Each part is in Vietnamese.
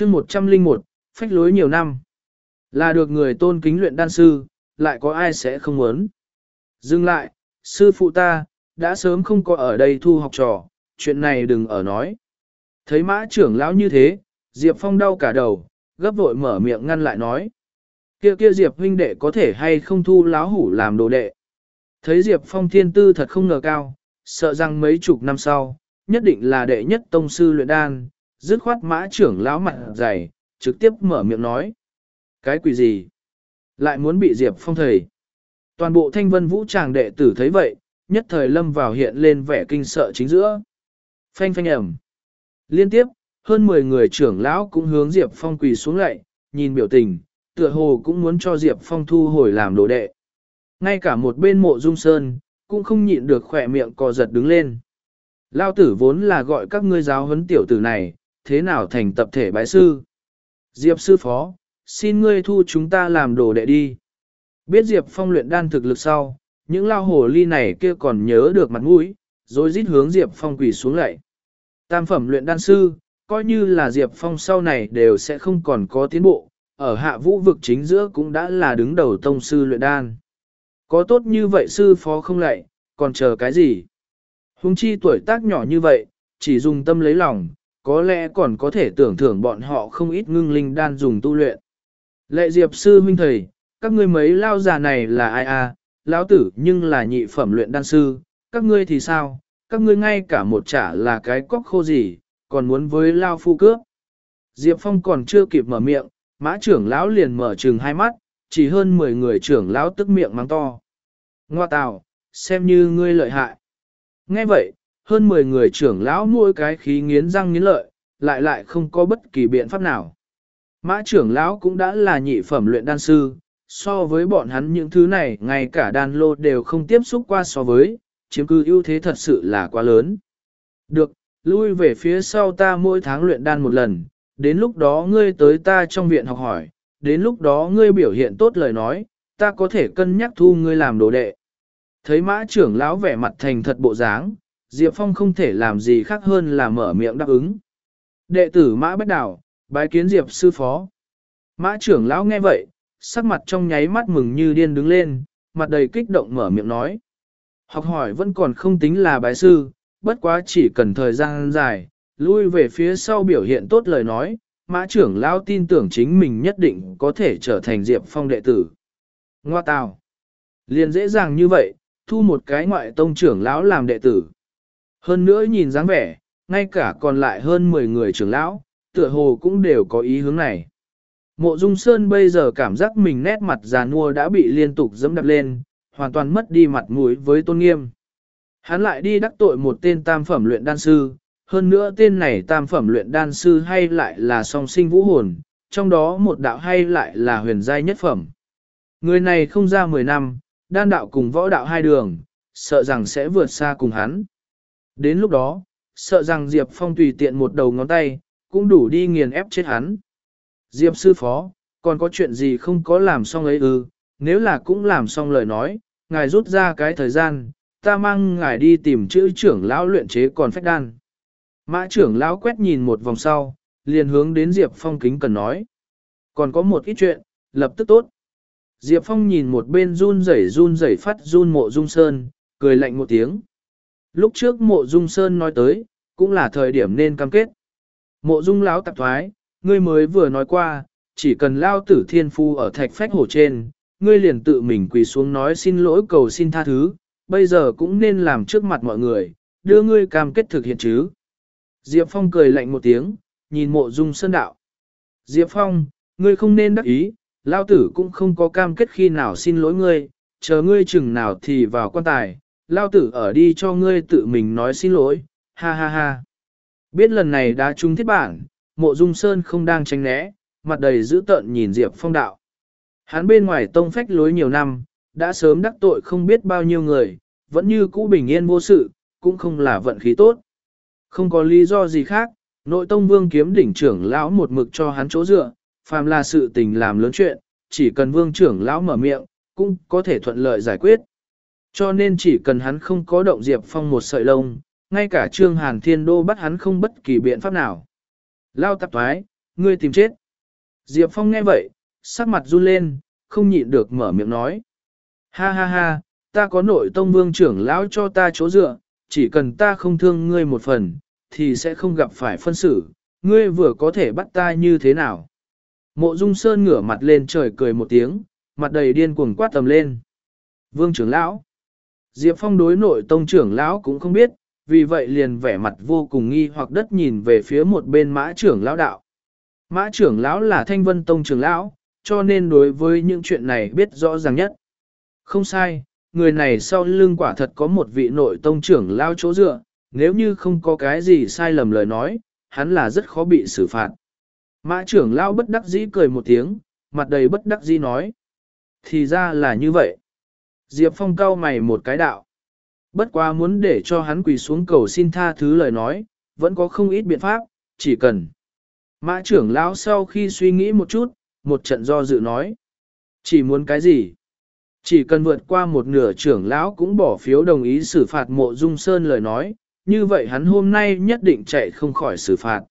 chương 101, phách lối nhiều năm. Là được người tôn kính luyện đan sư, lại có ai sẽ không muốn. Dừng lại, sư phụ ta, đã sớm không có ở đây thu học trò, chuyện này đừng ở nói. Thấy mã trưởng lão như thế, Diệp Phong đau cả đầu, gấp vội mở miệng ngăn lại nói. Kia kia Diệp huynh đệ có thể hay không thu lão hủ làm đồ đệ. Thấy Diệp Phong thiên tư thật không ngờ cao, sợ rằng mấy chục năm sau, nhất định là đệ nhất tông sư luyện đan, dứt khoát mã trưởng lão mặt dày, trực tiếp mở miệng nói. Cái quỷ gì? Lại muốn bị Diệp Phong thầy. Toàn bộ thanh vân vũ tràng đệ tử thấy vậy, nhất thời lâm vào hiện lên vẻ kinh sợ chính giữa. Phanh phanh ẩm. Liên tiếp, hơn 10 người trưởng lão cũng hướng Diệp Phong quỳ xuống lại, nhìn biểu tình, tựa hồ cũng muốn cho Diệp Phong thu hồi làm đồ đệ. Ngay cả một bên mộ dung sơn, cũng không nhịn được khỏe miệng co giật đứng lên. Lao tử vốn là gọi các ngươi giáo huấn tiểu tử này, thế nào thành tập thể bái sư? Diệp sư phó, xin ngươi thu chúng ta làm đồ đệ đi. Biết Diệp Phong luyện đan thực lực sau, những lao hồ ly này kia còn nhớ được mặt mũi, rồi rít hướng Diệp Phong quỳ xuống lại. Tam phẩm luyện đan sư, coi như là Diệp Phong sau này đều sẽ không còn có tiến bộ, ở hạ vũ vực chính giữa cũng đã là đứng đầu tông sư luyện đan. Có tốt như vậy sư phó không lại, còn chờ cái gì? Hùng chi tuổi tác nhỏ như vậy, chỉ dùng tâm lấy lòng, có lẽ còn có thể tưởng thưởng bọn họ không ít ngưng linh đan dùng tu luyện. Lệ Diệp sư huynh thầy, các ngươi mấy lao già này là ai à, lão tử nhưng là nhị phẩm luyện đan sư, các ngươi thì sao, các ngươi ngay cả một trả là cái cóc khô gì, còn muốn với lao phu cướp. Diệp Phong còn chưa kịp mở miệng, mã trưởng lão liền mở trừng hai mắt, chỉ hơn 10 người trưởng lão tức miệng mắng to. Ngoa tào, xem như ngươi lợi hại. Nghe vậy, hơn 10 người trưởng lão mỗi cái khí nghiến răng nghiến lợi, lại lại không có bất kỳ biện pháp nào. Mã trưởng lão cũng đã là nhị phẩm luyện đan sư, so với bọn hắn những thứ này ngay cả đan lô đều không tiếp xúc qua so với, chiếm cư ưu thế thật sự là quá lớn. Được, lui về phía sau ta mỗi tháng luyện đan một lần, đến lúc đó ngươi tới ta trong viện học hỏi, đến lúc đó ngươi biểu hiện tốt lời nói, ta có thể cân nhắc thu ngươi làm đồ đệ. Thấy mã trưởng lão vẻ mặt thành thật bộ dáng, Diệp Phong không thể làm gì khác hơn là mở miệng đáp ứng. Đệ tử mã bách đảo, bái kiến Diệp sư phó. Mã trưởng lão nghe vậy, sắc mặt trong nháy mắt mừng như điên đứng lên, mặt đầy kích động mở miệng nói. Học hỏi vẫn còn không tính là bái sư, bất quá chỉ cần thời gian dài, lui về phía sau biểu hiện tốt lời nói, mã trưởng lão tin tưởng chính mình nhất định có thể trở thành Diệp Phong đệ tử. Ngoa tào. Liền dễ dàng như vậy, thu một cái ngoại tông trưởng lão làm đệ tử. Hơn nữa nhìn dáng vẻ, ngay cả còn lại hơn 10 người trưởng lão, tựa hồ cũng đều có ý hướng này. Mộ Dung Sơn bây giờ cảm giác mình nét mặt già nua đã bị liên tục dẫm đạp lên, hoàn toàn mất đi mặt mũi với tôn nghiêm. Hắn lại đi đắc tội một tên tam phẩm luyện đan sư, hơn nữa tên này tam phẩm luyện đan sư hay lại là song sinh vũ hồn, trong đó một đạo hay lại là huyền giai nhất phẩm. Người này không ra 10 năm, đan đạo cùng võ đạo hai đường, sợ rằng sẽ vượt xa cùng hắn. Đến lúc đó, sợ rằng Diệp Phong tùy tiện một đầu ngón tay, cũng đủ đi nghiền ép chết hắn. Diệp sư phó, còn có chuyện gì không có làm xong ấy ư, nếu là cũng làm xong lời nói, ngài rút ra cái thời gian, ta mang ngài đi tìm chữ trưởng lão luyện chế còn phách đan. Mã trưởng lão quét nhìn một vòng sau, liền hướng đến Diệp Phong kính cần nói. Còn có một ít chuyện, lập tức tốt. Diệp Phong nhìn một bên run rẩy run rẩy phát run mộ dung sơn, cười lạnh một tiếng. Lúc trước mộ dung sơn nói tới, cũng là thời điểm nên cam kết. Mộ dung lão tạp thoái, ngươi mới vừa nói qua, chỉ cần lao tử thiên phu ở thạch phách hồ trên, ngươi liền tự mình quỳ xuống nói xin lỗi cầu xin tha thứ, bây giờ cũng nên làm trước mặt mọi người, đưa ngươi cam kết thực hiện chứ. Diệp Phong cười lạnh một tiếng, nhìn mộ dung sơn đạo. Diệp Phong, ngươi không nên đắc ý, lao tử cũng không có cam kết khi nào xin lỗi ngươi, chờ ngươi chừng nào thì vào quan tài, lao tử ở đi cho ngươi tự mình nói xin lỗi, ha ha ha. Biết lần này đã trúng thiết bản, mộ dung sơn không đang tránh né, mặt đầy dữ tợn nhìn Diệp Phong đạo. Hắn bên ngoài tông phách lối nhiều năm, đã sớm đắc tội không biết bao nhiêu người, vẫn như cũ bình yên vô sự, cũng không là vận khí tốt. Không có lý do gì khác, nội tông vương kiếm đỉnh trưởng lão một mực cho hắn chỗ dựa, phàm là sự tình làm lớn chuyện, chỉ cần vương trưởng lão mở miệng, cũng có thể thuận lợi giải quyết. Cho nên chỉ cần hắn không có động Diệp Phong một sợi lông, ngay cả Trương Hàn Thiên Đô bắt hắn không bất kỳ biện pháp nào. Lao tạp thoái, ngươi tìm chết. Diệp Phong nghe vậy, sắc mặt run lên, không nhịn được mở miệng nói. Ha ha ha, ta có nội tông vương trưởng lão cho ta chỗ dựa, chỉ cần ta không thương ngươi một phần, thì sẽ không gặp phải phân xử, ngươi vừa có thể bắt ta như thế nào. Mộ Dung Sơn ngửa mặt lên trời cười một tiếng, mặt đầy điên cuồng quát tầm lên. Vương trưởng lão. Diệp Phong đối nội tông trưởng lão cũng không biết, vì vậy liền vẻ mặt vô cùng nghi hoặc đất nhìn về phía một bên mã trưởng lão đạo. Mã trưởng lão là thanh vân tông trưởng lão, cho nên đối với những chuyện này biết rõ ràng nhất. Không sai, người này sau lưng quả thật có một vị nội tông trưởng lão chỗ dựa, nếu như không có cái gì sai lầm lời nói, hắn là rất khó bị xử phạt. Mã trưởng lão bất đắc dĩ cười một tiếng, mặt đầy bất đắc dĩ nói. Thì ra là như vậy. Diệp Phong cau mày một cái đạo. Bất quá muốn để cho hắn quỳ xuống cầu xin tha thứ lời nói, vẫn có không ít biện pháp, chỉ cần. Mã trưởng lão sau khi suy nghĩ một chút, một trận do dự nói. Chỉ muốn cái gì? Chỉ cần vượt qua một nửa trưởng lão cũng bỏ phiếu đồng ý xử phạt mộ dung sơn lời nói, như vậy hắn hôm nay nhất định chạy không khỏi xử phạt.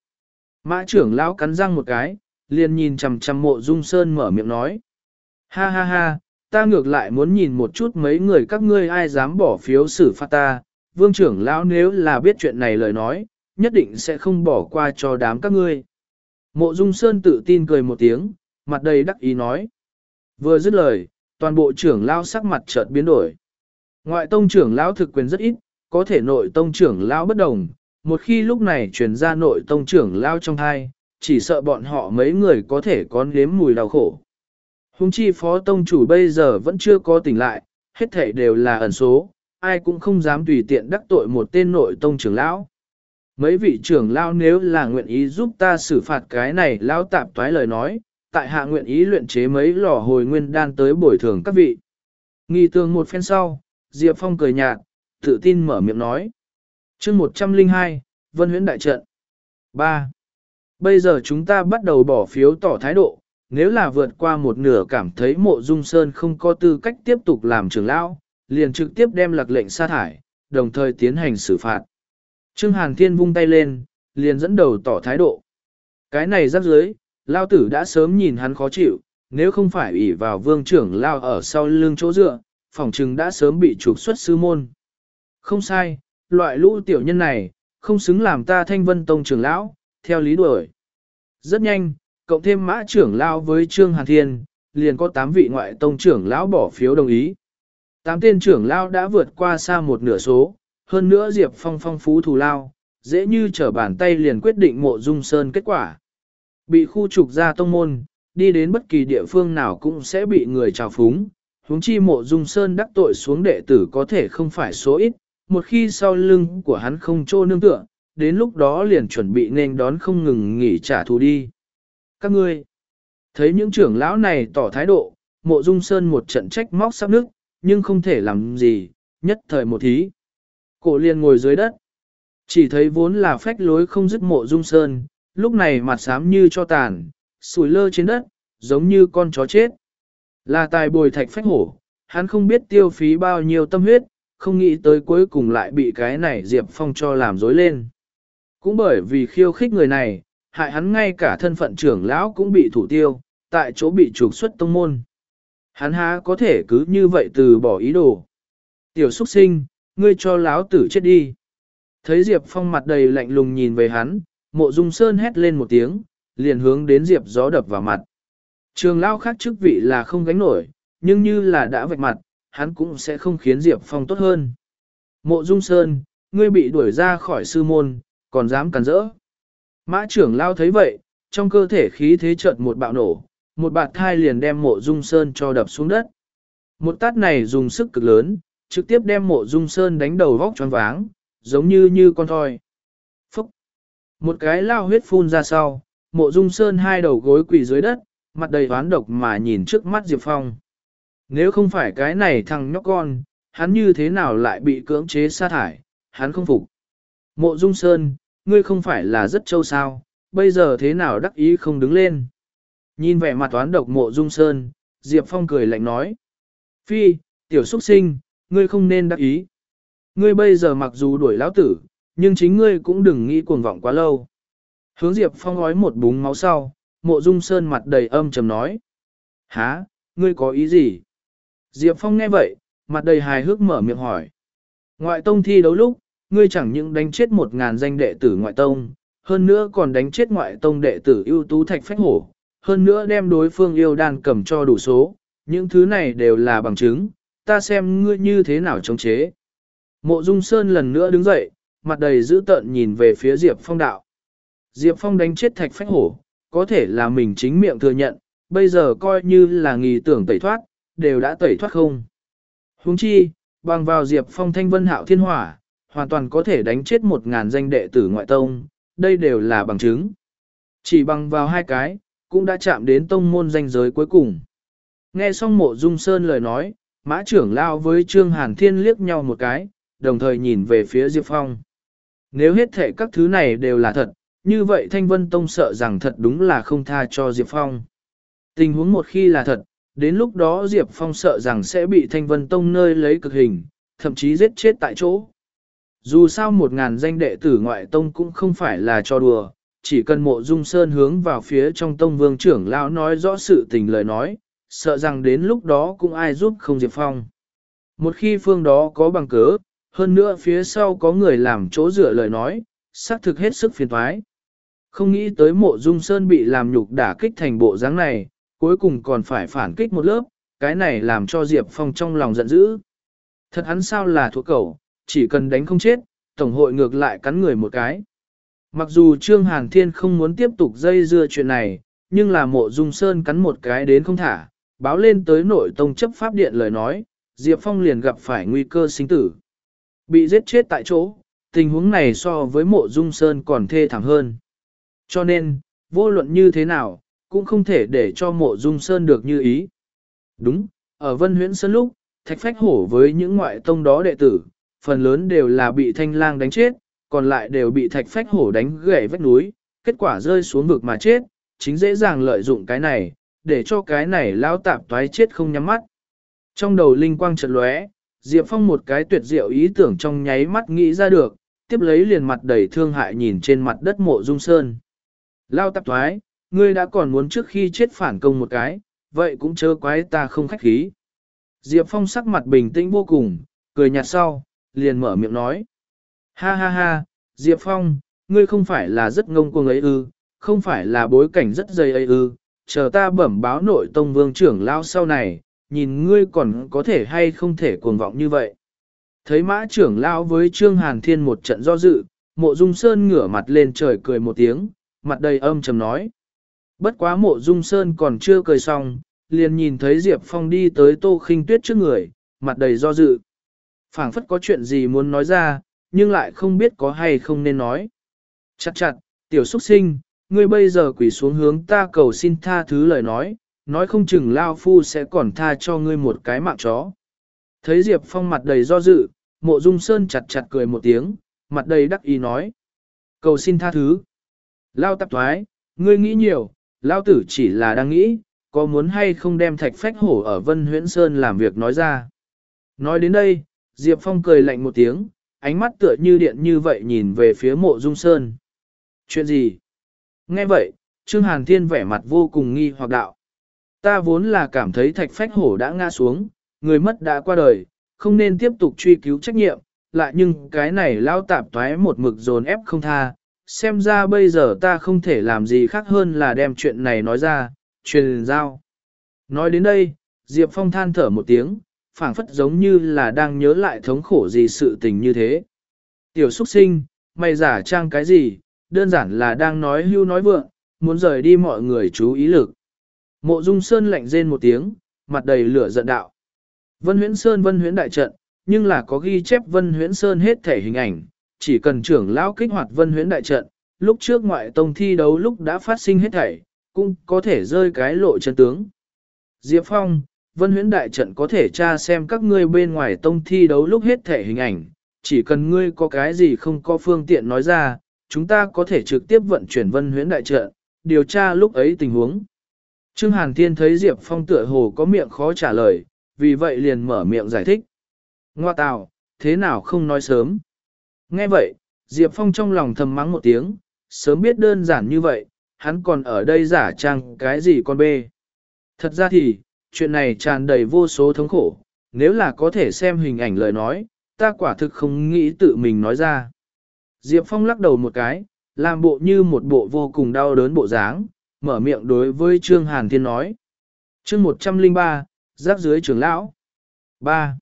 Mã trưởng lão cắn răng một cái, liền nhìn chằm chằm mộ dung sơn mở miệng nói. Ha ha ha, ta ngược lại muốn nhìn một chút mấy người các ngươi ai dám bỏ phiếu xử phạt ta, vương trưởng lão nếu là biết chuyện này lời nói, nhất định sẽ không bỏ qua cho đám các ngươi. Mộ Dung Sơn tự tin cười một tiếng, mặt đầy đắc ý nói. Vừa dứt lời, toàn bộ trưởng lão sắc mặt chợt biến đổi. Ngoại tông trưởng lão thực quyền rất ít, có thể nội tông trưởng lão bất đồng, một khi lúc này truyền ra nội tông trưởng lão trong hai, chỉ sợ bọn họ mấy người có thể có nếm mùi đau khổ. Hùng chi phó tông chủ bây giờ vẫn chưa có tỉnh lại, hết thảy đều là ẩn số, ai cũng không dám tùy tiện đắc tội một tên nội tông trưởng lão. Mấy vị trưởng lão nếu là nguyện ý giúp ta xử phạt cái này lão tạp toái lời nói, tại hạ nguyện ý luyện chế mấy lò hồi nguyên đan tới bồi thường các vị. Nghi tường một phen sau, Diệp Phong cười nhạt, tự tin mở miệng nói. chương 102, Vân huyễn đại trận. 3. Bây giờ chúng ta bắt đầu bỏ phiếu tỏ thái độ, nếu là vượt qua một nửa cảm thấy mộ dung sơn không có tư cách tiếp tục làm trưởng lão, liền trực tiếp đem lạc lệnh sa thải, đồng thời tiến hành xử phạt. Trương Hàn Thiên vung tay lên, liền dẫn đầu tỏ thái độ. Cái này rắc dưới, Lao tử đã sớm nhìn hắn khó chịu, nếu không phải ủy vào vương trưởng Lao ở sau lưng chỗ dựa, phòng trừng đã sớm bị trục xuất sư môn. Không sai, loại lũ tiểu nhân này, không xứng làm ta thanh vân tông trưởng lão, theo lý đuổi. Rất nhanh, cộng thêm mã trưởng lão với Trương Hàn Thiên, liền có 8 vị ngoại tông trưởng lão bỏ phiếu đồng ý. 8 tên trưởng lão đã vượt qua xa một nửa số, hơn nữa Diệp Phong phong phú thù lao, dễ như trở bàn tay liền quyết định mộ dung sơn kết quả. Bị khu trục ra tông môn, đi đến bất kỳ địa phương nào cũng sẽ bị người trào phúng, huống chi mộ dung sơn đắc tội xuống đệ tử có thể không phải số ít, một khi sau lưng của hắn không trô nương tựa, đến lúc đó liền chuẩn bị nên đón không ngừng nghỉ trả thù đi. Các ngươi, thấy những trưởng lão này tỏ thái độ, mộ dung sơn một trận trách móc sắp nước, nhưng không thể làm gì, nhất thời một thí. Cổ liền ngồi dưới đất. Chỉ thấy vốn là phách lối không dứt mộ dung sơn, lúc này mặt xám như cho tàn, sủi lơ trên đất, giống như con chó chết. Là tài bồi thạch phách hổ, hắn không biết tiêu phí bao nhiêu tâm huyết, không nghĩ tới cuối cùng lại bị cái này Diệp Phong cho làm dối lên. Cũng bởi vì khiêu khích người này, hại hắn ngay cả thân phận trưởng lão cũng bị thủ tiêu, tại chỗ bị trục xuất tông môn. Hắn há có thể cứ như vậy từ bỏ ý đồ. Tiểu xuất sinh, ngươi cho lão tử chết đi. Thấy Diệp Phong mặt đầy lạnh lùng nhìn về hắn, mộ dung sơn hét lên một tiếng, liền hướng đến Diệp gió đập vào mặt. Trường lao khác chức vị là không gánh nổi, nhưng như là đã vạch mặt, hắn cũng sẽ không khiến Diệp Phong tốt hơn. Mộ dung sơn, ngươi bị đuổi ra khỏi sư môn, còn dám cản rỡ. Mã trưởng lao thấy vậy, trong cơ thể khí thế chợt một bạo nổ, một bạt thai liền đem mộ dung sơn cho đập xuống đất. Một tát này dùng sức cực lớn, trực tiếp đem mộ dung sơn đánh đầu vóc tròn váng, giống như như con thoi. Phúc! Một cái lao huyết phun ra sau, mộ dung sơn hai đầu gối quỳ dưới đất, mặt đầy oán độc mà nhìn trước mắt Diệp Phong. Nếu không phải cái này thằng nhóc con, hắn như thế nào lại bị cưỡng chế sa thải, hắn không phục. Mộ dung sơn, ngươi không phải là rất trâu sao, bây giờ thế nào đắc ý không đứng lên. Nhìn vẻ mặt toán độc mộ dung sơn, Diệp Phong cười lạnh nói. Phi, tiểu xuất sinh, ngươi không nên đắc ý. Ngươi bây giờ mặc dù đuổi lão tử, nhưng chính ngươi cũng đừng nghĩ cuồng vọng quá lâu. Hướng Diệp Phong gói một búng máu sau, mộ dung sơn mặt đầy âm trầm nói. Há, ngươi có ý gì? Diệp Phong nghe vậy, mặt đầy hài hước mở miệng hỏi. Ngoại tông thi đấu lúc, ngươi chẳng những đánh chết một ngàn danh đệ tử ngoại tông, hơn nữa còn đánh chết ngoại tông đệ tử ưu tú thạch phách hổ, hơn nữa đem đối phương yêu đan cầm cho đủ số, những thứ này đều là bằng chứng, ta xem ngươi như thế nào chống chế. Mộ Dung Sơn lần nữa đứng dậy, mặt đầy dữ tợn nhìn về phía Diệp Phong đạo. Diệp Phong đánh chết thạch phách hổ, có thể là mình chính miệng thừa nhận, bây giờ coi như là nghi tưởng tẩy thoát, đều đã tẩy thoát không. Huống chi, bằng vào Diệp Phong thanh vân hạo thiên hỏa, hoàn toàn có thể đánh chết một ngàn danh đệ tử ngoại tông, đây đều là bằng chứng. Chỉ bằng vào hai cái, cũng đã chạm đến tông môn danh giới cuối cùng. Nghe xong mộ dung sơn lời nói, mã trưởng lao với Trương Hàn Thiên liếc nhau một cái, đồng thời nhìn về phía Diệp Phong. Nếu hết thể các thứ này đều là thật, như vậy Thanh Vân Tông sợ rằng thật đúng là không tha cho Diệp Phong. Tình huống một khi là thật, đến lúc đó Diệp Phong sợ rằng sẽ bị Thanh Vân Tông nơi lấy cực hình, thậm chí giết chết tại chỗ. Dù sao một ngàn danh đệ tử ngoại tông cũng không phải là cho đùa, chỉ cần mộ dung sơn hướng vào phía trong tông vương trưởng lão nói rõ sự tình lời nói, sợ rằng đến lúc đó cũng ai giúp không Diệp Phong. Một khi phương đó có bằng cớ, hơn nữa phía sau có người làm chỗ dựa lời nói, xác thực hết sức phiền thoái. Không nghĩ tới mộ dung sơn bị làm nhục đả kích thành bộ dáng này, cuối cùng còn phải phản kích một lớp, cái này làm cho Diệp Phong trong lòng giận dữ. Thật hắn sao là thuộc cầu, chỉ cần đánh không chết, Tổng hội ngược lại cắn người một cái. Mặc dù Trương Hàn Thiên không muốn tiếp tục dây dưa chuyện này, nhưng là mộ dung sơn cắn một cái đến không thả, báo lên tới nội tông chấp pháp điện lời nói, Diệp Phong liền gặp phải nguy cơ sinh tử. Bị giết chết tại chỗ, tình huống này so với mộ dung sơn còn thê thảm hơn. Cho nên, vô luận như thế nào, cũng không thể để cho mộ dung sơn được như ý. Đúng, ở Vân Huyễn Sơn lúc, thạch phách hổ với những ngoại tông đó đệ tử, phần lớn đều là bị thanh lang đánh chết, còn lại đều bị thạch phách hổ đánh gãy vách núi, kết quả rơi xuống vực mà chết, chính dễ dàng lợi dụng cái này, để cho cái này lao tạp toái chết không nhắm mắt. Trong đầu linh quang chợt lóe, Diệp Phong một cái tuyệt diệu ý tưởng trong nháy mắt nghĩ ra được, tiếp lấy liền mặt đầy thương hại nhìn trên mặt đất mộ dung sơn. Lao tạp toái, ngươi đã còn muốn trước khi chết phản công một cái, vậy cũng chớ quái ta không khách khí. Diệp Phong sắc mặt bình tĩnh vô cùng, cười nhạt sau, liền mở miệng nói. Ha ha ha, Diệp Phong, ngươi không phải là rất ngông cuồng ấy ư, không phải là bối cảnh rất dày ấy ư, chờ ta bẩm báo nội tông vương trưởng lao sau này, nhìn ngươi còn có thể hay không thể cuồng vọng như vậy. Thấy mã trưởng lao với Trương Hàn Thiên một trận do dự, mộ dung sơn ngửa mặt lên trời cười một tiếng, mặt đầy âm trầm nói. Bất quá mộ dung sơn còn chưa cười xong, liền nhìn thấy Diệp Phong đi tới tô khinh tuyết trước người, mặt đầy do dự phảng phất có chuyện gì muốn nói ra, nhưng lại không biết có hay không nên nói. Chặt chặt, tiểu xuất sinh, ngươi bây giờ quỳ xuống hướng ta cầu xin tha thứ lời nói, nói không chừng Lao Phu sẽ còn tha cho ngươi một cái mạng chó. Thấy Diệp Phong mặt đầy do dự, mộ dung sơn chặt chặt cười một tiếng, mặt đầy đắc ý nói. Cầu xin tha thứ. Lao tạp thoái, ngươi nghĩ nhiều, Lao tử chỉ là đang nghĩ, có muốn hay không đem thạch phách hổ ở Vân Huyễn Sơn làm việc nói ra. Nói đến đây, Diệp Phong cười lạnh một tiếng, ánh mắt tựa như điện như vậy nhìn về phía mộ dung sơn. Chuyện gì? Nghe vậy, Trương Hàn Thiên vẻ mặt vô cùng nghi hoặc đạo. Ta vốn là cảm thấy thạch phách hổ đã ngã xuống, người mất đã qua đời, không nên tiếp tục truy cứu trách nhiệm, lại nhưng cái này lao tạp toái một mực dồn ép không tha, xem ra bây giờ ta không thể làm gì khác hơn là đem chuyện này nói ra, truyền giao. Nói đến đây, Diệp Phong than thở một tiếng, phảng phất giống như là đang nhớ lại thống khổ gì sự tình như thế. Tiểu xuất sinh, mày giả trang cái gì, đơn giản là đang nói hưu nói vượng, muốn rời đi mọi người chú ý lực. Mộ Dung Sơn lạnh rên một tiếng, mặt đầy lửa giận đạo. Vân Huyễn Sơn Vân Huyễn đại trận, nhưng là có ghi chép Vân Huyễn Sơn hết thể hình ảnh, chỉ cần trưởng lão kích hoạt Vân Huyễn đại trận, lúc trước ngoại tông thi đấu lúc đã phát sinh hết thảy, cũng có thể rơi cái lộ chân tướng. Diệp Phong, Vân huyễn đại trận có thể tra xem các ngươi bên ngoài tông thi đấu lúc hết thể hình ảnh, chỉ cần ngươi có cái gì không có phương tiện nói ra, chúng ta có thể trực tiếp vận chuyển vân huyễn đại trận, điều tra lúc ấy tình huống. Trương Hàn Thiên thấy Diệp Phong tựa hồ có miệng khó trả lời, vì vậy liền mở miệng giải thích. Ngoa tào, thế nào không nói sớm? Nghe vậy, Diệp Phong trong lòng thầm mắng một tiếng, sớm biết đơn giản như vậy, hắn còn ở đây giả trang cái gì con bê. Thật ra thì, chuyện này tràn đầy vô số thống khổ, nếu là có thể xem hình ảnh lời nói, ta quả thực không nghĩ tự mình nói ra. Diệp Phong lắc đầu một cái, làm bộ như một bộ vô cùng đau đớn bộ dáng, mở miệng đối với Trương Hàn Thiên nói. Chương 103, giáp dưới trưởng lão. 3.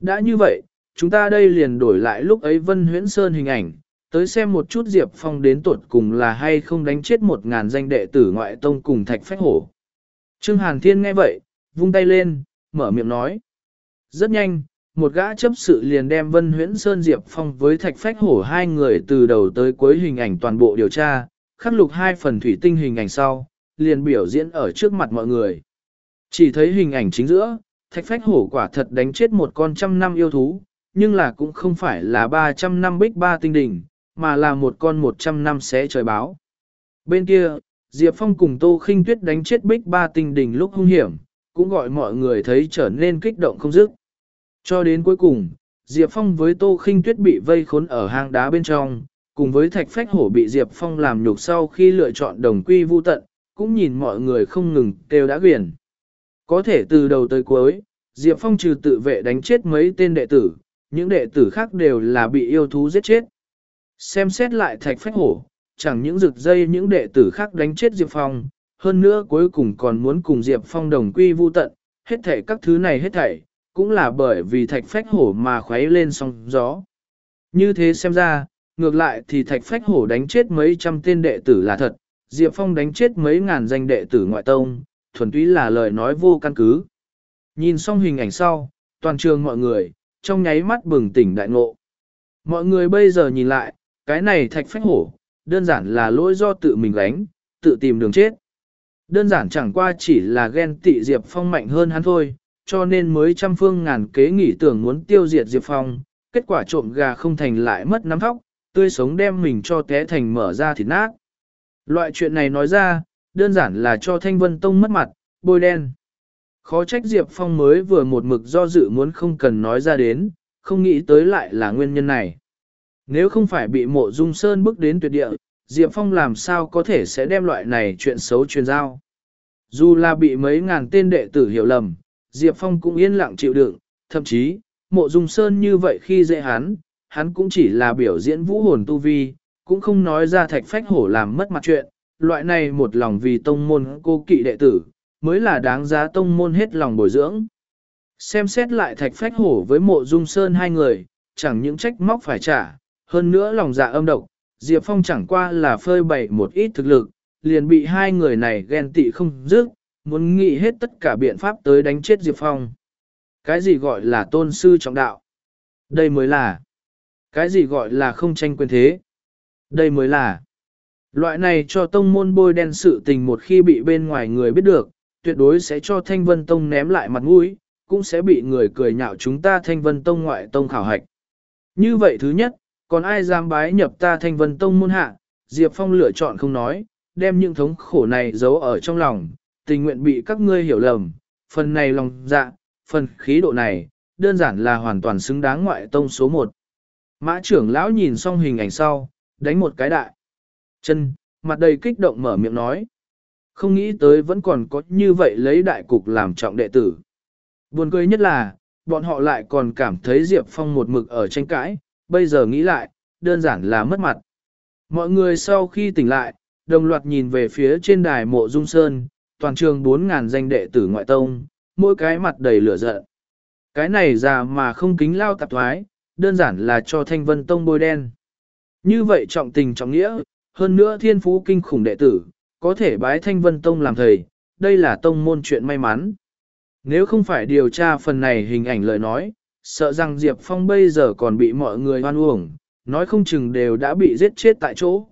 Đã như vậy, chúng ta đây liền đổi lại lúc ấy Vân Huyễn Sơn hình ảnh, tới xem một chút Diệp Phong đến tuột cùng là hay không đánh chết một ngàn danh đệ tử ngoại tông cùng thạch phách hổ. Trương Hàn Thiên nghe vậy, vung tay lên, mở miệng nói. Rất nhanh, một gã chấp sự liền đem Vân Huyễn Sơn Diệp Phong với thạch phách hổ hai người từ đầu tới cuối hình ảnh toàn bộ điều tra, khắc lục hai phần thủy tinh hình ảnh sau, liền biểu diễn ở trước mặt mọi người. Chỉ thấy hình ảnh chính giữa, thạch phách hổ quả thật đánh chết một con trăm năm yêu thú, nhưng là cũng không phải là 300 năm bích ba tinh đỉnh, mà là một con 100 năm xé trời báo. Bên kia, Diệp Phong cùng Tô Khinh Tuyết đánh chết bích ba tinh đỉnh lúc hung hiểm, cũng gọi mọi người thấy trở nên kích động không dứt. Cho đến cuối cùng, Diệp Phong với Tô Khinh Tuyết bị vây khốn ở hang đá bên trong, cùng với thạch phách hổ bị Diệp Phong làm nhục sau khi lựa chọn đồng quy vu tận, cũng nhìn mọi người không ngừng kêu đã quyển. Có thể từ đầu tới cuối, Diệp Phong trừ tự vệ đánh chết mấy tên đệ tử, những đệ tử khác đều là bị yêu thú giết chết. Xem xét lại thạch phách hổ, chẳng những rực dây những đệ tử khác đánh chết Diệp Phong, hơn nữa cuối cùng còn muốn cùng Diệp Phong đồng quy vu tận, hết thảy các thứ này hết thảy, cũng là bởi vì thạch phách hổ mà khuấy lên sóng gió. Như thế xem ra, ngược lại thì thạch phách hổ đánh chết mấy trăm tên đệ tử là thật, Diệp Phong đánh chết mấy ngàn danh đệ tử ngoại tông, thuần túy là lời nói vô căn cứ. Nhìn xong hình ảnh sau, toàn trường mọi người, trong nháy mắt bừng tỉnh đại ngộ. Mọi người bây giờ nhìn lại, cái này thạch phách hổ, đơn giản là lỗi do tự mình gánh, tự tìm đường chết. Đơn giản chẳng qua chỉ là ghen tị Diệp Phong mạnh hơn hắn thôi, cho nên mới trăm phương ngàn kế nghĩ tưởng muốn tiêu diệt Diệp Phong, kết quả trộm gà không thành lại mất nắm thóc, tươi sống đem mình cho té thành mở ra thịt nát. Loại chuyện này nói ra, đơn giản là cho Thanh Vân Tông mất mặt, bôi đen. Khó trách Diệp Phong mới vừa một mực do dự muốn không cần nói ra đến, không nghĩ tới lại là nguyên nhân này. Nếu không phải bị mộ dung sơn bước đến tuyệt địa, Diệp Phong làm sao có thể sẽ đem loại này chuyện xấu truyền giao. Dù là bị mấy ngàn tên đệ tử hiểu lầm, Diệp Phong cũng yên lặng chịu đựng, thậm chí, mộ dung sơn như vậy khi dễ hắn, hắn cũng chỉ là biểu diễn vũ hồn tu vi, cũng không nói ra thạch phách hổ làm mất mặt chuyện, loại này một lòng vì tông môn cô kỵ đệ tử, mới là đáng giá tông môn hết lòng bồi dưỡng. Xem xét lại thạch phách hổ với mộ dung sơn hai người, chẳng những trách móc phải trả, hơn nữa lòng dạ âm độc, Diệp Phong chẳng qua là phơi bày một ít thực lực, liền bị hai người này ghen tị không dứt, muốn nghĩ hết tất cả biện pháp tới đánh chết Diệp Phong. Cái gì gọi là tôn sư trọng đạo? Đây mới là. Cái gì gọi là không tranh quyền thế? Đây mới là. Loại này cho tông môn bôi đen sự tình một khi bị bên ngoài người biết được, tuyệt đối sẽ cho Thanh Vân Tông ném lại mặt mũi, cũng sẽ bị người cười nhạo chúng ta Thanh Vân Tông ngoại tông khảo hạch. Như vậy thứ nhất, còn ai dám bái nhập ta Thanh Vân Tông môn hạ, Diệp Phong lựa chọn không nói, đem những thống khổ này giấu ở trong lòng, tình nguyện bị các ngươi hiểu lầm, phần này lòng dạ, phần khí độ này, đơn giản là hoàn toàn xứng đáng ngoại tông số 1. Mã trưởng lão nhìn xong hình ảnh sau, đánh một cái đại. Chân, mặt đầy kích động mở miệng nói. Không nghĩ tới vẫn còn có như vậy lấy đại cục làm trọng đệ tử. Buồn cười nhất là, bọn họ lại còn cảm thấy Diệp Phong một mực ở tranh cãi, bây giờ nghĩ lại, đơn giản là mất mặt. Mọi người sau khi tỉnh lại, đồng loạt nhìn về phía trên đài mộ dung sơn, toàn trường 4.000 danh đệ tử ngoại tông, mỗi cái mặt đầy lửa giận. Cái này già mà không kính lao tạp thoái, đơn giản là cho thanh vân tông bôi đen. Như vậy trọng tình trọng nghĩa, hơn nữa thiên phú kinh khủng đệ tử, có thể bái thanh vân tông làm thầy, đây là tông môn chuyện may mắn. Nếu không phải điều tra phần này hình ảnh lời nói, sợ rằng Diệp Phong bây giờ còn bị mọi người hoan uổng, nói không chừng đều đã bị giết chết tại chỗ.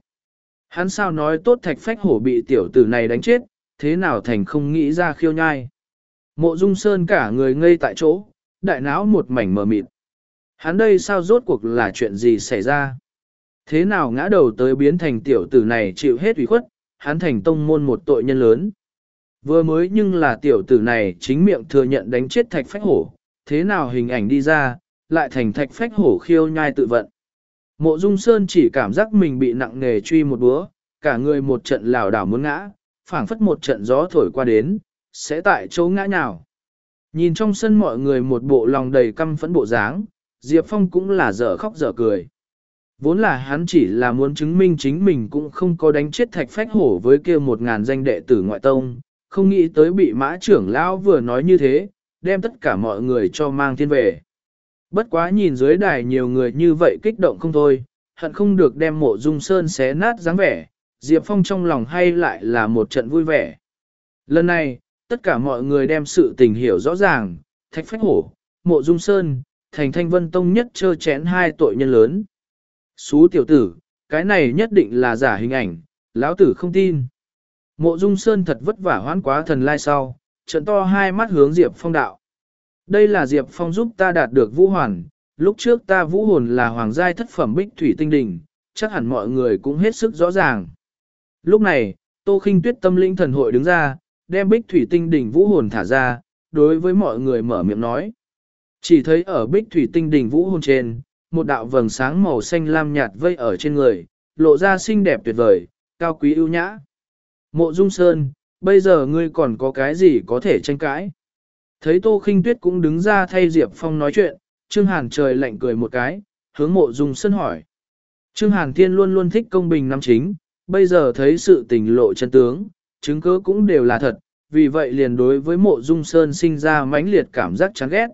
Hắn sao nói tốt thạch phách hổ bị tiểu tử này đánh chết, thế nào thành không nghĩ ra khiêu nhai. Mộ dung sơn cả người ngây tại chỗ, đại não một mảnh mờ mịt. Hắn đây sao rốt cuộc là chuyện gì xảy ra? Thế nào ngã đầu tới biến thành tiểu tử này chịu hết ủy khuất, hắn thành tông môn một tội nhân lớn. Vừa mới nhưng là tiểu tử này chính miệng thừa nhận đánh chết thạch phách hổ, thế nào hình ảnh đi ra, lại thành thạch phách hổ khiêu nhai tự vận. Mộ Dung Sơn chỉ cảm giác mình bị nặng nề truy một búa, cả người một trận lảo đảo muốn ngã, phảng phất một trận gió thổi qua đến, sẽ tại chỗ ngã nhào. Nhìn trong sân mọi người một bộ lòng đầy căm phẫn bộ dáng, Diệp Phong cũng là dở khóc dở cười. Vốn là hắn chỉ là muốn chứng minh chính mình cũng không có đánh chết thạch phách hổ với kia một ngàn danh đệ tử ngoại tông, không nghĩ tới bị mã trưởng lão vừa nói như thế, đem tất cả mọi người cho mang thiên về. Bất quá nhìn dưới đài nhiều người như vậy kích động không thôi, hận không được đem mộ dung sơn xé nát dáng vẻ, Diệp Phong trong lòng hay lại là một trận vui vẻ. Lần này, tất cả mọi người đem sự tình hiểu rõ ràng, thạch phách hổ, mộ dung sơn, thành thanh vân tông nhất chơ chén hai tội nhân lớn. Xú tiểu tử, cái này nhất định là giả hình ảnh, lão tử không tin. Mộ dung sơn thật vất vả hoán quá thần lai sau, trận to hai mắt hướng Diệp Phong đạo. Đây là Diệp Phong giúp ta đạt được vũ hoàn, lúc trước ta vũ hồn là hoàng giai thất phẩm bích thủy tinh đỉnh, chắc hẳn mọi người cũng hết sức rõ ràng. Lúc này, Tô Khinh Tuyết tâm linh thần hội đứng ra, đem bích thủy tinh đỉnh vũ hồn thả ra, đối với mọi người mở miệng nói. Chỉ thấy ở bích thủy tinh đỉnh vũ hồn trên, một đạo vầng sáng màu xanh lam nhạt vây ở trên người, lộ ra xinh đẹp tuyệt vời, cao quý ưu nhã. Mộ Dung Sơn, bây giờ ngươi còn có cái gì có thể tranh cãi? Thấy Tô Khinh Tuyết cũng đứng ra thay Diệp Phong nói chuyện, Trương Hàn trời lạnh cười một cái, hướng Mộ Dung Sơn hỏi. Trương Hàn Thiên luôn luôn thích công bình năm chính, bây giờ thấy sự tình lộ chân tướng, chứng cứ cũng đều là thật, vì vậy liền đối với Mộ Dung Sơn sinh ra mãnh liệt cảm giác chán ghét.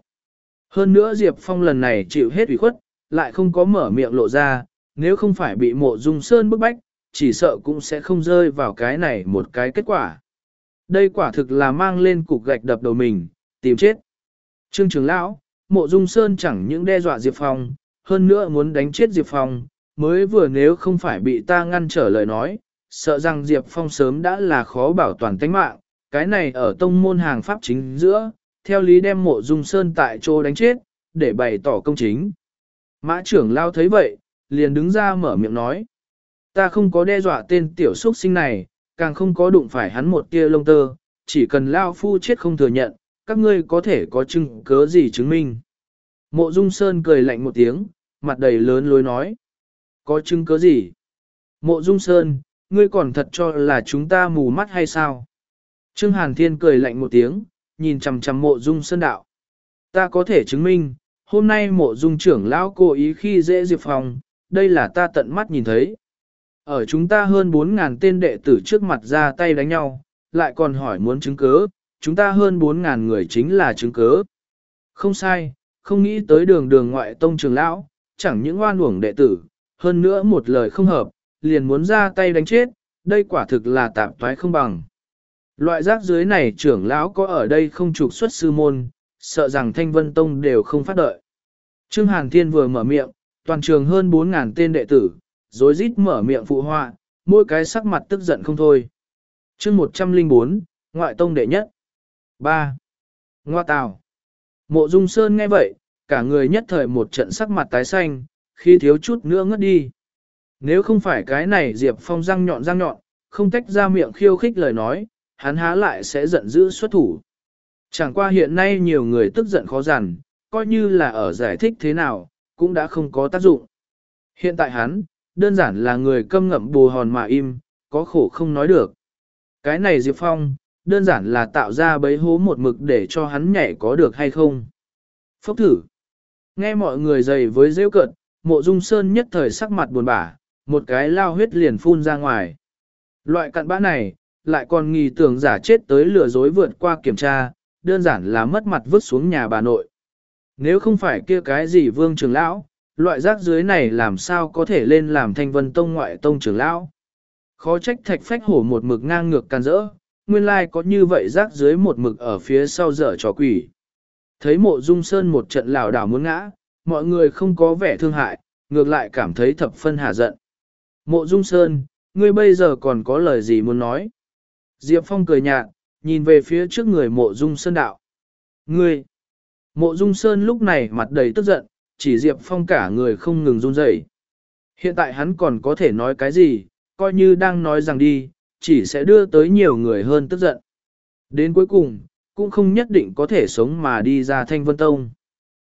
Hơn nữa Diệp Phong lần này chịu hết ủy khuất, lại không có mở miệng lộ ra, nếu không phải bị Mộ Dung Sơn bức bách, chỉ sợ cũng sẽ không rơi vào cái này một cái kết quả. Đây quả thực là mang lên cục gạch đập đầu mình, tìm chết. Trương trưởng lão, mộ dung sơn chẳng những đe dọa Diệp Phong, hơn nữa muốn đánh chết Diệp Phong, mới vừa nếu không phải bị ta ngăn trở lời nói, sợ rằng Diệp Phong sớm đã là khó bảo toàn tính mạng, cái này ở tông môn hàng pháp chính giữa, theo lý đem mộ dung sơn tại chỗ đánh chết, để bày tỏ công chính. Mã trưởng lao thấy vậy, liền đứng ra mở miệng nói. Ta không có đe dọa tên tiểu xuất sinh này, càng không có đụng phải hắn một tia lông tơ, chỉ cần lao phu chết không thừa nhận, các ngươi có thể có chứng cớ gì chứng minh. Mộ Dung Sơn cười lạnh một tiếng, mặt đầy lớn lối nói. Có chứng cớ gì? Mộ Dung Sơn, ngươi còn thật cho là chúng ta mù mắt hay sao? Trương Hàn Thiên cười lạnh một tiếng, nhìn chằm chằm mộ Dung Sơn đạo. Ta có thể chứng minh, hôm nay mộ Dung trưởng lão cố ý khi dễ Diệp Phong, đây là ta tận mắt nhìn thấy. Ở chúng ta hơn 4.000 tên đệ tử trước mặt ra tay đánh nhau, lại còn hỏi muốn chứng cứ, chúng ta hơn 4.000 người chính là chứng cứ. Không sai, không nghĩ tới đường đường ngoại tông trường lão, chẳng những oan uổng đệ tử, hơn nữa một lời không hợp, liền muốn ra tay đánh chết, đây quả thực là tạm toái không bằng. Loại rác dưới này trưởng lão có ở đây không trục xuất sư môn, sợ rằng thanh vân tông đều không phát đợi. Trương Hàn Thiên vừa mở miệng, toàn trường hơn 4.000 tên đệ tử, rối rít mở miệng phụ họa, mỗi cái sắc mặt tức giận không thôi. chương 104, ngoại tông đệ nhất. 3. Ngoa tào. Mộ Dung Sơn nghe vậy, cả người nhất thời một trận sắc mặt tái xanh, khi thiếu chút nữa ngất đi. Nếu không phải cái này Diệp Phong răng nhọn răng nhọn, không tách ra miệng khiêu khích lời nói, hắn há lại sẽ giận dữ xuất thủ. Chẳng qua hiện nay nhiều người tức giận khó dằn, coi như là ở giải thích thế nào, cũng đã không có tác dụng. Hiện tại hắn, đơn giản là người câm ngậm bù hòn mà im, có khổ không nói được. Cái này Diệp Phong, đơn giản là tạo ra bấy hố một mực để cho hắn nhảy có được hay không. Phốc thử. Nghe mọi người dày với rêu cận, mộ dung sơn nhất thời sắc mặt buồn bã, một cái lao huyết liền phun ra ngoài. Loại cặn bã này, lại còn nghi tưởng giả chết tới lừa dối vượt qua kiểm tra, đơn giản là mất mặt vứt xuống nhà bà nội. Nếu không phải kia cái gì vương trường lão, loại rác dưới này làm sao có thể lên làm thanh vân tông ngoại tông trưởng lão. Khó trách thạch phách hổ một mực ngang ngược can rỡ, nguyên lai có như vậy rác dưới một mực ở phía sau dở trò quỷ. Thấy mộ dung sơn một trận lảo đảo muốn ngã, mọi người không có vẻ thương hại, ngược lại cảm thấy thập phân hà giận. Mộ dung sơn, ngươi bây giờ còn có lời gì muốn nói? Diệp Phong cười nhạt, nhìn về phía trước người mộ dung sơn đạo. Ngươi! Mộ dung sơn lúc này mặt đầy tức giận, chỉ Diệp Phong cả người không ngừng run rẩy. Hiện tại hắn còn có thể nói cái gì, coi như đang nói rằng đi, chỉ sẽ đưa tới nhiều người hơn tức giận. Đến cuối cùng, cũng không nhất định có thể sống mà đi ra thanh vân tông.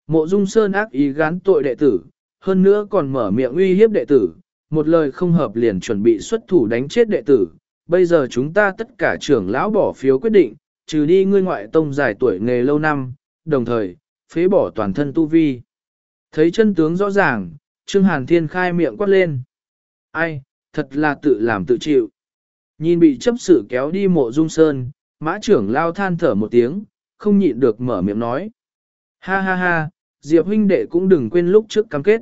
Mộ dung sơn ác ý gán tội đệ tử, hơn nữa còn mở miệng uy hiếp đệ tử, một lời không hợp liền chuẩn bị xuất thủ đánh chết đệ tử. Bây giờ chúng ta tất cả trưởng lão bỏ phiếu quyết định, trừ đi ngươi ngoại tông dài tuổi nghề lâu năm, đồng thời, phế bỏ toàn thân tu vi. Thấy chân tướng rõ ràng, Trương Hàn Thiên khai miệng quát lên. Ai, thật là tự làm tự chịu. Nhìn bị chấp sự kéo đi mộ dung sơn, mã trưởng lao than thở một tiếng, không nhịn được mở miệng nói. Ha ha ha, Diệp huynh đệ cũng đừng quên lúc trước cam kết.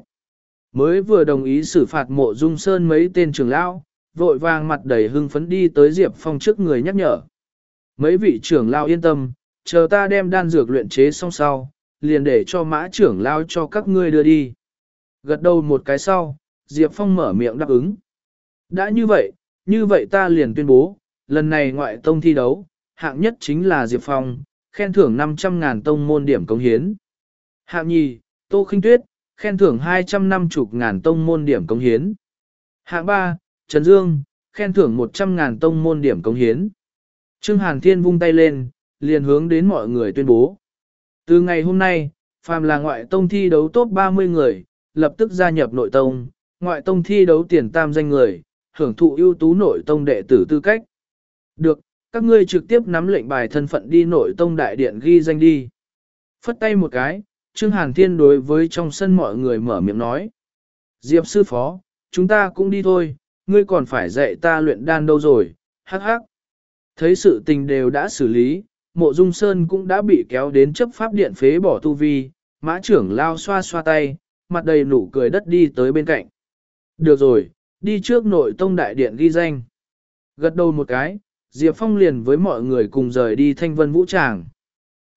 Mới vừa đồng ý xử phạt mộ dung sơn mấy tên trưởng lao, vội vàng mặt đầy hưng phấn đi tới Diệp Phong trước người nhắc nhở. Mấy vị trưởng lao yên tâm, chờ ta đem đan dược luyện chế xong sau, liền để cho mã trưởng lao cho các ngươi đưa đi. Gật đầu một cái sau, Diệp Phong mở miệng đáp ứng. Đã như vậy, như vậy ta liền tuyên bố, lần này ngoại tông thi đấu, hạng nhất chính là Diệp Phong, khen thưởng 500.000 tông môn điểm công hiến. Hạng nhì, Tô Khinh Tuyết, khen thưởng 250 ngàn tông môn điểm công hiến. Hạng ba, Trần Dương, khen thưởng 100.000 tông môn điểm công hiến. Trương Hàn Thiên vung tay lên, liền hướng đến mọi người tuyên bố. Từ ngày hôm nay, phàm là ngoại tông thi đấu top 30 người, lập tức gia nhập nội tông, ngoại tông thi đấu tiền tam danh người, hưởng thụ ưu tú nội tông đệ tử tư cách. Được, các ngươi trực tiếp nắm lệnh bài thân phận đi nội tông đại điện ghi danh đi. Phất tay một cái, Trương Hàn Thiên đối với trong sân mọi người mở miệng nói. Diệp sư phó, chúng ta cũng đi thôi, ngươi còn phải dạy ta luyện đan đâu rồi, hắc hắc. Thấy sự tình đều đã xử lý, mộ dung sơn cũng đã bị kéo đến chấp pháp điện phế bỏ tu vi, mã trưởng lao xoa xoa tay, mặt đầy nụ cười đất đi tới bên cạnh. Được rồi, đi trước nội tông đại điện ghi danh. Gật đầu một cái, Diệp Phong liền với mọi người cùng rời đi thanh vân vũ tràng.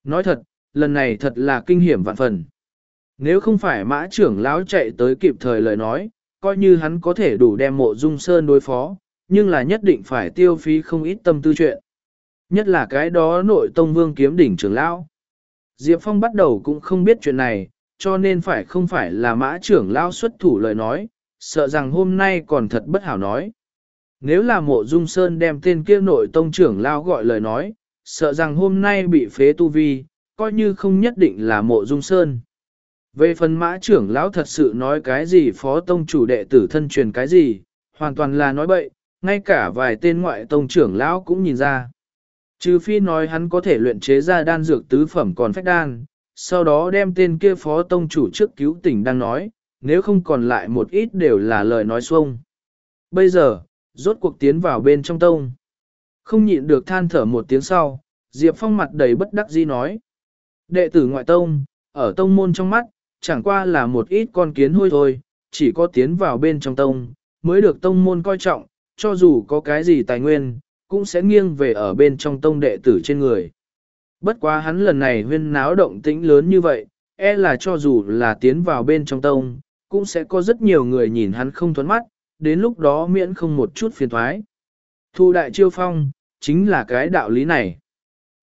Nói thật, lần này thật là kinh hiểm vạn phần. Nếu không phải mã trưởng lão chạy tới kịp thời lời nói, coi như hắn có thể đủ đem mộ dung sơn đối phó, nhưng là nhất định phải tiêu phí không ít tâm tư chuyện. Nhất là cái đó nội tông vương kiếm đỉnh trưởng lão. Diệp Phong bắt đầu cũng không biết chuyện này, cho nên phải không phải là mã trưởng lão xuất thủ lời nói, sợ rằng hôm nay còn thật bất hảo nói. Nếu là mộ dung sơn đem tên kia nội tông trưởng lão gọi lời nói, sợ rằng hôm nay bị phế tu vi, coi như không nhất định là mộ dung sơn. Về phần mã trưởng lão thật sự nói cái gì phó tông chủ đệ tử thân truyền cái gì, hoàn toàn là nói bậy, ngay cả vài tên ngoại tông trưởng lão cũng nhìn ra. Trừ phi nói hắn có thể luyện chế ra đan dược tứ phẩm còn phách đan, sau đó đem tên kia phó tông chủ trước cứu tỉnh đang nói, nếu không còn lại một ít đều là lời nói xuông. Bây giờ, rốt cuộc tiến vào bên trong tông. Không nhịn được than thở một tiếng sau, Diệp Phong mặt đầy bất đắc dĩ nói. Đệ tử ngoại tông, ở tông môn trong mắt, chẳng qua là một ít con kiến hôi thôi, chỉ có tiến vào bên trong tông, mới được tông môn coi trọng, cho dù có cái gì tài nguyên, cũng sẽ nghiêng về ở bên trong tông đệ tử trên người. Bất quá hắn lần này huyên náo động tĩnh lớn như vậy, e là cho dù là tiến vào bên trong tông, cũng sẽ có rất nhiều người nhìn hắn không thuẫn mắt, đến lúc đó miễn không một chút phiền thoái. Thu đại chiêu phong, chính là cái đạo lý này.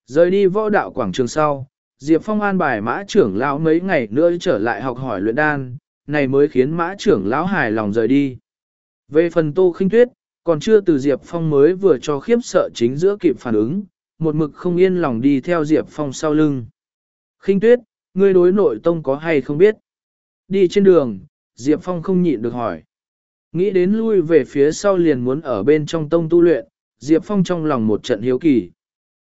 Rời đi võ đạo quảng trường sau, Diệp Phong an bài mã trưởng lão mấy ngày nữa trở lại học hỏi luyện đan, này mới khiến mã trưởng lão hài lòng rời đi. Về phần tô khinh tuyết, còn chưa từ Diệp Phong mới vừa cho khiếp sợ chính giữa kịp phản ứng, một mực không yên lòng đi theo Diệp Phong sau lưng. khinh tuyết, ngươi đối nội tông có hay không biết? Đi trên đường, Diệp Phong không nhịn được hỏi. Nghĩ đến lui về phía sau liền muốn ở bên trong tông tu luyện, Diệp Phong trong lòng một trận hiếu kỳ.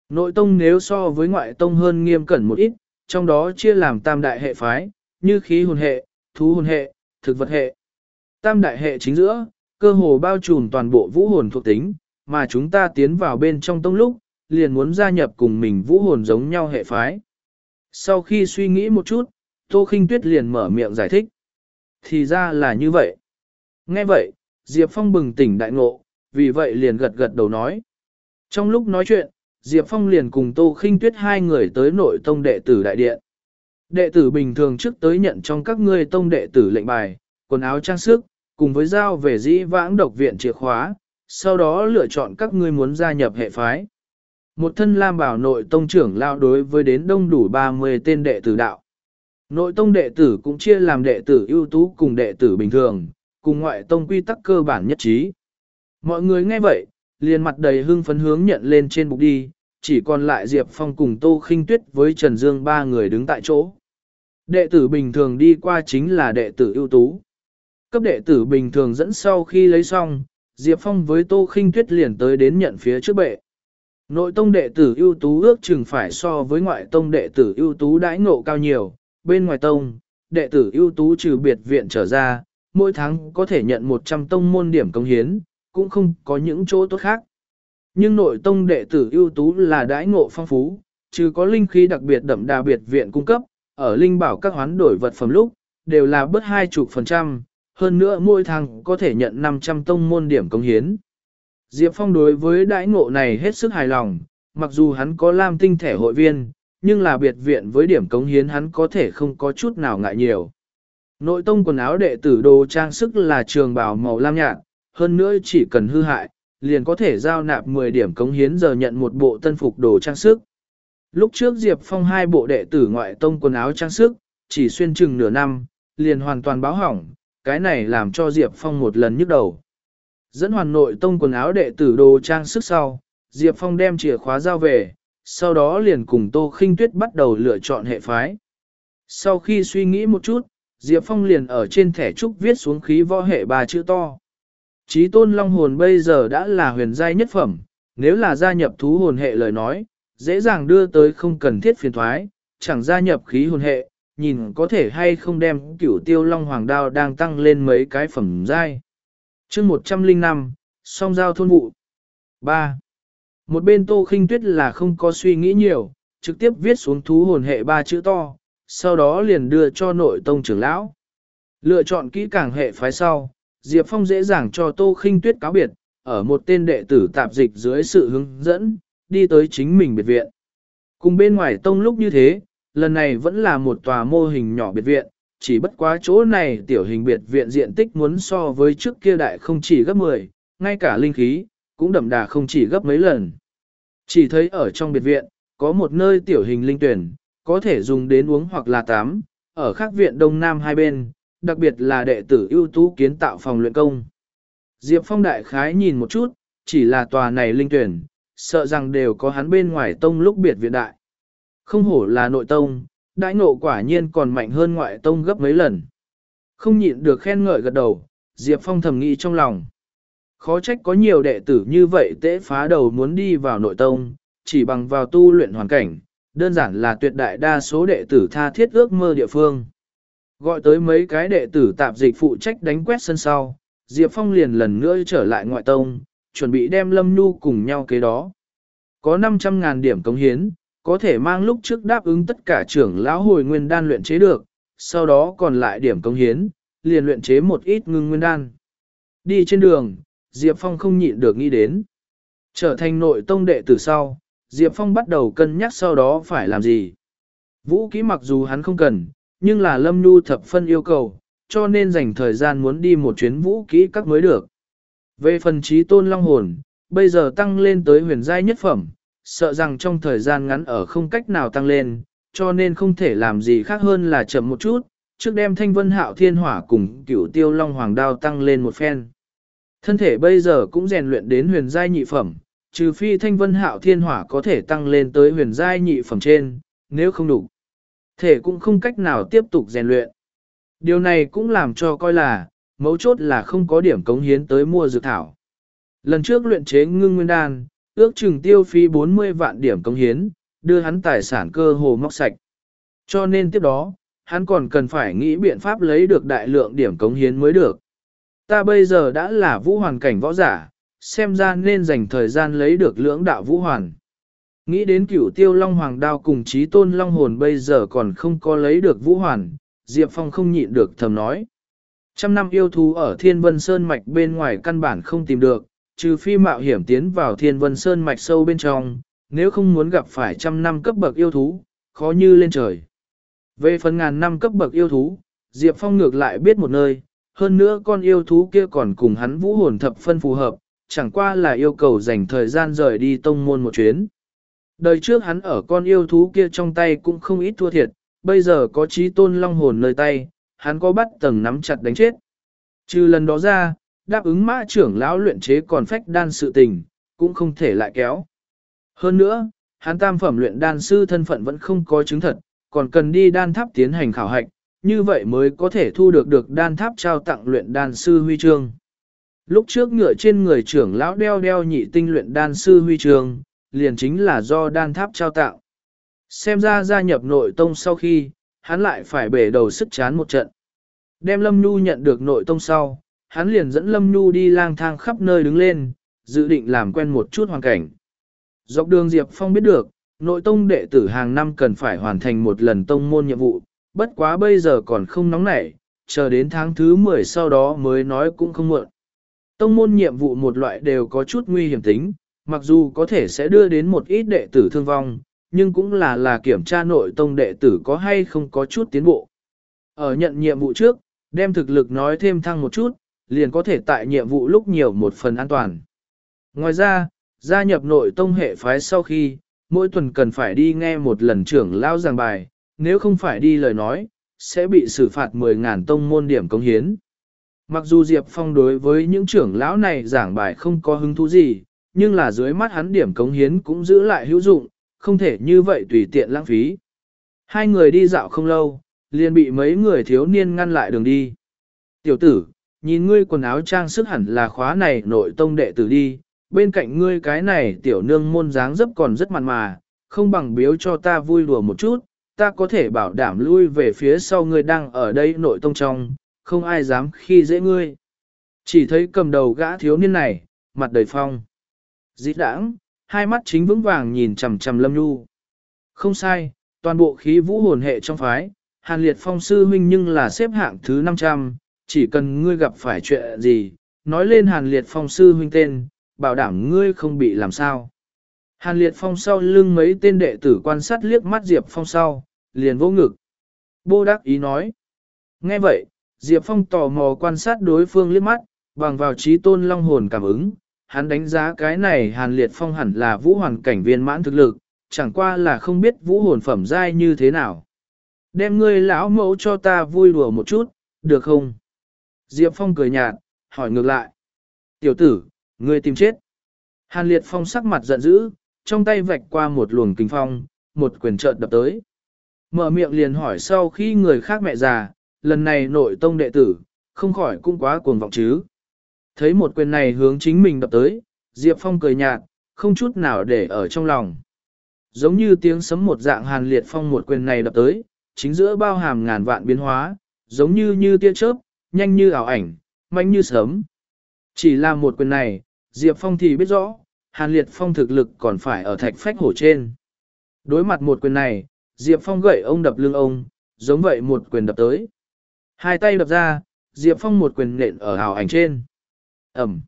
Nội tông nếu so với ngoại tông hơn nghiêm cẩn một ít, trong đó chia làm tam đại hệ phái, như khí hồn hệ, thú hồn hệ, thực vật hệ. Tam đại hệ chính giữa, cơ hồ bao trùm toàn bộ vũ hồn thuộc tính, mà chúng ta tiến vào bên trong tông lúc, liền muốn gia nhập cùng mình vũ hồn giống nhau hệ phái. Sau khi suy nghĩ một chút, Tô Khinh Tuyết liền mở miệng giải thích. Thì ra là như vậy. Nghe vậy, Diệp Phong bừng tỉnh đại ngộ, vì vậy liền gật gật đầu nói. Trong lúc nói chuyện, Diệp Phong liền cùng Tô Khinh Tuyết hai người tới nội tông đệ tử đại điện. Đệ tử bình thường trước tới nhận trong các ngươi tông đệ tử lệnh bài, quần áo trang sức, cùng với giao về dĩ vãng độc viện chìa khóa, sau đó lựa chọn các ngươi muốn gia nhập hệ phái. Một thân lam bảo nội tông trưởng lao đối với đến đông đủ 30 tên đệ tử đạo. Nội tông đệ tử cũng chia làm đệ tử ưu tú cùng đệ tử bình thường, cùng ngoại tông quy tắc cơ bản nhất trí. Mọi người nghe vậy, liền mặt đầy hưng phấn hướng nhận lên trên bục đi, chỉ còn lại Diệp Phong cùng Tô Khinh Tuyết với Trần Dương ba người đứng tại chỗ. Đệ tử bình thường đi qua chính là đệ tử ưu tú. Cấp đệ tử bình thường dẫn sau khi lấy xong, Diệp Phong với Tô Khinh Tuyết liền tới đến nhận phía trước bệ. Nội tông đệ tử ưu tú ước chừng phải so với ngoại tông đệ tử ưu tú đãi ngộ cao nhiều, bên ngoài tông, đệ tử ưu tú trừ biệt viện trở ra, mỗi tháng có thể nhận 100 tông môn điểm công hiến, cũng không có những chỗ tốt khác. Nhưng nội tông đệ tử ưu tú là đãi ngộ phong phú, trừ có linh khí đặc biệt đậm đà biệt viện cung cấp, ở linh bảo các hoán đổi vật phẩm lúc, đều là bớt hai chục phần trăm, hơn nữa mỗi tháng có thể nhận 500 tông môn điểm công hiến. Diệp Phong đối với đãi ngộ này hết sức hài lòng, mặc dù hắn có lam tinh thẻ hội viên, nhưng là biệt viện với điểm cống hiến hắn có thể không có chút nào ngại nhiều. Nội tông quần áo đệ tử đồ trang sức là trường bào màu lam nhạt, hơn nữa chỉ cần hư hại, liền có thể giao nạp 10 điểm cống hiến giờ nhận một bộ tân phục đồ trang sức. Lúc trước Diệp Phong hai bộ đệ tử ngoại tông quần áo trang sức, chỉ xuyên chừng nửa năm, liền hoàn toàn báo hỏng, cái này làm cho Diệp Phong một lần nhức đầu. Dẫn hoàn nội tông quần áo đệ tử đồ trang sức sau, Diệp Phong đem chìa khóa giao về, sau đó liền cùng Tô Khinh Tuyết bắt đầu lựa chọn hệ phái. Sau khi suy nghĩ một chút, Diệp Phong liền ở trên thẻ trúc viết xuống khí võ hệ ba chữ to. Chí tôn long hồn bây giờ đã là huyền giai nhất phẩm, nếu là gia nhập thú hồn hệ lời nói, dễ dàng đưa tới không cần thiết phiền thoái, chẳng gia nhập khí hồn hệ, nhìn có thể hay không đem cửu tiêu long hoàng đao đang tăng lên mấy cái phẩm giai. chương 105, song giao thôn vụ. 3. Một bên tô khinh tuyết là không có suy nghĩ nhiều, trực tiếp viết xuống thú hồn hệ ba chữ to, sau đó liền đưa cho nội tông trưởng lão. Lựa chọn kỹ càng hệ phái sau, Diệp Phong dễ dàng cho tô khinh tuyết cáo biệt, ở một tên đệ tử tạp dịch dưới sự hướng dẫn, đi tới chính mình biệt viện. Cùng bên ngoài tông lúc như thế, lần này vẫn là một tòa mô hình nhỏ biệt viện, chỉ bất quá chỗ này tiểu hình biệt viện diện tích muốn so với trước kia đại không chỉ gấp 10, ngay cả linh khí, cũng đậm đà không chỉ gấp mấy lần. Chỉ thấy ở trong biệt viện, có một nơi tiểu hình linh tuyển, có thể dùng đến uống hoặc là tắm, ở khác viện đông nam hai bên, đặc biệt là đệ tử ưu tú kiến tạo phòng luyện công. Diệp Phong đại khái nhìn một chút, chỉ là tòa này linh tuyển, sợ rằng đều có hắn bên ngoài tông lúc biệt viện đại. Không hổ là nội tông, đại ngộ quả nhiên còn mạnh hơn ngoại tông gấp mấy lần. Không nhịn được khen ngợi gật đầu, Diệp Phong thầm nghĩ trong lòng. Khó trách có nhiều đệ tử như vậy tế phá đầu muốn đi vào nội tông, chỉ bằng vào tu luyện hoàn cảnh, đơn giản là tuyệt đại đa số đệ tử tha thiết ước mơ địa phương. Gọi tới mấy cái đệ tử tạp dịch phụ trách đánh quét sân sau, Diệp Phong liền lần nữa trở lại ngoại tông, chuẩn bị đem Lâm Nhu cùng nhau kế đó. Có 500.000 điểm cống hiến, có thể mang lúc trước đáp ứng tất cả trưởng lão hồi nguyên đan luyện chế được, sau đó còn lại điểm cống hiến, liền luyện chế một ít ngưng nguyên đan. Đi trên đường, Diệp Phong không nhịn được nghĩ đến. Trở thành nội tông đệ từ sau, Diệp Phong bắt đầu cân nhắc sau đó phải làm gì. Vũ kỹ mặc dù hắn không cần, nhưng là Lâm Nhu thập phân yêu cầu, cho nên dành thời gian muốn đi một chuyến vũ kỹ các mới được. Về phần trí tôn long hồn, bây giờ tăng lên tới huyền giai nhất phẩm, sợ rằng trong thời gian ngắn ở không cách nào tăng lên, cho nên không thể làm gì khác hơn là chậm một chút, trước đem thanh vân hạo thiên hỏa cùng cửu tiêu long hoàng đao tăng lên một phen. Thân thể bây giờ cũng rèn luyện đến huyền giai nhị phẩm, trừ phi thanh vân hạo thiên hỏa có thể tăng lên tới huyền giai nhị phẩm trên, nếu không đủ. Thể cũng không cách nào tiếp tục rèn luyện. Điều này cũng làm cho coi là, mấu chốt là không có điểm cống hiến tới mua dược thảo. Lần trước luyện chế ngưng nguyên đan, ước chừng tiêu phí 40 vạn điểm cống hiến, đưa hắn tài sản cơ hồ móc sạch. Cho nên tiếp đó, hắn còn cần phải nghĩ biện pháp lấy được đại lượng điểm cống hiến mới được. Ta bây giờ đã là vũ hoàn cảnh võ giả, xem ra nên dành thời gian lấy được lưỡng đạo vũ hoàn. Nghĩ đến cửu tiêu long hoàng đao cùng trí tôn long hồn bây giờ còn không có lấy được vũ hoàn, Diệp Phong không nhịn được thầm nói. Trăm năm yêu thú ở Thiên Vân Sơn Mạch bên ngoài căn bản không tìm được, trừ phi mạo hiểm tiến vào Thiên Vân Sơn Mạch sâu bên trong, nếu không muốn gặp phải trăm năm cấp bậc yêu thú, khó như lên trời. Về phần ngàn năm cấp bậc yêu thú, Diệp Phong ngược lại biết một nơi, hơn nữa con yêu thú kia còn cùng hắn vũ hồn thập phân phù hợp, chẳng qua là yêu cầu dành thời gian rời đi tông môn một chuyến. Đời trước hắn ở con yêu thú kia trong tay cũng không ít thua thiệt, bây giờ có trí tôn long hồn nơi tay, hắn có bắt tầng nắm chặt đánh chết. Trừ lần đó ra, đáp ứng mã trưởng lão luyện chế còn phách đan sự tình, cũng không thể lại kéo. Hơn nữa, hắn tam phẩm luyện đan sư thân phận vẫn không có chứng thật, còn cần đi đan tháp tiến hành khảo hạch, như vậy mới có thể thu được được đan tháp trao tặng luyện đan sư huy chương. Lúc trước ngựa trên người trưởng lão đeo đeo nhị tinh luyện đan sư huy chương, liền chính là do đan tháp trao tặng. Xem ra gia nhập nội tông sau khi, hắn lại phải bể đầu sức chán một trận. Đem Lâm Nhu nhận được nội tông sau, hắn liền dẫn Lâm Nhu đi lang thang khắp nơi đứng lên, dự định làm quen một chút hoàn cảnh. Dọc đường Diệp Phong biết được, nội tông đệ tử hàng năm cần phải hoàn thành một lần tông môn nhiệm vụ, bất quá bây giờ còn không nóng nảy, chờ đến tháng thứ 10 sau đó mới nói cũng không muộn. Tông môn nhiệm vụ một loại đều có chút nguy hiểm tính, mặc dù có thể sẽ đưa đến một ít đệ tử thương vong, nhưng cũng là là kiểm tra nội tông đệ tử có hay không có chút tiến bộ. Ở nhận nhiệm vụ trước, đem thực lực nói thêm thăng một chút, liền có thể tại nhiệm vụ lúc nhiều một phần an toàn. Ngoài ra, gia nhập nội tông hệ phái sau khi, mỗi tuần cần phải đi nghe một lần trưởng lao giảng bài, nếu không phải đi lời nói, sẽ bị xử phạt 10.000 tông môn điểm công hiến. Mặc dù Diệp Phong đối với những trưởng lão này giảng bài không có hứng thú gì, nhưng là dưới mắt hắn điểm cống hiến cũng giữ lại hữu dụng, không thể như vậy tùy tiện lãng phí. Hai người đi dạo không lâu, liền bị mấy người thiếu niên ngăn lại đường đi. Tiểu tử, nhìn ngươi quần áo trang sức hẳn là khóa này nội tông đệ tử đi, bên cạnh ngươi cái này tiểu nương môn dáng dấp còn rất mặn mà, không bằng biếu cho ta vui đùa một chút, ta có thể bảo đảm lui về phía sau ngươi đang ở đây nội tông trong, không ai dám khi dễ ngươi. Chỉ thấy cầm đầu gã thiếu niên này, mặt đầy phong. Dĩ đãng, hai mắt chính vững vàng nhìn chằm chằm Lâm Nhu. Không sai, toàn bộ khí vũ hồn hệ trong phái, Hàn Liệt Phong sư huynh nhưng là xếp hạng thứ 500, chỉ cần ngươi gặp phải chuyện gì, nói lên Hàn Liệt Phong sư huynh tên, bảo đảm ngươi không bị làm sao. Hàn Liệt Phong sau lưng mấy tên đệ tử quan sát liếc mắt Diệp Phong sau, liền vô ngực. Bô đắc ý nói. Nghe vậy, Diệp Phong tò mò quan sát đối phương liếc mắt, bằng vào trí tôn long hồn cảm ứng, hắn đánh giá cái này Hàn Liệt Phong hẳn là vũ hoàn cảnh viên mãn thực lực, chẳng qua là không biết vũ hồn phẩm giai như thế nào. Đem ngươi lão mẫu cho ta vui đùa một chút, được không? Diệp Phong cười nhạt, hỏi ngược lại. Tiểu tử, ngươi tìm chết. Hàn Liệt Phong sắc mặt giận dữ, trong tay vạch qua một luồng kinh phong, một quyền trợn đập tới. Mở miệng liền hỏi sau khi người khác mẹ già, lần này nội tông đệ tử, không khỏi cũng quá cuồng vọng chứ. Thấy một quyền này hướng chính mình đập tới, Diệp Phong cười nhạt, không chút nào để ở trong lòng. Giống như tiếng sấm một dạng hàn liệt phong một quyền này đập tới, chính giữa bao hàm ngàn vạn biến hóa, giống như như tia chớp, nhanh như ảo ảnh, mạnh như sớm. Chỉ là một quyền này, Diệp Phong thì biết rõ, hàn liệt phong thực lực còn phải ở thạch phách hổ trên. Đối mặt một quyền này, Diệp Phong gậy ông đập lưng ông, giống vậy một quyền đập tới. Hai tay đập ra, Diệp Phong một quyền nện ở hào ảnh trên. Ẩm.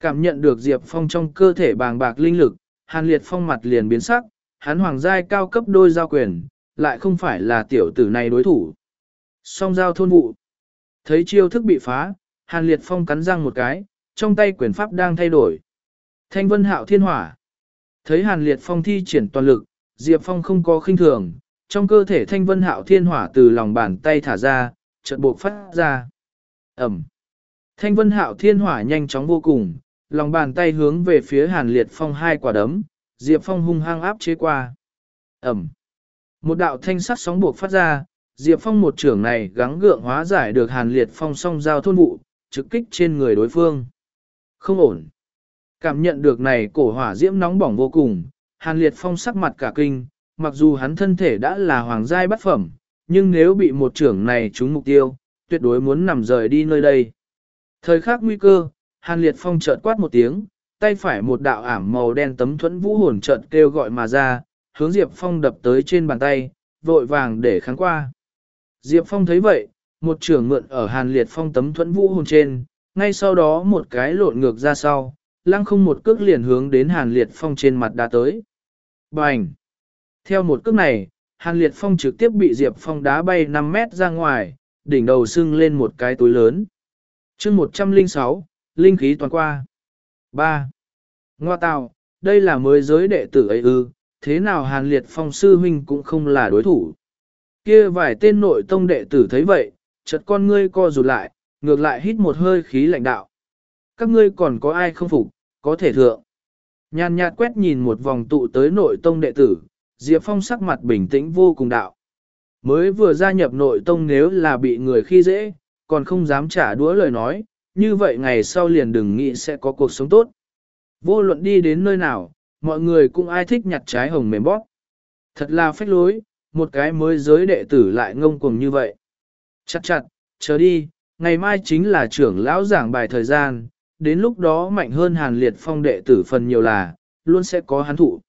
Cảm nhận được Diệp Phong trong cơ thể bàng bạc linh lực, Hàn Liệt Phong mặt liền biến sắc, hắn hoàng giai cao cấp đôi giao quyền, lại không phải là tiểu tử này đối thủ. Song giao thôn vụ. Thấy chiêu thức bị phá, Hàn Liệt Phong cắn răng một cái, trong tay quyền pháp đang thay đổi. Thanh vân hạo thiên hỏa. Thấy Hàn Liệt Phong thi triển toàn lực, Diệp Phong không có khinh thường, trong cơ thể thanh vân hạo thiên hỏa từ lòng bàn tay thả ra, chợt buộc phát ra. Ẩm. Thanh vân hạo thiên hỏa nhanh chóng vô cùng, lòng bàn tay hướng về phía hàn liệt phong hai quả đấm, Diệp Phong hung hăng áp chế qua. Ẩm. Một đạo thanh sắc sóng buộc phát ra, Diệp Phong một trưởng này gắng gượng hóa giải được hàn liệt phong song giao thôn vụ, trực kích trên người đối phương. Không ổn. Cảm nhận được này cổ hỏa diễm nóng bỏng vô cùng, hàn liệt phong sắc mặt cả kinh, mặc dù hắn thân thể đã là hoàng giai bất phẩm, nhưng nếu bị một trưởng này trúng mục tiêu, tuyệt đối muốn nằm rời đi nơi đây. Thời khắc nguy cơ, Hàn Liệt Phong chợt quát một tiếng, tay phải một đạo ảm màu đen tấm thuẫn vũ hồn chợt kêu gọi mà ra, hướng Diệp Phong đập tới trên bàn tay, vội vàng để kháng qua. Diệp Phong thấy vậy, một trưởng mượn ở Hàn Liệt Phong tấm thuẫn vũ hồn trên, ngay sau đó một cái lộn ngược ra sau, lăng không một cước liền hướng đến Hàn Liệt Phong trên mặt đá tới. Bành! Theo một cước này, Hàn Liệt Phong trực tiếp bị Diệp Phong đá bay 5 mét ra ngoài, đỉnh đầu sưng lên một cái túi lớn chương 106, Linh khí toàn qua. 3. Ngoa tạo, đây là mới giới đệ tử ấy ư, thế nào Hàn Liệt Phong sư huynh cũng không là đối thủ. Kia vài tên nội tông đệ tử thấy vậy, chợt con ngươi co rụt lại, ngược lại hít một hơi khí lạnh đạo. Các ngươi còn có ai không phục, có thể thượng. Nhàn nhạt quét nhìn một vòng tụ tới nội tông đệ tử, Diệp Phong sắc mặt bình tĩnh vô cùng đạo. Mới vừa gia nhập nội tông nếu là bị người khi dễ, còn không dám trả đũa lời nói, như vậy ngày sau liền đừng nghĩ sẽ có cuộc sống tốt. Vô luận đi đến nơi nào, mọi người cũng ai thích nhặt trái hồng mềm bóp. Thật là phách lối, một cái mới giới đệ tử lại ngông cuồng như vậy. Chặt chặt, chờ đi, ngày mai chính là trưởng lão giảng bài thời gian, đến lúc đó mạnh hơn Hàn Liệt Phong đệ tử phần nhiều là, luôn sẽ có hắn thụ.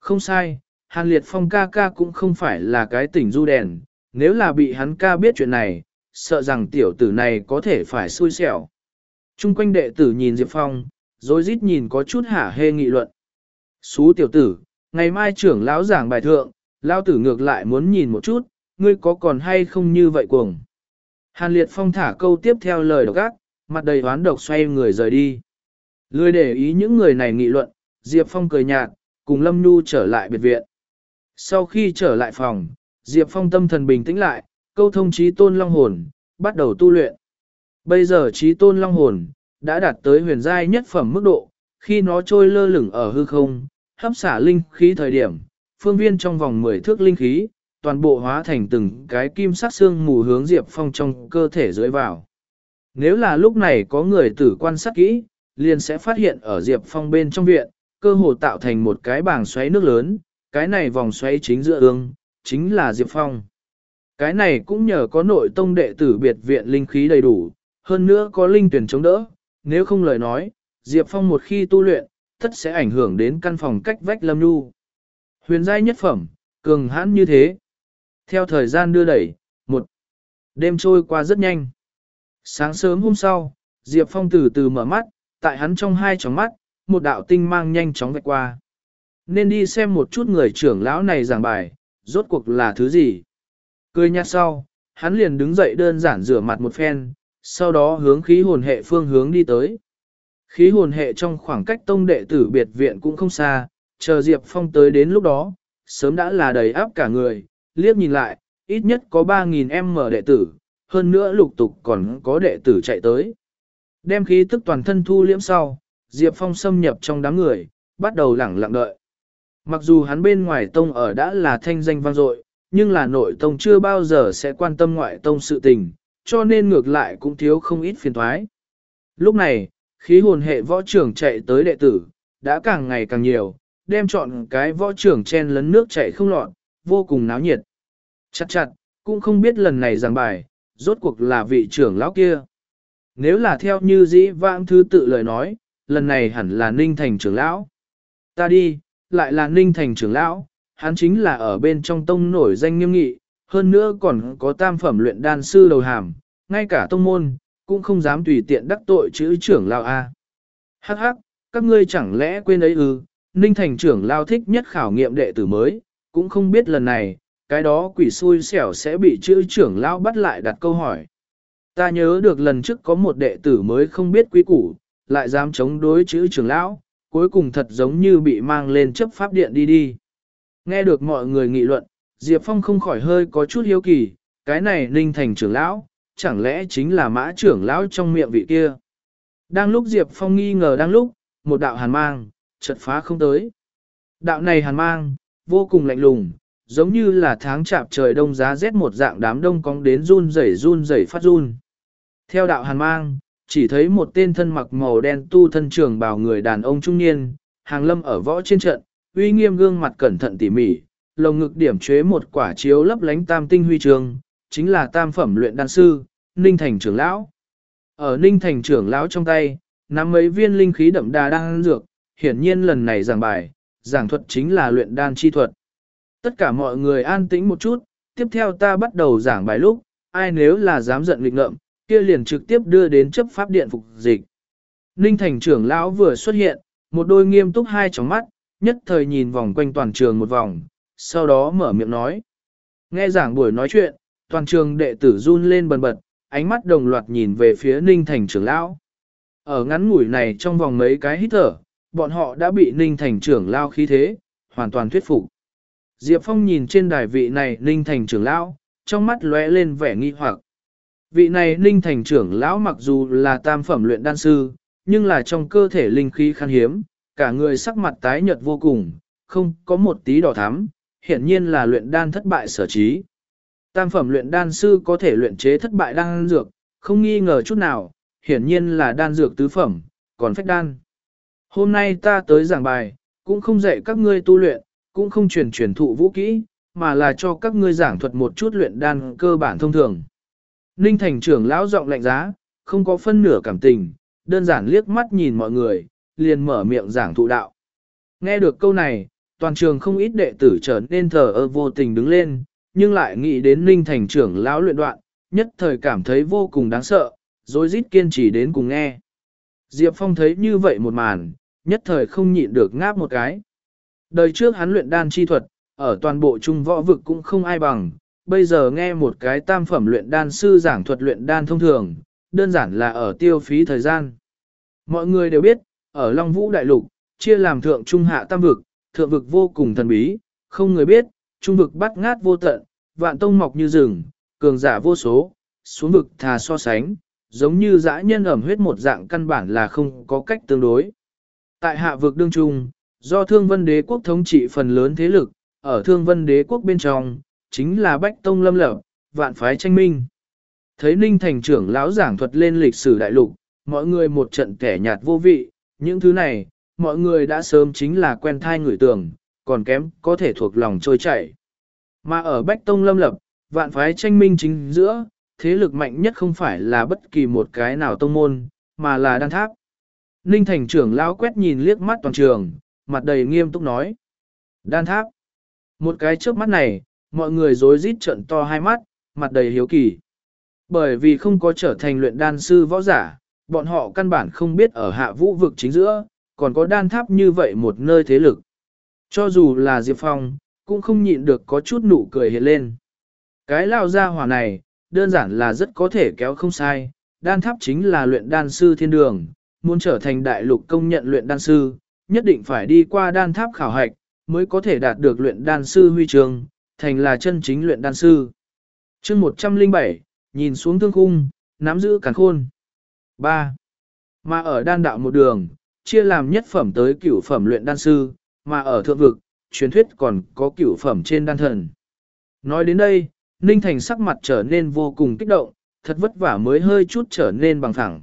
Không sai, Hàn Liệt Phong ca ca cũng không phải là cái tỉnh du đèn, nếu là bị hắn ca biết chuyện này, sợ rằng tiểu tử này có thể phải xui xẻo. Trung quanh đệ tử nhìn Diệp Phong, rồi rít nhìn có chút hả hê nghị luận. Xú tiểu tử, ngày mai trưởng lão giảng bài thượng, lão tử ngược lại muốn nhìn một chút, ngươi có còn hay không như vậy cuồng. Hàn Liệt Phong thả câu tiếp theo lời độc ác, mặt đầy oán độc xoay người rời đi. Lười để ý những người này nghị luận, Diệp Phong cười nhạt, cùng Lâm Nhu trở lại biệt viện. Sau khi trở lại phòng, Diệp Phong tâm thần bình tĩnh lại, câu thông trí tôn long hồn, bắt đầu tu luyện. Bây giờ trí tôn long hồn, đã đạt tới huyền giai nhất phẩm mức độ, khi nó trôi lơ lửng ở hư không, hấp xả linh khí thời điểm, phương viên trong vòng 10 thước linh khí, toàn bộ hóa thành từng cái kim sắc xương mù hướng Diệp Phong trong cơ thể dưới vào. Nếu là lúc này có người tử quan sát kỹ, liền sẽ phát hiện ở Diệp Phong bên trong viện, cơ hồ tạo thành một cái bảng xoáy nước lớn, cái này vòng xoáy chính giữa ương, chính là Diệp Phong. Cái này cũng nhờ có nội tông đệ tử biệt viện linh khí đầy đủ, hơn nữa có linh tuyển chống đỡ, nếu không lời nói, Diệp Phong một khi tu luyện, tất sẽ ảnh hưởng đến căn phòng cách vách lâm nu. Huyền giai nhất phẩm, cường hãn như thế. Theo thời gian đưa đẩy, một đêm trôi qua rất nhanh. Sáng sớm hôm sau, Diệp Phong từ từ mở mắt, tại hắn trong hai tròng mắt, một đạo tinh mang nhanh chóng vạch qua. Nên đi xem một chút người trưởng lão này giảng bài, rốt cuộc là thứ gì. Cười nhạt sau, hắn liền đứng dậy đơn giản rửa mặt một phen, sau đó hướng khí hồn hệ phương hướng đi tới. Khí hồn hệ trong khoảng cách tông đệ tử biệt viện cũng không xa, chờ Diệp Phong tới đến lúc đó, sớm đã là đầy áp cả người, liếc nhìn lại, ít nhất có 3.000 mở đệ tử, hơn nữa lục tục còn có đệ tử chạy tới. Đem khí tức toàn thân thu liễm sau, Diệp Phong xâm nhập trong đám người, bắt đầu lẳng lặng đợi. Mặc dù hắn bên ngoài tông ở đã là thanh danh vang dội, nhưng là nội tông chưa bao giờ sẽ quan tâm ngoại tông sự tình, cho nên ngược lại cũng thiếu không ít phiền thoái. Lúc này, khí hồn hệ võ trưởng chạy tới đệ tử, đã càng ngày càng nhiều, đem chọn cái võ trưởng chen lấn nước chạy không lọt, vô cùng náo nhiệt. Chặt chặt, cũng không biết lần này giảng bài, rốt cuộc là vị trưởng lão kia. Nếu là theo như dĩ vãng thứ tự lời nói, lần này hẳn là Ninh Thành trưởng lão. Ta đi, lại là Ninh Thành trưởng lão, hắn chính là ở bên trong tông nổi danh nghiêm nghị, hơn nữa còn có tam phẩm luyện đan sư đầu hàm, ngay cả tông môn, cũng không dám tùy tiện đắc tội chữ trưởng lão A. Hắc hắc, các ngươi chẳng lẽ quên ấy ư, Ninh Thành trưởng lão thích nhất khảo nghiệm đệ tử mới, cũng không biết lần này, cái đó quỷ xui xẻo sẽ bị chữ trưởng lão bắt lại đặt câu hỏi. Ta nhớ được lần trước có một đệ tử mới không biết quý củ, lại dám chống đối chữ trưởng lão, cuối cùng thật giống như bị mang lên chấp pháp điện đi đi. Nghe được mọi người nghị luận, Diệp Phong không khỏi hơi có chút hiếu kỳ, cái này ninh thành trưởng lão, chẳng lẽ chính là mã trưởng lão trong miệng vị kia. Đang lúc Diệp Phong nghi ngờ đang lúc, một đạo hàn mang, chợt phá không tới. Đạo này hàn mang, vô cùng lạnh lùng, giống như là tháng chạp trời đông giá rét một dạng đám đông cong đến run rẩy run rẩy phát run. Theo đạo hàn mang, chỉ thấy một tên thân mặc màu đen tu thân trường bào người đàn ông trung niên, hàng lâm ở võ trên trận, uy nghiêm gương mặt cẩn thận tỉ mỉ, lồng ngực điểm chế một quả chiếu lấp lánh tam tinh huy trường, chính là tam phẩm luyện đan sư, Ninh Thành trưởng lão. Ở Ninh Thành trưởng lão trong tay, nắm mấy viên linh khí đậm đà đang dược, hiển nhiên lần này giảng bài, giảng thuật chính là luyện đan chi thuật. Tất cả mọi người an tĩnh một chút, tiếp theo ta bắt đầu giảng bài lúc, ai nếu là dám giận nghịch ngợm, kia liền trực tiếp đưa đến chấp pháp điện phục dịch. Ninh thành trưởng lão vừa xuất hiện, một đôi nghiêm túc hai tròng mắt, nhất thời nhìn vòng quanh toàn trường một vòng, sau đó mở miệng nói. Nghe giảng buổi nói chuyện, toàn trường đệ tử run lên bần bật, ánh mắt đồng loạt nhìn về phía Ninh thành trưởng lão. Ở ngắn ngủi này trong vòng mấy cái hít thở, bọn họ đã bị Ninh thành trưởng lão khí thế, hoàn toàn thuyết phục. Diệp Phong nhìn trên đài vị này Ninh thành trưởng lão, trong mắt lóe lên vẻ nghi hoặc. Vị này ninh thành trưởng lão mặc dù là tam phẩm luyện đan sư, nhưng là trong cơ thể linh khí khan hiếm, cả người sắc mặt tái nhợt vô cùng, không có một tí đỏ thắm, hiển nhiên là luyện đan thất bại sở trí. Tam phẩm luyện đan sư có thể luyện chế thất bại đan dược, không nghi ngờ chút nào, hiển nhiên là đan dược tứ phẩm, còn phách đan. Hôm nay ta tới giảng bài, cũng không dạy các ngươi tu luyện, cũng không truyền truyền thụ vũ kỹ, mà là cho các ngươi giảng thuật một chút luyện đan cơ bản thông thường. Ninh thành trưởng lão giọng lạnh giá, không có phân nửa cảm tình, đơn giản liếc mắt nhìn mọi người, liền mở miệng giảng thụ đạo. Nghe được câu này, toàn trường không ít đệ tử trở nên thờ ơ vô tình đứng lên, nhưng lại nghĩ đến Ninh thành trưởng lão luyện đoạn, nhất thời cảm thấy vô cùng đáng sợ, rồi rít kiên trì đến cùng nghe. Diệp Phong thấy như vậy một màn, nhất thời không nhịn được ngáp một cái. Đời trước hắn luyện đan chi thuật, ở toàn bộ trung võ vực cũng không ai bằng, bây giờ nghe một cái tam phẩm luyện đan sư giảng thuật luyện đan thông thường, đơn giản là ở tiêu phí thời gian. Mọi người đều biết, ở Long Vũ Đại Lục, chia làm thượng trung hạ tam vực, thượng vực vô cùng thần bí, không người biết, trung vực bắt ngát vô tận, vạn tông mọc như rừng, cường giả vô số, xuống vực thà so sánh, giống như dã nhân ẩm huyết một dạng căn bản là không có cách tương đối. Tại hạ vực đương trung, do thương vân đế quốc thống trị phần lớn thế lực, ở thương vân đế quốc bên trong, chính là Bách Tông Lâm Lập, vạn phái tranh minh. Thấy Ninh Thành trưởng lão giảng thuật lên lịch sử đại lục, mọi người một trận kẻ nhạt vô vị, những thứ này, mọi người đã sớm chính là quen thai người tưởng, còn kém có thể thuộc lòng trôi chảy. Mà ở Bách Tông Lâm Lập, vạn phái tranh minh chính giữa, thế lực mạnh nhất không phải là bất kỳ một cái nào tông môn, mà là đan tháp. Ninh thành trưởng lão quét nhìn liếc mắt toàn trường, mặt đầy nghiêm túc nói. Đan tháp. Một cái trước mắt này, mọi người rối rít trận to hai mắt, mặt đầy hiếu kỳ. Bởi vì không có trở thành luyện đan sư võ giả, bọn họ căn bản không biết ở hạ vũ vực chính giữa, còn có đan tháp như vậy một nơi thế lực. Cho dù là Diệp Phong, cũng không nhịn được có chút nụ cười hiện lên. Cái lao ra hỏa này, đơn giản là rất có thể kéo không sai, đan tháp chính là luyện đan sư thiên đường, muốn trở thành đại lục công nhận luyện đan sư, nhất định phải đi qua đan tháp khảo hạch, mới có thể đạt được luyện đan sư huy trường, thành là chân chính luyện đan sư. chương 107, nhìn xuống thương khung, nắm giữ càn khôn. 3. Mà ở đan đạo một đường, chia làm nhất phẩm tới cửu phẩm luyện đan sư, mà ở thượng vực, truyền thuyết còn có cửu phẩm trên đan thần. Nói đến đây, Ninh Thành sắc mặt trở nên vô cùng kích động, thật vất vả mới hơi chút trở nên bằng thẳng.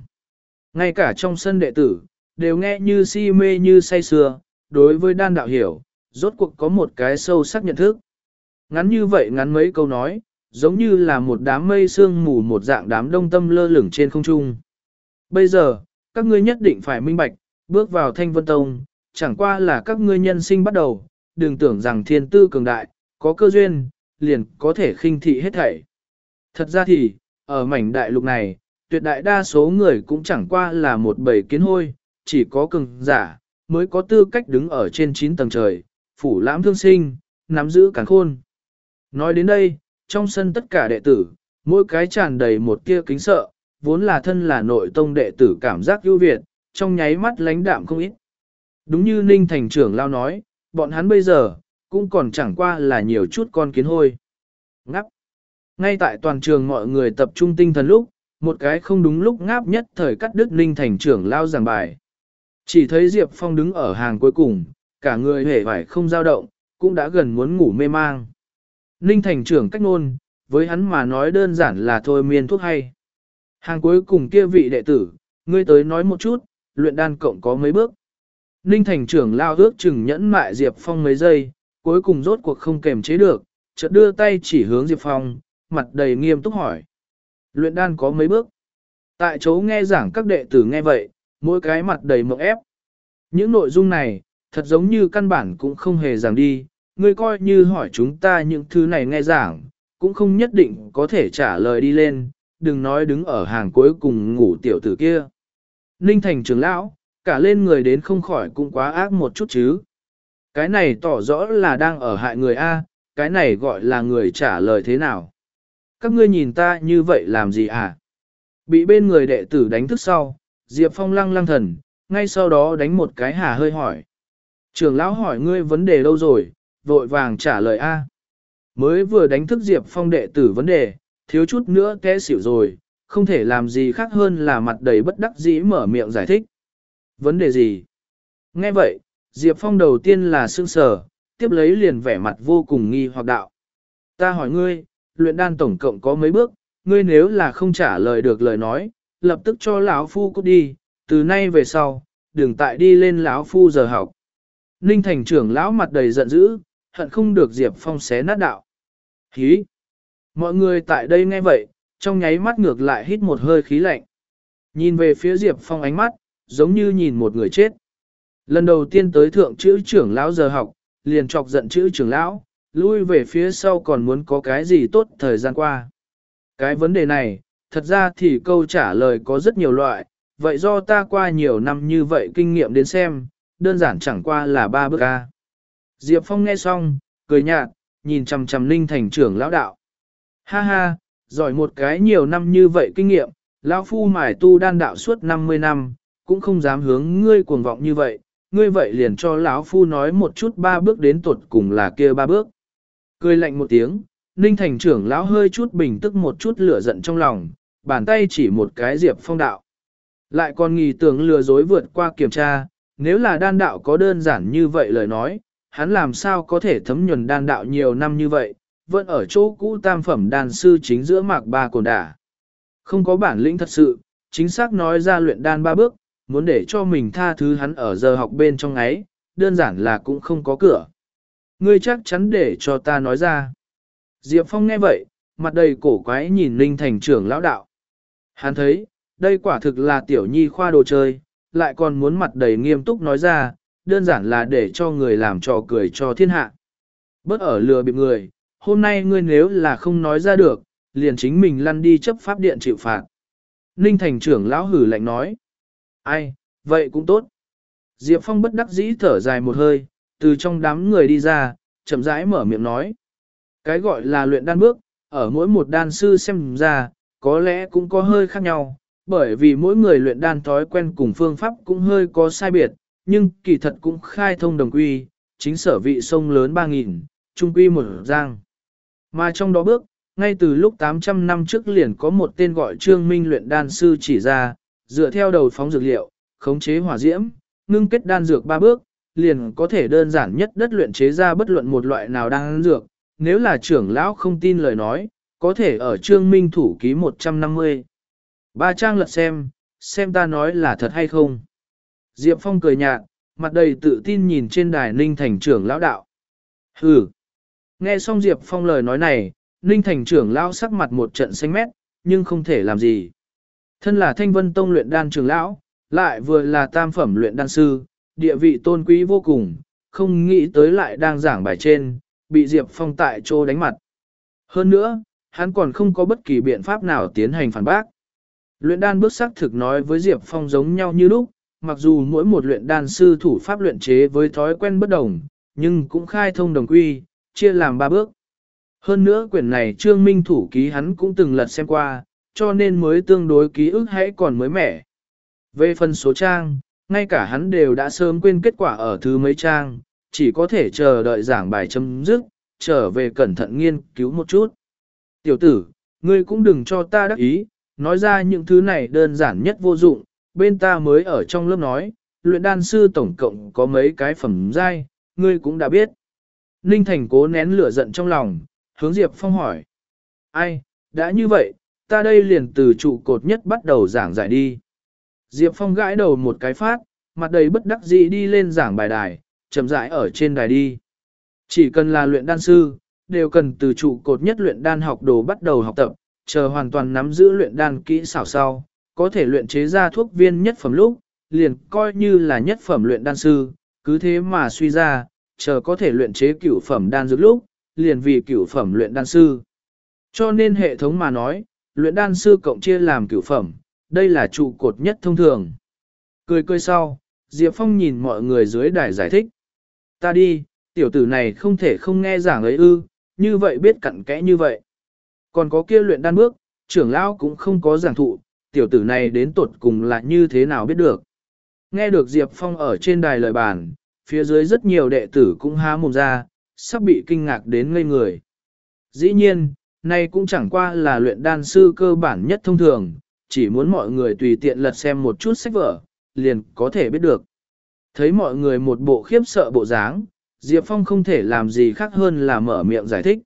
Ngay cả trong sân đệ tử, đều nghe như si mê như say sưa, đối với đan đạo hiểu, rốt cuộc có một cái sâu sắc nhận thức. Ngắn như vậy ngắn mấy câu nói, giống như là một đám mây sương mù một dạng đám đông tâm lơ lửng trên không trung. Bây giờ, các ngươi nhất định phải minh bạch, bước vào thanh vân tông, chẳng qua là các ngươi nhân sinh bắt đầu, đừng tưởng rằng thiên tư cường đại, có cơ duyên, liền có thể khinh thị hết thảy. Thật ra thì, ở mảnh đại lục này, tuyệt đại đa số người cũng chẳng qua là một bầy kiến hôi, chỉ có cường giả, mới có tư cách đứng ở trên 9 tầng trời, phủ lãm thương sinh, nắm giữ càng khôn. Nói đến đây, trong sân tất cả đệ tử, mỗi cái tràn đầy một tia kính sợ, vốn là thân là nội tông đệ tử cảm giác ưu việt, trong nháy mắt lánh đạm không ít. Đúng như Ninh Thành trưởng lao nói, bọn hắn bây giờ, cũng còn chẳng qua là nhiều chút con kiến hôi. Ngắp. Ngay tại toàn trường mọi người tập trung tinh thần lúc, một cái không đúng lúc ngáp nhất thời cắt đứt Ninh Thành trưởng lao giảng bài. Chỉ thấy Diệp Phong đứng ở hàng cuối cùng, cả người hề vải không dao động, cũng đã gần muốn ngủ mê mang. Ninh Thành trưởng cách nôn, với hắn mà nói đơn giản là thôi miên thuốc hay. Hàng cuối cùng kia vị đệ tử, ngươi tới nói một chút, luyện đan cộng có mấy bước. Ninh Thành trưởng lao ước chừng nhẫn mại Diệp Phong mấy giây, cuối cùng rốt cuộc không kềm chế được, chợt đưa tay chỉ hướng Diệp Phong, mặt đầy nghiêm túc hỏi. Luyện đan có mấy bước? Tại chỗ nghe giảng các đệ tử nghe vậy, mỗi cái mặt đầy mộng ép. Những nội dung này, thật giống như căn bản cũng không hề giảng đi, ngươi coi như hỏi chúng ta những thứ này nghe giảng, cũng không nhất định có thể trả lời đi lên, đừng nói đứng ở hàng cuối cùng ngủ tiểu tử kia. Ninh thành trưởng lão, cả lên người đến không khỏi cũng quá ác một chút chứ. Cái này tỏ rõ là đang ở hại người A, cái này gọi là người trả lời thế nào. Các ngươi nhìn ta như vậy làm gì à? Bị bên người đệ tử đánh thức sau, Diệp Phong lăng lăng thần, ngay sau đó đánh một cái hà hơi hỏi. Trường lão hỏi ngươi vấn đề đâu rồi, vội vàng trả lời A. Mới vừa đánh thức Diệp Phong đệ tử vấn đề, thiếu chút nữa té xỉu rồi, không thể làm gì khác hơn là mặt đầy bất đắc dĩ mở miệng giải thích. Vấn đề gì? Nghe vậy, Diệp Phong đầu tiên là sương sờ, tiếp lấy liền vẻ mặt vô cùng nghi hoặc đạo. Ta hỏi ngươi, luyện đan tổng cộng có mấy bước, ngươi nếu là không trả lời được lời nói, lập tức cho lão phu cút đi, từ nay về sau, đừng tại đi lên lão phu giờ học. Ninh thành trưởng lão mặt đầy giận dữ, hận không được Diệp Phong xé nát đạo. Hí! Mọi người tại đây nghe vậy, trong nháy mắt ngược lại hít một hơi khí lạnh. Nhìn về phía Diệp Phong ánh mắt, giống như nhìn một người chết. Lần đầu tiên tới thượng chữ trưởng lão giờ học, liền chọc giận chữ trưởng lão, lui về phía sau còn muốn có cái gì tốt thời gian qua. Cái vấn đề này, thật ra thì câu trả lời có rất nhiều loại, vậy do ta qua nhiều năm như vậy kinh nghiệm đến xem, đơn giản chẳng qua là ba bước ca. Diệp Phong nghe xong, cười nhạt, nhìn chằm chằm Ninh thành trưởng lão đạo. Ha ha, giỏi một cái nhiều năm như vậy kinh nghiệm, lão phu mải tu đan đạo suốt 50 năm, cũng không dám hướng ngươi cuồng vọng như vậy, ngươi vậy liền cho lão phu nói một chút ba bước đến tuột cùng là kia ba bước. Cười lạnh một tiếng, Ninh thành trưởng lão hơi chút bình tức một chút lửa giận trong lòng, bàn tay chỉ một cái Diệp Phong đạo. Lại còn nghi tưởng lừa dối vượt qua kiểm tra, nếu là đan đạo có đơn giản như vậy lời nói, hắn làm sao có thể thấm nhuần đan đạo nhiều năm như vậy, vẫn ở chỗ cũ tam phẩm đan sư chính giữa mạc ba cồn đả. Không có bản lĩnh thật sự, chính xác nói ra luyện đan ba bước, muốn để cho mình tha thứ hắn ở giờ học bên trong ấy, đơn giản là cũng không có cửa. Ngươi chắc chắn để cho ta nói ra. Diệp Phong nghe vậy, mặt đầy cổ quái nhìn Ninh Thành trưởng lão đạo. Hắn thấy, đây quả thực là tiểu nhi khoa đồ chơi, lại còn muốn mặt đầy nghiêm túc nói ra, đơn giản là để cho người làm trò cười cho thiên hạ. Bớt ở lừa bịp người, hôm nay ngươi nếu là không nói ra được, liền chính mình lăn đi chấp pháp điện chịu phạt. Ninh thành trưởng lão hử lạnh nói. Ai, vậy cũng tốt. Diệp Phong bất đắc dĩ thở dài một hơi, từ trong đám người đi ra, chậm rãi mở miệng nói. Cái gọi là luyện đan bước, ở mỗi một đan sư xem ra, có lẽ cũng có hơi khác nhau, bởi vì mỗi người luyện đan thói quen cùng phương pháp cũng hơi có sai biệt, nhưng kỳ thật cũng khai thông đồng quy, chính sở vị sông lớn 3.000, trung quy một giang. Mà trong đó bước, ngay từ lúc 800 năm trước liền có một tên gọi Trương Minh luyện đan sư chỉ ra, dựa theo đầu phóng dược liệu, khống chế hỏa diễm, ngưng kết đan dược ba bước, liền có thể đơn giản nhất đất luyện chế ra bất luận một loại nào đan dược. Nếu là trưởng lão không tin lời nói, có thể ở Trương Minh thủ ký 150. Ba trang lật xem, xem ta nói là thật hay không. Diệp Phong cười nhạt, mặt đầy tự tin nhìn trên đài Ninh Thành trưởng lão đạo. Hừ. Nghe xong Diệp Phong lời nói này, Ninh Thành trưởng lão sắc mặt một trận xanh mét, nhưng không thể làm gì. Thân là Thanh Vân Tông luyện đan trưởng lão, lại vừa là tam phẩm luyện đan sư, địa vị tôn quý vô cùng, không nghĩ tới lại đang giảng bài trên, bị Diệp Phong tại chỗ đánh mặt. Hơn nữa, hắn còn không có bất kỳ biện pháp nào tiến hành phản bác. Luyện đan bước sắc thực nói với Diệp Phong giống nhau như lúc, mặc dù mỗi một luyện đan sư thủ pháp luyện chế với thói quen bất đồng, nhưng cũng khai thông đồng quy, chia làm ba bước. Hơn nữa quyển này Trương Minh thủ ký hắn cũng từng lật xem qua, cho nên mới tương đối ký ức hãy còn mới mẻ. Về phần số trang, ngay cả hắn đều đã sớm quên kết quả ở thứ mấy trang, chỉ có thể chờ đợi giảng bài chấm dứt, trở về cẩn thận nghiên cứu một chút. Tiểu tử, ngươi cũng đừng cho ta đắc ý, nói ra những thứ này đơn giản nhất vô dụng, bên ta mới ở trong lớp nói, luyện đan sư tổng cộng có mấy cái phẩm giai, ngươi cũng đã biết. Ninh Thành cố nén lửa giận trong lòng, hướng Diệp Phong hỏi. Ai, đã như vậy, ta đây liền từ trụ cột nhất bắt đầu giảng giải đi. Diệp Phong gãi đầu một cái phát, mặt đầy bất đắc dĩ đi lên giảng bài đài, chậm rãi ở trên đài đi. Chỉ cần là luyện đan sư, đều cần từ trụ cột nhất luyện đan học đồ bắt đầu học tập, chờ hoàn toàn nắm giữ luyện đan kỹ xảo sau, có thể luyện chế ra thuốc viên nhất phẩm lúc, liền coi như là nhất phẩm luyện đan sư, cứ thế mà suy ra, chờ có thể luyện chế cửu phẩm đan dược lúc, liền vì cửu phẩm luyện đan sư. Cho nên hệ thống mà nói, luyện đan sư cộng chia làm cửu phẩm, đây là trụ cột nhất thông thường. Cười cười sau, Diệp Phong nhìn mọi người dưới đài giải thích. Ta đi, tiểu tử này không thể không nghe giảng ấy ư, như vậy biết cặn kẽ như vậy. Còn có kia luyện đan bước, trưởng lão cũng không có giảng thụ, tiểu tử này đến tột cùng là như thế nào biết được. Nghe được Diệp Phong ở trên đài lời bàn, phía dưới rất nhiều đệ tử cũng há mồm ra, sắp bị kinh ngạc đến ngây người. Dĩ nhiên, này cũng chẳng qua là luyện đan sư cơ bản nhất thông thường, chỉ muốn mọi người tùy tiện lật xem một chút sách vở, liền có thể biết được. Thấy mọi người một bộ khiếp sợ bộ dáng, Diệp Phong không thể làm gì khác hơn là mở miệng giải thích.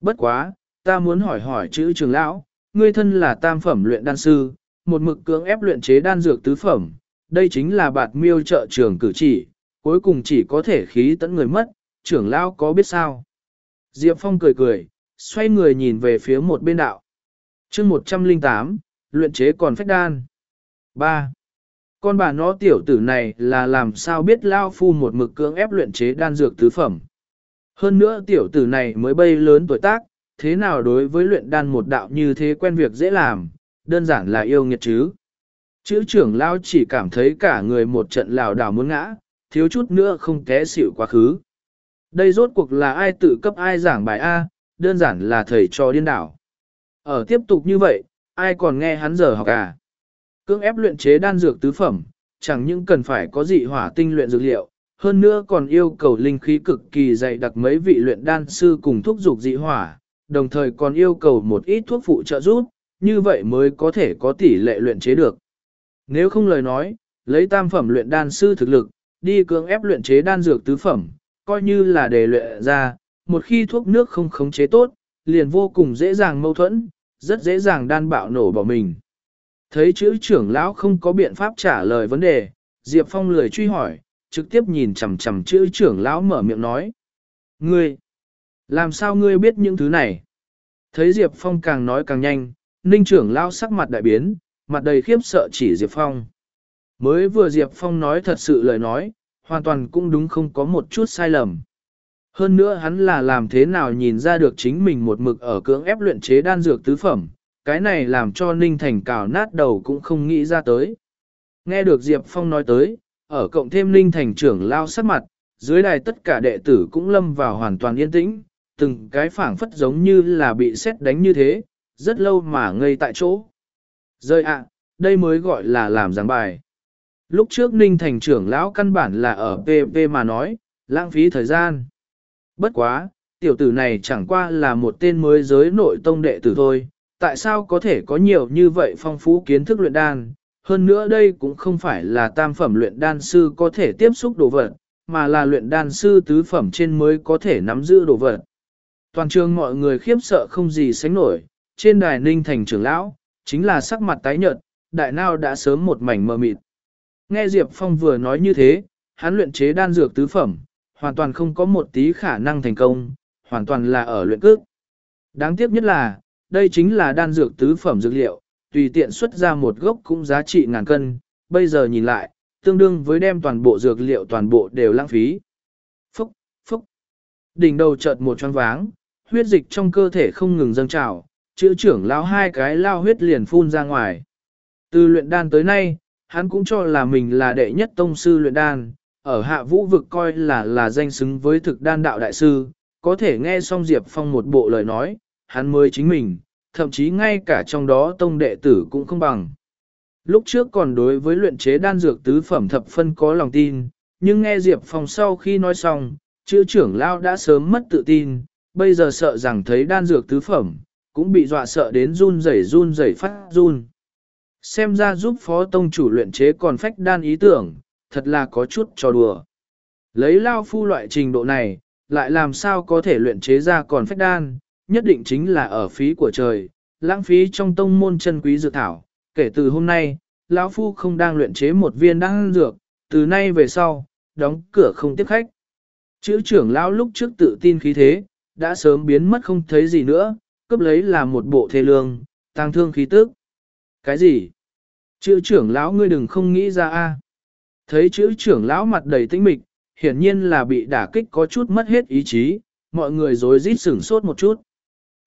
Bất quá, ta muốn hỏi hỏi chữ trường lão, ngươi thân là tam phẩm luyện đan sư, một mực cưỡng ép luyện chế đan dược tứ phẩm, đây chính là bạt miêu trợ trường cử chỉ, cuối cùng chỉ có thể khí tẫn người mất, trưởng lão có biết sao? Diệp Phong cười cười, xoay người nhìn về phía một bên đạo. chương 108, luyện chế còn phách đan. 3. Con bà nó tiểu tử này là làm sao biết lao phu một mực cưỡng ép luyện chế đan dược tứ phẩm. Hơn nữa tiểu tử này mới bay lớn tuổi tác, thế nào đối với luyện đan một đạo như thế quen việc dễ làm, đơn giản là yêu nghiệt chứ. Chữ trưởng lao chỉ cảm thấy cả người một trận lào đảo muốn ngã, thiếu chút nữa không té xỉu quá khứ. Đây rốt cuộc là ai tự cấp ai giảng bài A, đơn giản là thầy trò điên đảo. Ở tiếp tục như vậy, ai còn nghe hắn giờ học à? Cưỡng ép luyện chế đan dược tứ phẩm, chẳng những cần phải có dị hỏa tinh luyện dược liệu, hơn nữa còn yêu cầu linh khí cực kỳ dày đặc mấy vị luyện đan sư cùng thúc dục dị hỏa, đồng thời còn yêu cầu một ít thuốc phụ trợ giúp, như vậy mới có thể có tỷ lệ luyện chế được. Nếu không lời nói, lấy tam phẩm luyện đan sư thực lực, đi cưỡng ép luyện chế đan dược tứ phẩm, coi như là để luyện ra, một khi thuốc nước không khống chế tốt, liền vô cùng dễ dàng mâu thuẫn, rất dễ dàng đan bạo nổ bỏ mình. Thấy chữ trưởng lão không có biện pháp trả lời vấn đề, Diệp Phong lười truy hỏi, trực tiếp nhìn chằm chằm chữ trưởng lão mở miệng nói. Ngươi, làm sao ngươi biết những thứ này? Thấy Diệp Phong càng nói càng nhanh, ninh trưởng lão sắc mặt đại biến, mặt đầy khiếp sợ chỉ Diệp Phong. Mới vừa Diệp Phong nói thật sự lời nói, hoàn toàn cũng đúng không có một chút sai lầm. Hơn nữa hắn là làm thế nào nhìn ra được chính mình một mực ở cưỡng ép luyện chế đan dược tứ phẩm, cái này làm cho Ninh Thành cào nát đầu cũng không nghĩ ra tới. Nghe được Diệp Phong nói tới, ở cộng thêm Ninh Thành trưởng lao sắc mặt, dưới đài tất cả đệ tử cũng lâm vào hoàn toàn yên tĩnh, từng cái phảng phất giống như là bị xét đánh như thế, rất lâu mà ngây tại chỗ. Rơi ạ, đây mới gọi là làm giảng bài. Lúc trước Ninh Thành trưởng lão căn bản là ở PP mà nói, lãng phí thời gian. Bất quá, tiểu tử này chẳng qua là một tên mới giới nội tông đệ tử thôi, tại sao có thể có nhiều như vậy phong phú kiến thức luyện đan, hơn nữa đây cũng không phải là tam phẩm luyện đan sư có thể tiếp xúc đồ vật, mà là luyện đan sư tứ phẩm trên mới có thể nắm giữ đồ vật. Toàn trường mọi người khiếp sợ không gì sánh nổi, trên đài ninh thành trưởng lão, chính là sắc mặt tái nhợt, đại nao đã sớm một mảnh mờ mịt. Nghe Diệp Phong vừa nói như thế, hắn luyện chế đan dược tứ phẩm, hoàn toàn không có một tí khả năng thành công, hoàn toàn là ở luyện cước. Đáng tiếc nhất là, đây chính là đan dược tứ phẩm dược liệu, tùy tiện xuất ra một gốc cũng giá trị ngàn cân, bây giờ nhìn lại, tương đương với đem toàn bộ dược liệu toàn bộ đều lãng phí. Phúc, phúc. Đỉnh đầu chợt một choáng váng, huyết dịch trong cơ thể không ngừng dâng trào, chữ trưởng lao hai cái lao huyết liền phun ra ngoài. Từ luyện đan tới nay, hắn cũng cho là mình là đệ nhất tông sư luyện đan, ở hạ vũ vực coi là là danh xứng với thực đan đạo đại sư, có thể nghe xong Diệp Phong một bộ lời nói, hắn mới chính mình, thậm chí ngay cả trong đó tông đệ tử cũng không bằng. Lúc trước còn đối với luyện chế đan dược tứ phẩm thập phân có lòng tin, nhưng nghe Diệp Phong sau khi nói xong, chữ trưởng lao đã sớm mất tự tin, bây giờ sợ rằng thấy đan dược tứ phẩm, cũng bị dọa sợ đến run rẩy run rẩy phát run. Xem ra giúp phó tông chủ luyện chế còn phách đan ý tưởng, thật là có chút trò đùa. Lấy lao phu loại trình độ này, lại làm sao có thể luyện chế ra còn phách đan, nhất định chính là ở phí của trời, lãng phí trong tông môn chân quý dược thảo. Kể từ hôm nay, lão phu không đang luyện chế một viên đan dược, từ nay về sau, đóng cửa không tiếp khách. Chữ trưởng lão lúc trước tự tin khí thế, đã sớm biến mất không thấy gì nữa, cấp lấy là một bộ thê lương, tăng thương khí tức. Cái gì? Chữ trưởng lão ngươi đừng không nghĩ ra a. Thấy chữ trưởng lão mặt đầy tinh mịch, hiển nhiên là bị đả kích có chút mất hết ý chí, mọi người rối rít sửng sốt một chút.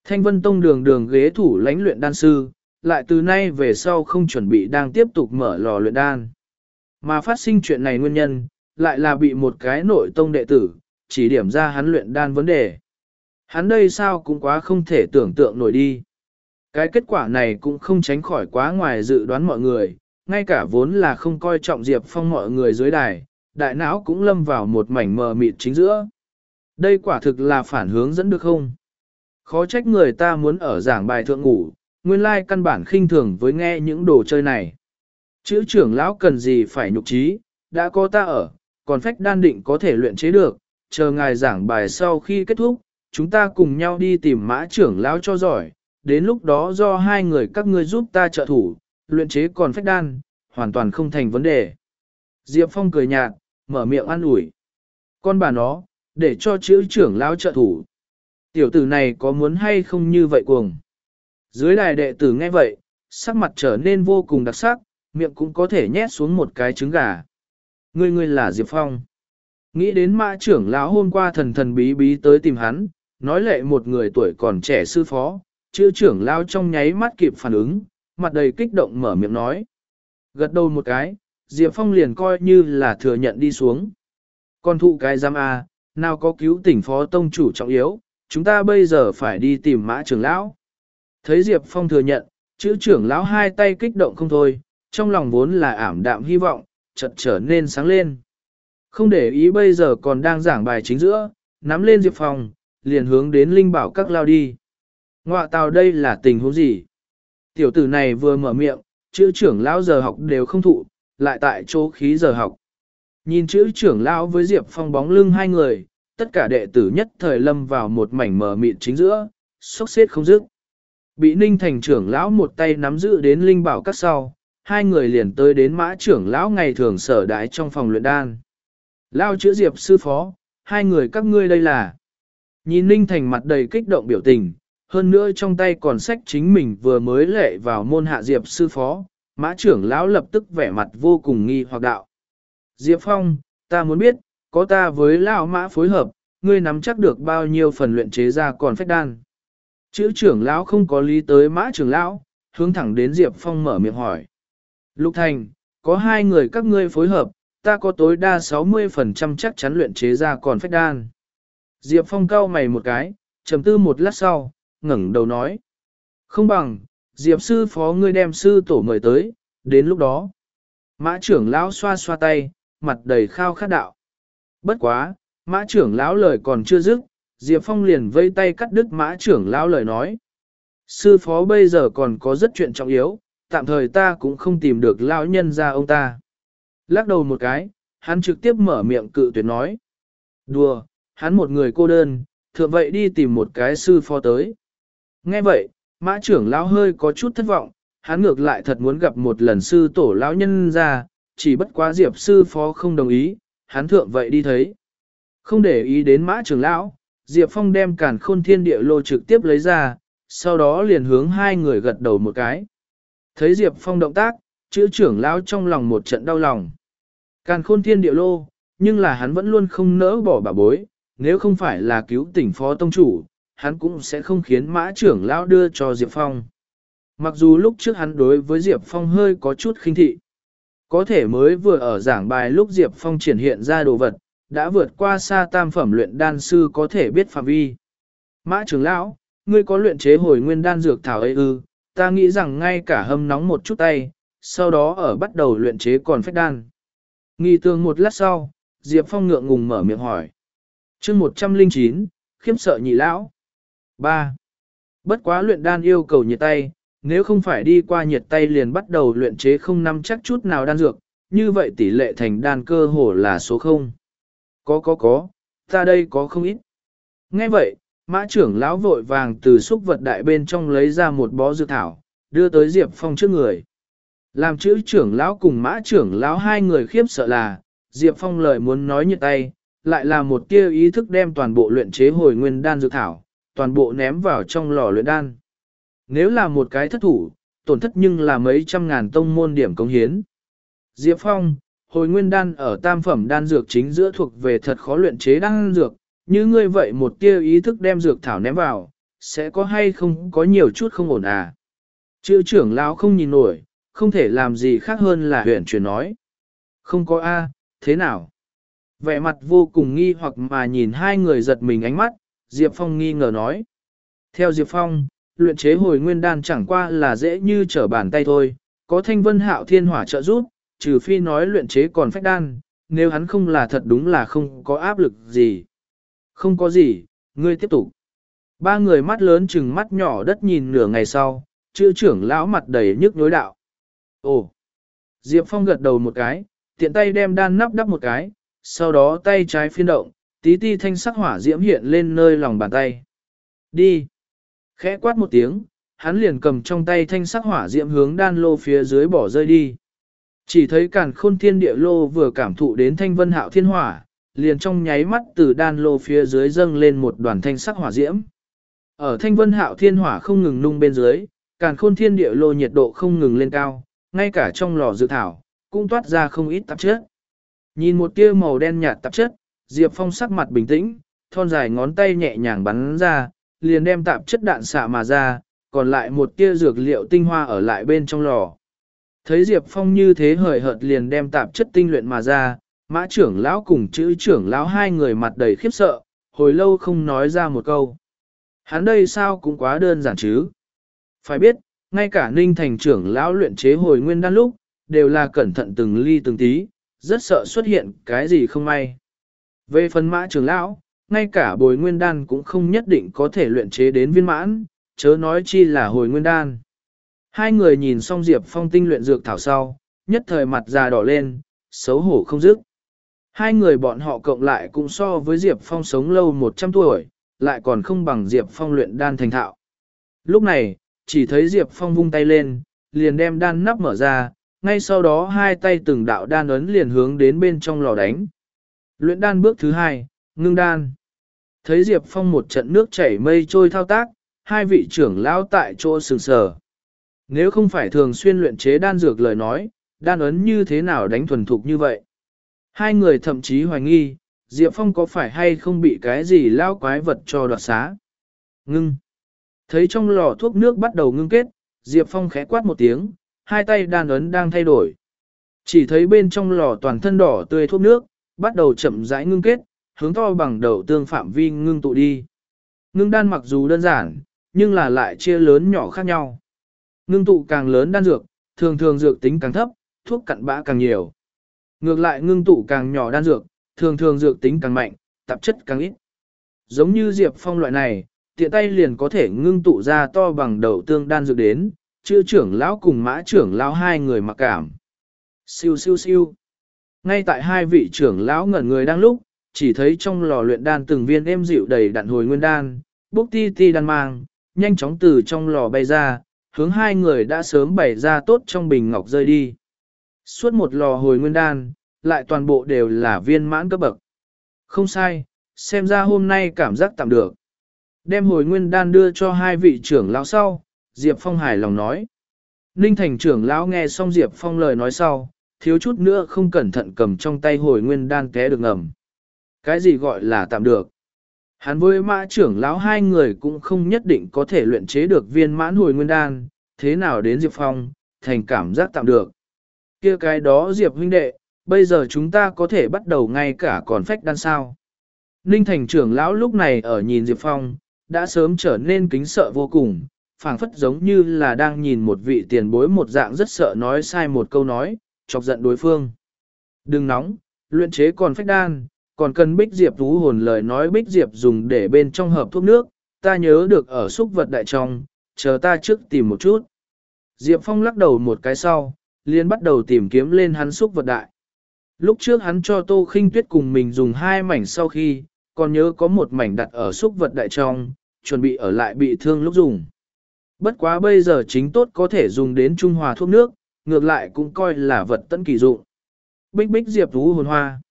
Thanh Vân Tông đường đường ghế thủ lãnh luyện đan sư, lại từ nay về sau không chuẩn bị đang tiếp tục mở lò luyện đan. Mà phát sinh chuyện này nguyên nhân, lại là bị một cái nội tông đệ tử, chỉ điểm ra hắn luyện đan vấn đề. Hắn đây sao cũng quá không thể tưởng tượng nổi đi. Cái kết quả này cũng không tránh khỏi quá ngoài dự đoán mọi người, ngay cả vốn là không coi trọng Diệp Phong mọi người dưới đài, đại não cũng lâm vào một mảnh mờ mịt chính giữa. Đây quả thực là phản hướng dẫn được không? Khó trách người ta muốn ở giảng bài thượng ngủ, nguyên lai căn bản khinh thường với nghe những đồ chơi này. Chữ trưởng lão cần gì phải nhục trí, đã có ta ở, còn phách đan định có thể luyện chế được, chờ ngài giảng bài sau khi kết thúc, chúng ta cùng nhau đi tìm mã trưởng lão cho giỏi, đến lúc đó do hai người các ngươi giúp ta trợ thủ, luyện chế còn phách đan, hoàn toàn không thành vấn đề. Diệp Phong cười nhạt, mở miệng an ủi. Con bà nó, để cho chữ trưởng lão trợ thủ. Tiểu tử này có muốn hay không như vậy cuồng. Dưới đài đệ tử nghe vậy, sắc mặt trở nên vô cùng đặc sắc, miệng cũng có thể nhét xuống một cái trứng gà. Ngươi ngươi là Diệp Phong. Nghĩ đến mã trưởng lão hôm qua thần thần bí bí tới tìm hắn, nói lệ một người tuổi còn trẻ sư phó, chữ trưởng lão trong nháy mắt kịp phản ứng, mặt đầy kích động mở miệng nói. Gật đầu một cái, Diệp Phong liền coi như là thừa nhận đi xuống. Còn thụ cái giam A, nào có cứu tỉnh phó tông chủ trọng yếu, chúng ta bây giờ phải đi tìm mã trưởng lão. Thấy Diệp Phong thừa nhận, chữ trưởng lão hai tay kích động không thôi, trong lòng vốn là ảm đạm hy vọng, chợt trở nên sáng lên. Không để ý bây giờ còn đang giảng bài chính giữa, nắm lên Diệp Phong, liền hướng đến Linh Bảo các lao đi. Ngoạ tào đây là tình huống gì? Tiểu tử này vừa mở miệng, chữ trưởng lão giờ học đều không thụ, lại tại chỗ khí giờ học. Nhìn chữ trưởng lão với Diệp Phong bóng lưng hai người, tất cả đệ tử nhất thời lâm vào một mảnh mờ mịt chính giữa, sốc xếp không dứt. Bị ninh thành trưởng lão một tay nắm giữ đến linh bảo các sau, hai người liền tới đến mã trưởng lão ngày thường sở đái trong phòng luyện đan. Lao chữa diệp sư phó, hai người các ngươi đây là. Nhìn ninh thành mặt đầy kích động biểu tình, hơn nữa trong tay còn sách chính mình vừa mới lệ vào môn hạ diệp sư phó, mã trưởng lão lập tức vẻ mặt vô cùng nghi hoặc đạo. Diệp Phong, ta muốn biết, có ta với lão mã phối hợp, ngươi nắm chắc được bao nhiêu phần luyện chế ra còn phách đan. Chữ trưởng lão không có lý tới mã trưởng lão, hướng thẳng đến Diệp Phong mở miệng hỏi. Lục Thành, có hai người các ngươi phối hợp, ta có tối đa 60% chắc chắn luyện chế ra còn phách đan. Diệp Phong cau mày một cái, trầm tư một lát sau, ngẩng đầu nói. Không bằng, Diệp sư phó ngươi đem sư tổ mời tới, đến lúc đó. Mã trưởng lão xoa xoa tay, mặt đầy khao khát đạo. Bất quá, mã trưởng lão lời còn chưa dứt, Diệp Phong liền vây tay cắt đứt mã trưởng lão lời nói. Sư phó bây giờ còn có rất chuyện trọng yếu, tạm thời ta cũng không tìm được lão nhân ra ông ta. Lắc đầu một cái, hắn trực tiếp mở miệng cự tuyệt nói. Đùa, hắn một người cô đơn, thượng vậy đi tìm một cái sư phó tới. Nghe vậy, mã trưởng lão hơi có chút thất vọng, hắn ngược lại thật muốn gặp một lần sư tổ lão nhân ra, chỉ bất quá diệp sư phó không đồng ý, hắn thượng vậy đi thấy. Không để ý đến mã trưởng lão, Diệp Phong đem càn khôn thiên địa lô trực tiếp lấy ra, sau đó liền hướng hai người gật đầu một cái. Thấy Diệp Phong động tác, chữ trưởng lão trong lòng một trận đau lòng. Càn khôn thiên địa lô, nhưng là hắn vẫn luôn không nỡ bỏ bà bối, nếu không phải là cứu tỉnh phó tông chủ, hắn cũng sẽ không khiến mã trưởng lão đưa cho Diệp Phong. Mặc dù lúc trước hắn đối với Diệp Phong hơi có chút khinh thị. Có thể mới vừa ở giảng bài lúc Diệp Phong triển hiện ra đồ vật, đã vượt qua xa tam phẩm luyện đan sư có thể biết phạm vi. Mã trưởng lão, ngươi có luyện chế hồi nguyên đan dược thảo ấy ư, ta nghĩ rằng ngay cả hâm nóng một chút tay, sau đó ở bắt đầu luyện chế còn phách đan. Nghi tương một lát sau, Diệp Phong ngượng ngùng mở miệng hỏi. chương 109, khiếm sợ nhị lão. 3. Bất quá luyện đan yêu cầu nhiệt tay, nếu không phải đi qua nhiệt tay liền bắt đầu luyện chế không nắm chắc chút nào đan dược, như vậy tỷ lệ thành đan cơ hồ là số 0. Có có có, ta đây có không ít. Nghe vậy, mã trưởng lão vội vàng từ xúc vật đại bên trong lấy ra một bó dược thảo, đưa tới Diệp Phong trước người. Làm chữ trưởng lão cùng mã trưởng lão hai người khiếp sợ là, Diệp Phong lời muốn nói như tay, lại là một tia ý thức đem toàn bộ luyện chế hồi nguyên đan dược thảo, toàn bộ ném vào trong lò luyện đan. Nếu là một cái thất thủ, tổn thất nhưng là mấy trăm ngàn tông môn điểm công hiến. Diệp Phong, hồi nguyên đan ở tam phẩm đan dược chính giữa thuộc về thật khó luyện chế đan dược, như ngươi vậy một tia ý thức đem dược thảo ném vào, sẽ có hay không có nhiều chút không ổn à. Chữ trưởng lão không nhìn nổi, không thể làm gì khác hơn là huyện chuyển nói. Không có A, thế nào? Vẻ mặt vô cùng nghi hoặc mà nhìn hai người giật mình ánh mắt, Diệp Phong nghi ngờ nói. Theo Diệp Phong, luyện chế hồi nguyên đan chẳng qua là dễ như trở bàn tay thôi, có thanh vân hạo thiên hỏa trợ giúp, trừ phi nói luyện chế còn phách đan, nếu hắn không là thật đúng là không có áp lực gì. Không có gì, ngươi tiếp tục. Ba người mắt lớn chừng mắt nhỏ đất nhìn nửa ngày sau, chữ trưởng lão mặt đầy nhức nhối đạo. Ồ! Diệp Phong gật đầu một cái, tiện tay đem đan nắp đắp một cái, sau đó tay trái phiên động, tí ti thanh sắc hỏa diễm hiện lên nơi lòng bàn tay. Đi! Khẽ quát một tiếng, hắn liền cầm trong tay thanh sắc hỏa diễm hướng đan lô phía dưới bỏ rơi đi. Chỉ thấy càn khôn thiên địa lô vừa cảm thụ đến thanh vân hạo thiên hỏa, liền trong nháy mắt từ đan lô phía dưới dâng lên một đoàn thanh sắc hỏa diễm. Ở thanh vân hạo thiên hỏa không ngừng nung bên dưới, càn khôn thiên địa lô nhiệt độ không ngừng lên cao, ngay cả trong lò dự thảo, cũng toát ra không ít tạp chất. Nhìn một tia màu đen nhạt tạp chất, Diệp Phong sắc mặt bình tĩnh, thon dài ngón tay nhẹ nhàng bắn ra, liền đem tạp chất đạn xạ mà ra, còn lại một tia dược liệu tinh hoa ở lại bên trong lò. Thấy Diệp Phong như thế hời hợt liền đem tạp chất tinh luyện mà ra, mã trưởng lão cùng chữ trưởng lão hai người mặt đầy khiếp sợ, hồi lâu không nói ra một câu. Hắn đây sao cũng quá đơn giản chứ. Phải biết, ngay cả ninh thành trưởng lão luyện chế hồi nguyên đan lúc, đều là cẩn thận từng ly từng tí, rất sợ xuất hiện cái gì không may. Về phần mã trưởng lão, ngay cả bồi nguyên đan cũng không nhất định có thể luyện chế đến viên mãn, chớ nói chi là hồi nguyên đan. Hai người nhìn xong Diệp Phong tinh luyện dược thảo sau, nhất thời mặt già đỏ lên, xấu hổ không dứt. Hai người bọn họ cộng lại cũng so với Diệp Phong sống lâu 100 tuổi, lại còn không bằng Diệp Phong luyện đan thành thạo. Lúc này, chỉ thấy Diệp Phong vung tay lên, liền đem đan nắp mở ra, ngay sau đó hai tay từng đạo đan ấn liền hướng đến bên trong lò đánh. Luyện đan bước thứ hai, ngưng đan. Thấy Diệp Phong một trận nước chảy mây trôi thao tác, hai vị trưởng lão tại chỗ sừng sờ. Nếu không phải thường xuyên luyện chế đan dược lời nói, đan ấn như thế nào đánh thuần thục như vậy? Hai người thậm chí hoài nghi, Diệp Phong có phải hay không bị cái gì lao quái vật cho đoạt xá? Ngưng. Thấy trong lò thuốc nước bắt đầu ngưng kết, Diệp Phong khẽ quát một tiếng, hai tay đan ấn đang thay đổi. Chỉ thấy bên trong lò toàn thân đỏ tươi thuốc nước, bắt đầu chậm rãi ngưng kết, hướng to bằng đầu tương phạm vi ngưng tụ đi. Ngưng đan mặc dù đơn giản, nhưng là lại chia lớn nhỏ khác nhau. Ngưng tụ càng lớn đan dược, thường thường dược tính càng thấp, thuốc cặn bã càng nhiều. Ngược lại ngưng tụ càng nhỏ đan dược, thường thường dược tính càng mạnh, tạp chất càng ít. Giống như Diệp Phong loại này, tiện tay liền có thể ngưng tụ ra to bằng đầu tương đan dược đến, chữ trưởng lão cùng mã trưởng lão hai người mặc cảm. Siêu siêu siêu. Ngay tại hai vị trưởng lão ngẩn người đang lúc, chỉ thấy trong lò luyện đan từng viên êm dịu đầy đặn hồi nguyên đan, bốc ti ti đan mang, nhanh chóng từ trong lò bay ra, hướng hai người đã sớm bày ra tốt trong bình ngọc rơi đi. Suốt một lò hồi nguyên đan, lại toàn bộ đều là viên mãn cấp bậc. Không sai, xem ra hôm nay cảm giác tạm được. Đem hồi nguyên đan đưa cho hai vị trưởng lão sau, Diệp Phong hài lòng nói. Ninh thành trưởng lão nghe xong Diệp Phong lời nói sau, thiếu chút nữa không cẩn thận cầm trong tay hồi nguyên đan té được ngầm. Cái gì gọi là tạm được? Hắn với mã trưởng lão hai người cũng không nhất định có thể luyện chế được viên mãn hồi nguyên đan, thế nào đến Diệp Phong, thành cảm giác tạm được. kia cái đó Diệp huynh đệ, bây giờ chúng ta có thể bắt đầu ngay cả còn phách đan sao. Ninh thành trưởng lão lúc này ở nhìn Diệp Phong, đã sớm trở nên kính sợ vô cùng, phảng phất giống như là đang nhìn một vị tiền bối một dạng rất sợ nói sai một câu nói, chọc giận đối phương. Đừng nóng, luyện chế còn phách đan, còn cần bích diệp thú hồn lời nói bích diệp dùng để bên trong hợp thuốc nước, ta nhớ được ở xúc vật đại trong, chờ ta trước tìm một chút. Diệp Phong lắc đầu một cái sau, liền bắt đầu tìm kiếm lên hắn xúc vật đại. Lúc trước hắn cho Tô Khinh Tuyết cùng mình dùng hai mảnh sau khi, còn nhớ có một mảnh đặt ở xúc vật đại trong, chuẩn bị ở lại bị thương lúc dùng. Bất quá bây giờ chính tốt có thể dùng đến trung hòa thuốc nước, ngược lại cũng coi là vật tận kỳ dụng. Bích bích diệp thú hồn hoa.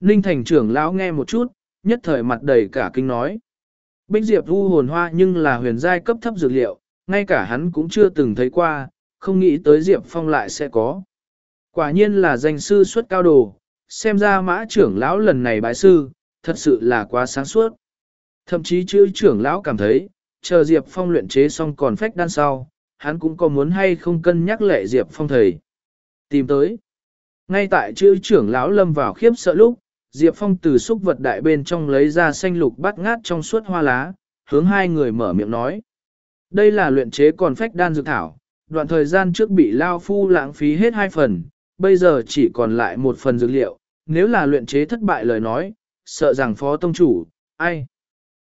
Ninh thành trưởng lão nghe một chút, nhất thời mặt đầy cả kinh nói. Bích diệp thu hồn hoa nhưng là huyền giai cấp thấp dược liệu, ngay cả hắn cũng chưa từng thấy qua, không nghĩ tới diệp phong lại sẽ có. Quả nhiên là danh sư xuất cao đồ, xem ra mã trưởng lão lần này bái sư, thật sự là quá sáng suốt. Thậm chí chữ trưởng lão cảm thấy, chờ Diệp Phong luyện chế xong còn phách đan sau, hắn cũng có muốn hay không cân nhắc lệ Diệp Phong thầy. Tìm tới. Ngay tại chữ trưởng lão lâm vào khiếp sợ lúc, Diệp Phong từ xúc vật đại bên trong lấy ra xanh lục bắt ngát trong suốt hoa lá, hướng hai người mở miệng nói. Đây là luyện chế còn phách đan dược thảo, đoạn thời gian trước bị Lao Phu lãng phí hết hai phần, bây giờ chỉ còn lại một phần dược liệu, nếu là luyện chế thất bại lời nói, sợ rằng phó tông chủ, ai?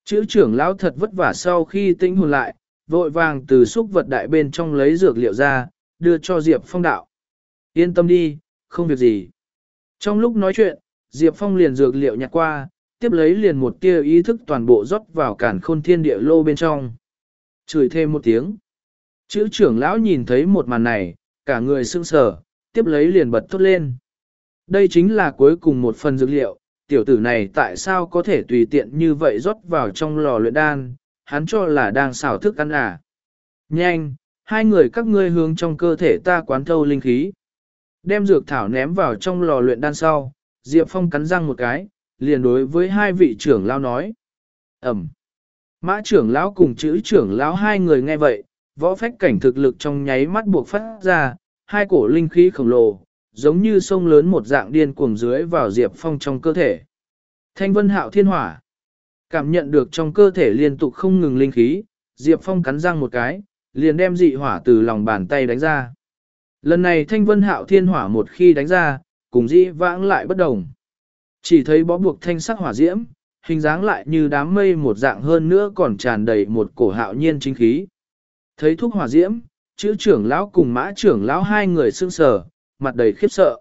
Chữ trưởng lão thật vất vả sau khi tinh hồn lại, vội vàng từ xúc vật đại bên trong lấy dược liệu ra, đưa cho Diệp Phong đạo. Yên tâm đi, không việc gì. Trong lúc nói chuyện, Diệp Phong liền dược liệu nhặt qua, tiếp lấy liền một tia ý thức toàn bộ rót vào cản khôn thiên địa lô bên trong. Chửi thêm một tiếng. Chữ trưởng lão nhìn thấy một màn này, cả người sưng sờ, tiếp lấy liền bật thốt lên. Đây chính là cuối cùng một phần dược liệu, tiểu tử này tại sao có thể tùy tiện như vậy rót vào trong lò luyện đan, hắn cho là đang xào thức ăn à. Nhanh, hai người các ngươi hướng trong cơ thể ta quán thâu linh khí. Đem dược thảo ném vào trong lò luyện đan sau, Diệp Phong cắn răng một cái, liền đối với hai vị trưởng lão nói. Ẩm. Mã trưởng lão cùng chữ trưởng lão hai người nghe vậy, võ phách cảnh thực lực trong nháy mắt buộc phát ra, hai cổ linh khí khổng lồ, giống như sông lớn một dạng điên cuồng dưới vào Diệp Phong trong cơ thể. Thanh vân hạo thiên hỏa. Cảm nhận được trong cơ thể liên tục không ngừng linh khí, Diệp Phong cắn răng một cái, liền đem dị hỏa từ lòng bàn tay đánh ra. Lần này thanh vân hạo thiên hỏa một khi đánh ra, cùng dĩ vãng lại bất đồng. Chỉ thấy bó buộc thanh sắc hỏa diễm, hình dáng lại như đám mây một dạng hơn nữa còn tràn đầy một cổ hạo nhiên chính khí. Thấy thuốc hỏa diễm, chữ trưởng lão cùng mã trưởng lão hai người sương sờ, mặt đầy khiếp sợ.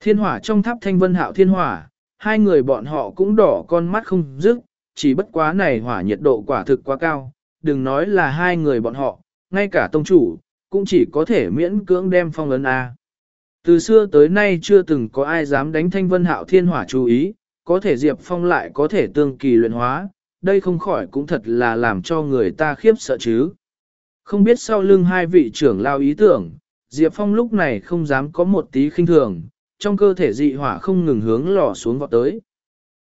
Thiên hỏa trong tháp thanh vân hạo thiên hỏa, hai người bọn họ cũng đỏ con mắt không dứt, chỉ bất quá này hỏa nhiệt độ quả thực quá cao, đừng nói là hai người bọn họ, ngay cả tông chủ, cũng chỉ có thể miễn cưỡng đem phong ấn A. Từ xưa tới nay chưa từng có ai dám đánh thanh vân hạo thiên hỏa chú ý, có thể Diệp Phong lại có thể tương kỳ luyện hóa, đây không khỏi cũng thật là làm cho người ta khiếp sợ chứ. Không biết sau lưng hai vị trưởng lao ý tưởng, Diệp Phong lúc này không dám có một tí khinh thường, trong cơ thể dị hỏa không ngừng hướng lò xuống vọt tới.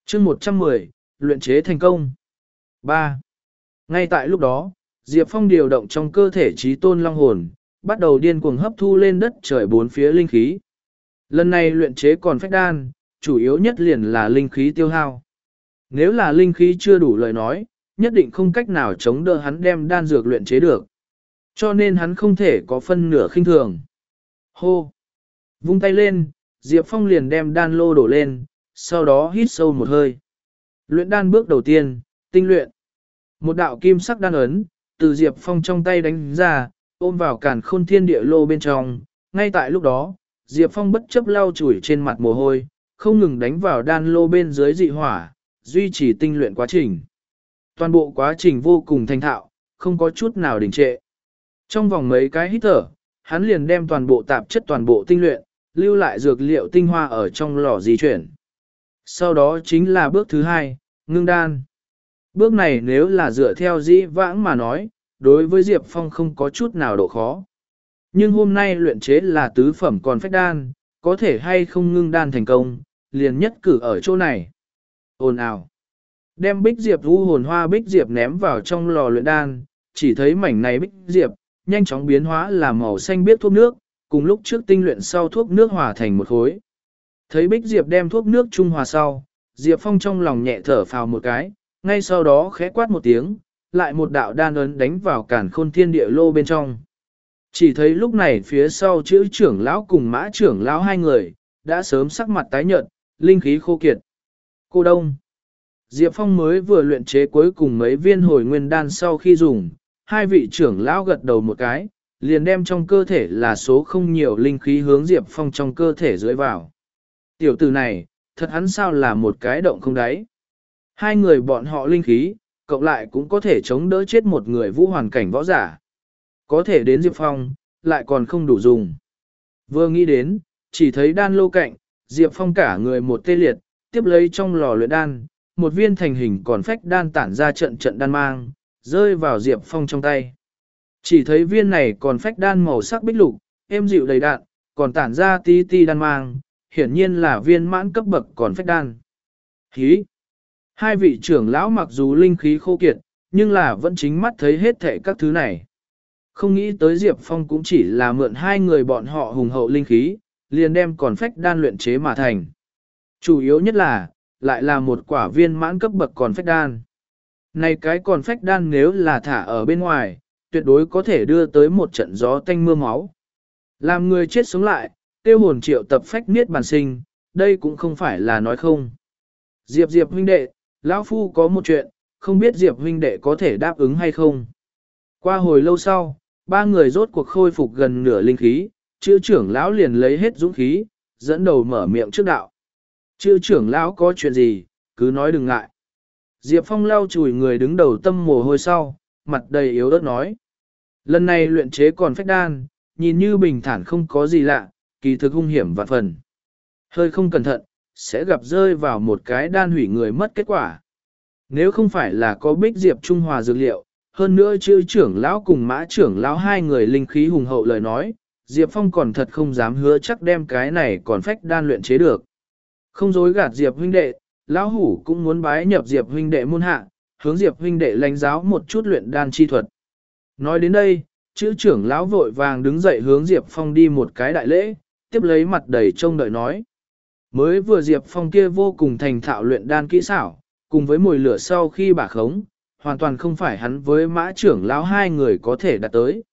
chương 110, luyện chế thành công. 3. Ngay tại lúc đó, Diệp Phong điều động trong cơ thể trí tôn long hồn, bắt đầu điên cuồng hấp thu lên đất trời bốn phía linh khí. Lần này luyện chế còn phách đan, chủ yếu nhất liền là linh khí tiêu hao. Nếu là linh khí chưa đủ lời nói, nhất định không cách nào chống đỡ hắn đem đan dược luyện chế được. Cho nên hắn không thể có phân nửa khinh thường. Hô! Vung tay lên, Diệp Phong liền đem đan lô đổ lên, sau đó hít sâu một hơi. Luyện đan bước đầu tiên, tinh luyện. Một đạo kim sắc đan ấn, từ Diệp Phong trong tay đánh ra, ôm vào càn khôn thiên địa lô bên trong. Ngay tại lúc đó, Diệp Phong bất chấp lau chùi trên mặt mồ hôi, không ngừng đánh vào đan lô bên dưới dị hỏa, duy trì tinh luyện quá trình. Toàn bộ quá trình vô cùng thanh thạo, không có chút nào đình trệ. Trong vòng mấy cái hít thở, hắn liền đem toàn bộ tạp chất toàn bộ tinh luyện, lưu lại dược liệu tinh hoa ở trong lò di chuyển. Sau đó chính là bước thứ hai, ngưng đan. Bước này nếu là dựa theo dĩ vãng mà nói, đối với Diệp Phong không có chút nào độ khó. Nhưng hôm nay luyện chế là tứ phẩm còn phách đan, có thể hay không ngưng đan thành công, liền nhất cử ở chỗ này. Ồn ào. Đem bích diệp u hồn hoa bích diệp ném vào trong lò luyện đan, chỉ thấy mảnh này bích diệp, nhanh chóng biến hóa là màu xanh biết thuốc nước, cùng lúc trước tinh luyện sau thuốc nước hòa thành một khối. Thấy bích diệp đem thuốc nước trung hòa sau, Diệp Phong trong lòng nhẹ thở phào một cái, ngay sau đó khẽ quát một tiếng, lại một đạo đan ấn đánh vào cản khôn thiên địa lô bên trong. Chỉ thấy lúc này phía sau chữ trưởng lão cùng mã trưởng lão hai người, đã sớm sắc mặt tái nhợt, linh khí khô kiệt. Cô Đông Diệp Phong mới vừa luyện chế cuối cùng mấy viên hồi nguyên đan sau khi dùng, hai vị trưởng lão gật đầu một cái, liền đem trong cơ thể là số không nhiều linh khí hướng Diệp Phong trong cơ thể dưới vào. Tiểu tử này, thật hắn sao là một cái động không đáy. Hai người bọn họ linh khí, cộng lại cũng có thể chống đỡ chết một người vũ hoàn cảnh võ giả. Có thể đến Diệp Phong, lại còn không đủ dùng. Vừa nghĩ đến, chỉ thấy đan lô cạnh, Diệp Phong cả người một tê liệt, tiếp lấy trong lò luyện đan, một viên thành hình còn phách đan tản ra trận trận đan mang, rơi vào Diệp Phong trong tay. Chỉ thấy viên này còn phách đan màu sắc bích lục, êm dịu đầy đạn, còn tản ra tí ti đan mang, hiển nhiên là viên mãn cấp bậc còn phách đan. Hí! Hai vị trưởng lão mặc dù linh khí khô kiệt, nhưng là vẫn chính mắt thấy hết thệ các thứ này. Không nghĩ tới Diệp Phong cũng chỉ là mượn hai người bọn họ hùng hậu linh khí, liền đem còn phách đan luyện chế mà thành. Chủ yếu nhất là, lại là một quả viên mãn cấp bậc còn phách đan. Này cái còn phách đan nếu là thả ở bên ngoài, tuyệt đối có thể đưa tới một trận gió tanh mưa máu. Làm người chết sống lại, tiêu hồn triệu tập phách niết bản sinh, đây cũng không phải là nói không. Diệp Diệp huynh đệ, lão Phu có một chuyện, không biết Diệp huynh đệ có thể đáp ứng hay không. Qua hồi lâu sau, ba người rốt cuộc khôi phục gần nửa linh khí, chữ trưởng lão liền lấy hết dũng khí, dẫn đầu mở miệng trước đạo. Chữ trưởng lão có chuyện gì, cứ nói đừng ngại. Diệp Phong lau chùi người đứng đầu tâm mồ hôi sau, mặt đầy yếu ớt nói. Lần này luyện chế còn phách đan, nhìn như bình thản không có gì lạ, kỳ thực hung hiểm vạn phần. Hơi không cẩn thận, sẽ gặp rơi vào một cái đan hủy người mất kết quả. Nếu không phải là có bích diệp trung hòa dược liệu, hơn nữa chữ trưởng lão cùng mã trưởng lão hai người linh khí hùng hậu lời nói, Diệp Phong còn thật không dám hứa chắc đem cái này còn phách đan luyện chế được. Không dối gạt Diệp huynh đệ, lão hủ cũng muốn bái nhập Diệp huynh đệ môn hạ, hướng Diệp huynh đệ lãnh giáo một chút luyện đan chi thuật. Nói đến đây, chữ trưởng lão vội vàng đứng dậy hướng Diệp Phong đi một cái đại lễ, tiếp lấy mặt đầy trông đợi nói. Mới vừa Diệp Phong kia vô cùng thành thạo luyện đan kỹ xảo, cùng với mùi lửa sau khi bà khống, hoàn toàn không phải hắn với mã trưởng lão hai người có thể đạt tới.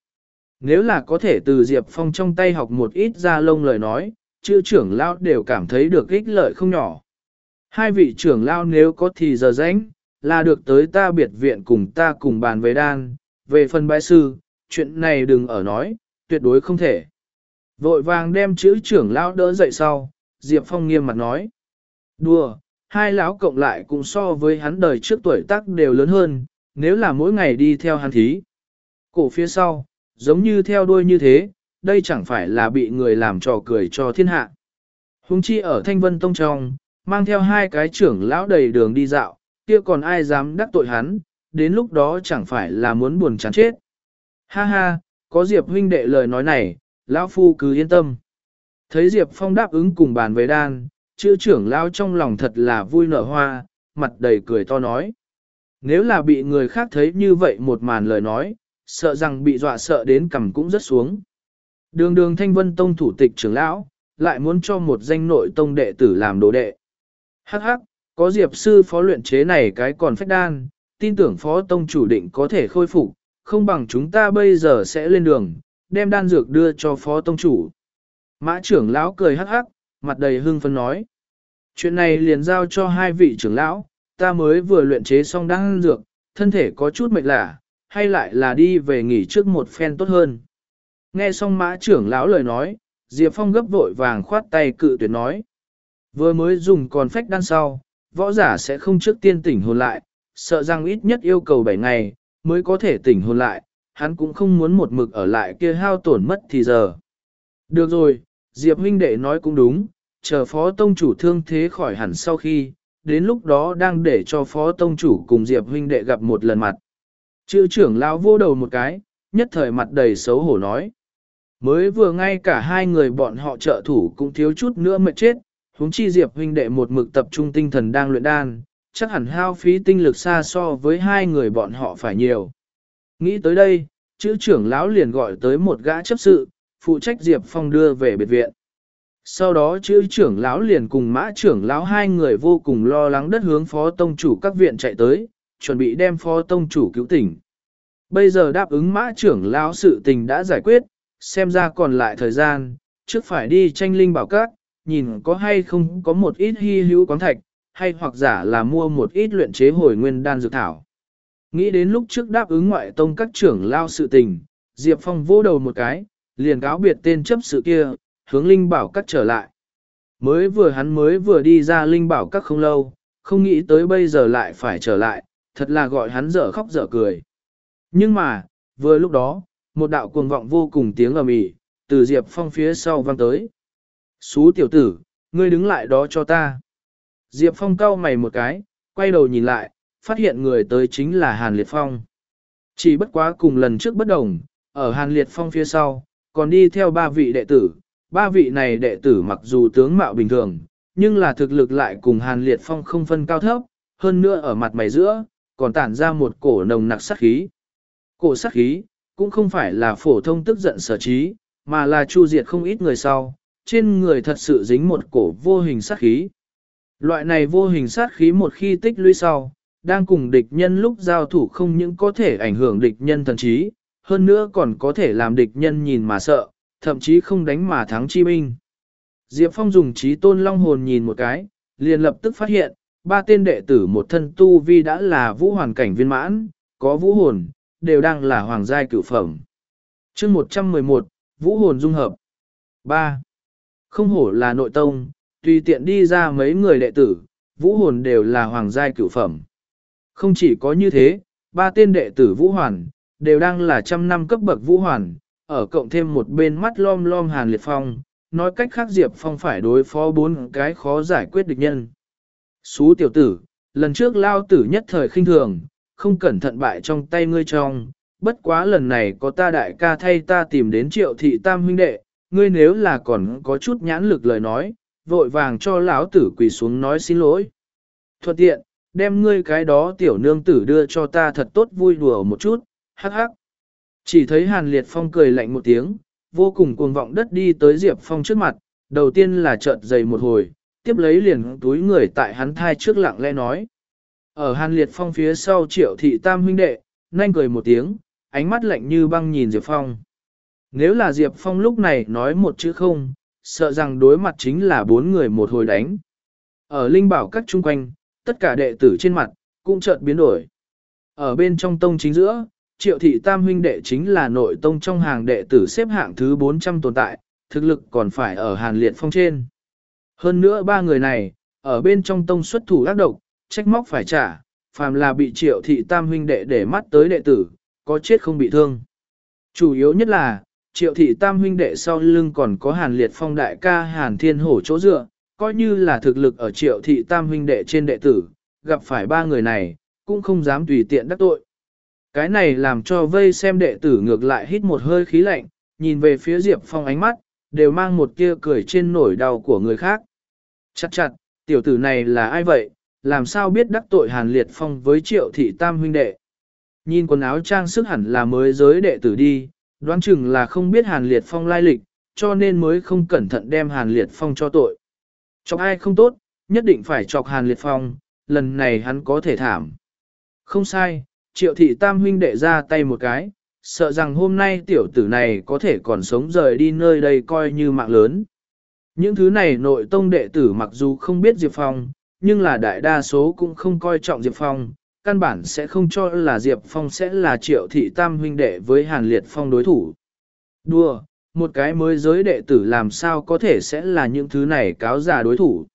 Nếu là có thể từ Diệp Phong trong tay học một ít ra lông lời nói, chữ trưởng lão đều cảm thấy được ích lợi không nhỏ. Hai vị trưởng lão nếu có thì giờ rảnh, là được tới ta biệt viện cùng ta cùng bàn về đan, về phần bái sư, chuyện này đừng ở nói, tuyệt đối không thể. Vội vàng đem chữ trưởng lão đỡ dậy sau, Diệp Phong nghiêm mặt nói. Đùa, hai lão cộng lại cũng so với hắn đời trước tuổi tác đều lớn hơn, nếu là mỗi ngày đi theo hắn thí. Cổ phía sau, giống như theo đuôi như thế, đây chẳng phải là bị người làm trò cười cho thiên hạ. Hùng chi ở Thanh Vân Tông trong, mang theo hai cái trưởng lão đầy đường đi dạo, kia còn ai dám đắc tội hắn, đến lúc đó chẳng phải là muốn buồn chán chết. Ha ha, có Diệp huynh đệ lời nói này, lão phu cứ yên tâm. Thấy Diệp Phong đáp ứng cùng bàn với đan, chữ trưởng lao trong lòng thật là vui nở hoa, mặt đầy cười to nói. Nếu là bị người khác thấy như vậy một màn lời nói, sợ rằng bị dọa sợ đến cầm cũng rất xuống. Đường đường thanh vân tông thủ tịch trưởng lão, lại muốn cho một danh nội tông đệ tử làm đồ đệ. Hắc hắc, có diệp sư phó luyện chế này cái còn phách đan, tin tưởng phó tông chủ định có thể khôi phục, không bằng chúng ta bây giờ sẽ lên đường, đem đan dược đưa cho phó tông chủ. Mã trưởng lão cười hắc hắc, mặt đầy hưng phấn nói. Chuyện này liền giao cho hai vị trưởng lão, ta mới vừa luyện chế xong đan dược, thân thể có chút mệt lạ, hay lại là đi về nghỉ trước một phen tốt hơn. Nghe xong mã trưởng lão lời nói, Diệp Phong gấp vội vàng khoát tay cự tuyệt nói. Vừa mới dùng còn phách đan sau, võ giả sẽ không trước tiên tỉnh hồn lại, sợ rằng ít nhất yêu cầu 7 ngày, mới có thể tỉnh hồn lại, hắn cũng không muốn một mực ở lại kia hao tổn mất thì giờ. Được rồi, Diệp huynh đệ nói cũng đúng, chờ phó tông chủ thương thế khỏi hẳn sau khi, đến lúc đó đang để cho phó tông chủ cùng Diệp huynh đệ gặp một lần mặt. Chữ trưởng lão vô đầu một cái, nhất thời mặt đầy xấu hổ nói. Mới vừa ngay cả hai người bọn họ trợ thủ cũng thiếu chút nữa mệt chết, huống chi Diệp huynh đệ một mực tập trung tinh thần đang luyện đan, chắc hẳn hao phí tinh lực xa so với hai người bọn họ phải nhiều. Nghĩ tới đây, chữ trưởng lão liền gọi tới một gã chấp sự, phụ trách Diệp Phong đưa về biệt viện. Sau đó chữ trưởng lão liền cùng mã trưởng lão hai người vô cùng lo lắng đất hướng phó tông chủ các viện chạy tới, chuẩn bị đem phó tông chủ cứu tỉnh. Bây giờ đáp ứng mã trưởng lão sự tình đã giải quyết, xem ra còn lại thời gian, trước phải đi tranh linh bảo các, nhìn có hay không có một ít hy hữu quán thạch, hay hoặc giả là mua một ít luyện chế hồi nguyên đan dược thảo. Nghĩ đến lúc trước đáp ứng ngoại tông các trưởng lao sự tình, Diệp Phong vô đầu một cái, liền cáo biệt tên chấp sự kia, hướng linh bảo các trở lại. Mới vừa hắn mới vừa đi ra linh bảo các không lâu, không nghĩ tới bây giờ lại phải trở lại, thật là gọi hắn dở khóc dở cười. Nhưng mà, vừa lúc đó, một đạo cuồng vọng vô cùng tiếng ầm ĩ từ Diệp Phong phía sau vang tới. Xú tiểu tử, ngươi đứng lại đó cho ta. Diệp Phong cau mày một cái, quay đầu nhìn lại, phát hiện người tới chính là Hàn Liệt Phong. Chỉ bất quá cùng lần trước bất đồng, ở Hàn Liệt Phong phía sau, còn đi theo ba vị đệ tử. Ba vị này đệ tử mặc dù tướng mạo bình thường, nhưng là thực lực lại cùng Hàn Liệt Phong không phân cao thấp, hơn nữa ở mặt mày giữa, còn tản ra một cổ nồng nặc sát khí. Cổ sát khí, cũng không phải là phổ thông tức giận sở trí, mà là chu diệt không ít người sau, trên người thật sự dính một cổ vô hình sát khí. Loại này vô hình sát khí một khi tích lũy sau, đang cùng địch nhân lúc giao thủ không những có thể ảnh hưởng địch nhân thần trí, hơn nữa còn có thể làm địch nhân nhìn mà sợ, thậm chí không đánh mà thắng chi binh. Diệp Phong dùng trí tôn long hồn nhìn một cái, liền lập tức phát hiện, ba tên đệ tử một thân tu vi đã là vũ hoàn cảnh viên mãn, có vũ hồn, đều đang là hoàng giai cửu phẩm. chương 111, vũ hồn dung hợp. 3. Không hổ là nội tông, tùy tiện đi ra mấy người đệ tử, vũ hồn đều là hoàng giai cửu phẩm. Không chỉ có như thế, ba tên đệ tử vũ hoàn, đều đang là trăm năm cấp bậc vũ hoàn, ở cộng thêm một bên mắt lom lom hàn liệt phong, nói cách khác Diệp Phong phải đối phó bốn cái khó giải quyết địch nhân. Xú tiểu tử, lần trước lao tử nhất thời khinh thường, không cẩn thận bại trong tay ngươi trong, bất quá lần này có ta đại ca thay ta tìm đến triệu thị tam huynh đệ, ngươi nếu là còn có chút nhãn lực lời nói, vội vàng cho lão tử quỳ xuống nói xin lỗi. Thuận tiện, đem ngươi cái đó tiểu nương tử đưa cho ta thật tốt vui đùa một chút, hắc hắc. Chỉ thấy Hàn Liệt Phong cười lạnh một tiếng, vô cùng cuồng vọng đất đi tới Diệp Phong trước mặt, đầu tiên là trợn dày một hồi, tiếp lấy liền túi người tại hắn thai trước lặng lẽ nói. Ở Hàn Liệt Phong phía sau triệu thị tam huynh đệ, nhanh cười một tiếng, ánh mắt lạnh như băng nhìn Diệp Phong. Nếu là Diệp Phong lúc này nói một chữ không, sợ rằng đối mặt chính là bốn người một hồi đánh. Ở linh bảo các chung quanh, tất cả đệ tử trên mặt, cũng chợt biến đổi. Ở bên trong tông chính giữa, triệu thị tam huynh đệ chính là nội tông trong hàng đệ tử xếp hạng thứ 400 tồn tại, thực lực còn phải ở hàn liệt phong trên. Hơn nữa ba người này, ở bên trong tông xuất thủ ác độc, trách móc phải trả, phàm là bị triệu thị tam huynh đệ để mắt tới đệ tử, có chết không bị thương. Chủ yếu nhất là, triệu thị tam huynh đệ sau lưng còn có hàn liệt phong đại ca hàn thiên hổ chỗ dựa, coi như là thực lực ở triệu thị tam huynh đệ trên đệ tử, gặp phải ba người này, cũng không dám tùy tiện đắc tội. Cái này làm cho vây xem đệ tử ngược lại hít một hơi khí lạnh, nhìn về phía Diệp Phong ánh mắt, đều mang một tia cười trên nổi đau của người khác. Chặt chặt, tiểu tử này là ai vậy, làm sao biết đắc tội Hàn Liệt Phong với triệu thị tam huynh đệ. Nhìn quần áo trang sức hẳn là mới giới đệ tử đi, đoán chừng là không biết Hàn Liệt Phong lai lịch, cho nên mới không cẩn thận đem Hàn Liệt Phong cho tội. Chọc ai không tốt, nhất định phải chọc Hàn Liệt Phong, lần này hắn có thể thảm. Không sai, triệu thị tam huynh đệ ra tay một cái, sợ rằng hôm nay tiểu tử này có thể còn sống rời đi nơi đây coi như mạng lớn. Những thứ này nội tông đệ tử mặc dù không biết Diệp Phong, nhưng là đại đa số cũng không coi trọng Diệp Phong, căn bản sẽ không cho là Diệp Phong sẽ là triệu thị tam huynh đệ với Hàn Liệt Phong đối thủ. Đùa, một cái mới giới đệ tử làm sao có thể sẽ là những thứ này cáo giả đối thủ.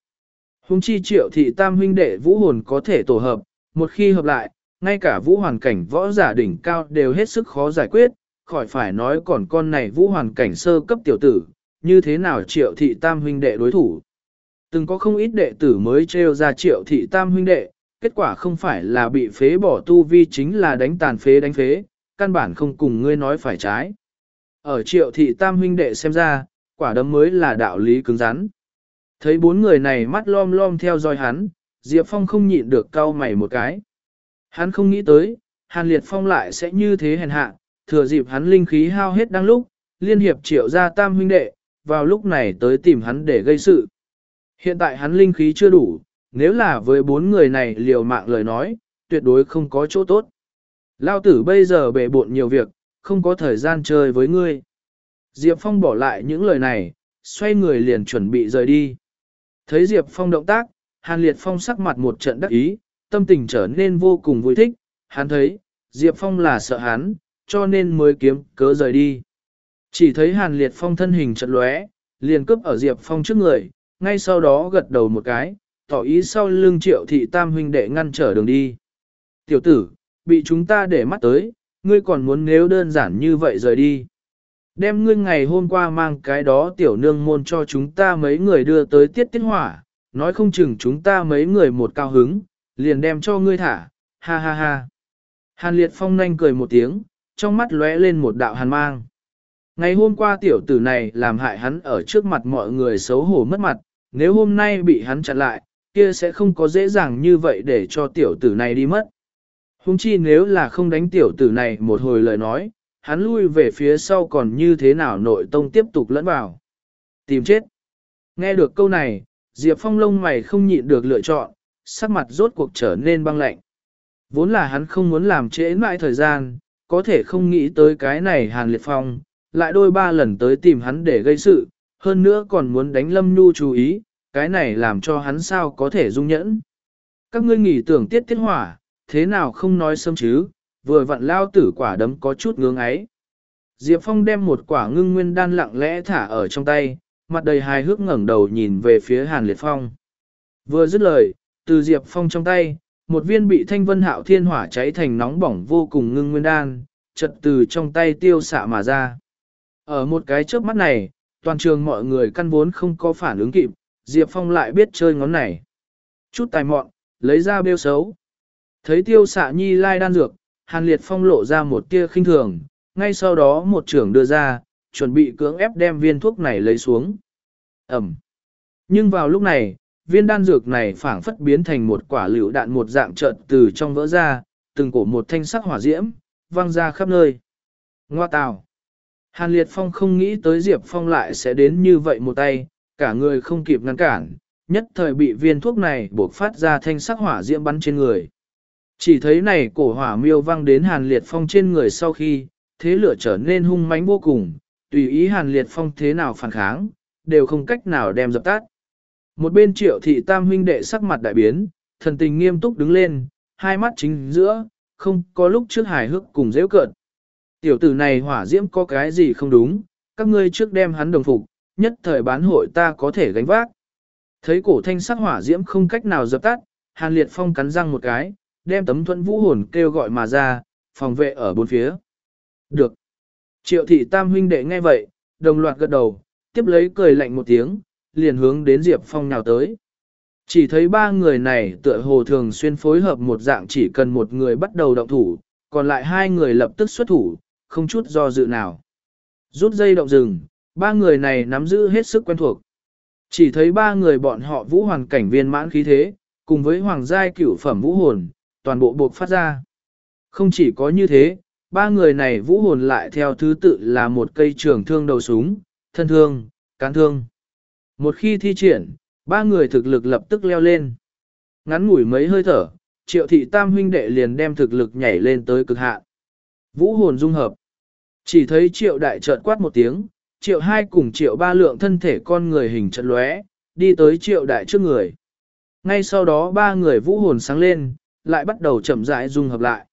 Hùng chi triệu thị tam huynh đệ vũ hồn có thể tổ hợp, một khi hợp lại, ngay cả vũ hoàn cảnh võ giả đỉnh cao đều hết sức khó giải quyết, khỏi phải nói còn con này vũ hoàn cảnh sơ cấp tiểu tử, như thế nào triệu thị tam huynh đệ đối thủ. Từng có không ít đệ tử mới trêu ra triệu thị tam huynh đệ, kết quả không phải là bị phế bỏ tu vi chính là đánh tàn phế đánh phế, căn bản không cùng ngươi nói phải trái. Ở triệu thị tam huynh đệ xem ra, quả đấm mới là đạo lý cứng rắn. Thấy bốn người này mắt lom lom theo dõi hắn, Diệp Phong không nhịn được cau mày một cái. Hắn không nghĩ tới, Hàn Liệt Phong lại sẽ như thế hèn hạ, thừa dịp hắn linh khí hao hết đang lúc, liên hiệp triệu ra tam huynh đệ, vào lúc này tới tìm hắn để gây sự. Hiện tại hắn linh khí chưa đủ, nếu là với bốn người này liều mạng lời nói, tuyệt đối không có chỗ tốt. Lao tử bây giờ bệ bộn nhiều việc, không có thời gian chơi với ngươi. Diệp Phong bỏ lại những lời này, xoay người liền chuẩn bị rời đi. Thấy Diệp Phong động tác, Hàn Liệt Phong sắc mặt một trận đắc ý, tâm tình trở nên vô cùng vui thích, hắn thấy, Diệp Phong là sợ hắn, cho nên mới kiếm cớ rời đi. Chỉ thấy Hàn Liệt Phong thân hình chật lóe, liền cướp ở Diệp Phong trước người, ngay sau đó gật đầu một cái, tỏ ý sau lưng triệu thị tam huynh đệ ngăn trở đường đi. Tiểu tử, bị chúng ta để mắt tới, ngươi còn muốn nếu đơn giản như vậy rời đi. Đem ngươi ngày hôm qua mang cái đó tiểu nương môn cho chúng ta mấy người đưa tới tiết tiết hỏa, nói không chừng chúng ta mấy người một cao hứng, liền đem cho ngươi thả, ha ha ha. Hàn liệt phong nanh cười một tiếng, trong mắt lóe lên một đạo hàn mang. Ngày hôm qua tiểu tử này làm hại hắn ở trước mặt mọi người xấu hổ mất mặt, nếu hôm nay bị hắn chặn lại, kia sẽ không có dễ dàng như vậy để cho tiểu tử này đi mất. Hùng chi nếu là không đánh tiểu tử này một hồi lời nói, hắn lui về phía sau còn như thế nào nội tông tiếp tục lẫn vào. Tìm chết. Nghe được câu này, Diệp Phong lông mày không nhịn được lựa chọn, sắc mặt rốt cuộc trở nên băng lạnh. Vốn là hắn không muốn làm trễ mãi thời gian, có thể không nghĩ tới cái này Hàn Liệt Phong, lại đôi ba lần tới tìm hắn để gây sự, hơn nữa còn muốn đánh Lâm Nhu chú ý, cái này làm cho hắn sao có thể dung nhẫn. Các ngươi nghỉ tưởng tiết tiết hỏa, thế nào không nói sớm chứ, vừa vặn lao tử quả đấm có chút ngưỡng ấy. Diệp Phong đem một quả ngưng nguyên đan lặng lẽ thả ở trong tay, mặt đầy hài hước ngẩng đầu nhìn về phía Hàn Liệt Phong. Vừa dứt lời, từ Diệp Phong trong tay, một viên bị thanh vân hạo thiên hỏa cháy thành nóng bỏng vô cùng ngưng nguyên đan, chật từ trong tay tiêu xạ mà ra. Ở một cái chớp mắt này, toàn trường mọi người căn vốn không có phản ứng kịp, Diệp Phong lại biết chơi ngón này. Chút tài mọn, lấy ra bêu xấu. Thấy tiêu xạ nhi lai đan dược, Hàn Liệt Phong lộ ra một tia khinh thường, ngay sau đó một trưởng đưa ra, chuẩn bị cưỡng ép đem viên thuốc này lấy xuống. Ẩm. Nhưng vào lúc này, viên đan dược này phảng phất biến thành một quả lựu đạn một dạng trợn từ trong vỡ ra, từng cổ một thanh sắc hỏa diễm, văng ra khắp nơi. Ngoa tào. Hàn Liệt Phong không nghĩ tới Diệp Phong lại sẽ đến như vậy một tay, cả người không kịp ngăn cản, nhất thời bị viên thuốc này buộc phát ra thanh sắc hỏa diễm bắn trên người. Chỉ thấy này cổ hỏa miêu văng đến Hàn Liệt Phong trên người sau khi, thế lửa trở nên hung mãnh vô cùng, tùy ý Hàn Liệt Phong thế nào phản kháng, đều không cách nào đem dập tắt. Một bên triệu thị tam huynh đệ sắc mặt đại biến, thần tình nghiêm túc đứng lên, hai mắt chính giữa, không có lúc trước hài hước cùng dễ cợt. Tiểu tử này hỏa diễm có cái gì không đúng, các ngươi trước đem hắn đồng phục, nhất thời bán hội ta có thể gánh vác. Thấy cổ thanh sắc hỏa diễm không cách nào dập tắt, Hàn Liệt Phong cắn răng một cái, đem tấm thuẫn vũ hồn kêu gọi mà ra, phòng vệ ở bốn phía. Được. Triệu thị tam huynh đệ nghe vậy, đồng loạt gật đầu, tiếp lấy cười lạnh một tiếng, liền hướng đến Diệp Phong nào tới. Chỉ thấy ba người này tựa hồ thường xuyên phối hợp một dạng chỉ cần một người bắt đầu động thủ, còn lại hai người lập tức xuất thủ, không chút do dự nào. Rút dây động rừng, ba người này nắm giữ hết sức quen thuộc. Chỉ thấy ba người bọn họ vũ hoàn cảnh viên mãn khí thế, cùng với hoàng giai cửu phẩm vũ hồn, toàn bộ buộc phát ra. Không chỉ có như thế, ba người này vũ hồn lại theo thứ tự là một cây trường thương đầu súng, thân thương, cán thương. Một khi thi triển, ba người thực lực lập tức leo lên. Ngắn ngủi mấy hơi thở, triệu thị tam huynh đệ liền đem thực lực nhảy lên tới cực hạn. Vũ hồn dung hợp. Chỉ thấy triệu đại trợn quát một tiếng, triệu hai cùng triệu ba lượng thân thể con người hình trận lóe, đi tới triệu đại trước người. Ngay sau đó ba người vũ hồn sáng lên, lại bắt đầu chậm rãi dung hợp lại.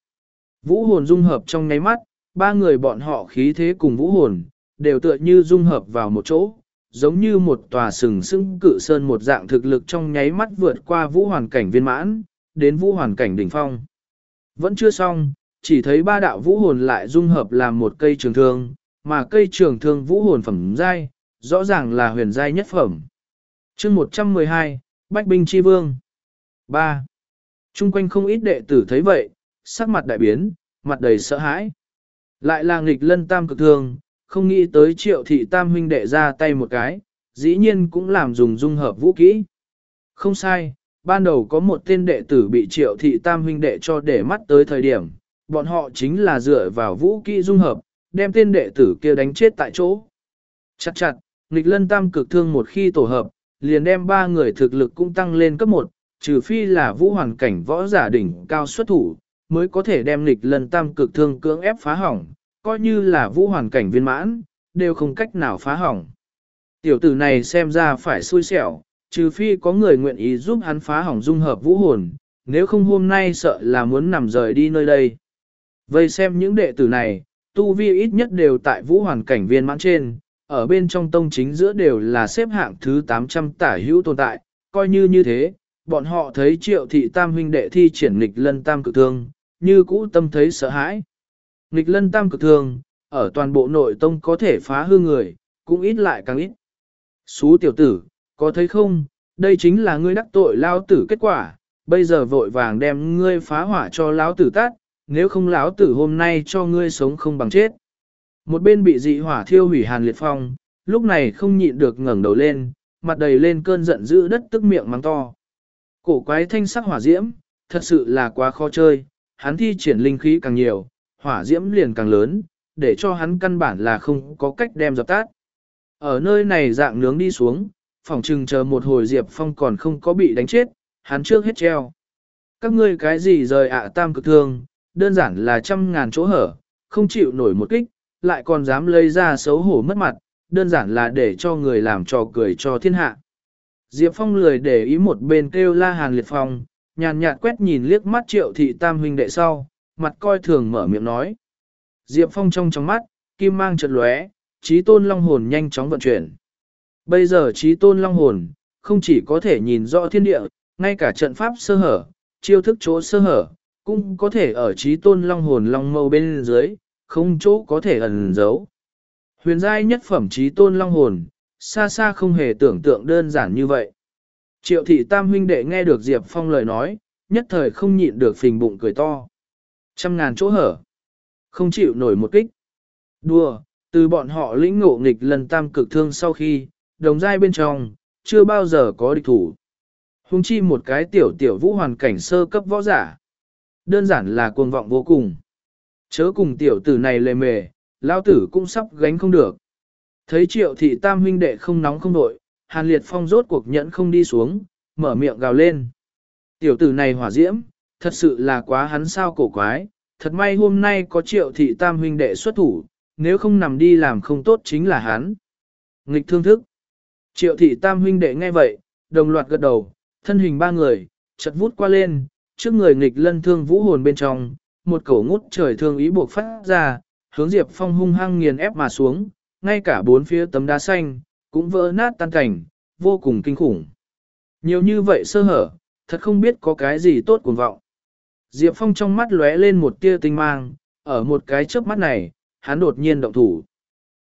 Vũ hồn dung hợp trong nháy mắt, ba người bọn họ khí thế cùng vũ hồn, đều tựa như dung hợp vào một chỗ, giống như một tòa sừng sững cự sơn một dạng thực lực trong nháy mắt vượt qua vũ hoàn cảnh viên mãn, đến vũ hoàn cảnh đỉnh phong. Vẫn chưa xong, chỉ thấy ba đạo vũ hồn lại dung hợp làm một cây trường thương, mà cây trường thương vũ hồn phẩm giai, rõ ràng là huyền giai nhất phẩm. chương 112, Bách Binh Chi Vương 3. Trung quanh không ít đệ tử thấy vậy, sắc mặt đại biến, mặt đầy sợ hãi. Lại là nghịch lân tam cực thương, không nghĩ tới triệu thị tam huynh đệ ra tay một cái, dĩ nhiên cũng làm dùng dung hợp vũ kỹ. Không sai, ban đầu có một tên đệ tử bị triệu thị tam huynh đệ cho để mắt tới thời điểm, bọn họ chính là dựa vào vũ kỹ dung hợp, đem tên đệ tử kia đánh chết tại chỗ. Chặt chặt, nghịch lân tam cực thương một khi tổ hợp, liền đem ba người thực lực cũng tăng lên cấp một, trừ phi là vũ hoàn cảnh võ giả đỉnh cao xuất thủ, mới có thể đem nghịch lân tam cực thương cưỡng ép phá hỏng, coi như là vũ hoàn cảnh viên mãn, đều không cách nào phá hỏng. Tiểu tử này xem ra phải xui xẻo, trừ phi có người nguyện ý giúp hắn phá hỏng dung hợp vũ hồn, nếu không hôm nay sợ là muốn nằm rời đi nơi đây. Vậy xem những đệ tử này, tu vi ít nhất đều tại vũ hoàn cảnh viên mãn trên, ở bên trong tông chính giữa đều là xếp hạng thứ 800 tả hữu tồn tại, coi như như thế, bọn họ thấy triệu thị tam huynh đệ thi triển nghịch lân tam cự thương, như cũ tâm thấy sợ hãi. Nghịch lân tam cực thường ở toàn bộ nội tông có thể phá hư người, cũng ít lại càng ít. Xú tiểu tử, có thấy không, đây chính là ngươi đắc tội lao tử kết quả, bây giờ vội vàng đem ngươi phá hỏa cho lão tử tát, nếu không lão tử hôm nay cho ngươi sống không bằng chết. Một bên bị dị hỏa thiêu hủy hàn liệt phong, lúc này không nhịn được ngẩng đầu lên, mặt đầy lên cơn giận dữ đất tức miệng mắng to. Cổ quái thanh sắc hỏa diễm, thật sự là quá khó chơi, hắn thi triển linh khí càng nhiều, hỏa diễm liền càng lớn, để cho hắn căn bản là không có cách đem dập tắt. Ở nơi này dạng nướng đi xuống, phòng trừng chờ một hồi Diệp Phong còn không có bị đánh chết, hắn trước hết treo. Các ngươi cái gì rời ạ tam cực thương, đơn giản là trăm ngàn chỗ hở, không chịu nổi một kích, lại còn dám lấy ra xấu hổ mất mặt, đơn giản là để cho người làm trò cười cho thiên hạ. Diệp Phong lười để ý một bên kêu la hàn liệt phong, nhàn nhạt quét nhìn liếc mắt triệu thị tam huynh đệ sau, mặt coi thường mở miệng nói. Diệp Phong trong trong mắt, kim mang chợt lóe, trí tôn long hồn nhanh chóng vận chuyển. Bây giờ trí tôn long hồn, không chỉ có thể nhìn rõ thiên địa, ngay cả trận pháp sơ hở, chiêu thức chỗ sơ hở, cũng có thể ở trí tôn long hồn long mâu bên dưới, không chỗ có thể ẩn giấu. Huyền giai nhất phẩm trí tôn long hồn, xa xa không hề tưởng tượng đơn giản như vậy. Triệu thị tam huynh đệ nghe được Diệp Phong lời nói, nhất thời không nhịn được phình bụng cười to. Trăm ngàn chỗ hở. Không chịu nổi một kích. Đùa, từ bọn họ lĩnh ngộ nghịch lần tam cực thương sau khi, đồng giai bên trong, chưa bao giờ có địch thủ. Hùng chi một cái tiểu tiểu vũ hoàn cảnh sơ cấp võ giả. Đơn giản là cuồng vọng vô cùng. Chớ cùng tiểu tử này lề mề, lao tử cũng sắp gánh không được. Thấy triệu thị tam huynh đệ không nóng không nội, hàn liệt phong rốt cuộc nhẫn không đi xuống, mở miệng gào lên. Tiểu tử này hỏa diễm, thật sự là quá hắn sao cổ quái, thật may hôm nay có triệu thị tam huynh đệ xuất thủ, nếu không nằm đi làm không tốt chính là hắn. Nghịch thương thức. Triệu thị tam huynh đệ nghe vậy, đồng loạt gật đầu, thân hình ba người, chật vút qua lên, trước người nghịch lân thương vũ hồn bên trong, một cổ ngút trời thương ý buộc phát ra, hướng Diệp Phong hung hăng nghiền ép mà xuống, ngay cả bốn phía tấm đá xanh, cũng vỡ nát tan cảnh, vô cùng kinh khủng. Nhiều như vậy sơ hở, thật không biết có cái gì tốt cuồng vọng. Diệp Phong trong mắt lóe lên một tia tinh mang, ở một cái chớp mắt này, hắn đột nhiên động thủ.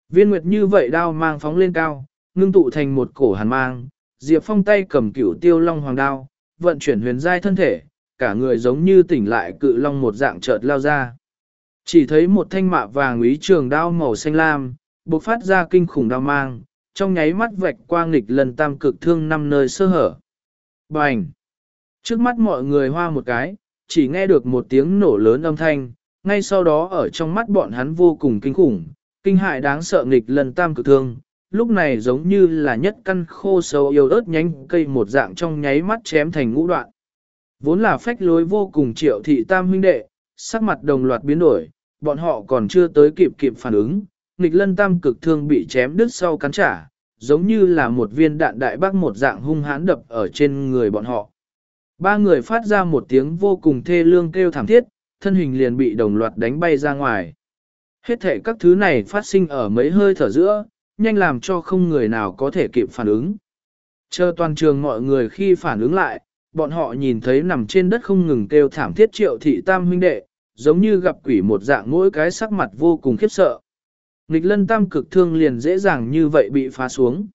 Viên nguyệt như vậy đao mang phóng lên cao, ngưng tụ thành một cổ hàn mang, Diệp Phong tay cầm cửu tiêu long hoàng đao, vận chuyển huyền giai thân thể, cả người giống như tỉnh lại cự long một dạng chợt lao ra. Chỉ thấy một thanh mạ vàng úy trường đao màu xanh lam, bộc phát ra kinh khủng đao mang, trong nháy mắt vạch qua nghịch lần tam cực thương năm nơi sơ hở. Bành! Trước mắt mọi người hoa một cái, chỉ nghe được một tiếng nổ lớn âm thanh, ngay sau đó ở trong mắt bọn hắn vô cùng kinh khủng, kinh hại đáng sợ nghịch lần tam cực thương, lúc này giống như là nhất căn khô sâu yêu ớt nhánh cây một dạng trong nháy mắt chém thành ngũ đoạn. Vốn là phách lối vô cùng triệu thị tam huynh đệ, sắc mặt đồng loạt biến đổi, bọn họ còn chưa tới kịp kịp phản ứng, nghịch lân tam cực thương bị chém đứt sau cắn trả, giống như là một viên đạn đại bác một dạng hung hãn đập ở trên người bọn họ. Ba người phát ra một tiếng vô cùng thê lương kêu thảm thiết, thân hình liền bị đồng loạt đánh bay ra ngoài. Hết thể các thứ này phát sinh ở mấy hơi thở giữa, nhanh làm cho không người nào có thể kịp phản ứng. Chờ toàn trường mọi người khi phản ứng lại, bọn họ nhìn thấy nằm trên đất không ngừng kêu thảm thiết triệu thị tam huynh đệ, giống như gặp quỷ một dạng mỗi cái sắc mặt vô cùng khiếp sợ. Nghịch lân tam cực thương liền dễ dàng như vậy bị phá xuống.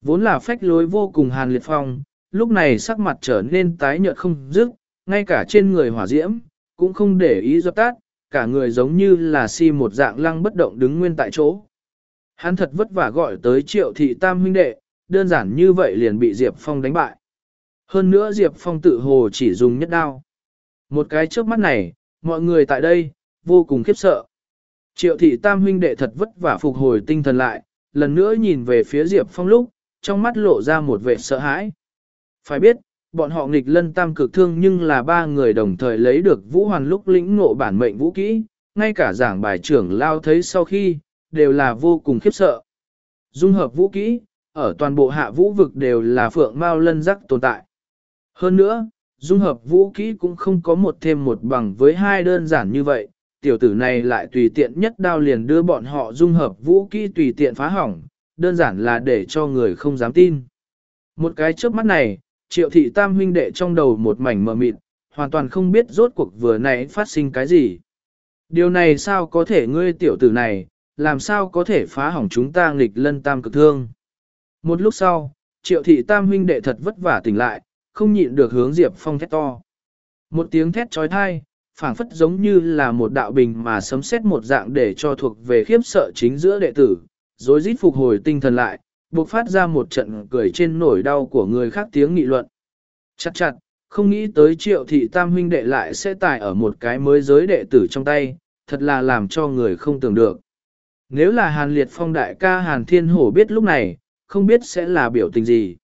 Vốn là phách lối vô cùng hàn liệt phong, lúc này sắc mặt trở nên tái nhợt không dứt, ngay cả trên người hỏa diễm, cũng không để ý dập tát, cả người giống như là si một dạng lăng bất động đứng nguyên tại chỗ. Hắn thật vất vả gọi tới triệu thị tam huynh đệ, đơn giản như vậy liền bị Diệp Phong đánh bại. Hơn nữa Diệp Phong tự hồ chỉ dùng nhất đao. Một cái trước mắt này, mọi người tại đây, vô cùng khiếp sợ. Triệu thị tam huynh đệ thật vất vả phục hồi tinh thần lại, lần nữa nhìn về phía Diệp Phong lúc, trong mắt lộ ra một vẻ sợ hãi. Phải biết, bọn họ nghịch lân tam cực thương nhưng là ba người đồng thời lấy được vũ hoàn lúc lĩnh ngộ bản mệnh vũ kỹ, ngay cả giảng bài trưởng lao thấy sau khi, đều là vô cùng khiếp sợ. Dung hợp vũ kỹ, ở toàn bộ hạ vũ vực đều là phượng mao lân rắc tồn tại. Hơn nữa, dung hợp vũ kỹ cũng không có một thêm một bằng với hai đơn giản như vậy, tiểu tử này lại tùy tiện nhất đao liền đưa bọn họ dung hợp vũ kỹ tùy tiện phá hỏng, đơn giản là để cho người không dám tin. Một cái trước mắt này, triệu thị tam huynh đệ trong đầu một mảnh mờ mịt, hoàn toàn không biết rốt cuộc vừa nãy phát sinh cái gì. Điều này sao có thể ngươi tiểu tử này, làm sao có thể phá hỏng chúng ta nghịch lân tam cực thương. Một lúc sau, triệu thị tam huynh đệ thật vất vả tỉnh lại, không nhịn được hướng Diệp Phong thét to. Một tiếng thét trói thai, phảng phất giống như là một đạo bình mà sấm xét một dạng để cho thuộc về khiếp sợ chính giữa đệ tử, rồi rít phục hồi tinh thần lại, buộc phát ra một trận cười trên nổi đau của người khác tiếng nghị luận. Chặt chặt, không nghĩ tới triệu thị tam huynh đệ lại sẽ tài ở một cái mới giới đệ tử trong tay, thật là làm cho người không tưởng được. Nếu là Hàn Liệt Phong đại ca Hàn Thiên Hổ biết lúc này, không biết sẽ là biểu tình gì.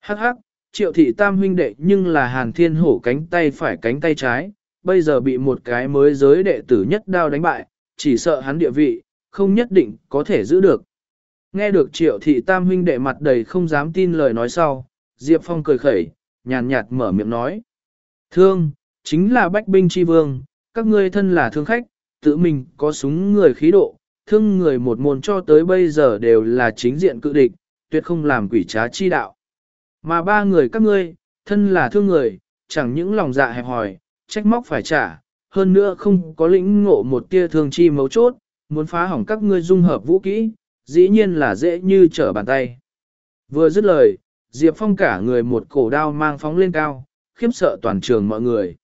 Hắc hắc, triệu thị tam huynh đệ nhưng là Hàn Thiên Hổ cánh tay phải cánh tay trái, bây giờ bị một cái mới giới đệ tử nhất đao đánh bại, chỉ sợ hắn địa vị, không nhất định có thể giữ được. Nghe được triệu thị tam huynh đệ mặt đầy không dám tin lời nói sau, Diệp Phong cười khẩy, nhàn nhạt mở miệng nói. Thương, chính là bách binh chi vương, các ngươi thân là thương khách, tự mình có súng người khí độ, thương người một môn cho tới bây giờ đều là chính diện cự địch, tuyệt không làm quỷ trá chi đạo. Mà ba người các ngươi, Thân là thương người, chẳng những lòng dạ hẹp hòi, trách móc phải trả, hơn nữa không có lĩnh ngộ một tia thương chi mấu chốt, muốn phá hỏng các ngươi dung hợp vũ kỹ, dĩ nhiên là dễ như trở bàn tay. Vừa dứt lời, Diệp Phong cả người một cổ đao mang phóng lên cao, khiếp sợ toàn trường mọi người.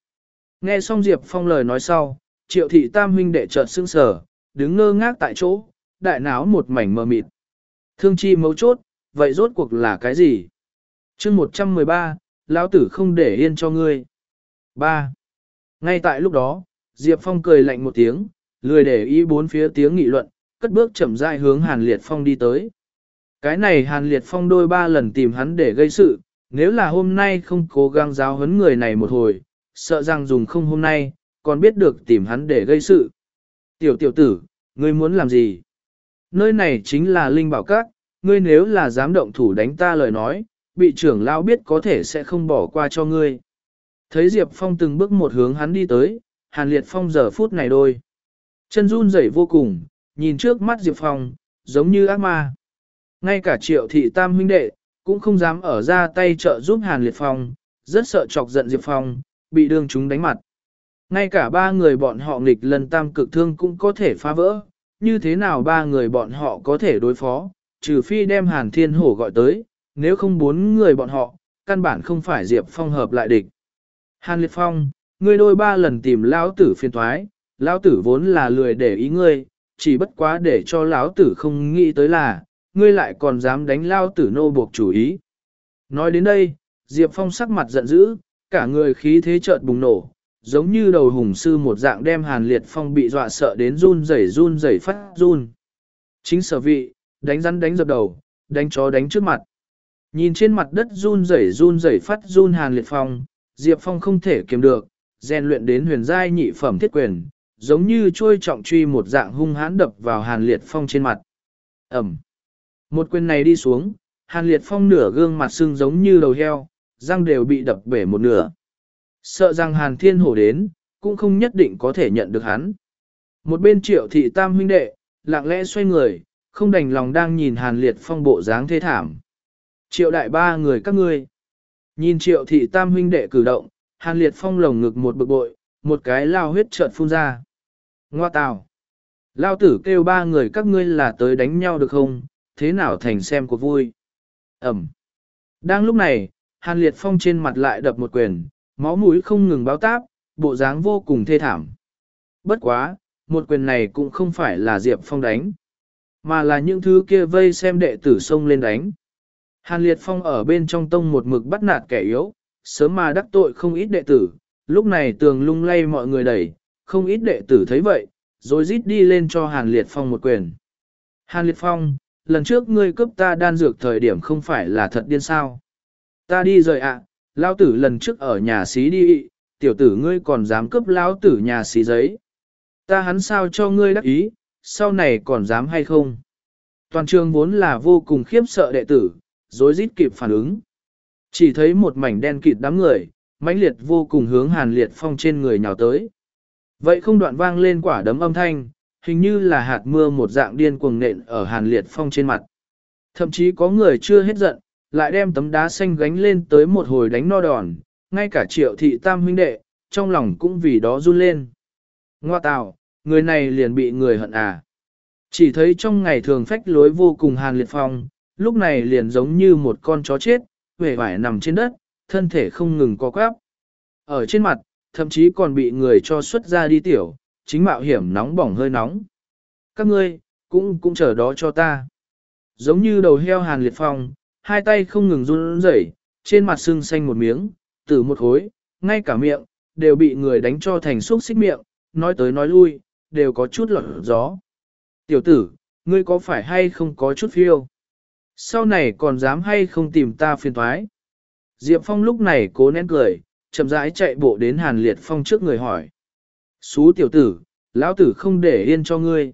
Nghe xong Diệp Phong lời nói sau, triệu thị tam huynh đệ chợt sững sờ, đứng ngơ ngác tại chỗ, đại náo một mảnh mờ mịt. Thương chi mấu chốt, vậy rốt cuộc là cái gì? chương 113, lão tử không để yên cho ngươi. 3. Ngay tại lúc đó, Diệp Phong cười lạnh một tiếng, lười để ý bốn phía tiếng nghị luận, cất bước chậm rãi hướng Hàn Liệt Phong đi tới. Cái này Hàn Liệt Phong đôi ba lần tìm hắn để gây sự, nếu là hôm nay không cố gắng giáo huấn người này một hồi, sợ rằng dùng không hôm nay, còn biết được tìm hắn để gây sự. Tiểu tiểu tử, ngươi muốn làm gì? Nơi này chính là Linh Bảo Các, ngươi nếu là dám động thủ đánh ta lời nói, bị trưởng lao biết có thể sẽ không bỏ qua cho ngươi. Thấy Diệp Phong từng bước một hướng hắn đi tới, Hàn Liệt Phong giờ phút này đôi. Chân run rẩy vô cùng, nhìn trước mắt Diệp Phong, giống như ác ma. Ngay cả triệu thị tam huynh đệ, cũng không dám ở ra tay trợ giúp Hàn Liệt Phong, rất sợ chọc giận Diệp Phong, bị đương chúng đánh mặt. Ngay cả ba người bọn họ nghịch lần tam cực thương cũng có thể phá vỡ, như thế nào ba người bọn họ có thể đối phó, trừ phi đem Hàn Thiên Hổ gọi tới, nếu không bốn người bọn họ, căn bản không phải Diệp Phong hợp lại địch. Hàn Liệt Phong, ngươi đôi ba lần tìm lão tử phiền thoái, lão tử vốn là lười để ý ngươi, chỉ bất quá để cho lão tử không nghĩ tới là, ngươi lại còn dám đánh lão tử nô buộc chủ ý. Nói đến đây, Diệp Phong sắc mặt giận dữ, cả người khí thế chợt bùng nổ, giống như đầu hùng sư một dạng đem Hàn Liệt Phong bị dọa sợ đến run rẩy run rẩy phát run. Chính sở vị, đánh rắn đánh dập đầu, đánh chó đánh trước mặt. Nhìn trên mặt đất run rẩy run rẩy phát run Hàn Liệt Phong, Diệp Phong không thể kiềm được, rèn luyện đến huyền giai nhị phẩm thiết quyền, giống như trôi trọng truy một dạng hung hãn đập vào Hàn Liệt Phong trên mặt. Ẩm. Một quyền này đi xuống, Hàn Liệt Phong nửa gương mặt sưng giống như đầu heo, răng đều bị đập bể một nửa. Sợ rằng Hàn Thiên Hổ đến, cũng không nhất định có thể nhận được hắn. Một bên triệu thị tam huynh đệ, lặng lẽ xoay người, không đành lòng đang nhìn Hàn Liệt Phong bộ dáng thế thảm. Triệu đại ba người các ngươi. Nhìn triệu thị tam huynh đệ cử động, Hàn Liệt Phong lồng ngực một bực bội, một cái lao huyết chợt phun ra. Ngoa tào. Lao tử kêu ba người các ngươi là tới đánh nhau được không, thế nào thành xem cuộc vui. Ẩm. Đang lúc này, Hàn Liệt Phong trên mặt lại đập một quyền, máu mũi không ngừng báo táp, bộ dáng vô cùng thê thảm. Bất quá, một quyền này cũng không phải là Diệp Phong đánh, mà là những thứ kia vây xem đệ tử xông lên đánh. Hàn Liệt Phong ở bên trong tông một mực bắt nạt kẻ yếu, sớm mà đắc tội không ít đệ tử, lúc này tường lung lay mọi người đẩy, không ít đệ tử thấy vậy, rồi rít đi lên cho Hàn Liệt Phong một quyền. Hàn Liệt Phong, lần trước ngươi cướp ta đan dược thời điểm không phải là thật điên sao. Ta đi rời ạ, à, lao tử lần trước ở nhà xí đi ị, tiểu tử ngươi còn dám cướp lao tử nhà xí giấy. Ta hắn sao cho ngươi đắc ý, sau này còn dám hay không? Toàn trường vốn là vô cùng khiếp sợ đệ tử, rối rít kịp phản ứng. Chỉ thấy một mảnh đen kịt đám người, mãnh liệt vô cùng hướng hàn liệt phong trên người nhào tới. Vậy không đoạn vang lên quả đấm âm thanh, hình như là hạt mưa một dạng điên cuồng nện ở hàn liệt phong trên mặt. Thậm chí có người chưa hết giận, lại đem tấm đá xanh gánh lên tới một hồi đánh no đòn, ngay cả triệu thị tam huynh đệ, trong lòng cũng vì đó run lên. Ngoa tào, người này liền bị người hận à. Chỉ thấy trong ngày thường phách lối vô cùng hàn liệt phong, lúc này liền giống như một con chó chết, vẻ vải nằm trên đất, thân thể không ngừng co quắp. Ở trên mặt, thậm chí còn bị người cho xuất ra đi tiểu, chính mạo hiểm nóng bỏng hơi nóng. Các ngươi, cũng cũng chờ đó cho ta. Giống như đầu heo hàn liệt phong, hai tay không ngừng run rẩy, trên mặt sưng xanh một miếng, từ một khối, ngay cả miệng, đều bị người đánh cho thành xúc xích miệng, nói tới nói lui, đều có chút lọt gió. Tiểu tử, ngươi có phải hay không có chút phiêu? Sau này còn dám hay không tìm ta phiền thoái? Diệp Phong lúc này cố nén cười, chậm rãi chạy bộ đến Hàn Liệt Phong trước người hỏi. Xú tiểu tử, lão tử không để yên cho ngươi.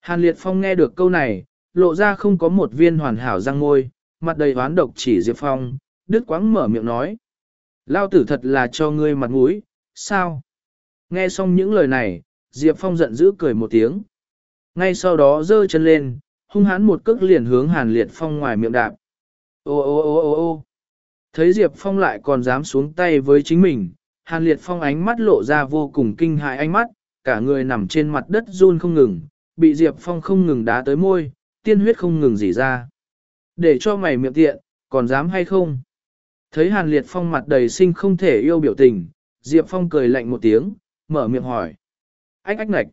Hàn Liệt Phong nghe được câu này, lộ ra không có một viên hoàn hảo răng môi, mặt đầy oán độc chỉ Diệp Phong, đứt quãng mở miệng nói. Lão tử thật là cho ngươi mặt mũi, sao? Nghe xong những lời này, Diệp Phong giận dữ cười một tiếng. Ngay sau đó giơ chân lên, hung hãn một cước liền hướng Hàn Liệt Phong ngoài miệng đạp. Ô ô ô ô ô Thấy Diệp Phong lại còn dám xuống tay với chính mình, Hàn Liệt Phong ánh mắt lộ ra vô cùng kinh hại ánh mắt, cả người nằm trên mặt đất run không ngừng, bị Diệp Phong không ngừng đá tới môi, tiên huyết không ngừng dỉ ra. Để cho mày miệng tiện, còn dám hay không? Thấy Hàn Liệt Phong mặt đầy sinh không thể yêu biểu tình, Diệp Phong cười lạnh một tiếng, mở miệng hỏi. Ách ách nạch.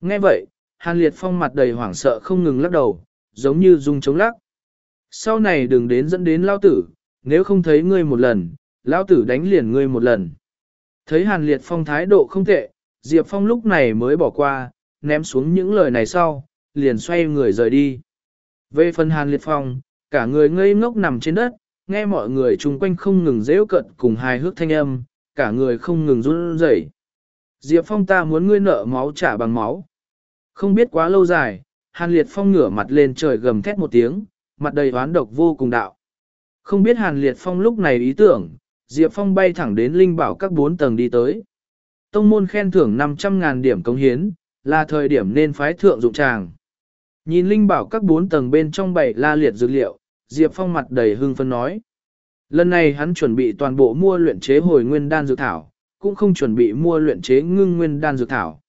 Nghe vậy, Hàn Liệt Phong mặt đầy hoảng sợ không ngừng lắc đầu, giống như dùng chống lắc. Sau này đừng đến dẫn đến lao tử, nếu không thấy ngươi một lần, Lão tử đánh liền ngươi một lần. Thấy Hàn Liệt Phong thái độ không tệ, Diệp Phong lúc này mới bỏ qua, ném xuống những lời này sau, liền xoay người rời đi. Về phần Hàn Liệt Phong, cả người ngây ngốc nằm trên đất, nghe mọi người chung quanh không ngừng rêu cận cùng hài hước thanh âm, cả người không ngừng run rẩy. Diệp Phong ta muốn ngươi nợ máu trả bằng máu. Không biết quá lâu dài, Hàn Liệt Phong ngửa mặt lên trời gầm thét một tiếng, mặt đầy oán độc vô cùng đạo. Không biết Hàn Liệt Phong lúc này ý tưởng, Diệp Phong bay thẳng đến Linh Bảo các bốn tầng đi tới. Tông môn khen thưởng 500.000 điểm công hiến, là thời điểm nên phái thượng dụng tràng. Nhìn Linh Bảo các bốn tầng bên trong bảy la liệt dược liệu, Diệp Phong mặt đầy hưng phấn nói. Lần này hắn chuẩn bị toàn bộ mua luyện chế hồi nguyên đan dược thảo, cũng không chuẩn bị mua luyện chế ngưng nguyên đan dược thảo.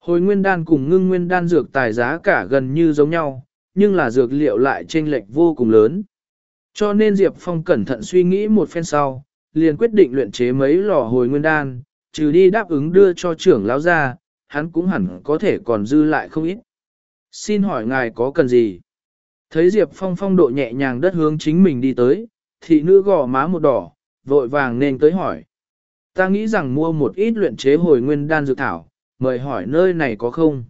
Hồi nguyên đan cùng ngưng nguyên đan dược tài giá cả gần như giống nhau, nhưng là dược liệu lại chênh lệch vô cùng lớn. Cho nên Diệp Phong cẩn thận suy nghĩ một phen sau, liền quyết định luyện chế mấy lò hồi nguyên đan, trừ đi đáp ứng đưa cho trưởng lão ra, hắn cũng hẳn có thể còn dư lại không ít. Xin hỏi ngài có cần gì? Thấy Diệp Phong phong độ nhẹ nhàng đất hướng chính mình đi tới, thị nữ gò má một đỏ, vội vàng nên tới hỏi. Ta nghĩ rằng mua một ít luyện chế hồi nguyên đan dược thảo, mời hỏi nơi này có không?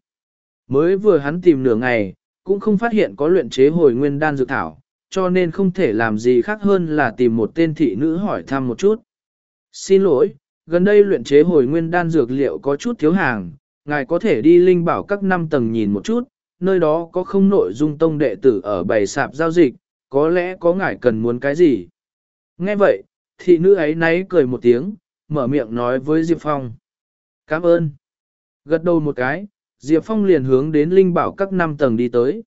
Mới vừa hắn tìm nửa ngày, cũng không phát hiện có luyện chế hồi nguyên đan dược thảo, cho nên không thể làm gì khác hơn là tìm một tên thị nữ hỏi thăm một chút. Xin lỗi, gần đây luyện chế hồi nguyên đan dược liệu có chút thiếu hàng, ngài có thể đi linh bảo các năm tầng nhìn một chút, nơi đó có không nội dung tông đệ tử ở bày sạp giao dịch, có lẽ có ngài cần muốn cái gì. Nghe vậy, thị nữ ấy náy cười một tiếng, mở miệng nói với Diệp Phong. Cảm ơn. Gật đầu một cái, Diệp Phong liền hướng đến Linh Bảo các năm tầng đi tới.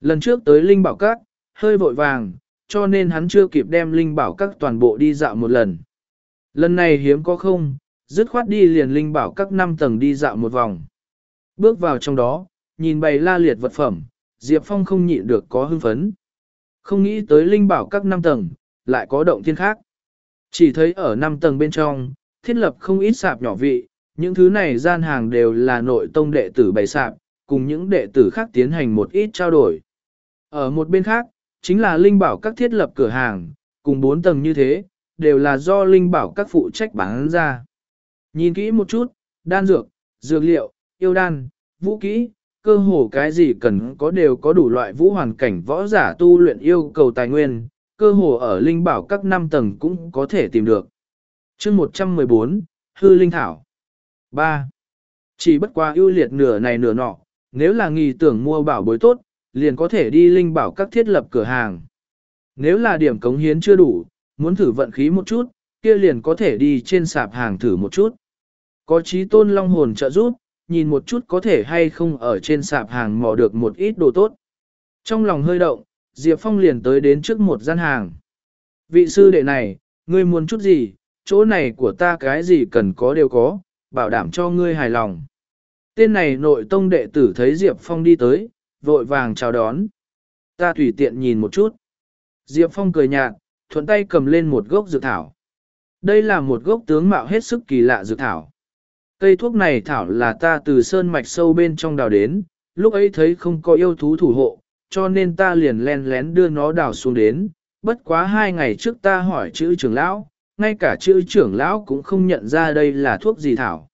Lần trước tới Linh Bảo các, hơi vội vàng, cho nên hắn chưa kịp đem Linh Bảo các toàn bộ đi dạo một lần. Lần này hiếm có không, dứt khoát đi liền Linh Bảo các năm tầng đi dạo một vòng. Bước vào trong đó, nhìn bày la liệt vật phẩm, Diệp Phong không nhịn được có hưng phấn. Không nghĩ tới Linh Bảo các năm tầng, lại có động thiên khác. Chỉ thấy ở năm tầng bên trong, thiết lập không ít sạp nhỏ vị, những thứ này gian hàng đều là nội tông đệ tử bày sạp, cùng những đệ tử khác tiến hành một ít trao đổi. Ở một bên khác, chính là Linh Bảo các thiết lập cửa hàng, cùng bốn tầng như thế, đều là do Linh Bảo các phụ trách bán ra. Nhìn kỹ một chút, đan dược, dược liệu, yêu đan, vũ kỹ, cơ hồ cái gì cần có đều có đủ loại vũ hoàn cảnh võ giả tu luyện yêu cầu tài nguyên, cơ hồ ở Linh Bảo các năm tầng cũng có thể tìm được. chương 114, Hư Linh Thảo 3. Chỉ bất qua ưu liệt nửa này nửa nọ, nếu là nghi tưởng mua bảo bối tốt, liền có thể đi linh bảo các thiết lập cửa hàng. Nếu là điểm cống hiến chưa đủ, muốn thử vận khí một chút, kia liền có thể đi trên sạp hàng thử một chút. Có trí tôn long hồn trợ giúp, nhìn một chút có thể hay không ở trên sạp hàng mò được một ít đồ tốt. Trong lòng hơi động, Diệp Phong liền tới đến trước một gian hàng. Vị sư đệ này, ngươi muốn chút gì, chỗ này của ta cái gì cần có đều có, bảo đảm cho ngươi hài lòng. Tên này nội tông đệ tử thấy Diệp Phong đi tới, vội vàng chào đón. Ta tùy tiện nhìn một chút. Diệp Phong cười nhạt, thuận tay cầm lên một gốc dược thảo. Đây là một gốc tướng mạo hết sức kỳ lạ dược thảo. Cây thuốc này thảo là ta từ sơn mạch sâu bên trong đào đến, lúc ấy thấy không có yêu thú thủ hộ, cho nên ta liền len lén đưa nó đào xuống đến. Bất quá hai ngày trước ta hỏi chữ trưởng lão, ngay cả chữ trưởng lão cũng không nhận ra đây là thuốc gì thảo.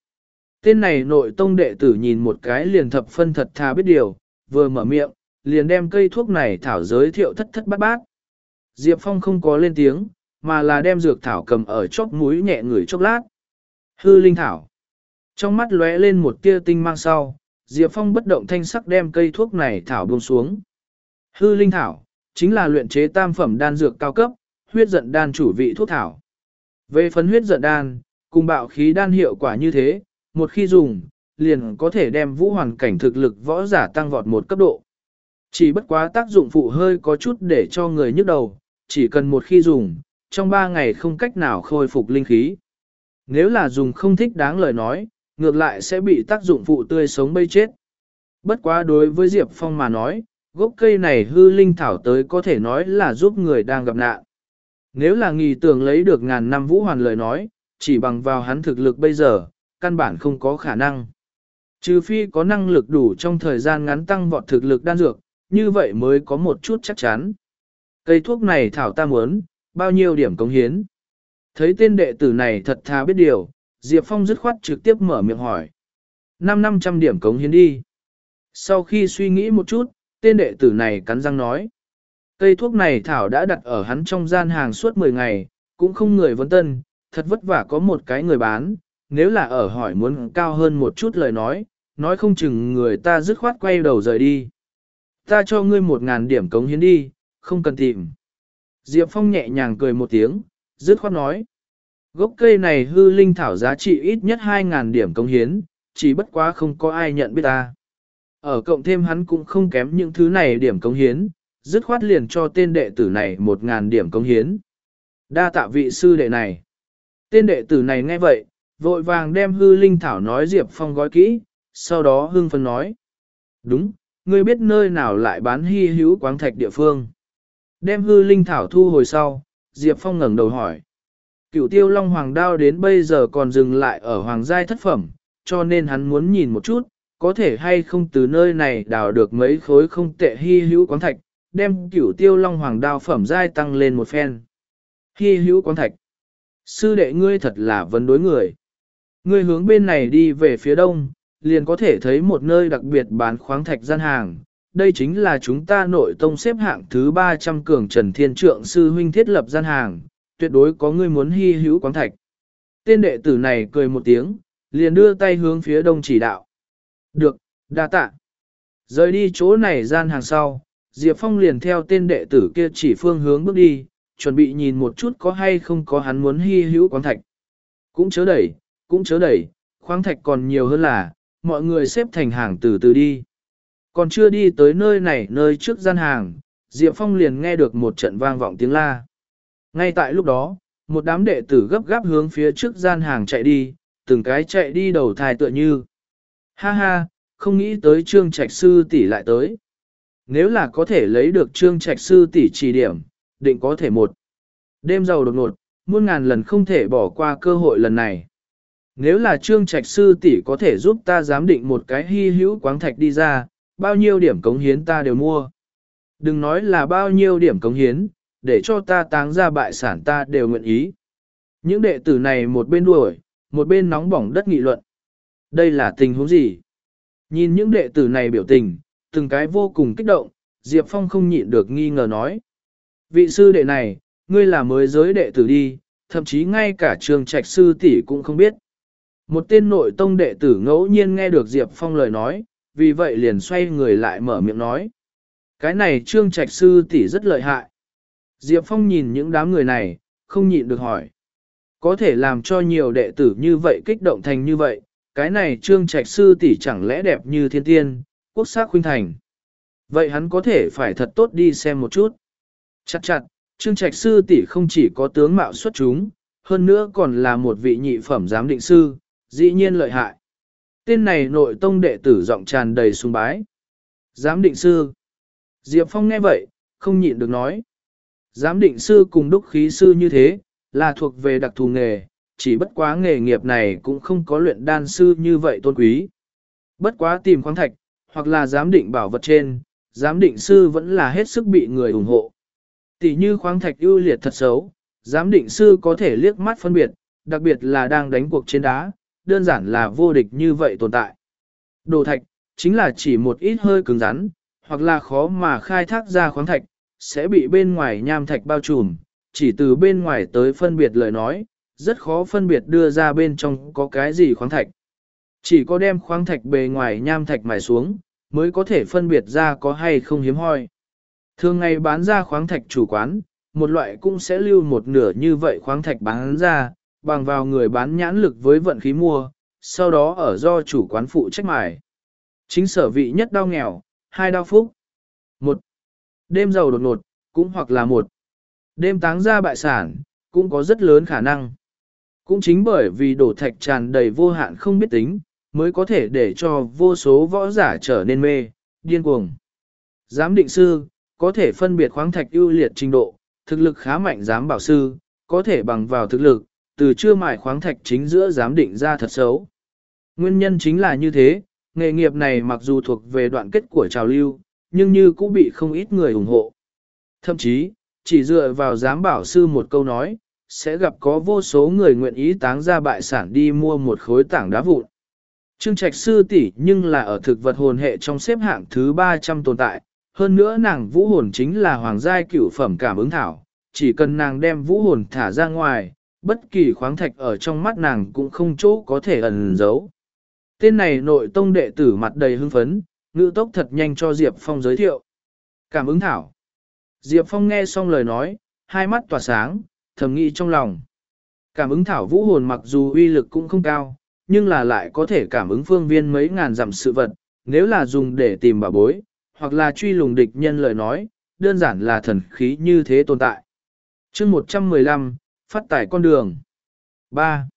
Tên này nội tông đệ tử nhìn một cái liền thập phân thật thà biết điều, vừa mở miệng, liền đem cây thuốc này thảo giới thiệu thất thất bát bát. Diệp Phong không có lên tiếng, mà là đem dược thảo cầm ở chóp mũi nhẹ người chốc lát. Hư linh thảo. Trong mắt lóe lên một tia tinh mang sau, Diệp Phong bất động thanh sắc đem cây thuốc này thảo buông xuống. Hư linh thảo, chính là luyện chế tam phẩm đan dược cao cấp, huyết giận đan chủ vị thuốc thảo. Về phấn huyết giận đan, cùng bạo khí đan hiệu quả như thế, một khi dùng, liền có thể đem vũ hoàn cảnh thực lực võ giả tăng vọt một cấp độ. Chỉ bất quá tác dụng phụ hơi có chút để cho người nhức đầu, chỉ cần một khi dùng, trong ba ngày không cách nào khôi phục linh khí. Nếu là dùng không thích đáng lời nói, ngược lại sẽ bị tác dụng phụ tươi sống bây chết. Bất quá đối với Diệp Phong mà nói, gốc cây này hư linh thảo tới có thể nói là giúp người đang gặp nạn. Nếu là nghi tưởng lấy được ngàn năm vũ hoàn lời nói, chỉ bằng vào hắn thực lực bây giờ, căn bản không có khả năng. Trừ phi có năng lực đủ trong thời gian ngắn tăng vọt thực lực đan dược, như vậy mới có một chút chắc chắn. Cây thuốc này thảo ta muốn, bao nhiêu điểm công hiến. Thấy tên đệ tử này thật thà biết điều, Diệp Phong dứt khoát trực tiếp mở miệng hỏi. Năm năm trăm điểm cống hiến đi. Sau khi suy nghĩ một chút, tên đệ tử này cắn răng nói. Cây thuốc này Thảo đã đặt ở hắn trong gian hàng suốt 10 ngày, cũng không người vấn tân, thật vất vả có một cái người bán, nếu là ở hỏi muốn cao hơn một chút lời nói, nói không chừng người ta dứt khoát quay đầu rời đi. Ta cho ngươi một ngàn điểm cống hiến đi, không cần tìm. Diệp Phong nhẹ nhàng cười một tiếng, dứt khoát nói. Gốc cây này hư linh thảo giá trị ít nhất 2.000 điểm cống hiến, chỉ bất quá không có ai nhận biết ta. Ở cộng thêm hắn cũng không kém những thứ này điểm cống hiến, dứt khoát liền cho tên đệ tử này 1.000 điểm cống hiến. Đa tạ vị sư đệ này. Tên đệ tử này nghe vậy, vội vàng đem hư linh thảo nói Diệp Phong gói kỹ, sau đó hưng phân nói. Đúng, ngươi biết nơi nào lại bán hy hữu quáng thạch địa phương. Đem hư linh thảo thu hồi sau, Diệp Phong ngẩng đầu hỏi. Cửu tiêu long hoàng đao đến bây giờ còn dừng lại ở hoàng giai thất phẩm, cho nên hắn muốn nhìn một chút, có thể hay không từ nơi này đào được mấy khối không tệ hy hữu quáng thạch, đem cửu tiêu long hoàng đao phẩm giai tăng lên một phen. Hy hữu quáng thạch. Sư đệ ngươi thật là vấn đối người. Ngươi hướng bên này đi về phía đông, liền có thể thấy một nơi đặc biệt bán khoáng thạch gian hàng. Đây chính là chúng ta nội tông xếp hạng thứ 300 cường Trần Thiên Trượng Sư Huynh thiết lập gian hàng, tuyệt đối có người muốn hy hữu khoáng thạch. Tên đệ tử này cười một tiếng, liền đưa tay hướng phía đông chỉ đạo. Được, đa tạ. Rời đi chỗ này gian hàng sau, Diệp Phong liền theo tên đệ tử kia chỉ phương hướng bước đi, chuẩn bị nhìn một chút có hay không có hắn muốn hy hữu khoáng thạch. Cũng chớ đẩy, cũng chớ đẩy, khoáng thạch còn nhiều hơn là, mọi người xếp thành hàng từ từ đi. Còn chưa đi tới nơi này nơi trước gian hàng, Diệp Phong liền nghe được một trận vang vọng tiếng la. Ngay tại lúc đó, một đám đệ tử gấp gáp hướng phía trước gian hàng chạy đi, từng cái chạy đi đầu thai tựa như. Ha ha, không nghĩ tới trương trạch sư tỷ lại tới. Nếu là có thể lấy được trương trạch sư tỷ chỉ điểm, định có thể một. Đêm giàu đột ngột, muôn ngàn lần không thể bỏ qua cơ hội lần này. Nếu là trương trạch sư tỷ có thể giúp ta giám định một cái hy hữu quáng thạch đi ra, bao nhiêu điểm cống hiến ta đều mua. Đừng nói là bao nhiêu điểm cống hiến, để cho ta táng ra bại sản ta đều nguyện ý. Những đệ tử này một bên đuổi, một bên nóng bỏng đất nghị luận. Đây là tình huống gì? Nhìn những đệ tử này biểu tình, từng cái vô cùng kích động, Diệp Phong không nhịn được nghi ngờ nói. Vị sư đệ này, ngươi là mới giới đệ tử đi, thậm chí ngay cả trường trạch sư tỷ cũng không biết. Một tên nội tông đệ tử ngẫu nhiên nghe được Diệp Phong lời nói, vì vậy liền xoay người lại mở miệng nói. Cái này trương trạch sư tỷ rất lợi hại. Diệp Phong nhìn những đám người này, không nhịn được hỏi. Có thể làm cho nhiều đệ tử như vậy kích động thành như vậy, cái này trương trạch sư tỷ chẳng lẽ đẹp như thiên tiên, quốc sắc khuynh thành. Vậy hắn có thể phải thật tốt đi xem một chút. Chặt chặt, trương trạch sư tỷ không chỉ có tướng mạo xuất chúng, hơn nữa còn là một vị nhị phẩm giám định sư, dĩ nhiên lợi hại. Tên này nội tông đệ tử giọng tràn đầy sùng bái. Giám định sư. Diệp Phong nghe vậy, không nhịn được nói. Giám định sư cùng đúc khí sư như thế, là thuộc về đặc thù nghề, chỉ bất quá nghề nghiệp này cũng không có luyện đan sư như vậy tôn quý. Bất quá tìm khoáng thạch, hoặc là giám định bảo vật trên, giám định sư vẫn là hết sức bị người ủng hộ. Tỷ như khoáng thạch ưu liệt thật xấu, giám định sư có thể liếc mắt phân biệt, đặc biệt là đang đánh cuộc trên đá, đơn giản là vô địch như vậy tồn tại. Đồ thạch, chính là chỉ một ít hơi cứng rắn, hoặc là khó mà khai thác ra khoáng thạch, sẽ bị bên ngoài nham thạch bao trùm, chỉ từ bên ngoài tới phân biệt lời nói, rất khó phân biệt đưa ra bên trong có cái gì khoáng thạch. Chỉ có đem khoáng thạch bề ngoài nham thạch mài xuống, mới có thể phân biệt ra có hay không hiếm hoi. Thường ngày bán ra khoáng thạch chủ quán, một loại cũng sẽ lưu một nửa như vậy khoáng thạch bán ra, bằng vào người bán nhãn lực với vận khí mua, sau đó ở do chủ quán phụ trách mài. Chính sở vị nhất đau nghèo, hai đau phúc. Một, đêm giàu đột ngột, cũng hoặc là một, đêm táng ra bại sản, cũng có rất lớn khả năng. Cũng chính bởi vì đổ thạch tràn đầy vô hạn không biết tính, mới có thể để cho vô số võ giả trở nên mê, điên cuồng. Giám định sư, có thể phân biệt khoáng thạch ưu liệt trình độ, thực lực khá mạnh giám bảo sư, có thể bằng vào thực lực, từ chưa mài khoáng thạch chính giữa giám định ra thật xấu. Nguyên nhân chính là như thế, nghề nghiệp này mặc dù thuộc về đoạn kết của trào lưu, nhưng như cũng bị không ít người ủng hộ. Thậm chí, chỉ dựa vào giám bảo sư một câu nói, sẽ gặp có vô số người nguyện ý táng ra bại sản đi mua một khối tảng đá vụn. Trương Trạch sư tỷ nhưng là ở thực vật hồn hệ trong xếp hạng thứ 300 tồn tại, hơn nữa nàng vũ hồn chính là hoàng giai cửu phẩm cảm ứng thảo, chỉ cần nàng đem vũ hồn thả ra ngoài, bất kỳ khoáng thạch ở trong mắt nàng cũng không chỗ có thể ẩn giấu. Tên này nội tông đệ tử mặt đầy hưng phấn, ngữ tốc thật nhanh cho Diệp Phong giới thiệu. Cảm ứng thảo. Diệp Phong nghe xong lời nói, hai mắt tỏa sáng, thầm nghĩ trong lòng. Cảm ứng thảo vũ hồn mặc dù uy lực cũng không cao, nhưng là lại có thể cảm ứng phương viên mấy ngàn dặm sự vật, nếu là dùng để tìm bảo bối, hoặc là truy lùng địch nhân lời nói, đơn giản là thần khí như thế tồn tại. chương 115, phát tải con đường. 3.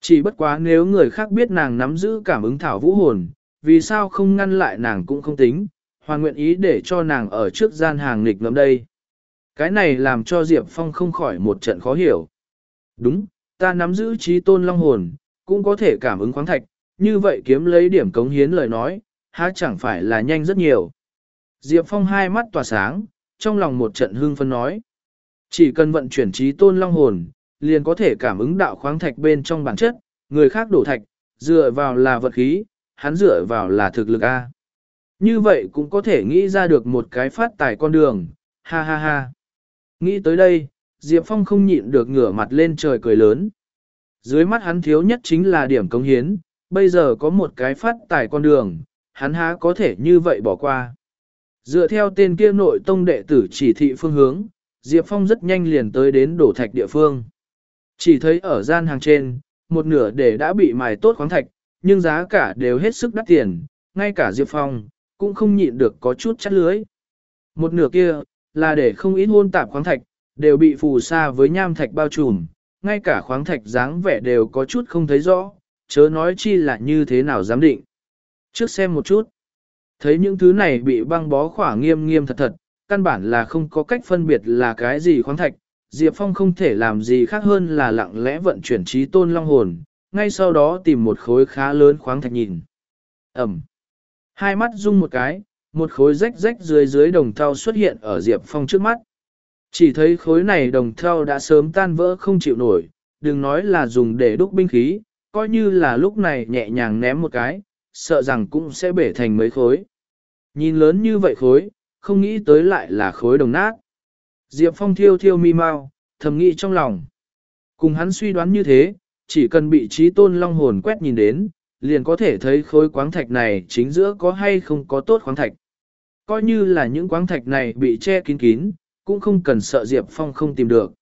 Chỉ bất quá nếu người khác biết nàng nắm giữ cảm ứng thảo vũ hồn, vì sao không ngăn lại nàng cũng không tính, hoàn nguyện ý để cho nàng ở trước gian hàng nghịch ngẫm đây. Cái này làm cho Diệp Phong không khỏi một trận khó hiểu. Đúng, ta nắm giữ trí tôn long hồn, cũng có thể cảm ứng khoáng thạch, như vậy kiếm lấy điểm cống hiến lời nói, há chẳng phải là nhanh rất nhiều. Diệp Phong hai mắt tỏa sáng, trong lòng một trận hương phân nói. Chỉ cần vận chuyển trí tôn long hồn, liền có thể cảm ứng đạo khoáng thạch bên trong bản chất, người khác đổ thạch, dựa vào là vật khí, hắn dựa vào là thực lực A. Như vậy cũng có thể nghĩ ra được một cái phát tài con đường, ha ha ha. Nghĩ tới đây, Diệp Phong không nhịn được ngửa mặt lên trời cười lớn. Dưới mắt hắn thiếu nhất chính là điểm công hiến, bây giờ có một cái phát tài con đường, hắn há có thể như vậy bỏ qua. Dựa theo tên kia nội tông đệ tử chỉ thị phương hướng, Diệp Phong rất nhanh liền tới đến đổ thạch địa phương. Chỉ thấy ở gian hàng trên, một nửa để đã bị mài tốt khoáng thạch, nhưng giá cả đều hết sức đắt tiền, ngay cả Diệp Phong, cũng không nhịn được có chút chắt lưới. Một nửa kia, là để không ít hôn tạp khoáng thạch, đều bị phù sa với nham thạch bao trùm, ngay cả khoáng thạch dáng vẻ đều có chút không thấy rõ, chớ nói chi là như thế nào giám định. Trước xem một chút, thấy những thứ này bị băng bó khỏa nghiêm nghiêm thật thật, căn bản là không có cách phân biệt là cái gì khoáng thạch, Diệp Phong không thể làm gì khác hơn là lặng lẽ vận chuyển trí tôn long hồn, ngay sau đó tìm một khối khá lớn khoáng thạch nhìn. Ẩm. Hai mắt rung một cái, một khối rách rách dưới dưới đồng thau xuất hiện ở Diệp Phong trước mắt. Chỉ thấy khối này đồng thau đã sớm tan vỡ không chịu nổi, đừng nói là dùng để đúc binh khí, coi như là lúc này nhẹ nhàng ném một cái, sợ rằng cũng sẽ bể thành mấy khối. Nhìn lớn như vậy khối, không nghĩ tới lại là khối đồng nát. Diệp Phong thiêu thiêu mi mau, thầm nghĩ trong lòng. Cùng hắn suy đoán như thế, chỉ cần bị trí tôn long hồn quét nhìn đến, liền có thể thấy khối quáng thạch này chính giữa có hay không có tốt khoáng thạch. Coi như là những quáng thạch này bị che kín kín, cũng không cần sợ Diệp Phong không tìm được.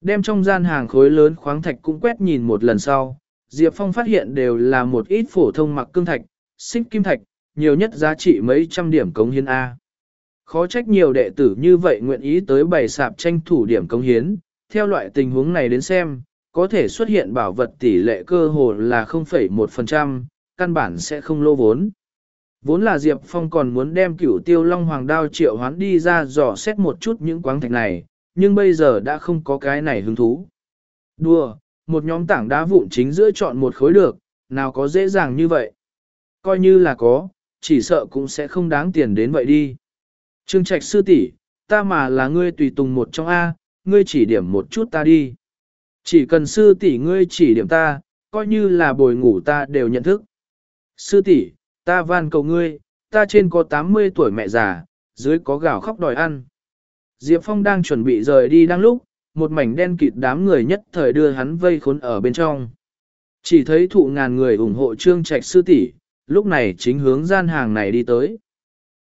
Đem trong gian hàng khối lớn khoáng thạch cũng quét nhìn một lần sau, Diệp Phong phát hiện đều là một ít phổ thông mặc cương thạch, xích kim thạch, nhiều nhất giá trị mấy trăm điểm cống hiến A. Khó trách nhiều đệ tử như vậy nguyện ý tới bày sạp tranh thủ điểm công hiến, theo loại tình huống này đến xem, có thể xuất hiện bảo vật tỷ lệ cơ hồ là 0,1%, căn bản sẽ không lô vốn. Vốn là Diệp Phong còn muốn đem cửu tiêu long hoàng đao triệu hoán đi ra dò xét một chút những quáng thạch này, nhưng bây giờ đã không có cái này hứng thú. Đùa, một nhóm tảng đá vụn chính giữa chọn một khối được, nào có dễ dàng như vậy. Coi như là có, chỉ sợ cũng sẽ không đáng tiền đến vậy đi. Trương Trạch sư tỷ, ta mà là ngươi tùy tùng một trong A, ngươi chỉ điểm một chút ta đi. Chỉ cần sư tỷ ngươi chỉ điểm ta, coi như là bồi ngủ ta đều nhận thức. Sư tỷ, ta van cầu ngươi, ta trên có 80 tuổi mẹ già, dưới có gạo khóc đòi ăn. Diệp Phong đang chuẩn bị rời đi đang lúc, một mảnh đen kịt đám người nhất thời đưa hắn vây khốn ở bên trong. Chỉ thấy thụ ngàn người ủng hộ Trương Trạch sư tỷ, lúc này chính hướng gian hàng này đi tới.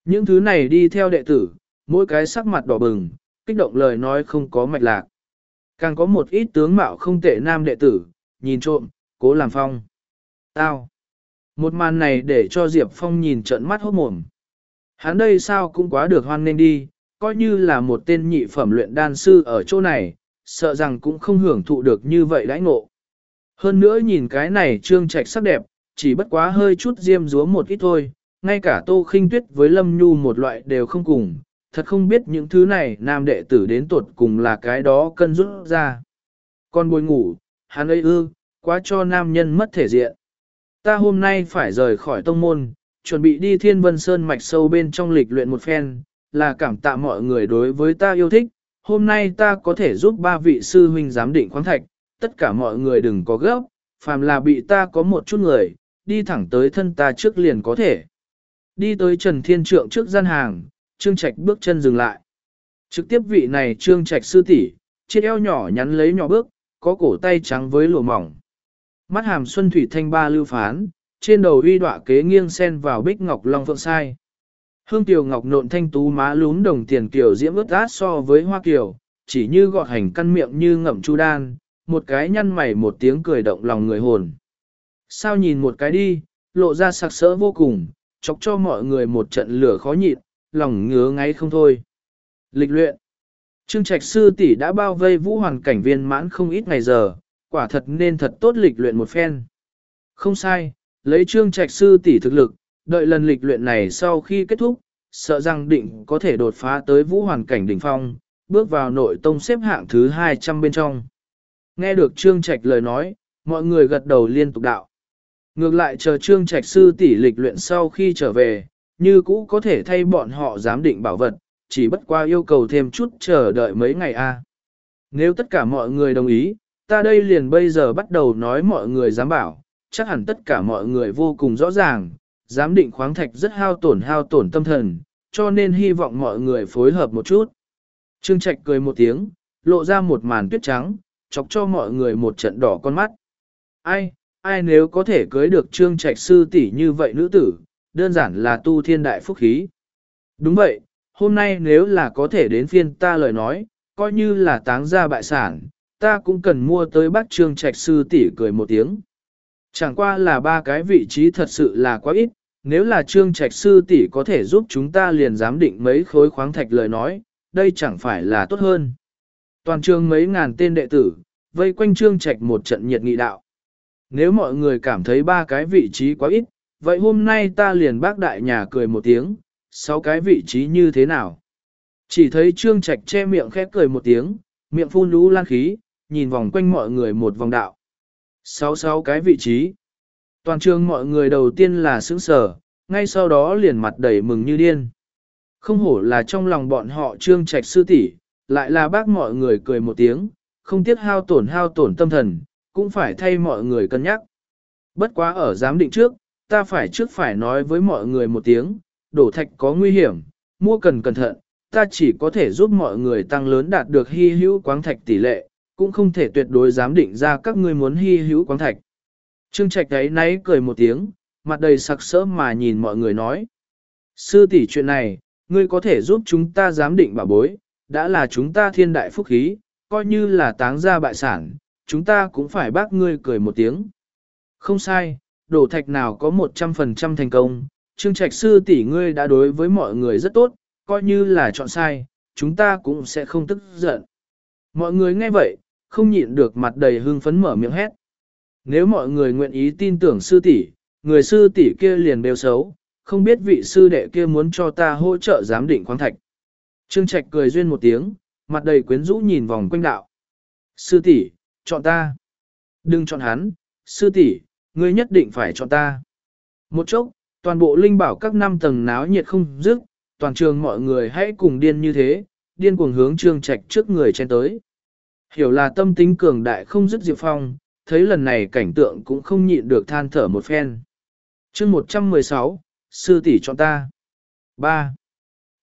Những thứ này đi theo đệ tử, mỗi cái sắc mặt đỏ bừng, kích động lời nói không có mạch lạc. Càng có một ít tướng mạo không tệ nam đệ tử, nhìn trộm, cố làm phong. Tao! Một màn này để cho Diệp Phong nhìn trận mắt hốt mồm. Hắn đây sao cũng quá được hoan nên đi, coi như là một tên nhị phẩm luyện đan sư ở chỗ này, sợ rằng cũng không hưởng thụ được như vậy đãi ngộ. Hơn nữa nhìn cái này trương trạch sắc đẹp, chỉ bất quá hơi chút diêm dúa một ít thôi, ngay cả tô khinh tuyết với lâm nhu một loại đều không cùng, thật không biết những thứ này nam đệ tử đến tuột cùng là cái đó cân rút ra. Con bồi ngủ, hắn ấy ư, quá cho nam nhân mất thể diện. Ta hôm nay phải rời khỏi tông môn, chuẩn bị đi thiên vân sơn mạch sâu bên trong lịch luyện một phen, là cảm tạ mọi người đối với ta yêu thích. Hôm nay ta có thể giúp ba vị sư huynh giám định khoáng thạch, tất cả mọi người đừng có gấp, phàm là bị ta có một chút người, đi thẳng tới thân ta trước liền có thể. Đi tới Trần Thiên Trượng trước gian hàng, Trương Trạch bước chân dừng lại. Trực tiếp vị này Trương Trạch sư tỷ, chiếc eo nhỏ nhắn lấy nhỏ bước, có cổ tay trắng với lụa mỏng. Mắt hàm xuân thủy thanh ba lưu phán, trên đầu uy đọa kế nghiêng sen vào bích ngọc long phượng sai. Hương tiểu ngọc nộn thanh tú má lún đồng tiền tiểu diễm ướt át so với hoa kiều, chỉ như gọt hành căn miệng như ngậm chu đan, một cái nhăn mày một tiếng cười động lòng người hồn. Sao nhìn một cái đi, lộ ra sặc sỡ vô cùng, chọc cho mọi người một trận lửa khó nhịn, lòng ngứa ngáy không thôi. Lịch luyện Trương Trạch Sư tỷ đã bao vây vũ hoàn cảnh viên mãn không ít ngày giờ, quả thật nên thật tốt lịch luyện một phen. Không sai, lấy Trương Trạch Sư tỷ thực lực, đợi lần lịch luyện này sau khi kết thúc, sợ rằng định có thể đột phá tới vũ hoàn cảnh đỉnh phong, bước vào nội tông xếp hạng thứ 200 bên trong. Nghe được Trương Trạch lời nói, mọi người gật đầu liên tục đạo. Ngược lại chờ Trương Trạch sư tỷ lịch luyện sau khi trở về, như cũ có thể thay bọn họ giám định bảo vật, chỉ bất qua yêu cầu thêm chút chờ đợi mấy ngày a. Nếu tất cả mọi người đồng ý, ta đây liền bây giờ bắt đầu nói mọi người dám bảo, chắc hẳn tất cả mọi người vô cùng rõ ràng, giám định khoáng thạch rất hao tổn hao tổn tâm thần, cho nên hy vọng mọi người phối hợp một chút. Trương Trạch cười một tiếng, lộ ra một màn tuyết trắng, chọc cho mọi người một trận đỏ con mắt. Ai, ai nếu có thể cưới được trương trạch sư tỷ như vậy nữ tử, đơn giản là tu thiên đại phúc khí. Đúng vậy, hôm nay nếu là có thể đến phiên ta lời nói, coi như là táng ra bại sản, ta cũng cần mua tới bác trương trạch sư tỷ cười một tiếng. Chẳng qua là ba cái vị trí thật sự là quá ít, nếu là trương trạch sư tỷ có thể giúp chúng ta liền giám định mấy khối khoáng thạch lời nói, đây chẳng phải là tốt hơn. Toàn trường mấy ngàn tên đệ tử, vây quanh trương trạch một trận nhiệt nghị đạo. Nếu mọi người cảm thấy ba cái vị trí quá ít, vậy hôm nay ta liền bác đại nhà cười một tiếng, sáu cái vị trí như thế nào? Chỉ thấy trương trạch che miệng khép cười một tiếng, miệng phun lũ lan khí, nhìn vòng quanh mọi người một vòng đạo. Sáu sáu cái vị trí. Toàn trường mọi người đầu tiên là sững sở, ngay sau đó liền mặt đầy mừng như điên. Không hổ là trong lòng bọn họ trương trạch sư tỷ, lại là bác mọi người cười một tiếng, không tiếc hao tổn hao tổn tâm thần, cũng phải thay mọi người cân nhắc. Bất quá ở giám định trước, ta phải trước phải nói với mọi người một tiếng, đổ thạch có nguy hiểm, mua cần cẩn thận, ta chỉ có thể giúp mọi người tăng lớn đạt được hy hữu quáng thạch tỷ lệ, cũng không thể tuyệt đối giám định ra các ngươi muốn hy hữu quáng thạch. Trương Trạch ấy nấy cười một tiếng, mặt đầy sặc sỡ mà nhìn mọi người nói. Sư tỷ chuyện này, ngươi có thể giúp chúng ta giám định bảo bối, đã là chúng ta thiên đại phúc khí, coi như là táng gia bại sản, chúng ta cũng phải bác ngươi cười một tiếng. Không sai, đổ thạch nào có 100% thành công, Trương Trạch sư tỷ ngươi đã đối với mọi người rất tốt, coi như là chọn sai, chúng ta cũng sẽ không tức giận. Mọi người nghe vậy, không nhịn được mặt đầy hưng phấn mở miệng hét. Nếu mọi người nguyện ý tin tưởng sư tỷ, người sư tỷ kia liền đều xấu, không biết vị sư đệ kia muốn cho ta hỗ trợ giám định khoáng thạch. Trương Trạch cười duyên một tiếng, mặt đầy quyến rũ nhìn vòng quanh đạo. Sư tỷ, chọn ta. Đừng chọn hắn, sư tỷ, ngươi nhất định phải chọn ta. Một chốc, toàn bộ linh bảo các năm tầng náo nhiệt không dứt, toàn trường mọi người hãy cùng điên như thế, điên cuồng hướng trương trạch trước người chen tới. Hiểu là tâm tính cường đại không dứt Diệp Phong, thấy lần này cảnh tượng cũng không nhịn được than thở một phen. chương 116, sư tỷ chọn ta. 3.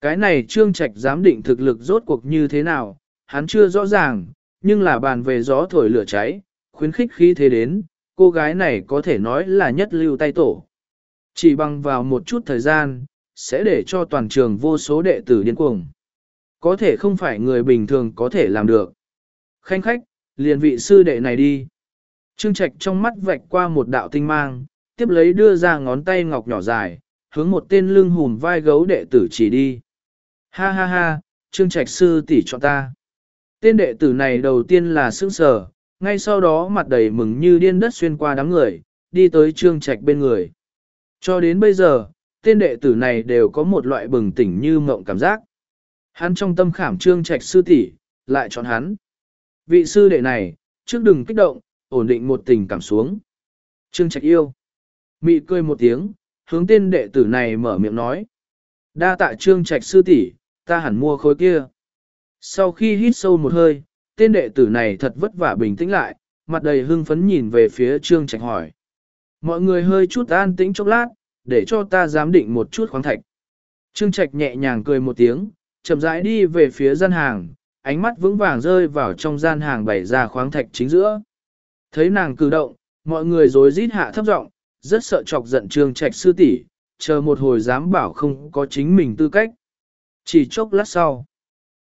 Cái này trương trạch giám định thực lực rốt cuộc như thế nào, hắn chưa rõ ràng, nhưng là bàn về gió thổi lửa cháy, khuyến khích khí thế đến, cô gái này có thể nói là nhất lưu tay tổ. Chỉ bằng vào một chút thời gian, sẽ để cho toàn trường vô số đệ tử điên cuồng. Có thể không phải người bình thường có thể làm được. Khanh khách, liền vị sư đệ này đi. Trương Trạch trong mắt vạch qua một đạo tinh mang, tiếp lấy đưa ra ngón tay ngọc nhỏ dài, hướng một tên lưng hùn vai gấu đệ tử chỉ đi. Ha ha ha, Trương Trạch sư tỷ chọn ta. Tên đệ tử này đầu tiên là sững sờ, ngay sau đó mặt đầy mừng như điên đất xuyên qua đám người, đi tới trương trạch bên người. Cho đến bây giờ, tên đệ tử này đều có một loại bừng tỉnh như mộng cảm giác. Hắn trong tâm khảm trương trạch sư tỷ lại chọn hắn. Vị sư đệ này, trước đừng kích động, ổn định một tình cảm xuống. Trương trạch yêu. Mị cười một tiếng, hướng tên đệ tử này mở miệng nói. Đa tạ trương trạch sư tỷ ta hẳn mua khối kia. Sau khi hít sâu một hơi, tên đệ tử này thật vất vả bình tĩnh lại, mặt đầy hưng phấn nhìn về phía trương trạch hỏi. Mọi người hơi chút an tĩnh chốc lát, để cho ta giám định một chút khoáng thạch. Trương Trạch nhẹ nhàng cười một tiếng, chậm rãi đi về phía gian hàng, ánh mắt vững vàng rơi vào trong gian hàng bày ra khoáng thạch chính giữa. Thấy nàng cử động, mọi người rối rít hạ thấp giọng, rất sợ chọc giận Trương Trạch sư tỷ, chờ một hồi dám bảo không có chính mình tư cách. Chỉ chốc lát sau,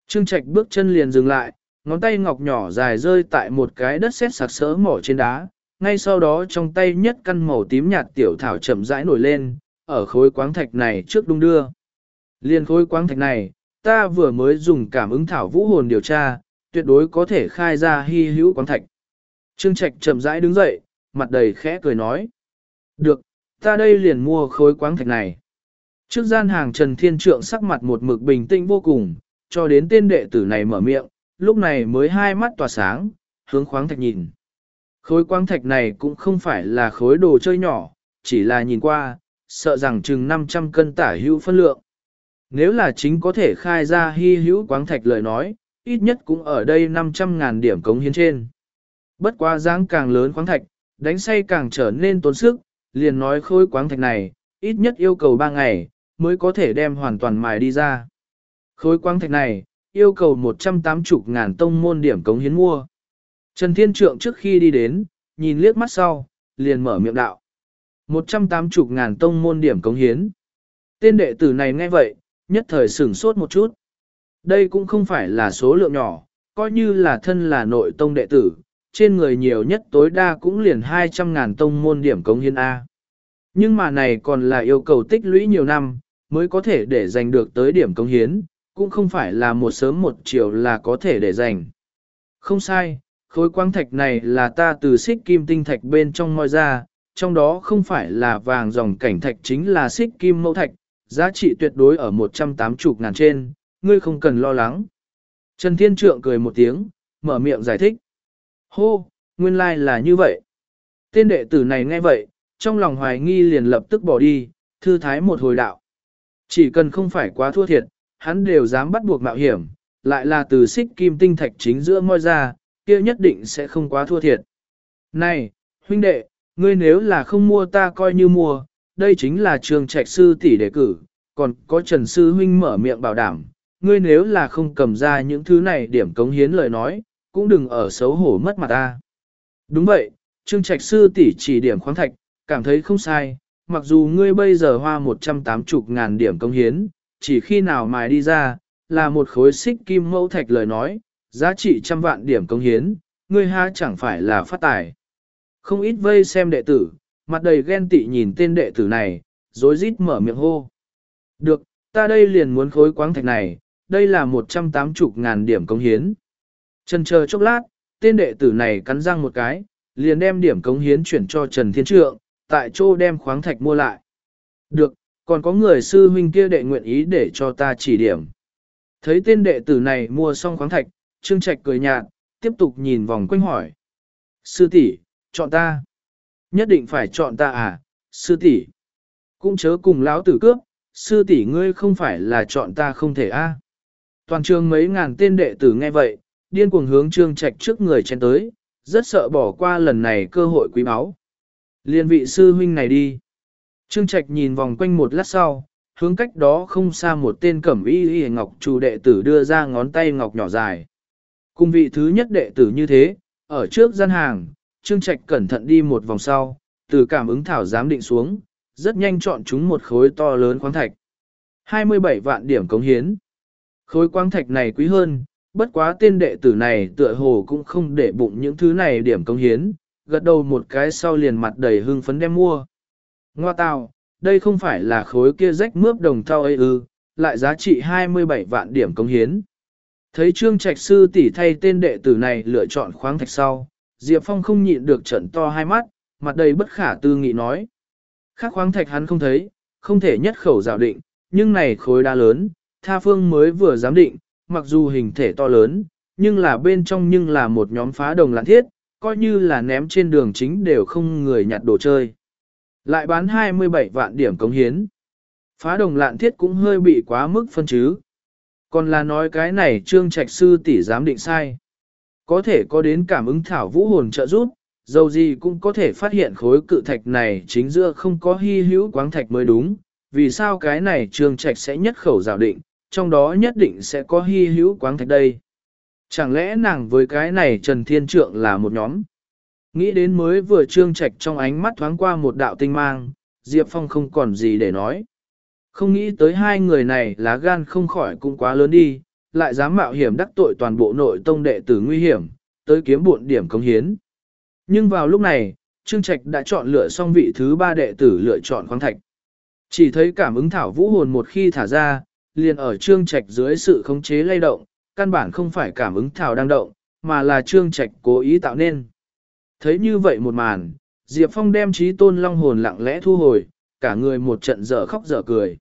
Trương Trạch bước chân liền dừng lại, ngón tay ngọc nhỏ dài rơi tại một cái đất sét sặc sỡ mỏ trên đá, ngay sau đó trong tay nhất căn màu tím nhạt tiểu thảo chậm rãi nổi lên, ở khối quáng thạch này trước đung đưa. Liên khối quáng thạch này, ta vừa mới dùng cảm ứng thảo vũ hồn điều tra, tuyệt đối có thể khai ra hy hữu quáng thạch. Trương Trạch chậm rãi đứng dậy, mặt đầy khẽ cười nói. Được, ta đây liền mua khối quáng thạch này. Trước gian hàng Trần Thiên Trượng sắc mặt một mực bình tĩnh vô cùng, cho đến tên đệ tử này mở miệng, lúc này mới hai mắt tỏa sáng, hướng khoáng thạch nhìn. Khối quang thạch này cũng không phải là khối đồ chơi nhỏ, chỉ là nhìn qua, sợ rằng chừng 500 cân tả hữu phân lượng. Nếu là chính có thể khai ra hy hữu quáng thạch lời nói, ít nhất cũng ở đây 500 ngàn điểm cống hiến trên. Bất quá dáng càng lớn khoáng thạch, đánh say càng trở nên tốn sức, liền nói khối quáng thạch này, ít nhất yêu cầu 3 ngày, mới có thể đem hoàn toàn mài đi ra. Khối quang thạch này, yêu cầu 180 ngàn tông môn điểm cống hiến mua. Trần Thiên Trượng trước khi đi đến, nhìn liếc mắt sau, liền mở miệng đạo. 180 ngàn tông môn điểm cống hiến. Tên đệ tử này nghe vậy, nhất thời sửng sốt một chút. Đây cũng không phải là số lượng nhỏ, coi như là thân là nội tông đệ tử, trên người nhiều nhất tối đa cũng liền 200 ngàn tông môn điểm cống hiến A. Nhưng mà này còn là yêu cầu tích lũy nhiều năm, mới có thể để giành được tới điểm cống hiến, cũng không phải là một sớm một chiều là có thể để dành Không sai, khối quang thạch này là ta từ xích kim tinh thạch bên trong moi ra, trong đó không phải là vàng dòng cảnh thạch chính là xích kim mẫu thạch, giá trị tuyệt đối ở 180 ngàn trên, ngươi không cần lo lắng. Trần Thiên Trượng cười một tiếng, mở miệng giải thích. Hô, nguyên lai like là như vậy. Tên đệ tử này nghe vậy, trong lòng hoài nghi liền lập tức bỏ đi, thư thái một hồi đạo. Chỉ cần không phải quá thua thiệt, hắn đều dám bắt buộc mạo hiểm, lại là từ xích kim tinh thạch chính giữa moi ra, kia nhất định sẽ không quá thua thiệt. Này, huynh đệ, ngươi nếu là không mua ta coi như mua, đây chính là trường trạch sư tỷ đề cử, còn có Trần Sư Huynh mở miệng bảo đảm, ngươi nếu là không cầm ra những thứ này điểm cống hiến lời nói, cũng đừng ở xấu hổ mất mặt ta. Đúng vậy, Trương Trạch Sư tỷ chỉ điểm khoáng thạch, cảm thấy không sai, mặc dù ngươi bây giờ hoa 180 ngàn điểm cống hiến, chỉ khi nào mài đi ra, là một khối xích kim mẫu thạch lời nói, giá trị trăm vạn điểm công hiến, ngươi ha chẳng phải là phát tài. Không ít vây xem đệ tử, mặt đầy ghen tị nhìn tên đệ tử này, rối rít mở miệng hô. Được, ta đây liền muốn khối quáng thạch này, đây là 180 ngàn điểm công hiến. Trần chờ chốc lát, tên đệ tử này cắn răng một cái, liền đem điểm cống hiến chuyển cho Trần Thiên Trượng, tại chỗ đem khoáng thạch mua lại. Được, còn có người sư huynh kia đệ nguyện ý để cho ta chỉ điểm. Thấy tên đệ tử này mua xong khoáng thạch, Trương Trạch cười nhạt, tiếp tục nhìn vòng quanh hỏi. Sư tỷ, chọn ta. Nhất định phải chọn ta à, sư tỷ. Cũng chớ cùng lão tử cướp, sư tỷ ngươi không phải là chọn ta không thể a. Toàn trường mấy ngàn tên đệ tử nghe vậy, điên cuồng hướng Trương Trạch trước người chen tới, rất sợ bỏ qua lần này cơ hội quý báu. Liên vị sư huynh này đi. Trương Trạch nhìn vòng quanh một lát sau, hướng cách đó không xa một tên cẩm y y ngọc chủ đệ tử đưa ra ngón tay ngọc nhỏ dài. Cùng vị thứ nhất đệ tử như thế, ở trước gian hàng, Trương Trạch cẩn thận đi một vòng sau, từ cảm ứng thảo giám định xuống, rất nhanh chọn chúng một khối to lớn khoáng thạch. 27 vạn điểm cống hiến. Khối quang thạch này quý hơn, bất quá tên đệ tử này tựa hồ cũng không để bụng những thứ này điểm cống hiến, gật đầu một cái sau liền mặt đầy hưng phấn đem mua. Ngoa tào, đây không phải là khối kia rách mướp đồng thau ấy ư, lại giá trị 27 vạn điểm công hiến. Thấy Trương Trạch sư tỷ thay tên đệ tử này lựa chọn khoáng thạch sau, Diệp Phong không nhịn được trận to hai mắt, mặt đầy bất khả tư nghị nói. Khác khoáng thạch hắn không thấy, không thể nhất khẩu giảo định, nhưng này khối đá lớn, tha phương mới vừa giám định, mặc dù hình thể to lớn, nhưng là bên trong nhưng là một nhóm phá đồng lạn thiết, coi như là ném trên đường chính đều không người nhặt đồ chơi. Lại bán 27 vạn điểm cống hiến. Phá đồng lạn thiết cũng hơi bị quá mức phân chứ. Còn là nói cái này trương trạch sư tỷ giám định sai. Có thể có đến cảm ứng thảo vũ hồn trợ giúp, dầu gì cũng có thể phát hiện khối cự thạch này chính giữa không có hy hữu quáng thạch mới đúng. Vì sao cái này trương trạch sẽ nhất khẩu giảo định, trong đó nhất định sẽ có hy hữu quáng thạch đây. Chẳng lẽ nàng với cái này Trần Thiên Trượng là một nhóm? Nghĩ đến mới vừa trương trạch trong ánh mắt thoáng qua một đạo tinh mang, Diệp Phong không còn gì để nói. Không nghĩ tới hai người này lá gan không khỏi cũng quá lớn đi, lại dám mạo hiểm đắc tội toàn bộ nội tông đệ tử nguy hiểm, tới kiếm bộn điểm công hiến. Nhưng vào lúc này, Trương Trạch đã chọn lựa xong vị thứ ba đệ tử lựa chọn khoáng thạch. Chỉ thấy cảm ứng thảo vũ hồn một khi thả ra, liền ở Trương Trạch dưới sự khống chế lay động, căn bản không phải cảm ứng thảo đang động, mà là Trương Trạch cố ý tạo nên. Thấy như vậy một màn, Diệp Phong đem trí tôn long hồn lặng lẽ thu hồi, cả người một trận dở khóc dở cười.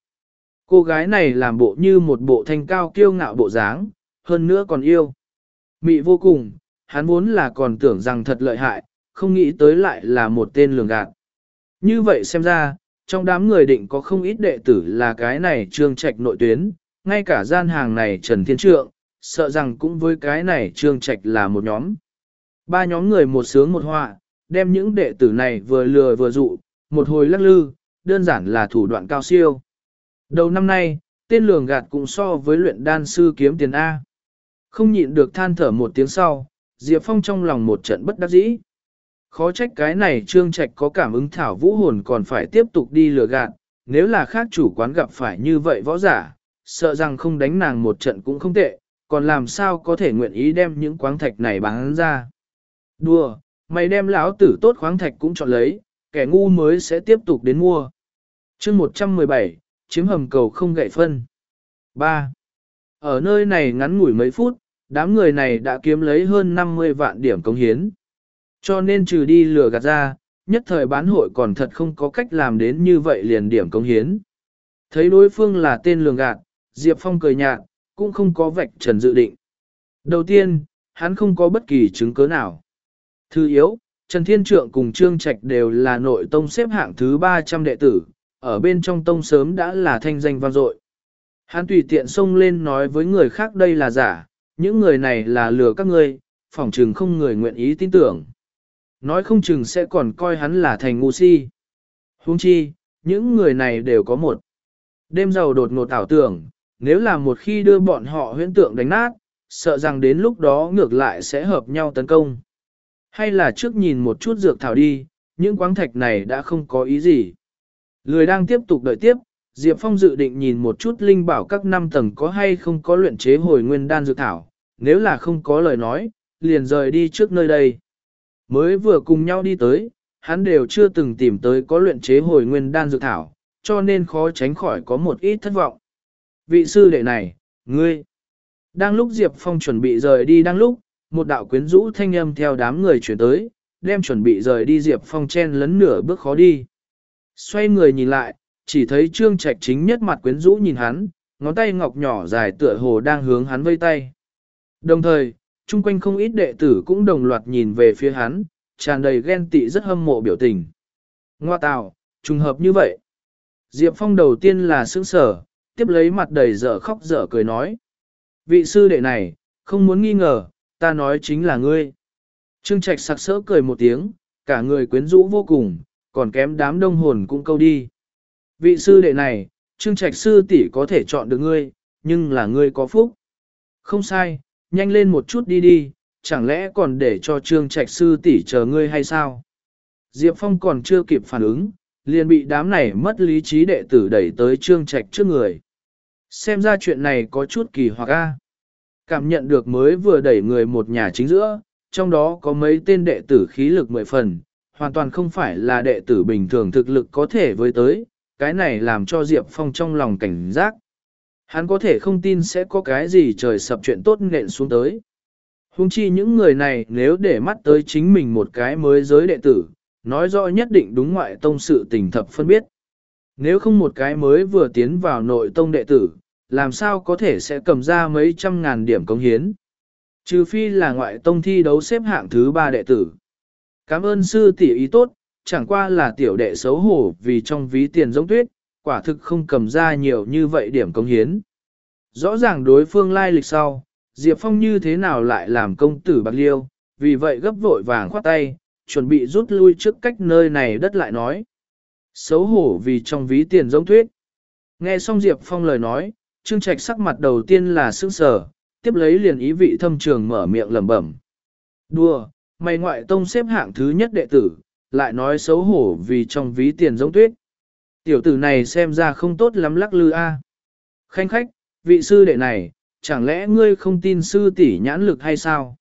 Cô gái này làm bộ như một bộ thanh cao kiêu ngạo bộ dáng, hơn nữa còn yêu. Mị vô cùng, hắn vốn là còn tưởng rằng thật lợi hại, không nghĩ tới lại là một tên lường gạt. Như vậy xem ra, trong đám người định có không ít đệ tử là cái này trương trạch nội tuyến, ngay cả gian hàng này Trần Thiên Trượng, sợ rằng cũng với cái này trương trạch là một nhóm. Ba nhóm người một sướng một họa, đem những đệ tử này vừa lừa vừa dụ, một hồi lắc lư, đơn giản là thủ đoạn cao siêu. Đầu năm nay, tên lường gạt cũng so với luyện đan sư kiếm tiền A. Không nhịn được than thở một tiếng sau, Diệp Phong trong lòng một trận bất đắc dĩ. Khó trách cái này Trương Trạch có cảm ứng thảo vũ hồn còn phải tiếp tục đi lừa gạt, nếu là khác chủ quán gặp phải như vậy võ giả, sợ rằng không đánh nàng một trận cũng không tệ, còn làm sao có thể nguyện ý đem những quáng thạch này bán ra. Đùa, mày đem lão tử tốt khoáng thạch cũng chọn lấy, kẻ ngu mới sẽ tiếp tục đến mua. chương 117, chiếm hầm cầu không gậy phân. 3. Ở nơi này ngắn ngủi mấy phút, đám người này đã kiếm lấy hơn 50 vạn điểm công hiến. Cho nên trừ đi lừa gạt ra, nhất thời bán hội còn thật không có cách làm đến như vậy liền điểm công hiến. Thấy đối phương là tên lường gạt, Diệp Phong cười nhạt, cũng không có vạch trần dự định. Đầu tiên, hắn không có bất kỳ chứng cứ nào. Thứ yếu, Trần Thiên Trượng cùng Trương Trạch đều là nội tông xếp hạng thứ 300 đệ tử, ở bên trong tông sớm đã là thanh danh vang dội. Hắn tùy tiện xông lên nói với người khác đây là giả, những người này là lừa các ngươi, phỏng chừng không người nguyện ý tin tưởng. Nói không chừng sẽ còn coi hắn là thành ngu si. Huống chi, những người này đều có một. Đêm giàu đột ngột ảo tưởng, nếu là một khi đưa bọn họ huyễn tượng đánh nát, sợ rằng đến lúc đó ngược lại sẽ hợp nhau tấn công. Hay là trước nhìn một chút dược thảo đi, những quáng thạch này đã không có ý gì. Lười đang tiếp tục đợi tiếp, Diệp Phong dự định nhìn một chút linh bảo các năm tầng có hay không có luyện chế hồi nguyên đan dược thảo, nếu là không có lời nói, liền rời đi trước nơi đây. Mới vừa cùng nhau đi tới, hắn đều chưa từng tìm tới có luyện chế hồi nguyên đan dược thảo, cho nên khó tránh khỏi có một ít thất vọng. Vị sư đệ này, ngươi. Đang lúc Diệp Phong chuẩn bị rời đi đang lúc, một đạo quyến rũ thanh âm theo đám người chuyển tới, đem chuẩn bị rời đi Diệp Phong chen lấn nửa bước khó đi. Xoay người nhìn lại, chỉ thấy Trương Trạch chính nhất mặt quyến rũ nhìn hắn, ngón tay ngọc nhỏ dài tựa hồ đang hướng hắn vây tay. Đồng thời, chung quanh không ít đệ tử cũng đồng loạt nhìn về phía hắn, tràn đầy ghen tị rất hâm mộ biểu tình. Ngoa tạo, trùng hợp như vậy. Diệp Phong đầu tiên là sững sở, tiếp lấy mặt đầy dở khóc dở cười nói. Vị sư đệ này, không muốn nghi ngờ, ta nói chính là ngươi. Trương Trạch sặc sỡ cười một tiếng, cả người quyến rũ vô cùng, còn kém đám đông hồn cũng câu đi. Vị sư đệ này, Trương Trạch sư tỷ có thể chọn được ngươi, nhưng là ngươi có phúc. Không sai, nhanh lên một chút đi đi, chẳng lẽ còn để cho Trương Trạch sư tỷ chờ ngươi hay sao? Diệp Phong còn chưa kịp phản ứng, liền bị đám này mất lý trí đệ tử đẩy tới Trương Trạch trước người. Xem ra chuyện này có chút kỳ hoặc a. Cảm nhận được mới vừa đẩy người một nhà chính giữa, trong đó có mấy tên đệ tử khí lực mười phần, hoàn toàn không phải là đệ tử bình thường thực lực có thể với tới, cái này làm cho Diệp Phong trong lòng cảnh giác. Hắn có thể không tin sẽ có cái gì trời sập chuyện tốt nện xuống tới. Hùng chi những người này nếu để mắt tới chính mình một cái mới giới đệ tử, nói rõ nhất định đúng ngoại tông sự tình thập phân biết. Nếu không một cái mới vừa tiến vào nội tông đệ tử, làm sao có thể sẽ cầm ra mấy trăm ngàn điểm công hiến. Trừ phi là ngoại tông thi đấu xếp hạng thứ ba đệ tử. Cảm ơn sư tỷ ý tốt, chẳng qua là tiểu đệ xấu hổ vì trong ví tiền giống tuyết, quả thực không cầm ra nhiều như vậy điểm công hiến. Rõ ràng đối phương lai lịch sau, Diệp Phong như thế nào lại làm công tử bạc liêu, vì vậy gấp vội vàng khoát tay, chuẩn bị rút lui trước cách nơi này đất lại nói. Xấu hổ vì trong ví tiền giống tuyết. Nghe xong Diệp Phong lời nói, Trương Trạch sắc mặt đầu tiên là sững sờ, tiếp lấy liền ý vị thâm trường mở miệng lẩm bẩm. Đùa, mày ngoại tông xếp hạng thứ nhất đệ tử, lại nói xấu hổ vì trong ví tiền giống tuyết. Tiểu tử này xem ra không tốt lắm lắc lư a. Khanh khách, vị sư đệ này, chẳng lẽ ngươi không tin sư tỷ nhãn lực hay sao?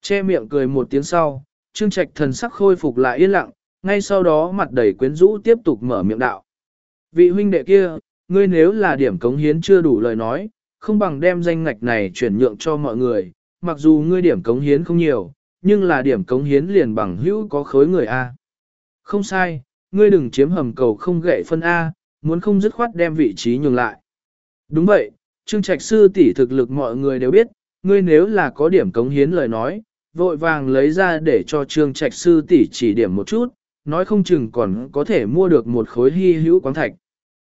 Che miệng cười một tiếng sau, Trương Trạch thần sắc khôi phục lại yên lặng, ngay sau đó mặt đầy quyến rũ tiếp tục mở miệng đạo. Vị huynh đệ kia, ngươi nếu là điểm cống hiến chưa đủ lời nói, không bằng đem danh ngạch này chuyển nhượng cho mọi người, mặc dù ngươi điểm cống hiến không nhiều, nhưng là điểm cống hiến liền bằng hữu có khối người A. Không sai, ngươi đừng chiếm hầm cầu không gậy phân A, muốn không dứt khoát đem vị trí nhường lại. Đúng vậy, Trương Trạch sư tỷ thực lực mọi người đều biết, ngươi nếu là có điểm cống hiến lời nói, vội vàng lấy ra để cho Trương Trạch sư tỷ chỉ điểm một chút, nói không chừng còn có thể mua được một khối hy hữu quán thạch.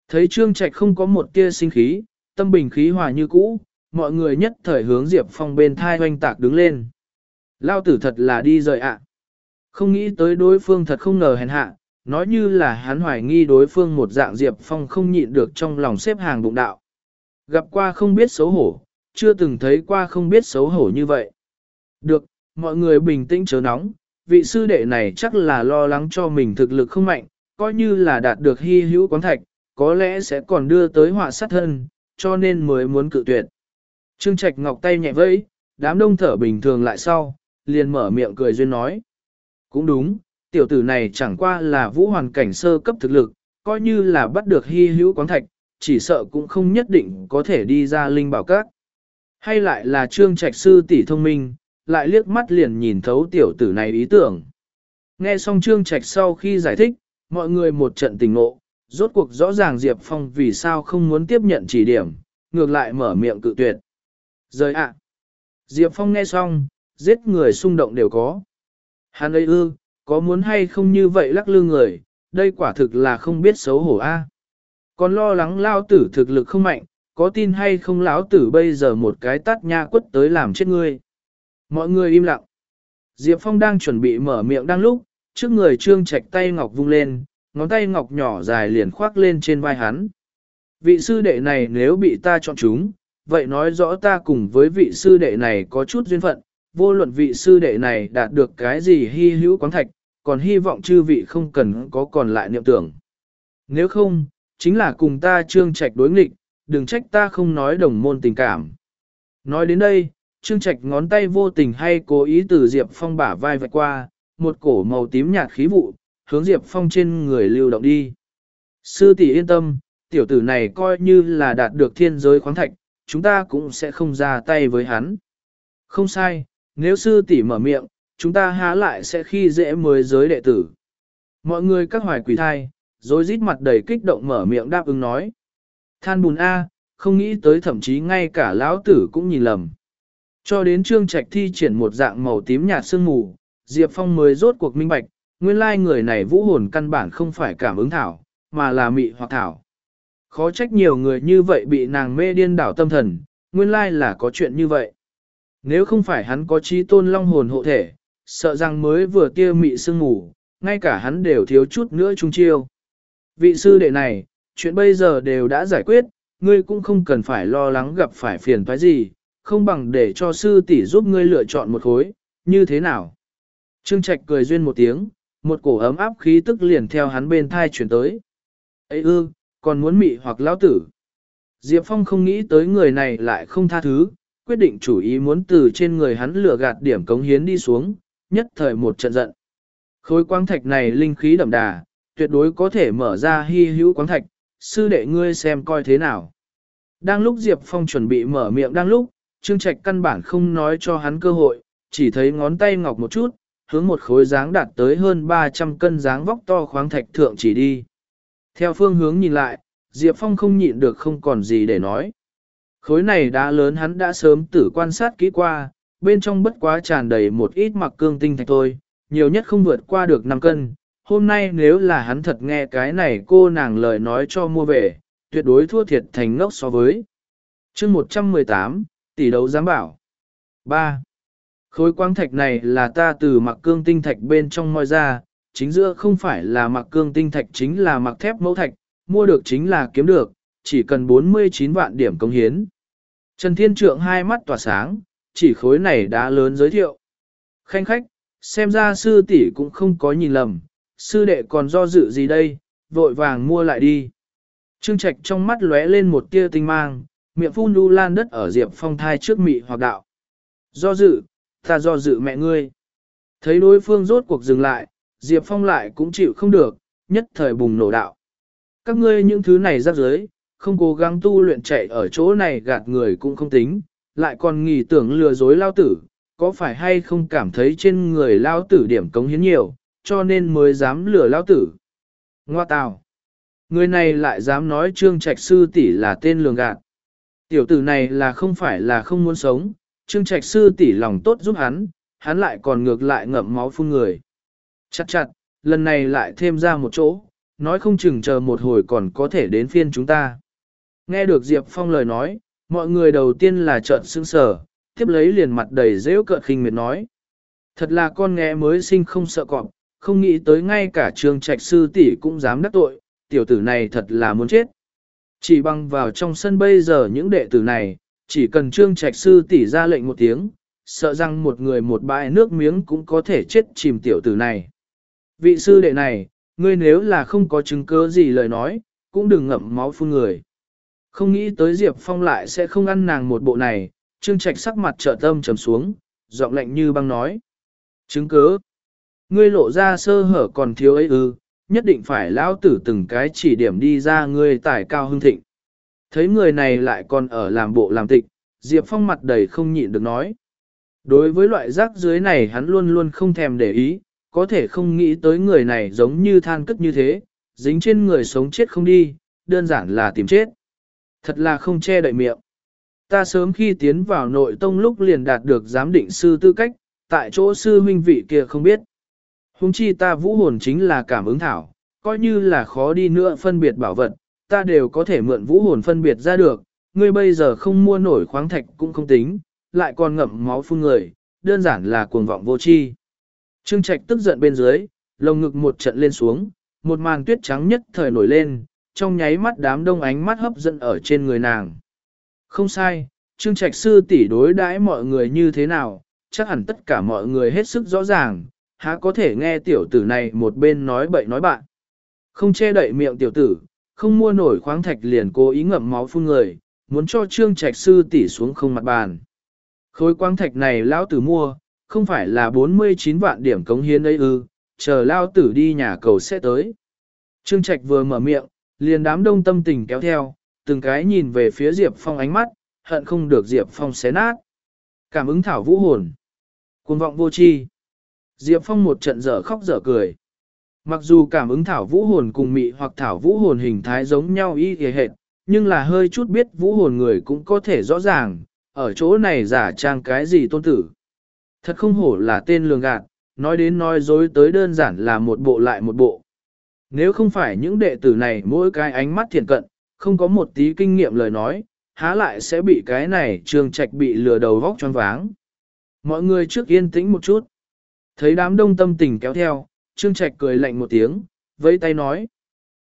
Thấy Trương Trạch không có một tia sinh khí, tâm bình khí hòa như cũ, mọi người nhất thời hướng Diệp Phong bên thai hoanh tạc đứng lên. Lao tử thật là đi rời ạ. Không nghĩ tới đối phương thật không ngờ hèn hạ, nói như là hắn hoài nghi đối phương một dạng Diệp Phong không nhịn được trong lòng xếp hàng bụng đạo. Gặp qua không biết xấu hổ, chưa từng thấy qua không biết xấu hổ như vậy. Được, mọi người bình tĩnh chớ nóng, vị sư đệ này chắc là lo lắng cho mình thực lực không mạnh, coi như là đạt được hy hữu quán thạch, có lẽ sẽ còn đưa tới họa sát thân, cho nên mới muốn cự tuyệt. Trương Trạch Ngọc tay nhẹ vẫy, đám đông thở bình thường lại sau, liền mở miệng cười duyên nói. Cũng đúng, tiểu tử này chẳng qua là vũ hoàn cảnh sơ cấp thực lực, coi như là bắt được hy hữu quán thạch, chỉ sợ cũng không nhất định có thể đi ra linh bảo các. Hay lại là trương trạch sư tỷ thông minh, lại liếc mắt liền nhìn thấu tiểu tử này ý tưởng. Nghe xong trương trạch sau khi giải thích, mọi người một trận tình ngộ, rốt cuộc rõ ràng Diệp Phong vì sao không muốn tiếp nhận chỉ điểm, ngược lại mở miệng cự tuyệt. Rời ạ! Diệp Phong nghe xong, giết người xung động đều có. Hắn ấy ư, có muốn hay không như vậy lắc lư người, đây quả thực là không biết xấu hổ a. Còn lo lắng lao tử thực lực không mạnh, có tin hay không lão tử bây giờ một cái tát nha quất tới làm chết ngươi. Mọi người im lặng. Diệp Phong đang chuẩn bị mở miệng đang lúc, trước người trương trạch tay ngọc vung lên, ngón tay ngọc nhỏ dài liền khoác lên trên vai hắn. Vị sư đệ này nếu bị ta chọn chúng, vậy nói rõ ta cùng với vị sư đệ này có chút duyên phận, vô luận vị sư đệ này đạt được cái gì hy hữu quán thạch, còn hy vọng chư vị không cần có còn lại niệm tưởng. Nếu không, chính là cùng ta trương trạch đối nghịch, đừng trách ta không nói đồng môn tình cảm. Nói đến đây, trương trạch ngón tay vô tình hay cố ý từ Diệp Phong bả vai vạch qua, một cổ màu tím nhạt khí vụ, hướng Diệp Phong trên người lưu động đi. Sư tỷ yên tâm, tiểu tử này coi như là đạt được thiên giới khoáng thạch, chúng ta cũng sẽ không ra tay với hắn. Không sai, nếu sư tỷ mở miệng, chúng ta há lại sẽ khi dễ mới giới đệ tử. Mọi người các hoài quỷ thai, rồi rít mặt đầy kích động mở miệng đáp ứng nói. Than bùn A, không nghĩ tới thậm chí ngay cả lão tử cũng nhìn lầm. Cho đến trương trạch thi triển một dạng màu tím nhạt sương mù, Diệp Phong mới rốt cuộc minh bạch, nguyên lai người này vũ hồn căn bản không phải cảm ứng thảo, mà là mị hoặc thảo. Khó trách nhiều người như vậy bị nàng mê điên đảo tâm thần, nguyên lai là có chuyện như vậy. Nếu không phải hắn có trí tôn long hồn hộ thể, sợ rằng mới vừa tia mị sương ngủ, ngay cả hắn đều thiếu chút nữa trung chiêu. Vị sư đệ này, chuyện bây giờ đều đã giải quyết, ngươi cũng không cần phải lo lắng gặp phải phiền toái gì, không bằng để cho sư tỷ giúp ngươi lựa chọn một khối, như thế nào? Trương Trạch cười duyên một tiếng, một cổ ấm áp khí tức liền theo hắn bên thai chuyển tới. Ê ư, còn muốn mị hoặc lão tử. Diệp Phong không nghĩ tới người này lại không tha thứ, quyết định chủ ý muốn từ trên người hắn lửa gạt điểm cống hiến đi xuống, nhất thời một trận giận. Khối quang thạch này linh khí đậm đà, tuyệt đối có thể mở ra hy hữu quang thạch, sư đệ ngươi xem coi thế nào. Đang lúc Diệp Phong chuẩn bị mở miệng đang lúc, Trương Trạch căn bản không nói cho hắn cơ hội, chỉ thấy ngón tay ngọc một chút, hướng một khối dáng đạt tới hơn 300 cân dáng vóc to khoáng thạch thượng chỉ đi. Theo phương hướng nhìn lại, Diệp Phong không nhịn được không còn gì để nói. Khối này đã lớn hắn đã sớm tử quan sát kỹ qua, bên trong bất quá tràn đầy một ít mặc cương tinh thạch thôi, nhiều nhất không vượt qua được 5 cân. Hôm nay nếu là hắn thật nghe cái này cô nàng lời nói cho mua về, tuyệt đối thua thiệt thành ngốc so với. chương 118, tỷ đấu giám bảo. 3. Khối quang thạch này là ta từ mặc cương tinh thạch bên trong moi ra, chính giữa không phải là mặc cương tinh thạch chính là mặc thép mẫu thạch, mua được chính là kiếm được, chỉ cần 49 vạn điểm công hiến. Trần Thiên Trượng hai mắt tỏa sáng, chỉ khối này đã lớn giới thiệu. Khanh khách, xem ra sư tỷ cũng không có nhìn lầm, sư đệ còn do dự gì đây, vội vàng mua lại đi. Trương Trạch trong mắt lóe lên một tia tinh mang, miệng phun lưu lan đất ở Diệp Phong thai trước mị hoặc đạo. Do dự, ta do dự mẹ ngươi. Thấy đối phương rốt cuộc dừng lại, Diệp Phong lại cũng chịu không được, nhất thời bùng nổ đạo. Các ngươi những thứ này rắc giới, không cố gắng tu luyện chạy ở chỗ này gạt người cũng không tính, lại còn nghỉ tưởng lừa dối lao tử, có phải hay không cảm thấy trên người lao tử điểm cống hiến nhiều, cho nên mới dám lừa lao tử. Ngoa tào. Người này lại dám nói Trương Trạch Sư tỷ là tên lường gạt. Tiểu tử này là không phải là không muốn sống, Trương Trạch Sư tỷ lòng tốt giúp hắn, hắn lại còn ngược lại ngậm máu phun người. Chặt chặt, lần này lại thêm ra một chỗ, nói không chừng chờ một hồi còn có thể đến phiên chúng ta. Nghe được Diệp Phong lời nói, mọi người đầu tiên là trợn sững sờ, tiếp lấy liền mặt đầy rêu cợt khinh miệt nói. Thật là con nghe mới sinh không sợ cọp, không nghĩ tới ngay cả trường trạch sư tỷ cũng dám đắc tội, tiểu tử này thật là muốn chết. Chỉ bằng vào trong sân bây giờ những đệ tử này, chỉ cần trương trạch sư tỷ ra lệnh một tiếng, sợ rằng một người một bãi nước miếng cũng có thể chết chìm tiểu tử này. Vị sư đệ này, ngươi nếu là không có chứng cứ gì lời nói, cũng đừng ngậm máu phun người. Không nghĩ tới Diệp Phong lại sẽ không ăn nàng một bộ này, Trương Trạch sắc mặt trợ tâm trầm xuống, giọng lạnh như băng nói. Chứng cứ. Ngươi lộ ra sơ hở còn thiếu ấy ư, nhất định phải lão tử từng cái chỉ điểm đi ra ngươi tài cao hưng thịnh. Thấy người này lại còn ở làm bộ làm tịch, Diệp Phong mặt đầy không nhịn được nói. Đối với loại rác dưới này hắn luôn luôn không thèm để ý, có thể không nghĩ tới người này giống như than cất như thế, dính trên người sống chết không đi, đơn giản là tìm chết. Thật là không che đậy miệng. Ta sớm khi tiến vào nội tông lúc liền đạt được giám định sư tư cách, tại chỗ sư huynh vị kia không biết. Hùng chi ta vũ hồn chính là cảm ứng thảo, coi như là khó đi nữa phân biệt bảo vật, ta đều có thể mượn vũ hồn phân biệt ra được, ngươi bây giờ không mua nổi khoáng thạch cũng không tính, lại còn ngậm máu phun người, đơn giản là cuồng vọng vô tri. Trương Trạch tức giận bên dưới, lồng ngực một trận lên xuống, một màn tuyết trắng nhất thời nổi lên, trong nháy mắt đám đông ánh mắt hấp dẫn ở trên người nàng. Không sai, Trương Trạch sư tỷ đối đãi mọi người như thế nào, chắc hẳn tất cả mọi người hết sức rõ ràng, há có thể nghe tiểu tử này một bên nói bậy nói bạn. Không che đậy miệng tiểu tử, không mua nổi khoáng thạch liền cố ý ngậm máu phun người, muốn cho Trương Trạch sư tỷ xuống không mặt bàn. Khối khoáng thạch này lão tử mua, không phải là 49 vạn điểm cống hiến ấy ư, chờ lão tử đi nhà cầu sẽ tới. Trương Trạch vừa mở miệng, liền đám đông tâm tình kéo theo, từng cái nhìn về phía Diệp Phong ánh mắt, hận không được Diệp Phong xé nát. Cảm ứng thảo vũ hồn. Cuồng vọng vô chi. Diệp Phong một trận dở khóc dở cười. Mặc dù cảm ứng thảo vũ hồn cùng mị hoặc thảo vũ hồn hình thái giống nhau y hề hệt, nhưng là hơi chút biết vũ hồn người cũng có thể rõ ràng, ở chỗ này giả trang cái gì tôn tử. Thật không hổ là tên lường gạt, nói đến nói dối tới đơn giản là một bộ lại một bộ. Nếu không phải những đệ tử này mỗi cái ánh mắt thiện cận, không có một tí kinh nghiệm lời nói, há lại sẽ bị cái này trường trạch bị lừa đầu vóc choáng váng. Mọi người trước yên tĩnh một chút. Thấy đám đông tâm tình kéo theo, trương trạch cười lạnh một tiếng, vẫy tay nói.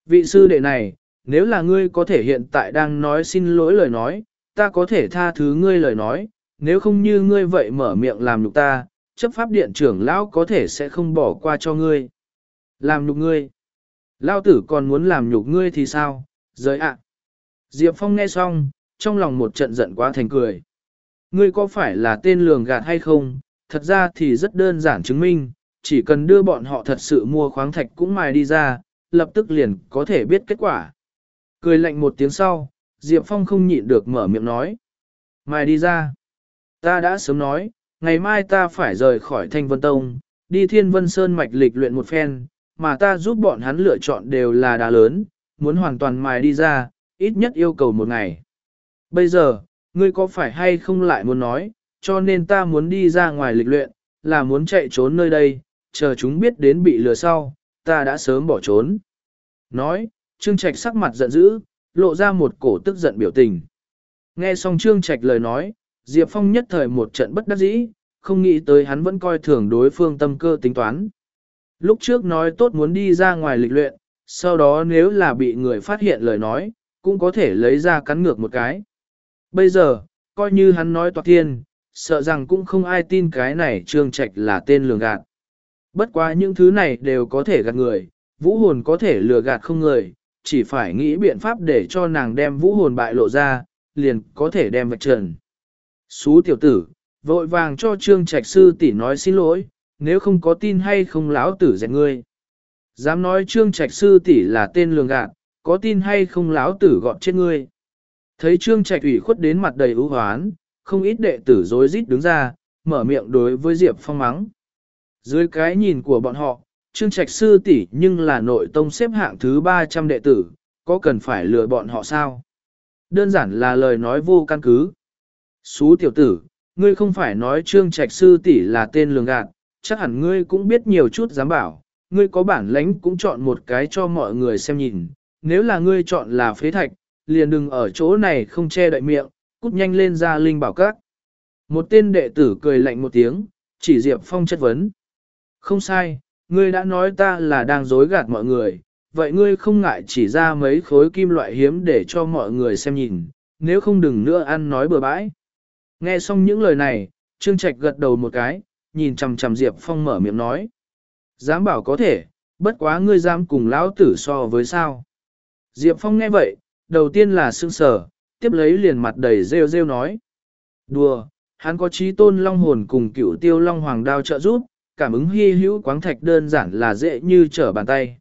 Vị sư đệ này, nếu là ngươi có thể hiện tại đang nói xin lỗi lời nói, ta có thể tha thứ ngươi lời nói, nếu không như ngươi vậy mở miệng làm nhục ta, chấp pháp điện trưởng lão có thể sẽ không bỏ qua cho ngươi. Làm nhục ngươi. Lao tử còn muốn làm nhục ngươi thì sao, giới ạ. Diệp Phong nghe xong, trong lòng một trận giận quá thành cười. Ngươi có phải là tên lường gạt hay không, thật ra thì rất đơn giản chứng minh, chỉ cần đưa bọn họ thật sự mua khoáng thạch cũng mài đi ra, lập tức liền có thể biết kết quả. Cười lạnh một tiếng sau, Diệp Phong không nhịn được mở miệng nói. mài đi ra. Ta đã sớm nói, ngày mai ta phải rời khỏi Thanh Vân Tông, đi Thiên Vân Sơn mạch lịch luyện một phen, mà ta giúp bọn hắn lựa chọn đều là đá lớn, muốn hoàn toàn mài đi ra, ít nhất yêu cầu một ngày. Bây giờ, ngươi có phải hay không lại muốn nói, cho nên ta muốn đi ra ngoài lịch luyện, là muốn chạy trốn nơi đây, chờ chúng biết đến bị lừa sau, ta đã sớm bỏ trốn. Nói, Trương Trạch sắc mặt giận dữ, lộ ra một cổ tức giận biểu tình. Nghe xong Trương Trạch lời nói, Diệp Phong nhất thời một trận bất đắc dĩ, không nghĩ tới hắn vẫn coi thường đối phương tâm cơ tính toán. Lúc trước nói tốt muốn đi ra ngoài lịch luyện, sau đó nếu là bị người phát hiện lời nói, cũng có thể lấy ra cắn ngược một cái. Bây giờ, coi như hắn nói toạc thiên, sợ rằng cũng không ai tin cái này Trương Trạch là tên lường gạt. Bất quá những thứ này đều có thể gạt người, vũ hồn có thể lừa gạt không người, chỉ phải nghĩ biện pháp để cho nàng đem vũ hồn bại lộ ra, liền có thể đem vạch trần. Xú tiểu tử, vội vàng cho Trương Trạch sư tỷ nói xin lỗi, nếu không có tin hay không lão tử dẹt ngươi. Dám nói Trương Trạch sư tỷ là tên lường gạt, có tin hay không lão tử gọt chết ngươi. Thấy Trương Trạch ủy khuất đến mặt đầy ưu hoán, không ít đệ tử rối rít đứng ra, mở miệng đối với Diệp Phong mắng. Dưới cái nhìn của bọn họ, Trương Trạch sư tỷ nhưng là nội tông xếp hạng thứ 300 đệ tử, có cần phải lừa bọn họ sao? Đơn giản là lời nói vô căn cứ. Xú tiểu tử, ngươi không phải nói Trương Trạch sư tỷ là tên lường gạt, chắc hẳn ngươi cũng biết nhiều chút dám bảo, ngươi có bản lãnh cũng chọn một cái cho mọi người xem nhìn, nếu là ngươi chọn là phế thạch, liền đừng ở chỗ này không che đậy miệng, cút nhanh lên ra linh bảo các. Một tên đệ tử cười lạnh một tiếng, chỉ Diệp Phong chất vấn. Không sai, ngươi đã nói ta là đang dối gạt mọi người, vậy ngươi không ngại chỉ ra mấy khối kim loại hiếm để cho mọi người xem nhìn, nếu không đừng nữa ăn nói bừa bãi. Nghe xong những lời này, Trương Trạch gật đầu một cái, nhìn chằm chằm Diệp Phong mở miệng nói. Dám bảo có thể, bất quá ngươi dám cùng lão tử so với sao. Diệp Phong nghe vậy, đầu tiên là sương sở, tiếp lấy liền mặt đầy rêu rêu nói. Đùa, hắn có trí tôn long hồn cùng cựu tiêu long hoàng đao trợ giúp, cảm ứng hy hữu quáng thạch đơn giản là dễ như trở bàn tay.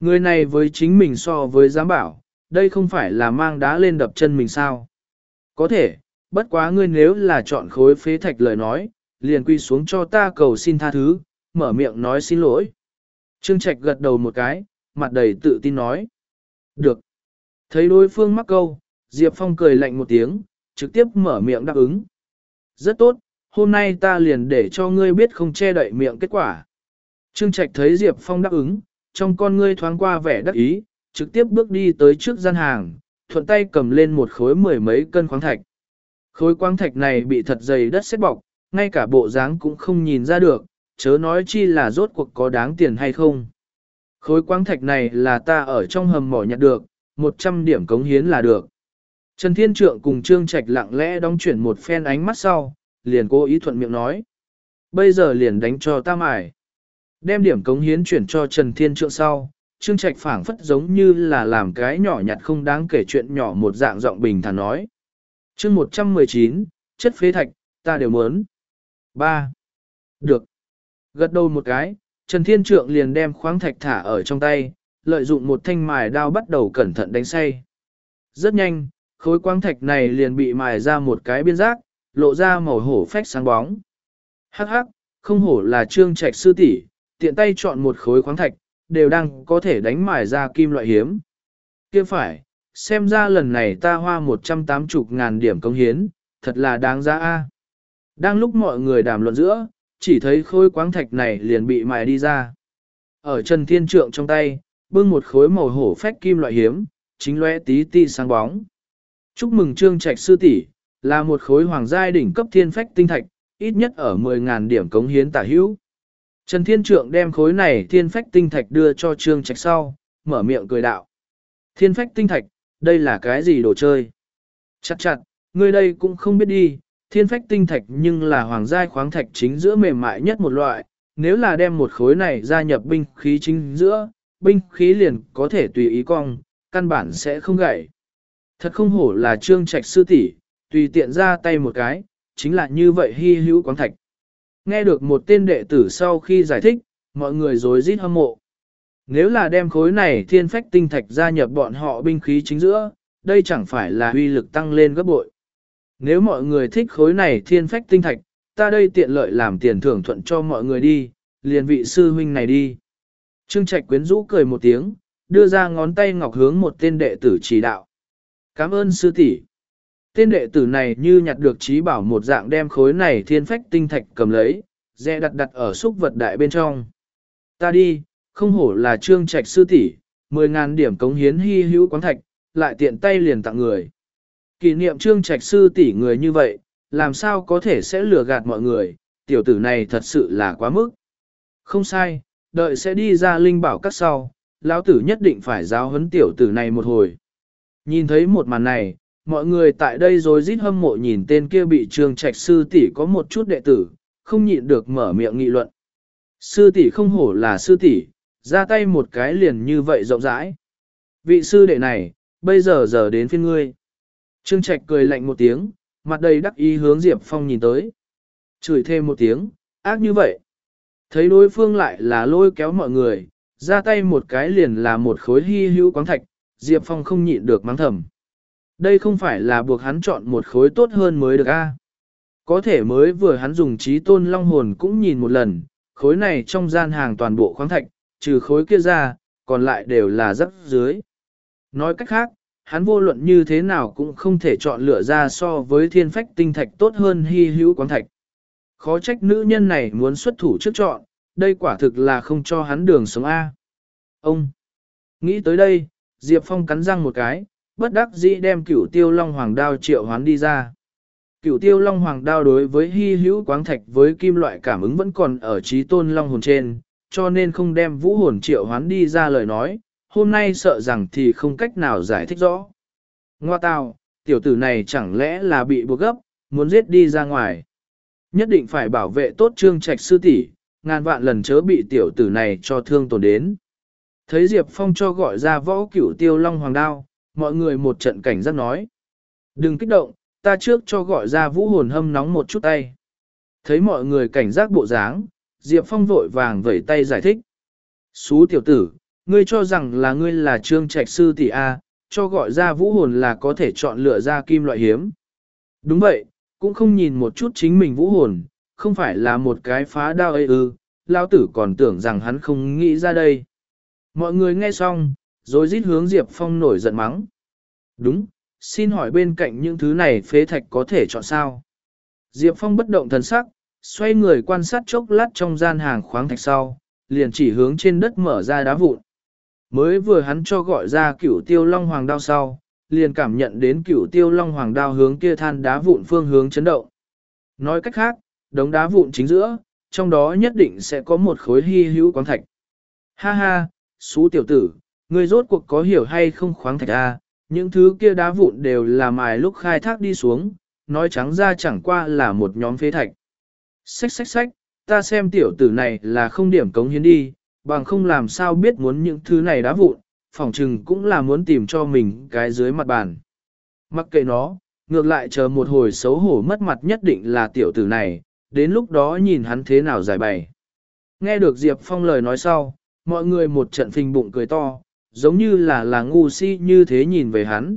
Người này với chính mình so với giám bảo, đây không phải là mang đá lên đập chân mình sao. Có thể, bất quá ngươi nếu là chọn khối phế thạch lời nói, liền quy xuống cho ta cầu xin tha thứ, mở miệng nói xin lỗi. Trương Trạch gật đầu một cái, mặt đầy tự tin nói. Được. Thấy đối phương mắc câu, Diệp Phong cười lạnh một tiếng, trực tiếp mở miệng đáp ứng. Rất tốt, hôm nay ta liền để cho ngươi biết không che đậy miệng kết quả. Trương Trạch thấy Diệp Phong đáp ứng, trong con ngươi thoáng qua vẻ đắc ý, trực tiếp bước đi tới trước gian hàng, thuận tay cầm lên một khối mười mấy cân khoáng thạch. Khối khoáng thạch này bị thật dày đất xếp bọc, ngay cả bộ dáng cũng không nhìn ra được, chớ nói chi là rốt cuộc có đáng tiền hay không. Khối khoáng thạch này là ta ở trong hầm mỏ nhặt được, 100 điểm cống hiến là được. Trần Thiên Trượng cùng Trương Trạch lặng lẽ đóng chuyển một phen ánh mắt sau, liền cố ý thuận miệng nói. Bây giờ liền đánh cho ta mải. Đem điểm cống hiến chuyển cho Trần Thiên Trượng sau, Trương Trạch phảng phất giống như là làm cái nhỏ nhặt không đáng kể chuyện nhỏ một dạng giọng bình thản nói. chương 119, chất phế thạch, ta đều muốn. 3. Được. Gật đầu một cái, Trần Thiên Trượng liền đem khoáng thạch thả ở trong tay, lợi dụng một thanh mài đao bắt đầu cẩn thận đánh say. Rất nhanh, khối quang thạch này liền bị mài ra một cái biên giác, lộ ra màu hổ phách sáng bóng. Hắc hắc, không hổ là trương trạch sư tỷ, tiện tay chọn một khối khoáng thạch, đều đang có thể đánh mài ra kim loại hiếm. kia phải, xem ra lần này ta hoa 180 ngàn điểm công hiến, thật là đáng giá a. Đang lúc mọi người đàm luận giữa, chỉ thấy khối quáng thạch này liền bị mài đi ra. Ở Trần Thiên Trượng trong tay, bưng một khối màu hổ phách kim loại hiếm, chính lóe tí ti sáng bóng. Chúc mừng Trương Trạch sư tỷ, là một khối hoàng giai đỉnh cấp thiên phách tinh thạch, ít nhất ở 10.000 điểm cống hiến tả hữu. Trần Thiên Trượng đem khối này thiên phách tinh thạch đưa cho Trương Trạch sau, mở miệng cười đạo. Thiên phách tinh thạch, đây là cái gì đồ chơi? Chặt chặt, người đây cũng không biết đi, thiên phách tinh thạch nhưng là hoàng giai khoáng thạch chính giữa mềm mại nhất một loại, nếu là đem một khối này gia nhập binh khí chính giữa, binh khí liền có thể tùy ý cong, căn bản sẽ không gãy. Thật không hổ là trương trạch sư tỷ, tùy tiện ra tay một cái, chính là như vậy hy hữu quán thạch. Nghe được một tên đệ tử sau khi giải thích, mọi người rối rít hâm mộ. Nếu là đem khối này thiên phách tinh thạch gia nhập bọn họ binh khí chính giữa, đây chẳng phải là uy lực tăng lên gấp bội. Nếu mọi người thích khối này thiên phách tinh thạch, ta đây tiện lợi làm tiền thưởng thuận cho mọi người đi, liền vị sư huynh này đi. Trương Trạch quyến rũ cười một tiếng, đưa ra ngón tay ngọc hướng một tên đệ tử chỉ đạo. Cảm ơn sư tỷ. Tên đệ tử này như nhặt được trí bảo một dạng đem khối này thiên phách tinh thạch cầm lấy, dè đặt đặt ở xúc vật đại bên trong. Ta đi, không hổ là trương trạch sư tỷ, 10.000 điểm cống hiến hy hữu quán thạch, lại tiện tay liền tặng người. Kỷ niệm trương trạch sư tỷ người như vậy, làm sao có thể sẽ lừa gạt mọi người, tiểu tử này thật sự là quá mức. Không sai, đợi sẽ đi ra linh bảo các sau, lão tử nhất định phải giáo huấn tiểu tử này một hồi. Nhìn thấy một màn này, mọi người tại đây rồi rít hâm mộ nhìn tên kia bị trương trạch sư tỷ có một chút đệ tử, không nhịn được mở miệng nghị luận. Sư tỷ không hổ là sư tỷ, ra tay một cái liền như vậy rộng rãi. Vị sư đệ này, bây giờ giờ đến phiên ngươi. Trương Trạch cười lạnh một tiếng, mặt đầy đắc ý hướng Diệp Phong nhìn tới. Chửi thêm một tiếng, ác như vậy. Thấy đối phương lại là lôi kéo mọi người, ra tay một cái liền là một khối hy hữu quáng thạch, Diệp Phong không nhịn được mắng thầm. Đây không phải là buộc hắn chọn một khối tốt hơn mới được a. Có thể mới vừa hắn dùng trí tôn long hồn cũng nhìn một lần, khối này trong gian hàng toàn bộ khoáng thạch, trừ khối kia ra, còn lại đều là rắc dưới. Nói cách khác, hắn vô luận như thế nào cũng không thể chọn lựa ra so với thiên phách tinh thạch tốt hơn hy hữu quán thạch. Khó trách nữ nhân này muốn xuất thủ trước chọn, đây quả thực là không cho hắn đường sống A. Ông! Nghĩ tới đây, Diệp Phong cắn răng một cái, bất đắc dĩ đem cửu tiêu long hoàng đao triệu hoán đi ra. Cửu tiêu long hoàng đao đối với hy hữu quáng thạch với kim loại cảm ứng vẫn còn ở trí tôn long hồn trên, cho nên không đem vũ hồn triệu hoán đi ra lời nói, hôm nay sợ rằng thì không cách nào giải thích rõ. Ngoa tào, tiểu tử này chẳng lẽ là bị buộc gấp, muốn giết đi ra ngoài. Nhất định phải bảo vệ tốt trương trạch sư tỷ, ngàn vạn lần chớ bị tiểu tử này cho thương tổn đến. Thấy Diệp Phong cho gọi ra võ cửu tiêu long hoàng đao, mọi người một trận cảnh giác nói. Đừng kích động, ta trước cho gọi ra vũ hồn hâm nóng một chút tay. Thấy mọi người cảnh giác bộ dáng, Diệp Phong vội vàng vẩy tay giải thích. Xú tiểu tử, ngươi cho rằng là ngươi là trương trạch sư tỷ A, cho gọi ra vũ hồn là có thể chọn lựa ra kim loại hiếm. Đúng vậy, cũng không nhìn một chút chính mình vũ hồn, không phải là một cái phá đao ấy ư, lao tử còn tưởng rằng hắn không nghĩ ra đây. Mọi người nghe xong, rồi rít hướng Diệp Phong nổi giận mắng. Đúng, xin hỏi bên cạnh những thứ này phế thạch có thể chọn sao? Diệp Phong bất động thần sắc, xoay người quan sát chốc lát trong gian hàng khoáng thạch sau, liền chỉ hướng trên đất mở ra đá vụn. Mới vừa hắn cho gọi ra cửu tiêu long hoàng đao sau, liền cảm nhận đến cửu tiêu long hoàng đao hướng kia than đá vụn phương hướng chấn động. Nói cách khác, đống đá vụn chính giữa, trong đó nhất định sẽ có một khối hy hữu khoáng thạch. Ha ha, xú tiểu tử, ngươi rốt cuộc có hiểu hay không khoáng thạch a? Những thứ kia đá vụn đều là mài lúc khai thác đi xuống, nói trắng ra chẳng qua là một nhóm phế thạch. Xách xách xách, ta xem tiểu tử này là không điểm cống hiến đi, bằng không làm sao biết muốn những thứ này đá vụn, phỏng chừng cũng là muốn tìm cho mình cái dưới mặt bàn. Mặc kệ nó, ngược lại chờ một hồi xấu hổ mất mặt nhất định là tiểu tử này, đến lúc đó nhìn hắn thế nào giải bày. Nghe được Diệp Phong lời nói sau, mọi người một trận phình bụng cười to, giống như là là ngu si như thế nhìn về hắn.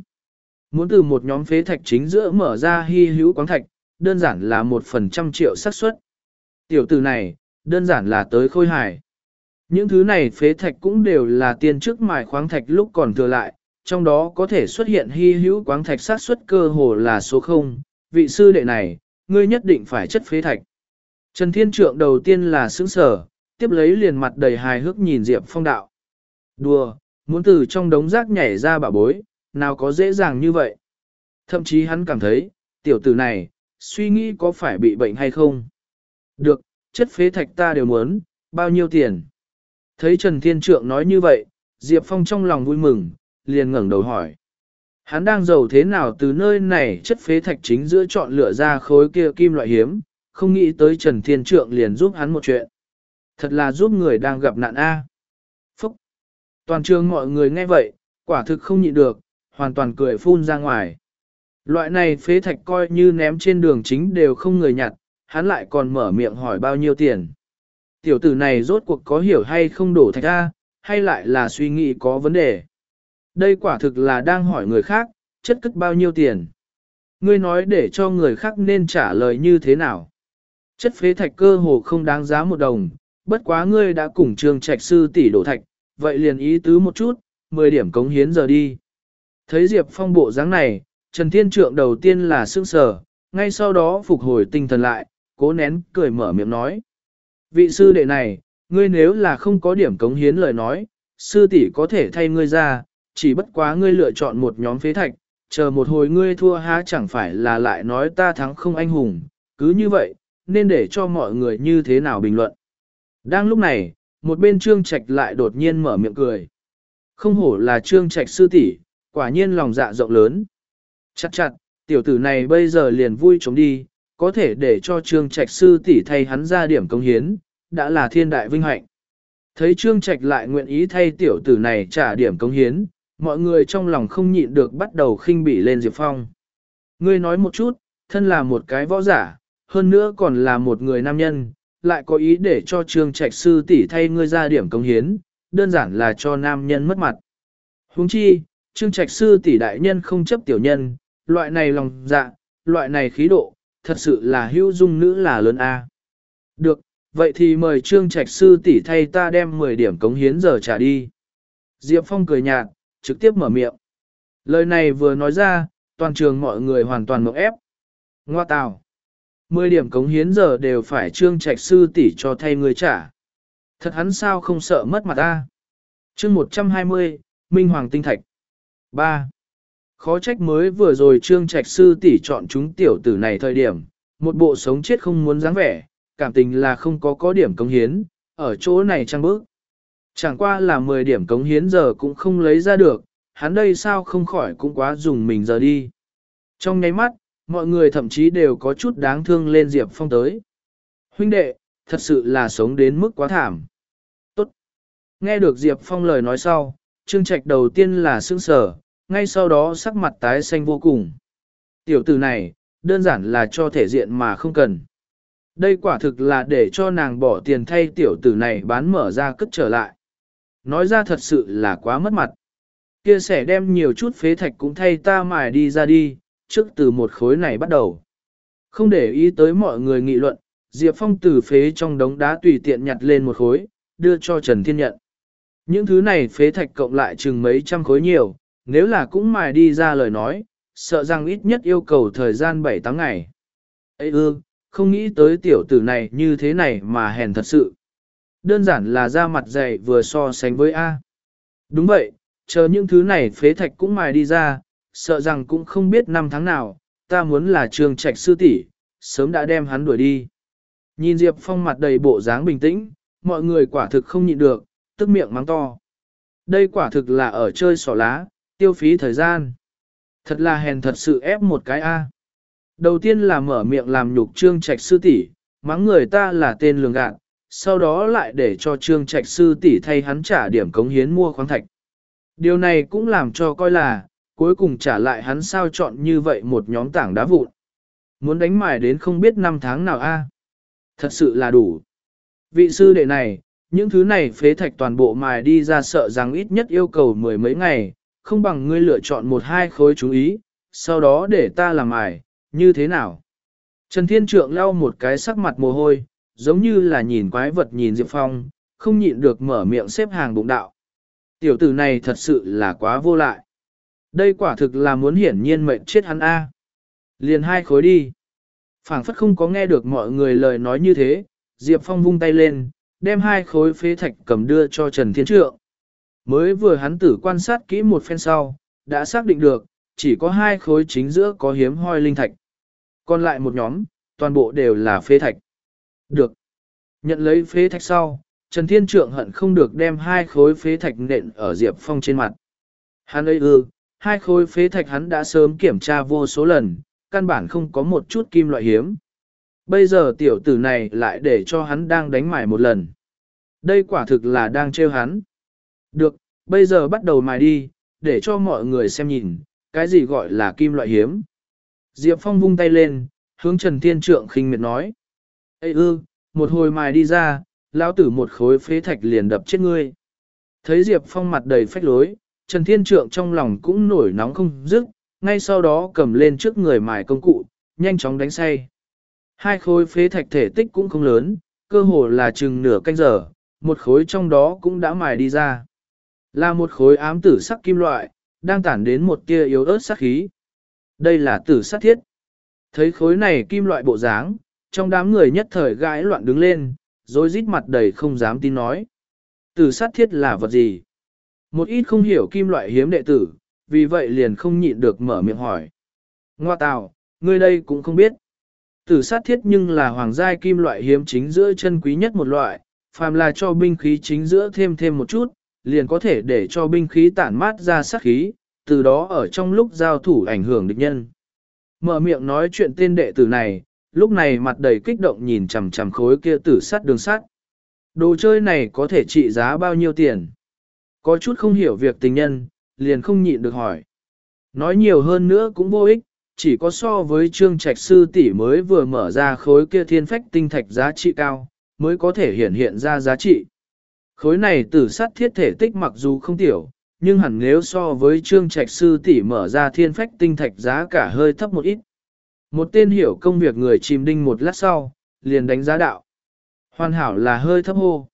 Muốn từ một nhóm phế thạch chính giữa mở ra hy hữu quáng thạch, đơn giản là một phần trăm triệu xác suất. Tiểu tử này, đơn giản là tới khôi hài. Những thứ này phế thạch cũng đều là tiên trước mài khoáng thạch lúc còn thừa lại, trong đó có thể xuất hiện hy hữu quáng thạch xác suất cơ hồ là số 0. Vị sư đệ này, ngươi nhất định phải chất phế thạch. Trần Thiên Trượng đầu tiên là sững sở, tiếp lấy liền mặt đầy hài hước nhìn Diệp Phong đạo. Đùa, muốn từ trong đống rác nhảy ra bà bối, nào có dễ dàng như vậy. Thậm chí hắn cảm thấy, tiểu tử này, suy nghĩ có phải bị bệnh hay không. Được, chất phế thạch ta đều muốn, bao nhiêu tiền. Thấy Trần Thiên Trượng nói như vậy, Diệp Phong trong lòng vui mừng, liền ngẩng đầu hỏi. Hắn đang giàu thế nào từ nơi này chất phế thạch chính giữa chọn lựa ra khối kia kim loại hiếm, không nghĩ tới Trần Thiên Trượng liền giúp hắn một chuyện. Thật là giúp người đang gặp nạn A. Toàn trường mọi người nghe vậy, quả thực không nhịn được, hoàn toàn cười phun ra ngoài. Loại này phế thạch coi như ném trên đường chính đều không người nhặt, hắn lại còn mở miệng hỏi bao nhiêu tiền. Tiểu tử này rốt cuộc có hiểu hay không đổ thạch A, hay lại là suy nghĩ có vấn đề. Đây quả thực là đang hỏi người khác, chất cất bao nhiêu tiền. Ngươi nói để cho người khác nên trả lời như thế nào. Chất phế thạch cơ hồ không đáng giá một đồng, bất quá ngươi đã cùng trường trạch sư tỷ đổ thạch, vậy liền ý tứ một chút, 10 điểm cống hiến giờ đi. Thấy Diệp Phong bộ dáng này, Trần Thiên Trượng đầu tiên là sương sờ, ngay sau đó phục hồi tinh thần lại, cố nén cười mở miệng nói. Vị sư đệ này, ngươi nếu là không có điểm cống hiến lời nói, sư tỷ có thể thay ngươi ra, chỉ bất quá ngươi lựa chọn một nhóm phế thạch, chờ một hồi ngươi thua há chẳng phải là lại nói ta thắng không anh hùng, cứ như vậy, nên để cho mọi người như thế nào bình luận. Đang lúc này, một bên Trương Trạch lại đột nhiên mở miệng cười. Không hổ là Trương Trạch sư tỷ, quả nhiên lòng dạ rộng lớn. Chặt chặt, tiểu tử này bây giờ liền vui chống đi, có thể để cho Trương Trạch sư tỷ thay hắn ra điểm công hiến, đã là thiên đại vinh hạnh. Thấy Trương Trạch lại nguyện ý thay tiểu tử này trả điểm công hiến, mọi người trong lòng không nhịn được bắt đầu khinh bỉ lên Diệp Phong. Ngươi nói một chút, thân là một cái võ giả, hơn nữa còn là một người nam nhân, lại có ý để cho Trương Trạch sư tỷ thay ngươi ra điểm công hiến, đơn giản là cho nam nhân mất mặt. Huống chi, Trương Trạch sư tỷ đại nhân không chấp tiểu nhân, loại này lòng dạ, loại này khí độ, thật sự là hữu dung nữ là lớn A. Được, vậy thì mời Trương Trạch sư tỷ thay ta đem 10 điểm cống hiến giờ trả đi. Diệp Phong cười nhạt, trực tiếp mở miệng. Lời này vừa nói ra, toàn trường mọi người hoàn toàn mộng ép. Ngoa tào. 10 điểm cống hiến giờ đều phải Trương Trạch sư tỷ cho thay người trả. Thật hắn sao không sợ mất mặt ta. Chương 120, Minh Hoàng Tinh Thạch. 3. Khó trách mới vừa rồi Trương Trạch sư tỷ chọn chúng tiểu tử này thời điểm, một bộ sống chết không muốn dáng vẻ, cảm tình là không có có điểm cống hiến, ở chỗ này trăng bước. Chẳng qua là 10 điểm cống hiến giờ cũng không lấy ra được, hắn đây sao không khỏi cũng quá dùng mình giờ đi. Trong nháy mắt, mọi người thậm chí đều có chút đáng thương lên Diệp Phong tới. Huynh đệ, thật sự là sống đến mức quá thảm. Tốt. Nghe được Diệp Phong lời nói sau, Trương Trạch đầu tiên là sững sờ, ngay sau đó sắc mặt tái xanh vô cùng. Tiểu tử này, đơn giản là cho thể diện mà không cần. Đây quả thực là để cho nàng bỏ tiền thay tiểu tử này bán mở ra cất trở lại. Nói ra thật sự là quá mất mặt. Kia sẻ đem nhiều chút phế thạch cũng thay ta mài đi ra đi, trước từ một khối này bắt đầu. Không để ý tới mọi người nghị luận, Diệp Phong từ phế trong đống đá tùy tiện nhặt lên một khối, đưa cho Trần Thiên nhận. Những thứ này phế thạch cộng lại chừng mấy trăm khối nhiều, nếu là cũng mài đi ra lời nói, sợ rằng ít nhất yêu cầu thời gian 7-8 ngày. Ê ư, không nghĩ tới tiểu tử này như thế này mà hèn thật sự. Đơn giản là da mặt dày vừa so sánh với A. Đúng vậy, chờ những thứ này phế thạch cũng mài đi ra, sợ rằng cũng không biết năm tháng nào, ta muốn là trường trạch sư tỷ, sớm đã đem hắn đuổi đi. Nhìn Diệp Phong mặt đầy bộ dáng bình tĩnh, mọi người quả thực không nhịn được, tức miệng mắng to. Đây quả thực là ở chơi sỏ lá, tiêu phí thời gian. Thật là hèn thật sự ép một cái A. Đầu tiên là mở miệng làm nhục trương trạch sư tỷ, mắng người ta là tên lường gạn, sau đó lại để cho trương trạch sư tỷ thay hắn trả điểm cống hiến mua khoáng thạch. Điều này cũng làm cho coi là, cuối cùng trả lại hắn sao chọn như vậy một nhóm tảng đá vụn. Muốn đánh mài đến không biết năm tháng nào a Thật sự là đủ. Vị sư đệ này, những thứ này phế thạch toàn bộ mài đi ra sợ rằng ít nhất yêu cầu mười mấy ngày, không bằng ngươi lựa chọn một hai khối chú ý, sau đó để ta làm mài, như thế nào? Trần Thiên Trượng lau một cái sắc mặt mồ hôi, giống như là nhìn quái vật nhìn Diệp Phong, không nhịn được mở miệng xếp hàng bụng đạo. Tiểu tử này thật sự là quá vô lại. Đây quả thực là muốn hiển nhiên mệnh chết hắn A. Liền hai khối đi. phảng phất không có nghe được mọi người lời nói như thế, Diệp Phong vung tay lên, đem hai khối phế thạch cầm đưa cho Trần Thiên Trượng. Mới vừa hắn tử quan sát kỹ một phen sau, đã xác định được, chỉ có hai khối chính giữa có hiếm hoi linh thạch. Còn lại một nhóm, toàn bộ đều là phế thạch. Được. Nhận lấy phế thạch sau, Trần Thiên Trượng hận không được đem hai khối phế thạch nện ở Diệp Phong trên mặt. Hắn ơi ư, hai khối phế thạch hắn đã sớm kiểm tra vô số lần, căn bản không có một chút kim loại hiếm. Bây giờ tiểu tử này lại để cho hắn đang đánh mải một lần. Đây quả thực là đang trêu hắn. Được, bây giờ bắt đầu mài đi, để cho mọi người xem nhìn, cái gì gọi là kim loại hiếm. Diệp Phong vung tay lên, hướng Trần Thiên Trượng khinh miệt nói. Ê ư, một hồi mài đi ra, lão tử một khối phế thạch liền đập chết ngươi. Thấy Diệp Phong mặt đầy phách lối, Trần Thiên Trượng trong lòng cũng nổi nóng không dứt, ngay sau đó cầm lên trước người mài công cụ, nhanh chóng đánh say. Hai khối phế thạch thể tích cũng không lớn, cơ hồ là chừng nửa canh giờ, một khối trong đó cũng đã mài đi ra. Là một khối ám tử sắc kim loại, đang tản đến một tia yếu ớt sắc khí. Đây là tử sát thiết. Thấy khối này kim loại bộ dáng, trong đám người nhất thời gãi loạn đứng lên, rồi rít mặt đầy không dám tin nói. Tử sát thiết là vật gì? Một ít không hiểu kim loại hiếm đệ tử, vì vậy liền không nhịn được mở miệng hỏi. Ngoa tào, ngươi đây cũng không biết. Tử sát thiết nhưng là hoàng giai kim loại hiếm chính giữa chân quý nhất một loại, phàm là cho binh khí chính giữa thêm thêm một chút, liền có thể để cho binh khí tản mát ra sát khí, từ đó ở trong lúc giao thủ ảnh hưởng địch nhân. Mở miệng nói chuyện tên đệ tử này, lúc này mặt đầy kích động nhìn chằm chằm khối kia tử sắt đường sắt. Đồ chơi này có thể trị giá bao nhiêu tiền? Có chút không hiểu việc tình nhân, liền không nhịn được hỏi. Nói nhiều hơn nữa cũng vô ích, chỉ có so với trương trạch sư tỷ mới vừa mở ra khối kia thiên phách tinh thạch giá trị cao, mới có thể hiện hiện ra giá trị. Khối này tử sắt thiết thể tích mặc dù không tiểu, nhưng hẳn nếu so với trương trạch sư tỷ mở ra thiên phách tinh thạch giá cả hơi thấp một ít. Một tên hiểu công việc người chìm đinh một lát sau, liền đánh giá đạo. Hoàn hảo là hơi thấp hô.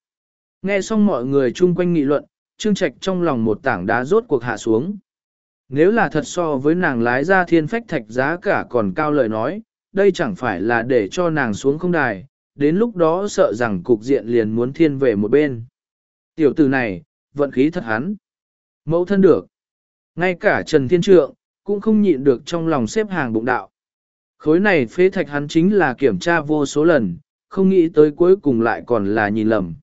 Nghe xong mọi người chung quanh nghị luận, trương trạch trong lòng một tảng đá rốt cuộc hạ xuống. Nếu là thật so với nàng lái ra thiên phách thạch giá cả còn cao lời nói, đây chẳng phải là để cho nàng xuống không đài, đến lúc đó sợ rằng cục diện liền muốn thiên về một bên. Tiểu tử này, vận khí thật hắn. Mẫu thân được. Ngay cả Trần Thiên Trượng, cũng không nhịn được trong lòng xếp hàng bụng đạo. Khối này phế thạch hắn chính là kiểm tra vô số lần, không nghĩ tới cuối cùng lại còn là nhìn lầm.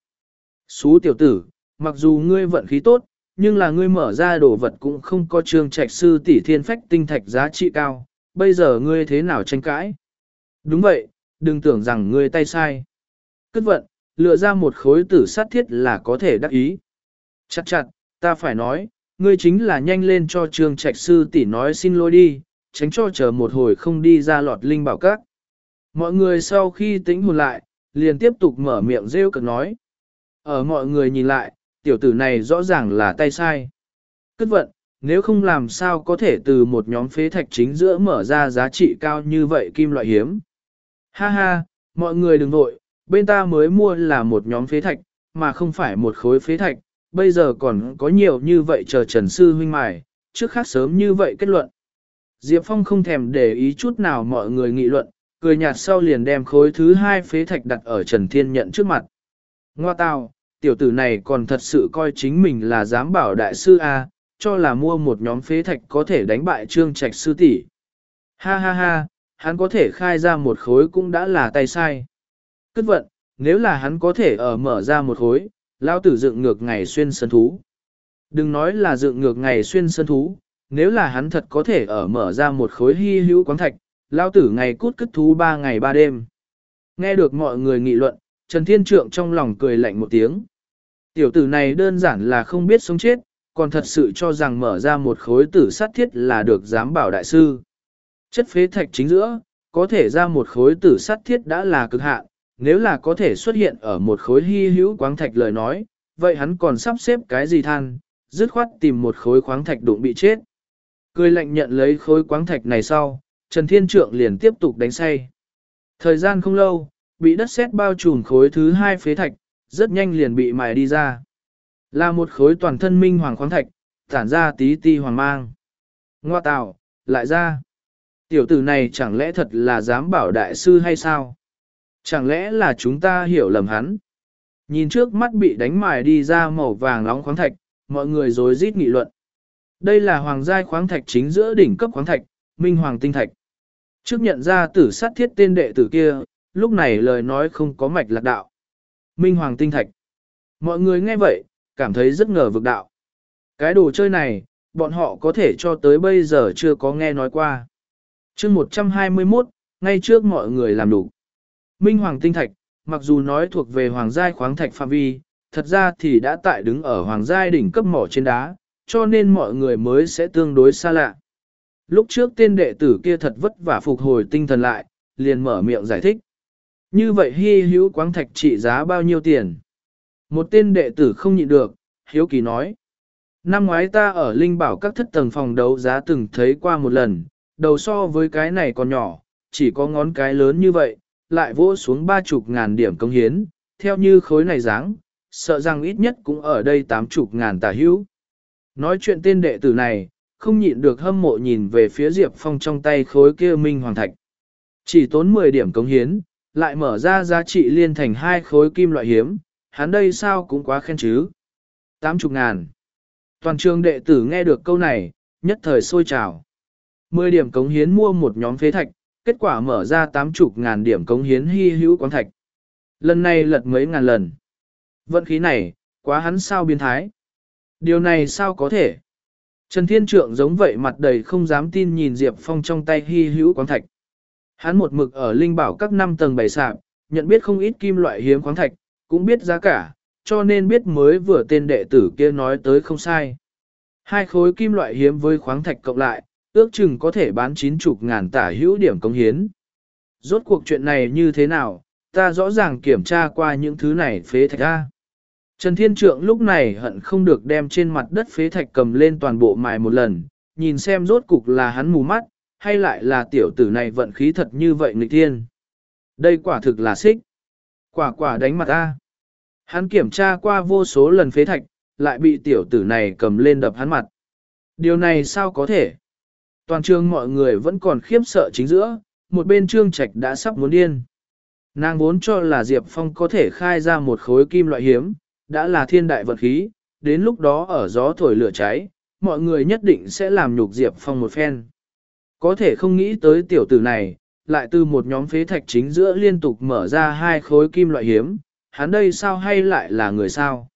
Xú tiểu tử, mặc dù ngươi vận khí tốt, nhưng là ngươi mở ra đồ vật cũng không có trương trạch sư tỷ thiên phách tinh thạch giá trị cao, bây giờ ngươi thế nào tranh cãi? Đúng vậy, đừng tưởng rằng ngươi tay sai. Cất vận, lựa ra một khối tử sát thiết là có thể đắc ý. Chặt chặt, ta phải nói, ngươi chính là nhanh lên cho trương trạch sư tỷ nói xin lỗi đi, tránh cho chờ một hồi không đi ra lọt linh bảo các. Mọi người sau khi tĩnh hồn lại, liền tiếp tục mở miệng rêu cực nói. Ở mọi người nhìn lại, tiểu tử này rõ ràng là tay sai. Cất vận, nếu không làm sao có thể từ một nhóm phế thạch chính giữa mở ra giá trị cao như vậy kim loại hiếm. Ha ha, mọi người đừng vội, bên ta mới mua là một nhóm phế thạch, mà không phải một khối phế thạch, bây giờ còn có nhiều như vậy chờ Trần Sư huynh mài, trước khác sớm như vậy kết luận. Diệp Phong không thèm để ý chút nào mọi người nghị luận, cười nhạt sau liền đem khối thứ hai phế thạch đặt ở Trần Thiên nhận trước mặt. Ngoa tào, tiểu tử này còn thật sự coi chính mình là giám bảo đại sư A, cho là mua một nhóm phế thạch có thể đánh bại trương trạch sư tỷ. Ha ha ha, hắn có thể khai ra một khối cũng đã là tay sai. Cất vận, nếu là hắn có thể ở mở ra một khối, lao tử dựng ngược ngày xuyên sân thú. Đừng nói là dựng ngược ngày xuyên sân thú, nếu là hắn thật có thể ở mở ra một khối hy hữu quán thạch, lao tử ngày cút cất thú ba ngày ba đêm. Nghe được mọi người nghị luận, Trần Thiên Trượng trong lòng cười lạnh một tiếng. Tiểu tử này đơn giản là không biết sống chết, còn thật sự cho rằng mở ra một khối tử sát thiết là được giám bảo đại sư. Chất phế thạch chính giữa, có thể ra một khối tử sát thiết đã là cực hạn, nếu là có thể xuất hiện ở một khối hy hữu quáng thạch lời nói, vậy hắn còn sắp xếp cái gì than, dứt khoát tìm một khối khoáng thạch đụng bị chết. Cười lạnh nhận lấy khối quáng thạch này sau, Trần Thiên Trượng liền tiếp tục đánh say. Thời gian không lâu, bị đất sét bao trùm khối thứ hai phế thạch, rất nhanh liền bị mài đi ra. Là một khối toàn thân minh hoàng khoáng thạch, tản ra tí ti hoàng mang. Ngoa tạo, lại ra. Tiểu tử này chẳng lẽ thật là dám bảo đại sư hay sao? Chẳng lẽ là chúng ta hiểu lầm hắn? Nhìn trước mắt bị đánh mài đi ra màu vàng nóng khoáng thạch, mọi người rối rít nghị luận. Đây là hoàng giai khoáng thạch chính giữa đỉnh cấp khoáng thạch, minh hoàng tinh thạch. Trước nhận ra tử sát thiết tên đệ tử kia, lúc này lời nói không có mạch lạc đạo. Minh hoàng tinh thạch. Mọi người nghe vậy, cảm thấy rất ngờ vực đạo. Cái đồ chơi này, bọn họ có thể cho tới bây giờ chưa có nghe nói qua. chương 121, ngay trước mọi người làm đủ. Minh Hoàng Tinh Thạch, mặc dù nói thuộc về Hoàng Giai khoáng thạch phạm vi, thật ra thì đã tại đứng ở Hoàng Giai đỉnh cấp mỏ trên đá, cho nên mọi người mới sẽ tương đối xa lạ. Lúc trước tên đệ tử kia thật vất vả phục hồi tinh thần lại, liền mở miệng giải thích. Như vậy hy hữu quáng thạch trị giá bao nhiêu tiền? Một tên đệ tử không nhịn được, hiếu kỳ nói. Năm ngoái ta ở Linh Bảo các thất tầng phòng đấu giá từng thấy qua một lần, đầu so với cái này còn nhỏ, chỉ có ngón cái lớn như vậy, lại vỗ xuống ba chục ngàn điểm công hiến, theo như khối này dáng, sợ rằng ít nhất cũng ở đây tám chục ngàn tà hữu. Nói chuyện tên đệ tử này, không nhịn được hâm mộ nhìn về phía Diệp Phong trong tay khối kia minh hoàng thạch. Chỉ tốn 10 điểm công hiến, lại mở ra giá trị liên thành hai khối kim loại hiếm, hắn đây sao cũng quá khen chứ. Tám chục ngàn. Toàn trường đệ tử nghe được câu này, nhất thời sôi trào. 10 điểm cống hiến mua một nhóm phế thạch, kết quả mở ra tám chục ngàn điểm cống hiến hy hữu quán thạch. Lần này lật mấy ngàn lần. Vận khí này, quá hắn sao biến thái. Điều này sao có thể? Trần Thiên Trượng giống vậy mặt đầy không dám tin nhìn Diệp Phong trong tay hy hữu quán thạch. Hắn một mực ở linh bảo các năm tầng bày sạp, nhận biết không ít kim loại hiếm khoáng thạch, cũng biết giá cả, cho nên biết mới vừa tên đệ tử kia nói tới không sai. Hai khối kim loại hiếm với khoáng thạch cộng lại, ước chừng có thể bán chín chục ngàn tả hữu điểm công hiến. Rốt cuộc chuyện này như thế nào, ta rõ ràng kiểm tra qua những thứ này phế thạch ra. Trần Thiên Trượng lúc này hận không được đem trên mặt đất phế thạch cầm lên toàn bộ mài một lần, nhìn xem rốt cục là hắn mù mắt, hay lại là tiểu tử này vận khí thật như vậy nghịch thiên. Đây quả thực là xích. Quả quả đánh mặt ta. Hắn kiểm tra qua vô số lần phế thạch, lại bị tiểu tử này cầm lên đập hắn mặt. Điều này sao có thể? Toàn trường mọi người vẫn còn khiếp sợ chính giữa, một bên trương trạch đã sắp muốn điên. Nàng vốn cho là Diệp Phong có thể khai ra một khối kim loại hiếm, đã là thiên đại vật khí, đến lúc đó ở gió thổi lửa cháy, mọi người nhất định sẽ làm nhục Diệp Phong một phen. Có thể không nghĩ tới tiểu tử này, lại từ một nhóm phế thạch chính giữa liên tục mở ra hai khối kim loại hiếm, hắn đây sao hay lại là người sao?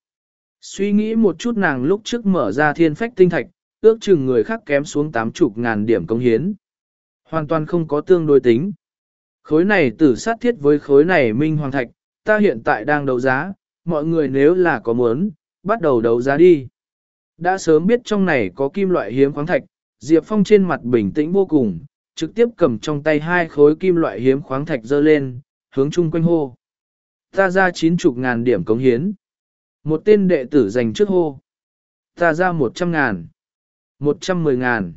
Suy nghĩ một chút nàng lúc trước mở ra thiên phách tinh thạch, ước chừng người khác kém xuống tám chục ngàn điểm công hiến. Hoàn toàn không có tương đối tính. Khối này tử sát thiết với khối này minh hoàng thạch, ta hiện tại đang đấu giá, mọi người nếu là có muốn, bắt đầu đấu giá đi. Đã sớm biết trong này có kim loại hiếm khoáng thạch, Diệp Phong trên mặt bình tĩnh vô cùng, trực tiếp cầm trong tay hai khối kim loại hiếm khoáng thạch dơ lên, hướng chung quanh hô. Ta ra chín chục ngàn điểm cống hiến. Một tên đệ tử dành trước hô. Ta ra một trăm ngàn. Một trăm mười ngàn.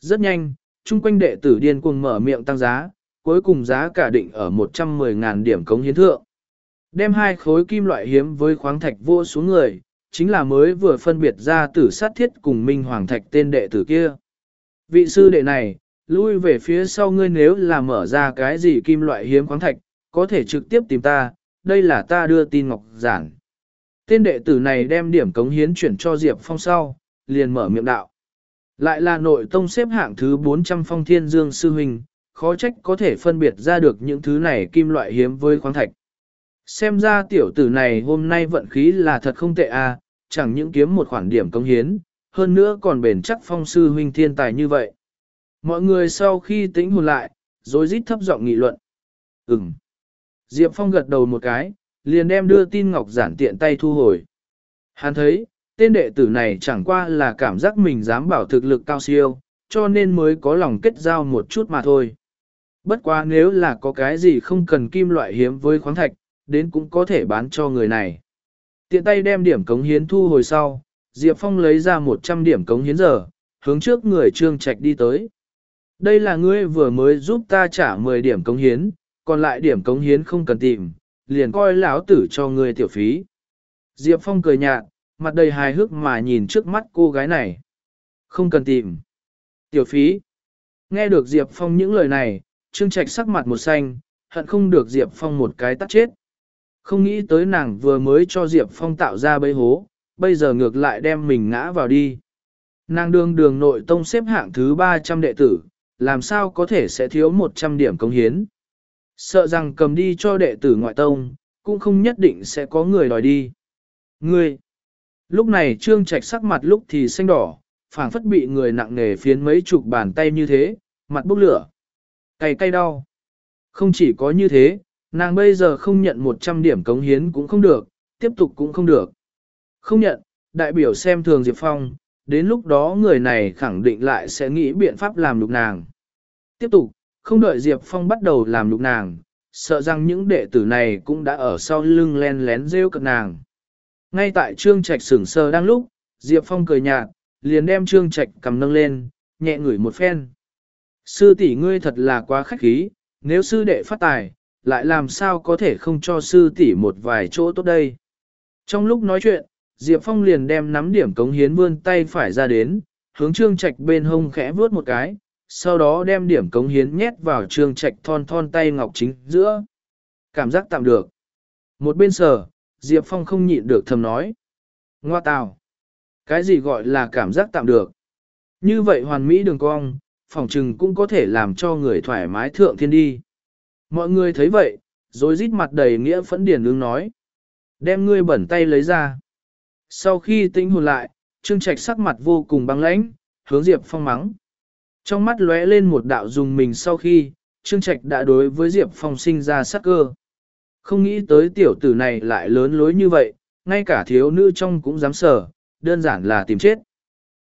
Rất nhanh, chung quanh đệ tử điên cuồng mở miệng tăng giá, cuối cùng giá cả định ở một trăm mười ngàn điểm cống hiến thượng. Đem hai khối kim loại hiếm với khoáng thạch vô xuống người, chính là mới vừa phân biệt ra tử sát thiết cùng Minh Hoàng Thạch tên đệ tử kia. Vị sư đệ này, lui về phía sau ngươi nếu là mở ra cái gì kim loại hiếm khoáng thạch, có thể trực tiếp tìm ta, đây là ta đưa tin ngọc giản. Tên đệ tử này đem điểm cống hiến chuyển cho Diệp Phong sau, liền mở miệng đạo. Lại là nội tông xếp hạng thứ 400 phong thiên dương sư huynh, khó trách có thể phân biệt ra được những thứ này kim loại hiếm với khoáng thạch. Xem ra tiểu tử này hôm nay vận khí là thật không tệ à, chẳng những kiếm một khoản điểm công hiến, hơn nữa còn bền chắc phong sư huynh thiên tài như vậy. Mọi người sau khi tĩnh hồn lại, rồi rít thấp giọng nghị luận. Ừm. Diệp Phong gật đầu một cái, liền đem đưa tin ngọc giản tiện tay thu hồi. Hắn thấy, tên đệ tử này chẳng qua là cảm giác mình dám bảo thực lực cao siêu, cho nên mới có lòng kết giao một chút mà thôi. Bất quá nếu là có cái gì không cần kim loại hiếm với khoáng thạch, đến cũng có thể bán cho người này. Tiện tay đem điểm cống hiến thu hồi sau, Diệp Phong lấy ra 100 điểm cống hiến giờ, hướng trước người Trương Trạch đi tới. Đây là ngươi vừa mới giúp ta trả 10 điểm cống hiến, còn lại điểm cống hiến không cần tìm, liền coi lão tử cho ngươi tiểu phí. Diệp Phong cười nhạt, mặt đầy hài hước mà nhìn trước mắt cô gái này. Không cần tìm. Tiểu phí. Nghe được Diệp Phong những lời này, Trương Trạch sắc mặt một xanh, hận không được Diệp Phong một cái tắt chết. Không nghĩ tới nàng vừa mới cho Diệp Phong tạo ra bấy hố, bây giờ ngược lại đem mình ngã vào đi. Nàng đường đường nội tông xếp hạng thứ 300 đệ tử, làm sao có thể sẽ thiếu 100 điểm công hiến. Sợ rằng cầm đi cho đệ tử ngoại tông, cũng không nhất định sẽ có người đòi đi. Ngươi! Lúc này trương trạch sắc mặt lúc thì xanh đỏ, phảng phất bị người nặng nề phiến mấy chục bàn tay như thế, mặt bốc lửa. Cay cay đau. Không chỉ có như thế, nàng bây giờ không nhận 100 điểm cống hiến cũng không được, tiếp tục cũng không được. Không nhận, đại biểu xem thường Diệp Phong, đến lúc đó người này khẳng định lại sẽ nghĩ biện pháp làm lục nàng. Tiếp tục, không đợi Diệp Phong bắt đầu làm lục nàng, sợ rằng những đệ tử này cũng đã ở sau lưng len lén rêu cận nàng. Ngay tại Trương Trạch sửng sờ đang lúc, Diệp Phong cười nhạt, liền đem Trương Trạch cầm nâng lên, nhẹ ngửi một phen. Sư tỷ ngươi thật là quá khách khí, nếu sư đệ phát tài, lại làm sao có thể không cho sư tỷ một vài chỗ tốt đây. Trong lúc nói chuyện, Diệp Phong liền đem nắm điểm cống hiến vươn tay phải ra đến, hướng Trương Trạch bên hông khẽ vướt một cái, sau đó đem điểm cống hiến nhét vào Trương Trạch thon thon tay ngọc chính giữa. Cảm giác tạm được. Một bên sở, Diệp Phong không nhịn được thầm nói. Ngoa tào. Cái gì gọi là cảm giác tạm được? Như vậy hoàn mỹ đường cong, phòng trừng cũng có thể làm cho người thoải mái thượng thiên đi. Mọi người thấy vậy, rồi rít mặt đầy nghĩa phẫn điển ứng nói. Đem ngươi bẩn tay lấy ra. Sau khi tĩnh hồn lại, Trương Trạch sắc mặt vô cùng băng lãnh, hướng Diệp Phong mắng. Trong mắt lóe lên một đạo dùng mình sau khi, Trương Trạch đã đối với Diệp Phong sinh ra sắc cơ. Không nghĩ tới tiểu tử này lại lớn lối như vậy, ngay cả thiếu nữ trong cũng dám sở, đơn giản là tìm chết.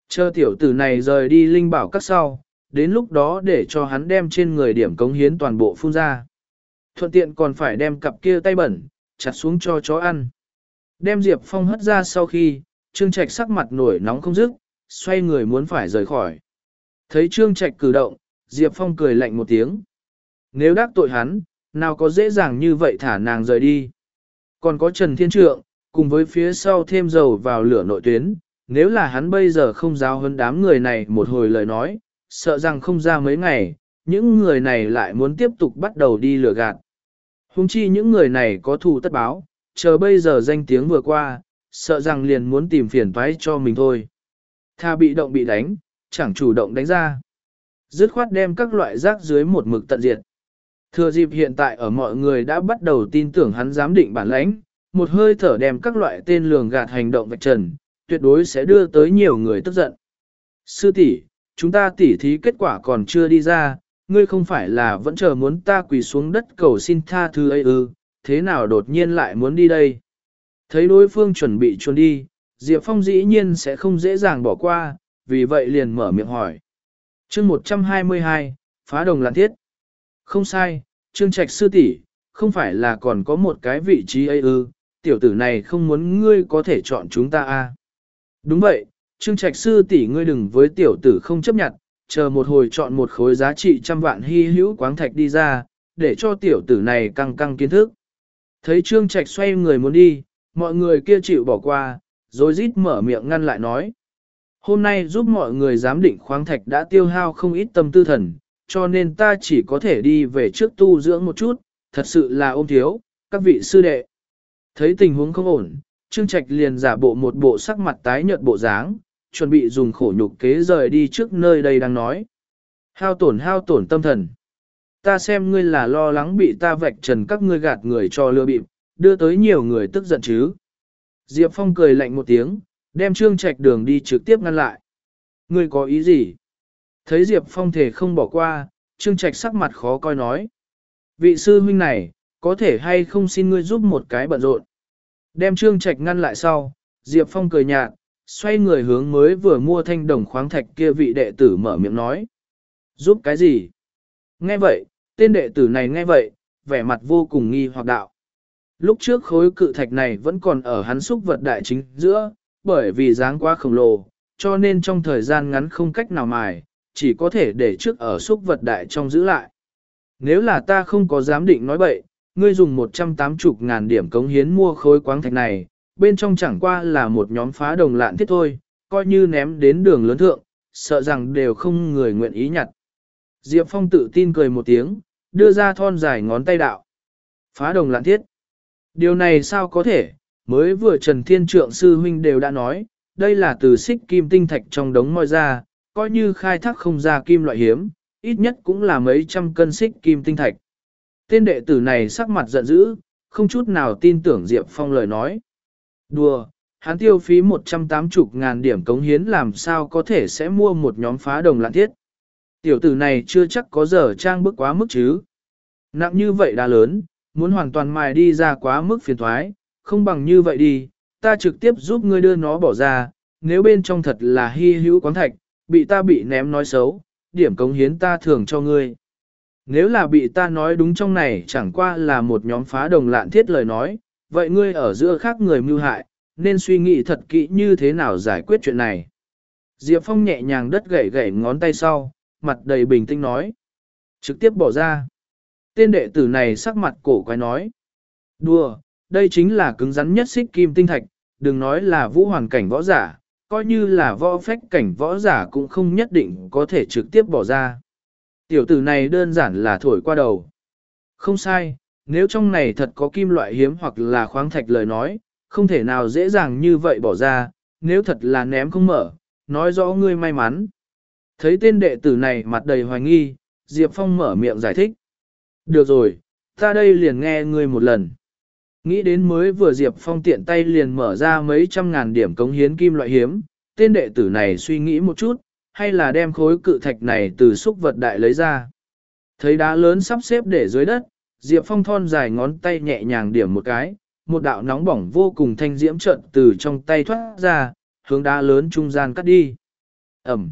Chờ tiểu tử này rời đi linh bảo các sau, đến lúc đó để cho hắn đem trên người điểm cống hiến toàn bộ phun ra. Thuận tiện còn phải đem cặp kia tay bẩn, chặt xuống cho chó ăn. Đem Diệp Phong hất ra sau khi, Trương Trạch sắc mặt nổi nóng không dứt, xoay người muốn phải rời khỏi. Thấy Trương Trạch cử động, Diệp Phong cười lạnh một tiếng. Nếu đắc tội hắn, nào có dễ dàng như vậy thả nàng rời đi. Còn có Trần Thiên Trượng, cùng với phía sau thêm dầu vào lửa nội tuyến, nếu là hắn bây giờ không giáo hơn đám người này một hồi lời nói, sợ rằng không ra mấy ngày, những người này lại muốn tiếp tục bắt đầu đi lừa gạt. Hùng chi những người này có thù tất báo, chờ bây giờ danh tiếng vừa qua, sợ rằng liền muốn tìm phiền toái cho mình thôi. Tha bị động bị đánh, chẳng chủ động đánh ra. Dứt khoát đem các loại rác dưới một mực tận diệt. Thừa dịp hiện tại ở mọi người đã bắt đầu tin tưởng hắn giám định bản lãnh, một hơi thở đem các loại tên lường gạt hành động vạch trần, tuyệt đối sẽ đưa tới nhiều người tức giận. Sư tỷ, chúng ta tỉ thí kết quả còn chưa đi ra, ngươi không phải là vẫn chờ muốn ta quỳ xuống đất cầu xin tha thứ ấy ư, thế nào đột nhiên lại muốn đi đây? Thấy đối phương chuẩn bị chuồn đi, Diệp Phong dĩ nhiên sẽ không dễ dàng bỏ qua, vì vậy liền mở miệng hỏi. chương 122, phá đồng lạn thiết. Không sai, Trương Trạch sư tỷ không phải là còn có một cái vị trí ấy ư, tiểu tử này không muốn ngươi có thể chọn chúng ta a à? Đúng vậy, Trương Trạch sư tỷ ngươi đừng với tiểu tử không chấp nhận, chờ một hồi chọn một khối giá trị trăm vạn hy hữu quáng thạch đi ra, để cho tiểu tử này căng căng kiến thức. Thấy Trương Trạch xoay người muốn đi, mọi người kia chịu bỏ qua, rồi rít mở miệng ngăn lại nói. Hôm nay giúp mọi người giám định khoáng thạch đã tiêu hao không ít tâm tư thần, cho nên ta chỉ có thể đi về trước tu dưỡng một chút, thật sự là ôm thiếu, các vị sư đệ. Thấy tình huống không ổn, Trương Trạch liền giả bộ một bộ sắc mặt tái nhợt bộ dáng, chuẩn bị dùng khổ nhục kế rời đi trước nơi đây đang nói. Hao tổn hao tổn tâm thần. Ta xem ngươi là lo lắng bị ta vạch trần các ngươi gạt người cho lừa bịp, đưa tới nhiều người tức giận chứ. Diệp Phong cười lạnh một tiếng, đem Trương Trạch đường đi trực tiếp ngăn lại. Ngươi có ý gì? Thấy Diệp Phong thể không bỏ qua, Trương Trạch sắc mặt khó coi nói. Vị sư huynh này, có thể hay không xin ngươi giúp một cái bận rộn. Đem Trương Trạch ngăn lại sau, Diệp Phong cười nhạt, xoay người hướng mới vừa mua thanh đồng khoáng thạch kia vị đệ tử mở miệng nói. Giúp cái gì? Nghe vậy, tên đệ tử này nghe vậy, vẻ mặt vô cùng nghi hoặc đạo. Lúc trước khối cự thạch này vẫn còn ở hắn xúc vật đại chính giữa, bởi vì dáng quá khổng lồ, cho nên trong thời gian ngắn không cách nào mài, chỉ có thể để trước ở xúc vật đại trong giữ lại. Nếu là ta không có dám định nói bậy, ngươi dùng 180 ngàn điểm cống hiến mua khối quáng thạch này, bên trong chẳng qua là một nhóm phá đồng lạn thiết thôi, coi như ném đến đường lớn thượng, sợ rằng đều không người nguyện ý nhặt. Diệp Phong tự tin cười một tiếng, đưa ra thon dài ngón tay đạo. Phá đồng lạn thiết. Điều này sao có thể, mới vừa Trần Thiên Trượng Sư Huynh đều đã nói, đây là từ xích kim tinh thạch trong đống moi ra, coi như khai thác không ra kim loại hiếm, ít nhất cũng là mấy trăm cân xích kim tinh thạch. Tên đệ tử này sắc mặt giận dữ, không chút nào tin tưởng Diệp Phong lời nói. Đùa, hắn tiêu phí 180 ngàn điểm cống hiến làm sao có thể sẽ mua một nhóm phá đồng lạn thiết. Tiểu tử này chưa chắc có giờ trang bức quá mức chứ. Nặng như vậy đã lớn, muốn hoàn toàn mài đi ra quá mức phiền thoái, không bằng như vậy đi, ta trực tiếp giúp ngươi đưa nó bỏ ra, nếu bên trong thật là hy hữu quán thạch, bị ta bị ném nói xấu, điểm cống hiến ta thường cho ngươi. Nếu là bị ta nói đúng trong này chẳng qua là một nhóm phá đồng lạn thiết lời nói, vậy ngươi ở giữa khác người mưu hại, nên suy nghĩ thật kỹ như thế nào giải quyết chuyện này. Diệp Phong nhẹ nhàng đất gậy gậy ngón tay sau, mặt đầy bình tĩnh nói. Trực tiếp bỏ ra. Tên đệ tử này sắc mặt cổ quái nói. Đùa, đây chính là cứng rắn nhất xích kim tinh thạch, đừng nói là vũ hoàn cảnh võ giả, coi như là võ phách cảnh võ giả cũng không nhất định có thể trực tiếp bỏ ra. Tiểu tử này đơn giản là thổi qua đầu. Không sai, nếu trong này thật có kim loại hiếm hoặc là khoáng thạch lời nói, không thể nào dễ dàng như vậy bỏ ra, nếu thật là ném không mở, nói rõ ngươi may mắn. Thấy tên đệ tử này mặt đầy hoài nghi, Diệp Phong mở miệng giải thích. Được rồi, ta đây liền nghe ngươi một lần. Nghĩ đến mới vừa Diệp Phong tiện tay liền mở ra mấy trăm ngàn điểm cống hiến kim loại hiếm, tên đệ tử này suy nghĩ một chút, hay là đem khối cự thạch này từ xúc vật đại lấy ra. Thấy đá lớn sắp xếp để dưới đất, Diệp Phong thon dài ngón tay nhẹ nhàng điểm một cái, một đạo nóng bỏng vô cùng thanh diễm trận từ trong tay thoát ra, hướng đá lớn trung gian cắt đi. Ẩm.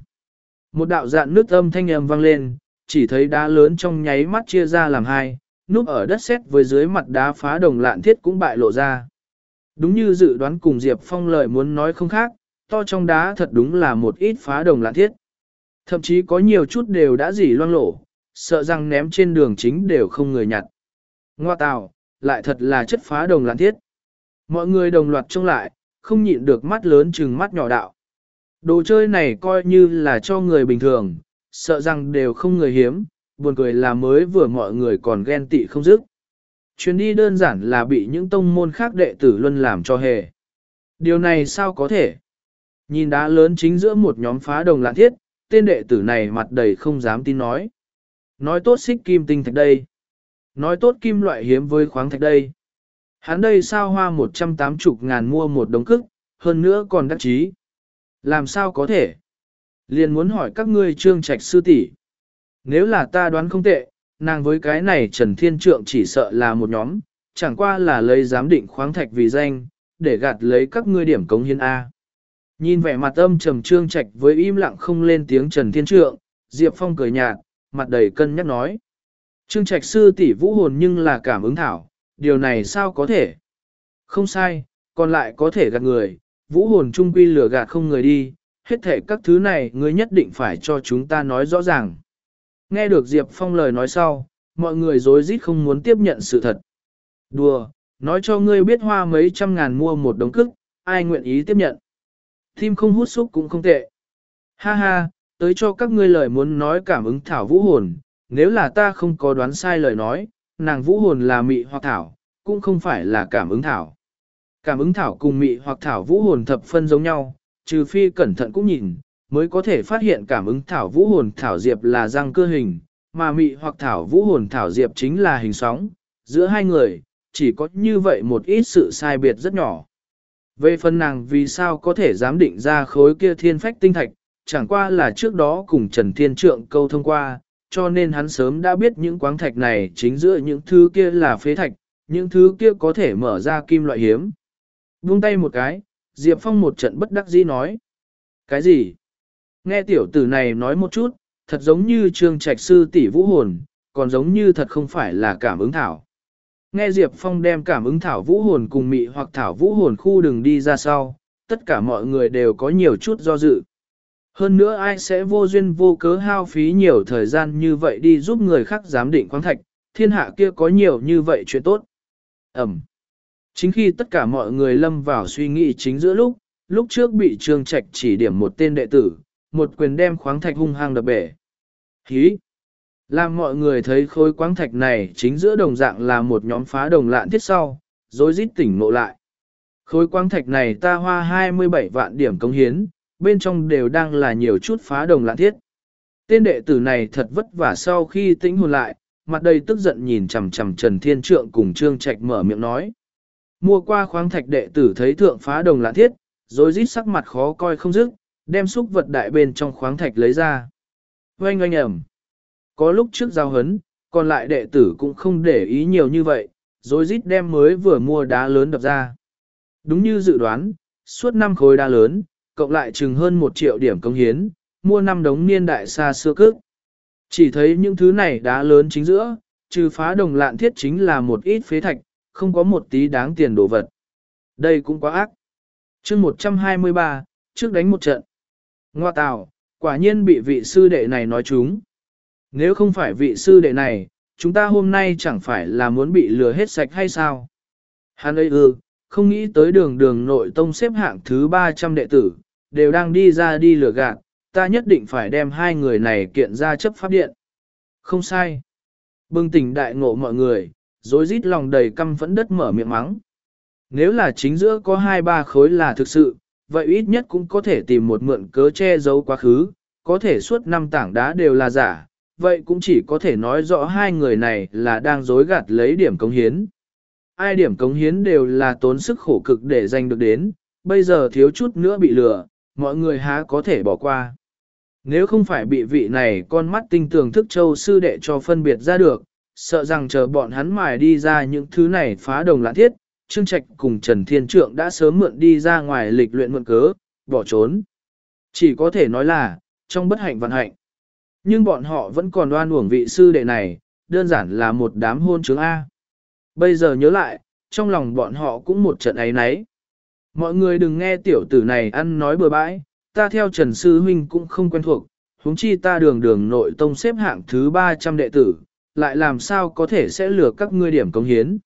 Một đạo dạn nước âm thanh âm vang lên, chỉ thấy đá lớn trong nháy mắt chia ra làm hai, núp ở đất sét với dưới mặt đá phá đồng lạn thiết cũng bại lộ ra. Đúng như dự đoán cùng Diệp Phong lời muốn nói không khác, to trong đá thật đúng là một ít phá đồng lạn thiết. Thậm chí có nhiều chút đều đã dỉ loang lổ, sợ rằng ném trên đường chính đều không người nhặt. Ngoa tào, lại thật là chất phá đồng lạn thiết. Mọi người đồng loạt trông lại, không nhịn được mắt lớn chừng mắt nhỏ đạo. Đồ chơi này coi như là cho người bình thường, sợ rằng đều không người hiếm, buồn cười là mới vừa mọi người còn ghen tị không dứt. Chuyến đi đơn giản là bị những tông môn khác đệ tử luân làm cho hề. Điều này sao có thể? Nhìn đá lớn chính giữa một nhóm phá đồng lạn thiết, tên đệ tử này mặt đầy không dám tin nói. Nói tốt xích kim tinh thạch đây. Nói tốt kim loại hiếm với khoáng thạch đây. Hắn đây sao hoa 180 ngàn mua một đống cức, hơn nữa còn đắc chí. Làm sao có thể? Liền muốn hỏi các ngươi trương trạch sư tỷ. Nếu là ta đoán không tệ, nàng với cái này Trần Thiên Trượng chỉ sợ là một nhóm, chẳng qua là lấy giám định khoáng thạch vì danh, để gạt lấy các ngươi điểm cống hiến A. Nhìn vẻ mặt âm trầm trương trạch với im lặng không lên tiếng Trần Thiên Trượng, Diệp Phong cười nhạt, mặt đầy cân nhắc nói. Trương trạch sư tỷ vũ hồn nhưng là cảm ứng thảo, điều này sao có thể? Không sai, còn lại có thể gạt người, vũ hồn trung quy lừa gạt không người đi, hết thể các thứ này ngươi nhất định phải cho chúng ta nói rõ ràng. Nghe được Diệp Phong lời nói sau, mọi người dối rít không muốn tiếp nhận sự thật. Đùa, nói cho ngươi biết hoa mấy trăm ngàn mua một đống cức, ai nguyện ý tiếp nhận. Tim không hút xúc cũng không tệ. Ha ha, tới cho các ngươi lời muốn nói cảm ứng thảo vũ hồn, nếu là ta không có đoán sai lời nói, nàng vũ hồn là mị hoặc thảo, cũng không phải là cảm ứng thảo. Cảm ứng thảo cùng mị hoặc thảo vũ hồn thập phân giống nhau, trừ phi cẩn thận cũng nhìn, mới có thể phát hiện cảm ứng thảo vũ hồn thảo diệp là răng cơ hình, mà mị hoặc thảo vũ hồn thảo diệp chính là hình sóng, giữa hai người, chỉ có như vậy một ít sự sai biệt rất nhỏ. Về phần nàng vì sao có thể dám định ra khối kia thiên phách tinh thạch, chẳng qua là trước đó cùng Trần Thiên Trượng câu thông qua, cho nên hắn sớm đã biết những quáng thạch này chính giữa những thứ kia là phế thạch, những thứ kia có thể mở ra kim loại hiếm. Buông tay một cái, Diệp Phong một trận bất đắc dĩ nói. Cái gì? Nghe tiểu tử này nói một chút, thật giống như trương trạch sư tỷ vũ hồn, còn giống như thật không phải là cảm ứng thảo. Nghe Diệp Phong đem cảm ứng thảo vũ hồn cùng mị hoặc thảo vũ hồn khu đừng đi ra sau, tất cả mọi người đều có nhiều chút do dự. Hơn nữa ai sẽ vô duyên vô cớ hao phí nhiều thời gian như vậy đi giúp người khác giám định khoáng thạch, thiên hạ kia có nhiều như vậy chuyện tốt. Ẩm. Chính khi tất cả mọi người lâm vào suy nghĩ chính giữa lúc, lúc trước bị Trương Trạch chỉ điểm một tên đệ tử, một quyền đem khoáng thạch hung hăng đập bể. Hí! Làm mọi người thấy khối khoáng thạch này chính giữa đồng dạng là một nhóm phá đồng lạn thiết sau, rồi rít tỉnh ngộ lại. Khối khoáng thạch này ta hoa 27 vạn điểm công hiến, bên trong đều đang là nhiều chút phá đồng lạ thiết. Tên đệ tử này thật vất vả sau khi tĩnh hồn lại, mặt đầy tức giận nhìn chằm chằm Trần Thiên Trượng cùng Trương Trạch mở miệng nói. Mua qua khoáng thạch đệ tử thấy thượng phá đồng lạ thiết, rồi rít sắc mặt khó coi không dứt, đem xúc vật đại bên trong khoáng thạch lấy ra. Oanh oanh ẩm. Có lúc trước giao hấn, còn lại đệ tử cũng không để ý nhiều như vậy, rồi rít đem mới vừa mua đá lớn đập ra. Đúng như dự đoán, suốt năm khối đá lớn, cộng lại chừng hơn một triệu điểm công hiến, mua năm đống niên đại xa xưa cước. Chỉ thấy những thứ này đá lớn chính giữa, trừ phá đồng lạn thiết chính là một ít phế thạch, không có một tí đáng tiền đồ vật. Đây cũng quá ác. chương 123, trước đánh một trận. Ngoa tào, quả nhiên bị vị sư đệ này nói chúng. Nếu không phải vị sư đệ này, chúng ta hôm nay chẳng phải là muốn bị lừa hết sạch hay sao? Hắn ấy ư, không nghĩ tới đường đường nội tông xếp hạng thứ 300 đệ tử, đều đang đi ra đi lừa gạt, ta nhất định phải đem hai người này kiện ra chấp pháp điện. Không sai. Bừng tỉnh đại ngộ mọi người, dối rít lòng đầy căm phẫn đất mở miệng mắng. Nếu là chính giữa có hai ba khối là thực sự, vậy ít nhất cũng có thể tìm một mượn cớ che giấu quá khứ, có thể suốt năm tảng đá đều là giả, vậy cũng chỉ có thể nói rõ hai người này là đang dối gạt lấy điểm cống hiến. Ai điểm cống hiến đều là tốn sức khổ cực để giành được đến, bây giờ thiếu chút nữa bị lừa, mọi người há có thể bỏ qua. Nếu không phải bị vị này con mắt tinh tường thức châu sư đệ cho phân biệt ra được, sợ rằng chờ bọn hắn mài đi ra những thứ này phá đồng lãng thiết, Trương Trạch cùng Trần Thiên Trượng đã sớm mượn đi ra ngoài lịch luyện mượn cớ, bỏ trốn. Chỉ có thể nói là, trong bất hạnh vận hạnh. Nhưng bọn họ vẫn còn đoan uổng vị sư đệ này, đơn giản là một đám hôn chứng A. Bây giờ nhớ lại, trong lòng bọn họ cũng một trận ấy nấy. Mọi người đừng nghe tiểu tử này ăn nói bừa bãi, ta theo Trần Sư Huynh cũng không quen thuộc, huống chi ta đường đường nội tông xếp hạng thứ 300 đệ tử, lại làm sao có thể sẽ lừa các ngươi điểm công hiến.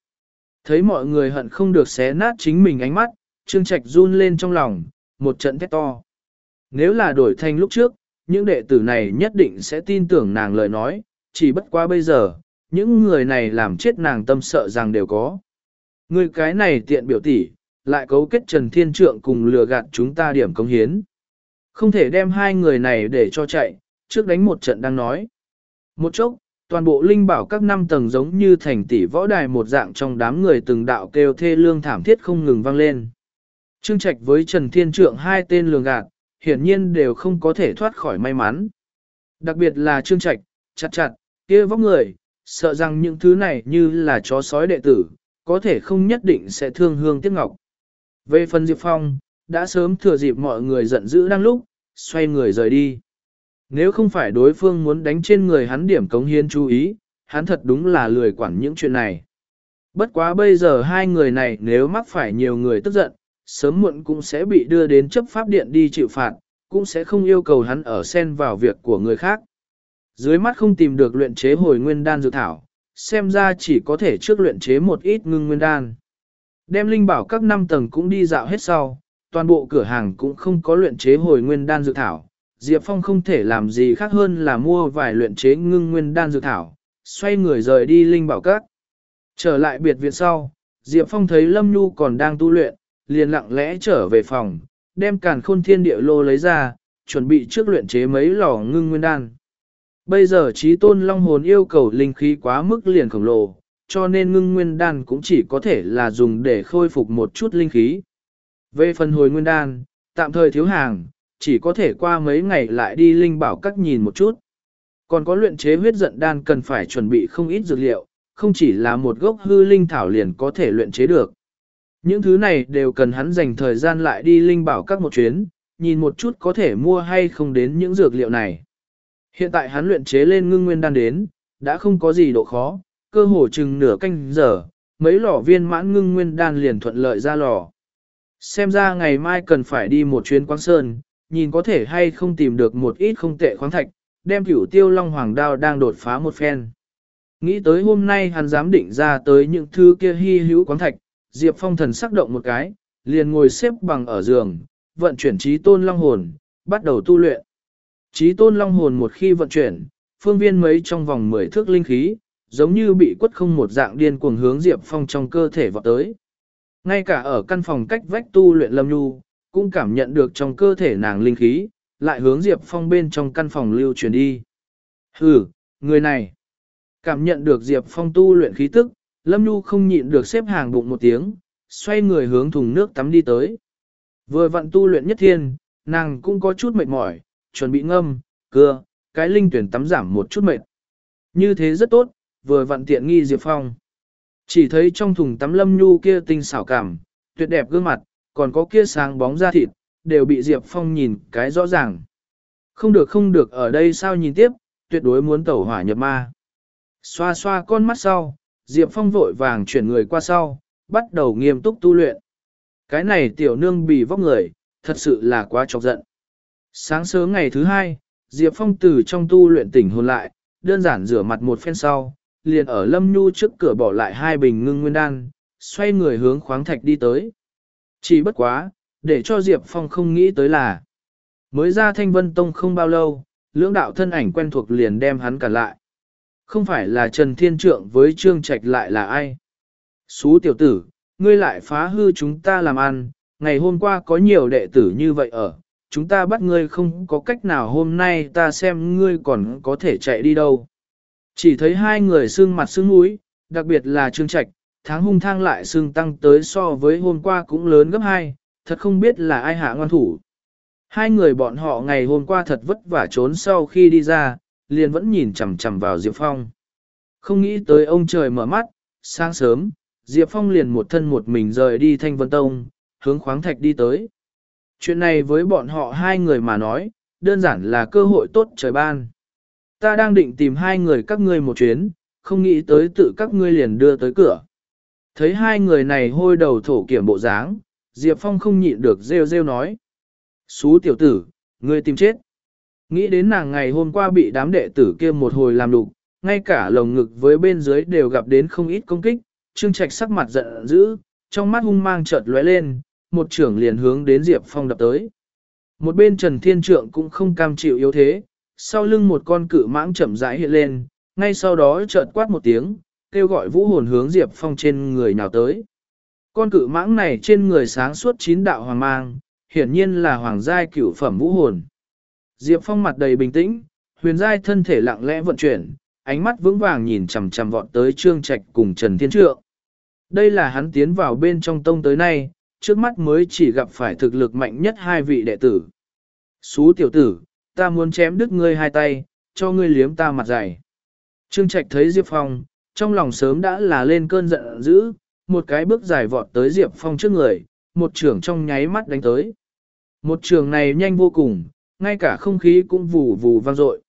Thấy mọi người hận không được xé nát chính mình ánh mắt, Trương Trạch run lên trong lòng, một trận thét to. Nếu là đổi thành lúc trước, những đệ tử này nhất định sẽ tin tưởng nàng lời nói, chỉ bất quá bây giờ, những người này làm chết nàng tâm sợ rằng đều có. Người cái này tiện biểu tỷ, lại cấu kết Trần Thiên Trượng cùng lừa gạt chúng ta điểm công hiến. Không thể đem hai người này để cho chạy, trước đánh một trận đang nói. Một chốc, toàn bộ linh bảo các năm tầng giống như thành tỷ võ đài một dạng trong đám người từng đạo kêu thê lương thảm thiết không ngừng vang lên. Trương Trạch với Trần Thiên Trượng hai tên lường gạt, hiển nhiên đều không có thể thoát khỏi may mắn. Đặc biệt là Trương Trạch, chặt chặt, kia vóc người, sợ rằng những thứ này như là chó sói đệ tử, có thể không nhất định sẽ thương hương tiếc ngọc. Về phần Diệp Phong, đã sớm thừa dịp mọi người giận dữ đang lúc, xoay người rời đi. Nếu không phải đối phương muốn đánh trên người hắn điểm cống hiến chú ý, hắn thật đúng là lười quản những chuyện này. Bất quá bây giờ hai người này nếu mắc phải nhiều người tức giận, sớm muộn cũng sẽ bị đưa đến chấp pháp điện đi chịu phạt, cũng sẽ không yêu cầu hắn ở xen vào việc của người khác. Dưới mắt không tìm được luyện chế hồi nguyên đan dược thảo, xem ra chỉ có thể trước luyện chế một ít ngưng nguyên đan. Đem linh bảo các năm tầng cũng đi dạo hết sau, toàn bộ cửa hàng cũng không có luyện chế hồi nguyên đan dược thảo. Diệp Phong không thể làm gì khác hơn là mua vài luyện chế ngưng nguyên đan dược thảo, xoay người rời đi linh bảo các. Trở lại biệt viện sau, Diệp Phong thấy Lâm Nhu còn đang tu luyện, liền lặng lẽ trở về phòng, đem càn khôn thiên địa lô lấy ra, chuẩn bị trước luyện chế mấy lò ngưng nguyên đan. Bây giờ trí tôn long hồn yêu cầu linh khí quá mức liền khổng lồ, cho nên ngưng nguyên đan cũng chỉ có thể là dùng để khôi phục một chút linh khí. Về phần hồi nguyên đan, tạm thời thiếu hàng, chỉ có thể qua mấy ngày lại đi linh bảo các nhìn một chút. Còn có luyện chế huyết giận đan cần phải chuẩn bị không ít dược liệu, không chỉ là một gốc hư linh thảo liền có thể luyện chế được. Những thứ này đều cần hắn dành thời gian lại đi linh bảo các một chuyến, nhìn một chút có thể mua hay không đến những dược liệu này. Hiện tại hắn luyện chế lên ngưng nguyên đan đến, đã không có gì độ khó, cơ hồ chừng nửa canh giờ, mấy lò viên mãn ngưng nguyên đan liền thuận lợi ra lò. Xem ra ngày mai cần phải đi một chuyến quang sơn, nhìn có thể hay không tìm được một ít không tệ khoáng thạch, đem cửu tiêu long hoàng đao đang đột phá một phen. Nghĩ tới hôm nay hắn dám định ra tới những thứ kia hy hữu khoáng thạch, Diệp Phong thần sắc động một cái, liền ngồi xếp bằng ở giường, vận chuyển trí tôn long hồn, bắt đầu tu luyện. Trí tôn long hồn một khi vận chuyển, phương viên mấy trong vòng 10 thước linh khí, giống như bị quất không một dạng điên cuồng hướng Diệp Phong trong cơ thể vọt tới. Ngay cả ở căn phòng cách vách tu luyện lâm nhu, cũng cảm nhận được trong cơ thể nàng linh khí, lại hướng Diệp Phong bên trong căn phòng lưu truyền đi. Hừ, người này. Cảm nhận được Diệp Phong tu luyện khí tức, Lâm Nhu không nhịn được xếp hàng bụng một tiếng, xoay người hướng thùng nước tắm đi tới. Vừa vặn tu luyện nhất thiên, nàng cũng có chút mệt mỏi, chuẩn bị ngâm, cưa, cái linh tuyển tắm giảm một chút mệt. Như thế rất tốt, vừa vặn tiện nghi Diệp Phong. Chỉ thấy trong thùng tắm Lâm Nhu kia tinh xảo cảm, tuyệt đẹp gương mặt, còn có kia sáng bóng da thịt, đều bị Diệp Phong nhìn cái rõ ràng. Không được không được ở đây sao nhìn tiếp, tuyệt đối muốn tẩu hỏa nhập ma. Xoa xoa con mắt sau, Diệp Phong vội vàng chuyển người qua sau, bắt đầu nghiêm túc tu luyện. Cái này tiểu nương bị vóc người, thật sự là quá chọc giận. Sáng sớm ngày thứ hai, Diệp Phong từ trong tu luyện tỉnh hồn lại, đơn giản rửa mặt một phen sau, liền ở Lâm Nhu trước cửa bỏ lại hai bình ngưng nguyên đan, xoay người hướng khoáng thạch đi tới. Chỉ bất quá, để cho Diệp Phong không nghĩ tới là, mới ra Thanh Vân Tông không bao lâu, lưỡng đạo thân ảnh quen thuộc liền đem hắn cản lại. Không phải là Trần Thiên Trượng với Trương Trạch lại là ai? Xú tiểu tử, ngươi lại phá hư chúng ta làm ăn, ngày hôm qua có nhiều đệ tử như vậy ở, chúng ta bắt ngươi không có cách nào hôm nay ta xem ngươi còn có thể chạy đi đâu. Chỉ thấy hai người xương mặt xương mũi, đặc biệt là Trương Trạch, tháng hung thang lại xương tăng tới so với hôm qua cũng lớn gấp hai, thật không biết là ai hạ ngoan thủ. Hai người bọn họ ngày hôm qua thật vất vả trốn sau khi đi ra, liền vẫn nhìn chằm chằm vào Diệp Phong. Không nghĩ tới ông trời mở mắt, sáng sớm, Diệp Phong liền một thân một mình rời đi Thanh Vân Tông, hướng khoáng thạch đi tới. Chuyện này với bọn họ hai người mà nói, đơn giản là cơ hội tốt trời ban. Ta đang định tìm hai người các ngươi một chuyến, không nghĩ tới tự các ngươi liền đưa tới cửa. Thấy hai người này hôi đầu thổ kiểm bộ dáng, Diệp Phong không nhịn được rêu rêu nói. Xú tiểu tử, ngươi tìm chết. Nghĩ đến nàng ngày hôm qua bị đám đệ tử kia một hồi làm đục, ngay cả lồng ngực với bên dưới đều gặp đến không ít công kích, Trương Trạch sắc mặt giận dữ, trong mắt hung mang chợt lóe lên, một trưởng liền hướng đến Diệp Phong đập tới. Một bên Trần Thiên Trượng cũng không cam chịu yếu thế, sau lưng một con cự mãng chậm rãi hiện lên, ngay sau đó chợt quát một tiếng, kêu gọi vũ hồn hướng Diệp Phong trên người nào tới. Con cự mãng này trên người sáng suốt chín đạo hoàng mang, hiển nhiên là hoàng giai cửu phẩm vũ hồn. Diệp Phong mặt đầy bình tĩnh, huyền giai thân thể lặng lẽ vận chuyển, ánh mắt vững vàng nhìn chằm chằm vọt tới Trương Trạch cùng Trần Thiên Trượng. Đây là hắn tiến vào bên trong tông tới nay, trước mắt mới chỉ gặp phải thực lực mạnh nhất hai vị đệ tử. Xú tiểu tử, ta muốn chém đứt ngươi hai tay, cho ngươi liếm ta mặt dày. Trương Trạch thấy Diệp Phong, trong lòng sớm đã là lên cơn giận dữ, một cái bước dài vọt tới Diệp Phong trước người, một trường trong nháy mắt đánh tới. Một trường này nhanh vô cùng, ngay cả không khí cũng vù vù vang dội.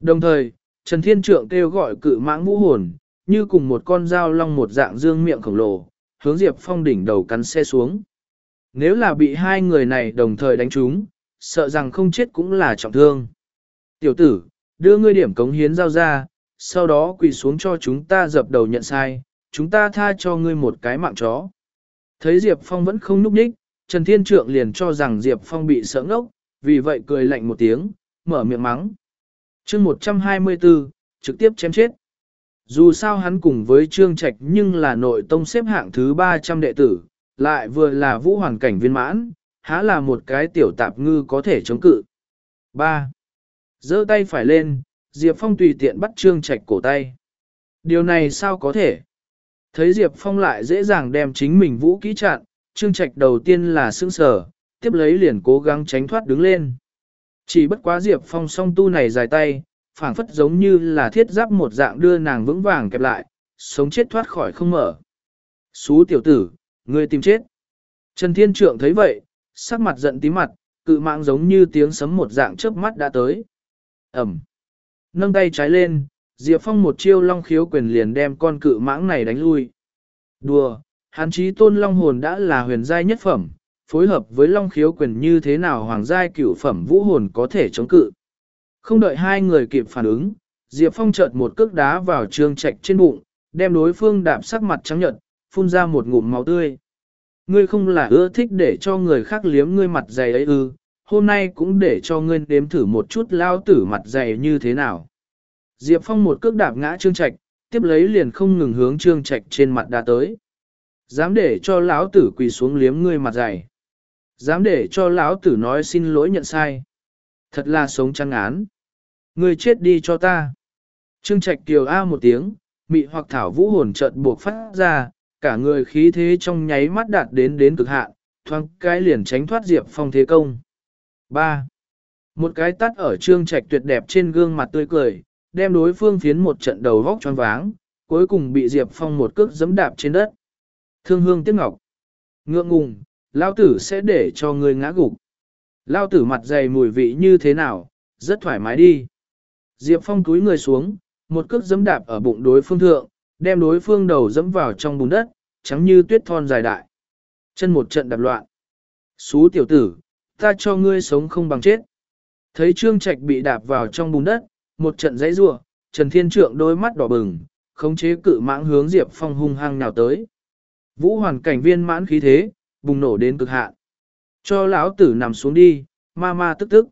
Đồng thời, Trần Thiên Trượng kêu gọi cự mãng vũ hồn, như cùng một con dao long một dạng dương miệng khổng lồ, hướng Diệp Phong đỉnh đầu cắn xe xuống. Nếu là bị hai người này đồng thời đánh trúng, sợ rằng không chết cũng là trọng thương. Tiểu tử, đưa ngươi điểm cống hiến giao ra, sau đó quỳ xuống cho chúng ta dập đầu nhận sai, chúng ta tha cho ngươi một cái mạng chó. Thấy Diệp Phong vẫn không núp nhích, Trần Thiên Trượng liền cho rằng Diệp Phong bị sợ ngốc, vì vậy cười lạnh một tiếng, mở miệng mắng. chương 124, trực tiếp chém chết. Dù sao hắn cùng với Trương Trạch nhưng là nội tông xếp hạng thứ 300 đệ tử, lại vừa là vũ hoàn cảnh viên mãn, há là một cái tiểu tạp ngư có thể chống cự. 3. giơ tay phải lên, Diệp Phong tùy tiện bắt Trương Trạch cổ tay. Điều này sao có thể? Thấy Diệp Phong lại dễ dàng đem chính mình vũ kỹ chặn, Trương Trạch đầu tiên là sững sờ, tiếp lấy liền cố gắng tránh thoát đứng lên. Chỉ bất quá Diệp Phong song tu này dài tay, phảng phất giống như là thiết giáp một dạng đưa nàng vững vàng kẹp lại, sống chết thoát khỏi không mở. Xú tiểu tử, ngươi tìm chết. Trần Thiên Trượng thấy vậy, sắc mặt giận tí mặt, cự mạng giống như tiếng sấm một dạng chớp mắt đã tới. Ẩm. Nâng tay trái lên, Diệp Phong một chiêu long khiếu quyền liền đem con cự mãng này đánh lui. Đùa, hán chí tôn long hồn đã là huyền giai nhất phẩm, phối hợp với long khiếu quyền như thế nào hoàng giai cửu phẩm vũ hồn có thể chống cự. Không đợi hai người kịp phản ứng, Diệp Phong chợt một cước đá vào trương trạch trên bụng, đem đối phương đạp sắc mặt trắng nhợt, phun ra một ngụm máu tươi. Ngươi không là ưa thích để cho người khác liếm ngươi mặt dày ấy ư, hôm nay cũng để cho ngươi đếm thử một chút lao tử mặt dày như thế nào. Diệp Phong một cước đạp ngã Trương Trạch, tiếp lấy liền không ngừng hướng Trương Trạch trên mặt đá tới. Dám để cho lão tử quỳ xuống liếm ngươi mặt dày. Dám để cho lão tử nói xin lỗi nhận sai. Thật là sống trăng án. Ngươi chết đi cho ta. Trương Trạch kiều A một tiếng, mị hoặc thảo vũ hồn chợt buộc phát ra, cả người khí thế trong nháy mắt đạt đến đến cực hạn, thoáng cái liền tránh thoát Diệp Phong thế công. 3. Một cái tắt ở Trương Trạch tuyệt đẹp trên gương mặt tươi cười, đem đối phương phiến một trận đầu vóc choáng váng, cuối cùng bị Diệp Phong một cước giẫm đạp trên đất. Thương hương tiếc ngọc. Ngượng ngùng, lao tử sẽ để cho ngươi ngã gục. Lao tử mặt dày mùi vị như thế nào, rất thoải mái đi. Diệp Phong túi người xuống, một cước giẫm đạp ở bụng đối phương thượng, đem đối phương đầu dẫm vào trong bùn đất, trắng như tuyết thon dài đại. Chân một trận đạp loạn. Xú tiểu tử, ta cho ngươi sống không bằng chết. Thấy Trương Trạch bị đạp vào trong bùn đất, một trận dãy rủa, Trần Thiên Trượng đôi mắt đỏ bừng, khống chế cự mãng hướng Diệp Phong hung hăng nào tới. Vũ hoàn cảnh viên mãn khí thế, bùng nổ đến cực hạn. Cho lão tử nằm xuống đi, ma ma tức tức.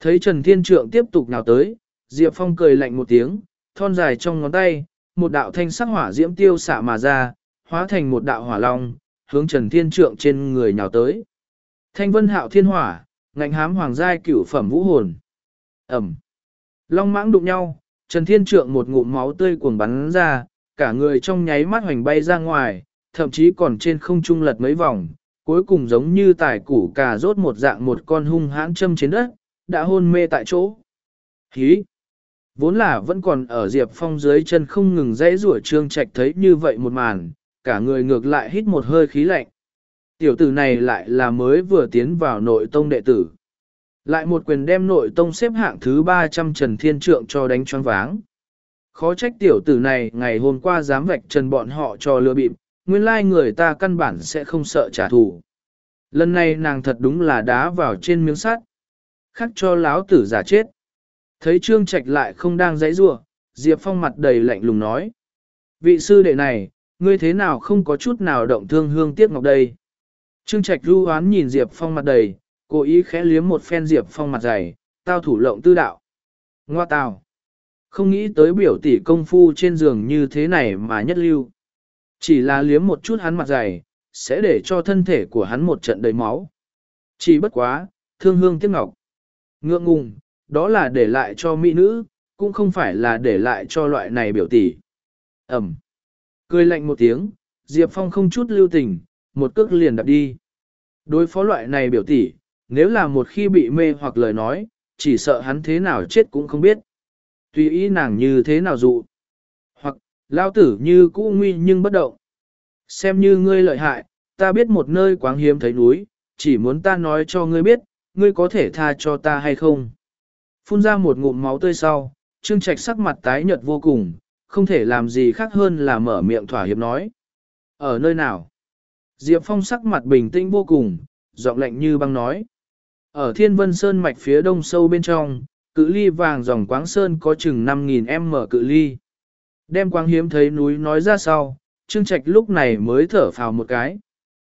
Thấy Trần Thiên Trượng tiếp tục nào tới, Diệp Phong cười lạnh một tiếng, thon dài trong ngón tay, một đạo thanh sắc hỏa diễm tiêu xạ mà ra, hóa thành một đạo hỏa long, hướng Trần Thiên Trượng trên người nhào tới. Thanh vân hạo thiên hỏa, ngạnh hám hoàng giai cửu phẩm vũ hồn. Ẩm. Long mãng đụng nhau, Trần Thiên Trượng một ngụm máu tươi cuồng bắn ra, cả người trong nháy mắt hoành bay ra ngoài, thậm chí còn trên không trung lật mấy vòng, cuối cùng giống như tài củ cà rốt một dạng một con hung hãn châm trên đất, đã hôn mê tại chỗ. Hí! Vốn là vẫn còn ở Diệp Phong dưới chân không ngừng dãy rủa Trương Trạch thấy như vậy một màn, cả người ngược lại hít một hơi khí lạnh. Tiểu tử này lại là mới vừa tiến vào nội tông đệ tử. Lại một quyền đem nội tông xếp hạng thứ 300 Trần Thiên Trượng cho đánh choáng váng. Khó trách tiểu tử này ngày hôm qua dám vạch trần bọn họ cho lừa bịp, nguyên lai người ta căn bản sẽ không sợ trả thù. Lần này nàng thật đúng là đá vào trên miếng sắt. Khắc cho láo tử giả chết. Thấy Trương Trạch lại không đang dãy rủa, Diệp Phong mặt đầy lạnh lùng nói. Vị sư đệ này, ngươi thế nào không có chút nào động thương hương tiếc ngọc đây? Trương Trạch ru hoán nhìn Diệp Phong mặt đầy, cố ý khẽ liếm một phen Diệp Phong mặt dày, tao thủ lộng tư đạo. Ngoa tào. Không nghĩ tới biểu tỷ công phu trên giường như thế này mà nhất lưu. Chỉ là liếm một chút hắn mặt dày, sẽ để cho thân thể của hắn một trận đầy máu. Chỉ bất quá, thương hương tiếc ngọc. Ngượng ngùng, đó là để lại cho mỹ nữ, cũng không phải là để lại cho loại này biểu tỷ. Ẩm. Cười lạnh một tiếng, Diệp Phong không chút lưu tình, một cước liền đạp đi. Đối phó loại này biểu tỷ, nếu là một khi bị mê hoặc lời nói, chỉ sợ hắn thế nào chết cũng không biết. Tùy ý nàng như thế nào dụ. Hoặc, lao tử như cũ nguy nhưng bất động. Xem như ngươi lợi hại, ta biết một nơi quáng hiếm thấy núi, chỉ muốn ta nói cho ngươi biết, ngươi có thể tha cho ta hay không. Phun ra một ngụm máu tươi sau, Trương Trạch sắc mặt tái nhợt vô cùng, không thể làm gì khác hơn là mở miệng thỏa hiệp nói. Ở nơi nào? Diệp Phong sắc mặt bình tĩnh vô cùng, giọng lạnh như băng nói. Ở Thiên Vân Sơn mạch phía đông sâu bên trong, cự ly vàng dòng quáng sơn có chừng 5.000 m cự ly. Đem quang hiếm thấy núi nói ra sau, Trương Trạch lúc này mới thở phào một cái.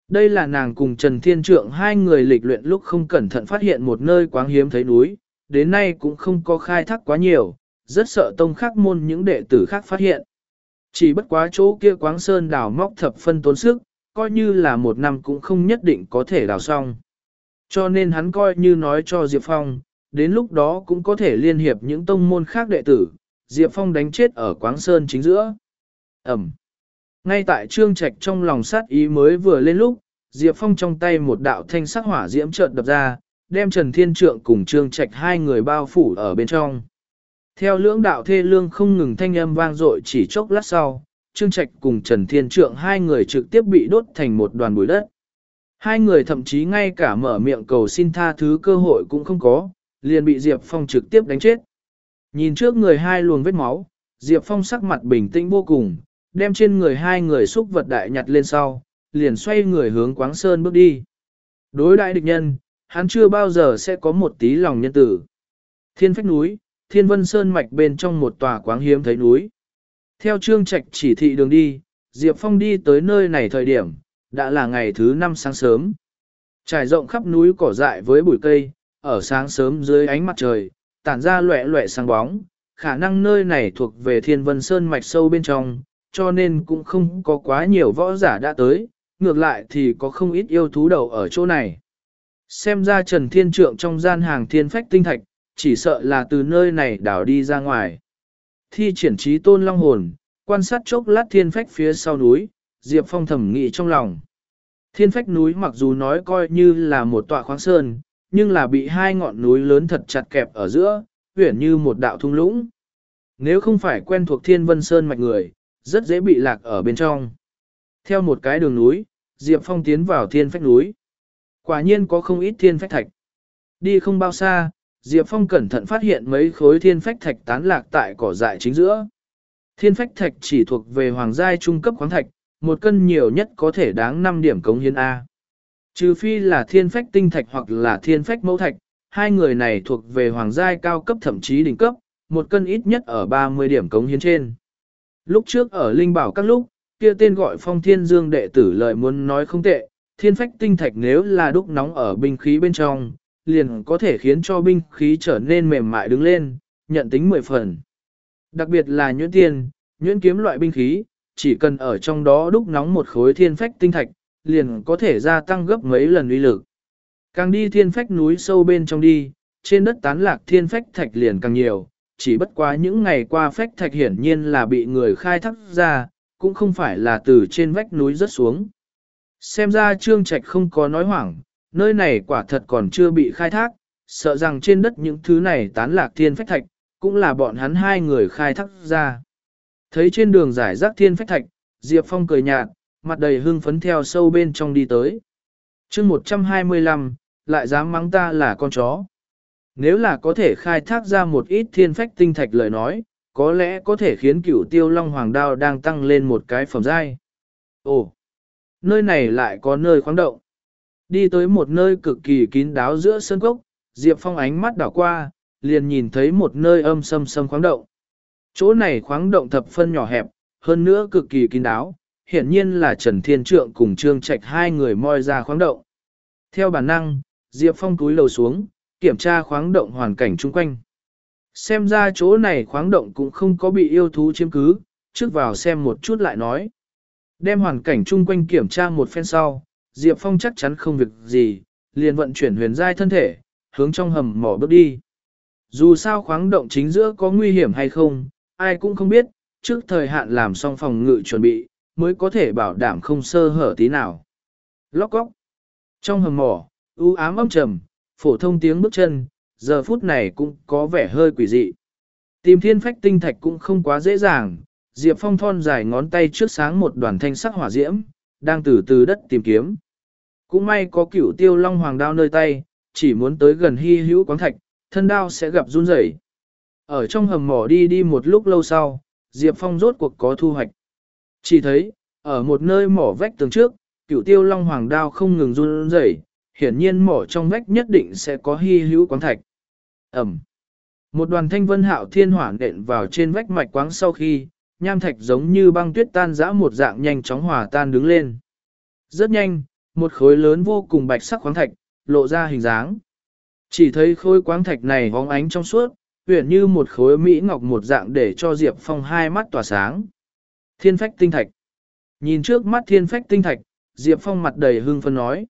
Đây là nàng cùng Trần Thiên Trượng hai người lịch luyện lúc không cẩn thận phát hiện một nơi quáng hiếm thấy núi, đến nay cũng không có khai thác quá nhiều, rất sợ tông khác môn những đệ tử khác phát hiện. Chỉ bất quá chỗ kia quáng sơn đào móc thập phân tốn sức, coi như là một năm cũng không nhất định có thể đào xong. Cho nên hắn coi như nói cho Diệp Phong, đến lúc đó cũng có thể liên hiệp những tông môn khác đệ tử, Diệp Phong đánh chết ở quáng sơn chính giữa. Ẩm. Ngay tại trương trạch trong lòng sát ý mới vừa lên lúc, Diệp Phong trong tay một đạo thanh sắc hỏa diễm chợt đập ra, đem Trần Thiên Trượng cùng trương trạch hai người bao phủ ở bên trong. Theo lưỡng đạo thê lương không ngừng thanh âm vang dội chỉ chốc lát sau, Trương Trạch cùng Trần Thiên Trượng hai người trực tiếp bị đốt thành một đoàn bụi đất. Hai người thậm chí ngay cả mở miệng cầu xin tha thứ cơ hội cũng không có, liền bị Diệp Phong trực tiếp đánh chết. Nhìn trước người hai luồng vết máu, Diệp Phong sắc mặt bình tĩnh vô cùng, đem trên người hai người xúc vật đại nhặt lên sau, liền xoay người hướng Quáng Sơn bước đi. Đối đại địch nhân, hắn chưa bao giờ sẽ có một tí lòng nhân tử. Thiên phách núi, Thiên Vân Sơn mạch bên trong một tòa quáng hiếm thấy núi. Theo Trương Trạch chỉ thị đường đi, Diệp Phong đi tới nơi này thời điểm, đã là ngày thứ năm sáng sớm. Trải rộng khắp núi cỏ dại với bụi cây, ở sáng sớm dưới ánh mặt trời, tản ra loẹ loẹ sáng bóng, khả năng nơi này thuộc về Thiên Vân Sơn mạch sâu bên trong, cho nên cũng không có quá nhiều võ giả đã tới, ngược lại thì có không ít yêu thú đầu ở chỗ này. Xem ra Trần Thiên Trượng trong gian hàng thiên phách tinh thạch, chỉ sợ là từ nơi này đảo đi ra ngoài. Thi triển trí tôn long hồn, quan sát chốc lát thiên phách phía sau núi, Diệp Phong thẩm nghĩ trong lòng. Thiên phách núi mặc dù nói coi như là một tọa khoáng sơn, nhưng là bị hai ngọn núi lớn thật chặt kẹp ở giữa, huyển như một đạo thung lũng. Nếu không phải quen thuộc thiên vân sơn mạch người, rất dễ bị lạc ở bên trong. Theo một cái đường núi, Diệp Phong tiến vào thiên phách núi. Quả nhiên có không ít thiên phách thạch. Đi không bao xa, Diệp Phong cẩn thận phát hiện mấy khối thiên phách thạch tán lạc tại cỏ dại chính giữa. Thiên phách thạch chỉ thuộc về hoàng giai trung cấp khoáng thạch, một cân nhiều nhất có thể đáng 5 điểm cống hiến A. Trừ phi là thiên phách tinh thạch hoặc là thiên phách mẫu thạch, hai người này thuộc về hoàng giai cao cấp thậm chí đỉnh cấp, một cân ít nhất ở 30 điểm cống hiến trên. Lúc trước ở Linh Bảo các lúc, kia tên gọi phong thiên dương đệ tử lời muốn nói không tệ, thiên phách tinh thạch nếu là đúc nóng ở binh khí bên trong, liền có thể khiến cho binh khí trở nên mềm mại đứng lên, nhận tính 10 phần. Đặc biệt là nhuyễn tiền, nhuyễn kiếm loại binh khí, chỉ cần ở trong đó đúc nóng một khối thiên phách tinh thạch, liền có thể gia tăng gấp mấy lần uy lực. Càng đi thiên phách núi sâu bên trong đi, trên đất tán lạc thiên phách thạch liền càng nhiều, chỉ bất quá những ngày qua phách thạch hiển nhiên là bị người khai thác ra, cũng không phải là từ trên vách núi rớt xuống. Xem ra Trương Trạch không có nói hoảng, nơi này quả thật còn chưa bị khai thác, sợ rằng trên đất những thứ này tán lạc thiên phách thạch, cũng là bọn hắn hai người khai thác ra. Thấy trên đường giải rác thiên phách thạch, Diệp Phong cười nhạt, mặt đầy hưng phấn theo sâu bên trong đi tới. chương 125, lại dám mắng ta là con chó. Nếu là có thể khai thác ra một ít thiên phách tinh thạch lời nói, có lẽ có thể khiến cửu tiêu long hoàng đao đang tăng lên một cái phẩm giai. Ồ, nơi này lại có nơi khoáng động. Đi tới một nơi cực kỳ kín đáo giữa sân cốc, Diệp Phong ánh mắt đảo qua, liền nhìn thấy một nơi âm sâm sâm khoáng động. Chỗ này khoáng động thập phân nhỏ hẹp, hơn nữa cực kỳ kín đáo, hiển nhiên là Trần Thiên Trượng cùng Trương Trạch hai người moi ra khoáng động. Theo bản năng, Diệp Phong túi lầu xuống, kiểm tra khoáng động hoàn cảnh chung quanh. Xem ra chỗ này khoáng động cũng không có bị yêu thú chiếm cứ, trước vào xem một chút lại nói. Đem hoàn cảnh chung quanh kiểm tra một phen sau, Diệp Phong chắc chắn không việc gì, liền vận chuyển huyền giai thân thể, hướng trong hầm mỏ bước đi. Dù sao khoáng động chính giữa có nguy hiểm hay không, ai cũng không biết, trước thời hạn làm xong phòng ngự chuẩn bị, mới có thể bảo đảm không sơ hở tí nào. Lóc góc. Trong hầm mỏ, u ám âm trầm, phổ thông tiếng bước chân, giờ phút này cũng có vẻ hơi quỷ dị. Tìm thiên phách tinh thạch cũng không quá dễ dàng, Diệp Phong thon dài ngón tay trước sáng một đoàn thanh sắc hỏa diễm, đang từ từ đất tìm kiếm. Cũng may có cửu tiêu long hoàng đao nơi tay, chỉ muốn tới gần hy hữu quáng thạch, thân đao sẽ gặp run rẩy. Ở trong hầm mỏ đi đi một lúc lâu sau, Diệp Phong rốt cuộc có thu hoạch. Chỉ thấy, ở một nơi mỏ vách tường trước, cửu tiêu long hoàng đao không ngừng run rẩy, hiển nhiên mỏ trong vách nhất định sẽ có hy hữu quáng thạch. Ẩm. Một đoàn thanh vân hạo thiên hỏa nện vào trên vách mạch quáng sau khi, nham thạch giống như băng tuyết tan rã một dạng nhanh chóng hòa tan đứng lên. Rất nhanh, một khối lớn vô cùng bạch sắc khoáng thạch, lộ ra hình dáng. Chỉ thấy khối khoáng thạch này bóng ánh trong suốt, huyện như một khối mỹ ngọc một dạng để cho Diệp Phong hai mắt tỏa sáng. Thiên phách tinh thạch. Nhìn trước mắt thiên phách tinh thạch, Diệp Phong mặt đầy hưng phân nói.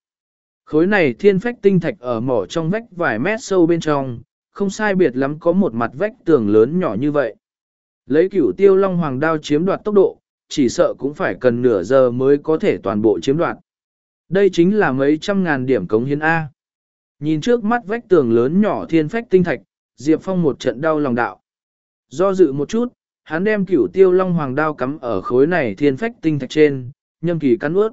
Khối này thiên phách tinh thạch ở mỏ trong vách vài mét sâu bên trong, không sai biệt lắm có một mặt vách tường lớn nhỏ như vậy. Lấy cửu tiêu long hoàng đao chiếm đoạt tốc độ, chỉ sợ cũng phải cần nửa giờ mới có thể toàn bộ chiếm đoạt. Đây chính là mấy trăm ngàn điểm cống hiến A. Nhìn trước mắt vách tường lớn nhỏ thiên phách tinh thạch, Diệp Phong một trận đau lòng đạo. Do dự một chút, hắn đem cửu tiêu long hoàng đao cắm ở khối này thiên phách tinh thạch trên, nhâm kỳ cắn ướt.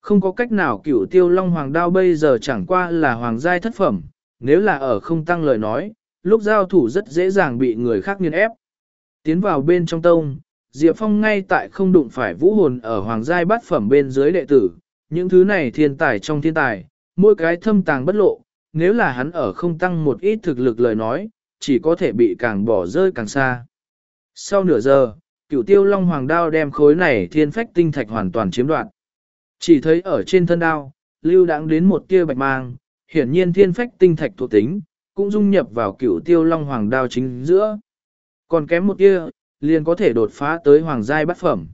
Không có cách nào cửu tiêu long hoàng đao bây giờ chẳng qua là hoàng giai thất phẩm, nếu là ở không tăng lời nói, lúc giao thủ rất dễ dàng bị người khác nghiên ép. Tiến vào bên trong tông, Diệp Phong ngay tại không đụng phải vũ hồn ở hoàng giai bát phẩm bên dưới đệ tử, những thứ này thiên tài trong thiên tài, mỗi cái thâm tàng bất lộ, nếu là hắn ở không tăng một ít thực lực lời nói, chỉ có thể bị càng bỏ rơi càng xa. Sau nửa giờ, cửu tiêu long hoàng đao đem khối này thiên phách tinh thạch hoàn toàn chiếm đoạt. Chỉ thấy ở trên thân đao, lưu đãng đến một tia bạch mang, hiển nhiên thiên phách tinh thạch thuộc tính, cũng dung nhập vào cửu tiêu long hoàng đao chính giữa. Còn kém một tia, liền có thể đột phá tới hoàng giai bát phẩm.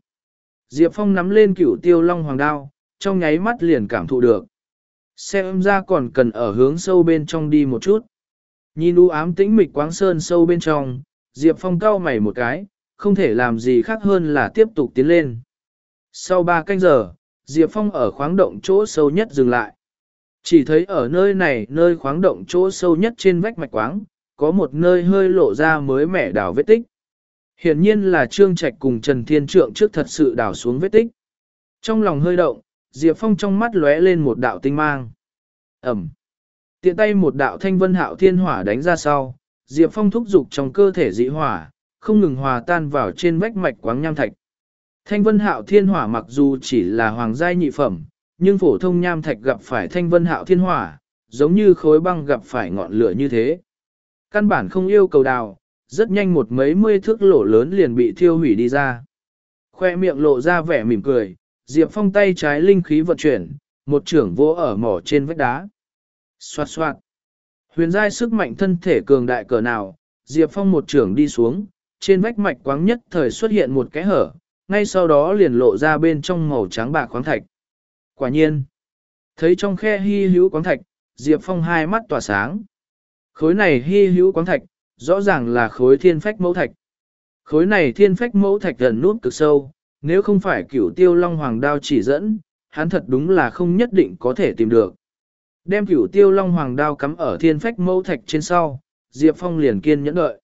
Diệp Phong nắm lên cửu tiêu long hoàng đao, trong nháy mắt liền cảm thụ được. Xem ra còn cần ở hướng sâu bên trong đi một chút. Nhìn u ám tĩnh mịch quáng sơn sâu bên trong, Diệp Phong cau mày một cái, không thể làm gì khác hơn là tiếp tục tiến lên. Sau ba canh giờ, Diệp Phong ở khoáng động chỗ sâu nhất dừng lại. Chỉ thấy ở nơi này, nơi khoáng động chỗ sâu nhất trên vách mạch quáng, có một nơi hơi lộ ra mới mẻ đào vết tích. Hiển nhiên là Trương Trạch cùng Trần Thiên Trượng trước thật sự đào xuống vết tích. Trong lòng hơi động, Diệp Phong trong mắt lóe lên một đạo tinh mang. Ẩm. Tiện tay một đạo thanh vân hạo thiên hỏa đánh ra sau, Diệp Phong thúc dục trong cơ thể dị hỏa, không ngừng hòa tan vào trên vách mạch quáng nham thạch. Thanh vân hạo thiên hỏa mặc dù chỉ là hoàng giai nhị phẩm, nhưng phổ thông nham thạch gặp phải thanh vân hạo thiên hỏa, giống như khối băng gặp phải ngọn lửa như thế. Căn bản không yêu cầu đào, rất nhanh một mấy mươi thước lỗ lớn liền bị thiêu hủy đi ra. Khoe miệng lộ ra vẻ mỉm cười, Diệp Phong tay trái linh khí vận chuyển, một trưởng vỗ ở mỏ trên vách đá. Xoạt xoạt. Huyền giai sức mạnh thân thể cường đại cỡ nào, Diệp Phong một trưởng đi xuống, trên vách mạch quáng nhất thời xuất hiện một cái hở, ngay sau đó liền lộ ra bên trong màu trắng bạc khoáng thạch. Quả nhiên, thấy trong khe hy hữu khoáng thạch, Diệp Phong hai mắt tỏa sáng. Khối này hy hữu quáng thạch, rõ ràng là khối thiên phách mẫu thạch. Khối này thiên phách mẫu thạch gần nút cực sâu, nếu không phải cửu tiêu long hoàng đao chỉ dẫn, hắn thật đúng là không nhất định có thể tìm được. Đem cửu tiêu long hoàng đao cắm ở thiên phách mẫu thạch trên sau, Diệp Phong liền kiên nhẫn đợi.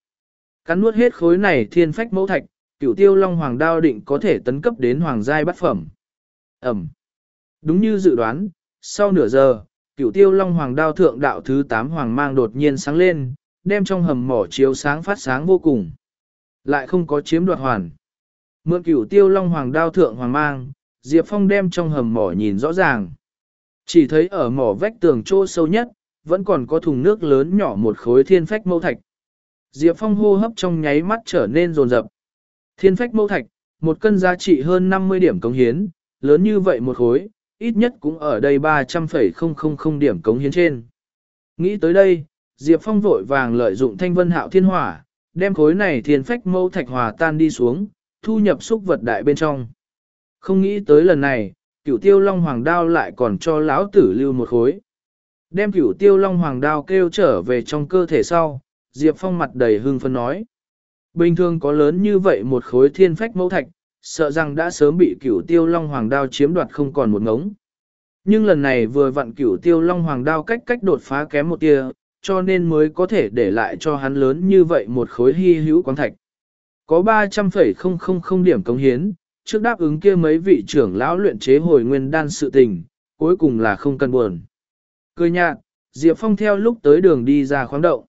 Cắn nuốt hết khối này thiên phách mẫu thạch, cửu tiêu long hoàng đao định có thể tấn cấp đến hoàng giai bát phẩm. Ẩm. Đúng như dự đoán, sau nửa giờ, cửu tiêu long hoàng đao thượng đạo thứ 8 hoàng mang đột nhiên sáng lên, đem trong hầm mỏ chiếu sáng phát sáng vô cùng. Lại không có chiếm đoạt hoàn. Mượn cửu tiêu long hoàng đao thượng hoàng mang, Diệp Phong đem trong hầm mỏ nhìn rõ ràng. Chỉ thấy ở mỏ vách tường chỗ sâu nhất, vẫn còn có thùng nước lớn nhỏ một khối thiên phách mâu thạch. Diệp Phong hô hấp trong nháy mắt trở nên rồn rập. Thiên phách mâu thạch, một cân giá trị hơn 50 điểm công hiến, lớn như vậy một khối, ít nhất cũng ở đây 300,000 điểm cống hiến trên. Nghĩ tới đây, Diệp Phong vội vàng lợi dụng thanh vân hạo thiên hỏa, đem khối này thiên phách mâu thạch hòa tan đi xuống, thu nhập xúc vật đại bên trong. Không nghĩ tới lần này, cửu tiêu long hoàng đao lại còn cho lão tử lưu một khối. Đem cửu tiêu long hoàng đao kêu trở về trong cơ thể sau, Diệp Phong mặt đầy hưng phân nói. Bình thường có lớn như vậy một khối thiên phách mẫu thạch, sợ rằng đã sớm bị cửu tiêu long hoàng đao chiếm đoạt không còn một ngống. Nhưng lần này vừa vặn cửu tiêu long hoàng đao cách cách đột phá kém một tia, cho nên mới có thể để lại cho hắn lớn như vậy một khối hy hữu quang thạch. Có 300,000 điểm cống hiến, trước đáp ứng kia mấy vị trưởng lão luyện chế hồi nguyên đan sự tình, cuối cùng là không cần buồn. Cười nhạt, Diệp Phong theo lúc tới đường đi ra khoáng động.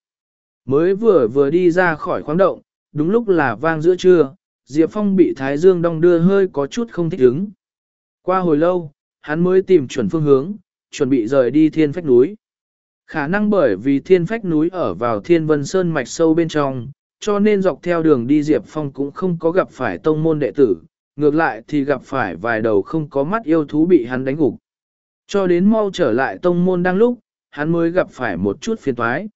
Mới vừa vừa đi ra khỏi khoáng động, đúng lúc là vang giữa trưa, Diệp Phong bị Thái Dương đong đưa hơi có chút không thích ứng. Qua hồi lâu, hắn mới tìm chuẩn phương hướng, chuẩn bị rời đi thiên phách núi. Khả năng bởi vì thiên phách núi ở vào thiên vân sơn mạch sâu bên trong, cho nên dọc theo đường đi Diệp Phong cũng không có gặp phải tông môn đệ tử, ngược lại thì gặp phải vài đầu không có mắt yêu thú bị hắn đánh gục. Cho đến mau trở lại tông môn đang lúc, hắn mới gặp phải một chút phiền toái.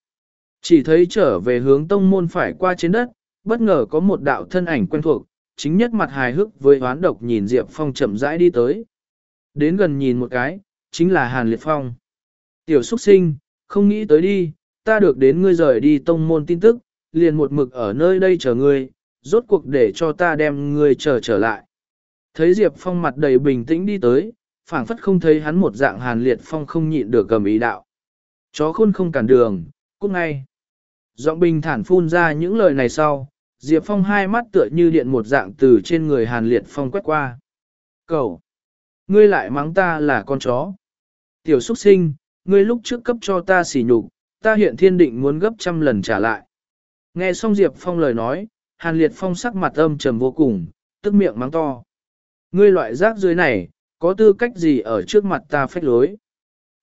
Chỉ thấy trở về hướng tông môn phải qua trên đất, bất ngờ có một đạo thân ảnh quen thuộc, chính nhất mặt hài hước với hoán độc nhìn Diệp Phong chậm rãi đi tới. Đến gần nhìn một cái, chính là Hàn Liệt Phong. Tiểu xuất sinh, không nghĩ tới đi, ta được đến ngươi rời đi tông môn tin tức, liền một mực ở nơi đây chờ ngươi, rốt cuộc để cho ta đem ngươi chờ trở lại. Thấy Diệp Phong mặt đầy bình tĩnh đi tới, phảng phất không thấy hắn một dạng Hàn Liệt Phong không nhịn được gầm ý đạo. Chó khôn không cản đường, cút ngay. Giọng bình thản phun ra những lời này sau, Diệp Phong hai mắt tựa như điện một dạng từ trên người Hàn Liệt Phong quét qua. Cậu! Ngươi lại mắng ta là con chó. Tiểu xuất sinh, ngươi lúc trước cấp cho ta xỉ nhục, ta hiện thiên định muốn gấp trăm lần trả lại. Nghe xong Diệp Phong lời nói, Hàn Liệt Phong sắc mặt âm trầm vô cùng, tức miệng mắng to. Ngươi loại rác dưới này, có tư cách gì ở trước mặt ta phách lối?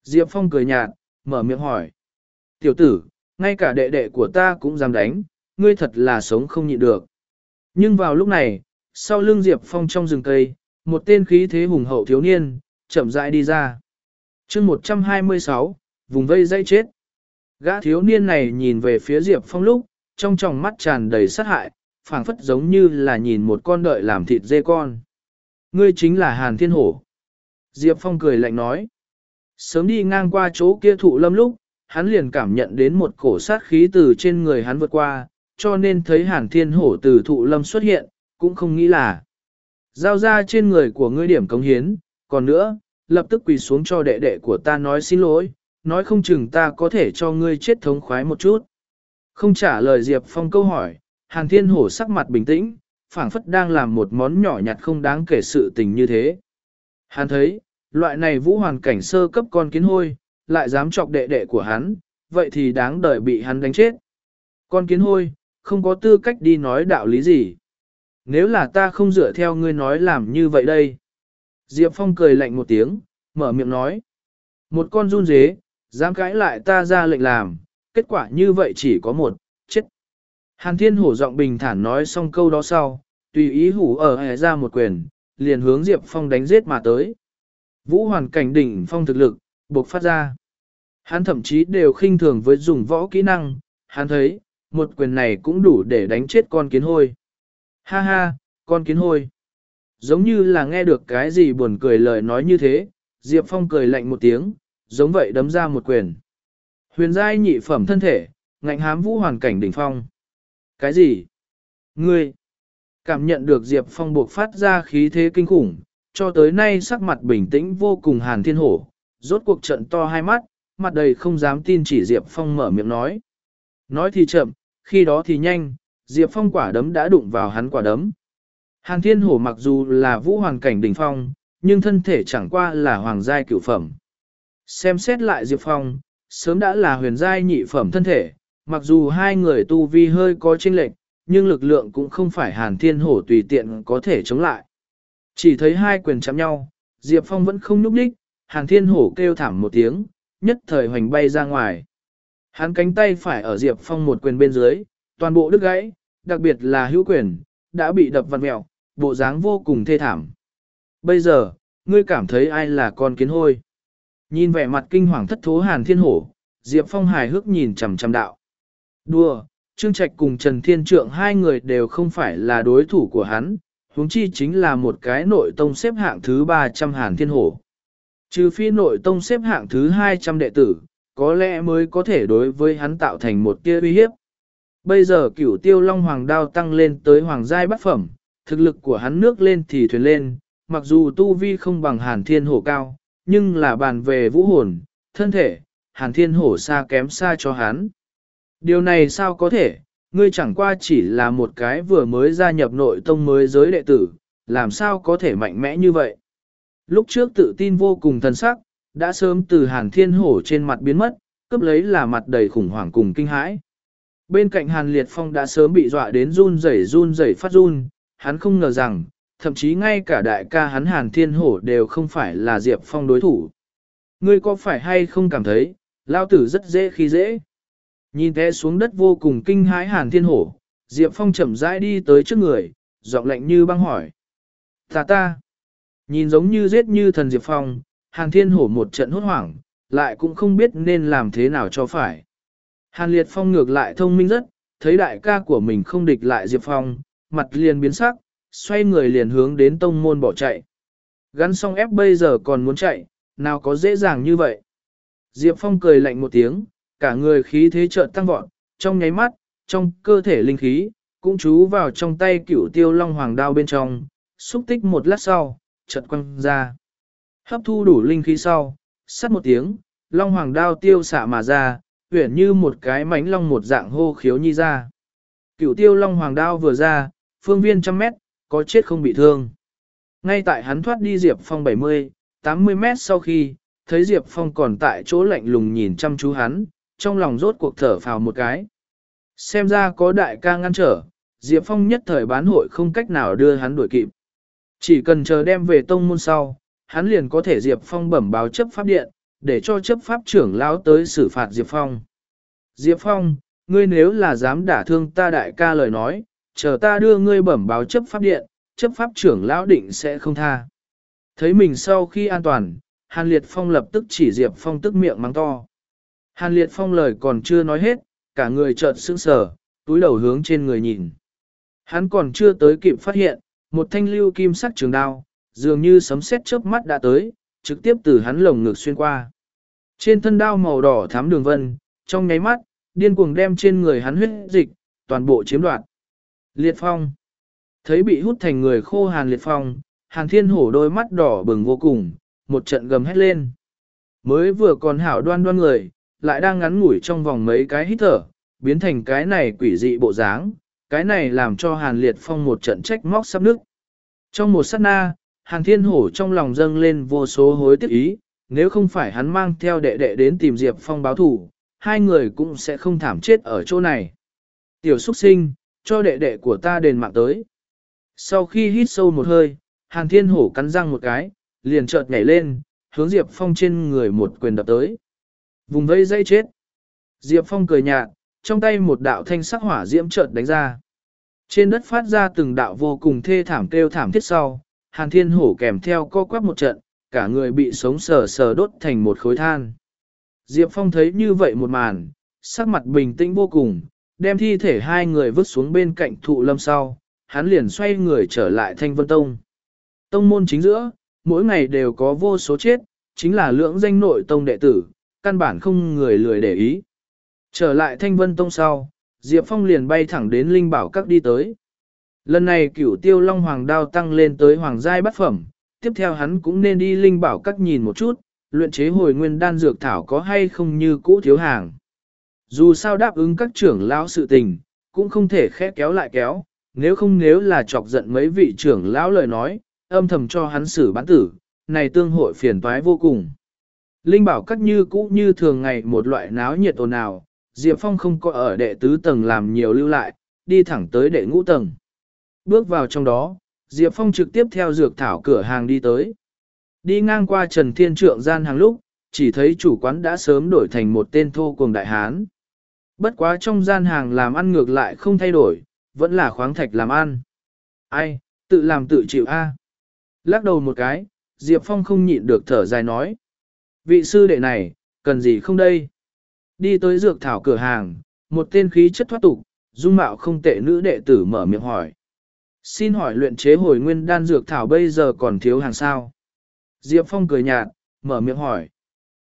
Diệp Phong cười nhạt, mở miệng hỏi. Tiểu tử, ngay cả đệ đệ của ta cũng dám đánh, ngươi thật là sống không nhịn được. Nhưng vào lúc này, sau lưng Diệp Phong trong rừng cây, một tên khí thế hùng hậu thiếu niên, chậm rãi đi ra. chương 126, vùng vây dây chết. Gã thiếu niên này nhìn về phía Diệp Phong lúc, trong tròng mắt tràn đầy sát hại, phảng phất giống như là nhìn một con đợi làm thịt dê con. Ngươi chính là Hàn Thiên Hổ. Diệp Phong cười lạnh nói. Sớm đi ngang qua chỗ kia thụ lâm lúc, hắn liền cảm nhận đến một cổ sát khí từ trên người hắn vượt qua, cho nên thấy Hàn Thiên Hổ từ thụ lâm xuất hiện, cũng không nghĩ là giao ra trên người của ngươi điểm cống hiến, còn nữa, lập tức quỳ xuống cho đệ đệ của ta nói xin lỗi, nói không chừng ta có thể cho ngươi chết thống khoái một chút. Không trả lời Diệp Phong câu hỏi, Hàn Thiên Hổ sắc mặt bình tĩnh, phảng phất đang làm một món nhỏ nhặt không đáng kể sự tình như thế. Hắn thấy, loại này vũ hoàn cảnh sơ cấp con kiến hôi, lại dám chọc đệ đệ của hắn, vậy thì đáng đợi bị hắn đánh chết. Con kiến hôi, không có tư cách đi nói đạo lý gì. Nếu là ta không dựa theo ngươi nói làm như vậy đây. Diệp Phong cười lạnh một tiếng, mở miệng nói. Một con run dế, dám cãi lại ta ra lệnh làm, kết quả như vậy chỉ có một, chết. Hàn Thiên Hổ giọng bình thản nói xong câu đó sau, tùy ý hủ ở hề ra một quyền, liền hướng Diệp Phong đánh giết mà tới. Vũ hoàn cảnh đỉnh phong thực lực, buộc phát ra. Hắn thậm chí đều khinh thường với dùng võ kỹ năng, hắn thấy, một quyền này cũng đủ để đánh chết con kiến hôi. Ha ha, con kiến hôi. Giống như là nghe được cái gì buồn cười lời nói như thế, Diệp Phong cười lạnh một tiếng, giống vậy đấm ra một quyền. Huyền giai nhị phẩm thân thể, ngạnh hám vũ hoàn cảnh đỉnh phong. Cái gì? Ngươi! Cảm nhận được Diệp Phong buộc phát ra khí thế kinh khủng, cho tới nay sắc mặt bình tĩnh vô cùng hàn thiên hổ, rốt cuộc trận to hai mắt, mặt đầy không dám tin chỉ Diệp Phong mở miệng nói. Nói thì chậm, khi đó thì nhanh, Diệp Phong quả đấm đã đụng vào hắn quả đấm. Hàn thiên hổ mặc dù là vũ hoàn cảnh đỉnh phong, nhưng thân thể chẳng qua là hoàng giai cửu phẩm. Xem xét lại Diệp Phong, sớm đã là huyền giai nhị phẩm thân thể, mặc dù hai người tu vi hơi có chênh lệch, nhưng lực lượng cũng không phải hàn thiên hổ tùy tiện có thể chống lại. Chỉ thấy hai quyền chạm nhau, Diệp Phong vẫn không nhúc nhích, hàn thiên hổ kêu thảm một tiếng, nhất thời hoành bay ra ngoài. Hắn cánh tay phải ở Diệp Phong một quyền bên dưới, toàn bộ đứt gãy, đặc biệt là hữu quyền, đã bị đập vặn mẹo, bộ dáng vô cùng thê thảm. Bây giờ, ngươi cảm thấy ai là con kiến hôi? Nhìn vẻ mặt kinh hoàng thất thố hàn thiên hổ, Diệp Phong hài hước nhìn chằm chằm đạo. Đùa, Trương Trạch cùng Trần Thiên Trượng hai người đều không phải là đối thủ của hắn, huống chi chính là một cái nội tông xếp hạng thứ 300 hàn thiên hổ. Trừ phi nội tông xếp hạng thứ 200 đệ tử, có lẽ mới có thể đối với hắn tạo thành một tia uy hiếp. Bây giờ cửu tiêu long hoàng đao tăng lên tới hoàng giai bát phẩm, thực lực của hắn nước lên thì thuyền lên, mặc dù tu vi không bằng hàn thiên hổ cao, nhưng là bàn về vũ hồn, thân thể, hàn thiên hổ xa kém xa cho hắn. Điều này sao có thể, ngươi chẳng qua chỉ là một cái vừa mới gia nhập nội tông mới giới đệ tử, làm sao có thể mạnh mẽ như vậy. Lúc trước tự tin vô cùng thần sắc, đã sớm từ hàn thiên hổ trên mặt biến mất, cướp lấy là mặt đầy khủng hoảng cùng kinh hãi. Bên cạnh hàn liệt phong đã sớm bị dọa đến run rẩy run rẩy phát run, hắn không ngờ rằng, thậm chí ngay cả đại ca hắn hàn thiên hổ đều không phải là Diệp Phong đối thủ. Ngươi có phải hay không cảm thấy, lao tử rất dễ khi dễ. Nhìn té xuống đất vô cùng kinh hãi hàn thiên hổ, Diệp Phong chậm rãi đi tới trước người, giọng lạnh như băng hỏi. Ta ta, nhìn giống như giết như thần Diệp Phong, hàn thiên hổ một trận hốt hoảng, lại cũng không biết nên làm thế nào cho phải. Hàn liệt phong ngược lại thông minh rất, thấy đại ca của mình không địch lại Diệp Phong, mặt liền biến sắc, xoay người liền hướng đến tông môn bỏ chạy. Gắn xong ép bây giờ còn muốn chạy, nào có dễ dàng như vậy. Diệp Phong cười lạnh một tiếng, cả người khí thế chợt tăng vọt, trong nháy mắt, trong cơ thể linh khí, cũng chú vào trong tay cửu tiêu long hoàng đao bên trong, xúc tích một lát sau, chợt quăng ra. Hấp thu đủ linh khí sau, sắt một tiếng, long hoàng đao tiêu xạ mà ra, huyển như một cái mánh long một dạng hô khiếu nhi ra. Cửu tiêu long hoàng đao vừa ra, phương viên trăm mét, có chết không bị thương. Ngay tại hắn thoát đi Diệp Phong 70, 80 mét sau khi, thấy Diệp Phong còn tại chỗ lạnh lùng nhìn chăm chú hắn, trong lòng rốt cuộc thở phào một cái. Xem ra có đại ca ngăn trở, Diệp Phong nhất thời bán hội không cách nào đưa hắn đuổi kịp. Chỉ cần chờ đem về tông môn sau, hắn liền có thể Diệp Phong bẩm báo chấp pháp điện, để cho chấp pháp trưởng lão tới xử phạt Diệp Phong. Diệp Phong, ngươi nếu là dám đả thương ta đại ca lời nói, chờ ta đưa ngươi bẩm báo chấp pháp điện, chấp pháp trưởng lão định sẽ không tha. Thấy mình sau khi an toàn, Hàn Liệt Phong lập tức chỉ Diệp Phong tức miệng mắng to. Hàn Liệt Phong lời còn chưa nói hết, cả người chợt sững sờ, túi đầu hướng trên người nhìn. Hắn còn chưa tới kịp phát hiện, một thanh lưu kim sắc trường đao, dường như sấm sét chớp mắt đã tới, trực tiếp từ hắn lồng ngực xuyên qua. Trên thân đao màu đỏ thắm đường vân, trong nháy mắt, điên cuồng đem trên người hắn huyết dịch, toàn bộ chiếm đoạt. Liệt Phong Thấy bị hút thành người khô Hàn Liệt Phong, Hàn Thiên Hổ đôi mắt đỏ bừng vô cùng, một trận gầm hét lên. Mới vừa còn hảo đoan đoan người, lại đang ngắn ngủi trong vòng mấy cái hít thở, biến thành cái này quỷ dị bộ dáng, cái này làm cho Hàn Liệt Phong một trận trách móc sắp nước. Trong một sát na, Hàn Thiên Hổ trong lòng dâng lên vô số hối tiếc ý, nếu không phải hắn mang theo đệ đệ đến tìm Diệp Phong báo thủ, hai người cũng sẽ không thảm chết ở chỗ này. Tiểu xuất sinh, cho đệ đệ của ta đền mạng tới. Sau khi hít sâu một hơi, Hàn Thiên Hổ cắn răng một cái, liền chợt nhảy lên, hướng Diệp Phong trên người một quyền đập tới. Vùng vây dây chết. Diệp Phong cười nhạt, trong tay một đạo thanh sắc hỏa diễm chợt đánh ra. Trên đất phát ra từng đạo vô cùng thê thảm kêu thảm thiết sau, Hàn Thiên Hổ kèm theo co quắp một trận, cả người bị sống sờ sờ đốt thành một khối than. Diệp Phong thấy như vậy một màn, sắc mặt bình tĩnh vô cùng, đem thi thể hai người vứt xuống bên cạnh thụ lâm sau, hắn liền xoay người trở lại Thanh Vân Tông. Tông môn chính giữa, mỗi ngày đều có vô số chết, chính là lưỡng danh nội tông đệ tử, căn bản không người lười để ý. Trở lại Thanh Vân Tông sau, Diệp Phong liền bay thẳng đến Linh Bảo Các đi tới. Lần này cửu tiêu long hoàng đao tăng lên tới hoàng giai bát phẩm, tiếp theo hắn cũng nên đi Linh Bảo Các nhìn một chút, luyện chế hồi nguyên đan dược thảo có hay không như cũ thiếu hàng. Dù sao đáp ứng các trưởng lão sự tình, cũng không thể khẽ kéo lại kéo, nếu không nếu là chọc giận mấy vị trưởng lão lời nói, âm thầm cho hắn xử bán tử, này tương hội phiền toái vô cùng. Linh bảo các như cũ như thường ngày một loại náo nhiệt ồn ào, Diệp Phong không có ở đệ tứ tầng làm nhiều lưu lại, đi thẳng tới đệ ngũ tầng. Bước vào trong đó, Diệp Phong trực tiếp theo dược thảo cửa hàng đi tới. Đi ngang qua Trần Thiên Trượng gian hàng lúc, chỉ thấy chủ quán đã sớm đổi thành một tên thô cuồng đại hán. Bất quá trong gian hàng làm ăn ngược lại không thay đổi, vẫn là khoáng thạch làm ăn. Ai, tự làm tự chịu a. Lắc đầu một cái, Diệp Phong không nhịn được thở dài nói. Vị sư đệ này, cần gì không đây? Đi tới dược thảo cửa hàng, một tên khí chất thoát tục, dung mạo không tệ nữ đệ tử mở miệng hỏi. Xin hỏi luyện chế hồi nguyên đan dược thảo bây giờ còn thiếu hàng sao? Diệp Phong cười nhạt, mở miệng hỏi.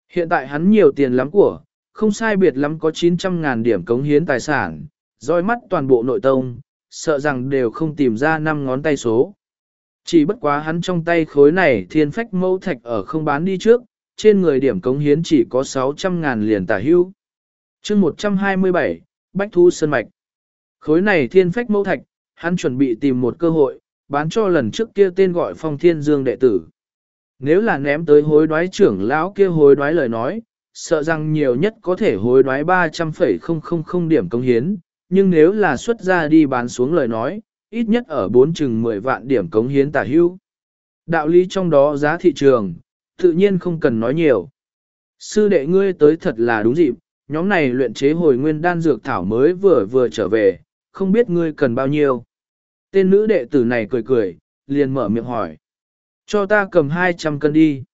Hiện tại hắn nhiều tiền lắm của, không sai biệt lắm có 900.000 điểm cống hiến tài sản, roi mắt toàn bộ nội tông, sợ rằng đều không tìm ra năm ngón tay số. Chỉ bất quá hắn trong tay khối này thiên phách mẫu thạch ở không bán đi trước, trên người điểm cống hiến chỉ có 600.000 liền tả hưu. chương 127, Bách Thu Sơn Mạch. Khối này thiên phách mẫu thạch, hắn chuẩn bị tìm một cơ hội, bán cho lần trước kia tên gọi phong thiên dương đệ tử. Nếu là ném tới hối đoái trưởng lão kia hối đoái lời nói, sợ rằng nhiều nhất có thể hối đoái 300,000 điểm công hiến, nhưng nếu là xuất ra đi bán xuống lời nói, ít nhất ở 4 chừng 10 vạn điểm cống hiến tả hưu. Đạo lý trong đó giá thị trường, tự nhiên không cần nói nhiều. Sư đệ ngươi tới thật là đúng dịp, nhóm này luyện chế hồi nguyên đan dược thảo mới vừa vừa trở về, không biết ngươi cần bao nhiêu. Tên nữ đệ tử này cười cười, liền mở miệng hỏi. Cho ta cầm 200 cân đi.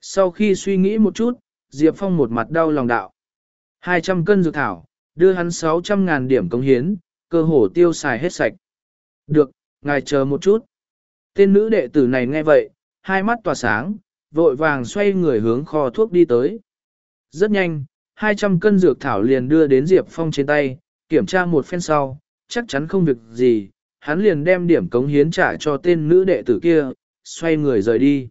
Sau khi suy nghĩ một chút, Diệp Phong một mặt đau lòng đạo. 200 cân dược thảo, đưa hắn 600 ngàn điểm công hiến, cơ hồ tiêu xài hết sạch. Được, ngài chờ một chút. Tên nữ đệ tử này nghe vậy, hai mắt tỏa sáng, vội vàng xoay người hướng kho thuốc đi tới. Rất nhanh, 200 cân dược thảo liền đưa đến Diệp Phong trên tay, kiểm tra một phen sau, chắc chắn không việc gì, hắn liền đem điểm cống hiến trả cho tên nữ đệ tử kia, xoay người rời đi.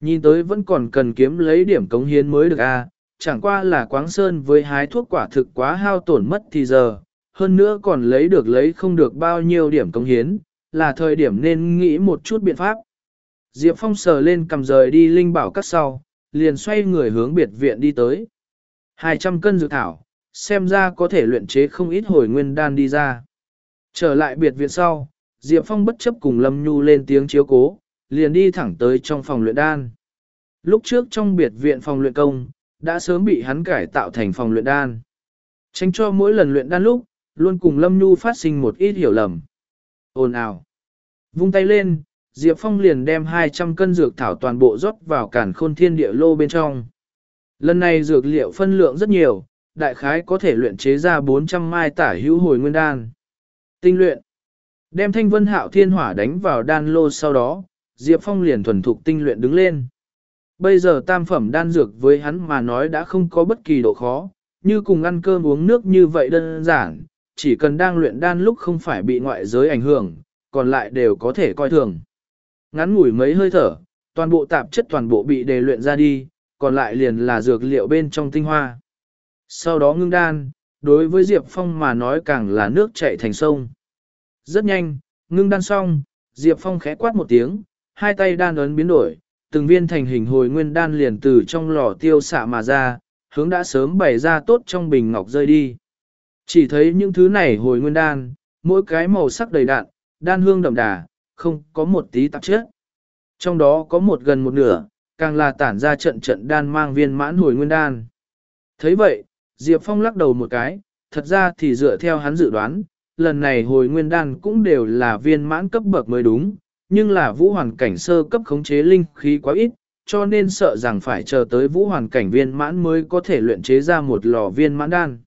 Nhìn tới vẫn còn cần kiếm lấy điểm cống hiến mới được a, à, chẳng qua là quáng sơn với hái thuốc quả thực quá hao tổn mất thì giờ, hơn nữa còn lấy được lấy không được bao nhiêu điểm cống hiến, là thời điểm nên nghĩ một chút biện pháp. Diệp Phong sờ lên cầm rời đi linh bảo cắt sau, liền xoay người hướng biệt viện đi tới. 200 cân dược thảo, xem ra có thể luyện chế không ít hồi nguyên đan đi ra. Trở lại biệt viện sau, Diệp Phong bất chấp cùng Lâm Nhu lên tiếng chiếu cố, liền đi thẳng tới trong phòng luyện đan. Lúc trước trong biệt viện phòng luyện công, đã sớm bị hắn cải tạo thành phòng luyện đan. Tránh cho mỗi lần luyện đan lúc, luôn cùng Lâm Nhu phát sinh một ít hiểu lầm. Ồn ào. Vung tay lên, Diệp Phong liền đem 200 cân dược thảo toàn bộ rót vào cản khôn thiên địa lô bên trong. Lần này dược liệu phân lượng rất nhiều, đại khái có thể luyện chế ra 400 mai tả hữu hồi nguyên đan. Tinh luyện. Đem thanh vân hạo thiên hỏa đánh vào đan lô sau đó, Diệp Phong liền thuần thục tinh luyện đứng lên. Bây giờ tam phẩm đan dược với hắn mà nói đã không có bất kỳ độ khó, như cùng ăn cơm uống nước như vậy đơn giản, chỉ cần đang luyện đan lúc không phải bị ngoại giới ảnh hưởng, còn lại đều có thể coi thường. Ngắn ngủi mấy hơi thở, toàn bộ tạp chất toàn bộ bị đề luyện ra đi, còn lại liền là dược liệu bên trong tinh hoa. Sau đó ngưng đan, đối với Diệp Phong mà nói càng là nước chảy thành sông. Rất nhanh, ngưng đan xong, Diệp Phong khẽ quát một tiếng, hai tay đan ấn biến đổi, từng viên thành hình hồi nguyên đan liền từ trong lò tiêu xạ mà ra, hướng đã sớm bày ra tốt trong bình ngọc rơi đi. Chỉ thấy những thứ này hồi nguyên đan, mỗi cái màu sắc đầy đạn, đan hương đậm đà, không có một tí tạp chất. Trong đó có một gần một nửa, càng là tản ra trận trận đan mang viên mãn hồi nguyên đan. thấy vậy, Diệp Phong lắc đầu một cái, thật ra thì dựa theo hắn dự đoán, lần này hồi nguyên đan cũng đều là viên mãn cấp bậc mới đúng, nhưng là vũ hoàn cảnh sơ cấp khống chế linh khí quá ít, cho nên sợ rằng phải chờ tới vũ hoàn cảnh viên mãn mới có thể luyện chế ra một lò viên mãn đan.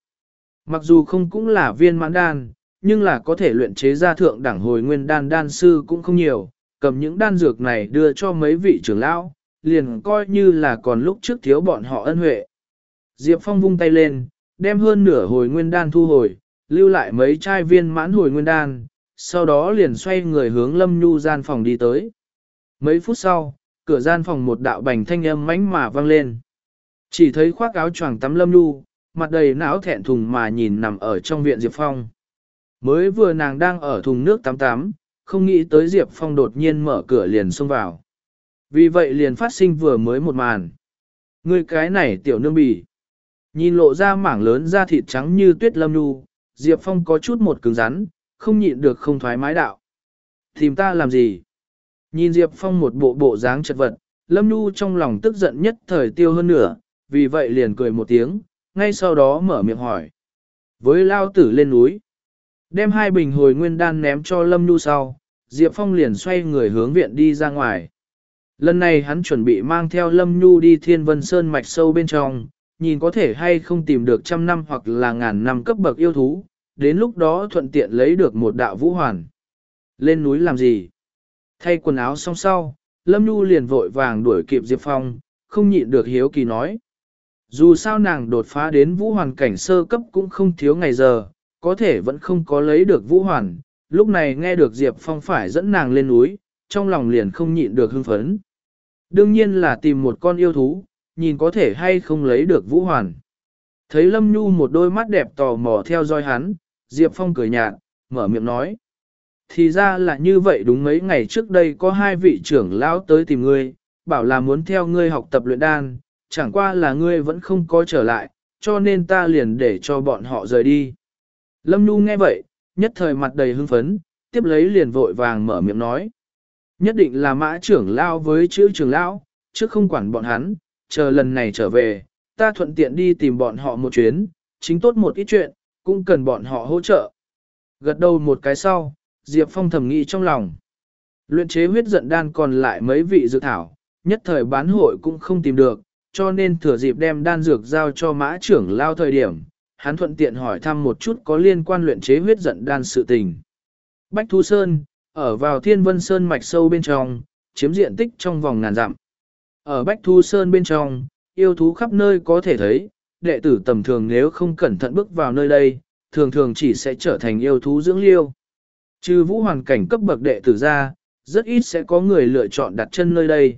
Mặc dù không cũng là viên mãn đan, nhưng là có thể luyện chế ra thượng đẳng hồi nguyên đan đan sư cũng không nhiều, cầm những đan dược này đưa cho mấy vị trưởng lão, liền coi như là còn lúc trước thiếu bọn họ ân huệ. Diệp Phong vung tay lên, đem hơn nửa hồi nguyên đan thu hồi, lưu lại mấy chai viên mãn hồi nguyên đan, sau đó liền xoay người hướng Lâm Nhu gian phòng đi tới. Mấy phút sau, cửa gian phòng một đạo bành thanh âm mánh mà vang lên. Chỉ thấy khoác áo choàng tắm Lâm Nhu, mặt đầy não thẹn thùng mà nhìn nằm ở trong viện Diệp Phong. Mới vừa nàng đang ở thùng nước tắm tắm, không nghĩ tới Diệp Phong đột nhiên mở cửa liền xông vào. Vì vậy liền phát sinh vừa mới một màn. Người cái này tiểu nương bỉ. Nhìn lộ ra mảng lớn da thịt trắng như tuyết lâm nhu Diệp Phong có chút một cứng rắn, không nhịn được không thoải mái đạo. Tìm ta làm gì? Nhìn Diệp Phong một bộ bộ dáng chật vật, Lâm nhu trong lòng tức giận nhất thời tiêu hơn nửa, vì vậy liền cười một tiếng, ngay sau đó mở miệng hỏi. Với lao tử lên núi, đem hai bình hồi nguyên đan ném cho Lâm nhu sau, Diệp Phong liền xoay người hướng viện đi ra ngoài. Lần này hắn chuẩn bị mang theo Lâm Nhu đi Thiên Vân Sơn mạch sâu bên trong, nhìn có thể hay không tìm được trăm năm hoặc là ngàn năm cấp bậc yêu thú, đến lúc đó thuận tiện lấy được một đạo vũ hoàn. Lên núi làm gì? Thay quần áo xong sau, Lâm Nhu liền vội vàng đuổi kịp Diệp Phong, không nhịn được hiếu kỳ nói. Dù sao nàng đột phá đến vũ hoàn cảnh sơ cấp cũng không thiếu ngày giờ, có thể vẫn không có lấy được vũ hoàn. Lúc này nghe được Diệp Phong phải dẫn nàng lên núi, trong lòng liền không nhịn được hưng phấn. Đương nhiên là tìm một con yêu thú, nhìn có thể hay không lấy được vũ hoàn. Thấy Lâm Nhu một đôi mắt đẹp tò mò theo dõi hắn, Diệp Phong cười nhạt, mở miệng nói. Thì ra là như vậy đúng mấy ngày trước đây có hai vị trưởng lão tới tìm ngươi, bảo là muốn theo ngươi học tập luyện đan, chẳng qua là ngươi vẫn không có trở lại, cho nên ta liền để cho bọn họ rời đi. Lâm Nhu nghe vậy, nhất thời mặt đầy hưng phấn, tiếp lấy liền vội vàng mở miệng nói. Nhất định là mã trưởng lão với chữ trưởng lão, chứ không quản bọn hắn, chờ lần này trở về, ta thuận tiện đi tìm bọn họ một chuyến, chính tốt một ít chuyện, cũng cần bọn họ hỗ trợ. Gật đầu một cái sau, Diệp Phong thầm nghĩ trong lòng. Luyện chế huyết giận đan còn lại mấy vị dự thảo, nhất thời bán hội cũng không tìm được, cho nên thừa dịp đem đan dược giao cho mã trưởng lao thời điểm, hắn thuận tiện hỏi thăm một chút có liên quan luyện chế huyết giận đan sự tình. Bách Thu Sơn, ở vào Thiên Vân Sơn mạch sâu bên trong, chiếm diện tích trong vòng ngàn dặm. Ở Bách Thu Sơn bên trong, yêu thú khắp nơi có thể thấy, đệ tử tầm thường nếu không cẩn thận bước vào nơi đây, thường thường chỉ sẽ trở thành yêu thú dưỡng liêu. Trừ vũ hoàn cảnh cấp bậc đệ tử ra, rất ít sẽ có người lựa chọn đặt chân nơi đây.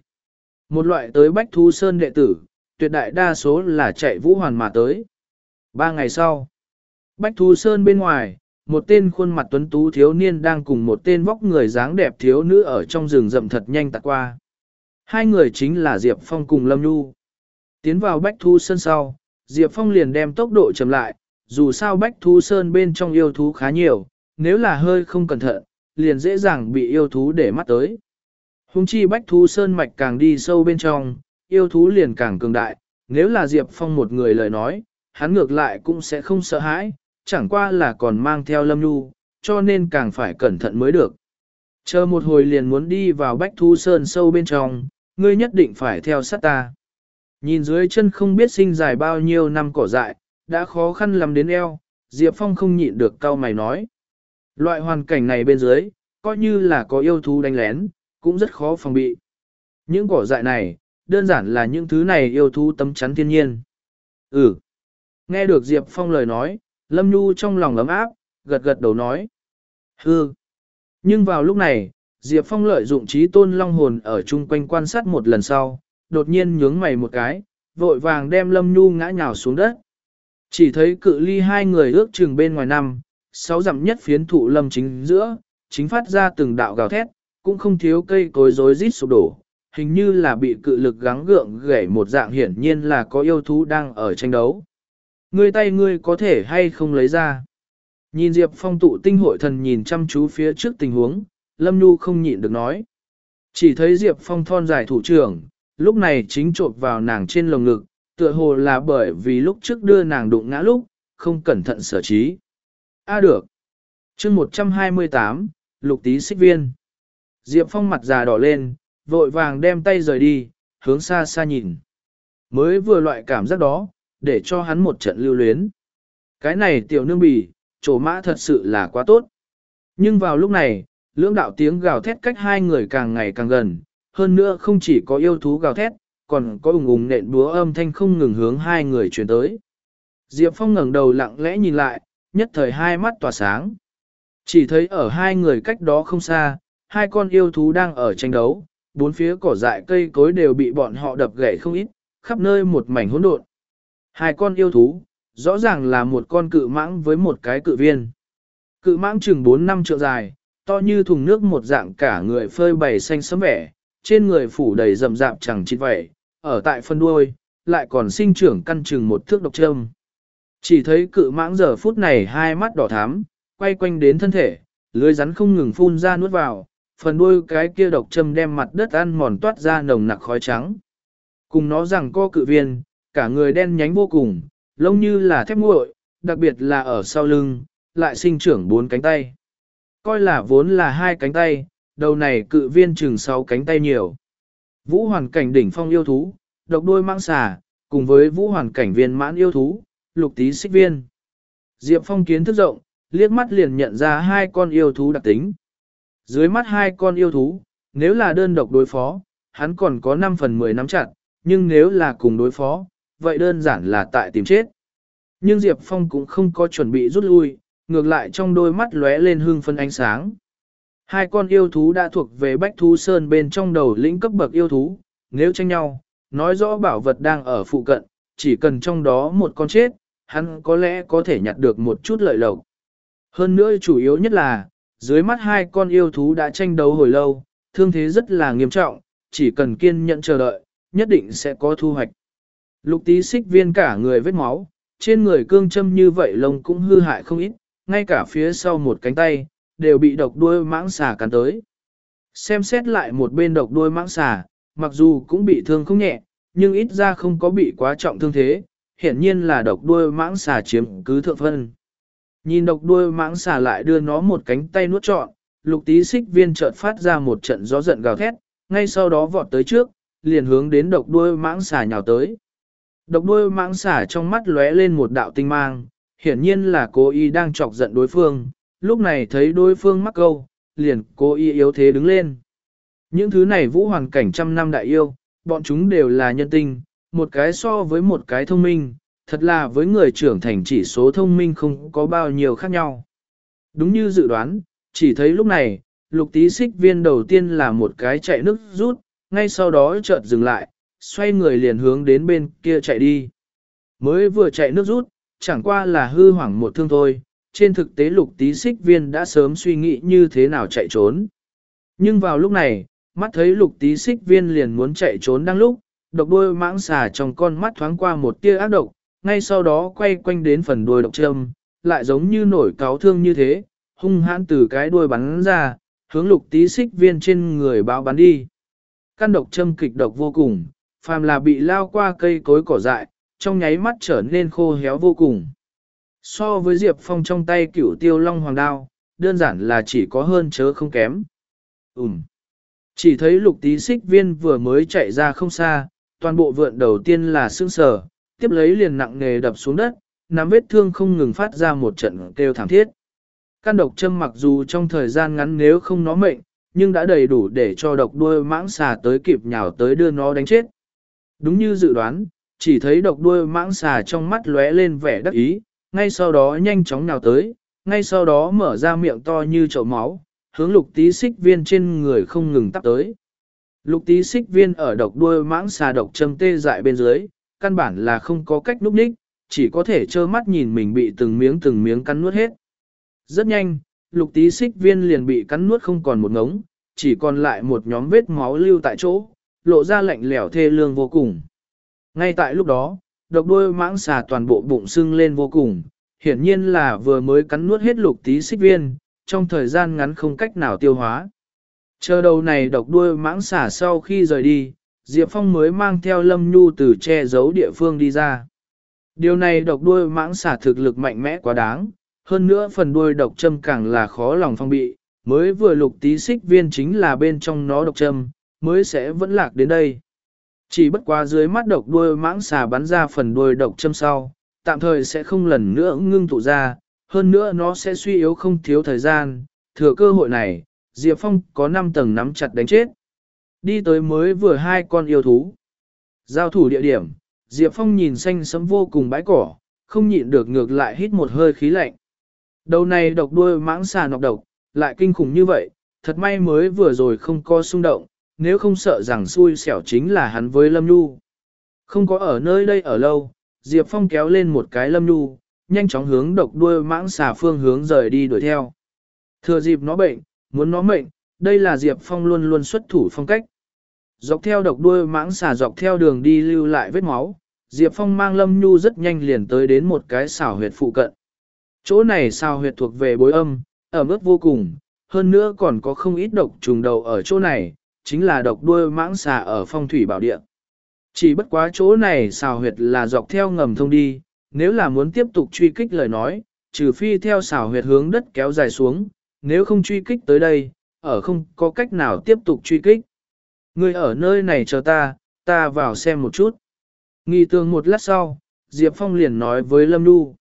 Một loại tới Bách Thu Sơn đệ tử, tuyệt đại đa số là chạy vũ hoàn mà tới. Ba ngày sau, Bách Thu Sơn bên ngoài, một tên khuôn mặt tuấn tú thiếu niên đang cùng một tên vóc người dáng đẹp thiếu nữ ở trong rừng rậm thật nhanh tạt qua. Hai người chính là Diệp Phong cùng Lâm Nhu. Tiến vào Bách Thu Sơn sau, Diệp Phong liền đem tốc độ chậm lại, dù sao Bách Thu Sơn bên trong yêu thú khá nhiều, nếu là hơi không cẩn thận, liền dễ dàng bị yêu thú để mắt tới. Hùng chi Bách Thu Sơn mạch càng đi sâu bên trong, yêu thú liền càng cường đại, nếu là Diệp Phong một người lời nói, hắn ngược lại cũng sẽ không sợ hãi, chẳng qua là còn mang theo Lâm Nhu, cho nên càng phải cẩn thận mới được. Chờ một hồi liền muốn đi vào Bách Thu Sơn sâu bên trong, ngươi nhất định phải theo sát ta. Nhìn dưới chân không biết sinh dài bao nhiêu năm cỏ dại, đã khó khăn lắm đến eo, Diệp Phong không nhịn được cau mày nói. Loại hoàn cảnh này bên dưới, coi như là có yêu thú đánh lén, cũng rất khó phòng bị. Những cỏ dại này, đơn giản là những thứ này yêu thú tấm chắn thiên nhiên. Ừ. Nghe được Diệp Phong lời nói, Lâm Nhu trong lòng ấm áp, gật gật đầu nói. Hư. Nhưng vào lúc này, Diệp Phong lợi dụng trí tôn long hồn ở chung quanh quan sát một lần sau, đột nhiên nhướng mày một cái, vội vàng đem Lâm Nhu ngã nhào xuống đất. Chỉ thấy cự ly hai người ước chừng bên ngoài năm, sáu dặm nhất phiến thụ lâm chính giữa, chính phát ra từng đạo gào thét, cũng không thiếu cây cối rối rít sụp đổ, hình như là bị cự lực gắng gượng gãy một dạng hiển nhiên là có yêu thú đang ở tranh đấu. Ngươi tay ngươi có thể hay không lấy ra. Nhìn Diệp Phong tụ tinh hội thần nhìn chăm chú phía trước tình huống, Lâm Nhu không nhịn được nói. Chỉ thấy Diệp Phong thon dài thủ trưởng, lúc này chính trộn vào nàng trên lồng ngực, tựa hồ là bởi vì lúc trước đưa nàng đụng ngã lúc, không cẩn thận sở trí. A à được. chương 128, lục tí xích viên. Diệp Phong mặt già đỏ lên, vội vàng đem tay rời đi, hướng xa xa nhìn. Mới vừa loại cảm giác đó, để cho hắn một trận lưu luyến. Cái này tiểu nương bì, trổ mã thật sự là quá tốt. Nhưng vào lúc này, lưỡng đạo tiếng gào thét cách hai người càng ngày càng gần, hơn nữa không chỉ có yêu thú gào thét, còn có ủng ủng nện búa âm thanh không ngừng hướng hai người chuyển tới. Diệp Phong ngẩng đầu lặng lẽ nhìn lại, nhất thời hai mắt tỏa sáng. Chỉ thấy ở hai người cách đó không xa, hai con yêu thú đang ở tranh đấu, bốn phía cỏ dại cây cối đều bị bọn họ đập gãy không ít, khắp nơi một mảnh hỗn độn. Hai con yêu thú, rõ ràng là một con cự mãng với một cái cự viên. Cự mãng chừng 4 năm trượng dài, to như thùng nước một dạng cả người phơi bày xanh sớm vẻ, trên người phủ đầy rậm rạp chẳng chịt vậy, ở tại phân đuôi, lại còn sinh trưởng căn chừng một thước độc trâm. Chỉ thấy cự mãng giờ phút này hai mắt đỏ thắm, quay quanh đến thân thể, lưới rắn không ngừng phun ra nuốt vào, phần đuôi cái kia độc châm đem mặt đất ăn mòn toát ra nồng nặc khói trắng. Cùng nó rằng co cự viên, cả người đen nhánh vô cùng, lông như là thép nguội, đặc biệt là ở sau lưng, lại sinh trưởng bốn cánh tay. Coi là vốn là hai cánh tay, đầu này cự viên chừng sáu cánh tay nhiều. Vũ hoàn cảnh đỉnh phong yêu thú, độc đôi mang xà, cùng với vũ hoàn cảnh viên mãn yêu thú, lục tí xích viên. Diệp Phong kiến thức rộng, liếc mắt liền nhận ra hai con yêu thú đặc tính. Dưới mắt hai con yêu thú, nếu là đơn độc đối phó, hắn còn có 5 phần 10 nắm chặt, nhưng nếu là cùng đối phó, vậy đơn giản là tại tìm chết. Nhưng Diệp Phong cũng không có chuẩn bị rút lui, ngược lại trong đôi mắt lóe lên hương phân ánh sáng. Hai con yêu thú đã thuộc về Bách Thú Sơn bên trong đầu lĩnh cấp bậc yêu thú, nếu tranh nhau, nói rõ bảo vật đang ở phụ cận, chỉ cần trong đó một con chết, hắn có lẽ có thể nhặt được một chút lợi lộc. Hơn nữa chủ yếu nhất là, dưới mắt hai con yêu thú đã tranh đấu hồi lâu, thương thế rất là nghiêm trọng, chỉ cần kiên nhẫn chờ đợi, nhất định sẽ có thu hoạch. Lục tí xích viên cả người vết máu, trên người cương châm như vậy lông cũng hư hại không ít, ngay cả phía sau một cánh tay, đều bị độc đuôi mãng xà cắn tới. Xem xét lại một bên độc đuôi mãng xà, mặc dù cũng bị thương không nhẹ, nhưng ít ra không có bị quá trọng thương thế, hiển nhiên là độc đuôi mãng xà chiếm cứ thượng phân. Nhìn độc đuôi mãng xà lại đưa nó một cánh tay nuốt trọn, lục tí xích viên chợt phát ra một trận gió giận gào thét, ngay sau đó vọt tới trước, liền hướng đến độc đuôi mãng xà nhào tới. Độc đuôi mãng xà trong mắt lóe lên một đạo tinh mang, hiển nhiên là cố ý đang chọc giận đối phương, lúc này thấy đối phương mắc câu, liền cố ý yếu thế đứng lên. Những thứ này vũ hoàn cảnh trăm năm đại yêu, bọn chúng đều là nhân tinh, một cái so với một cái thông minh, thật là với người trưởng thành chỉ số thông minh không có bao nhiêu khác nhau. Đúng như dự đoán, chỉ thấy lúc này, lục tí xích viên đầu tiên là một cái chạy nước rút, ngay sau đó chợt dừng lại, xoay người liền hướng đến bên kia chạy đi. Mới vừa chạy nước rút, chẳng qua là hư hoảng một thương thôi, trên thực tế lục tí xích viên đã sớm suy nghĩ như thế nào chạy trốn. Nhưng vào lúc này, mắt thấy lục tí xích viên liền muốn chạy trốn đang lúc, độc đôi mãng xà trong con mắt thoáng qua một tia ác độc, ngay sau đó quay quanh đến phần đuôi độc châm, lại giống như nổi cáo thương như thế, hung hãn từ cái đuôi bắn ra, hướng lục tí xích viên trên người báo bắn đi. Căn độc châm kịch độc vô cùng, phàm là bị lao qua cây cối cỏ dại, trong nháy mắt trở nên khô héo vô cùng. So với Diệp Phong trong tay cửu tiêu long hoàng đao, đơn giản là chỉ có hơn chớ không kém. Ừm. Chỉ thấy lục tí xích viên vừa mới chạy ra không xa, toàn bộ vượn đầu tiên là sương sờ, tiếp lấy liền nặng nghề đập xuống đất, nắm vết thương không ngừng phát ra một trận kêu thảm thiết. Căn độc châm mặc dù trong thời gian ngắn nếu không nó mệnh, nhưng đã đầy đủ để cho độc đuôi mãng xà tới kịp nhào tới đưa nó đánh chết. Đúng như dự đoán, chỉ thấy độc đuôi mãng xà trong mắt lóe lên vẻ đắc ý, ngay sau đó nhanh chóng nào tới, ngay sau đó mở ra miệng to như chậu máu, hướng lục tí xích viên trên người không ngừng tắp tới. Lục tí xích viên ở độc đuôi mãng xà độc châm tê dại bên dưới, căn bản là không có cách núp ních, chỉ có thể trơ mắt nhìn mình bị từng miếng từng miếng cắn nuốt hết. Rất nhanh, lục tí xích viên liền bị cắn nuốt không còn một ngống, chỉ còn lại một nhóm vết máu lưu tại chỗ, lộ ra lạnh lẽo thê lương vô cùng. Ngay tại lúc đó, độc đuôi mãng xà toàn bộ bụng sưng lên vô cùng, hiển nhiên là vừa mới cắn nuốt hết lục tí xích viên, trong thời gian ngắn không cách nào tiêu hóa. Chờ đầu này độc đuôi mãng xà sau khi rời đi, Diệp Phong mới mang theo Lâm Nhu từ che giấu địa phương đi ra. Điều này độc đuôi mãng xà thực lực mạnh mẽ quá đáng, hơn nữa phần đuôi độc châm càng là khó lòng phong bị, mới vừa lục tí xích viên chính là bên trong nó độc châm, mới sẽ vẫn lạc đến đây. Chỉ bất quá dưới mắt độc đuôi mãng xà bắn ra phần đuôi độc châm sau, tạm thời sẽ không lần nữa ngưng tụ ra, hơn nữa nó sẽ suy yếu không thiếu thời gian, thừa cơ hội này, Diệp Phong có 5 tầng nắm chặt đánh chết. Đi tới mới vừa hai con yêu thú. Giao thủ địa điểm, Diệp Phong nhìn xanh sẫm vô cùng bãi cỏ, không nhịn được ngược lại hít một hơi khí lạnh. Đầu này độc đuôi mãng xà nọc độc, lại kinh khủng như vậy, thật may mới vừa rồi không có xung động, nếu không sợ rằng xui xẻo chính là hắn với Lâm Nhu. Không có ở nơi đây ở lâu, Diệp Phong kéo lên một cái Lâm Nhu, nhanh chóng hướng độc đuôi mãng xà phương hướng rời đi đuổi theo. Thừa dịp nó bệnh, muốn nó mệnh, đây là Diệp Phong luôn luôn xuất thủ phong cách. Dọc theo độc đuôi mãng xà dọc theo đường đi lưu lại vết máu, Diệp Phong mang Lâm Nhu rất nhanh liền tới đến một cái xảo huyệt phụ cận. Chỗ này xào huyệt thuộc về bối âm, ở mức vô cùng, hơn nữa còn có không ít độc trùng đầu ở chỗ này, chính là độc đuôi mãng xà ở phong thủy bảo địa. Chỉ bất quá chỗ này xào huyệt là dọc theo ngầm thông đi, nếu là muốn tiếp tục truy kích lời nói, trừ phi theo xào huyệt hướng đất kéo dài xuống, nếu không truy kích tới đây, ở không có cách nào tiếp tục truy kích. Người ở nơi này chờ ta, ta vào xem một chút. Nghi tường một lát sau, Diệp Phong liền nói với Lâm Nhu.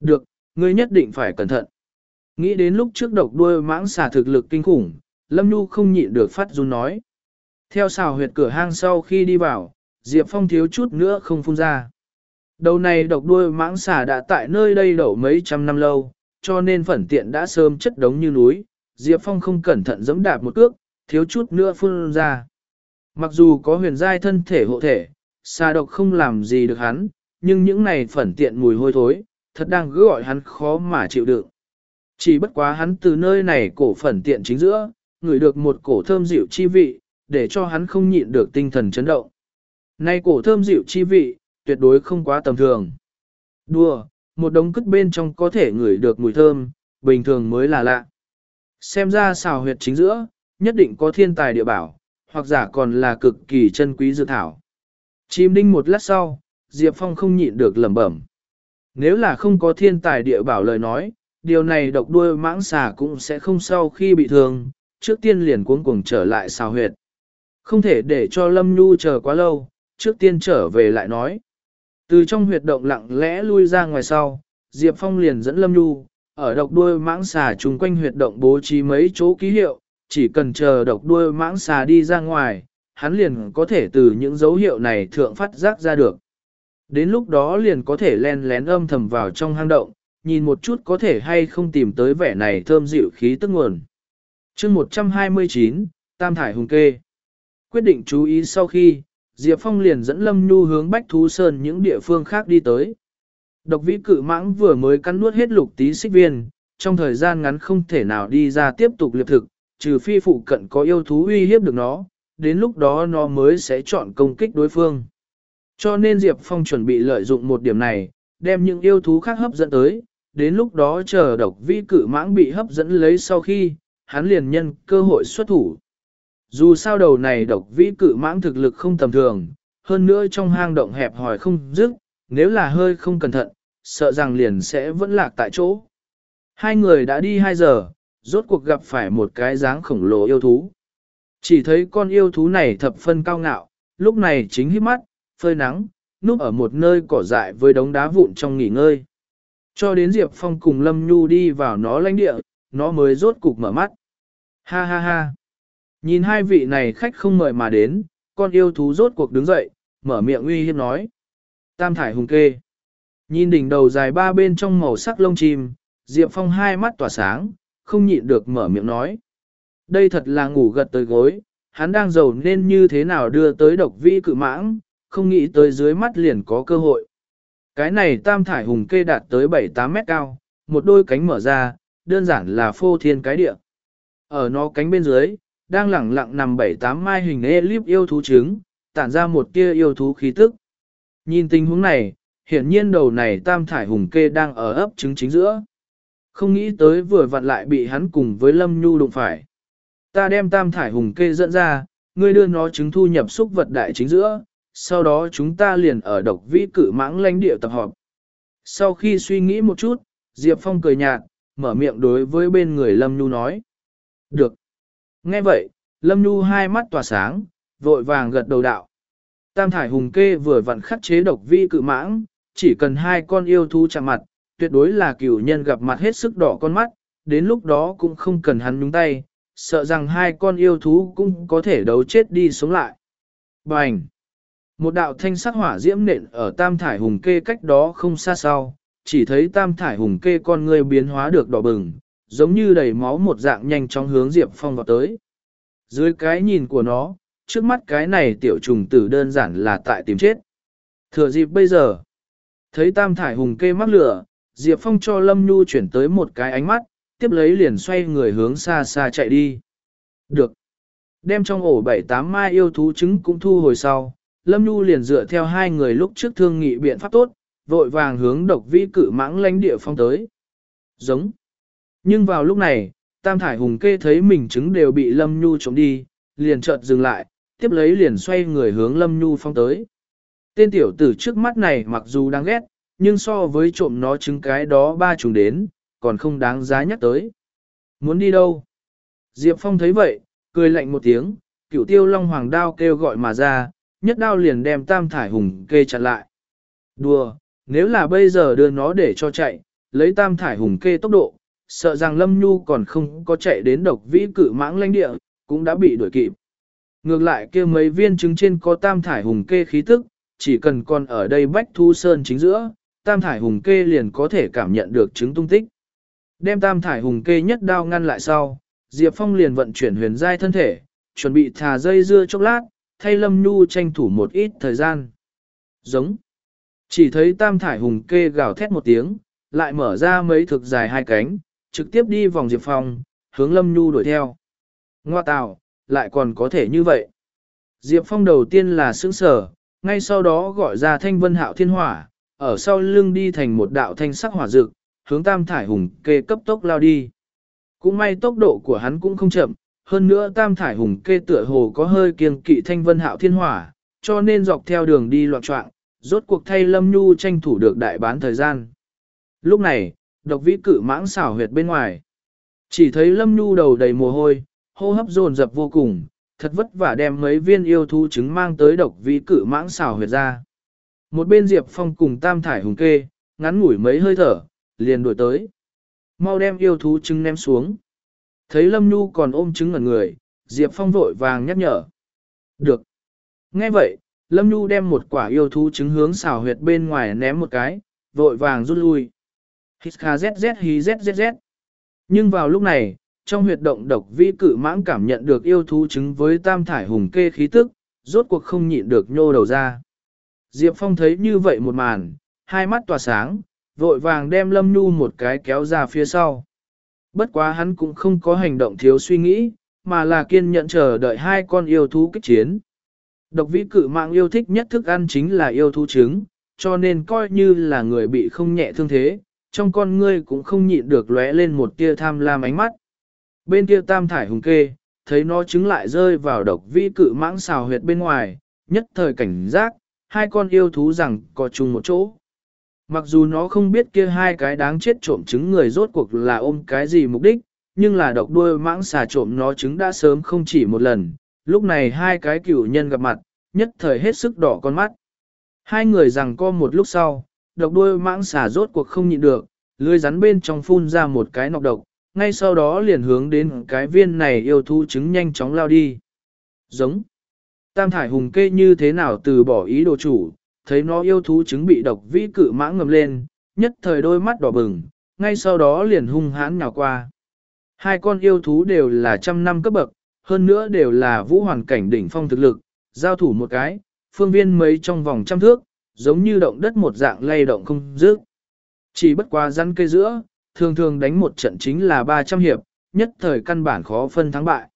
Được, ngươi nhất định phải cẩn thận. Nghĩ đến lúc trước độc đuôi mãng xà thực lực kinh khủng, Lâm Nhu không nhịn được phát run nói. Theo xào huyệt cửa hang sau khi đi vào, Diệp Phong thiếu chút nữa không phun ra. Đầu này độc đuôi mãng xà đã tại nơi đây đậu mấy trăm năm lâu, cho nên phẩn tiện đã sớm chất đống như núi. Diệp Phong không cẩn thận giẫm đạp một cước, thiếu chút nữa phun ra. Mặc dù có huyền giai thân thể hộ thể, xà độc không làm gì được hắn, nhưng những này phẩn tiện mùi hôi thối, thật đang cứ gọi hắn khó mà chịu đựng. Chỉ bất quá hắn từ nơi này cổ phẩn tiện chính giữa, ngửi được một cổ thơm dịu chi vị, để cho hắn không nhịn được tinh thần chấn động. Nay cổ thơm dịu chi vị, tuyệt đối không quá tầm thường. Đùa, một đống cứt bên trong có thể ngửi được mùi thơm, bình thường mới là lạ. Xem ra xào huyệt chính giữa, nhất định có thiên tài địa bảo, hoặc giả còn là cực kỳ chân quý dược thảo. Chim đinh một lát sau, Diệp Phong không nhịn được lẩm bẩm. Nếu là không có thiên tài địa bảo lời nói, điều này độc đuôi mãng xà cũng sẽ không sau khi bị thương, trước tiên liền cuống cuồng trở lại xào huyệt. Không thể để cho Lâm Nhu chờ quá lâu, trước tiên trở về lại nói. Từ trong huyệt động lặng lẽ lui ra ngoài sau, Diệp Phong liền dẫn Lâm Nhu, ở độc đuôi mãng xà chung quanh huyệt động bố trí mấy chỗ ký hiệu, chỉ cần chờ độc đuôi mãng xà đi ra ngoài, hắn liền có thể từ những dấu hiệu này thượng phát giác ra được. Đến lúc đó liền có thể len lén âm thầm vào trong hang động, nhìn một chút có thể hay không tìm tới vẻ này thơm dịu khí tức nguồn chương 129, Tam Thải Hùng Kê. Quyết định chú ý sau khi, Diệp Phong liền dẫn Lâm Nhu hướng Bách Thú Sơn những địa phương khác đi tới. Độc vĩ cự mãng vừa mới cắn nuốt hết lục tí xích viên, trong thời gian ngắn không thể nào đi ra tiếp tục liệp thực, trừ phi phụ cận có yêu thú uy hiếp được nó, đến lúc đó nó mới sẽ chọn công kích đối phương. Cho nên Diệp Phong chuẩn bị lợi dụng một điểm này, đem những yêu thú khác hấp dẫn tới, đến lúc đó chờ độc vi cử mãng bị hấp dẫn lấy sau khi, hắn liền nhân cơ hội xuất thủ. Dù sao đầu này độc vĩ cử mãng thực lực không tầm thường, hơn nữa trong hang động hẹp hòi không dứt, nếu là hơi không cẩn thận, sợ rằng liền sẽ vẫn lạc tại chỗ. Hai người đã đi 2 giờ, rốt cuộc gặp phải một cái dáng khổng lồ yêu thú. Chỉ thấy con yêu thú này thập phân cao ngạo, lúc này chính hít mắt, phơi nắng, núp ở một nơi cỏ dại với đống đá vụn trong nghỉ ngơi. Cho đến Diệp Phong cùng Lâm Nhu đi vào nó lãnh địa, nó mới rốt cục mở mắt. Ha ha ha. Nhìn hai vị này khách không mời mà đến, con yêu thú rốt cuộc đứng dậy, mở miệng uy hiếp nói. Tam thải hùng kê. Nhìn đỉnh đầu dài ba bên trong màu sắc lông chim, Diệp Phong hai mắt tỏa sáng, không nhịn được mở miệng nói. Đây thật là ngủ gật tới gối, hắn đang giàu nên như thế nào đưa tới độc vi cự mãng, không nghĩ tới dưới mắt liền có cơ hội. Cái này tam thải hùng kê đạt tới 7-8 mét cao, một đôi cánh mở ra, đơn giản là phô thiên cái địa. Ở nó cánh bên dưới, đang lẳng lặng nằm 7-8 mai hình elip yêu thú trứng, tản ra một tia yêu thú khí tức. Nhìn tình huống này, hiển nhiên đầu này tam thải hùng kê đang ở ấp trứng chính giữa. Không nghĩ tới vừa vặn lại bị hắn cùng với Lâm Nhu đụng phải. Ta đem tam thải hùng kê dẫn ra, ngươi đưa nó trứng thu nhập xúc vật đại chính giữa, sau đó chúng ta liền ở độc vĩ cử mãng lãnh địa tập họp. Sau khi suy nghĩ một chút, Diệp Phong cười nhạt, mở miệng đối với bên người Lâm Nhu nói. Được. Nghe vậy, Lâm Nhu hai mắt tỏa sáng, vội vàng gật đầu đạo. Tam thải hùng kê vừa vặn khắc chế độc vi cự mãng, chỉ cần hai con yêu thú chạm mặt, tuyệt đối là cửu nhân gặp mặt hết sức đỏ con mắt, đến lúc đó cũng không cần hắn nhúng tay, sợ rằng hai con yêu thú cũng có thể đấu chết đi sống lại. Bành! Một đạo thanh sắc hỏa diễm nện ở tam thải hùng kê cách đó không xa sau, chỉ thấy tam thải hùng kê con người biến hóa được đỏ bừng, giống như đầy máu một dạng nhanh chóng hướng Diệp Phong vào tới. Dưới cái nhìn của nó, trước mắt cái này tiểu trùng tử đơn giản là tại tìm chết. Thừa dịp bây giờ, thấy tam thải hùng kê mắc lửa, Diệp Phong cho Lâm Nhu chuyển tới một cái ánh mắt, tiếp lấy liền xoay người hướng xa xa chạy đi. Được. Đem trong ổ bảy tám mai yêu thú trứng cũng thu hồi sau, Lâm Nhu liền dựa theo hai người lúc trước thương nghị biện pháp tốt, vội vàng hướng độc vĩ Cự mãng lánh địa phong tới. Giống. Nhưng vào lúc này, Tam Thải Hùng kê thấy mình trứng đều bị Lâm Nhu trộm đi, liền chợt dừng lại, tiếp lấy liền xoay người hướng Lâm Nhu phong tới. Tên tiểu tử trước mắt này mặc dù đáng ghét, nhưng so với trộm nó trứng cái đó ba trùng đến, còn không đáng giá nhắc tới. Muốn đi đâu? Diệp Phong thấy vậy, cười lạnh một tiếng, cửu tiêu long hoàng đao kêu gọi mà ra, nhất đao liền đem tam thải hùng kê chặn lại. Đùa, nếu là bây giờ đưa nó để cho chạy, lấy tam thải hùng kê tốc độ, sợ rằng Lâm Nhu còn không có chạy đến độc vĩ cử mãng lãnh địa, cũng đã bị đuổi kịp. Ngược lại kia mấy viên trứng trên có tam thải hùng kê khí tức, chỉ cần còn ở đây bách thu sơn chính giữa, tam thải hùng kê liền có thể cảm nhận được trứng tung tích. Đem tam thải hùng kê nhất đao ngăn lại sau, Diệp Phong liền vận chuyển huyền giai thân thể, chuẩn bị thả dây dưa chốc lát, thay Lâm Nhu tranh thủ một ít thời gian. Giống. Chỉ thấy tam thải hùng kê gào thét một tiếng, lại mở ra mấy thực dài hai cánh, trực tiếp đi vòng Diệp Phong, hướng Lâm Nhu đuổi theo. Ngoa tạo, lại còn có thể như vậy. Diệp Phong đầu tiên là sững sở, ngay sau đó gọi ra thanh vân hạo thiên hỏa, ở sau lưng đi thành một đạo thanh sắc hỏa dực, hướng tam thải hùng kê cấp tốc lao đi. Cũng may tốc độ của hắn cũng không chậm, hơn nữa tam thải hùng kê tựa hồ có hơi kiêng kỵ thanh vân hạo thiên hỏa, cho nên dọc theo đường đi loạn trọng, rốt cuộc thay Lâm Nhu tranh thủ được đại bán thời gian. Lúc này, độc vĩ cử mãng xảo huyệt bên ngoài. Chỉ thấy Lâm Nhu đầu đầy mồ hôi, hô hấp dồn dập vô cùng, thật vất vả đem mấy viên yêu thú trứng mang tới độc vĩ cử mãng xảo huyệt ra. Một bên Diệp Phong cùng tam thải hùng kê, ngắn ngủi mấy hơi thở, liền đuổi tới. Mau đem yêu thú trứng ném xuống. Thấy Lâm Nhu còn ôm trứng ở người, Diệp Phong vội vàng nhắc nhở. Được. Nghe vậy, Lâm Nhu đem một quả yêu thú trứng hướng xào huyệt bên ngoài ném một cái, vội vàng rút lui. Hít kha zzz hí zzz. Nhưng vào lúc này, trong huyệt động độc vi cử mãng cảm nhận được yêu thú trứng với tam thải hùng kê khí tức, rốt cuộc không nhịn được nhô đầu ra. Diệp Phong thấy như vậy một màn, hai mắt tỏa sáng, vội vàng đem Lâm Nhu một cái kéo ra phía sau. Bất quá hắn cũng không có hành động thiếu suy nghĩ, mà là kiên nhẫn chờ đợi hai con yêu thú kích chiến. Độc vĩ cử mạng yêu thích nhất thức ăn chính là yêu thú trứng, cho nên coi như là người bị không nhẹ thương thế, trong con ngươi cũng không nhịn được lóe lên một tia tham lam ánh mắt. Bên kia tam thải hùng kê, thấy nó trứng lại rơi vào độc vi cự mãng xào huyệt bên ngoài, nhất thời cảnh giác, hai con yêu thú rằng có chung một chỗ. Mặc dù nó không biết kia hai cái đáng chết trộm trứng người rốt cuộc là ôm cái gì mục đích, nhưng là độc đuôi mãng xà trộm nó trứng đã sớm không chỉ một lần, lúc này hai cái cửu nhân gặp mặt, nhất thời hết sức đỏ con mắt. Hai người rằng co một lúc sau, độc đuôi mãng xà rốt cuộc không nhịn được, lưới rắn bên trong phun ra một cái nọc độc, ngay sau đó liền hướng đến cái viên này yêu thú trứng nhanh chóng lao đi. Giống. Tam thải hùng kê như thế nào từ bỏ ý đồ chủ, thấy nó yêu thú trứng bị độc vĩ cự mãng ngầm lên, nhất thời đôi mắt đỏ bừng, ngay sau đó liền hung hãn nhào qua. Hai con yêu thú đều là trăm năm cấp bậc, hơn nữa đều là vũ hoàn cảnh đỉnh phong thực lực, giao thủ một cái, phương viên mấy trong vòng trăm thước, giống như động đất một dạng lay động không dứt. Chỉ bất qua rắn cây giữa, thường thường đánh một trận chính là 300 hiệp, nhất thời căn bản khó phân thắng bại.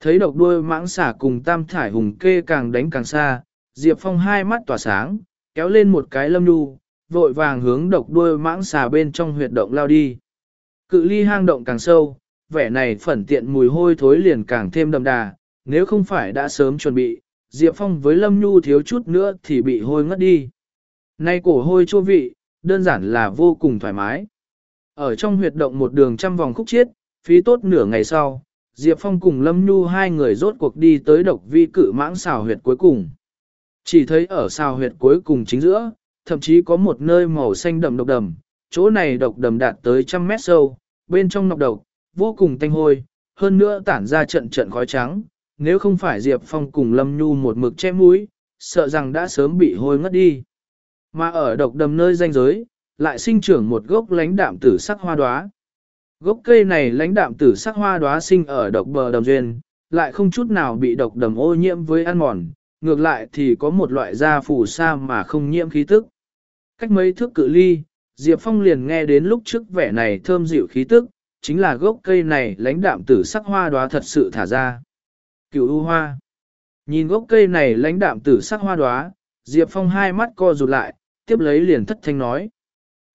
Thấy độc đuôi mãng xả cùng tam thải hùng kê càng đánh càng xa, Diệp Phong hai mắt tỏa sáng, kéo lên một cái lâm đu, vội vàng hướng độc đuôi mãng xà bên trong huyệt động lao đi. Cự ly hang động càng sâu, vẻ này phẩn tiện mùi hôi thối liền càng thêm đậm đà, nếu không phải đã sớm chuẩn bị, Diệp Phong với Lâm Nhu thiếu chút nữa thì bị hôi ngất đi. Nay cổ hôi chua vị, đơn giản là vô cùng thoải mái. Ở trong huyệt động một đường trăm vòng khúc chiết, phí tốt nửa ngày sau, Diệp Phong cùng Lâm Nhu hai người rốt cuộc đi tới độc vi cự mãng xào huyệt cuối cùng. Chỉ thấy ở xào huyệt cuối cùng chính giữa, thậm chí có một nơi màu xanh đậm độc đầm, chỗ này độc đầm đạt tới trăm mét sâu, bên trong nọc độc, vô cùng tanh hôi, hơn nữa tản ra trận trận khói trắng, nếu không phải Diệp Phong cùng Lâm Nhu một mực che mũi, sợ rằng đã sớm bị hôi ngất đi. Mà ở độc đầm nơi danh giới, lại sinh trưởng một gốc lãnh đạm tử sắc hoa đóa. Gốc cây này lãnh đạm tử sắc hoa đóa sinh ở độc bờ đầm duyên, lại không chút nào bị độc đầm ô nhiễm với ăn mòn, ngược lại thì có một loại da phù sa mà không nhiễm khí tức. Cách mấy thước cự ly, Diệp Phong liền nghe đến lúc trước vẻ này thơm dịu khí tức, chính là gốc cây này lãnh đạm tử sắc hoa đóa thật sự thả ra. Cửu u hoa. Nhìn gốc cây này lãnh đạm tử sắc hoa đóa, Diệp Phong hai mắt co rụt lại, tiếp lấy liền thất thanh nói.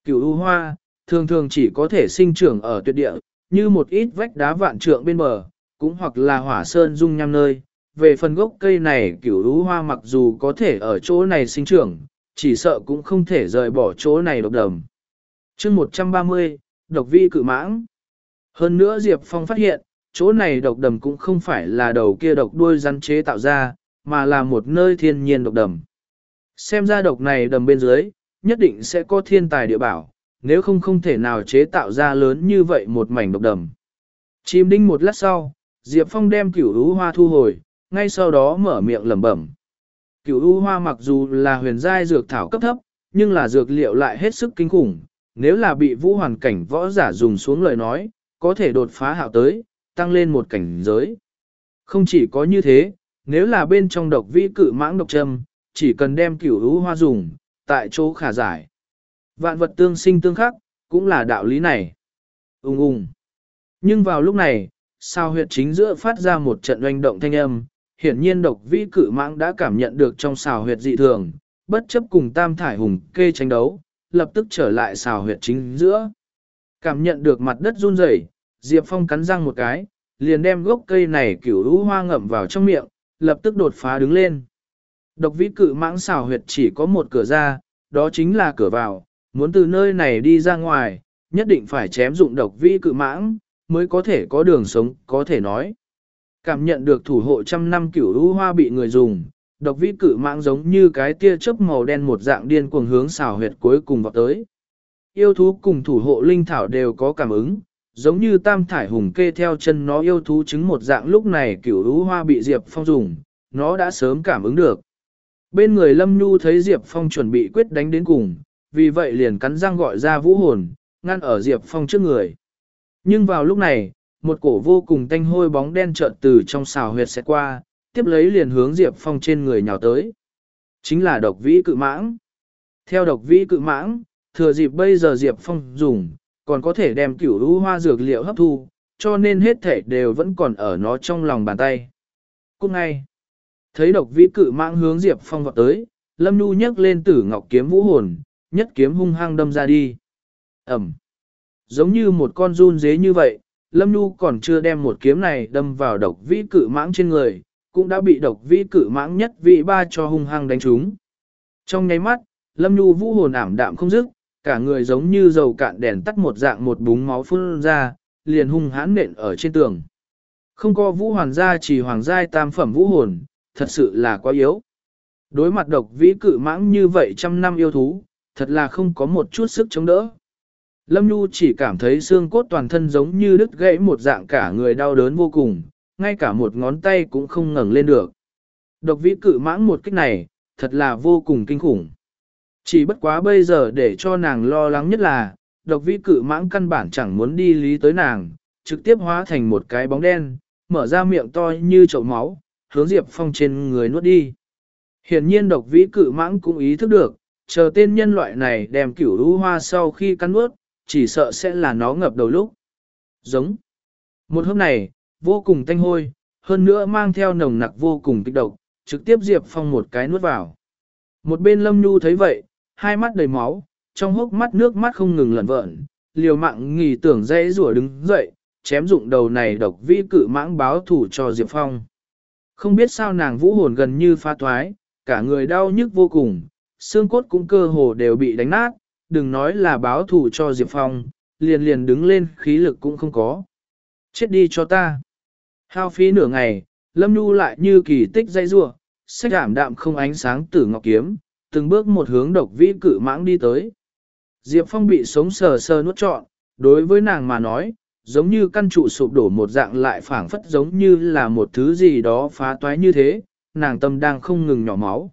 Cửu u hoa, thường thường chỉ có thể sinh trưởng ở tuyệt địa, như một ít vách đá vạn trượng bên bờ, cũng hoặc là hỏa sơn dung nham nơi. Về phần gốc cây này cửu u hoa mặc dù có thể ở chỗ này sinh trưởng, chỉ sợ cũng không thể rời bỏ chỗ này độc đầm. chương 130, độc vi cự mãng. Hơn nữa Diệp Phong phát hiện, chỗ này độc đầm cũng không phải là đầu kia độc đuôi rắn chế tạo ra, mà là một nơi thiên nhiên độc đầm. Xem ra độc này đầm bên dưới, nhất định sẽ có thiên tài địa bảo, nếu không không thể nào chế tạo ra lớn như vậy một mảnh độc đầm. Chìm đinh một lát sau, Diệp Phong đem cửu lũ hoa thu hồi, ngay sau đó mở miệng lẩm bẩm. Cửu lũ hoa mặc dù là huyền giai dược thảo cấp thấp, nhưng là dược liệu lại hết sức kinh khủng, nếu là bị vũ hoàn cảnh võ giả dùng xuống lời nói, có thể đột phá hạo tới, tăng lên một cảnh giới. Không chỉ có như thế, nếu là bên trong độc vi cự mãng độc châm, chỉ cần đem cửu hữu hoa dùng, tại chỗ khả giải. Vạn vật tương sinh tương khắc, cũng là đạo lý này. Ung ung. Nhưng vào lúc này, sao huyệt chính giữa phát ra một trận oanh động thanh âm, hiển nhiên độc vĩ cử mãng đã cảm nhận được trong xào huyệt dị thường, bất chấp cùng tam thải hùng kê tranh đấu, lập tức trở lại xào huyệt chính giữa. Cảm nhận được mặt đất run rẩy, Diệp Phong cắn răng một cái, liền đem gốc cây này kiểu hữu hoa ngậm vào trong miệng, lập tức đột phá đứng lên. Độc vĩ cự mãng xào huyệt chỉ có một cửa ra, đó chính là cửa vào, muốn từ nơi này đi ra ngoài, nhất định phải chém dụng độc vĩ cự mãng, mới có thể có đường sống, có thể nói. Cảm nhận được thủ hộ trăm năm cửu lũ hoa bị người dùng, độc vĩ cự mãng giống như cái tia chớp màu đen một dạng điên cuồng hướng xào huyệt cuối cùng vào tới. Yêu thú cùng thủ hộ linh thảo đều có cảm ứng, giống như tam thải hùng kê theo chân nó yêu thú chứng một dạng lúc này cửu lũ hoa bị Diệp Phong dùng, nó đã sớm cảm ứng được. Bên người Lâm Nhu thấy Diệp Phong chuẩn bị quyết đánh đến cùng, vì vậy liền cắn răng gọi ra vũ hồn, ngăn ở Diệp Phong trước người. Nhưng vào lúc này, một cổ vô cùng tanh hôi bóng đen trợn từ trong xào huyệt sẽ qua, tiếp lấy liền hướng Diệp Phong trên người nhào tới. Chính là độc vĩ cự mãng. Theo độc vĩ cự mãng, thừa dịp bây giờ Diệp Phong dùng, còn có thể đem cửu lũ hoa dược liệu hấp thu, cho nên hết thể đều vẫn còn ở nó trong lòng bàn tay. Cũng ngay, thấy độc vĩ cự mãng hướng Diệp Phong vọt tới, Lâm Nhu nhấc lên tử ngọc kiếm vũ hồn, nhất kiếm hung hăng đâm ra đi. Ẩm. Giống như một con run dế như vậy, Lâm Nhu còn chưa đem một kiếm này đâm vào độc vĩ cự mãng trên người, cũng đã bị độc vĩ cự mãng nhất vị ba cho hung hăng đánh trúng. Trong nháy mắt, Lâm Nhu vũ hồn ảm đạm không dứt, cả người giống như dầu cạn đèn tắt một dạng một búng máu phun ra, liền hung hãn nện ở trên tường. Không có vũ hoàn gia chỉ hoàng giai tam phẩm vũ hồn, thật sự là quá yếu. Đối mặt độc vĩ cự mãng như vậy trăm năm yêu thú, thật là không có một chút sức chống đỡ. Lâm Nhu chỉ cảm thấy xương cốt toàn thân giống như đứt gãy một dạng cả người đau đớn vô cùng, ngay cả một ngón tay cũng không ngẩng lên được. Độc vĩ cự mãng một kích này, thật là vô cùng kinh khủng. Chỉ bất quá bây giờ để cho nàng lo lắng nhất là, độc vĩ cự mãng căn bản chẳng muốn đi lý tới nàng, trực tiếp hóa thành một cái bóng đen, mở ra miệng to như chậu máu, hướng Diệp Phong trên người nuốt đi. Hiển nhiên độc vĩ cự mãng cũng ý thức được, chờ tên nhân loại này đem cửu lũ hoa sau khi cắn nuốt, chỉ sợ sẽ là nó ngập đầu lúc. Giống. Một hôm này, vô cùng tanh hôi, hơn nữa mang theo nồng nặc vô cùng kích độc, trực tiếp Diệp Phong một cái nuốt vào. Một bên Lâm Nhu thấy vậy, hai mắt đầy máu, trong hốc mắt nước mắt không ngừng lẩn vợn, liều mạng nghỉ tưởng dây rủa đứng dậy, chém dụng đầu này độc vĩ cự mãng báo thủ cho Diệp Phong. Không biết sao nàng vũ hồn gần như pha thoái, cả người đau nhức vô cùng, xương cốt cũng cơ hồ đều bị đánh nát, đừng nói là báo thù cho Diệp Phong, liền liền đứng lên khí lực cũng không có. Chết đi cho ta. Hao phí nửa ngày, Lâm Nhu lại như kỳ tích dây rua, sách đảm đạm không ánh sáng tử ngọc kiếm, từng bước một hướng độc vĩ cự mãng đi tới. Diệp Phong bị sống sờ sờ nuốt trọn, đối với nàng mà nói, giống như căn trụ sụp đổ một dạng lại phảng phất giống như là một thứ gì đó phá toái như thế, nàng tâm đang không ngừng nhỏ máu.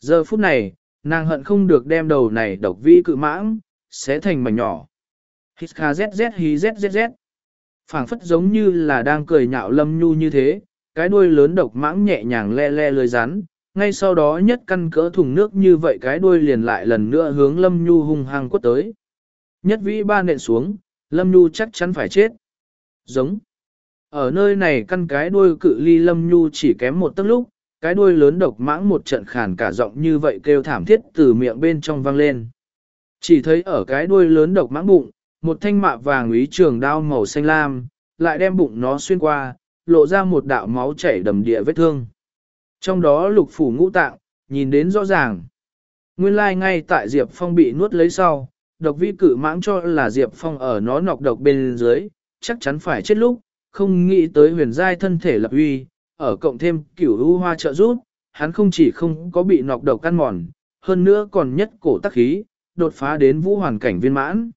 Giờ phút này, nàng hận không được đem đầu này độc vĩ cự mãng, sẽ thành mảnh nhỏ. Hít kha zzz hí zzz. phảng phất giống như là đang cười nhạo lâm nhu như thế, cái đuôi lớn độc mãng nhẹ nhàng le le lười rắn, ngay sau đó nhất căn cỡ thùng nước như vậy cái đuôi liền lại lần nữa hướng lâm nhu hung hăng quất tới. Nhất vĩ ba nện xuống, lâm nhu chắc chắn phải chết. Giống. Ở nơi này căn cái đuôi cự ly lâm nhu chỉ kém một tấc lúc, cái đuôi lớn độc mãng một trận khàn cả giọng như vậy kêu thảm thiết từ miệng bên trong vang lên. Chỉ thấy ở cái đuôi lớn độc mãng bụng, một thanh mạ vàng úy trường đao màu xanh lam, lại đem bụng nó xuyên qua, lộ ra một đạo máu chảy đầm địa vết thương. Trong đó lục phủ ngũ tạng, nhìn đến rõ ràng. Nguyên lai like ngay tại Diệp Phong bị nuốt lấy sau, độc vi cử mãng cho là Diệp Phong ở nó nọc độc bên dưới, chắc chắn phải chết lúc, không nghĩ tới huyền giai thân thể lập uy, ở cộng thêm cửu u hoa trợ rút, hắn không chỉ không có bị nọc độc căn mòn, hơn nữa còn nhất cổ tắc khí, đột phá đến vũ hoàn cảnh viên mãn.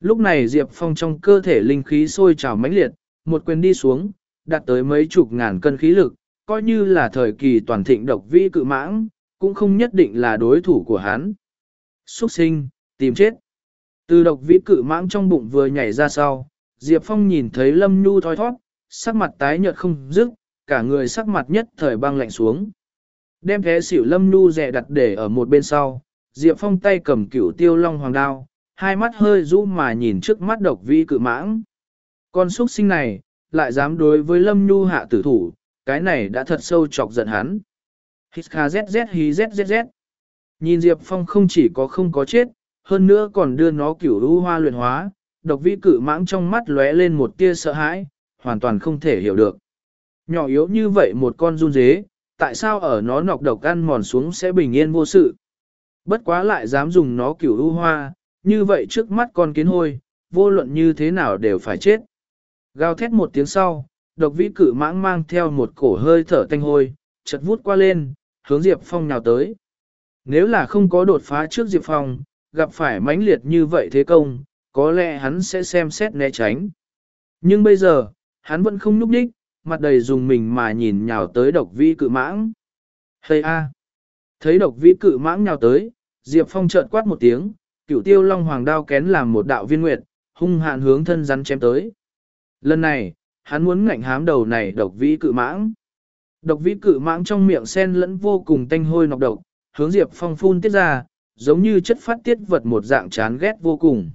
Lúc này Diệp Phong trong cơ thể linh khí sôi trào mãnh liệt, một quyền đi xuống, đạt tới mấy chục ngàn cân khí lực, coi như là thời kỳ toàn thịnh độc vi cự mãng, cũng không nhất định là đối thủ của hắn. Xuất sinh, tìm chết. Từ độc vĩ cự mãng trong bụng vừa nhảy ra sau, Diệp Phong nhìn thấy Lâm Nhu thoi thoát, sắc mặt tái nhợt không dứt, cả người sắc mặt nhất thời băng lạnh xuống. Đem thế xỉu Lâm Nhu rẻ đặt để ở một bên sau, Diệp Phong tay cầm cửu tiêu long hoàng đao, hai mắt hơi rũ mà nhìn trước mắt độc vĩ cự mãng. Con xuất sinh này, lại dám đối với Lâm Nhu hạ tử thủ, cái này đã thật sâu chọc giận hắn. Hít kha zzz hí zzz. Nhìn Diệp Phong không chỉ có không có chết, hơn nữa còn đưa nó cửu u hoa luyện hóa, độc vi cử mãng trong mắt lóe lên một tia sợ hãi, hoàn toàn không thể hiểu được. Nhỏ yếu như vậy một con run dế, tại sao ở nó nọc độc ăn mòn xuống sẽ bình yên vô sự? Bất quá lại dám dùng nó cửu u hoa, như vậy trước mắt con kiến hôi, vô luận như thế nào đều phải chết. Gào thét một tiếng sau, độc vĩ cử mãng mang theo một cổ hơi thở tanh hôi, chật vút qua lên, hướng Diệp Phong nào tới. Nếu là không có đột phá trước Diệp Phong, gặp phải mãnh liệt như vậy thế công, có lẽ hắn sẽ xem xét né tránh. Nhưng bây giờ, hắn vẫn không núp đích, mặt đầy dùng mình mà nhìn nhào tới độc vĩ cự mãng. Hây a! Thấy độc vĩ cự mãng nhào tới, Diệp Phong trợn quát một tiếng, cửu tiêu long hoàng đao kén làm một đạo viên nguyệt, hung hạn hướng thân rắn chém tới. Lần này, hắn muốn ngạnh hám đầu này độc vĩ cự mãng. Độc vĩ cự mãng trong miệng sen lẫn vô cùng tanh hôi nọc độc, hướng Diệp Phong phun tiết ra, giống như chất phát tiết vật một dạng chán ghét vô cùng.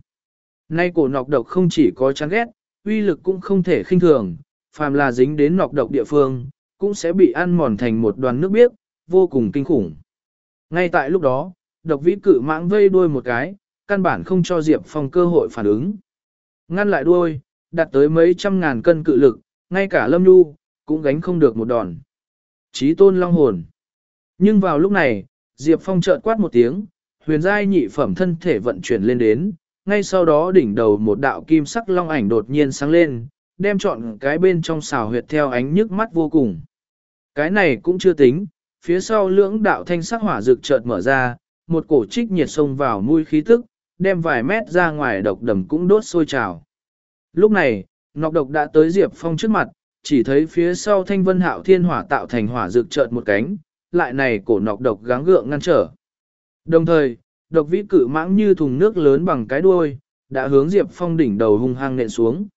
Nay cổ nọc độc không chỉ có chán ghét, uy lực cũng không thể khinh thường, phàm là dính đến nọc độc địa phương, cũng sẽ bị ăn mòn thành một đoàn nước biếc, vô cùng kinh khủng. Ngay tại lúc đó, độc vĩ cự mãng vây đuôi một cái, căn bản không cho Diệp Phong cơ hội phản ứng. Ngăn lại đuôi, đạt tới mấy trăm ngàn cân cự lực, ngay cả Lâm Nhu, cũng gánh không được một đòn. Chí tôn long hồn. Nhưng vào lúc này, Diệp Phong chợt quát một tiếng, huyền giai nhị phẩm thân thể vận chuyển lên đến, ngay sau đó đỉnh đầu một đạo kim sắc long ảnh đột nhiên sáng lên, đem chọn cái bên trong xào huyệt theo ánh nhức mắt vô cùng. Cái này cũng chưa tính, phía sau lưỡng đạo thanh sắc hỏa rực chợt mở ra, một cổ trích nhiệt xông vào mũi khí tức, đem vài mét ra ngoài độc đầm cũng đốt sôi trào. Lúc này, nọc độc đã tới Diệp Phong trước mặt, chỉ thấy phía sau thanh vân hạo thiên hỏa tạo thành hỏa rực chợt một cánh, lại này cổ nọc độc gắng gượng ngăn trở. Đồng thời, độc vĩ cự mãng như thùng nước lớn bằng cái đuôi, đã hướng Diệp Phong đỉnh đầu hung hăng nện xuống.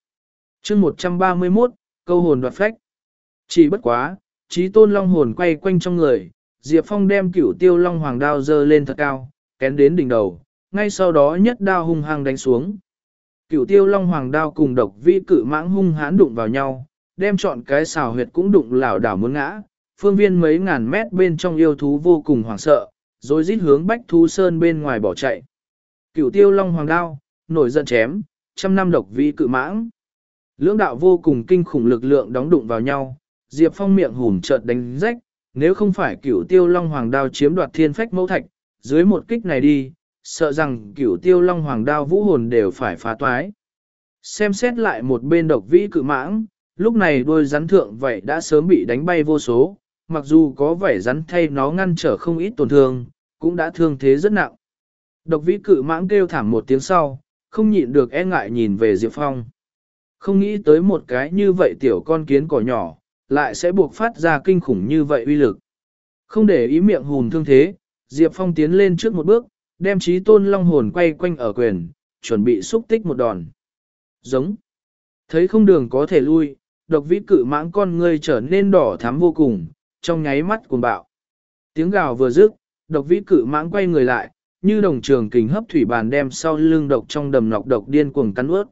chương 131, câu hồn đoạt phách. Chỉ bất quá, trí tôn long hồn quay quanh trong người, Diệp Phong đem cửu tiêu long hoàng đao dơ lên thật cao, kén đến đỉnh đầu, ngay sau đó nhất đao hung hăng đánh xuống. Cửu tiêu long hoàng đao cùng độc vi cự mãng hung hãn đụng vào nhau, đem chọn cái xào huyệt cũng đụng lảo đảo muốn ngã, phương viên mấy ngàn mét bên trong yêu thú vô cùng hoảng sợ, rồi rít hướng bách thú sơn bên ngoài bỏ chạy. Cửu tiêu long hoàng đao, nổi giận chém, trăm năm độc vi cự mãng. Lưỡng đạo vô cùng kinh khủng lực lượng đóng đụng vào nhau, Diệp Phong miệng hùm chợt đánh rách, nếu không phải cửu tiêu long hoàng đao chiếm đoạt thiên phách mẫu thạch, dưới một kích này đi, sợ rằng cửu tiêu long hoàng đao vũ hồn đều phải phá toái. Xem xét lại một bên độc vĩ cự mãng, lúc này đôi rắn thượng vậy đã sớm bị đánh bay vô số, mặc dù có vẻ rắn thay nó ngăn trở không ít tổn thương, cũng đã thương thế rất nặng. Độc vĩ cự mãng kêu thảm một tiếng sau, không nhịn được e ngại nhìn về Diệp Phong. Không nghĩ tới một cái như vậy tiểu con kiến cỏ nhỏ, lại sẽ buộc phát ra kinh khủng như vậy uy lực. Không để ý miệng hùn thương thế, Diệp Phong tiến lên trước một bước, đem trí tôn long hồn quay quanh ở quyền, chuẩn bị xúc tích một đòn. Giống. Thấy không đường có thể lui, độc vĩ cự mãng con ngươi trở nên đỏ thắm vô cùng, trong nháy mắt cuồng bạo. Tiếng gào vừa dứt, độc vĩ cự mãng quay người lại, như đồng trường kình hấp thủy bàn đem sau lưng độc trong đầm nọc độc điên cuồng cắn ướt.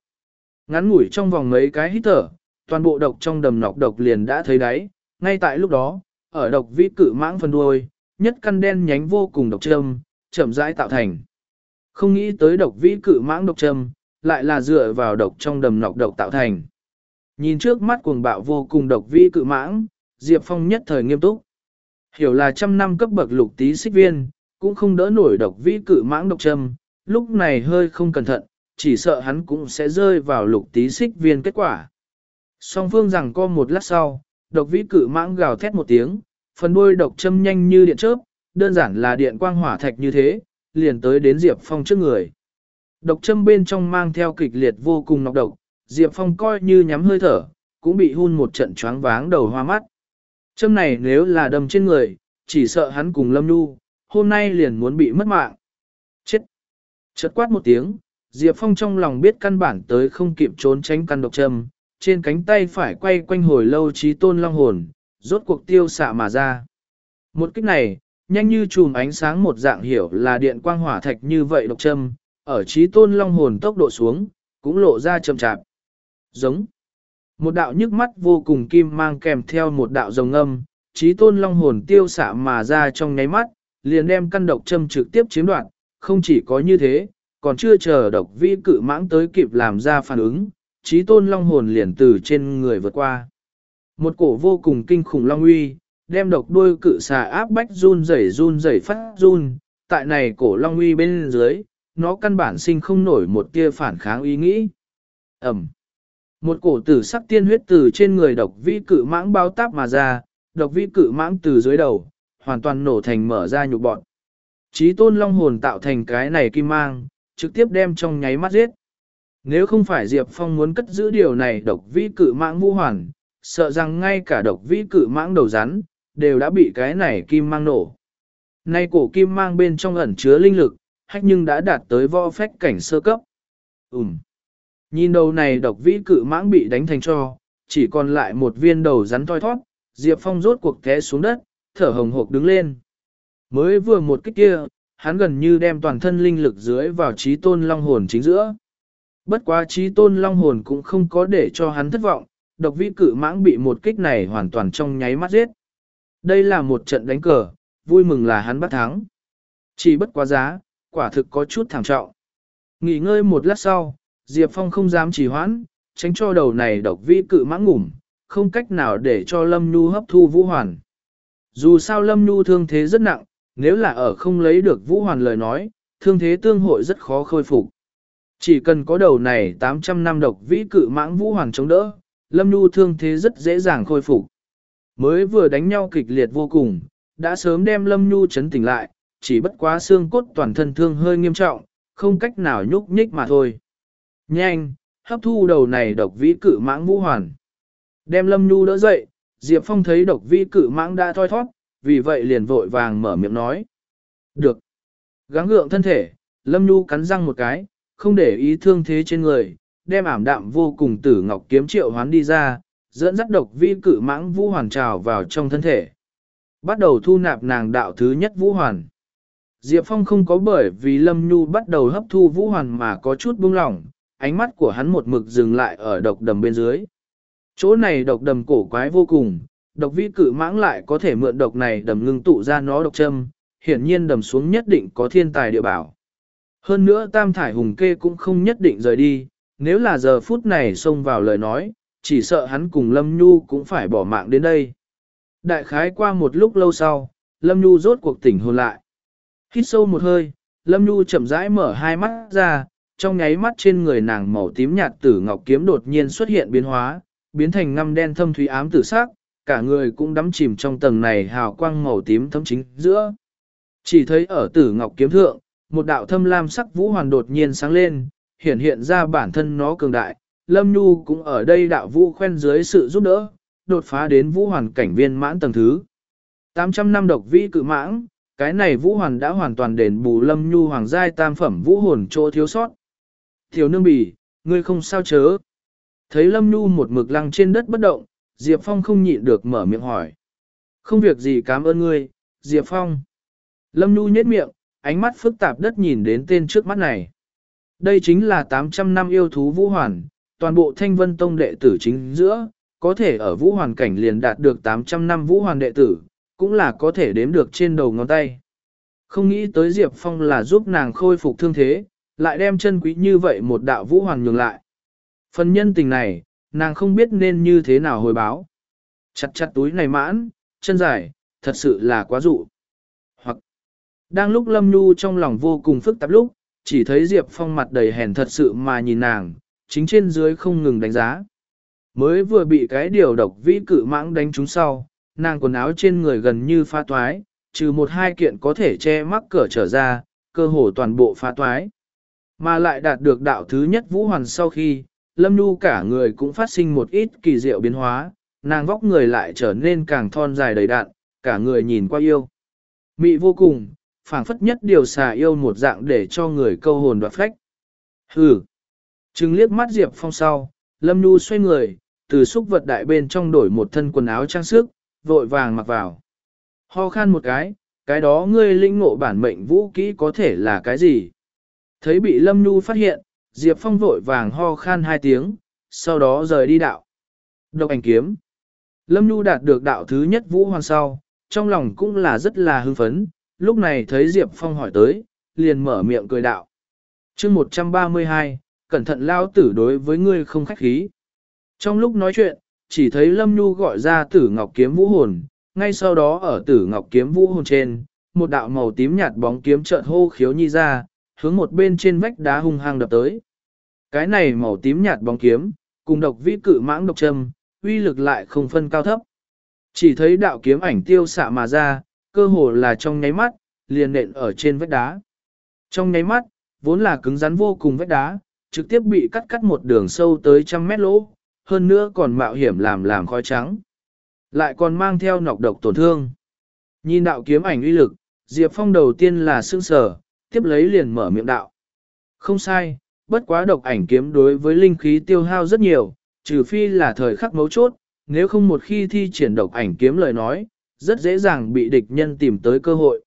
Ngắn ngủi trong vòng mấy cái hít thở, toàn bộ độc trong đầm nọc độc liền đã thấy đáy, ngay tại lúc đó, ở độc vĩ cự mãng phần đuôi, nhất căn đen nhánh vô cùng độc châm, chậm rãi tạo thành. Không nghĩ tới độc vĩ cự mãng độc châm, lại là dựa vào độc trong đầm nọc độc tạo thành. Nhìn trước mắt cuồng bạo vô cùng độc vĩ cự mãng, Diệp Phong nhất thời nghiêm túc. Hiểu là trăm năm cấp bậc lục tí xích viên, cũng không đỡ nổi độc vĩ cự mãng độc châm, lúc này hơi không cẩn thận, chỉ sợ hắn cũng sẽ rơi vào lục tí xích viên kết quả. Song phương rằng co một lát sau, độc vĩ cự mãng gào thét một tiếng, phần đuôi độc châm nhanh như điện chớp, đơn giản là điện quang hỏa thạch như thế, liền tới đến Diệp Phong trước người. Độc châm bên trong mang theo kịch liệt vô cùng nọc độc, Diệp Phong coi như nhắm hơi thở, cũng bị hun một trận choáng váng đầu hoa mắt. Châm này nếu là đâm trên người, chỉ sợ hắn cùng Lâm Nhu, hôm nay liền muốn bị mất mạng. Chết! Chợt quát một tiếng, Diệp Phong trong lòng biết căn bản tới không kịp trốn tránh căn độc châm, trên cánh tay phải quay quanh hồi lâu trí tôn long hồn, rốt cuộc tiêu xạ mà ra. Một kích này, nhanh như chùm ánh sáng một dạng hiểu là điện quang hỏa thạch như vậy độc châm, ở trí tôn long hồn tốc độ xuống, cũng lộ ra chậm chạp. Giống. Một đạo nhức mắt vô cùng kim mang kèm theo một đạo rồng âm, trí tôn long hồn tiêu xạ mà ra trong nháy mắt, liền đem căn độc châm trực tiếp chiếm đoạt, không chỉ có như thế, còn chưa chờ độc vi cự mãng tới kịp làm ra phản ứng, trí tôn long hồn liền từ trên người vượt qua. Một cổ vô cùng kinh khủng long uy, đem độc đuôi cự xà áp bách run rẩy run rẩy phát run, tại này cổ long uy bên dưới, nó căn bản sinh không nổi một tia phản kháng ý nghĩ. Ẩm. Một cổ tử sắc tiên huyết từ trên người độc vĩ cự mãng bao táp mà ra, độc vĩ cự mãng từ dưới đầu, hoàn toàn nổ thành mở ra nhục bọn. Chí tôn long hồn tạo thành cái này kim mang, trực tiếp đem trong nháy mắt giết. Nếu không phải Diệp Phong muốn cất giữ điều này độc vĩ cự mãng vũ hoàn, sợ rằng ngay cả độc vĩ cự mãng đầu rắn, đều đã bị cái này kim mang nổ. Nay cổ kim mang bên trong ẩn chứa linh lực, hách nhưng đã đạt tới võ phách cảnh sơ cấp. Ừm. Nhìn đầu này độc vĩ cự mãng bị đánh thành cho, chỉ còn lại một viên đầu rắn thoi thoát, Diệp Phong rốt cuộc té xuống đất, thở hồng hộc đứng lên. Mới vừa một kích kia, hắn gần như đem toàn thân linh lực dưới vào trí tôn long hồn chính giữa. Bất quá trí tôn long hồn cũng không có để cho hắn thất vọng, độc vĩ cự mãng bị một kích này hoàn toàn trong nháy mắt giết. Đây là một trận đánh cờ, vui mừng là hắn bắt thắng. Chỉ bất quá giá, quả thực có chút thảm trọng. Nghỉ ngơi một lát sau, Diệp Phong không dám trì hoãn, tránh cho đầu này độc vi cự mãng ngủm, không cách nào để cho Lâm Nhu hấp thu vũ hoàn. Dù sao Lâm Nhu thương thế rất nặng, nếu là ở không lấy được vũ hoàn lời nói, thương thế tương hội rất khó khôi phục. Chỉ cần có đầu này 800 năm độc vĩ cự mãng vũ hoàn chống đỡ, Lâm Nhu thương thế rất dễ dàng khôi phục. Mới vừa đánh nhau kịch liệt vô cùng, đã sớm đem Lâm Nhu chấn tỉnh lại, chỉ bất quá xương cốt toàn thân thương hơi nghiêm trọng, không cách nào nhúc nhích mà thôi. Nhanh, hấp thu đầu này độc vĩ cự mãng vũ hoàn. Đem Lâm Nhu đỡ dậy, Diệp Phong thấy độc vĩ cự mãng đã thoi thoát, vì vậy liền vội vàng mở miệng nói. Được. Gắng gượng thân thể, Lâm Nhu cắn răng một cái, không để ý thương thế trên người, đem ảm đạm vô cùng tử ngọc kiếm triệu hoán đi ra, dẫn dắt độc vĩ cự mãng vũ hoàn trào vào trong thân thể. Bắt đầu thu nạp nàng đạo thứ nhất vũ hoàn. Diệp Phong không có bởi vì Lâm Nhu bắt đầu hấp thu vũ hoàn mà có chút buông lỏng, ánh mắt của hắn một mực dừng lại ở độc đầm bên dưới. Chỗ này độc đầm cổ quái vô cùng, độc vi cự mãng lại có thể mượn độc này đầm ngưng tụ ra nó độc châm, hiển nhiên đầm xuống nhất định có thiên tài địa bảo. Hơn nữa tam thải hùng kê cũng không nhất định rời đi, nếu là giờ phút này xông vào lời nói, chỉ sợ hắn cùng Lâm Nhu cũng phải bỏ mạng đến đây. Đại khái qua một lúc lâu sau, Lâm Nhu rốt cuộc tỉnh hồn lại. Hít sâu một hơi, Lâm Nhu chậm rãi mở hai mắt ra, trong nháy mắt trên người nàng màu tím nhạt tử ngọc kiếm đột nhiên xuất hiện biến hóa, biến thành ngăm đen thâm thúy ám tử sắc, cả người cũng đắm chìm trong tầng này hào quang màu tím thấm chính giữa. Chỉ thấy ở tử ngọc kiếm thượng, một đạo thâm lam sắc vũ hoàn đột nhiên sáng lên, hiện hiện ra bản thân nó cường đại. Lâm Nhu cũng ở đây đạo vũ khoen dưới sự giúp đỡ, đột phá đến vũ hoàn cảnh viên mãn tầng thứ. 800 năm độc vĩ cự mãng, cái này vũ hoàn đã hoàn toàn đền bù Lâm Nhu hoàng giai tam phẩm vũ hồn chỗ thiếu sót. Thiếu nương bỉ, ngươi không sao chớ. Thấy Lâm Nhu một mực lăng trên đất bất động, Diệp Phong không nhịn được mở miệng hỏi. Không việc gì cảm ơn ngươi, Diệp Phong. Lâm Nhu nhếch miệng, ánh mắt phức tạp đất nhìn đến tên trước mắt này. Đây chính là 800 năm yêu thú Vũ Hoàn, toàn bộ thanh vân tông đệ tử chính giữa, có thể ở Vũ Hoàn cảnh liền đạt được 800 năm Vũ Hoàn đệ tử, cũng là có thể đếm được trên đầu ngón tay. Không nghĩ tới Diệp Phong là giúp nàng khôi phục thương thế, lại đem chân quý như vậy một đạo Vũ hoàng nhường lại. Phần nhân tình này, nàng không biết nên như thế nào hồi báo. Chặt chặt túi này mãn, chân dài, thật sự là quá dụ. Hoặc, đang lúc Lâm Nhu trong lòng vô cùng phức tạp lúc, chỉ thấy Diệp Phong mặt đầy hèn thật sự mà nhìn nàng, chính trên dưới không ngừng đánh giá. Mới vừa bị cái điều độc vĩ cự mãng đánh trúng sau, nàng quần áo trên người gần như pha toái, trừ một hai kiện có thể che mắc cỡ trở ra, cơ hồ toàn bộ pha toái. Mà lại đạt được đạo thứ nhất vũ hoàn sau khi, Lâm Nhu cả người cũng phát sinh một ít kỳ diệu biến hóa, nàng vóc người lại trở nên càng thon dài đầy đạn, cả người nhìn qua yêu. Mị vô cùng, phảng phất nhất điều xà yêu một dạng để cho người câu hồn đoạt phách. Hừ! Trừng liếc mắt Diệp Phong sau, Lâm Nhu xoay người, từ xúc vật đại bên trong đổi một thân quần áo trang sức, vội vàng mặc vào. Ho khan một cái, cái đó ngươi linh ngộ bản mệnh vũ kỹ có thể là cái gì? Thấy bị Lâm Nhu phát hiện, Diệp Phong vội vàng ho khan hai tiếng, sau đó rời đi đạo. Độc ảnh kiếm. Lâm Nhu đạt được đạo thứ nhất vũ hoàn sau, trong lòng cũng là rất là hưng phấn, lúc này thấy Diệp Phong hỏi tới, liền mở miệng cười đạo. chương 132, cẩn thận lao tử đối với ngươi không khách khí. Trong lúc nói chuyện, chỉ thấy Lâm Nhu gọi ra tử ngọc kiếm vũ hồn, ngay sau đó ở tử ngọc kiếm vũ hồn trên, một đạo màu tím nhạt bóng kiếm chợt hô khiếu nhi ra, hướng một bên trên vách đá hung hăng đập tới. Cái này màu tím nhạt bóng kiếm, cùng độc vĩ cự mãng độc châm, uy lực lại không phân cao thấp. Chỉ thấy đạo kiếm ảnh tiêu xạ mà ra, cơ hồ là trong nháy mắt, liền nện ở trên vách đá. Trong nháy mắt, vốn là cứng rắn vô cùng vách đá, trực tiếp bị cắt cắt một đường sâu tới trăm mét lỗ, hơn nữa còn mạo hiểm làm làm khói trắng. Lại còn mang theo nọc độc tổn thương. Nhìn đạo kiếm ảnh uy lực, Diệp Phong đầu tiên là sương sở, tiếp lấy liền mở miệng đạo. Không sai, bất quá độc ảnh kiếm đối với linh khí tiêu hao rất nhiều, trừ phi là thời khắc mấu chốt, nếu không một khi thi triển độc ảnh kiếm lời nói, rất dễ dàng bị địch nhân tìm tới cơ hội.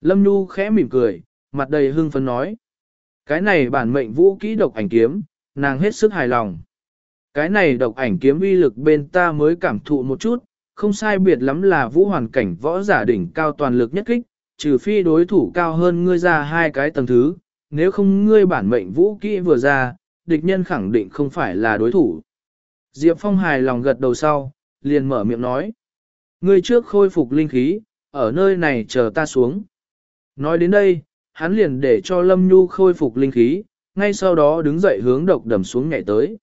Lâm Nhu khẽ mỉm cười, mặt đầy hưng phấn nói. Cái này bản mệnh vũ kỹ độc ảnh kiếm, nàng hết sức hài lòng. Cái này độc ảnh kiếm uy lực bên ta mới cảm thụ một chút, không sai biệt lắm là vũ hoàn cảnh võ giả đỉnh cao toàn lực nhất kích, trừ phi đối thủ cao hơn ngươi ra hai cái tầng thứ, nếu không ngươi bản mệnh vũ kỹ vừa ra, địch nhân khẳng định không phải là đối thủ. Diệp Phong hài lòng gật đầu sau, liền mở miệng nói. Ngươi trước khôi phục linh khí, ở nơi này chờ ta xuống. Nói đến đây, hắn liền để cho Lâm Nhu khôi phục linh khí, ngay sau đó đứng dậy hướng độc đầm xuống nhảy tới.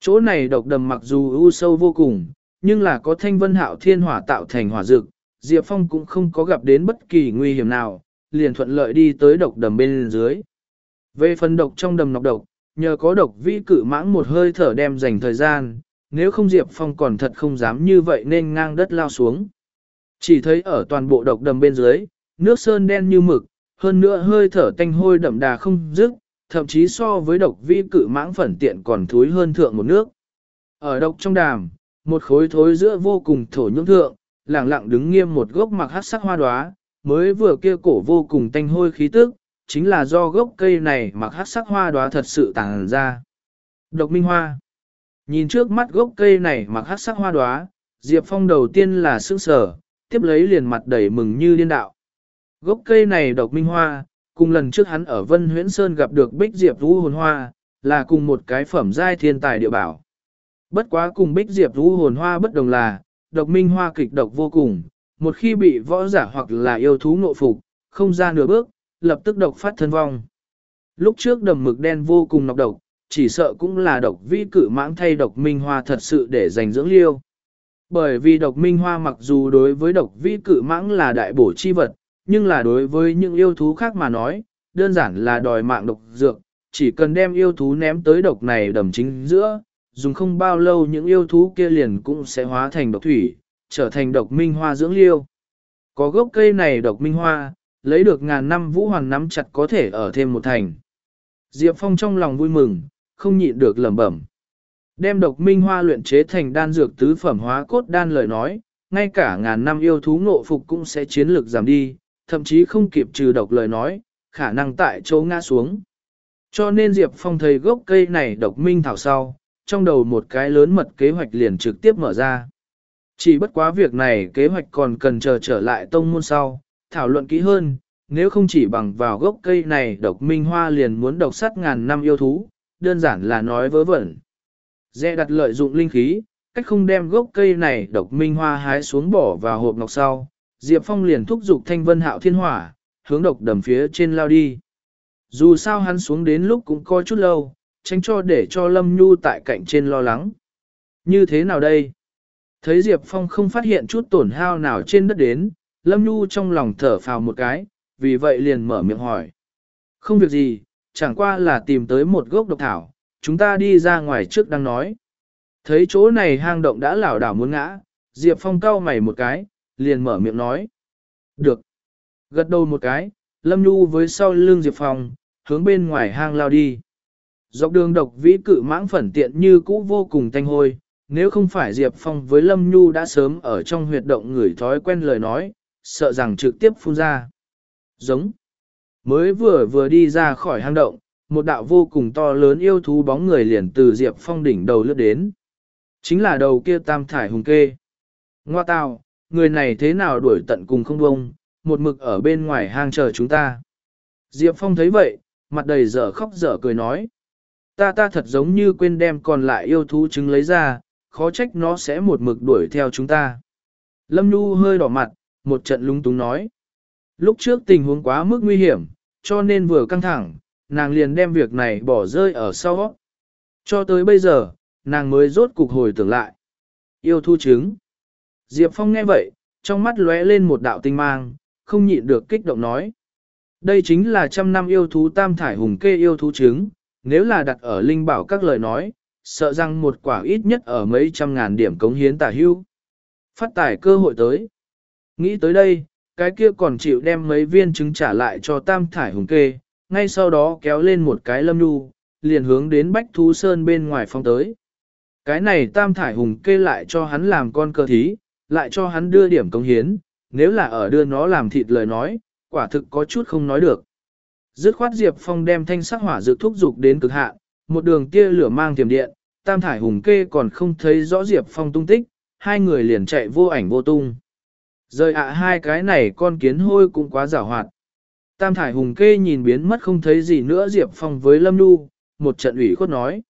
Chỗ này độc đầm mặc dù u sâu vô cùng, nhưng là có thanh vân hạo thiên hỏa tạo thành hỏa dược, Diệp Phong cũng không có gặp đến bất kỳ nguy hiểm nào, liền thuận lợi đi tới độc đầm bên dưới. Về phần độc trong đầm nọc độc, nhờ có độc vĩ cự mãng một hơi thở đem dành thời gian, nếu không Diệp Phong còn thật không dám như vậy nên ngang đất lao xuống. Chỉ thấy ở toàn bộ độc đầm bên dưới, nước sơn đen như mực, hơn nữa hơi thở tanh hôi đậm đà không dứt, thậm chí so với độc vĩ cự mãng phẩn tiện còn thúi hơn thượng một nước. Ở độc trong đàm, một khối thối giữa vô cùng thổ nhưỡng thượng, lặng lặng đứng nghiêm một gốc mặc hát sắc hoa đóa, mới vừa kia cổ vô cùng tanh hôi khí tức, chính là do gốc cây này mặc hát sắc hoa đóa thật sự tàng ra. Độc minh hoa Nhìn trước mắt gốc cây này mặc hát sắc hoa đóa, Diệp Phong đầu tiên là sững sở, tiếp lấy liền mặt đầy mừng như điên đạo. Gốc cây này độc minh hoa, cùng lần trước hắn ở Vân Huyễn Sơn gặp được bích diệp vũ hồn hoa, là cùng một cái phẩm giai thiên tài địa bảo. Bất quá cùng bích diệp vũ hồn hoa bất đồng là, độc minh hoa kịch độc vô cùng, một khi bị võ giả hoặc là yêu thú ngộ phục, không ra nửa bước, lập tức độc phát thân vong. Lúc trước đầm mực đen vô cùng nọc độc, chỉ sợ cũng là độc vi cử mãng thay độc minh hoa thật sự để giành dưỡng liêu. Bởi vì độc minh hoa mặc dù đối với độc vi cử mãng là đại bổ chi vật, nhưng là đối với những yêu thú khác mà nói, đơn giản là đòi mạng độc dược, chỉ cần đem yêu thú ném tới độc này đầm chính giữa, dùng không bao lâu những yêu thú kia liền cũng sẽ hóa thành độc thủy, trở thành độc minh hoa dưỡng liêu. Có gốc cây này độc minh hoa, lấy được ngàn năm vũ hoàng nắm chặt có thể ở thêm một thành. Diệp Phong trong lòng vui mừng, không nhịn được lẩm bẩm. Đem độc minh hoa luyện chế thành đan dược tứ phẩm hóa cốt đan lời nói, ngay cả ngàn năm yêu thú ngộ phục cũng sẽ chiến lược giảm đi, thậm chí không kịp trừ độc lời nói, khả năng tại chỗ ngã xuống. Cho nên Diệp Phong thấy gốc cây này độc minh thảo sau, trong đầu một cái lớn mật kế hoạch liền trực tiếp mở ra. Chỉ bất quá việc này kế hoạch còn cần chờ trở lại tông môn sau, thảo luận kỹ hơn, nếu không chỉ bằng vào gốc cây này độc minh hoa liền muốn độc sát ngàn năm yêu thú, đơn giản là nói vớ vẩn. Dẹ đặt lợi dụng linh khí, cách không đem gốc cây này độc minh hoa hái xuống bỏ vào hộp ngọc sau, Diệp Phong liền thúc giục thanh vân hạo thiên hỏa, hướng độc đầm phía trên lao đi. Dù sao hắn xuống đến lúc cũng coi chút lâu, tránh cho để cho Lâm Nhu tại cạnh trên lo lắng. Như thế nào đây? Thấy Diệp Phong không phát hiện chút tổn hao nào trên đất đến, Lâm Nhu trong lòng thở phào một cái, vì vậy liền mở miệng hỏi. Không việc gì, chẳng qua là tìm tới một gốc độc thảo, chúng ta đi ra ngoài trước đang nói. Thấy chỗ này hang động đã lảo đảo muốn ngã, Diệp Phong cau mày một cái, liền mở miệng nói. Được. Gật đầu một cái, Lâm Nhu với sau lưng Diệp Phong, hướng bên ngoài hang lao đi. Dọc đường độc vĩ cự mãng phẩn tiện như cũ vô cùng thanh hôi, nếu không phải Diệp Phong với Lâm Nhu đã sớm ở trong huyệt động người thói quen lời nói, sợ rằng trực tiếp phun ra. Giống. Mới vừa vừa đi ra khỏi hang động, một đạo vô cùng to lớn yêu thú bóng người liền từ Diệp Phong đỉnh đầu lướt đến. Chính là đầu kia tam thải hùng kê. Ngoa tào, người này thế nào đuổi tận cùng không bông, một mực ở bên ngoài hang chờ chúng ta. Diệp Phong thấy vậy, mặt đầy dở khóc dở cười nói. Ta ta thật giống như quên đem còn lại yêu thú trứng lấy ra, khó trách nó sẽ một mực đuổi theo chúng ta. Lâm Nhu hơi đỏ mặt, một trận lúng túng nói. Lúc trước tình huống quá mức nguy hiểm, cho nên vừa căng thẳng, nàng liền đem việc này bỏ rơi ở sau. Cho tới bây giờ, nàng mới rốt cục hồi tưởng lại. Yêu thu trứng. Diệp Phong nghe vậy, trong mắt lóe lên một đạo tinh mang, không nhịn được kích động nói. Đây chính là trăm năm yêu thú tam thải hùng kê yêu thú trứng, nếu là đặt ở linh bảo các lời nói, sợ rằng một quả ít nhất ở mấy trăm ngàn điểm cống hiến tả hưu. Phát tải cơ hội tới. Nghĩ tới đây, cái kia còn chịu đem mấy viên trứng trả lại cho tam thải hùng kê, ngay sau đó kéo lên một cái lâm nu, liền hướng đến bách thú sơn bên ngoài phong tới. Cái này tam thải hùng kê lại cho hắn làm con cơ thí, lại cho hắn đưa điểm cống hiến, nếu là ở đưa nó làm thịt lời nói, quả thực có chút không nói được. Dứt khoát Diệp Phong đem thanh sắc hỏa dược thúc dục đến cực hạn, một đường kia lửa mang tiềm điện, tam thải hùng kê còn không thấy rõ Diệp Phong tung tích, hai người liền chạy vô ảnh vô tung. Rời ạ hai cái này con kiến hôi cũng quá giả hoạt. Tam thải hùng kê nhìn biến mất không thấy gì nữa Diệp Phong với Lâm Nhu, một trận ủy khuất nói.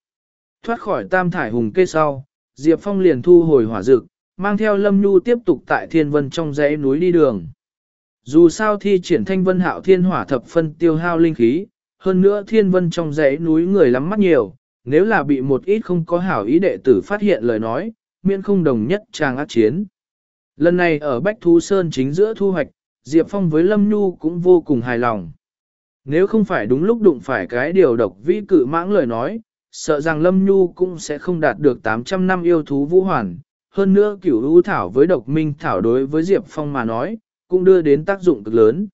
Thoát khỏi tam thải hùng kê sau, Diệp Phong liền thu hồi hỏa dược, mang theo Lâm Nhu tiếp tục tại thiên vân trong dãy núi đi đường. Dù sao thi triển thanh vân hạo thiên hỏa thập phân tiêu hao linh khí, hơn nữa thiên vân trong dãy núi người lắm mắt nhiều, nếu là bị một ít không có hảo ý đệ tử phát hiện lời nói, miễn không đồng nhất trang ác chiến. Lần này ở Bách Thú Sơn chính giữa thu hoạch, Diệp Phong với Lâm Nhu cũng vô cùng hài lòng. Nếu không phải đúng lúc đụng phải cái điều độc vĩ cự mãng lời nói, sợ rằng Lâm Nhu cũng sẽ không đạt được 800 năm yêu thú vũ hoàn. Hơn nữa cửu ưu thảo với độc minh thảo đối với Diệp Phong mà nói, cũng đưa đến tác dụng cực lớn.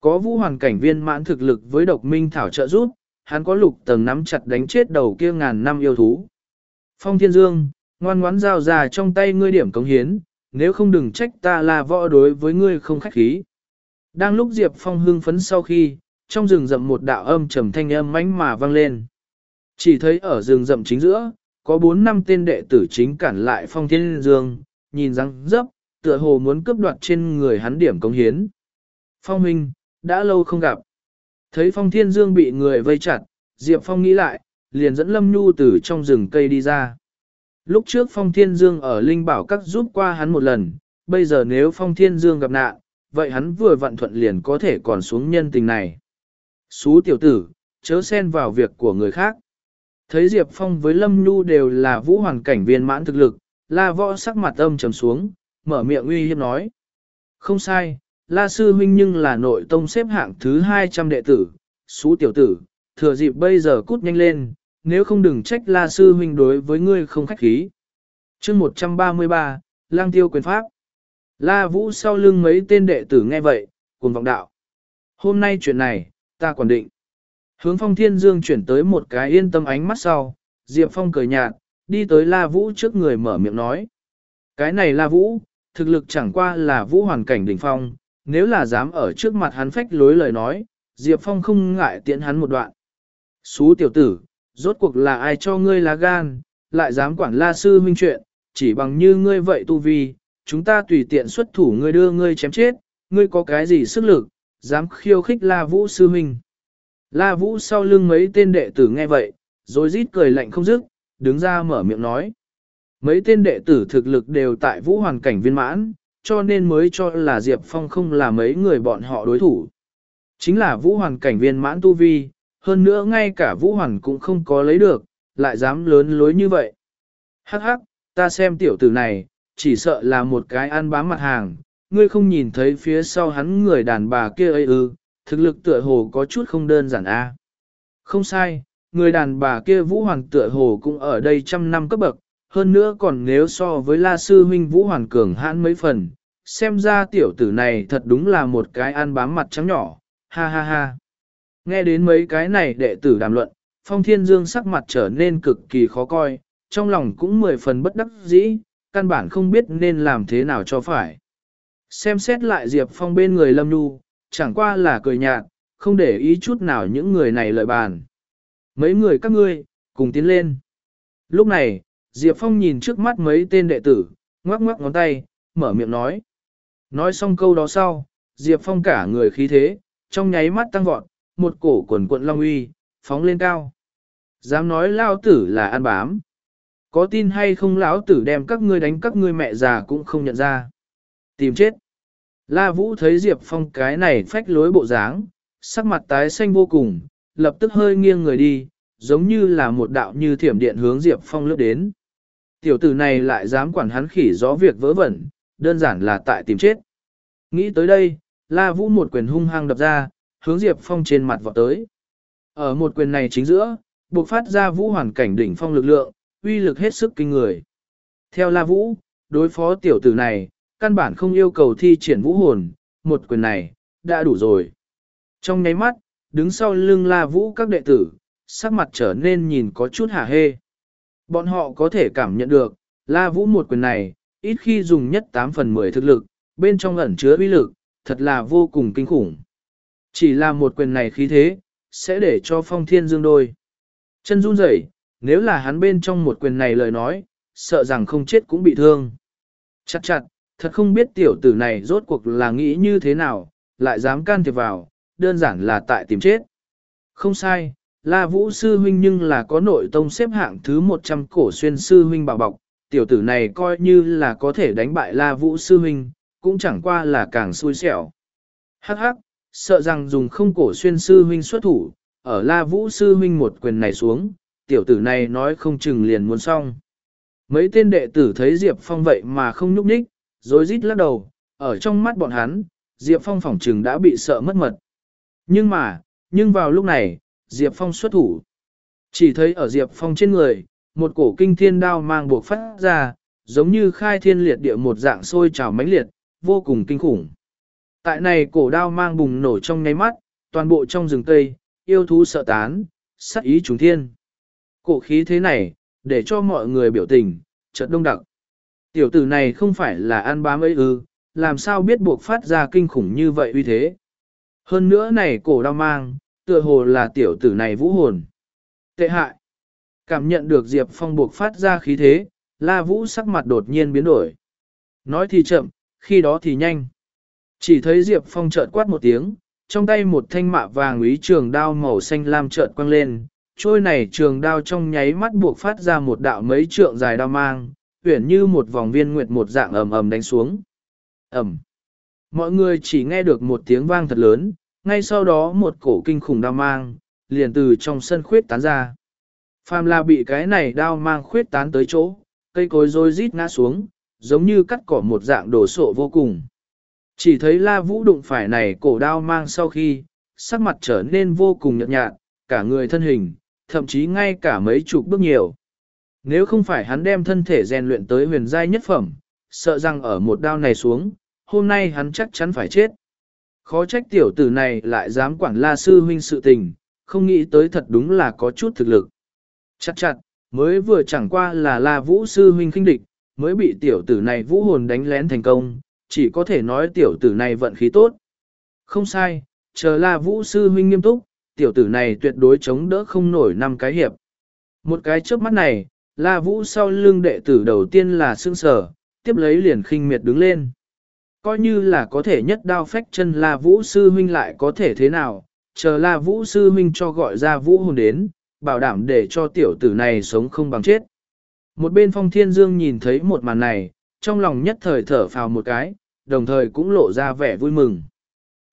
Có vũ hoàn cảnh viên mãn thực lực với độc minh thảo trợ giúp, hắn có lục tầng nắm chặt đánh chết đầu kia ngàn năm yêu thú. Phong Thiên Dương, ngoan ngoãn giao ra trong tay ngươi điểm cống hiến, nếu không đừng trách ta là võ đối với ngươi không khách khí. Đang lúc Diệp Phong hưng phấn sau khi, trong rừng rậm một đạo âm trầm thanh âm mãnh mà vang lên. Chỉ thấy ở rừng rậm chính giữa, có bốn năm tên đệ tử chính cản lại Phong Thiên Dương, nhìn răng dấp, tựa hồ muốn cướp đoạt trên người hắn điểm cống hiến. Phong huynh, đã lâu không gặp. Thấy Phong Thiên Dương bị người vây chặt, Diệp Phong nghĩ lại, liền dẫn Lâm Nhu từ trong rừng cây đi ra. Lúc trước Phong Thiên Dương ở Linh Bảo Các giúp qua hắn một lần, bây giờ nếu Phong Thiên Dương gặp nạn, vậy hắn vừa vận thuận liền có thể còn xuống nhân tình này. Xú tiểu tử, chớ xen vào việc của người khác. Thấy Diệp Phong với Lâm Nhu đều là vũ hoàn cảnh viên mãn thực lực, la võ sắc mặt âm trầm xuống, mở miệng uy hiếp nói. Không sai, la sư huynh nhưng là nội tông xếp hạng thứ 200 đệ tử, xú tiểu tử, thừa dịp bây giờ cút nhanh lên, nếu không đừng trách la sư huynh đối với ngươi không khách khí. chương 133, lang tiêu quyền pháp. La vũ sau lưng mấy tên đệ tử nghe vậy, cùng vọng đạo. Hôm nay chuyện này, ta quản định. Hướng phong thiên dương chuyển tới một cái yên tâm ánh mắt sau, Diệp Phong cười nhạt, đi tới La Vũ trước người mở miệng nói. Cái này La Vũ, thực lực chẳng qua là Vũ hoàn cảnh đỉnh phong, nếu là dám ở trước mặt hắn phách lối lời nói, Diệp Phong không ngại tiện hắn một đoạn. Xú tiểu tử, rốt cuộc là ai cho ngươi lá gan, lại dám quản La Sư huynh chuyện, chỉ bằng như ngươi vậy tu vi, chúng ta tùy tiện xuất thủ ngươi đưa ngươi chém chết, ngươi có cái gì sức lực, dám khiêu khích La Vũ Sư huynh. La Vũ sau lưng mấy tên đệ tử nghe vậy, rồi rít cười lạnh không dứt, đứng ra mở miệng nói. Mấy tên đệ tử thực lực đều tại Vũ hoàn cảnh viên mãn, cho nên mới cho là Diệp Phong không là mấy người bọn họ đối thủ. Chính là Vũ hoàn cảnh viên mãn tu vi, hơn nữa ngay cả Vũ hoàn cũng không có lấy được, lại dám lớn lối như vậy. Hắc hắc, ta xem tiểu tử này, chỉ sợ là một cái ăn bám mặt hàng, ngươi không nhìn thấy phía sau hắn người đàn bà kia ấy ư, thực lực tựa hồ có chút không đơn giản a. Không sai, người đàn bà kia Vũ Hoàng tựa hồ cũng ở đây trăm năm cấp bậc, hơn nữa còn nếu so với La Sư Huynh Vũ hoàn cường hãn mấy phần, xem ra tiểu tử này thật đúng là một cái ăn bám mặt trắng nhỏ, ha ha ha. Nghe đến mấy cái này đệ tử đàm luận, Phong Thiên Dương sắc mặt trở nên cực kỳ khó coi, trong lòng cũng mười phần bất đắc dĩ, căn bản không biết nên làm thế nào cho phải. Xem xét lại Diệp Phong bên người Lâm Nhu, chẳng qua là cười nhạt, không để ý chút nào những người này lợi bàn. Mấy người các ngươi, cùng tiến lên. Lúc này, Diệp Phong nhìn trước mắt mấy tên đệ tử, ngoắc ngoắc ngón tay, mở miệng nói. Nói xong câu đó sau, Diệp Phong cả người khí thế, trong nháy mắt tăng vọt, một cổ quần quận long uy, phóng lên cao. Dám nói lao tử là ăn bám. Có tin hay không lão tử đem các ngươi đánh các ngươi mẹ già cũng không nhận ra. Tìm chết. La Vũ thấy Diệp Phong cái này phách lối bộ dáng, sắc mặt tái xanh vô cùng, lập tức hơi nghiêng người đi, giống như là một đạo như thiểm điện hướng Diệp Phong lướt đến. Tiểu tử này lại dám quản hắn khỉ gió việc vớ vẩn, đơn giản là tại tìm chết. Nghĩ tới đây, La Vũ một quyền hung hăng đập ra, hướng Diệp Phong trên mặt vọt tới. Ở một quyền này chính giữa, buộc phát ra Vũ hoàn cảnh đỉnh phong lực lượng, uy lực hết sức kinh người. Theo La Vũ, đối phó tiểu tử này, căn bản không yêu cầu thi triển vũ hồn, một quyền này, đã đủ rồi. Trong nháy mắt, đứng sau lưng La Vũ các đệ tử, sắc mặt trở nên nhìn có chút hả hê. Bọn họ có thể cảm nhận được, La Vũ một quyền này, ít khi dùng nhất 8 phần 10 thực lực, bên trong ẩn chứa uy lực, thật là vô cùng kinh khủng. Chỉ là một quyền này khí thế, sẽ để cho phong thiên dương đôi. Chân run rẩy, nếu là hắn bên trong một quyền này lời nói, sợ rằng không chết cũng bị thương. Chặt chặt, thật không biết tiểu tử này rốt cuộc là nghĩ như thế nào, lại dám can thiệp vào, đơn giản là tại tìm chết. Không sai, La Vũ Sư Huynh nhưng là có nội tông xếp hạng thứ 100 cổ xuyên Sư Huynh bảo bọc, tiểu tử này coi như là có thể đánh bại La Vũ Sư Huynh, cũng chẳng qua là càng xui xẻo. Hắc hắc, sợ rằng dùng không cổ xuyên Sư Huynh xuất thủ, ở La Vũ Sư Huynh một quyền này xuống, tiểu tử này nói không chừng liền muốn xong. Mấy tên đệ tử thấy Diệp Phong vậy mà không nhúc nhích, rồi rít lắc đầu, ở trong mắt bọn hắn, Diệp Phong phỏng chừng đã bị sợ mất mật. Nhưng mà, nhưng vào lúc này, Diệp Phong xuất thủ. Chỉ thấy ở Diệp Phong trên người, một cổ kinh thiên đao mang buộc phát ra, giống như khai thiên liệt địa một dạng sôi trào mãnh liệt, vô cùng kinh khủng. Tại này cổ đao mang bùng nổ trong nháy mắt, toàn bộ trong rừng cây, yêu thú sợ tán, sắc ý trùng thiên. Cổ khí thế này, để cho mọi người biểu tình, chợt đông đặc. Tiểu tử này không phải là ăn bám ấy ư, làm sao biết buộc phát ra kinh khủng như vậy uy thế. Hơn nữa này cổ đao mang, tựa hồ là tiểu tử này vũ hồn. Tệ hại. Cảm nhận được Diệp Phong buộc phát ra khí thế, La Vũ sắc mặt đột nhiên biến đổi. Nói thì chậm, khi đó thì nhanh. Chỉ thấy Diệp Phong chợt quát một tiếng, trong tay một thanh mạ vàng úy trường đao màu xanh lam chợt quăng lên, trôi này trường đao trong nháy mắt buộc phát ra một đạo mấy trượng dài đao mang, uyển như một vòng viên nguyệt một dạng ầm ầm đánh xuống. Ầm. Mọi người chỉ nghe được một tiếng vang thật lớn, ngay sau đó một cổ kinh khủng đao mang, liền từ trong sân khuyết tán ra. Phàm là bị cái này đao mang khuyết tán tới chỗ, cây cối rôi rít ngã xuống, giống như cắt cỏ một dạng đổ sộ vô cùng. Chỉ thấy la vũ đụng phải này cổ đao mang sau khi, sắc mặt trở nên vô cùng nhợt nhạt, cả người thân hình, thậm chí ngay cả mấy chục bước nhiều. Nếu không phải hắn đem thân thể rèn luyện tới huyền giai nhất phẩm, sợ rằng ở một đao này xuống, hôm nay hắn chắc chắn phải chết. Khó trách tiểu tử này lại dám quản la sư huynh sự tình, không nghĩ tới thật đúng là có chút thực lực. Chặt chặt, mới vừa chẳng qua là la vũ sư huynh khinh địch, mới bị tiểu tử này vũ hồn đánh lén thành công, chỉ có thể nói tiểu tử này vận khí tốt. Không sai, chờ la vũ sư huynh nghiêm túc, tiểu tử này tuyệt đối chống đỡ không nổi năm cái hiệp. Một cái trước mắt này, la vũ sau lưng đệ tử đầu tiên là sương sở, tiếp lấy liền khinh miệt đứng lên. Coi như là có thể nhất đao phách chân la vũ sư huynh lại có thể thế nào, chờ la vũ sư huynh cho gọi ra vũ hồn đến, bảo đảm để cho tiểu tử này sống không bằng chết. Một bên phong thiên dương nhìn thấy một màn này, trong lòng nhất thời thở phào một cái, đồng thời cũng lộ ra vẻ vui mừng.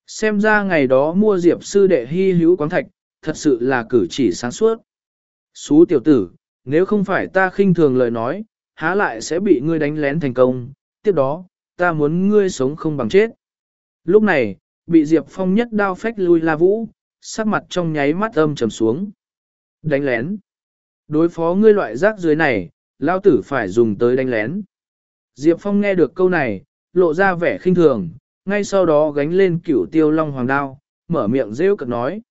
Xem ra ngày đó mua diệp sư đệ hy hữu quán thạch, thật sự là cử chỉ sáng suốt. Xú tiểu tử, nếu không phải ta khinh thường lời nói, há lại sẽ bị ngươi đánh lén thành công, tiếp đó, ta muốn ngươi sống không bằng chết. Lúc này, bị Diệp Phong nhất đao phách lui la vũ, sắc mặt trong nháy mắt âm trầm xuống. Đánh lén. Đối phó ngươi loại rác dưới này, lao tử phải dùng tới đánh lén. Diệp Phong nghe được câu này, lộ ra vẻ khinh thường, ngay sau đó gánh lên cửu tiêu long hoàng đao, mở miệng rêu cực nói.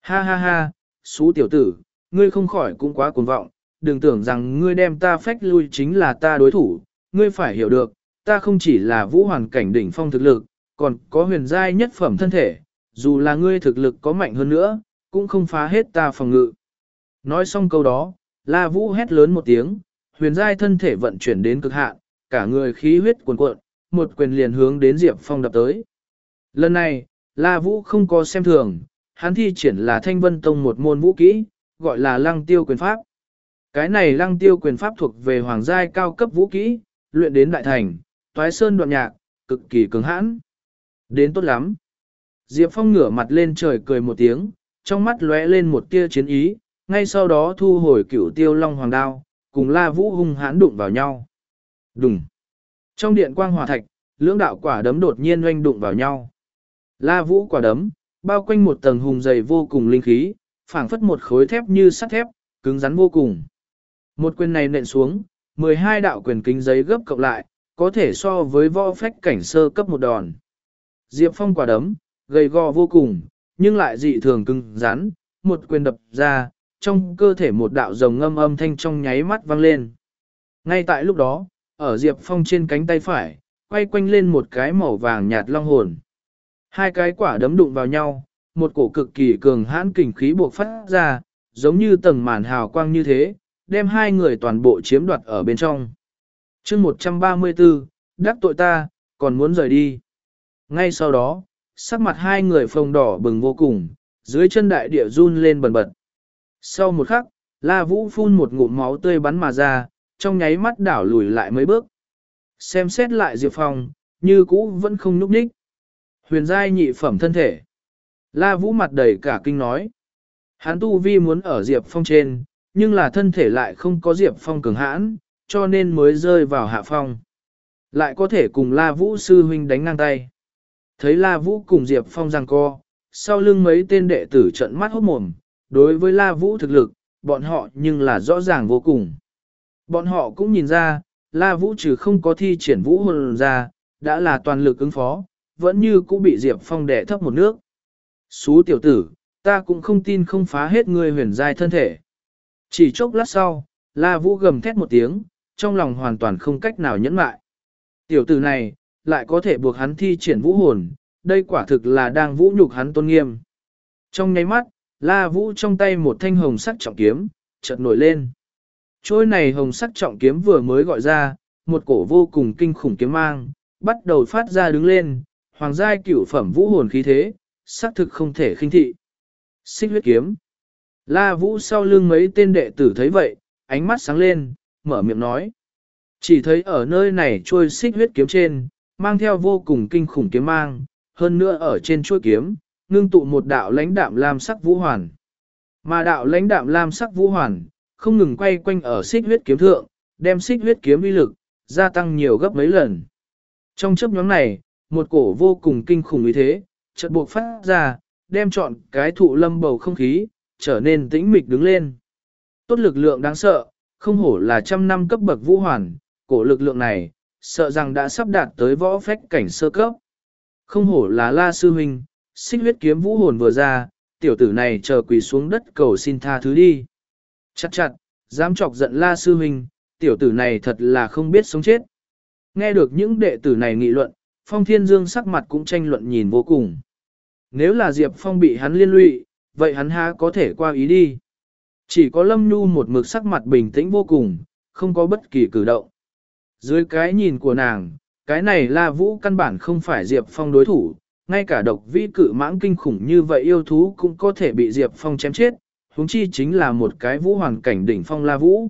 Ha ha ha, xú tiểu tử, ngươi không khỏi cũng quá cuồng vọng, đừng tưởng rằng ngươi đem ta phách lui chính là ta đối thủ, ngươi phải hiểu được, ta không chỉ là vũ hoàn cảnh đỉnh phong thực lực, còn có huyền giai nhất phẩm thân thể, dù là ngươi thực lực có mạnh hơn nữa, cũng không phá hết ta phòng ngự. Nói xong câu đó, La Vũ hét lớn một tiếng, huyền giai thân thể vận chuyển đến cực hạn, cả người khí huyết cuồn cuộn, một quyền liền hướng đến Diệp Phong đập tới. Lần này, La Vũ không có xem thường, hắn thi triển là Thanh Vân Tông một môn vũ kỹ, gọi là Lăng Tiêu quyền pháp. Cái này Lăng Tiêu quyền pháp thuộc về hoàng giai cao cấp vũ kỹ, luyện đến đại thành, toái sơn đoạn nhạc, cực kỳ cứng hãn. Đến tốt lắm. Diệp Phong ngửa mặt lên trời cười một tiếng, trong mắt lóe lên một tia chiến ý, ngay sau đó thu hồi cửu tiêu long hoàng đao, cùng La Vũ hung hãn đụng vào nhau. Đùng. Trong điện quang Hòa thạch, lưỡng đạo quả đấm đột nhiên oanh đụng vào nhau. La Vũ quả đấm, bao quanh một tầng hùng dày vô cùng linh khí, phảng phất một khối thép như sắt thép, cứng rắn vô cùng. Một quyền này nện xuống, 12 đạo quyền kính giấy gấp cộng lại, có thể so với võ phách cảnh sơ cấp một đòn. Diệp Phong quả đấm, gầy gò vô cùng, nhưng lại dị thường cứng rắn, một quyền đập ra, trong cơ thể một đạo rồng ngâm âm thanh trong nháy mắt vang lên. Ngay tại lúc đó, ở Diệp Phong trên cánh tay phải, quay quanh lên một cái màu vàng nhạt long hồn. Hai cái quả đấm đụng vào nhau, một cổ cực kỳ cường hãn kình khí buộc phát ra, giống như tầng màn hào quang như thế, đem hai người toàn bộ chiếm đoạt ở bên trong chương 134, đắc tội ta, còn muốn rời đi. Ngay sau đó, sắc mặt hai người phồng đỏ bừng vô cùng, dưới chân đại địa run lên bần bật. Sau một khắc, La Vũ phun một ngụm máu tươi bắn mà ra, trong nháy mắt đảo lùi lại mấy bước. Xem xét lại Diệp Phong, như cũ vẫn không núp ních. Huyền giai nhị phẩm thân thể. La Vũ mặt đầy cả kinh nói. Hắn tu vi muốn ở Diệp Phong trên, nhưng là thân thể lại không có Diệp Phong cường hãn, cho nên mới rơi vào hạ phong. Lại có thể cùng La Vũ sư huynh đánh ngang tay. Thấy La Vũ cùng Diệp Phong giằng co, sau lưng mấy tên đệ tử trận mắt hốt mồm, đối với La Vũ thực lực, bọn họ nhưng là rõ ràng vô cùng. Bọn họ cũng nhìn ra, La Vũ trừ không có thi triển vũ hồn ra, đã là toàn lực ứng phó, vẫn như cũng bị Diệp Phong đẻ thấp một nước. Xú tiểu tử, ta cũng không tin không phá hết ngươi huyền giai thân thể. Chỉ chốc lát sau, La Vũ gầm thét một tiếng, trong lòng hoàn toàn không cách nào nhẫn mại. Tiểu tử này, lại có thể buộc hắn thi triển vũ hồn, đây quả thực là đang vũ nhục hắn tôn nghiêm. Trong nháy mắt, La Vũ trong tay một thanh hồng sắc trọng kiếm, chợt nổi lên. Trôi này hồng sắc trọng kiếm vừa mới gọi ra, một cổ vô cùng kinh khủng kiếm mang, bắt đầu phát ra đứng lên, hoàng giai cửu phẩm vũ hồn khí thế, xác thực không thể khinh thị. Xích huyết kiếm. La Vũ sau lưng mấy tên đệ tử thấy vậy, ánh mắt sáng lên, mở miệng nói. Chỉ thấy ở nơi này trôi xích huyết kiếm trên, mang theo vô cùng kinh khủng kiếm mang, hơn nữa ở trên chuôi kiếm, ngưng tụ một đạo lãnh đạm lam sắc vũ hoàn. Mà đạo lãnh đạm lam sắc vũ hoàn, không ngừng quay quanh ở xích huyết kiếm thượng, đem xích huyết kiếm uy lực, gia tăng nhiều gấp mấy lần. Trong chấp nhóm này, một cổ vô cùng kinh khủng như thế, chợt buộc phát ra, đem chọn cái thụ lâm bầu không khí, trở nên tĩnh mịch đứng lên. Tốt lực lượng đáng sợ, không hổ là trăm năm cấp bậc vũ hoàn, cổ lực lượng này, sợ rằng đã sắp đạt tới võ phách cảnh sơ cấp. Không hổ là la sư huynh, xích huyết kiếm vũ hồn vừa ra, tiểu tử này chờ quỳ xuống đất cầu xin tha thứ đi. Chặt chặt, dám chọc giận la sư huynh, tiểu tử này thật là không biết sống chết. Nghe được những đệ tử này nghị luận, Phong Thiên Dương sắc mặt cũng tranh luận nhìn vô cùng. Nếu là Diệp Phong bị hắn liên lụy, vậy hắn há có thể qua ý đi. Chỉ có Lâm Nhu một mực sắc mặt bình tĩnh vô cùng, không có bất kỳ cử động. Dưới cái nhìn của nàng, cái này La Vũ căn bản không phải Diệp Phong đối thủ, ngay cả độc vĩ cự mãng kinh khủng như vậy yêu thú cũng có thể bị Diệp Phong chém chết, huống chi chính là một cái vũ hoàn cảnh đỉnh phong La Vũ.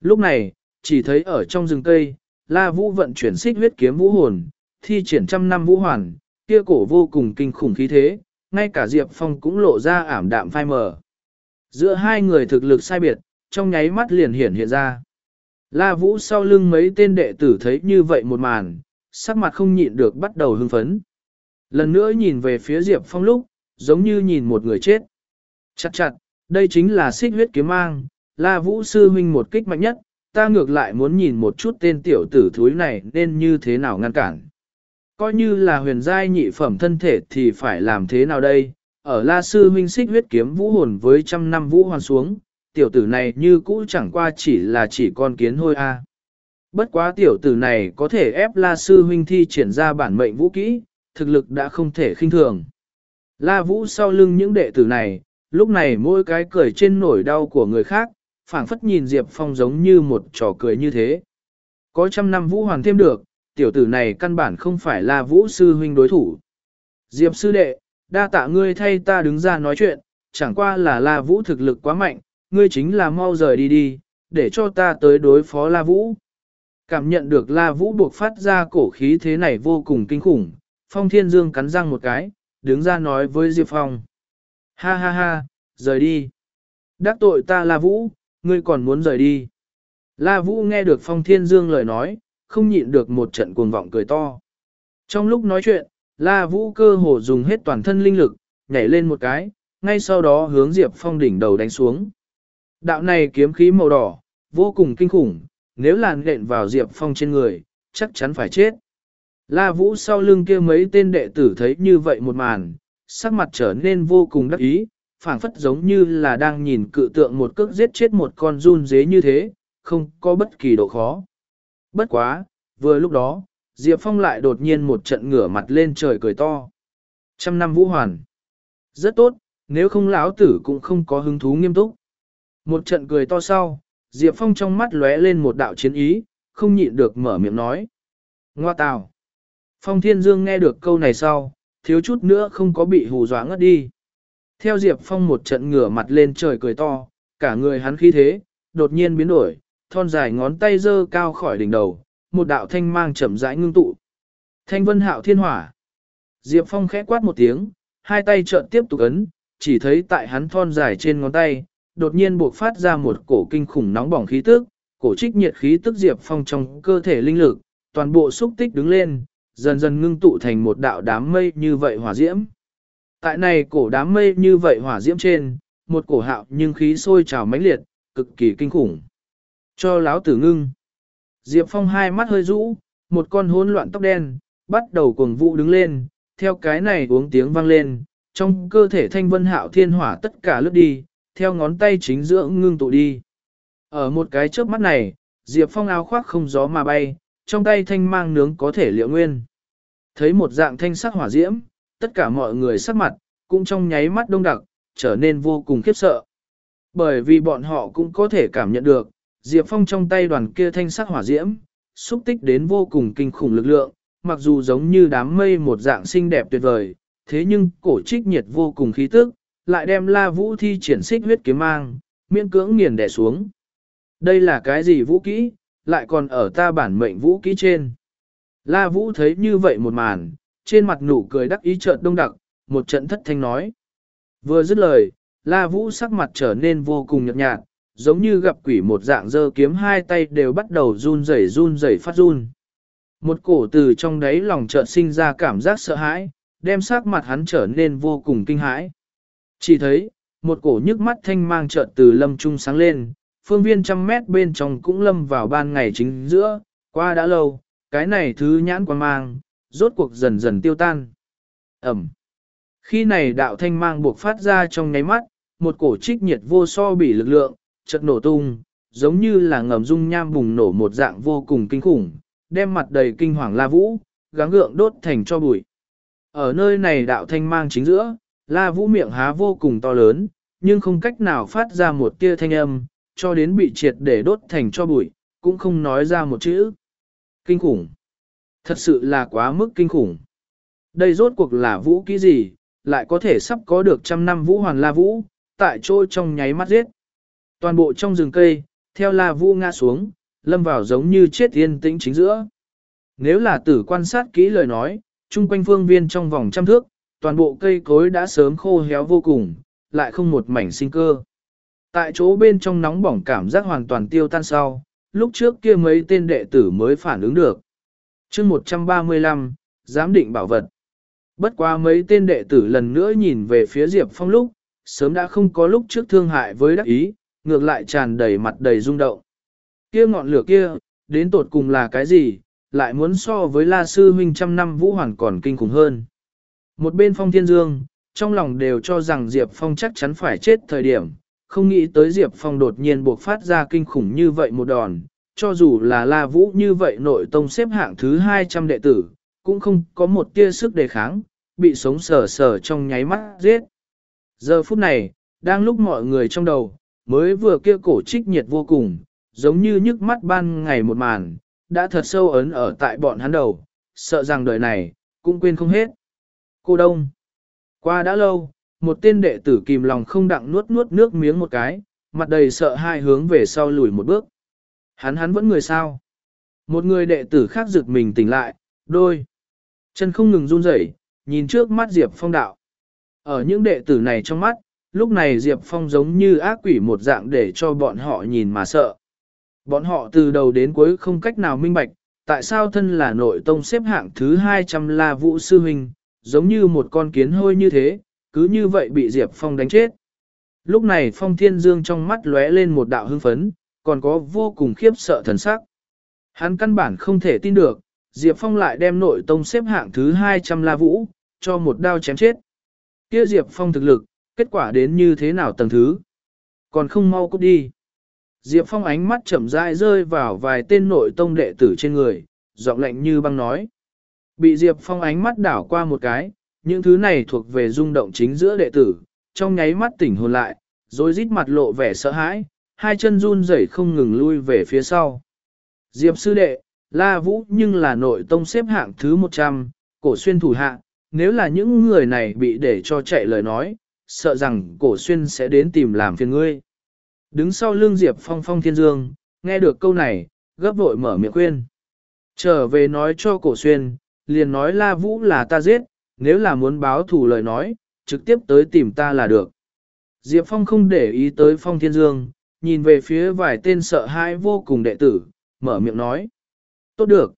Lúc này, chỉ thấy ở trong rừng cây, La Vũ vận chuyển xích huyết kiếm vũ hồn, thi triển trăm năm vũ hoàn, kia cổ vô cùng kinh khủng khí thế, ngay cả Diệp Phong cũng lộ ra ảm đạm phai mờ. Giữa hai người thực lực sai biệt, trong nháy mắt liền hiển hiện ra. La Vũ sau lưng mấy tên đệ tử thấy như vậy một màn, sắc mặt không nhịn được bắt đầu hưng phấn. Lần nữa nhìn về phía Diệp Phong lúc, giống như nhìn một người chết. Chặt chặt, đây chính là xích huyết kiếm mang, La Vũ sư huynh một kích mạnh nhất, ta ngược lại muốn nhìn một chút tên tiểu tử thúi này nên như thế nào ngăn cản. Coi như là huyền giai nhị phẩm thân thể thì phải làm thế nào đây? Ở La Sư Huynh xích huyết kiếm vũ hồn với trăm năm vũ hoàn xuống, tiểu tử này như cũ chẳng qua chỉ là chỉ con kiến hôi a. Bất quá tiểu tử này có thể ép La Sư Huynh thi triển ra bản mệnh vũ kỹ, thực lực đã không thể khinh thường. La Vũ sau lưng những đệ tử này, lúc này mỗi cái cười trên nổi đau của người khác, phảng phất nhìn Diệp Phong giống như một trò cười như thế. Có trăm năm Vũ hoàn thêm được, tiểu tử này căn bản không phải là Vũ sư huynh đối thủ. Diệp sư đệ, đa tạ ngươi thay ta đứng ra nói chuyện, chẳng qua là La Vũ thực lực quá mạnh, ngươi chính là mau rời đi đi, để cho ta tới đối phó La Vũ. Cảm nhận được La Vũ buộc phát ra cổ khí thế này vô cùng kinh khủng, Phong Thiên Dương cắn răng một cái, đứng ra nói với Diệp Phong. Ha ha ha, rời đi. Đắc tội ta La Vũ, ngươi còn muốn rời đi. La Vũ nghe được Phong Thiên Dương lời nói, không nhịn được một trận cuồng vọng cười to. Trong lúc nói chuyện, La Vũ cơ hồ dùng hết toàn thân linh lực, nhảy lên một cái, ngay sau đó hướng Diệp Phong đỉnh đầu đánh xuống. Đạo này kiếm khí màu đỏ, vô cùng kinh khủng, nếu làn đện vào Diệp Phong trên người, chắc chắn phải chết. La Vũ sau lưng kia mấy tên đệ tử thấy như vậy một màn, sắc mặt trở nên vô cùng đắc ý, phảng phất giống như là đang nhìn cự tượng một cước giết chết một con run dế như thế, không có bất kỳ độ khó. Bất quá, vừa lúc đó, Diệp Phong lại đột nhiên một trận ngửa mặt lên trời cười to. Trăm năm vũ hoàn. Rất tốt, nếu không lão tử cũng không có hứng thú nghiêm túc. Một trận cười to sau, Diệp Phong trong mắt lóe lên một đạo chiến ý, không nhịn được mở miệng nói. Ngoa tào. Phong Thiên Dương nghe được câu này sau, thiếu chút nữa không có bị hù dọa ngất đi. Theo Diệp Phong một trận ngửa mặt lên trời cười to, cả người hắn khí thế, đột nhiên biến đổi, thon dài ngón tay giơ cao khỏi đỉnh đầu, một đạo thanh mang chậm rãi ngưng tụ. Thanh vân hạo thiên hỏa. Diệp Phong khẽ quát một tiếng, hai tay trợn tiếp tục ấn, chỉ thấy tại hắn thon dài trên ngón tay, đột nhiên buộc phát ra một cổ kinh khủng nóng bỏng khí tức, cổ trích nhiệt khí tức Diệp Phong trong cơ thể linh lực, toàn bộ xúc tích đứng lên, dần dần ngưng tụ thành một đạo đám mây như vậy hỏa diễm. Tại này cổ đám mây như vậy hỏa diễm trên, một cổ hạo nhưng khí sôi trào mãnh liệt, cực kỳ kinh khủng. Cho láo tử ngưng. Diệp Phong hai mắt hơi rũ, một con hỗn loạn tóc đen, bắt đầu cuồng vũ đứng lên, theo cái này uống tiếng vang lên, trong cơ thể thanh vân hạo thiên hỏa tất cả lướt đi, theo ngón tay chính giữa ngưng tụ đi. Ở một cái chớp mắt này, Diệp Phong áo khoác không gió mà bay, trong tay thanh mang nướng có thể liệu nguyên. Thấy một dạng thanh sắc hỏa diễm, tất cả mọi người sắc mặt, cũng trong nháy mắt đông đặc, trở nên vô cùng khiếp sợ. Bởi vì bọn họ cũng có thể cảm nhận được, Diệp Phong trong tay đoàn kia thanh sắc hỏa diễm, xúc tích đến vô cùng kinh khủng lực lượng, mặc dù giống như đám mây một dạng xinh đẹp tuyệt vời, thế nhưng cổ trích nhiệt vô cùng khí tức, lại đem La Vũ thi triển xích huyết kiếm mang, miễn cưỡng nghiền đè xuống. Đây là cái gì vũ kỹ, lại còn ở ta bản mệnh vũ kỹ trên. La Vũ thấy như vậy một màn, trên mặt nụ cười đắc ý chợt đông đặc, một trận thất thanh nói. Vừa dứt lời, La Vũ sắc mặt trở nên vô cùng nhợt nhạt, giống như gặp quỷ một dạng dơ kiếm hai tay đều bắt đầu run rẩy run rẩy phát run. Một cổ từ trong đáy lòng chợt sinh ra cảm giác sợ hãi, đem sắc mặt hắn trở nên vô cùng kinh hãi. Chỉ thấy, một cổ nhức mắt thanh mang chợt từ lâm trung sáng lên, phương viên trăm mét bên trong cũng lâm vào ban ngày chính giữa, qua đã lâu, cái này thứ nhãn quan mang, rốt cuộc dần dần tiêu tan. Ẩm. Khi này đạo thanh mang buộc phát ra trong nháy mắt, một cổ trích nhiệt vô so bỉ lực lượng, chợt nổ tung, giống như là ngầm dung nham bùng nổ một dạng vô cùng kinh khủng, đem mặt đầy kinh hoàng la vũ, gắng gượng đốt thành cho bụi. Ở nơi này đạo thanh mang chính giữa, la vũ miệng há vô cùng to lớn, nhưng không cách nào phát ra một tia thanh âm, cho đến bị triệt để đốt thành cho bụi, cũng không nói ra một chữ. Kinh khủng. Thật sự là quá mức kinh khủng. Đây rốt cuộc là vũ kỹ gì, lại có thể sắp có được trăm năm vũ hoàn la vũ, tại chỗ trong nháy mắt giết. Toàn bộ trong rừng cây, theo la vũ ngã xuống, lâm vào giống như chết yên tĩnh chính giữa. Nếu là tử quan sát kỹ lời nói, chung quanh phương viên trong vòng trăm thước, toàn bộ cây cối đã sớm khô héo vô cùng, lại không một mảnh sinh cơ. Tại chỗ bên trong nóng bỏng cảm giác hoàn toàn tiêu tan sau, lúc trước kia mấy tên đệ tử mới phản ứng được. chương 135, giám định bảo vật. Bất quá mấy tên đệ tử lần nữa nhìn về phía Diệp Phong lúc, sớm đã không có lúc trước thương hại với đắc ý, ngược lại tràn đầy mặt đầy rung động. Kia ngọn lửa kia, đến tột cùng là cái gì, lại muốn so với La Sư Huynh trăm năm vũ hoàn còn kinh khủng hơn. Một bên Phong Thiên Dương, trong lòng đều cho rằng Diệp Phong chắc chắn phải chết thời điểm, không nghĩ tới Diệp Phong đột nhiên buộc phát ra kinh khủng như vậy một đòn, cho dù là La Vũ như vậy nội tông xếp hạng thứ 200 đệ tử, cũng không có một tia sức đề kháng, bị sống sờ sờ trong nháy mắt giết. Giờ phút này, đang lúc mọi người trong đầu, mới vừa kia cổ trích nhiệt vô cùng, giống như nhức mắt ban ngày một màn, đã thật sâu ấn ở tại bọn hắn đầu, sợ rằng đời này, cũng quên không hết. Cô Đông Qua đã lâu, một tên đệ tử kìm lòng không đặng nuốt nuốt nước miếng một cái, mặt đầy sợ hai hướng về sau lùi một bước. Hắn hắn vẫn người sao. Một người đệ tử khác giựt mình tỉnh lại, đôi. Chân không ngừng run rẩy, nhìn trước mắt Diệp Phong đạo. Ở những đệ tử này trong mắt, lúc này Diệp Phong giống như ác quỷ một dạng để cho bọn họ nhìn mà sợ. Bọn họ từ đầu đến cuối không cách nào minh bạch, tại sao thân là nội tông xếp hạng thứ 200 là vũ sư huynh, giống như một con kiến hôi như thế, cứ như vậy bị Diệp Phong đánh chết. Lúc này Phong Thiên Dương trong mắt lóe lên một đạo hưng phấn, còn có vô cùng khiếp sợ thần sắc. Hắn căn bản không thể tin được, Diệp Phong lại đem nội tông xếp hạng thứ 200 la vũ, cho một đao chém chết. Kia Diệp Phong thực lực, kết quả đến như thế nào tầng thứ? Còn không mau cút đi. Diệp Phong ánh mắt chậm rãi rơi vào vài tên nội tông đệ tử trên người, giọng lạnh như băng nói. Bị Diệp Phong ánh mắt đảo qua một cái, những thứ này thuộc về rung động chính giữa đệ tử, trong nháy mắt tỉnh hồn lại, rồi rít mặt lộ vẻ sợ hãi, hai chân run rẩy không ngừng lui về phía sau. Diệp sư đệ, La Vũ nhưng là nội tông xếp hạng thứ 100, cổ xuyên thủ hạ, nếu là những người này bị để cho chạy lời nói, sợ rằng cổ xuyên sẽ đến tìm làm phiền ngươi. Đứng sau lưng Diệp Phong Phong Thiên Dương, nghe được câu này, gấp vội mở miệng khuyên. Trở về nói cho cổ xuyên, liền nói La Vũ là ta giết, nếu là muốn báo thù lời nói, trực tiếp tới tìm ta là được. Diệp Phong không để ý tới Phong Thiên Dương, nhìn về phía vài tên sợ hãi vô cùng đệ tử, mở miệng nói. Tốt được.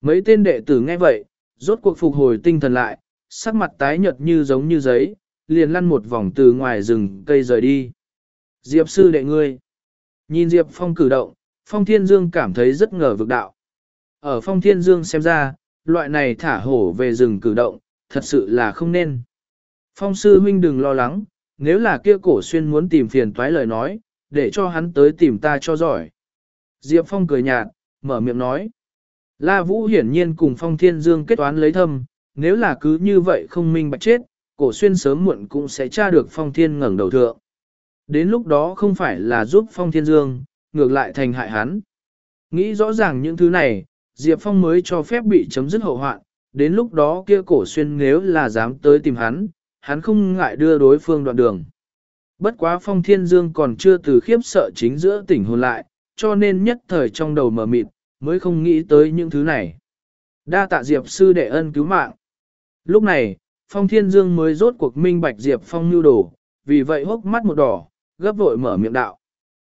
Mấy tên đệ tử nghe vậy, rốt cuộc phục hồi tinh thần lại, sắc mặt tái nhợt như giống như giấy, liền lăn một vòng từ ngoài rừng cây rời đi. Diệp sư đệ ngươi. Nhìn Diệp Phong cử động, Phong Thiên Dương cảm thấy rất ngờ vực đạo. Ở Phong Thiên Dương xem ra, loại này thả hổ về rừng cử động, thật sự là không nên. Phong sư huynh đừng lo lắng, nếu là kia cổ xuyên muốn tìm phiền toái lời nói, để cho hắn tới tìm ta cho giỏi. Diệp Phong cười nhạt, mở miệng nói. La Vũ hiển nhiên cùng Phong Thiên Dương kết toán lấy thâm, nếu là cứ như vậy không minh bạch chết, cổ xuyên sớm muộn cũng sẽ tra được Phong Thiên ngẩng đầu thượng. Đến lúc đó không phải là giúp Phong Thiên Dương, ngược lại thành hại hắn. Nghĩ rõ ràng những thứ này, Diệp Phong mới cho phép bị chấm dứt hậu hoạn, đến lúc đó kia cổ xuyên nếu là dám tới tìm hắn, hắn không ngại đưa đối phương đoạn đường. Bất quá phong thiên dương còn chưa từ khiếp sợ chính giữa tỉnh hồn lại, cho nên nhất thời trong đầu mờ mịt, mới không nghĩ tới những thứ này. Đa tạ Diệp sư đệ ân cứu mạng. Lúc này, phong thiên dương mới rốt cuộc minh bạch Diệp phong nhu đồ, vì vậy hốc mắt một đỏ, gấp vội mở miệng đạo.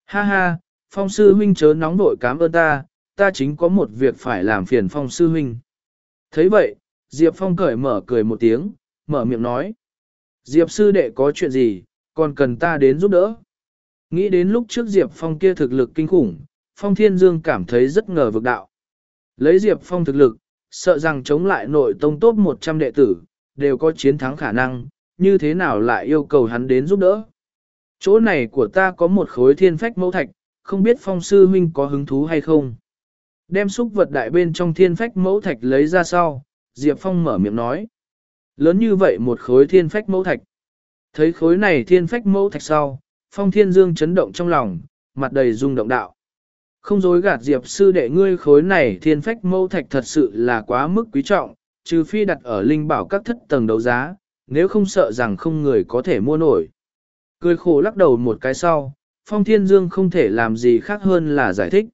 Ha ha, phong sư huynh chớ nóng vội cảm ơn ta, ta chính có một việc phải làm phiền phong sư huynh. thấy vậy, Diệp phong cởi mở cười một tiếng, mở miệng nói. Diệp sư đệ có chuyện gì, còn cần ta đến giúp đỡ. Nghĩ đến lúc trước Diệp Phong kia thực lực kinh khủng, Phong Thiên Dương cảm thấy rất ngờ vực đạo. Lấy Diệp Phong thực lực, sợ rằng chống lại nội tông tốt 100 đệ tử, đều có chiến thắng khả năng, như thế nào lại yêu cầu hắn đến giúp đỡ. Chỗ này của ta có một khối thiên phách mẫu thạch, không biết Phong Sư Huynh có hứng thú hay không. Đem xúc vật đại bên trong thiên phách mẫu thạch lấy ra sau, Diệp Phong mở miệng nói. Lớn như vậy một khối thiên phách mẫu thạch. Thấy khối này thiên phách mẫu thạch sau, phong thiên dương chấn động trong lòng, mặt đầy rung động đạo. Không dối gạt diệp sư đệ ngươi khối này thiên phách mẫu thạch thật sự là quá mức quý trọng, trừ phi đặt ở linh bảo các thất tầng đấu giá, nếu không sợ rằng không người có thể mua nổi. Cười khổ lắc đầu một cái sau, phong thiên dương không thể làm gì khác hơn là giải thích.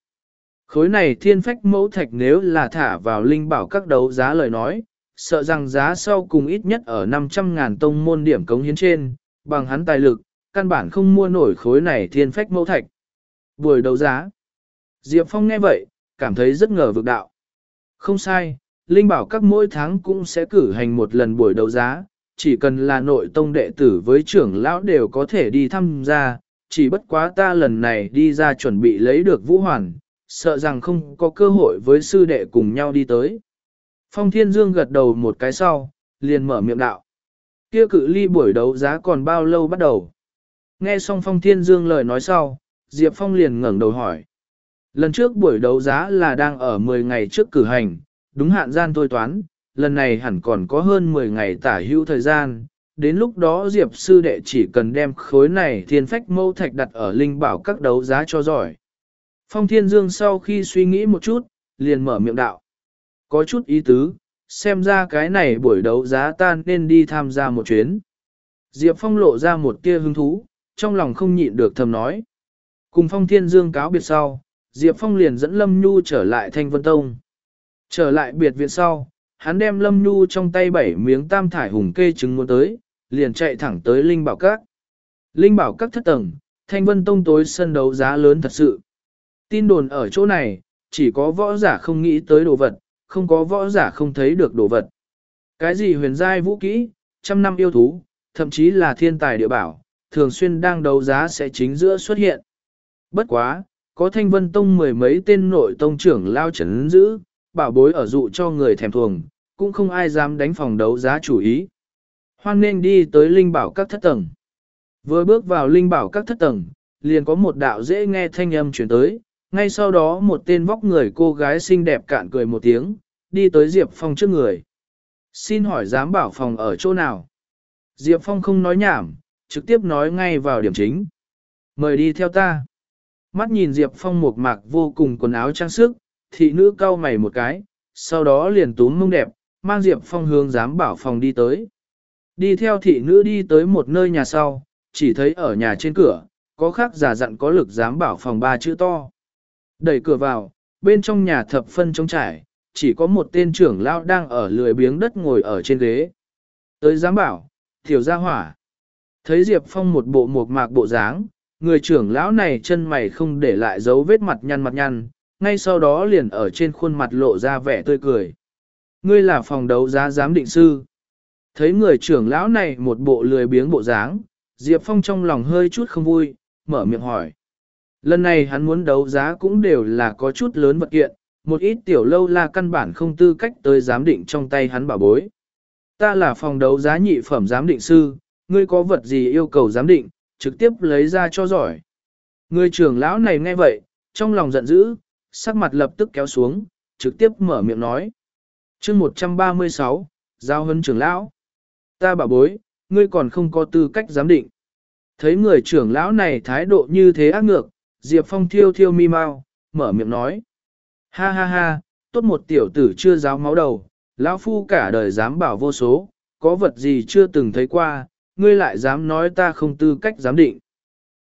Khối này thiên phách mẫu thạch nếu là thả vào linh bảo các đấu giá lời nói, sợ rằng giá sau cùng ít nhất ở 500.000 tông môn điểm cống hiến trên, bằng hắn tài lực, căn bản không mua nổi khối này thiên phách mẫu thạch. Buổi đấu giá. Diệp Phong nghe vậy, cảm thấy rất ngờ vực đạo. Không sai, Linh bảo các mỗi tháng cũng sẽ cử hành một lần buổi đấu giá, chỉ cần là nội tông đệ tử với trưởng lão đều có thể đi tham gia, chỉ bất quá ta lần này đi ra chuẩn bị lấy được vũ hoàn, sợ rằng không có cơ hội với sư đệ cùng nhau đi tới. Phong Thiên Dương gật đầu một cái sau, liền mở miệng đạo. Kia cự ly buổi đấu giá còn bao lâu bắt đầu? Nghe xong Phong Thiên Dương lời nói sau, Diệp Phong liền ngẩng đầu hỏi. Lần trước buổi đấu giá là đang ở 10 ngày trước cử hành, đúng hạn gian tôi toán, lần này hẳn còn có hơn 10 ngày tả hữu thời gian. Đến lúc đó Diệp sư đệ chỉ cần đem khối này thiên phách mâu thạch đặt ở linh bảo các đấu giá cho giỏi. Phong Thiên Dương sau khi suy nghĩ một chút, liền mở miệng đạo. Có chút ý tứ, xem ra cái này buổi đấu giá tan nên đi tham gia một chuyến. Diệp Phong lộ ra một tia hứng thú, trong lòng không nhịn được thầm nói. Cùng Phong Thiên Dương cáo biệt sau, Diệp Phong liền dẫn Lâm Nhu trở lại Thanh Vân Tông. Trở lại biệt viện sau, hắn đem Lâm Nhu trong tay bảy miếng tam thải hùng kê trứng muốn tới, liền chạy thẳng tới Linh Bảo Các. Linh Bảo Các thất tầng, Thanh Vân Tông tối sân đấu giá lớn thật sự. Tin đồn ở chỗ này, chỉ có võ giả không nghĩ tới đồ vật, không có võ giả không thấy được đồ vật. Cái gì huyền giai vũ kỹ, trăm năm yêu thú, thậm chí là thiên tài địa bảo, thường xuyên đang đấu giá sẽ chính giữa xuất hiện. Bất quá, có thanh vân tông mười mấy tên nội tông trưởng lao chấn giữ, bảo bối ở dụ cho người thèm thuồng, cũng không ai dám đánh phòng đấu giá chủ ý. Hoan nên đi tới linh bảo các thất tầng. Vừa bước vào linh bảo các thất tầng, liền có một đạo dễ nghe thanh âm chuyển tới, ngay sau đó một tên vóc người cô gái xinh đẹp cạn cười một tiếng, đi tới Diệp Phong trước người. Xin hỏi dám bảo phòng ở chỗ nào? Diệp Phong không nói nhảm, trực tiếp nói ngay vào điểm chính. Mời đi theo ta. Mắt nhìn Diệp Phong một mạc vô cùng quần áo trang sức, thị nữ cau mày một cái, sau đó liền túm mông đẹp, mang Diệp Phong hướng Giám bảo phòng đi tới. Đi theo thị nữ đi tới một nơi nhà sau, chỉ thấy ở nhà trên cửa, có khắc giả dặn có lực Giám bảo phòng ba chữ to. Đẩy cửa vào, bên trong nhà thập phân trống trải, chỉ có một tên trưởng lão đang ở lười biếng đất ngồi ở trên ghế. Tới giám bảo, tiểu gia hỏa. Thấy Diệp Phong một bộ mộc mạc bộ dáng, người trưởng lão này chân mày không để lại dấu vết mặt nhăn mặt nhăn, ngay sau đó liền ở trên khuôn mặt lộ ra vẻ tươi cười. Ngươi là phòng đấu giá giám định sư. Thấy người trưởng lão này một bộ lười biếng bộ dáng, Diệp Phong trong lòng hơi chút không vui, mở miệng hỏi. Lần này hắn muốn đấu giá cũng đều là có chút lớn vật kiện, một ít tiểu lâu la căn bản không tư cách tới giám định trong tay hắn bảo bối. Ta là phòng đấu giá nhị phẩm giám định sư, ngươi có vật gì yêu cầu giám định, trực tiếp lấy ra cho giỏi. Người trưởng lão này nghe vậy, trong lòng giận dữ, sắc mặt lập tức kéo xuống, trực tiếp mở miệng nói. chương 136, giao hân trưởng lão. Ta bảo bối, ngươi còn không có tư cách giám định. Thấy người trưởng lão này thái độ như thế ác ngược, Diệp Phong thiêu thiêu mi mau, mở miệng nói. Ha ha ha, tốt một tiểu tử chưa giáo máu đầu, lão phu cả đời dám bảo vô số, có vật gì chưa từng thấy qua, ngươi lại dám nói ta không tư cách giám định.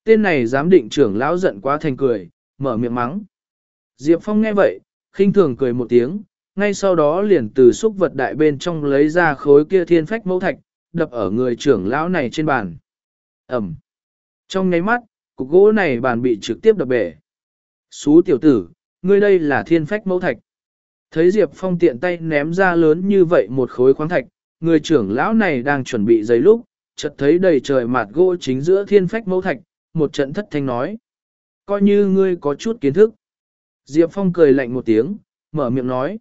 Tên này giám định trưởng lão giận quá thành cười, mở miệng mắng. Diệp Phong nghe vậy, khinh thường cười một tiếng, ngay sau đó liền từ xúc vật đại bên trong lấy ra khối kia thiên phách mẫu thạch, đập ở người trưởng lão này trên bàn. Ẩm. Trong nháy mắt, cục gỗ này bàn bị trực tiếp đập bể. Xú tiểu tử, ngươi đây là thiên phách mẫu thạch. Thấy Diệp Phong tiện tay ném ra lớn như vậy một khối khoáng thạch, người trưởng lão này đang chuẩn bị giấy lúc, chợt thấy đầy trời mạt gỗ chính giữa thiên phách mẫu thạch, một trận thất thanh nói. Coi như ngươi có chút kiến thức. Diệp Phong cười lạnh một tiếng, mở miệng nói.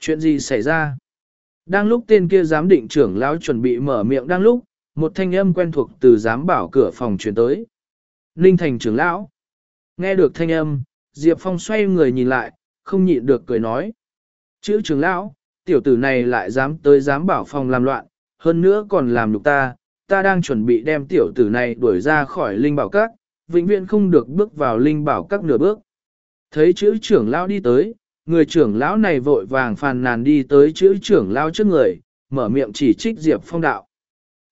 Chuyện gì xảy ra? Đang lúc tên kia giám định trưởng lão chuẩn bị mở miệng đang lúc, một thanh âm quen thuộc từ giám bảo cửa phòng truyền tới. Ninh thành trưởng lão. Nghe được thanh âm, Diệp Phong xoay người nhìn lại, không nhịn được cười nói. Chữ trưởng lão, tiểu tử này lại dám tới giám bảo phòng làm loạn, hơn nữa còn làm nhục ta, ta đang chuẩn bị đem tiểu tử này đuổi ra khỏi linh bảo các, vĩnh viễn không được bước vào linh bảo các nửa bước. Thấy chữ trưởng lão đi tới, người trưởng lão này vội vàng phàn nàn đi tới chữ trưởng lão trước người, mở miệng chỉ trích Diệp Phong đạo.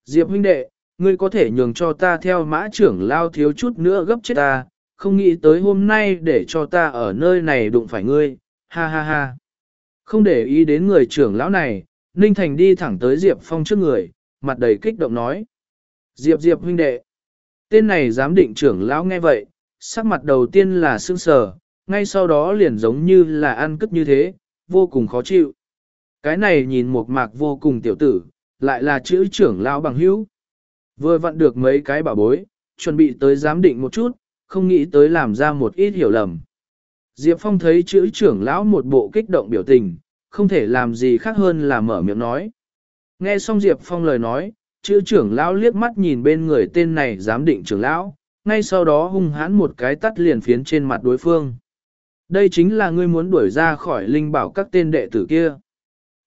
Diệp huynh đệ, ngươi có thể nhường cho ta theo mã trưởng lão thiếu chút nữa gấp chết ta, không nghĩ tới hôm nay để cho ta ở nơi này đụng phải ngươi, ha ha ha. Không để ý đến người trưởng lão này, Ninh Thành đi thẳng tới Diệp Phong trước người, mặt đầy kích động nói. Diệp Diệp huynh đệ. Tên này giám định trưởng lão nghe vậy, sắc mặt đầu tiên là sương sờ, ngay sau đó liền giống như là ăn cất như thế, vô cùng khó chịu. Cái này nhìn một mạc vô cùng tiểu tử, lại là chữ trưởng lão bằng hữu. Vừa vặn được mấy cái bảo bối, chuẩn bị tới giám định một chút, không nghĩ tới làm ra một ít hiểu lầm. Diệp Phong thấy chữ trưởng lão một bộ kích động biểu tình, không thể làm gì khác hơn là mở miệng nói. Nghe xong Diệp Phong lời nói, chữ trưởng lão liếc mắt nhìn bên người tên này giám định trưởng lão, ngay sau đó hung hãn một cái tắt liền phiến trên mặt đối phương. Đây chính là ngươi muốn đuổi ra khỏi linh bảo các tên đệ tử kia.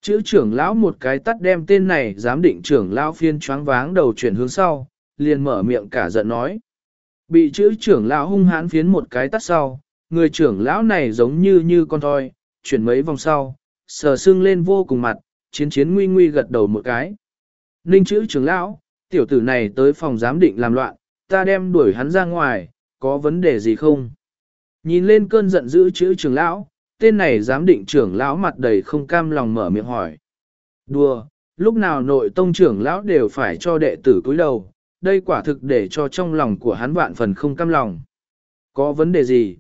Chữ trưởng lão một cái tắt đem tên này giám định trưởng lão phiên choáng váng đầu chuyển hướng sau, liền mở miệng cả giận nói. Bị chữ trưởng lão hung hãn phiến một cái tắt sau, người trưởng lão này giống như như con thoi, chuyển mấy vòng sau, sờ sưng lên vô cùng mặt, chiến chiến nguy nguy gật đầu một cái. Ninh chữ trưởng lão, tiểu tử này tới phòng giám định làm loạn, ta đem đuổi hắn ra ngoài, có vấn đề gì không? Nhìn lên cơn giận dữ chữ trưởng lão, tên này giám định trưởng lão mặt đầy không cam lòng mở miệng hỏi. Đùa, lúc nào nội tông trưởng lão đều phải cho đệ tử cúi đầu, đây quả thực để cho trong lòng của hắn vạn phần không cam lòng. Có vấn đề gì?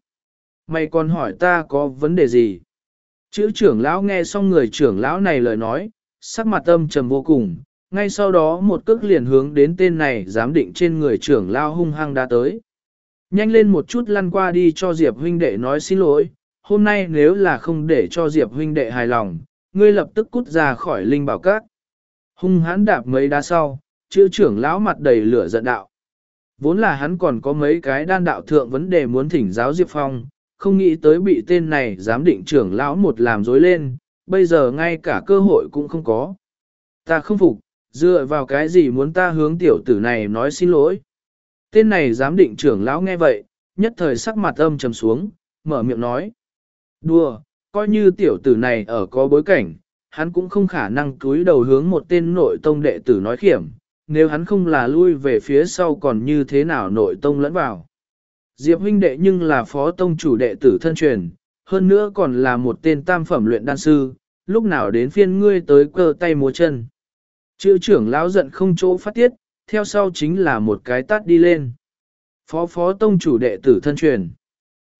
Mày còn hỏi ta có vấn đề gì? Chữ trưởng lão nghe xong người trưởng lão này lời nói, sắc mặt âm trầm vô cùng, ngay sau đó một cước liền hướng đến tên này giám định trên người trưởng lão hung hăng đã tới. Nhanh lên một chút lăn qua đi cho Diệp huynh đệ nói xin lỗi, hôm nay nếu là không để cho Diệp huynh đệ hài lòng, ngươi lập tức cút ra khỏi linh bảo các. Hung hãn đạp mấy đá sau, chữ trưởng lão mặt đầy lửa giận đạo. Vốn là hắn còn có mấy cái đan đạo thượng vấn đề muốn thỉnh giáo Diệp Phong, không nghĩ tới bị tên này dám định trưởng lão một làm dối lên, bây giờ ngay cả cơ hội cũng không có. Ta không phục, dựa vào cái gì muốn ta hướng tiểu tử này nói xin lỗi. Tên này giám định trưởng lão nghe vậy, nhất thời sắc mặt âm trầm xuống, mở miệng nói. Đùa, coi như tiểu tử này ở có bối cảnh, hắn cũng không khả năng cúi đầu hướng một tên nội tông đệ tử nói khiểm, nếu hắn không là lui về phía sau còn như thế nào nội tông lẫn vào. Diệp huynh đệ nhưng là phó tông chủ đệ tử thân truyền, hơn nữa còn là một tên tam phẩm luyện đan sư, lúc nào đến phiên ngươi tới cơ tay múa chân. Chữ trưởng lão giận không chỗ phát tiết, theo sau chính là một cái tát đi lên. Phó phó tông chủ đệ tử thân truyền.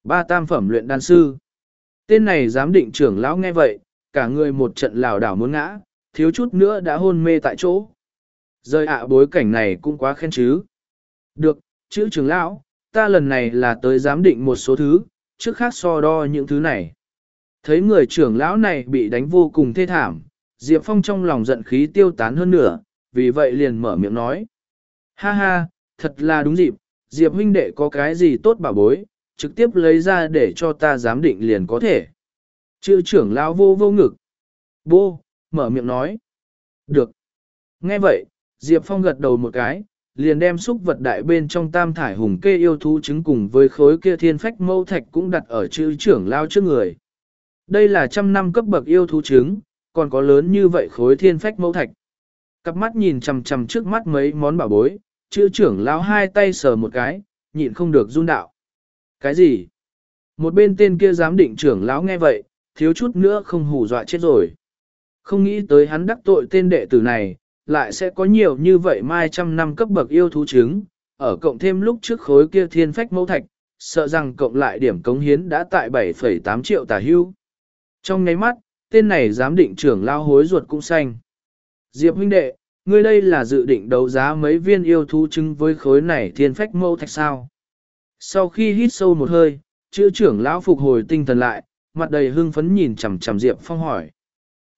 Ba tam phẩm luyện đan sư. Tên này giám định trưởng lão nghe vậy, cả người một trận lảo đảo muốn ngã, thiếu chút nữa đã hôn mê tại chỗ. Rời ạ bối cảnh này cũng quá khen chứ. Được, chữ trưởng lão, ta lần này là tới giám định một số thứ, trước khác so đo những thứ này. Thấy người trưởng lão này bị đánh vô cùng thê thảm, Diệp Phong trong lòng giận khí tiêu tán hơn nửa, vì vậy liền mở miệng nói. Ha ha, thật là đúng dịp, Diệp huynh đệ có cái gì tốt bảo bối, trực tiếp lấy ra để cho ta giám định liền có thể. Chữ trưởng lão vô vô ngực. Vô, mở miệng nói. Được. Nghe vậy, Diệp Phong gật đầu một cái, liền đem xúc vật đại bên trong tam thải hùng kê yêu thú trứng cùng với khối kia thiên phách mâu thạch cũng đặt ở chữ trưởng lao trước người. Đây là trăm năm cấp bậc yêu thú trứng, còn có lớn như vậy khối thiên phách mâu thạch. Cặp mắt nhìn chằm chằm trước mắt mấy món bảo bối, chữ trưởng lão hai tay sờ một cái, nhịn không được run đạo. Cái gì? Một bên tên kia giám định trưởng lão nghe vậy, thiếu chút nữa không hù dọa chết rồi. Không nghĩ tới hắn đắc tội tên đệ tử này, lại sẽ có nhiều như vậy mai trăm năm cấp bậc yêu thú chứng. ở cộng thêm lúc trước khối kia thiên phách mẫu thạch, sợ rằng cộng lại điểm cống hiến đã tại 7,8 triệu tà hưu. Trong ngáy mắt, tên này giám định trưởng lao hối ruột cũng xanh. Diệp huynh đệ, ngươi đây là dự định đấu giá mấy viên yêu thú trứng với khối này thiên phách mẫu thạch sao. Sau khi hít sâu một hơi, chữ trưởng lão phục hồi tinh thần lại, mặt đầy hưng phấn nhìn chằm chằm Diệp Phong hỏi.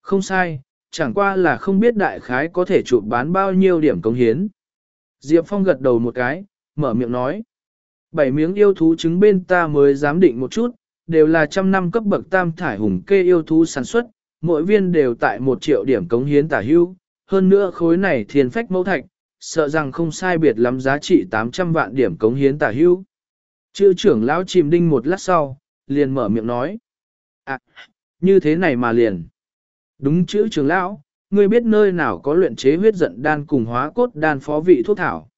Không sai, chẳng qua là không biết đại khái có thể chụp bán bao nhiêu điểm công hiến. Diệp Phong gật đầu một cái, mở miệng nói. Bảy miếng yêu thú trứng bên ta mới dám định một chút, đều là trăm năm cấp bậc tam thải hùng kê yêu thú sản xuất, mỗi viên đều tại một triệu điểm cống hiến tả hưu. Hơn nữa khối này thiên phách mẫu thạch, sợ rằng không sai biệt lắm giá trị 800 vạn điểm cống hiến tả hưu. Chữ trưởng lão chìm đinh một lát sau, liền mở miệng nói. À, như thế này mà liền. Đúng chữ trưởng lão, ngươi biết nơi nào có luyện chế huyết giận đan cùng hóa cốt đan phó vị thuốc thảo.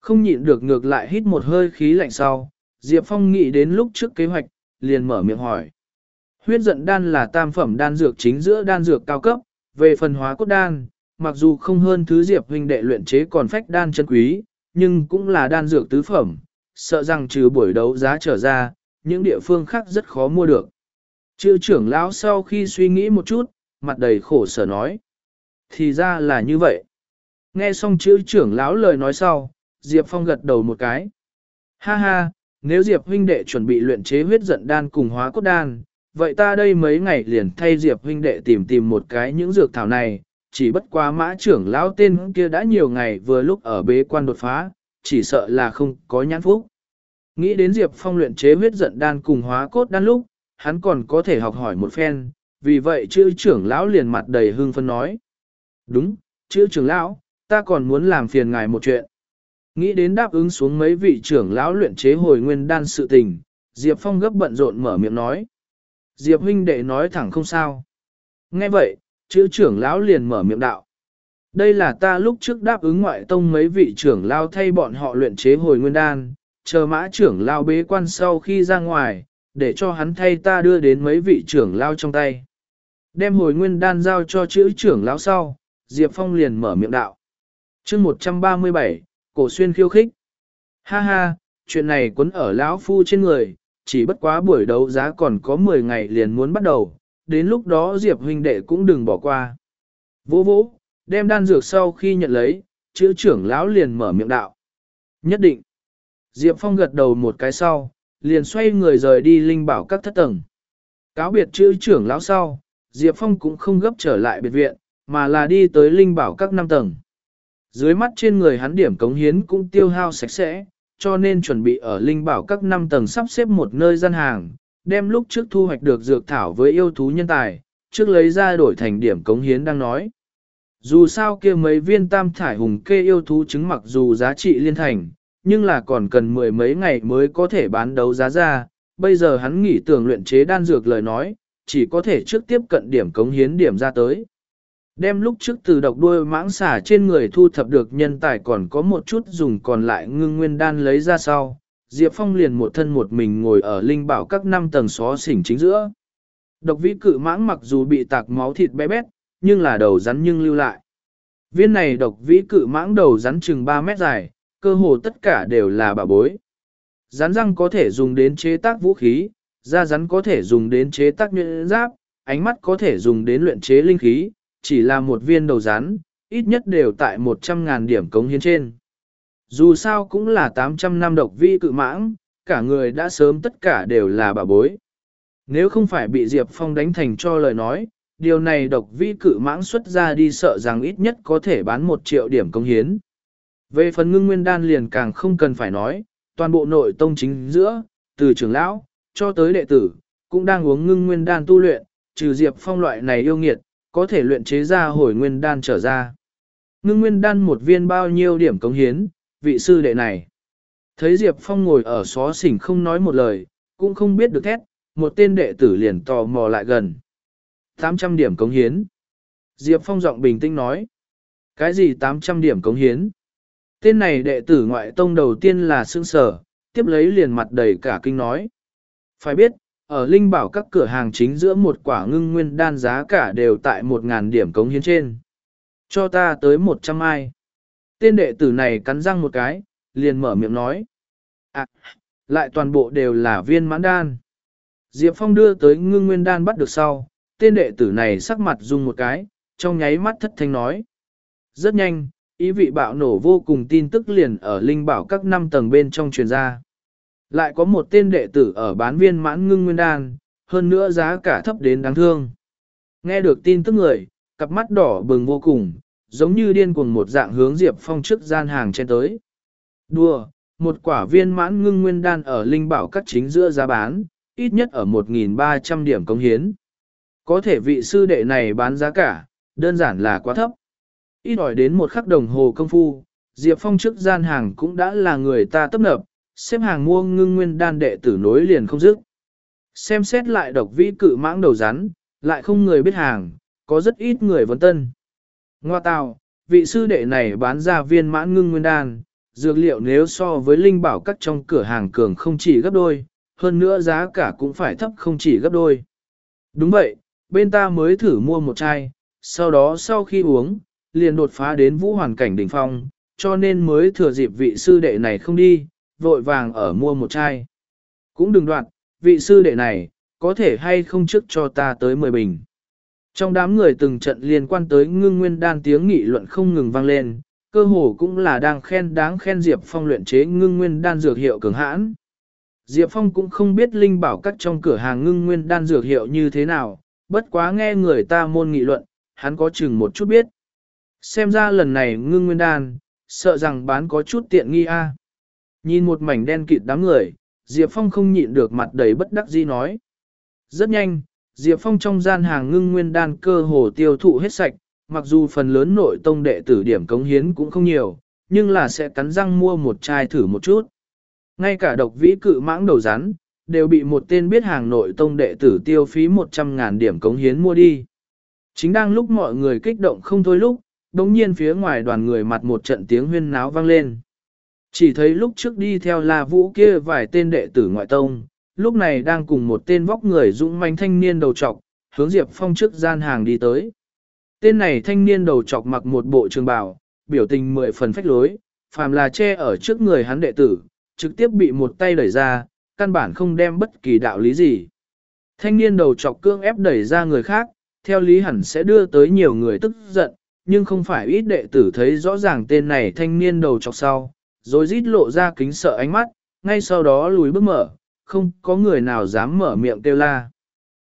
Không nhịn được ngược lại hít một hơi khí lạnh sau, Diệp Phong nghĩ đến lúc trước kế hoạch, liền mở miệng hỏi. Huyết giận đan là tam phẩm đan dược chính giữa đan dược cao cấp, về phần hóa cốt đan, mặc dù không hơn thứ Diệp huynh đệ luyện chế còn phách đan chân quý, nhưng cũng là đan dược tứ phẩm, sợ rằng trừ buổi đấu giá trở ra, những địa phương khác rất khó mua được. Chữ trưởng lão sau khi suy nghĩ một chút, mặt đầy khổ sở nói. Thì ra là như vậy. Nghe xong chữ trưởng lão lời nói sau, Diệp Phong gật đầu một cái. Ha ha, nếu Diệp huynh đệ chuẩn bị luyện chế huyết giận đan cùng hóa cốt đan, vậy ta đây mấy ngày liền thay Diệp huynh đệ tìm tìm một cái những dược thảo này, chỉ bất quá mã trưởng lão tên kia đã nhiều ngày vừa lúc ở bế quan đột phá, chỉ sợ là không có nhãn phúc. Nghĩ đến Diệp Phong luyện chế huyết giận đan cùng hóa cốt đan lúc, hắn còn có thể học hỏi một phen, vì vậy chữ trưởng lão liền mặt đầy hưng phân nói. Đúng, chữ trưởng lão, ta còn muốn làm phiền ngài một chuyện. Nghĩ đến đáp ứng xuống mấy vị trưởng lão luyện chế hồi nguyên đan sự tình, Diệp Phong gấp bận rộn mở miệng nói. Diệp huynh đệ nói thẳng không sao. Nghe vậy, chữ trưởng lão liền mở miệng đạo. Đây là ta lúc trước đáp ứng ngoại tông mấy vị trưởng lao thay bọn họ luyện chế hồi nguyên đan, chờ mã trưởng lao bế quan sau khi ra ngoài, để cho hắn thay ta đưa đến mấy vị trưởng lao trong tay. Đem hồi nguyên đan giao cho chữ trưởng lão sau, Diệp Phong liền mở miệng đạo. chương 137, cổ xuyên khiêu khích. Ha ha, chuyện này quấn ở lão phu trên người, chỉ bất quá buổi đấu giá còn có 10 ngày liền muốn bắt đầu, đến lúc đó Diệp huynh đệ cũng đừng bỏ qua. Vô vỗ, đem đan dược sau khi nhận lấy, chữ trưởng lão liền mở miệng đạo. Nhất định. Diệp Phong gật đầu một cái sau, liền xoay người rời đi linh bảo các thất tầng. Cáo biệt chữ trưởng lão sau, Diệp Phong cũng không gấp trở lại biệt viện, mà là đi tới linh bảo các năm tầng. Dưới mắt trên người hắn điểm cống hiến cũng tiêu hao sạch sẽ, cho nên chuẩn bị ở linh bảo các năm tầng sắp xếp một nơi gian hàng, đem lúc trước thu hoạch được dược thảo với yêu thú nhân tài, trước lấy ra đổi thành điểm cống hiến đang nói. Dù sao kia mấy viên tam thải hùng kê yêu thú chứng mặc dù giá trị liên thành, nhưng là còn cần mười mấy ngày mới có thể bán đấu giá ra, bây giờ hắn nghĩ tưởng luyện chế đan dược lời nói, chỉ có thể trước tiếp cận điểm cống hiến điểm ra tới. Đem lúc trước từ độc đuôi mãng xả trên người thu thập được nhân tài còn có một chút dùng còn lại ngưng nguyên đan lấy ra sau, Diệp Phong liền một thân một mình ngồi ở linh bảo các năm tầng xó xỉnh chính giữa. Độc vĩ cự mãng mặc dù bị tạc máu thịt bé bét, nhưng là đầu rắn nhưng lưu lại. Viên này độc vĩ cự mãng đầu rắn chừng 3 mét dài, cơ hồ tất cả đều là bà bối. Rắn răng có thể dùng đến chế tác vũ khí, da rắn có thể dùng đến chế tác nhuyễn giáp, ánh mắt có thể dùng đến luyện chế linh khí, chỉ là một viên đầu rắn, ít nhất đều tại 100.000 điểm cống hiến trên. Dù sao cũng là 800 năm độc vi cự mãng, cả người đã sớm tất cả đều là bà bối. Nếu không phải bị Diệp Phong đánh thành cho lời nói, điều này độc vi cự mãng xuất ra đi sợ rằng ít nhất có thể bán 1 triệu điểm công hiến. Về phần ngưng nguyên đan liền càng không cần phải nói, toàn bộ nội tông chính giữa, từ trưởng lão, cho tới đệ tử, cũng đang uống ngưng nguyên đan tu luyện, trừ Diệp Phong loại này yêu nghiệt, có thể luyện chế ra hồi nguyên đan trở ra. Ngưng nguyên đan một viên bao nhiêu điểm cống hiến, vị sư đệ này. Thấy Diệp Phong ngồi ở xó xỉnh không nói một lời, cũng không biết được thét, một tên đệ tử liền tò mò lại gần. 800 điểm cống hiến. Diệp Phong giọng bình tĩnh nói. Cái gì 800 điểm cống hiến? Tên này đệ tử ngoại tông đầu tiên là sương sở, tiếp lấy liền mặt đầy cả kinh nói. Phải biết, ở Linh Bảo các cửa hàng chính giữa một quả ngưng nguyên đan giá cả đều tại 1.000 điểm cống hiến trên. Cho ta tới 100 ai. Tên đệ tử này cắn răng một cái, liền mở miệng nói. À, lại toàn bộ đều là viên mãn đan. Diệp Phong đưa tới ngưng nguyên đan bắt được sau, tên đệ tử này sắc mặt rung một cái, trong nháy mắt thất thanh nói. Rất nhanh, ý vị bạo nổ vô cùng tin tức liền ở linh bảo các năm tầng bên trong truyền ra. Lại có một tên đệ tử ở bán viên mãn ngưng nguyên đan, hơn nữa giá cả thấp đến đáng thương. Nghe được tin tức người, cặp mắt đỏ bừng vô cùng, giống như điên cuồng một dạng hướng Diệp Phong trước gian hàng trên tới. Đùa, một quả viên mãn ngưng nguyên đan ở linh bảo các chính giữa giá bán, ít nhất ở 1.300 điểm công hiến. Có thể vị sư đệ này bán giá cả, đơn giản là quá thấp. Ít ỏi đến một khắc đồng hồ công phu, Diệp Phong trước gian hàng cũng đã là người ta tấp nập, xếp hàng mua ngưng nguyên đan đệ tử nối liền không dứt. Xem xét lại độc vĩ cự mãng đầu rắn, lại không người biết hàng, có rất ít người vấn tân. Ngoa tào, vị sư đệ này bán ra viên mãn ngưng nguyên đan, dược liệu nếu so với linh bảo các trong cửa hàng cường không chỉ gấp đôi, hơn nữa giá cả cũng phải thấp không chỉ gấp đôi. Đúng vậy, bên ta mới thử mua một chai, sau đó sau khi uống, liền đột phá đến vũ hoàn cảnh đỉnh phong, cho nên mới thừa dịp vị sư đệ này không đi, vội vàng ở mua một chai. Cũng đừng đoạn, vị sư đệ này, có thể hay không trước cho ta tới 10 bình. Trong đám người từng trận liên quan tới ngưng nguyên đan tiếng nghị luận không ngừng vang lên, cơ hồ cũng là đang khen đáng khen Diệp Phong luyện chế ngưng nguyên đan dược hiệu cường hãn. Diệp Phong cũng không biết Linh bảo các trong cửa hàng ngưng nguyên đan dược hiệu như thế nào, bất quá nghe người ta môn nghị luận, hắn có chừng một chút biết. Xem ra lần này ngưng nguyên đan, sợ rằng bán có chút tiện nghi a. Nhìn một mảnh đen kịt đám người, Diệp Phong không nhịn được mặt đầy bất đắc dĩ nói. Rất nhanh, Diệp Phong trong gian hàng ngưng nguyên đan cơ hồ tiêu thụ hết sạch, mặc dù phần lớn nội tông đệ tử điểm cống hiến cũng không nhiều, nhưng là sẽ cắn răng mua một chai thử một chút. Ngay cả độc vĩ cự mãng đầu rắn, đều bị một tên biết hàng nội tông đệ tử tiêu phí 100.000 điểm cống hiến mua đi. Chính đang lúc mọi người kích động không thôi lúc, đồng nhiên phía ngoài đoàn người mặt một trận tiếng huyên náo vang lên. Chỉ thấy lúc trước đi theo La Vũ kia vài tên đệ tử ngoại tông, lúc này đang cùng một tên vóc người dũng manh thanh niên đầu trọc, hướng Diệp Phong trước gian hàng đi tới. Tên này thanh niên đầu trọc mặc một bộ trường bào, biểu tình mười phần phách lối, phàm là che ở trước người hắn đệ tử, trực tiếp bị một tay đẩy ra, căn bản không đem bất kỳ đạo lý gì. Thanh niên đầu trọc cương ép đẩy ra người khác, theo lý hẳn sẽ đưa tới nhiều người tức giận, nhưng không phải ít đệ tử thấy rõ ràng tên này thanh niên đầu trọc sau, rồi rít lộ ra kính sợ ánh mắt, ngay sau đó lùi bước mở, không có người nào dám mở miệng kêu la.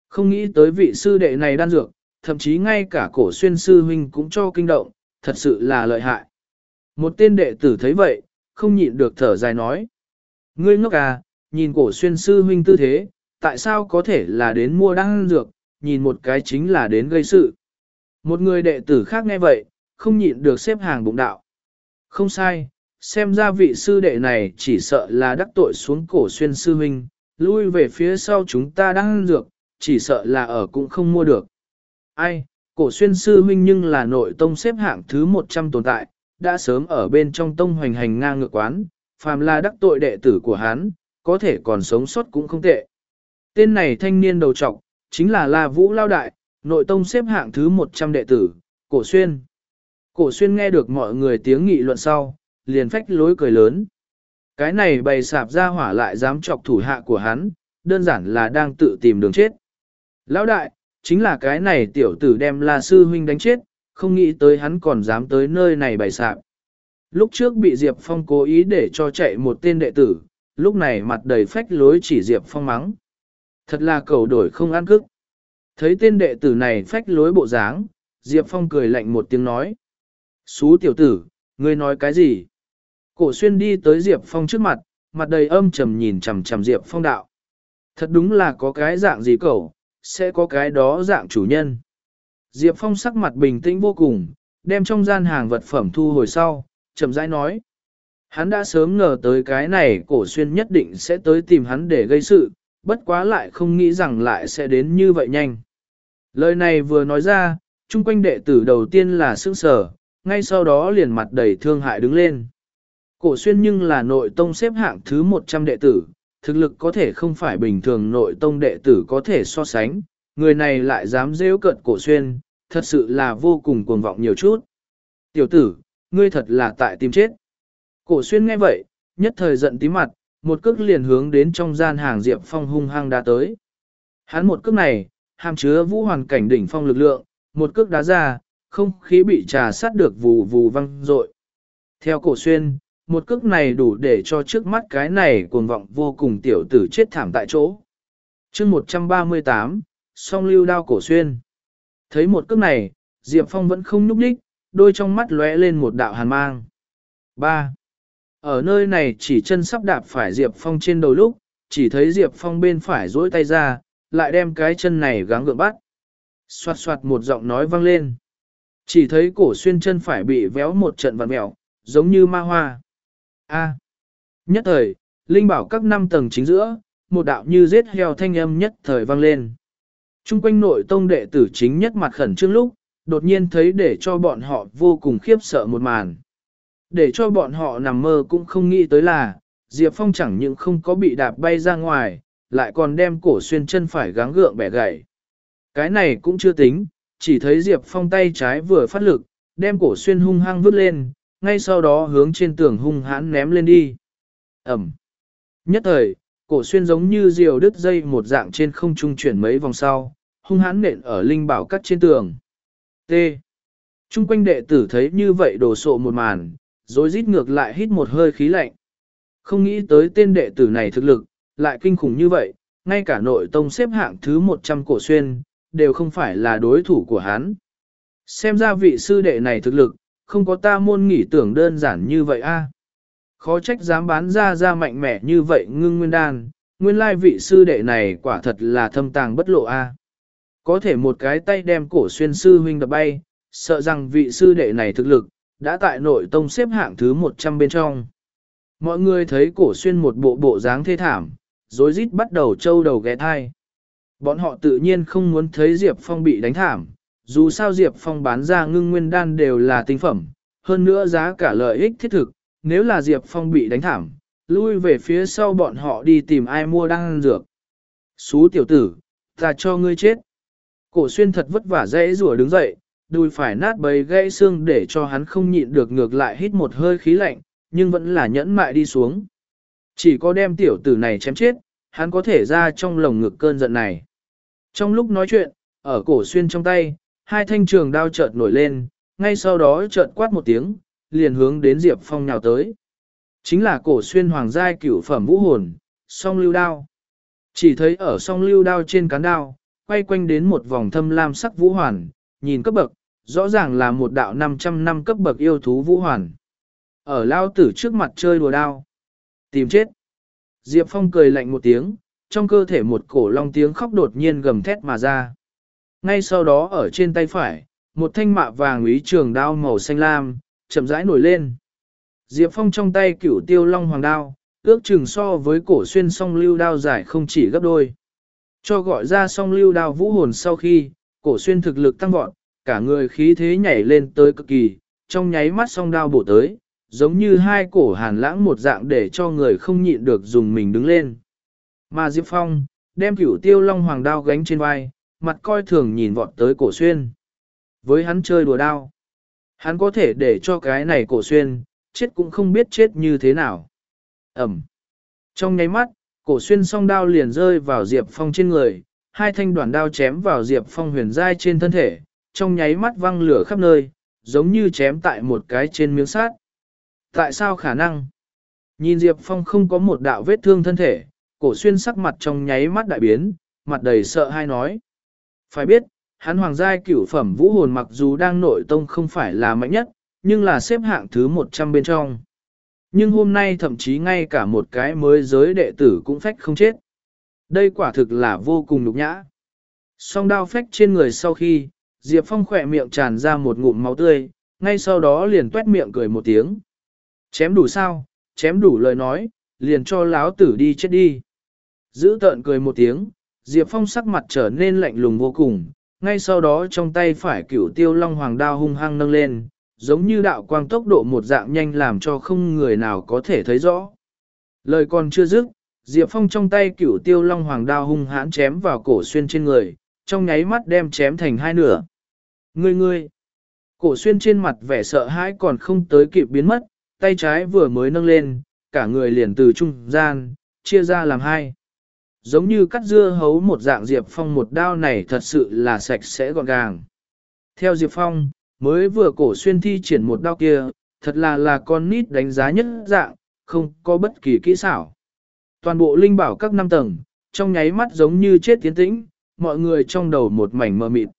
Không nghĩ tới vị sư đệ này đan dược, thậm chí ngay cả cổ xuyên sư huynh cũng cho kinh động, thật sự là lợi hại. Một tên đệ tử thấy vậy, không nhịn được thở dài nói. Ngươi ngốc à, nhìn cổ xuyên sư huynh tư thế, tại sao có thể là đến mua đan dược, nhìn một cái chính là đến gây sự. Một người đệ tử khác nghe vậy, không nhịn được xếp hàng bụng đạo. Không sai, xem ra vị sư đệ này chỉ sợ là đắc tội xuống cổ xuyên sư huynh, lui về phía sau chúng ta đang ăn dược, chỉ sợ là ở cũng không mua được. Ai, cổ xuyên sư huynh nhưng là nội tông xếp hạng thứ 100 tồn tại, đã sớm ở bên trong tông hoành hành ngang ngược quán, phàm là đắc tội đệ tử của hắn, có thể còn sống sót cũng không tệ. Tên này thanh niên đầu trọc, chính là La Vũ Lao Đại, nội tông xếp hạng thứ 100 đệ tử, cổ xuyên. Cổ xuyên nghe được mọi người tiếng nghị luận sau, liền phách lối cười lớn. Cái này bày sạp ra hỏa lại dám chọc thủ hạ của hắn, đơn giản là đang tự tìm đường chết. Lão đại, chính là cái này tiểu tử đem La Sư Huynh đánh chết, không nghĩ tới hắn còn dám tới nơi này bày sạp. Lúc trước bị Diệp Phong cố ý để cho chạy một tên đệ tử, lúc này mặt đầy phách lối chỉ Diệp Phong mắng. Thật là cầu đổi không ăn cức. Thấy tên đệ tử này phách lối bộ dáng, Diệp Phong cười lạnh một tiếng nói. Xú tiểu tử, ngươi nói cái gì? Cổ xuyên đi tới Diệp Phong trước mặt, mặt đầy âm trầm nhìn chằm chằm Diệp Phong đạo. Thật đúng là có cái dạng gì cậu, sẽ có cái đó dạng chủ nhân. Diệp Phong sắc mặt bình tĩnh vô cùng, đem trong gian hàng vật phẩm thu hồi sau, chậm rãi nói. Hắn đã sớm ngờ tới cái này cổ xuyên nhất định sẽ tới tìm hắn để gây sự, bất quá lại không nghĩ rằng lại sẽ đến như vậy nhanh. Lời này vừa nói ra, chung quanh đệ tử đầu tiên là sững sở, ngay sau đó liền mặt đầy thương hại đứng lên. Cổ xuyên nhưng là nội tông xếp hạng thứ 100 đệ tử, thực lực có thể không phải bình thường nội tông đệ tử có thể so sánh, người này lại dám rêu cận cổ xuyên, thật sự là vô cùng cuồng vọng nhiều chút. Tiểu tử, ngươi thật là tại tìm chết. Cổ xuyên nghe vậy, nhất thời giận tí mặt, một cước liền hướng đến trong gian hàng Diệp Phong hung hăng đá tới. Hắn một cước này, hàm chứa vũ hoàn cảnh đỉnh phong lực lượng, một cước đá ra, không khí bị trà sát được vù vù văng rội. Theo cổ xuyên, một cước này đủ để cho trước mắt cái này cuồng vọng vô cùng tiểu tử chết thảm tại chỗ. chương 138, song lưu đao cổ xuyên. Thấy một cước này, Diệp Phong vẫn không nhúc nhích, đôi trong mắt lóe lên một đạo hàn mang. 3. Ở nơi này chỉ chân sắp đạp phải Diệp Phong trên đầu lúc, chỉ thấy Diệp Phong bên phải duỗi tay ra, lại đem cái chân này gắng gượng bắt. Xoạt xoạt một giọng nói vang lên. Chỉ thấy cổ xuyên chân phải bị véo một trận vặn mẹo, giống như ma hoa. A. Nhất thời, Linh bảo các năm tầng chính giữa, một đạo như giết heo thanh âm nhất thời vang lên. Trung quanh nội tông đệ tử chính nhất mặt khẩn trương lúc, đột nhiên thấy để cho bọn họ vô cùng khiếp sợ một màn. Để cho bọn họ nằm mơ cũng không nghĩ tới là, Diệp Phong chẳng những không có bị đạp bay ra ngoài, lại còn đem cổ xuyên chân phải gắng gượng bẻ gãy. Cái này cũng chưa tính, chỉ thấy Diệp Phong tay trái vừa phát lực, đem cổ xuyên hung hăng vứt lên, ngay sau đó hướng trên tường hung hãn ném lên đi. Ẩm. Nhất thời, cổ xuyên giống như diều đứt dây một dạng trên không trung chuyển mấy vòng sau, hung hãn nện ở linh bảo cắt trên tường. T. Trung quanh đệ tử thấy như vậy đổ sộ một màn, rồi rít ngược lại hít một hơi khí lạnh. Không nghĩ tới tên đệ tử này thực lực, lại kinh khủng như vậy, ngay cả nội tông xếp hạng thứ 100 cổ xuyên, đều không phải là đối thủ của hắn. Xem ra vị sư đệ này thực lực, không có ta môn nghỉ tưởng đơn giản như vậy a. Khó trách dám bán ra ra mạnh mẽ như vậy ngưng nguyên đan, nguyên lai vị sư đệ này quả thật là thâm tàng bất lộ a. Có thể một cái tay đem cổ xuyên sư huynh đập bay, sợ rằng vị sư đệ này thực lực, đã tại nội tông xếp hạng thứ 100 bên trong. Mọi người thấy cổ xuyên một bộ bộ dáng thê thảm, rối rít bắt đầu trâu đầu ghé thai. Bọn họ tự nhiên không muốn thấy Diệp Phong bị đánh thảm, dù sao Diệp Phong bán ra ngưng nguyên đan đều là tinh phẩm, hơn nữa giá cả lợi ích thiết thực, nếu là Diệp Phong bị đánh thảm, lui về phía sau bọn họ đi tìm ai mua đan dược. Xú tiểu tử, ta cho ngươi chết. Cổ xuyên thật vất vả dễ rùa đứng dậy, đùi phải nát bầy gãy xương để cho hắn không nhịn được ngược lại hít một hơi khí lạnh, nhưng vẫn là nhẫn mại đi xuống. Chỉ có đem tiểu tử này chém chết, hắn có thể ra trong lồng ngực cơn giận này. Trong lúc nói chuyện, ở cổ xuyên trong tay, hai thanh trường đao chợt nổi lên, ngay sau đó chợt quát một tiếng, liền hướng đến Diệp Phong nhào tới. Chính là cổ xuyên hoàng giai cửu phẩm vũ hồn, song lưu đao. Chỉ thấy ở song lưu đao trên cán đao, quay quanh đến một vòng thâm lam sắc vũ hoàn, nhìn cấp bậc, rõ ràng là một đạo 500 năm cấp bậc yêu thú vũ hoàn. Ở lao tử trước mặt chơi đùa đao. Tìm chết. Diệp Phong cười lạnh một tiếng, trong cơ thể một cổ long tiếng khóc đột nhiên gầm thét mà ra. Ngay sau đó ở trên tay phải, một thanh mạ vàng úy trường đao màu xanh lam, chậm rãi nổi lên. Diệp Phong trong tay cửu tiêu long hoàng đao, ước chừng so với cổ xuyên song lưu đao dài không chỉ gấp đôi. Cho gọi ra song lưu đao vũ hồn sau khi, cổ xuyên thực lực tăng vọt, cả người khí thế nhảy lên tới cực kỳ, trong nháy mắt song đao bổ tới, giống như hai cổ hàn lãng một dạng để cho người không nhịn được dùng mình đứng lên. Mà Diệp Phong, đem cửu tiêu long hoàng đao gánh trên vai, mặt coi thường nhìn vọt tới cổ xuyên. Với hắn chơi đùa đao, hắn có thể để cho cái này cổ xuyên, chết cũng không biết chết như thế nào. Ẩm. Trong nháy mắt, cổ xuyên song đao liền rơi vào Diệp Phong trên người, hai thanh đoạn đao chém vào Diệp Phong huyền dai trên thân thể, trong nháy mắt văng lửa khắp nơi, giống như chém tại một cái trên miếng sát. Tại sao khả năng? Nhìn Diệp Phong không có một đạo vết thương thân thể, cổ xuyên sắc mặt trong nháy mắt đại biến, mặt đầy sợ hai nói. Phải biết, hắn hoàng giai cửu phẩm vũ hồn mặc dù đang nội tông không phải là mạnh nhất, nhưng là xếp hạng thứ 100 bên trong. Nhưng hôm nay thậm chí ngay cả một cái mới giới đệ tử cũng phách không chết. Đây quả thực là vô cùng nhục nhã. Song đao phách trên người sau khi, Diệp Phong khỏe miệng tràn ra một ngụm máu tươi, ngay sau đó liền tuét miệng cười một tiếng. Chém đủ sao, chém đủ lời nói, liền cho láo tử đi chết đi. Giữ tợn cười một tiếng, Diệp Phong sắc mặt trở nên lạnh lùng vô cùng, ngay sau đó trong tay phải cửu tiêu long hoàng đao hung hăng nâng lên, giống như đạo quang tốc độ một dạng nhanh làm cho không người nào có thể thấy rõ. Lời còn chưa dứt, Diệp Phong trong tay cửu tiêu long hoàng đao hung hãn chém vào cổ xuyên trên người, trong nháy mắt đem chém thành hai nửa. Ngươi ngươi! Cổ xuyên trên mặt vẻ sợ hãi còn không tới kịp biến mất, tay trái vừa mới nâng lên, cả người liền từ trung gian, chia ra làm hai. Giống như cắt dưa hấu một dạng Diệp Phong một đao này thật sự là sạch sẽ gọn gàng. Theo Diệp Phong, mới vừa cổ xuyên thi triển một đao kia, thật là là con nít đánh giá nhất dạng, không có bất kỳ kỹ xảo. Toàn bộ linh bảo các năm tầng, trong nháy mắt giống như chết tiến tĩnh, mọi người trong đầu một mảnh mờ mịt.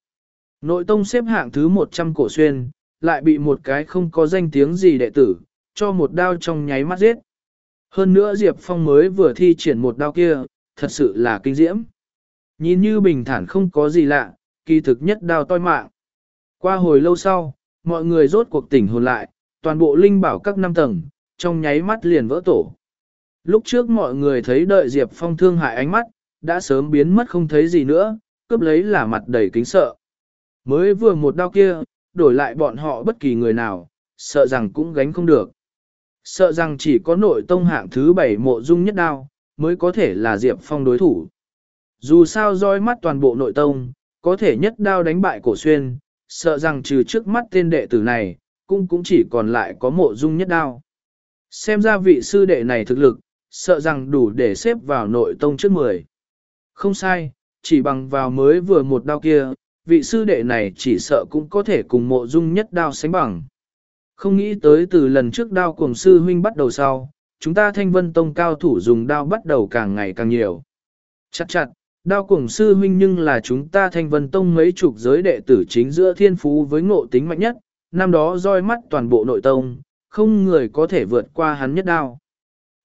Nội tông xếp hạng thứ 100 cổ xuyên, lại bị một cái không có danh tiếng gì đệ tử, cho một đao trong nháy mắt giết. Hơn nữa Diệp Phong mới vừa thi triển một đao kia, thật sự là kinh diễm. Nhìn như bình thản không có gì lạ, kỳ thực nhất đao toi mạng. Qua hồi lâu sau, mọi người rốt cuộc tỉnh hồn lại, toàn bộ linh bảo các năm tầng, trong nháy mắt liền vỡ tổ. Lúc trước mọi người thấy đợi Diệp Phong thương hại ánh mắt, đã sớm biến mất không thấy gì nữa, cướp lấy là mặt đầy kính sợ. Mới vừa một đao kia, đổi lại bọn họ bất kỳ người nào, sợ rằng cũng gánh không được. Sợ rằng chỉ có nội tông hạng thứ bảy mộ dung nhất đao, mới có thể là Diệp Phong đối thủ. Dù sao roi mắt toàn bộ nội tông, có thể nhất đao đánh bại cổ xuyên, sợ rằng trừ trước mắt tên đệ tử này, cũng cũng chỉ còn lại có mộ dung nhất đao. Xem ra vị sư đệ này thực lực, sợ rằng đủ để xếp vào nội tông trước 10. Không sai, chỉ bằng vào mới vừa một đao kia, vị sư đệ này chỉ sợ cũng có thể cùng mộ dung nhất đao sánh bằng. Không nghĩ tới từ lần trước đao cùng sư huynh bắt đầu sau, chúng ta thanh vân tông cao thủ dùng đao bắt đầu càng ngày càng nhiều. Chặt chặt, đao cùng sư huynh nhưng là chúng ta thanh vân tông mấy chục giới đệ tử chính giữa thiên phú với ngộ tính mạnh nhất, năm đó roi mắt toàn bộ nội tông, không người có thể vượt qua hắn nhất đao.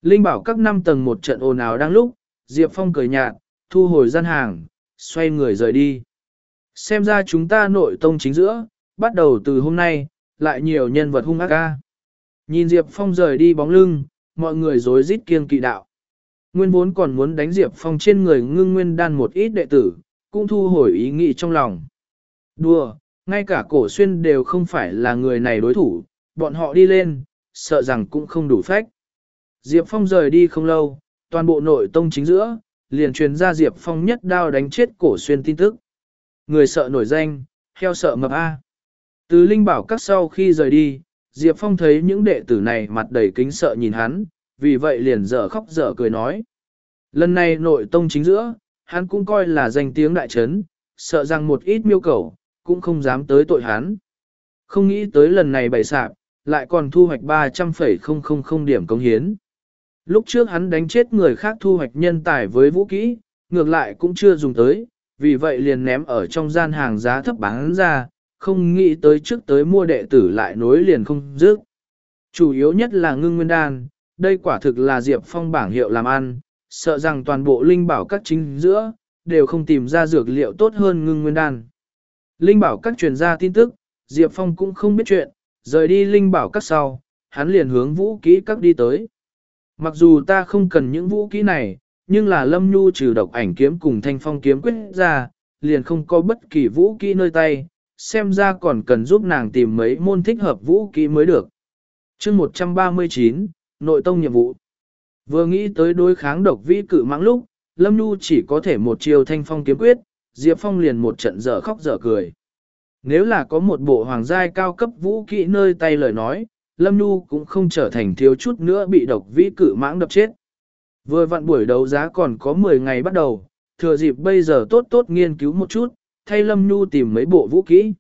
Linh bảo các năm tầng một trận ồn ào đang lúc, Diệp Phong cười nhạt, thu hồi gian hàng, xoay người rời đi. Xem ra chúng ta nội tông chính giữa, bắt đầu từ hôm nay, lại nhiều nhân vật hung ác ca. Nhìn Diệp Phong rời đi bóng lưng, mọi người rối rít kiêng kỵ đạo. Nguyên vốn còn muốn đánh Diệp Phong trên người ngưng nguyên đan một ít đệ tử, cũng thu hồi ý nghĩ trong lòng. Đùa, ngay cả cổ xuyên đều không phải là người này đối thủ, bọn họ đi lên, sợ rằng cũng không đủ phách. Diệp Phong rời đi không lâu, toàn bộ nội tông chính giữa, liền truyền ra Diệp Phong nhất đao đánh chết cổ xuyên tin tức. Người sợ nổi danh, heo sợ mập A. Từ Linh Bảo các sau khi rời đi, Diệp Phong thấy những đệ tử này mặt đầy kính sợ nhìn hắn, vì vậy liền dở khóc dở cười nói. Lần này nội tông chính giữa, hắn cũng coi là danh tiếng đại trấn, sợ rằng một ít miêu cầu, cũng không dám tới tội hắn. Không nghĩ tới lần này bày sạp, lại còn thu hoạch 300,000 điểm công hiến. Lúc trước hắn đánh chết người khác thu hoạch nhân tài với vũ kỹ, ngược lại cũng chưa dùng tới, vì vậy liền ném ở trong gian hàng giá thấp bán ra, không nghĩ tới trước tới mua đệ tử lại nối liền không dứt. Chủ yếu nhất là ngưng nguyên đan, đây quả thực là Diệp Phong bảng hiệu làm ăn, sợ rằng toàn bộ linh bảo các chính giữa, đều không tìm ra dược liệu tốt hơn ngưng nguyên đan. Linh bảo các truyền ra tin tức, Diệp Phong cũng không biết chuyện, rời đi linh bảo các sau, hắn liền hướng vũ kỹ các đi tới. Mặc dù ta không cần những vũ kỹ này, nhưng là lâm nhu trừ độc ảnh kiếm cùng thanh phong kiếm quyết ra, liền không có bất kỳ vũ kỹ nơi tay, xem ra còn cần giúp nàng tìm mấy môn thích hợp vũ kỹ mới được. chương 139, Nội tông nhiệm vụ. Vừa nghĩ tới đối kháng độc vĩ cử mãng lúc, Lâm Nhu chỉ có thể một chiều thanh phong kiếm quyết, Diệp Phong liền một trận dở khóc dở cười. Nếu là có một bộ hoàng giai cao cấp vũ kỹ nơi tay lời nói, Lâm Nhu cũng không trở thành thiếu chút nữa bị độc vĩ cử mãng đập chết. Vừa vặn buổi đấu giá còn có 10 ngày bắt đầu, thừa dịp bây giờ tốt tốt nghiên cứu một chút, thay Lâm Nhu tìm mấy bộ vũ kỹ.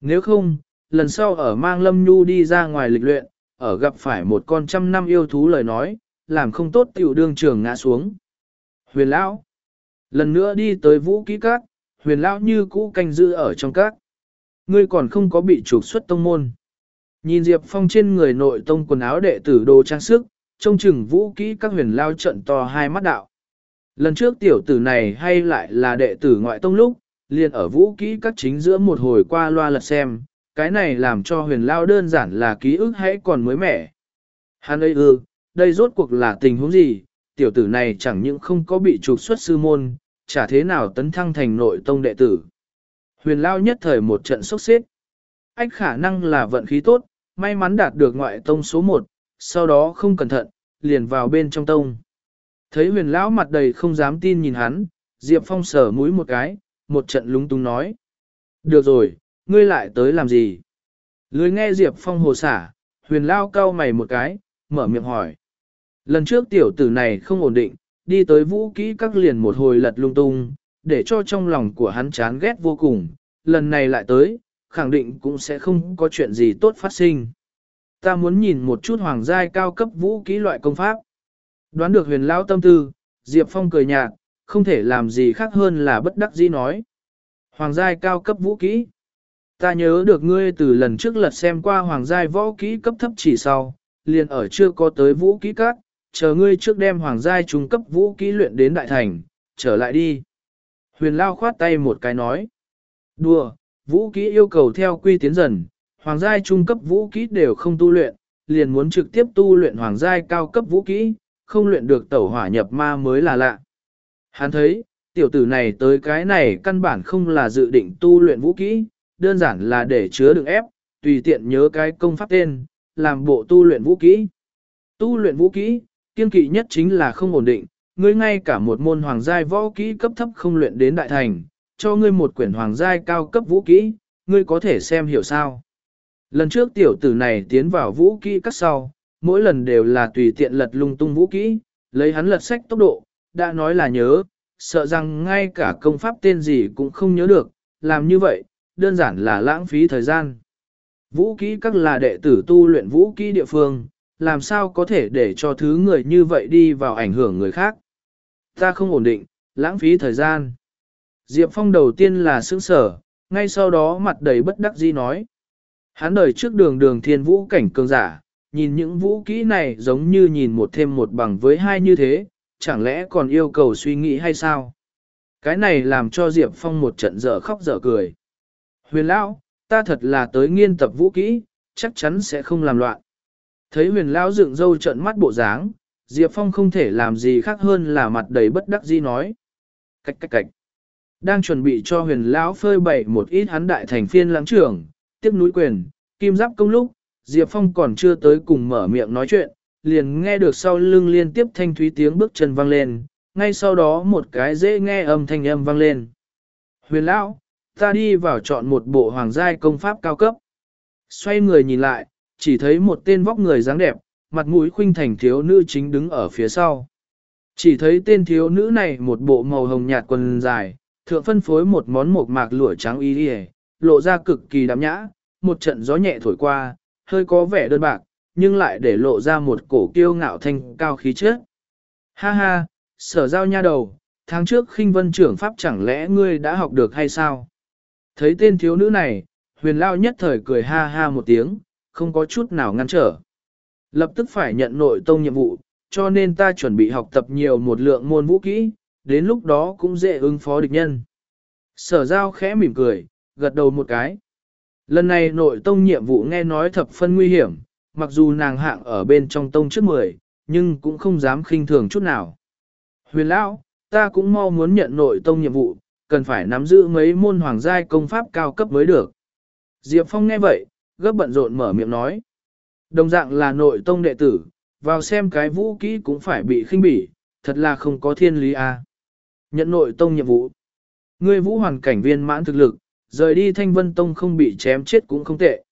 Nếu không, lần sau ở mang Lâm Nhu đi ra ngoài lịch luyện, ở gặp phải một con trăm năm yêu thú lời nói, làm không tốt tiểu đương trường ngã xuống. Huyền Lão Lần nữa đi tới vũ kỹ các, huyền Lão như cũ canh giữ ở trong các. Ngươi còn không có bị trục xuất tông môn. Nhìn Diệp Phong trên người nội tông quần áo đệ tử đồ trang sức, trông chừng vũ kỹ các huyền lao trận to hai mắt đạo. Lần trước tiểu tử này hay lại là đệ tử ngoại tông lúc, liền ở vũ kỹ các chính giữa một hồi qua loa lật xem, cái này làm cho huyền lao đơn giản là ký ức hãy còn mới mẻ. Hắn ơi ư, đây rốt cuộc là tình huống gì, tiểu tử này chẳng những không có bị trục xuất sư môn, chả thế nào tấn thăng thành nội tông đệ tử. Huyền lao nhất thời một trận sốc xếp. Ách khả năng là vận khí tốt, may mắn đạt được ngoại tông số 1, sau đó không cẩn thận, liền vào bên trong tông. Thấy huyền lão mặt đầy không dám tin nhìn hắn, Diệp Phong sờ mũi một cái, một trận lúng túng nói. Được rồi, ngươi lại tới làm gì? Lưới nghe Diệp Phong hồ xả, huyền lao cau mày một cái, mở miệng hỏi. Lần trước tiểu tử này không ổn định, đi tới vũ kỹ các liền một hồi lật lung tung, để cho trong lòng của hắn chán ghét vô cùng, lần này lại tới, khẳng định cũng sẽ không có chuyện gì tốt phát sinh. Ta muốn nhìn một chút hoàng giai cao cấp vũ kỹ loại công pháp. Đoán được huyền lao tâm tư, Diệp Phong cười nhạt, không thể làm gì khác hơn là bất đắc dĩ nói. Hoàng giai cao cấp vũ kỹ. Ta nhớ được ngươi từ lần trước lật xem qua hoàng giai võ kỹ cấp thấp chỉ sau, liền ở chưa có tới vũ kỹ các, chờ ngươi trước đem hoàng giai trung cấp vũ kỹ luyện đến đại thành, trở lại đi. Huyền Lao khoát tay một cái nói. Đùa, vũ kỹ yêu cầu theo quy tiến dần, hoàng giai trung cấp vũ kỹ đều không tu luyện, liền muốn trực tiếp tu luyện hoàng giai cao cấp vũ kỹ, không luyện được tẩu hỏa nhập ma mới là lạ. Hắn thấy, tiểu tử này tới cái này căn bản không là dự định tu luyện vũ kỹ, đơn giản là để chứa đựng ép, tùy tiện nhớ cái công pháp tên, làm bộ tu luyện vũ kỹ. Tu luyện vũ kỹ, kiên kỵ nhất chính là không ổn định, ngươi ngay cả một môn hoàng giai võ kỹ cấp thấp không luyện đến đại thành, cho ngươi một quyển hoàng giai cao cấp vũ kỹ, ngươi có thể xem hiểu sao. Lần trước tiểu tử này tiến vào vũ kỹ các sau, mỗi lần đều là tùy tiện lật lung tung vũ kỹ, lấy hắn lật sách tốc độ, đã nói là nhớ, sợ rằng ngay cả công pháp tên gì cũng không nhớ được, làm như vậy, đơn giản là lãng phí thời gian. Vũ kỹ các là đệ tử tu luyện vũ kỹ địa phương, làm sao có thể để cho thứ người như vậy đi vào ảnh hưởng người khác. Ta không ổn định, lãng phí thời gian. Diệp Phong đầu tiên là sững sở, ngay sau đó mặt đầy bất đắc dĩ nói. Hắn đời trước đường đường thiên vũ cảnh cường giả, nhìn những vũ kỹ này giống như nhìn một thêm một bằng với hai như thế, chẳng lẽ còn yêu cầu suy nghĩ hay sao? Cái này làm cho Diệp Phong một trận dở khóc dở cười. Huyền Lão, ta thật là tới nghiên tập vũ kỹ, chắc chắn sẽ không làm loạn. Thấy huyền Lão dựng râu trận mắt bộ dáng, Diệp Phong không thể làm gì khác hơn là mặt đầy bất đắc dĩ nói. Cách cách cách. Đang chuẩn bị cho huyền Lão phơi bày một ít hắn đại thành phiên lãng trưởng, tiếp núi quyền, kim giáp công lúc, Diệp Phong còn chưa tới cùng mở miệng nói chuyện, liền nghe được sau lưng liên tiếp thanh thúy tiếng bước chân vang lên, ngay sau đó một cái dễ nghe âm thanh âm vang lên. Huyền Lão, ta đi vào chọn một bộ hoàng giai công pháp cao cấp. Xoay người nhìn lại, chỉ thấy một tên vóc người dáng đẹp, mặt mũi khuynh thành thiếu nữ chính đứng ở phía sau. Chỉ thấy tên thiếu nữ này một bộ màu hồng nhạt quần dài, thượng phân phối một món mộc mạc lụa trắng y đi lộ ra cực kỳ đạm nhã, một trận gió nhẹ thổi qua, hơi có vẻ đơn bạc, nhưng lại để lộ ra một cổ kiêu ngạo thanh cao khí chất. Ha ha, sở giao nha đầu, tháng trước khinh vân trưởng pháp chẳng lẽ ngươi đã học được hay sao? Thấy tên thiếu nữ này, huyền lao nhất thời cười ha ha một tiếng, không có chút nào ngăn trở. Lập tức phải nhận nội tông nhiệm vụ, cho nên ta chuẩn bị học tập nhiều một lượng môn vũ kỹ, đến lúc đó cũng dễ ứng phó địch nhân. Sở giao khẽ mỉm cười, gật đầu một cái. Lần này nội tông nhiệm vụ nghe nói thập phân nguy hiểm, mặc dù nàng hạng ở bên trong tông trước mười, nhưng cũng không dám khinh thường chút nào. Huyền lão, ta cũng mau muốn nhận nội tông nhiệm vụ, cần phải nắm giữ mấy môn hoàng giai công pháp cao cấp mới được. Diệp Phong nghe vậy, gấp bận rộn mở miệng nói. Đồng dạng là nội tông đệ tử, vào xem cái vũ kỹ cũng phải bị khinh bỉ, thật là không có thiên lý. À. Nhận nội tông nhiệm vụ. Ngươi vũ hoàn cảnh viên mãn thực lực, rời đi thanh vân tông không bị chém chết cũng không tệ.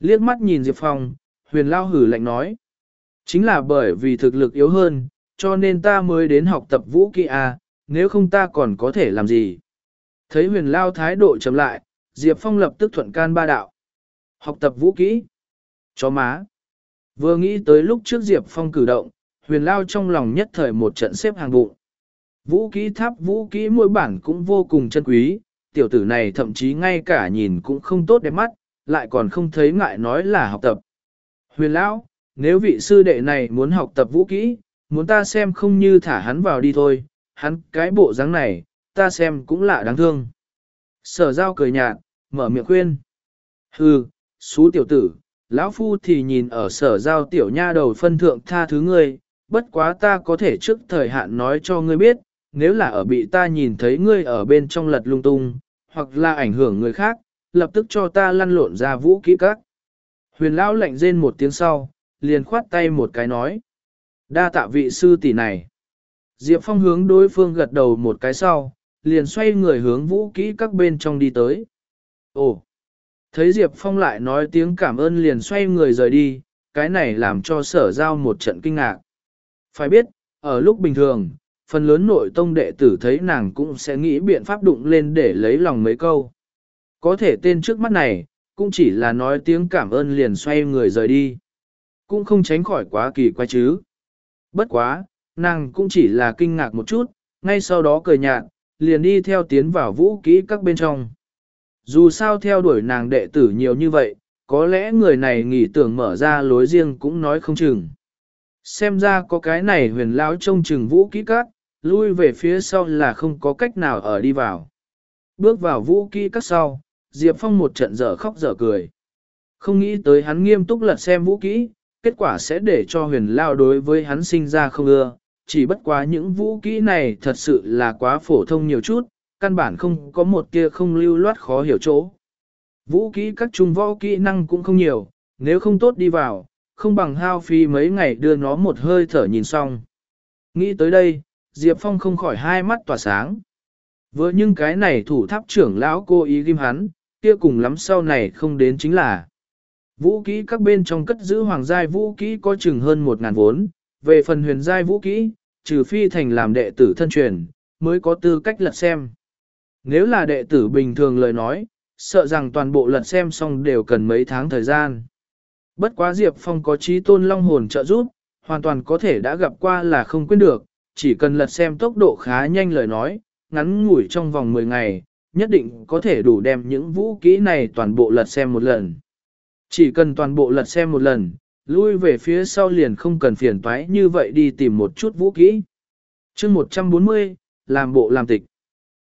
Liếc mắt nhìn Diệp Phong, huyền lao hử lạnh nói. Chính là bởi vì thực lực yếu hơn, cho nên ta mới đến học tập vũ kỹ A, nếu không ta còn có thể làm gì. Thấy huyền lao thái độ chậm lại, Diệp Phong lập tức thuận can ba đạo. Học tập vũ kỹ. Chó má. Vừa nghĩ tới lúc trước Diệp Phong cử động, huyền lao trong lòng nhất thời một trận xếp hàng bụng. Vũ kỹ tháp vũ kỹ mỗi bản cũng vô cùng chân quý, tiểu tử này thậm chí ngay cả nhìn cũng không tốt đẹp mắt, lại còn không thấy ngại nói là học tập. Huyền lão, nếu vị sư đệ này muốn học tập vũ kỹ, muốn ta xem không như thả hắn vào đi thôi, hắn cái bộ dáng này, ta xem cũng lạ đáng thương. Sở giao cười nhạt, mở miệng khuyên. Hừ, xú tiểu tử, lão phu thì nhìn ở sở giao tiểu nha đầu phân thượng tha thứ ngươi, bất quá ta có thể trước thời hạn nói cho ngươi biết, nếu là ở bị ta nhìn thấy ngươi ở bên trong lật lung tung, hoặc là ảnh hưởng người khác, lập tức cho ta lăn lộn ra vũ kỹ các. Huyền lão lạnh rên một tiếng sau, liền khoát tay một cái nói. Đa tạ vị sư tỷ này. Diệp Phong hướng đối phương gật đầu một cái sau, liền xoay người hướng vũ kỹ các bên trong đi tới. Ồ! Thấy Diệp Phong lại nói tiếng cảm ơn liền xoay người rời đi, cái này làm cho sở giao một trận kinh ngạc. Phải biết, ở lúc bình thường, phần lớn nội tông đệ tử thấy nàng cũng sẽ nghĩ biện pháp đụng lên để lấy lòng mấy câu. Có thể tên trước mắt này, cũng chỉ là nói tiếng cảm ơn liền xoay người rời đi. Cũng không tránh khỏi quá kỳ quái chứ. Bất quá, nàng cũng chỉ là kinh ngạc một chút, ngay sau đó cười nhạt, liền đi theo tiến vào vũ kỹ các bên trong. Dù sao theo đuổi nàng đệ tử nhiều như vậy, có lẽ người này nghĩ tưởng mở ra lối riêng cũng nói không chừng. Xem ra có cái này huyền lão trông chừng vũ kỹ các, lui về phía sau là không có cách nào ở đi vào. Bước vào vũ kỹ các sau, Diệp Phong một trận dở khóc dở cười. Không nghĩ tới hắn nghiêm túc lật xem vũ kỹ, kết quả sẽ để cho huyền lao đối với hắn sinh ra không ưa. Chỉ bất quá những vũ kỹ này thật sự là quá phổ thông nhiều chút, căn bản không có một kia không lưu loát khó hiểu chỗ. Vũ kỹ các trung võ kỹ năng cũng không nhiều, nếu không tốt đi vào, không bằng hao phí mấy ngày đưa nó một hơi thở nhìn xong. Nghĩ tới đây, Diệp Phong không khỏi hai mắt tỏa sáng. Vừa nhưng cái này thủ tháp trưởng lão cô ý ghim hắn, kia cùng lắm sau này không đến chính là. Vũ kỹ các bên trong cất giữ hoàng giai vũ kỹ có chừng hơn một ngàn vốn, về phần huyền giai vũ kỹ, trừ phi thành làm đệ tử thân truyền, mới có tư cách lật xem. Nếu là đệ tử bình thường lời nói, sợ rằng toàn bộ lật xem xong đều cần mấy tháng thời gian. Bất quá Diệp Phong có trí tôn long hồn trợ giúp, hoàn toàn có thể đã gặp qua là không quên được, chỉ cần lật xem tốc độ khá nhanh lời nói, ngắn ngủi trong vòng 10 ngày, nhất định có thể đủ đem những vũ kỹ này toàn bộ lật xem một lần. Chỉ cần toàn bộ lật xem một lần, lui về phía sau liền không cần phiền toái như vậy đi tìm một chút vũ kỹ. chương 140, làm bộ làm tịch.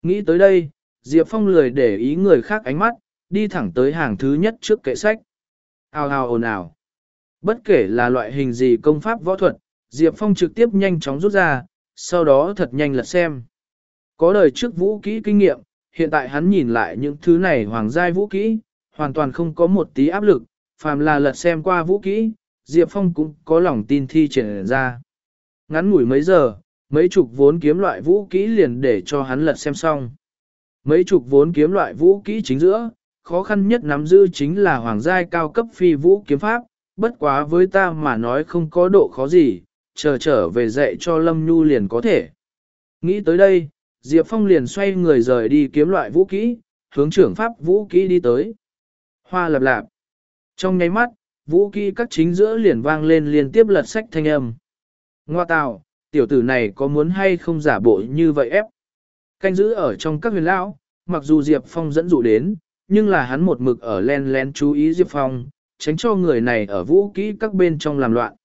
Nghĩ tới đây, Diệp Phong lười để ý người khác ánh mắt, đi thẳng tới hàng thứ nhất trước kệ sách. Ao ao ồn ào. Bất kể là loại hình gì công pháp võ thuật, Diệp Phong trực tiếp nhanh chóng rút ra, sau đó thật nhanh lật xem. Có đời trước vũ kỹ kinh nghiệm, hiện tại hắn nhìn lại những thứ này hoàng giai vũ kỹ, hoàn toàn không có một tí áp lực, phàm là lật xem qua vũ kỹ, Diệp Phong cũng có lòng tin thi triển ra. Ngắn ngủi mấy giờ, mấy chục vốn kiếm loại vũ kỹ liền để cho hắn lật xem xong. Mấy chục vốn kiếm loại vũ kỹ chính giữa, khó khăn nhất nắm giữ chính là hoàng giai cao cấp phi vũ kiếm pháp, bất quá với ta mà nói không có độ khó gì, chờ trở về dạy cho Lâm Nhu liền có thể. Nghĩ tới đây, Diệp Phong liền xoay người rời đi kiếm loại vũ kỹ, hướng trưởng pháp vũ kỹ đi tới. Hoa lập lạp. Trong nháy mắt, vũ kỹ các chính giữa liền vang lên liên tiếp lật sách thanh âm. Ngoa tào, tiểu tử này có muốn hay không giả bộ như vậy ép. Canh giữ ở trong các huyền lão, mặc dù Diệp Phong dẫn dụ đến, nhưng là hắn một mực ở len len chú ý Diệp Phong, tránh cho người này ở vũ kỹ các bên trong làm loạn.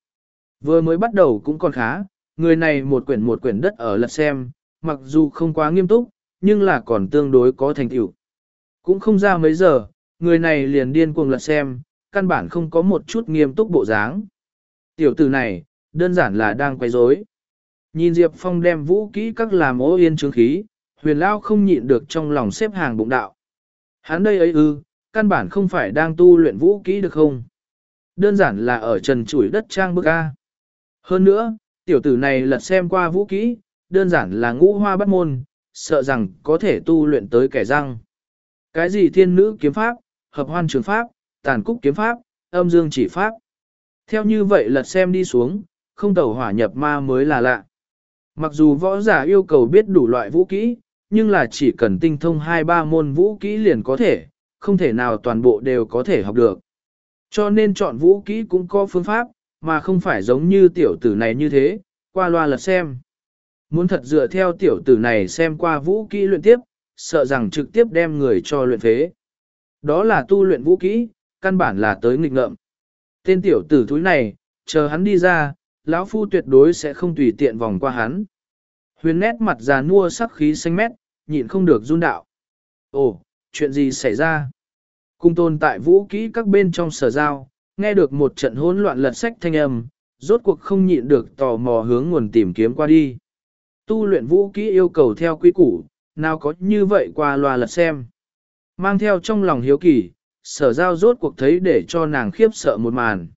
Vừa mới bắt đầu cũng còn khá, người này một quyển một quyển đất ở lật xem, mặc dù không quá nghiêm túc, nhưng là còn tương đối có thành tựu. Cũng không ra mấy giờ, người này liền điên cuồng lật xem, căn bản không có một chút nghiêm túc bộ dáng. Tiểu tử này, đơn giản là đang quay rối. Nhìn Diệp Phong đem vũ kỹ các làm ố yên chứng khí, huyền lao không nhịn được trong lòng xếp hàng bụng đạo. Hắn đây ấy ư, căn bản không phải đang tu luyện vũ kỹ được không? Đơn giản là ở trần chuỗi đất trang bức A. Hơn nữa, tiểu tử này lật xem qua vũ kỹ, đơn giản là ngũ hoa bắt môn, sợ rằng có thể tu luyện tới kẻ răng. Cái gì thiên nữ kiếm pháp, hợp hoan trường pháp, tàn cúc kiếm pháp, âm dương chỉ pháp. Theo như vậy lật xem đi xuống, không tẩu hỏa nhập ma mới là lạ. Mặc dù võ giả yêu cầu biết đủ loại vũ kỹ, nhưng là chỉ cần tinh thông hai ba môn vũ kỹ liền có thể, không thể nào toàn bộ đều có thể học được. Cho nên chọn vũ kỹ cũng có phương pháp, mà không phải giống như tiểu tử này như thế, qua loa lật xem. Muốn thật dựa theo tiểu tử này xem qua vũ kỹ luyện tiếp, sợ rằng trực tiếp đem người cho luyện phế. Đó là tu luyện vũ kỹ, căn bản là tới nghịch ngợm. Tên tiểu tử thúi này, chờ hắn đi ra, lão phu tuyệt đối sẽ không tùy tiện vòng qua hắn. Huyền nét mặt già nua sắc khí xanh mét, nhịn không được run đạo. Ồ, chuyện gì xảy ra? Cung tồn tại vũ kỹ các bên trong sở giao, nghe được một trận hỗn loạn lật sách thanh âm, rốt cuộc không nhịn được tò mò hướng nguồn tìm kiếm qua đi. Tu luyện vũ kỹ yêu cầu theo quy củ, nào có như vậy qua loa lật xem. Mang theo trong lòng hiếu kỳ, sở giao rốt cuộc thấy để cho nàng khiếp sợ một màn.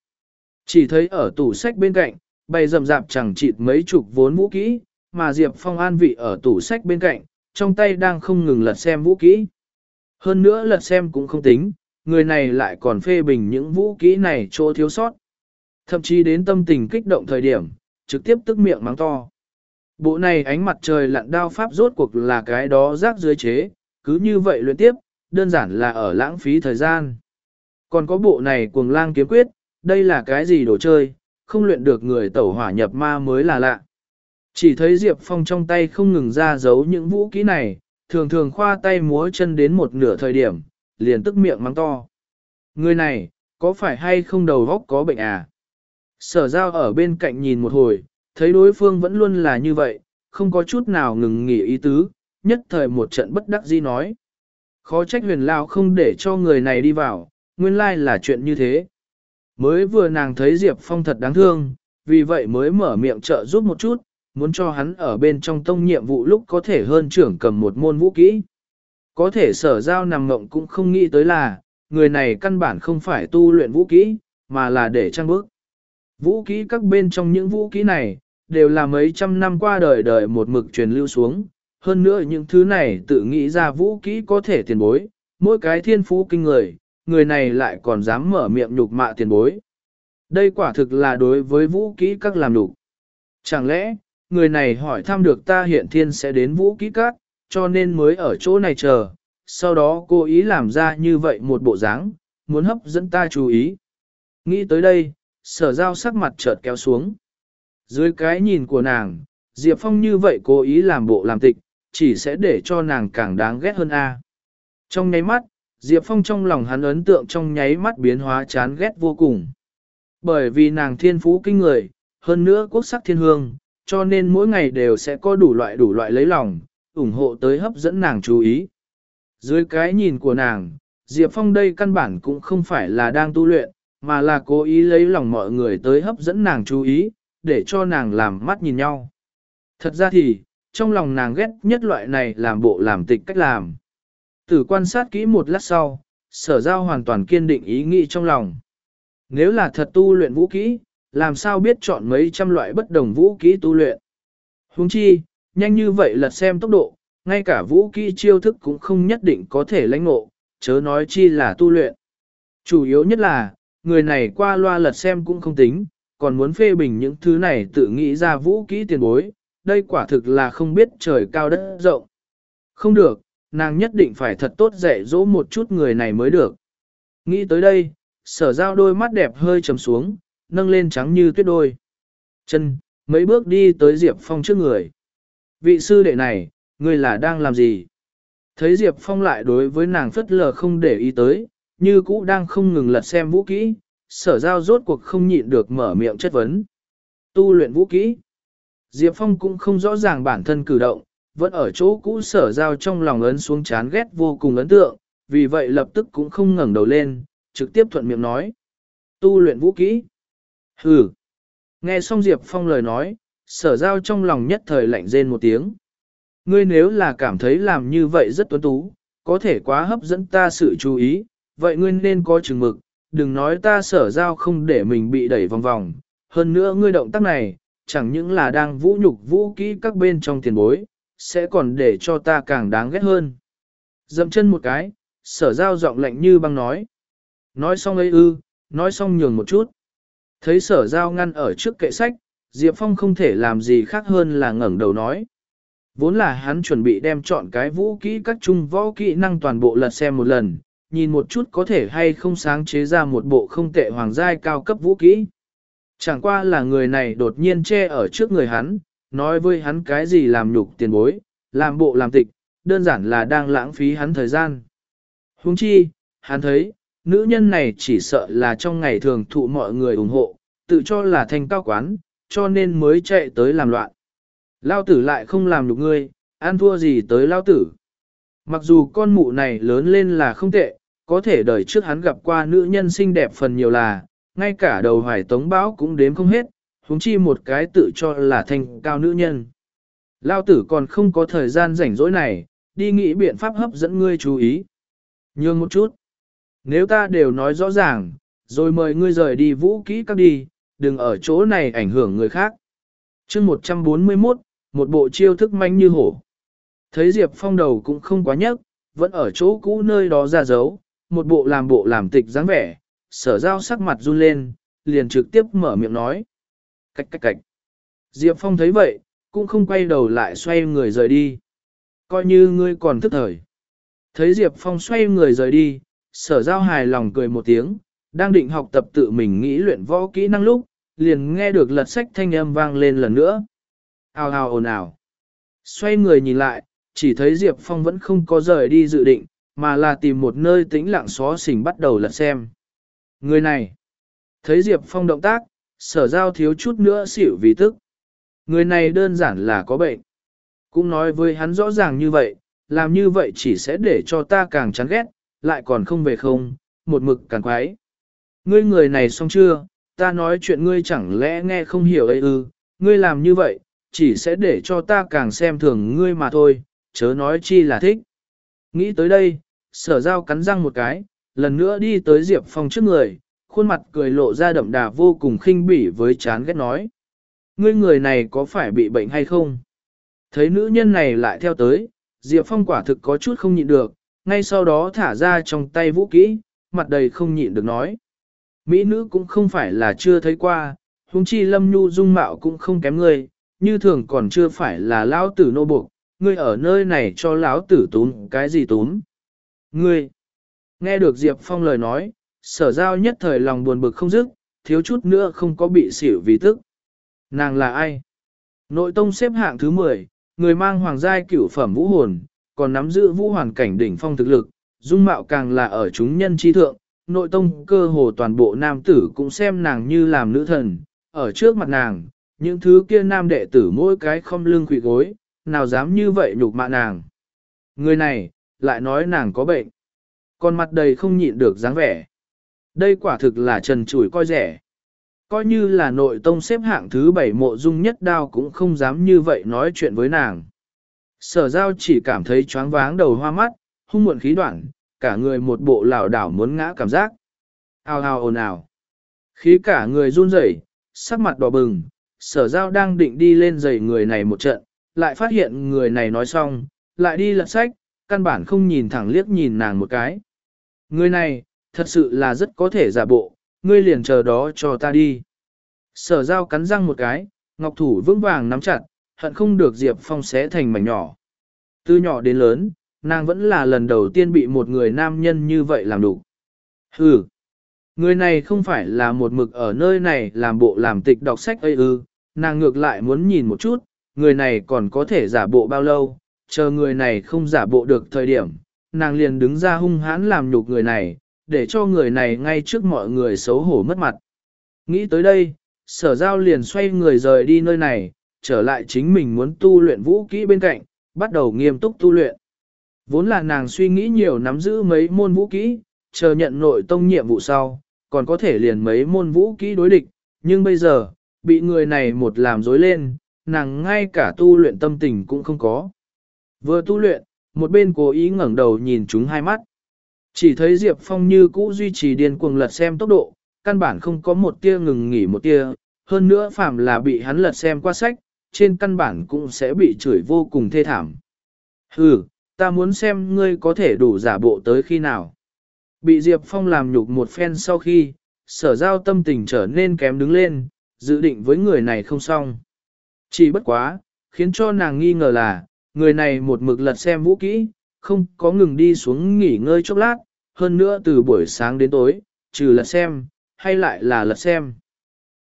Chỉ thấy ở tủ sách bên cạnh, bày rầm rạp chẳng chịt mấy chục vốn vũ kỹ, mà Diệp Phong an vị ở tủ sách bên cạnh, trong tay đang không ngừng lật xem vũ kỹ. Hơn nữa lật xem cũng không tính, người này lại còn phê bình những vũ kỹ này chỗ thiếu sót. Thậm chí đến tâm tình kích động thời điểm, trực tiếp tức miệng mắng to. Bộ này ánh mặt trời lặn đao pháp rốt cuộc là cái đó rác dưới chế, cứ như vậy luyện tiếp, đơn giản là ở lãng phí thời gian. Còn có bộ này cuồng lang kiếm quyết, đây là cái gì đồ chơi, không luyện được người tẩu hỏa nhập ma mới là lạ. Chỉ thấy Diệp Phong trong tay không ngừng ra giấu những vũ kỹ này, thường thường khoa tay múa chân đến một nửa thời điểm, liền tức miệng mắng to. Người này, có phải hay không đầu góc có bệnh à? Sở giao ở bên cạnh nhìn một hồi, thấy đối phương vẫn luôn là như vậy, không có chút nào ngừng nghỉ ý tứ, nhất thời một trận bất đắc dĩ nói. Khó trách huyền lao không để cho người này đi vào, nguyên lai là chuyện như thế. Mới vừa nàng thấy Diệp Phong thật đáng thương, vì vậy mới mở miệng trợ giúp một chút, muốn cho hắn ở bên trong tông nhiệm vụ lúc có thể hơn trưởng cầm một môn vũ kỹ. Có thể sở giao nằm ngộng cũng không nghĩ tới là, người này căn bản không phải tu luyện vũ kỹ, mà là để trang bước. Vũ kỹ các bên trong những vũ kỹ này, đều là mấy trăm năm qua đời đời một mực truyền lưu xuống. Hơn nữa những thứ này tự nghĩ ra vũ kỹ có thể tiền bối, mỗi cái thiên phú kinh người, người này lại còn dám mở miệng nhục mạ tiền bối. Đây quả thực là đối với vũ kỹ các làm đủ. Chẳng lẽ, người này hỏi thăm được ta hiện thiên sẽ đến vũ kỹ các, cho nên mới ở chỗ này chờ, sau đó cố ý làm ra như vậy một bộ dáng, muốn hấp dẫn ta chú ý. Nghĩ tới đây, sở giao sắc mặt chợt kéo xuống. Dưới cái nhìn của nàng, Diệp Phong như vậy cố ý làm bộ làm tịch, chỉ sẽ để cho nàng càng đáng ghét hơn a. Trong nháy mắt, Diệp Phong trong lòng hắn ấn tượng trong nháy mắt biến hóa chán ghét vô cùng. Bởi vì nàng thiên phú kinh người, hơn nữa quốc sắc thiên hương, cho nên mỗi ngày đều sẽ có đủ loại đủ loại lấy lòng, ủng hộ tới hấp dẫn nàng chú ý. Dưới cái nhìn của nàng, Diệp Phong đây căn bản cũng không phải là đang tu luyện, mà là cố ý lấy lòng mọi người tới hấp dẫn nàng chú ý, để cho nàng làm mắt nhìn nhau. Thật ra thì, trong lòng nàng ghét nhất loại này làm bộ làm tịch cách làm. Tử quan sát kỹ một lát sau, sở giao hoàn toàn kiên định ý nghĩ trong lòng. Nếu là thật tu luyện vũ kỹ, làm sao biết chọn mấy trăm loại bất đồng vũ kỹ tu luyện. Huống chi, nhanh như vậy lật xem tốc độ, ngay cả vũ kỹ chiêu thức cũng không nhất định có thể lãnh ngộ, chớ nói chi là tu luyện. Chủ yếu nhất là, người này qua loa lật xem cũng không tính, còn muốn phê bình những thứ này tự nghĩ ra vũ kỹ tiền bối, đây quả thực là không biết trời cao đất rộng. Không được, nàng nhất định phải thật tốt dạy dỗ một chút người này mới được. Nghĩ tới đây, sở giao đôi mắt đẹp hơi trầm xuống, nâng lên trắng như tuyết đôi. Chân, mấy bước đi tới Diệp Phong trước người. Vị sư đệ này, ngươi là đang làm gì? Thấy Diệp Phong lại đối với nàng phất lờ không để ý tới, như cũ đang không ngừng lật xem vũ kỹ, sở giao rốt cuộc không nhịn được mở miệng chất vấn. Tu luyện vũ kỹ. Diệp Phong cũng không rõ ràng bản thân cử động, vẫn ở chỗ cũ sở giao trong lòng ấn xuống chán ghét vô cùng ấn tượng, vì vậy lập tức cũng không ngẩng đầu lên, trực tiếp thuận miệng nói. Tu luyện vũ kỹ. Hừ. Nghe xong Diệp Phong lời nói, sở giao trong lòng nhất thời lạnh rên một tiếng. Ngươi nếu là cảm thấy làm như vậy rất tuấn tú, có thể quá hấp dẫn ta sự chú ý, vậy ngươi nên có chừng mực, đừng nói ta sở giao không để mình bị đẩy vòng vòng. Hơn nữa ngươi động tác này, chẳng những là đang vũ nhục vũ kỹ các bên trong tiền bối, sẽ còn để cho ta càng đáng ghét hơn. Dậm chân một cái, sở giao giọng lạnh như băng nói. Nói xong ấy ư, nói xong nhường một chút. Thấy sở giao ngăn ở trước kệ sách, Diệp Phong không thể làm gì khác hơn là ngẩng đầu nói. Vốn là hắn chuẩn bị đem chọn cái vũ kỹ các trung võ kỹ năng toàn bộ lật xem một lần, nhìn một chút có thể hay không sáng chế ra một bộ không tệ hoàng giai cao cấp vũ kỹ. Chẳng qua là người này đột nhiên che ở trước người hắn, nói với hắn cái gì làm nhục tiền bối, làm bộ làm tịch, đơn giản là đang lãng phí hắn thời gian. Huống chi, hắn thấy, nữ nhân này chỉ sợ là trong ngày thường thụ mọi người ủng hộ, tự cho là thành cao quán, cho nên mới chạy tới làm loạn. Lao tử lại không làm được ngươi, ăn thua gì tới lao tử. Mặc dù con mụ này lớn lên là không tệ, có thể đời trước hắn gặp qua nữ nhân xinh đẹp phần nhiều là, ngay cả đầu hoài tống báo cũng đếm không hết, huống chi một cái tự cho là thành cao nữ nhân. Lao tử còn không có thời gian rảnh rỗi này, đi nghĩ biện pháp hấp dẫn ngươi chú ý. Nhường một chút. Nếu ta đều nói rõ ràng, rồi mời ngươi rời đi vũ kỹ các đi, đừng ở chỗ này ảnh hưởng người khác. chương 141, một bộ chiêu thức manh như hổ. Thấy Diệp Phong đầu cũng không quá nhấc, vẫn ở chỗ cũ nơi đó ra dấu, một bộ làm bộ làm tịch dáng vẻ, sở giao sắc mặt run lên, liền trực tiếp mở miệng nói. Cách cách cách. Diệp Phong thấy vậy, cũng không quay đầu lại xoay người rời đi. Coi như ngươi còn thức thời. Thấy Diệp Phong xoay người rời đi, sở giao hài lòng cười một tiếng, đang định học tập tự mình nghĩ luyện võ kỹ năng lúc, liền nghe được lật sách thanh âm vang lên lần nữa. Ao ao ồn ào. Xoay người nhìn lại, chỉ thấy Diệp Phong vẫn không có rời đi dự định, mà là tìm một nơi tĩnh lặng xó xỉnh bắt đầu lật xem. Người này, thấy Diệp Phong động tác, sở giao thiếu chút nữa xỉu vì tức. Người này đơn giản là có bệnh. Cũng nói với hắn rõ ràng như vậy, làm như vậy chỉ sẽ để cho ta càng chán ghét, lại còn không về không, một mực càng quái. Ngươi người này xong chưa, ta nói chuyện ngươi chẳng lẽ nghe không hiểu ấy ư, ngươi làm như vậy, chỉ sẽ để cho ta càng xem thường ngươi mà thôi, chớ nói chi là thích. Nghĩ tới đây, sở dao cắn răng một cái, lần nữa đi tới Diệp Phong trước người, khuôn mặt cười lộ ra đậm đà vô cùng khinh bỉ với chán ghét nói. Ngươi người này có phải bị bệnh hay không? Thấy nữ nhân này lại theo tới, Diệp Phong quả thực có chút không nhịn được, ngay sau đó thả ra trong tay vũ kỹ, mặt đầy không nhịn được nói. Mỹ nữ cũng không phải là chưa thấy qua, huống chi lâm nhu dung mạo cũng không kém ngươi, như thường còn chưa phải là lão tử nô buộc, ngươi ở nơi này cho lão tử tốn cái gì tốn? Ngươi, nghe được Diệp Phong lời nói, sở giao nhất thời lòng buồn bực không dứt, thiếu chút nữa không có bị xỉu vì tức. Nàng là ai? Nội tông xếp hạng thứ 10, người mang hoàng giai cửu phẩm vũ hồn, còn nắm giữ vũ hoàn cảnh đỉnh phong thực lực, dung mạo càng là ở chúng nhân chi thượng, nội tông cơ hồ toàn bộ nam tử cũng xem nàng như làm nữ thần, ở trước mặt nàng, những thứ kia nam đệ tử mỗi cái không lưng quỷ gối, nào dám như vậy nhục mạ nàng. Người này, lại nói nàng có bệnh, còn mặt đầy không nhịn được dáng vẻ. Đây quả thực là trần chủi coi rẻ. Coi như là nội tông xếp hạng thứ bảy mộ dung nhất đao cũng không dám như vậy nói chuyện với nàng. Sở giao chỉ cảm thấy choáng váng đầu hoa mắt, hung muộn khí đoạn, cả người một bộ lảo đảo muốn ngã cảm giác. Ao ao ồn ào. Khí cả người run rẩy, sắc mặt đỏ bừng, sở giao đang định đi lên giày người này một trận, lại phát hiện người này nói xong, lại đi lật sách, căn bản không nhìn thẳng liếc nhìn nàng một cái. Người này, thật sự là rất có thể giả bộ, ngươi liền chờ đó cho ta đi. Sở giao cắn răng một cái, ngọc thủ vững vàng nắm chặt, hận không được Diệp Phong xé thành mảnh nhỏ. Từ nhỏ đến lớn, nàng vẫn là lần đầu tiên bị một người nam nhân như vậy làm đủ. Hừ, người này không phải là một mực ở nơi này làm bộ làm tịch đọc sách ấy ư, nàng ngược lại muốn nhìn một chút, người này còn có thể giả bộ bao lâu, chờ người này không giả bộ được thời điểm, nàng liền đứng ra hung hãn làm nhục người này, để cho người này ngay trước mọi người xấu hổ mất mặt. Nghĩ tới đây, sở giao liền xoay người rời đi nơi này, trở lại chính mình muốn tu luyện vũ kỹ bên cạnh, bắt đầu nghiêm túc tu luyện. Vốn là nàng suy nghĩ nhiều nắm giữ mấy môn vũ kỹ, chờ nhận nội tông nhiệm vụ sau, còn có thể liền mấy môn vũ kỹ đối địch, nhưng bây giờ, bị người này một làm dối lên, nàng ngay cả tu luyện tâm tình cũng không có. Vừa tu luyện, một bên cố ý ngẩng đầu nhìn chúng hai mắt. Chỉ thấy Diệp Phong như cũ duy trì điên cuồng lật xem tốc độ, căn bản không có một tia ngừng nghỉ một tia, hơn nữa phạm là bị hắn lật xem qua sách, trên căn bản cũng sẽ bị chửi vô cùng thê thảm. Hừ, ta muốn xem ngươi có thể đủ giả bộ tới khi nào. Bị Diệp Phong làm nhục một phen sau khi, sở giao tâm tình trở nên kém đứng lên, dự định với người này không xong. Chỉ bất quá, khiến cho nàng nghi ngờ là, người này một mực lật xem vũ kỹ, không có ngừng đi xuống nghỉ ngơi chốc lát, hơn nữa từ buổi sáng đến tối, trừ lật xem, hay lại là lật xem.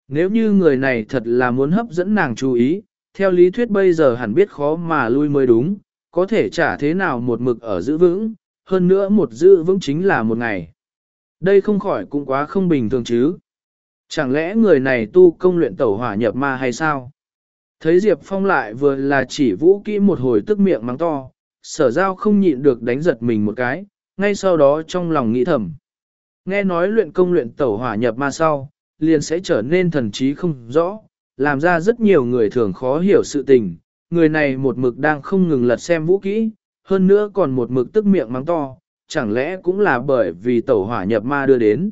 Nếu như người này thật là muốn hấp dẫn nàng chú ý, theo lý thuyết bây giờ hẳn biết khó mà lui mới đúng, có thể trả thế nào một mực ở giữ vững, hơn nữa một giữ vững chính là một ngày. Đây không khỏi cũng quá không bình thường chứ. Chẳng lẽ người này tu công luyện tẩu hỏa nhập ma hay sao? Thấy Diệp Phong lại vừa là chỉ vũ kỹ một hồi tức miệng mắng to, sở giao không nhịn được đánh giật mình một cái, ngay sau đó trong lòng nghĩ thầm. Nghe nói luyện công luyện tẩu hỏa nhập ma sau, liền sẽ trở nên thần trí không rõ, làm ra rất nhiều người thường khó hiểu sự tình. Người này một mực đang không ngừng lật xem vũ kỹ, hơn nữa còn một mực tức miệng mắng to, chẳng lẽ cũng là bởi vì tẩu hỏa nhập ma đưa đến.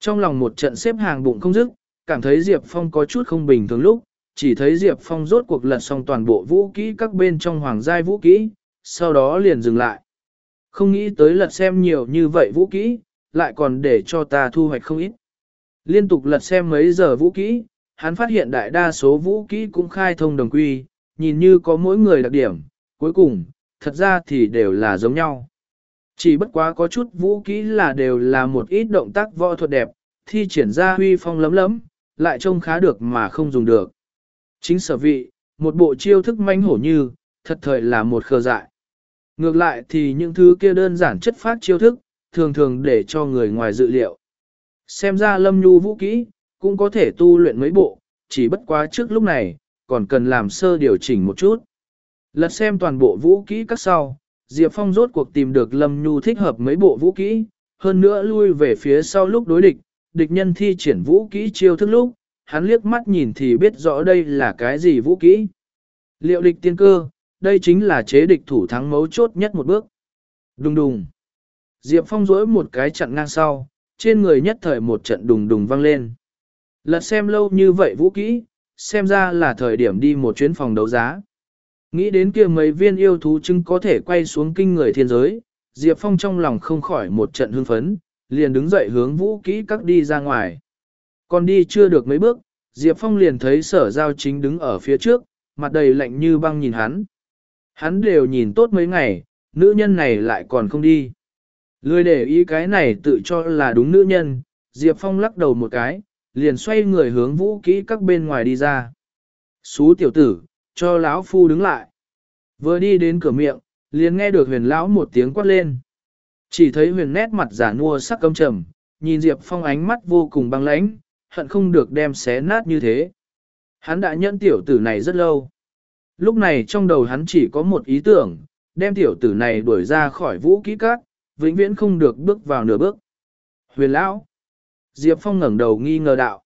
Trong lòng một trận xếp hàng bụng không dứt, cảm thấy Diệp Phong có chút không bình thường lúc, chỉ thấy Diệp Phong rốt cuộc lật xong toàn bộ vũ kỹ các bên trong hoàng giai vũ kỹ, sau đó liền dừng lại. Không nghĩ tới lật xem nhiều như vậy vũ kỹ, lại còn để cho ta thu hoạch không ít. Liên tục lật xem mấy giờ vũ kỹ, hắn phát hiện đại đa số vũ kỹ cũng khai thông đồng quy, nhìn như có mỗi người đặc điểm, cuối cùng, thật ra thì đều là giống nhau. Chỉ bất quá có chút vũ kỹ là đều là một ít động tác võ thuật đẹp, thi triển ra huy phong lấm lấm, lại trông khá được mà không dùng được. Chính sở vị, một bộ chiêu thức manh hổ như, thật thời là một khờ dại. Ngược lại thì những thứ kia đơn giản chất phát chiêu thức, thường thường để cho người ngoài dự liệu. Xem ra lâm nhu vũ kỹ, cũng có thể tu luyện mấy bộ, chỉ bất quá trước lúc này, còn cần làm sơ điều chỉnh một chút. Lật xem toàn bộ vũ kỹ các sau, Diệp Phong rốt cuộc tìm được Lâm Nhu thích hợp mấy bộ vũ kỹ, hơn nữa lui về phía sau lúc đối địch, địch nhân thi triển vũ kỹ chiêu thức lúc, hắn liếc mắt nhìn thì biết rõ đây là cái gì vũ kỹ. Liệu địch tiên cơ, đây chính là chế địch thủ thắng mấu chốt nhất một bước. Đùng đùng. Diệp Phong rỗi một cái chặn ngang sau, trên người nhất thời một trận đùng đùng vang lên. Lật xem lâu như vậy vũ kỹ, xem ra là thời điểm đi một chuyến phòng đấu giá. Nghĩ đến kia mấy viên yêu thú chứng có thể quay xuống kinh người thiên giới, Diệp Phong trong lòng không khỏi một trận hưng phấn, liền đứng dậy hướng vũ kỹ các đi ra ngoài. Còn đi chưa được mấy bước, Diệp Phong liền thấy sở giao chính đứng ở phía trước, mặt đầy lạnh như băng nhìn hắn. Hắn đều nhìn tốt mấy ngày, nữ nhân này lại còn không đi. Lười để ý cái này tự cho là đúng nữ nhân, Diệp Phong lắc đầu một cái, liền xoay người hướng vũ kỹ các bên ngoài đi ra. Xú tiểu tử, cho lão phu đứng lại. Vừa đi đến cửa miệng, liền nghe được huyền lão một tiếng quát lên. Chỉ thấy huyền nét mặt giả nua sắc căm trầm, nhìn Diệp Phong ánh mắt vô cùng băng lãnh, hận không được đem xé nát như thế. Hắn đã nhận tiểu tử này rất lâu. Lúc này trong đầu hắn chỉ có một ý tưởng, đem tiểu tử này đuổi ra khỏi vũ kỹ các, vĩnh viễn không được bước vào nửa bước. Huyền lão. Diệp Phong ngẩng đầu nghi ngờ đạo.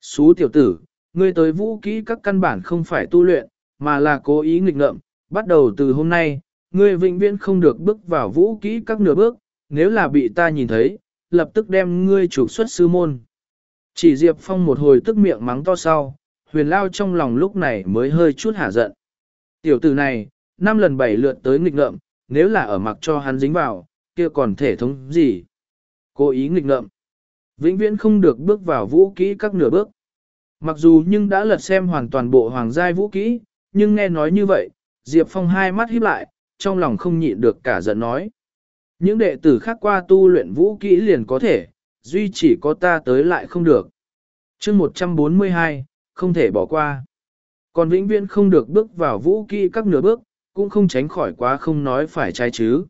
Xú tiểu tử, ngươi tới vũ kỹ các căn bản không phải tu luyện, mà là cố ý nghịch ngợm, bắt đầu từ hôm nay, ngươi vĩnh viễn không được bước vào vũ kỹ các nửa bước, nếu là bị ta nhìn thấy, lập tức đem ngươi trục xuất sư môn. Chỉ Diệp Phong một hồi tức miệng mắng to sau, huyền lao trong lòng lúc này mới hơi chút hả giận. Tiểu tử này, năm lần bảy lượt tới nghịch ngợm, nếu là ở mặc cho hắn dính vào, kia còn thể thống gì? Cố ý nghịch ngợm. Vĩnh viễn không được bước vào vũ kỹ các nửa bước. Mặc dù nhưng đã lật xem hoàn toàn bộ hoàng giai vũ kỹ, nhưng nghe nói như vậy, Diệp Phong hai mắt híp lại, trong lòng không nhịn được cả giận nói. Những đệ tử khác qua tu luyện vũ kỹ liền có thể, duy chỉ có ta tới lại không được. chương 142, không thể bỏ qua. Còn vĩnh viễn không được bước vào vũ kỹ các nửa bước, cũng không tránh khỏi quá không nói phải trái chứ.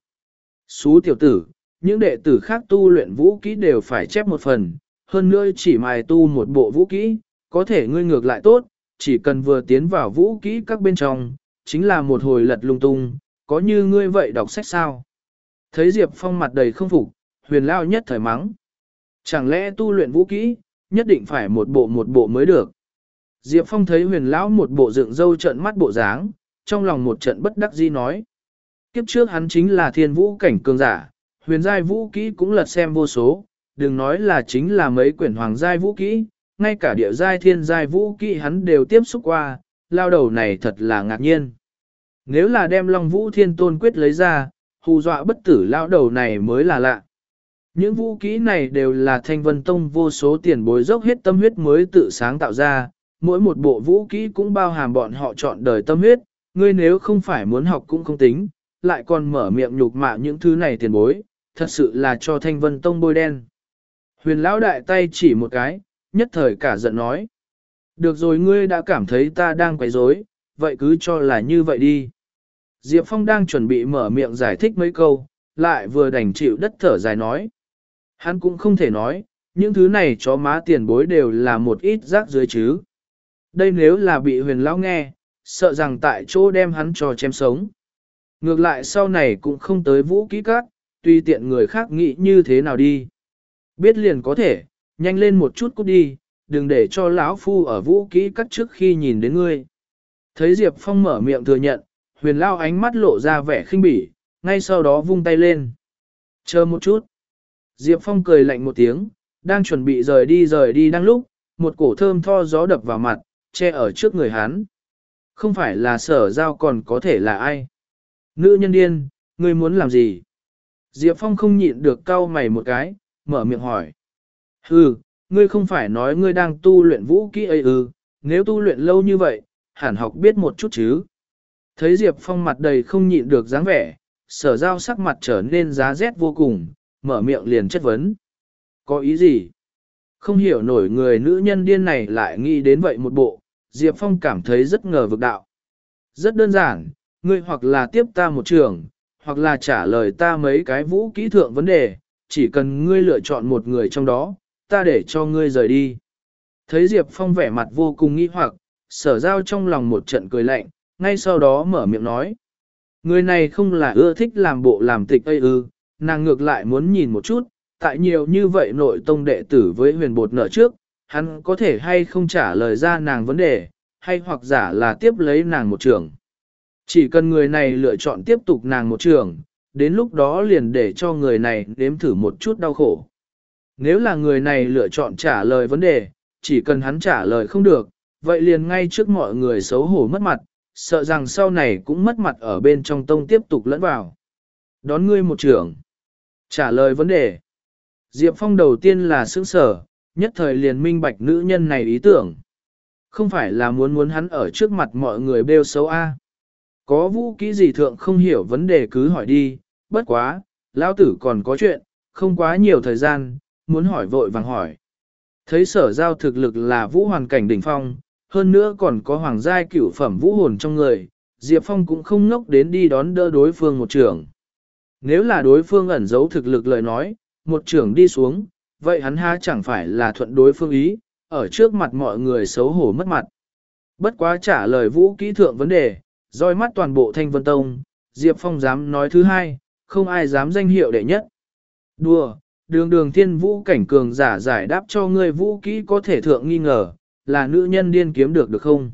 Xú tiểu tử, những đệ tử khác tu luyện vũ kỹ đều phải chép một phần, hơn nữa chỉ mài tu một bộ vũ kỹ, có thể ngươi ngược lại tốt, chỉ cần vừa tiến vào vũ kỹ các bên trong, chính là một hồi lật lung tung, có như ngươi vậy đọc sách sao. Thấy Diệp Phong mặt đầy không phục, huyền lao nhất thời mắng. Chẳng lẽ tu luyện vũ kỹ, nhất định phải một bộ một bộ mới được. Diệp Phong thấy huyền lão một bộ dựng dâu trận mắt bộ dáng, trong lòng một trận bất đắc dĩ nói. Kiếp trước hắn chính là thiên vũ cảnh cường giả, huyền giai vũ kỹ cũng lật xem vô số, đừng nói là chính là mấy quyển hoàng giai vũ kỹ, ngay cả địa giai thiên giai vũ kỹ hắn đều tiếp xúc qua, lao đầu này thật là ngạc nhiên. Nếu là đem Long Vũ Thiên Tôn quyết lấy ra, hù dọa bất tử lao đầu này mới là lạ. Những vũ kỹ này đều là thanh vân tông vô số tiền bối dốc hết tâm huyết mới tự sáng tạo ra, mỗi một bộ vũ kỹ cũng bao hàm bọn họ chọn đời tâm huyết, ngươi nếu không phải muốn học cũng không tính, lại còn mở miệng nhục mạ những thứ này tiền bối, thật sự là cho thanh vân tông bôi đen. Huyền lão đại tay chỉ một cái, nhất thời cả giận nói. Được rồi ngươi đã cảm thấy ta đang quấy rối, vậy cứ cho là như vậy đi. Diệp Phong đang chuẩn bị mở miệng giải thích mấy câu, lại vừa đành chịu đất thở dài nói. Hắn cũng không thể nói, những thứ này chó má tiền bối đều là một ít rác dưới chứ. Đây nếu là bị huyền lão nghe, sợ rằng tại chỗ đem hắn cho chém sống. Ngược lại sau này cũng không tới vũ kỹ cát, tùy tiện người khác nghĩ như thế nào đi. Biết liền có thể, nhanh lên một chút cút đi, đừng để cho lão phu ở vũ kỹ cắt trước khi nhìn đến ngươi. Thấy Diệp Phong mở miệng thừa nhận, huyền lao ánh mắt lộ ra vẻ khinh bỉ, ngay sau đó vung tay lên. Chờ một chút. Diệp Phong cười lạnh một tiếng, đang chuẩn bị rời đi rời đi đang lúc, một cổ thơm tho gió đập vào mặt, che ở trước người hắn. Không phải là sở giao còn có thể là ai. Nữ nhân điên, ngươi muốn làm gì? Diệp Phong không nhịn được cau mày một cái, mở miệng hỏi. Hừ, ngươi không phải nói ngươi đang tu luyện vũ kỹ ấy ư, nếu tu luyện lâu như vậy, hẳn học biết một chút chứ. Thấy Diệp Phong mặt đầy không nhịn được dáng vẻ, sở giao sắc mặt trở nên giá rét vô cùng, mở miệng liền chất vấn. Có ý gì? Không hiểu nổi người nữ nhân điên này lại nghĩ đến vậy một bộ, Diệp Phong cảm thấy rất ngờ vực đạo. Rất đơn giản, ngươi hoặc là tiếp ta một trường, hoặc là trả lời ta mấy cái vũ kỹ thượng vấn đề, chỉ cần ngươi lựa chọn một người trong đó, ta để cho ngươi rời đi. Thấy Diệp Phong vẻ mặt vô cùng nghi hoặc, sở giao trong lòng một trận cười lạnh, ngay sau đó mở miệng nói. Người này không là ưa thích làm bộ làm tịch ây ư, nàng ngược lại muốn nhìn một chút, tại nhiều như vậy nội tông đệ tử với huyền bột nợ trước, hắn có thể hay không trả lời ra nàng vấn đề, hay hoặc giả là tiếp lấy nàng một trường. Chỉ cần người này lựa chọn tiếp tục nàng một trường, đến lúc đó liền để cho người này nếm thử một chút đau khổ. Nếu là người này lựa chọn trả lời vấn đề, chỉ cần hắn trả lời không được, vậy liền ngay trước mọi người xấu hổ mất mặt, sợ rằng sau này cũng mất mặt ở bên trong tông tiếp tục lẫn vào. Đón ngươi một trưởng. Trả lời vấn đề. Diệp Phong đầu tiên là sững sở, nhất thời liền minh bạch nữ nhân này ý tưởng. Không phải là muốn muốn hắn ở trước mặt mọi người bêu xấu A. Có vũ kỹ gì thượng không hiểu vấn đề cứ hỏi đi, bất quá, lão tử còn có chuyện, không quá nhiều thời gian, muốn hỏi vội vàng hỏi. Thấy sở giao thực lực là vũ hoàn cảnh đỉnh phong, hơn nữa còn có hoàng giai cửu phẩm vũ hồn trong người, Diệp Phong cũng không ngốc đến đi đón đỡ đối phương một trưởng. Nếu là đối phương ẩn giấu thực lực lời nói, một trưởng đi xuống, vậy hắn ha chẳng phải là thuận đối phương ý, ở trước mặt mọi người xấu hổ mất mặt. Bất quá trả lời vũ kỹ thượng vấn đề, roi mắt toàn bộ thanh vân tông, Diệp Phong dám nói thứ hai, không ai dám danh hiệu đệ nhất. Đùa, đường đường thiên vũ cảnh cường giả giải đáp cho ngươi vũ kỹ có thể thượng nghi ngờ, là nữ nhân điên kiếm được được không?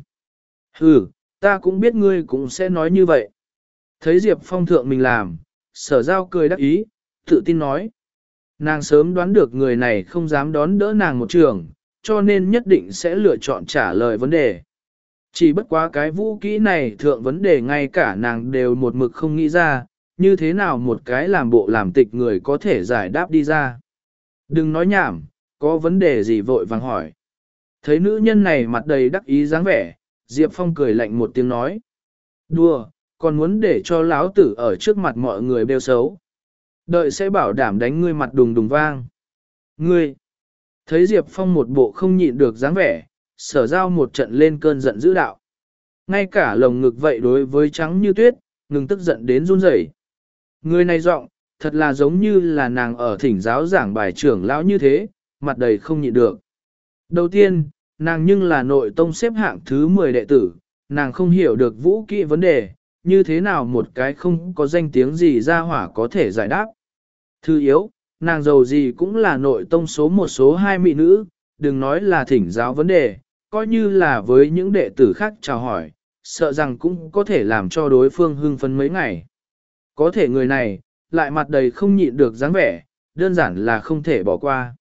Ừ, ta cũng biết ngươi cũng sẽ nói như vậy. Thấy Diệp Phong thượng mình làm, sở giao cười đắc ý, tự tin nói. Nàng sớm đoán được người này không dám đón đỡ nàng một trường, cho nên nhất định sẽ lựa chọn trả lời vấn đề. Chỉ bất quá cái vũ kỹ này thượng vấn đề ngay cả nàng đều một mực không nghĩ ra, như thế nào một cái làm bộ làm tịch người có thể giải đáp đi ra. Đừng nói nhảm, có vấn đề gì vội vàng hỏi. Thấy nữ nhân này mặt đầy đắc ý dáng vẻ, Diệp Phong cười lạnh một tiếng nói. Đùa, còn muốn để cho lão tử ở trước mặt mọi người bêu xấu. Đợi sẽ bảo đảm đánh ngươi mặt đùng đùng vang. Ngươi! Thấy Diệp Phong một bộ không nhịn được dáng vẻ, sở giao một trận lên cơn giận dữ đạo. Ngay cả lồng ngực vậy đối với trắng như tuyết, ngừng tức giận đến run rẩy. Người này giọng, thật là giống như là nàng ở thỉnh giáo giảng bài trưởng lão như thế, mặt đầy không nhịn được. Đầu tiên, nàng nhưng là nội tông xếp hạng thứ 10 đệ tử, nàng không hiểu được vũ kỹ vấn đề, như thế nào một cái không có danh tiếng gì ra hỏa có thể giải đáp. Thứ yếu, nàng giàu gì cũng là nội tông số một số hai mỹ nữ, đừng nói là thỉnh giáo vấn đề, coi như là với những đệ tử khác chào hỏi, sợ rằng cũng có thể làm cho đối phương hưng phấn mấy ngày. Có thể người này, lại mặt đầy không nhịn được dáng vẻ, đơn giản là không thể bỏ qua.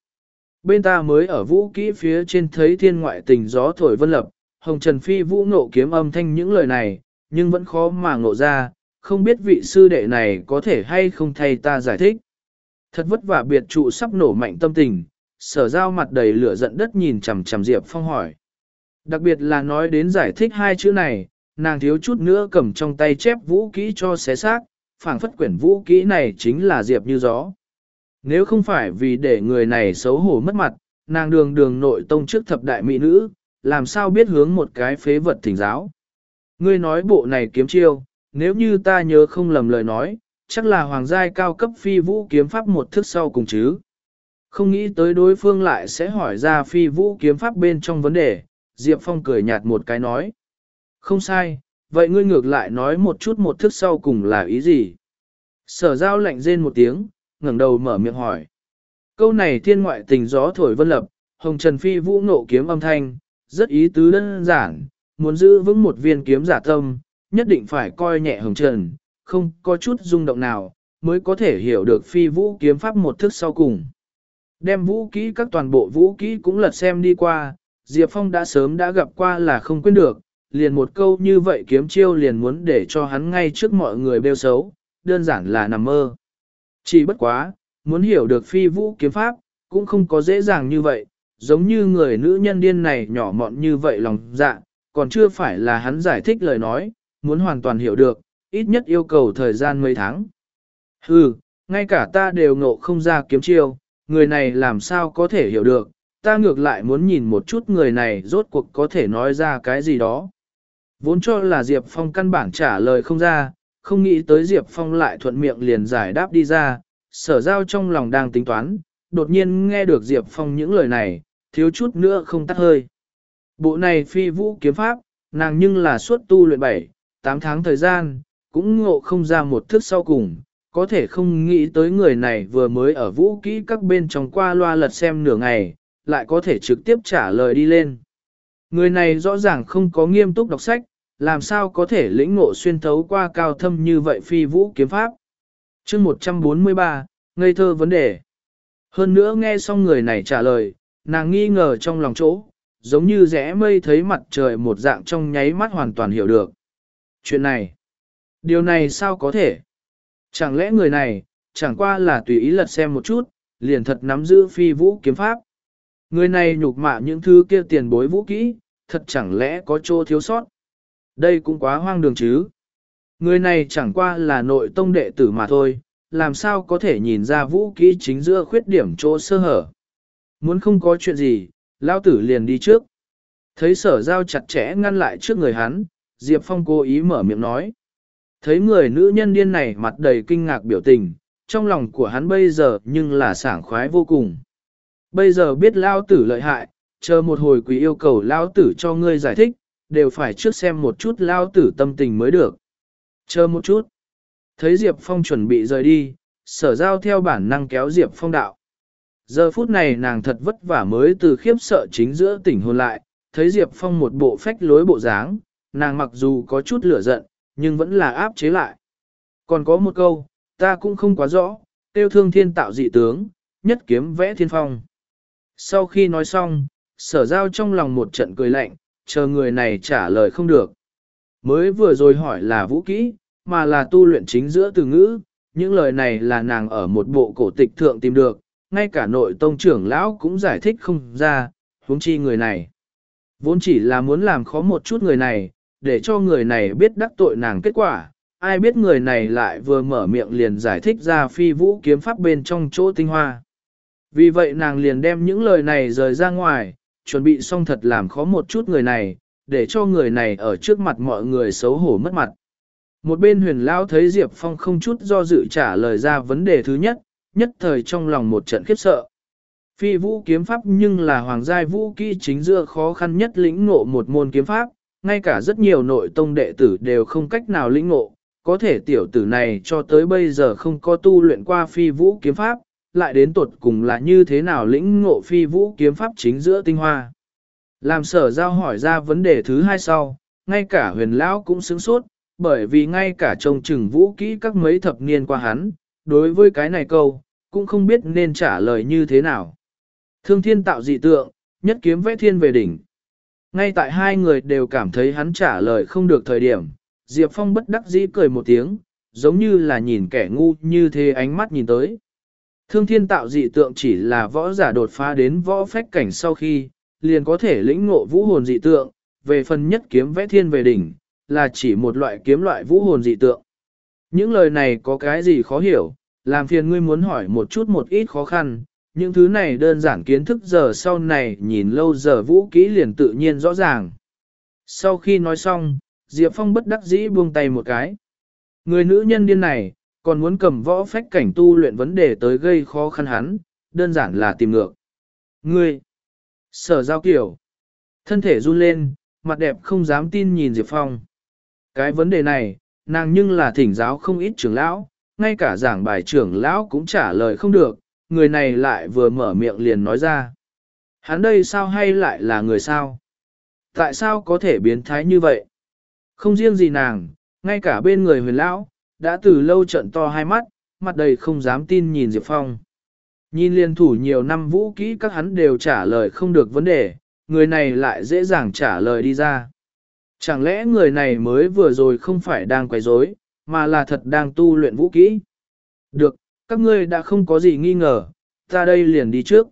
Bên ta mới ở vũ kỹ phía trên thấy thiên ngoại tình gió thổi vân lập, hồng trần phi vũ nộ kiếm âm thanh những lời này, nhưng vẫn khó mà ngộ ra, không biết vị sư đệ này có thể hay không thay ta giải thích. Thật vất vả biệt trụ sắp nổ mạnh tâm tình, sở giao mặt đầy lửa giận đất nhìn chằm chằm Diệp Phong hỏi. Đặc biệt là nói đến giải thích hai chữ này, nàng thiếu chút nữa cầm trong tay chép vũ kỹ cho xé xác, phảng phất quyển vũ kỹ này chính là Diệp như gió. Nếu không phải vì để người này xấu hổ mất mặt, nàng đường đường nội tông trước thập đại mỹ nữ, làm sao biết hướng một cái phế vật thỉnh giáo. Ngươi nói bộ này kiếm chiêu, nếu như ta nhớ không lầm lời nói, chắc là hoàng giai cao cấp phi vũ kiếm pháp một thức sau cùng chứ. Không nghĩ tới đối phương lại sẽ hỏi ra phi vũ kiếm pháp bên trong vấn đề, Diệp Phong cười nhạt một cái nói. Không sai, vậy ngươi ngược lại nói một chút một thức sau cùng là ý gì? Sở giao lạnh rên một tiếng, ngẩng đầu mở miệng hỏi. Câu này thiên ngoại tình gió thổi vân lập, hồng trần phi vũ nộ kiếm âm thanh, rất ý tứ đơn giản, muốn giữ vững một viên kiếm giả tâm, nhất định phải coi nhẹ hồng trần, không có chút rung động nào, mới có thể hiểu được phi vũ kiếm pháp một thức sau cùng. Đem vũ kỹ các toàn bộ vũ kỹ cũng lật xem đi qua, Diệp Phong đã sớm đã gặp qua là không quên được, liền một câu như vậy kiếm chiêu liền muốn để cho hắn ngay trước mọi người bêu xấu, đơn giản là nằm mơ. Chỉ bất quá, muốn hiểu được phi vũ kiếm pháp, cũng không có dễ dàng như vậy, giống như người nữ nhân điên này nhỏ mọn như vậy lòng dạ, còn chưa phải là hắn giải thích lời nói, muốn hoàn toàn hiểu được, ít nhất yêu cầu thời gian mấy tháng. Hừ, ngay cả ta đều ngộ không ra kiếm chiêu, người này làm sao có thể hiểu được, ta ngược lại muốn nhìn một chút người này rốt cuộc có thể nói ra cái gì đó. Vốn cho là Diệp Phong căn bản trả lời không ra, không nghĩ tới Diệp Phong lại thuận miệng liền giải đáp đi ra, sở giao trong lòng đang tính toán, đột nhiên nghe được Diệp Phong những lời này, thiếu chút nữa không tắt hơi. Bộ này phi vũ kiếm pháp, nàng nhưng là suốt tu luyện 7, 8 tháng thời gian, cũng ngộ không ra một thức sau cùng, có thể không nghĩ tới người này vừa mới ở vũ kỹ các bên trong qua loa lật xem nửa ngày, lại có thể trực tiếp trả lời đi lên. Người này rõ ràng không có nghiêm túc đọc sách, làm sao có thể lĩnh ngộ xuyên thấu qua cao thâm như vậy phi vũ kiếm pháp. chương 143, ngây thơ vấn đề. Hơn nữa nghe xong người này trả lời, nàng nghi ngờ trong lòng chỗ, giống như rẽ mây thấy mặt trời một dạng trong nháy mắt hoàn toàn hiểu được. Chuyện này, điều này sao có thể? Chẳng lẽ người này, chẳng qua là tùy ý lật xem một chút, liền thật nắm giữ phi vũ kiếm pháp. Người này nhục mạ những thứ kia tiền bối vũ kỹ, thật chẳng lẽ có chỗ thiếu sót. Đây cũng quá hoang đường chứ. Người này chẳng qua là nội tông đệ tử mà thôi, làm sao có thể nhìn ra vũ kỹ chính giữa khuyết điểm chỗ sơ hở. Muốn không có chuyện gì, lao tử liền đi trước. Thấy sở giao chặt chẽ ngăn lại trước người hắn, Diệp Phong cố ý mở miệng nói. Thấy người nữ nhân điên này mặt đầy kinh ngạc biểu tình, trong lòng của hắn bây giờ nhưng là sảng khoái vô cùng. Bây giờ biết lao tử lợi hại, chờ một hồi quý yêu cầu lao tử cho ngươi giải thích, đều phải trước xem một chút lao tử tâm tình mới được. Chờ một chút. Thấy Diệp Phong chuẩn bị rời đi, sở giao theo bản năng kéo Diệp Phong đạo. Giờ phút này nàng thật vất vả mới từ khiếp sợ chính giữa tỉnh hồn lại, thấy Diệp Phong một bộ phách lối bộ dáng, nàng mặc dù có chút lửa giận, nhưng vẫn là áp chế lại. Còn có một câu, ta cũng không quá rõ, tiêu thương thiên tạo dị tướng, nhất kiếm vẽ thiên phong. Sau khi nói xong, sở giao trong lòng một trận cười lạnh, chờ người này trả lời không được. Mới vừa rồi hỏi là vũ kỹ, mà là tu luyện chính giữa từ ngữ, những lời này là nàng ở một bộ cổ tịch thượng tìm được, ngay cả nội tông trưởng lão cũng giải thích không ra, huống chi người này. Vốn chỉ là muốn làm khó một chút người này, để cho người này biết đắc tội nàng kết quả, ai biết người này lại vừa mở miệng liền giải thích ra phi vũ kiếm pháp bên trong chỗ tinh hoa. Vì vậy nàng liền đem những lời này rời ra ngoài, chuẩn bị xong thật làm khó một chút người này, để cho người này ở trước mặt mọi người xấu hổ mất mặt. Một bên huyền lao thấy Diệp Phong không chút do dự trả lời ra vấn đề thứ nhất, nhất thời trong lòng một trận khiếp sợ. Phi vũ kiếm pháp nhưng là hoàng giai vũ kỹ chính giữa khó khăn nhất lĩnh ngộ một môn kiếm pháp, ngay cả rất nhiều nội tông đệ tử đều không cách nào lĩnh ngộ, có thể tiểu tử này cho tới bây giờ không có tu luyện qua phi vũ kiếm pháp, lại đến tuột cùng là như thế nào lĩnh ngộ phi vũ kiếm pháp chính giữa tinh hoa. Làm sở giao hỏi ra vấn đề thứ hai sau, ngay cả huyền lão cũng sướng sốt, bởi vì ngay cả trông chừng vũ kỹ các mấy thập niên qua hắn, đối với cái này câu, cũng không biết nên trả lời như thế nào. Thương thiên tạo dị tượng, nhất kiếm vẽ thiên về đỉnh. Ngay tại hai người đều cảm thấy hắn trả lời không được thời điểm, Diệp Phong bất đắc dĩ cười một tiếng, giống như là nhìn kẻ ngu như thế ánh mắt nhìn tới. Thương thiên tạo dị tượng chỉ là võ giả đột phá đến võ phách cảnh sau khi, liền có thể lĩnh ngộ vũ hồn dị tượng, về phần nhất kiếm vẽ thiên về đỉnh, là chỉ một loại kiếm loại vũ hồn dị tượng. Những lời này có cái gì khó hiểu, làm phiền ngươi muốn hỏi một chút một ít khó khăn, những thứ này đơn giản kiến thức giờ sau này nhìn lâu giờ vũ kỹ liền tự nhiên rõ ràng. Sau khi nói xong, Diệp Phong bất đắc dĩ buông tay một cái. Người nữ nhân điên này, còn muốn cầm võ phách cảnh tu luyện vấn đề tới gây khó khăn hắn, đơn giản là tìm ngược. Ngươi! Sở giao kiểu! Thân thể run lên, mặt đẹp không dám tin nhìn Diệp Phong. Cái vấn đề này, nàng nhưng là thỉnh giáo không ít trưởng lão, ngay cả giảng bài trưởng lão cũng trả lời không được, người này lại vừa mở miệng liền nói ra. Hắn đây sao hay lại là người sao? Tại sao có thể biến thái như vậy? Không riêng gì nàng, ngay cả bên người huyền lão, đã từ lâu trận to hai mắt, mặt đầy không dám tin nhìn Diệp Phong. Nhìn liên thủ nhiều năm vũ kỹ các hắn đều trả lời không được vấn đề, người này lại dễ dàng trả lời đi ra. Chẳng lẽ người này mới vừa rồi không phải đang quấy rối, mà là thật đang tu luyện vũ kỹ? Được, các ngươi đã không có gì nghi ngờ, ta đây liền đi trước.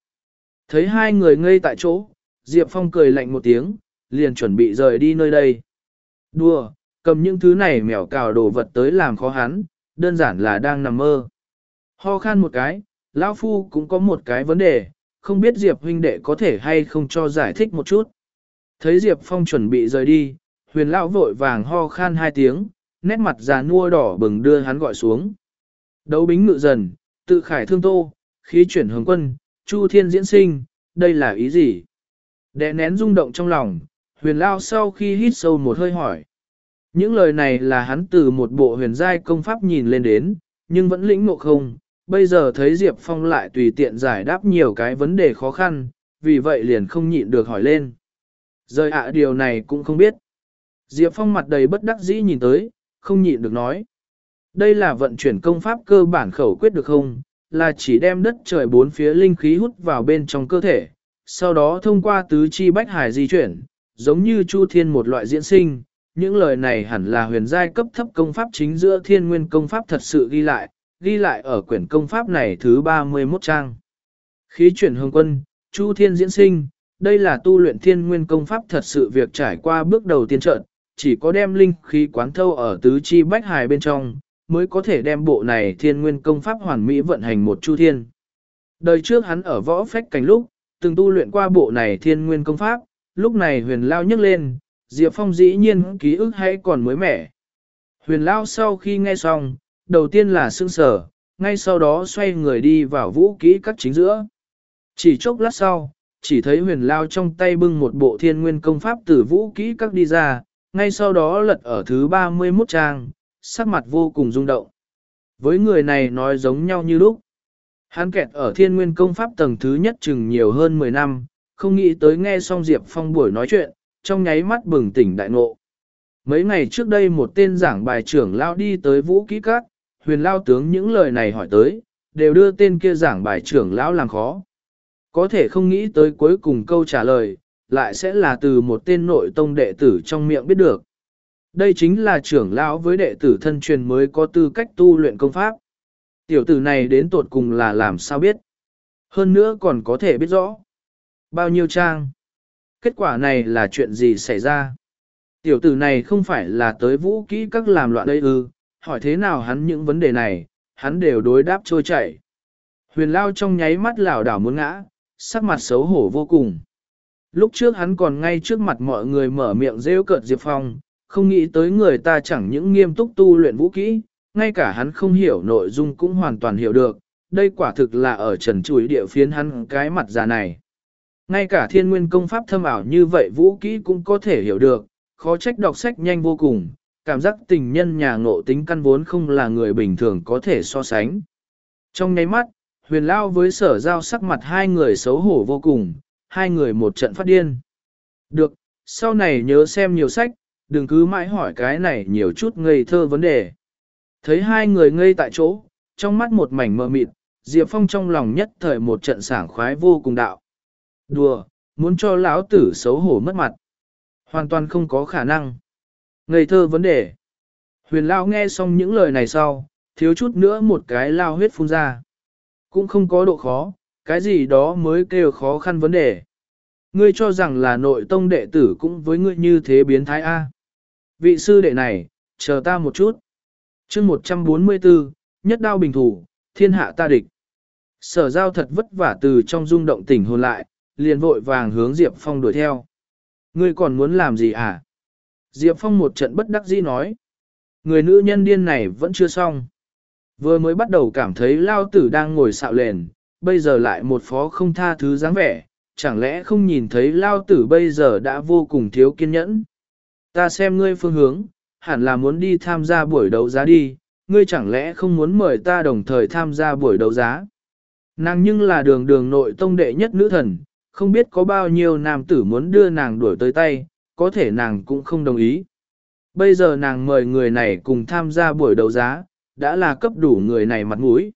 Thấy hai người ngây tại chỗ, Diệp Phong cười lạnh một tiếng, liền chuẩn bị rời đi nơi đây. Đùa, cầm những thứ này mèo cào đồ vật tới làm khó hắn, đơn giản là đang nằm mơ. Ho khan một cái, Lão Phu cũng có một cái vấn đề, không biết Diệp huynh đệ có thể hay không cho giải thích một chút. Thấy Diệp Phong chuẩn bị rời đi, huyền lão vội vàng ho khan hai tiếng, nét mặt già nua đỏ bừng đưa hắn gọi xuống. Đấu bính ngự dần, tự khải thương tô, khí chuyển hướng quân, chu thiên diễn sinh, đây là ý gì? Đè nén rung động trong lòng, huyền lao sau khi hít sâu một hơi hỏi. Những lời này là hắn từ một bộ huyền giai công pháp nhìn lên đến, nhưng vẫn lĩnh ngộ không, bây giờ thấy Diệp Phong lại tùy tiện giải đáp nhiều cái vấn đề khó khăn, vì vậy liền không nhịn được hỏi lên. Rời ạ điều này cũng không biết. Diệp Phong mặt đầy bất đắc dĩ nhìn tới, không nhịn được nói. Đây là vận chuyển công pháp cơ bản khẩu quyết được không? Là chỉ đem đất trời bốn phía linh khí hút vào bên trong cơ thể, sau đó thông qua tứ chi bách hải di chuyển, giống như chu thiên một loại diễn sinh. Những lời này hẳn là huyền giai cấp thấp công pháp chính giữa thiên nguyên công pháp thật sự ghi lại, ghi lại ở quyển công pháp này thứ 31 trang. Khí chuyển hương quân, chu thiên diễn sinh, đây là tu luyện thiên nguyên công pháp thật sự việc trải qua bước đầu tiên trận, chỉ có đem linh khí quán thâu ở tứ chi bách hài bên trong, mới có thể đem bộ này thiên nguyên công pháp hoàn mỹ vận hành một chu thiên. Đời trước hắn ở võ phách cảnh lúc, từng tu luyện qua bộ này thiên nguyên công pháp, lúc này huyền lao nhấc lên, Diệp Phong dĩ nhiên ký ức hay còn mới mẻ. Huyền lao sau khi nghe xong, đầu tiên là sương sở, ngay sau đó xoay người đi vào vũ kỹ các chính giữa. Chỉ chốc lát sau, chỉ thấy huyền lao trong tay bưng một bộ thiên nguyên công pháp từ vũ kỹ các đi ra, ngay sau đó lật ở thứ 31 trang, sắc mặt vô cùng rung động. Với người này nói giống nhau như lúc. Hắn kẹt ở thiên nguyên công pháp tầng thứ nhất chừng nhiều hơn 10 năm, không nghĩ tới nghe xong Diệp Phong buổi nói chuyện, trong nháy mắt bừng tỉnh đại ngộ. Mấy ngày trước đây một tên giảng bài trưởng lao đi tới vũ kỹ các, huyền lao tướng những lời này hỏi tới, đều đưa tên kia giảng bài trưởng lão làm khó. Có thể không nghĩ tới cuối cùng câu trả lời, lại sẽ là từ một tên nội tông đệ tử trong miệng biết được. Đây chính là trưởng lão với đệ tử thân truyền mới có tư cách tu luyện công pháp. Tiểu tử này đến tột cùng là làm sao biết. Hơn nữa còn có thể biết rõ. Bao nhiêu trang. Kết quả này là chuyện gì xảy ra. Tiểu tử này không phải là tới vũ kỹ các làm loạn đây ư, hỏi thế nào hắn những vấn đề này, hắn đều đối đáp trôi chảy. Huyền lao trong nháy mắt lảo đảo muốn ngã, sắc mặt xấu hổ vô cùng. Lúc trước hắn còn ngay trước mặt mọi người mở miệng rêu cợt Diệp Phong, không nghĩ tới người ta chẳng những nghiêm túc tu luyện vũ kỹ, ngay cả hắn không hiểu nội dung cũng hoàn toàn hiểu được, đây quả thực là ở trần chuối địa phiến hắn cái mặt già này. Ngay cả thiên nguyên công pháp thâm ảo như vậy vũ kỹ cũng có thể hiểu được, khó trách đọc sách nhanh vô cùng, cảm giác tình nhân nhà ngộ tính căn vốn không là người bình thường có thể so sánh. Trong nháy mắt, huyền lao với sở giao sắc mặt hai người xấu hổ vô cùng, hai người một trận phát điên. Được, sau này nhớ xem nhiều sách, đừng cứ mãi hỏi cái này nhiều chút ngây thơ vấn đề. Thấy hai người ngây tại chỗ, trong mắt một mảnh mờ mịt, Diệp Phong trong lòng nhất thời một trận sảng khoái vô cùng đạo. Đùa, muốn cho lão tử xấu hổ mất mặt. Hoàn toàn không có khả năng. Ngây thơ vấn đề. Huyền Lao nghe xong những lời này sau, thiếu chút nữa một cái lao huyết phun ra. Cũng không có độ khó, cái gì đó mới kêu khó khăn vấn đề. Ngươi cho rằng là nội tông đệ tử cũng với ngươi như thế biến thái A. Vị sư đệ này, chờ ta một chút. chương 144, nhất đao bình thủ, thiên hạ ta địch. Sở giao thật vất vả từ trong rung động tỉnh hồn lại, liền vội vàng hướng Diệp Phong đuổi theo. Ngươi còn muốn làm gì à? Diệp Phong một trận bất đắc dĩ nói. Người nữ nhân điên này vẫn chưa xong. Vừa mới bắt đầu cảm thấy lao tử đang ngồi xạo lền, bây giờ lại một phó không tha thứ dáng vẻ, chẳng lẽ không nhìn thấy lao tử bây giờ đã vô cùng thiếu kiên nhẫn. Ta xem ngươi phương hướng, hẳn là muốn đi tham gia buổi đấu giá đi, ngươi chẳng lẽ không muốn mời ta đồng thời tham gia buổi đấu giá. Nàng nhưng là đường đường nội tông đệ nhất nữ thần, không biết có bao nhiêu nam tử muốn đưa nàng đuổi tới tay, có thể nàng cũng không đồng ý. Bây giờ nàng mời người này cùng tham gia buổi đấu giá, đã là cấp đủ người này mặt mũi.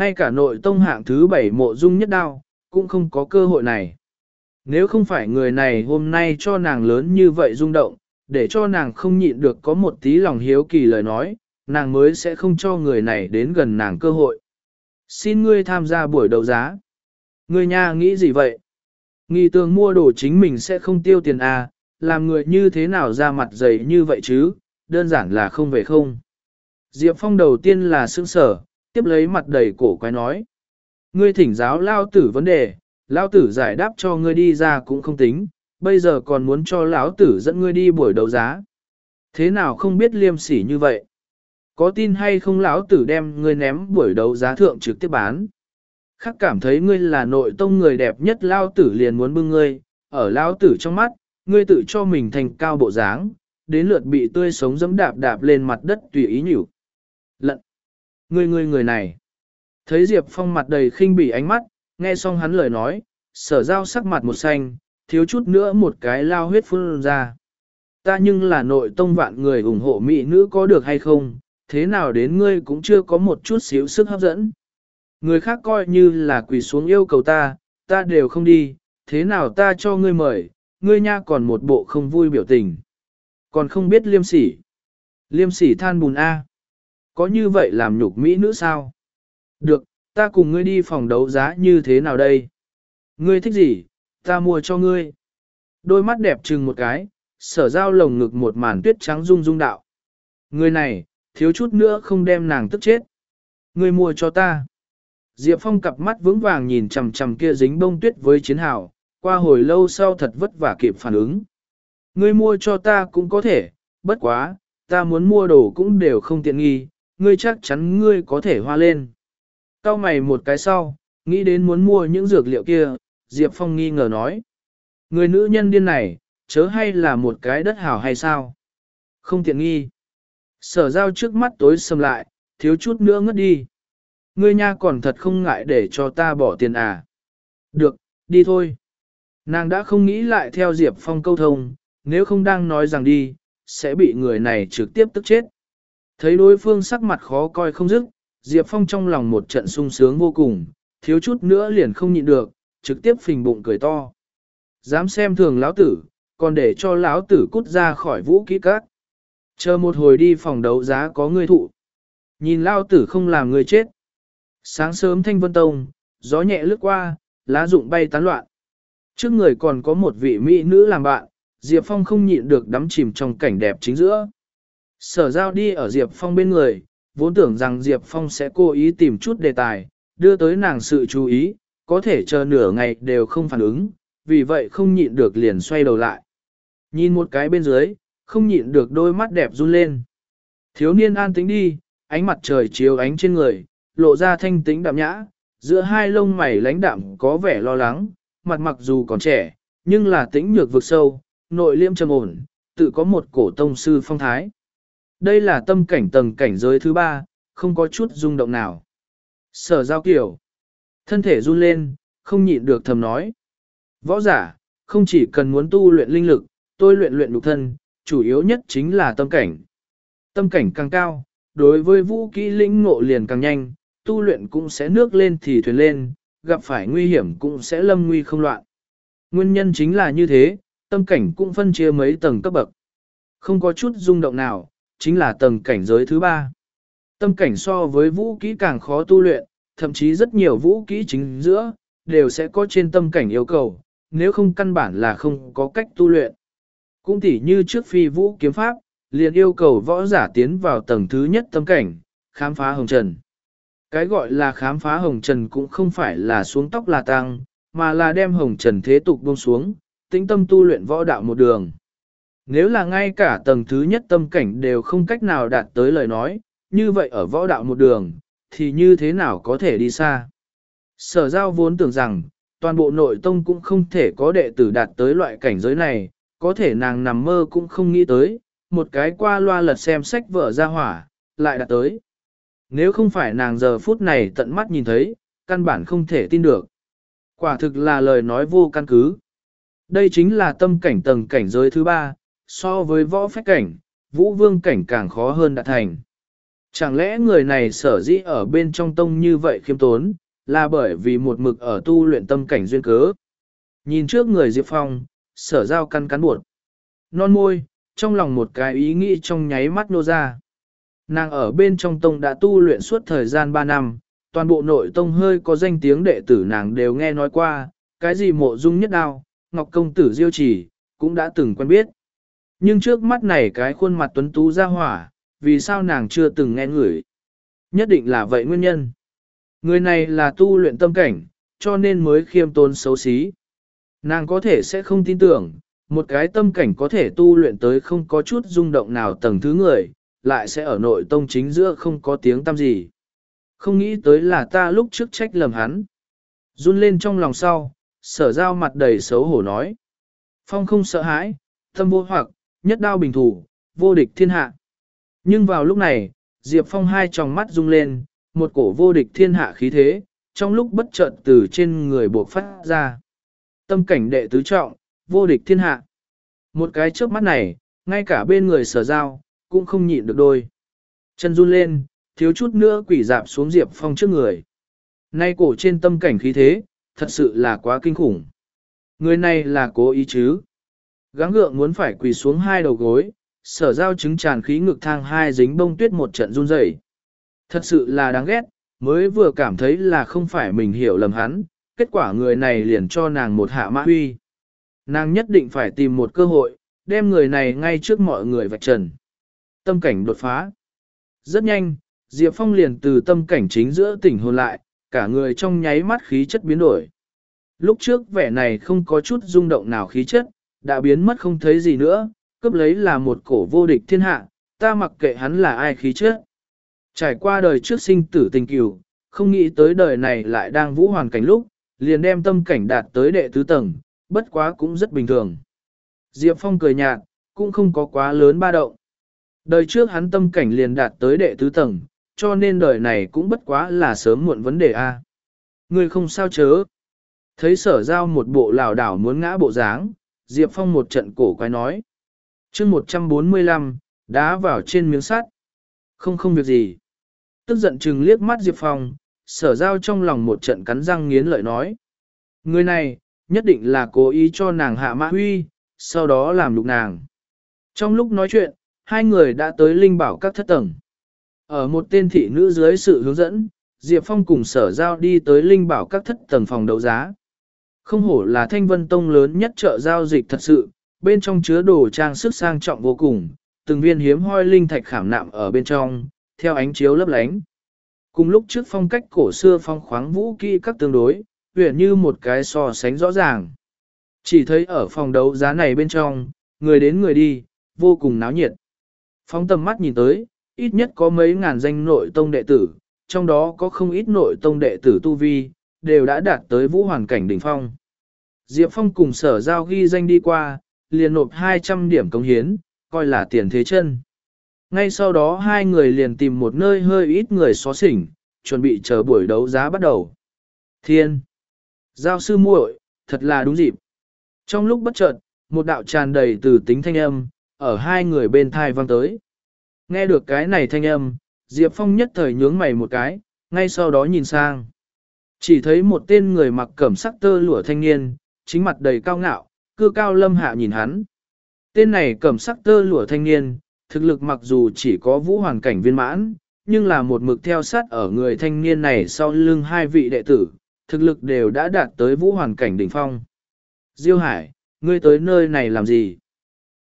Ngay cả nội tông hạng thứ bảy mộ dung nhất đao, cũng không có cơ hội này. Nếu không phải người này hôm nay cho nàng lớn như vậy rung động, để cho nàng không nhịn được có một tí lòng hiếu kỳ lời nói, nàng mới sẽ không cho người này đến gần nàng cơ hội. Xin ngươi tham gia buổi đấu giá. Ngươi nha nghĩ gì vậy? Nghi tường mua đồ chính mình sẽ không tiêu tiền à, làm người như thế nào ra mặt dày như vậy chứ, đơn giản là không về không. Diệp Phong đầu tiên là sững sở, tiếp lấy mặt đầy cổ quái nói. Ngươi thỉnh giáo lao tử vấn đề, lao tử giải đáp cho ngươi đi ra cũng không tính, bây giờ còn muốn cho lão tử dẫn ngươi đi buổi đấu giá. Thế nào không biết liêm sỉ như vậy? Có tin hay không lão tử đem ngươi ném buổi đấu giá thượng trực tiếp bán? Khắc cảm thấy ngươi là nội tông người đẹp nhất lao tử liền muốn bưng ngươi, ở lao tử trong mắt, ngươi tự cho mình thành cao bộ dáng, đến lượt bị tươi sống dẫm đạp đạp lên mặt đất tùy ý nhủ. Lận! Ngươi ngươi người này! Thấy Diệp Phong mặt đầy khinh bỉ ánh mắt, nghe xong hắn lời nói, sở giao sắc mặt một xanh, thiếu chút nữa một cái lao huyết phun ra. Ta nhưng là nội tông vạn người ủng hộ mỹ nữ có được hay không, thế nào đến ngươi cũng chưa có một chút xíu sức hấp dẫn. Người khác coi như là quỳ xuống yêu cầu ta, ta đều không đi, thế nào ta cho ngươi mời, ngươi nha còn một bộ không vui biểu tình. Còn không biết liêm sỉ. Liêm sỉ than bùn A. Có như vậy làm nhục mỹ nữ sao? Được, ta cùng ngươi đi phòng đấu giá như thế nào đây? Ngươi thích gì, ta mua cho ngươi. Đôi mắt đẹp trừng một cái, sở giao lồng ngực một màn tuyết trắng rung rung đạo. Người này, thiếu chút nữa không đem nàng tức chết. Ngươi mua cho ta. Diệp Phong cặp mắt vững vàng nhìn chằm chằm kia dính bông tuyết với chiến hào, qua hồi lâu sau thật vất vả kịp phản ứng. Ngươi mua cho ta cũng có thể, bất quá, ta muốn mua đồ cũng đều không tiện nghi, ngươi chắc chắn ngươi có thể hoa lên. Cao mày một cái sau, nghĩ đến muốn mua những dược liệu kia, Diệp Phong nghi ngờ nói. Người nữ nhân điên này, chớ hay là một cái đất hảo hay sao? Không tiện nghi. Sở giao trước mắt tối sầm lại, thiếu chút nữa ngất đi. Ngươi nha còn thật không ngại để cho ta bỏ tiền à. Được, đi thôi. Nàng đã không nghĩ lại theo Diệp Phong câu thông, nếu không đang nói rằng đi, sẽ bị người này trực tiếp tức chết. Thấy đối phương sắc mặt khó coi không dứt, Diệp Phong trong lòng một trận sung sướng vô cùng, thiếu chút nữa liền không nhịn được, trực tiếp phình bụng cười to. Dám xem thường lão tử, còn để cho lão tử cút ra khỏi vũ kỹ các. Chờ một hồi đi phòng đấu giá có người thụ. Nhìn lão tử không làm người chết. Sáng sớm thanh vân tông, gió nhẹ lướt qua, lá rụng bay tán loạn. Trước người còn có một vị mỹ nữ làm bạn, Diệp Phong không nhịn được đắm chìm trong cảnh đẹp chính giữa. Sở giao đi ở Diệp Phong bên người, vốn tưởng rằng Diệp Phong sẽ cố ý tìm chút đề tài, đưa tới nàng sự chú ý, có thể chờ nửa ngày đều không phản ứng, vì vậy không nhịn được liền xoay đầu lại. Nhìn một cái bên dưới, không nhịn được đôi mắt đẹp run lên. Thiếu niên an tĩnh đi, ánh mặt trời chiếu ánh trên người, lộ ra thanh tĩnh đạm nhã, giữa hai lông mày lãnh đạm có vẻ lo lắng, mặt mặc dù còn trẻ, nhưng là tĩnh nhược vực sâu, nội liêm trầm ổn, tự có một cổ tông sư phong thái. Đây là tâm cảnh tầng cảnh giới thứ ba, không có chút rung động nào. Sở giao kiểu. Thân thể run lên, không nhịn được thầm nói. Võ giả, không chỉ cần muốn tu luyện linh lực, tôi luyện luyện nhục thân, chủ yếu nhất chính là tâm cảnh. Tâm cảnh càng cao, đối với vũ kỹ lĩnh ngộ liền càng nhanh, tu luyện cũng sẽ nước lên thì thuyền lên, gặp phải nguy hiểm cũng sẽ lâm nguy không loạn. Nguyên nhân chính là như thế, tâm cảnh cũng phân chia mấy tầng cấp bậc. Không có chút rung động nào, chính là tầng cảnh giới thứ ba. Tâm cảnh so với vũ kỹ càng khó tu luyện, thậm chí rất nhiều vũ kỹ chính giữa, đều sẽ có trên tâm cảnh yêu cầu, nếu không căn bản là không có cách tu luyện. Cũng tỉ như trước phi vũ kiếm pháp, liền yêu cầu võ giả tiến vào tầng thứ nhất tâm cảnh, khám phá hồng trần. Cái gọi là khám phá hồng trần cũng không phải là xuống tóc là tăng, mà là đem hồng trần thế tục buông xuống, tĩnh tâm tu luyện võ đạo một đường. Nếu là ngay cả tầng thứ nhất tâm cảnh đều không cách nào đạt tới lời nói, như vậy ở võ đạo một đường, thì như thế nào có thể đi xa? Sở giao vốn tưởng rằng, toàn bộ nội tông cũng không thể có đệ tử đạt tới loại cảnh giới này, có thể nàng nằm mơ cũng không nghĩ tới, một cái qua loa lật xem sách vở ra hỏa, lại đạt tới. Nếu không phải nàng giờ phút này tận mắt nhìn thấy, căn bản không thể tin được. Quả thực là lời nói vô căn cứ. Đây chính là tâm cảnh tầng cảnh giới thứ ba, so với võ phách cảnh, vũ vương cảnh càng khó hơn đạt thành. Chẳng lẽ người này sở dĩ ở bên trong tông như vậy khiêm tốn, là bởi vì một mực ở tu luyện tâm cảnh duyên cớ. Nhìn trước người Diệp Phong, sở giao căn cắn buột. Non môi, trong lòng một cái ý nghĩ trong nháy mắt nô ra. Nàng ở bên trong tông đã tu luyện suốt thời gian 3 năm, toàn bộ nội tông hơi có danh tiếng đệ tử nàng đều nghe nói qua, cái gì mộ dung nhất đao, ngọc công tử diêu trì, cũng đã từng quen biết. Nhưng trước mắt này cái khuôn mặt tuấn tú ra hỏa, vì sao nàng chưa từng nghe ngửi? Nhất định là vậy nguyên nhân. Người này là tu luyện tâm cảnh, cho nên mới khiêm tốn xấu xí. Nàng có thể sẽ không tin tưởng, một cái tâm cảnh có thể tu luyện tới không có chút rung động nào tầng thứ người, lại sẽ ở nội tông chính giữa không có tiếng tăm gì. Không nghĩ tới là ta lúc trước trách lầm hắn. Run lên trong lòng sau, sở giao mặt đầy xấu hổ nói. Phong không sợ hãi, tâm vô hoặc, nhất đao bình thủ, vô địch thiên hạ. Nhưng vào lúc này, Diệp Phong hai tròng mắt rung lên, một cổ vô địch thiên hạ khí thế, trong lúc bất chợt từ trên người buộc phát ra. Tâm cảnh đệ tứ trọng, vô địch thiên hạ. Một cái trước mắt này, ngay cả bên người sở giao, cũng không nhịn được đôi. Chân run lên, thiếu chút nữa quỷ dạp xuống Diệp Phong trước người. Nay cổ trên tâm cảnh khí thế, thật sự là quá kinh khủng. Người này là cố ý chứ. Gắng gượng muốn phải quỳ xuống hai đầu gối, sở giao chứng tràn khí ngực thang hai dính bông tuyết một trận run rẩy. Thật sự là đáng ghét, mới vừa cảm thấy là không phải mình hiểu lầm hắn, kết quả người này liền cho nàng một hạ mã huy. Nàng nhất định phải tìm một cơ hội, đem người này ngay trước mọi người vạch trần. Tâm cảnh đột phá. Rất nhanh, Diệp Phong liền từ tâm cảnh chính giữa tỉnh hồn lại, cả người trong nháy mắt khí chất biến đổi. Lúc trước vẻ này không có chút rung động nào khí chất, đã biến mất không thấy gì nữa, Cướp lấy là một cổ vô địch thiên hạ, ta mặc kệ hắn là ai khí chất. Trải qua đời trước sinh tử tình cửu, không nghĩ tới đời này lại đang vũ hoàn cảnh lúc, liền đem tâm cảnh đạt tới đệ tứ tầng, bất quá cũng rất bình thường. Diệp Phong cười nhạt, cũng không có quá lớn ba động. Đời trước hắn tâm cảnh liền đạt tới đệ tứ tầng, cho nên đời này cũng bất quá là sớm muộn vấn đề A. Người không sao chớ. Thấy sở giao một bộ lào đảo muốn ngã bộ dáng, Diệp Phong một trận cổ quái nói. chương 145, đá vào trên miếng sắt. Không không việc gì. Tức giận chừng liếc mắt Diệp Phong, sở giao trong lòng một trận cắn răng nghiến lợi nói. Người này, nhất định là cố ý cho nàng hạ mã huy, sau đó làm lục nàng. Trong lúc nói chuyện, hai người đã tới linh bảo các thất tầng. Ở một tên thị nữ dưới sự hướng dẫn, Diệp Phong cùng sở giao đi tới linh bảo các thất tầng phòng đấu giá. Không hổ là thanh vân tông lớn nhất chợ giao dịch thật sự, bên trong chứa đồ trang sức sang trọng vô cùng, từng viên hiếm hoi linh thạch khảm nạm ở bên trong, theo ánh chiếu lấp lánh. Cùng lúc trước phong cách cổ xưa phong khoáng vũ kỹ các tương đối, huyện như một cái so sánh rõ ràng. Chỉ thấy ở phòng đấu giá này bên trong, người đến người đi, vô cùng náo nhiệt. Phong tầm mắt nhìn tới, ít nhất có mấy ngàn danh nội tông đệ tử, trong đó có không ít nội tông đệ tử tu vi, đều đã đạt tới vũ hoàn cảnh đỉnh phong. Diệp Phong cùng sở giao ghi danh đi qua, liền nộp 200 điểm công hiến, coi là tiền thế chân. Ngay sau đó hai người liền tìm một nơi hơi ít người xóa xỉnh, chuẩn bị chờ buổi đấu giá bắt đầu. Thiên! Giao sư muội, thật là đúng dịp. Trong lúc bất chợt, một đạo tràn đầy từ tính thanh âm, ở hai người bên thai vang tới. Nghe được cái này thanh âm, Diệp Phong nhất thời nhướng mày một cái, ngay sau đó nhìn sang. Chỉ thấy một tên người mặc cẩm sắc tơ lụa thanh niên, chính mặt đầy cao ngạo, cư cao lâm hạ nhìn hắn. Tên này cẩm sắc tơ lụa thanh niên, thực lực mặc dù chỉ có vũ hoàn cảnh viên mãn, nhưng là một mực theo sát ở người thanh niên này sau lưng hai vị đệ tử, thực lực đều đã đạt tới vũ hoàn cảnh đỉnh phong. Diêu Hải, ngươi tới nơi này làm gì?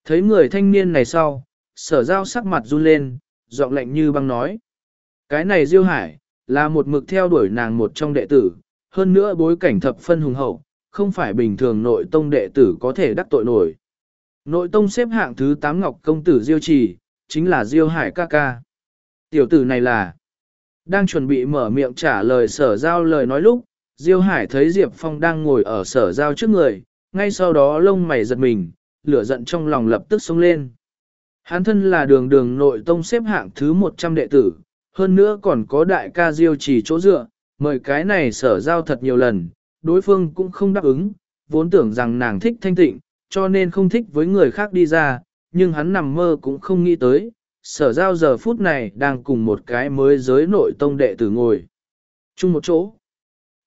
Thấy người thanh niên này sau, sở giao sắc mặt run lên, giọng lạnh như băng nói. Cái này Diêu Hải, là một mực theo đuổi nàng một trong đệ tử, hơn nữa bối cảnh thập phân hùng hậu, không phải bình thường nội tông đệ tử có thể đắc tội nổi. Nội tông xếp hạng thứ 8 ngọc công tử Diêu Trì, chính là Diêu Hải ca ca. Tiểu tử này là, đang chuẩn bị mở miệng trả lời sở giao lời nói lúc, Diêu Hải thấy Diệp Phong đang ngồi ở sở giao trước người, ngay sau đó lông mày giật mình, lửa giận trong lòng lập tức sống lên. Hán thân là đường đường nội tông xếp hạng thứ 100 đệ tử, hơn nữa còn có đại ca Diêu trì chỗ dựa, mời cái này sở giao thật nhiều lần, đối phương cũng không đáp ứng, vốn tưởng rằng nàng thích thanh tịnh, cho nên không thích với người khác đi ra, nhưng hắn nằm mơ cũng không nghĩ tới, sở giao giờ phút này đang cùng một cái mới giới nội tông đệ tử ngồi. chung một chỗ.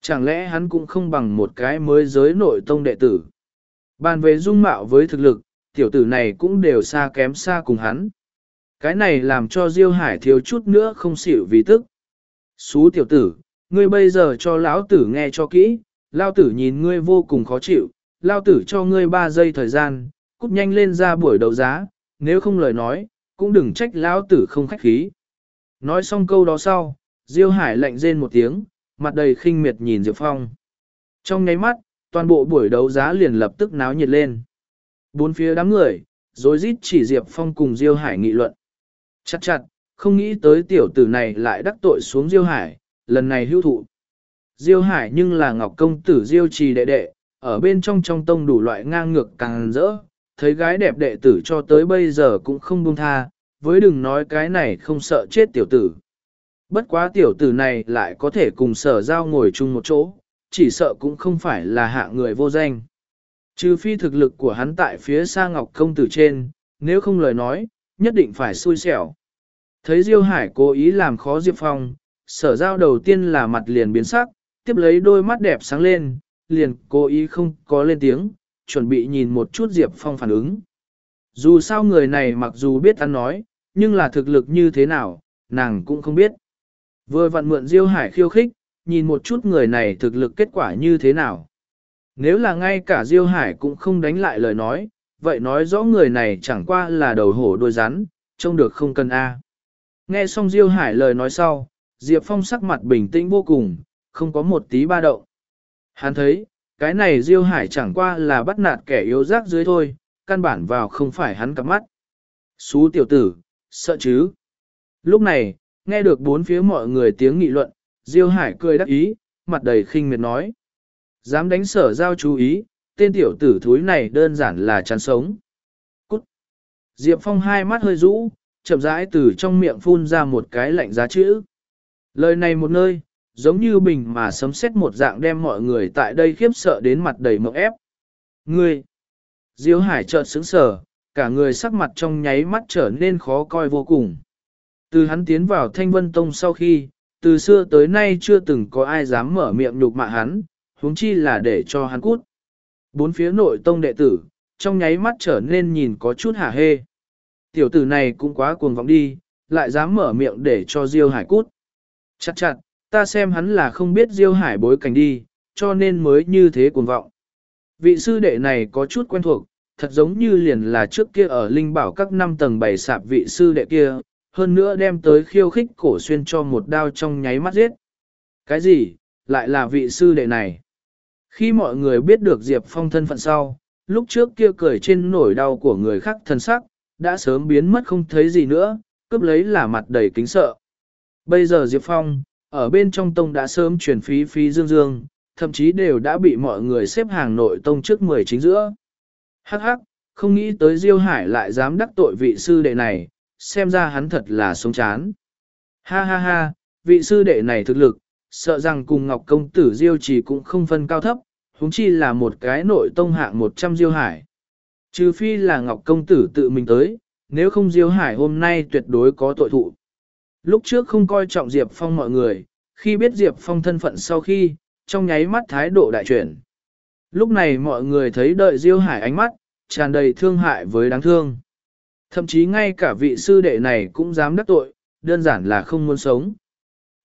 Chẳng lẽ hắn cũng không bằng một cái mới giới nội tông đệ tử. Bàn về dung mạo với thực lực, tiểu tử này cũng đều xa kém xa cùng hắn. Cái này làm cho Diêu Hải thiếu chút nữa không xỉu vì tức. Xú tiểu tử, ngươi bây giờ cho lão tử nghe cho kỹ, lao tử nhìn ngươi vô cùng khó chịu, lao tử cho ngươi 3 giây thời gian, cút nhanh lên ra buổi đấu giá, nếu không lời nói, cũng đừng trách lão tử không khách khí. Nói xong câu đó sau, Diêu Hải lạnh rên một tiếng, mặt đầy khinh miệt nhìn Diệp Phong. Trong nháy mắt, toàn bộ buổi đấu giá liền lập tức náo nhiệt lên. Bốn phía đám người, rồi rít chỉ Diệp Phong cùng Diêu Hải nghị luận. Chặt chặt, không nghĩ tới tiểu tử này lại đắc tội xuống Diêu Hải, lần này hưu thụ. Diêu Hải nhưng là ngọc công tử Diêu trì đệ đệ, ở bên trong trong tông đủ loại ngang ngược càng rỡ, thấy gái đẹp đệ tử cho tới bây giờ cũng không buông tha, với đừng nói cái này không sợ chết tiểu tử. Bất quá tiểu tử này lại có thể cùng sở giao ngồi chung một chỗ, chỉ sợ cũng không phải là hạ người vô danh. Trừ phi thực lực của hắn tại phía xa ngọc công tử trên, nếu không lời nói, nhất định phải xui xẻo. Thấy Diêu Hải cố ý làm khó Diệp Phong, sở giao đầu tiên là mặt liền biến sắc, tiếp lấy đôi mắt đẹp sáng lên, liền cố ý không có lên tiếng, chuẩn bị nhìn một chút Diệp Phong phản ứng. Dù sao người này mặc dù biết ăn nói, nhưng là thực lực như thế nào, nàng cũng không biết. Vừa vặn mượn Diêu Hải khiêu khích, nhìn một chút người này thực lực kết quả như thế nào. Nếu là ngay cả Diêu Hải cũng không đánh lại lời nói, vậy nói rõ người này chẳng qua là đầu hổ đôi rắn, trông được không cần A. Nghe xong Diêu Hải lời nói sau, Diệp Phong sắc mặt bình tĩnh vô cùng, không có một tí ba động. Hắn thấy, cái này Diêu Hải chẳng qua là bắt nạt kẻ yếu rác dưới thôi, căn bản vào không phải hắn cặp mắt. Xú tiểu tử, sợ chứ. Lúc này, nghe được bốn phía mọi người tiếng nghị luận, Diêu Hải cười đắc ý, mặt đầy khinh miệt nói. Dám đánh sở giao chú ý, tên tiểu tử thúi này đơn giản là chán sống. Cút. Diệp Phong hai mắt hơi rũ, chậm rãi từ trong miệng phun ra một cái lạnh giá chữ. Lời này một nơi, giống như bình mà sấm xét một dạng đem mọi người tại đây khiếp sợ đến mặt đầy mộng ép. Ngươi! Diêu Hải chợt sững sờ, cả người sắc mặt trong nháy mắt trở nên khó coi vô cùng. Từ hắn tiến vào Thanh Vân Tông sau khi, từ xưa tới nay chưa từng có ai dám mở miệng nhục mạ hắn, huống chi là để cho hắn cút. Bốn phía nội tông đệ tử, trong nháy mắt trở nên nhìn có chút hả hê. Tiểu tử này cũng quá cuồng vọng đi, lại dám mở miệng để cho Diêu Hải cút. Chặt chặt, ta xem hắn là không biết Diêu Hải bối cảnh đi, cho nên mới như thế cuồng vọng. Vị sư đệ này có chút quen thuộc, thật giống như liền là trước kia ở Linh Bảo các năm tầng bảy sạp vị sư đệ kia, hơn nữa đem tới khiêu khích cổ xuyên cho một đao trong nháy mắt giết. Cái gì, lại là vị sư đệ này? Khi mọi người biết được Diệp Phong thân phận sau, lúc trước kia cười trên nổi đau của người khác thân sắc, đã sớm biến mất không thấy gì nữa, cướp lấy là mặt đầy kính sợ. Bây giờ Diệp Phong, ở bên trong tông đã sớm truyền phí phí dương dương, thậm chí đều đã bị mọi người xếp hàng nội tông trước 10 chính giữa. Hắc hắc, không nghĩ tới Diêu Hải lại dám đắc tội vị sư đệ này, xem ra hắn thật là sống chán. Ha ha ha, vị sư đệ này thực lực, sợ rằng cùng Ngọc Công Tử Diêu chỉ cũng không phân cao thấp, huống chi là một cái nội tông hạng 100 Diêu Hải. Trừ phi là Ngọc Công Tử tự mình tới, nếu không Diêu Hải hôm nay tuyệt đối có tội thụ. Lúc trước không coi trọng Diệp Phong mọi người, khi biết Diệp Phong thân phận sau khi, trong nháy mắt thái độ đại chuyển. Lúc này mọi người thấy đợi Diêu Hải ánh mắt, tràn đầy thương hại với đáng thương. Thậm chí ngay cả vị sư đệ này cũng dám đắc tội, đơn giản là không muốn sống.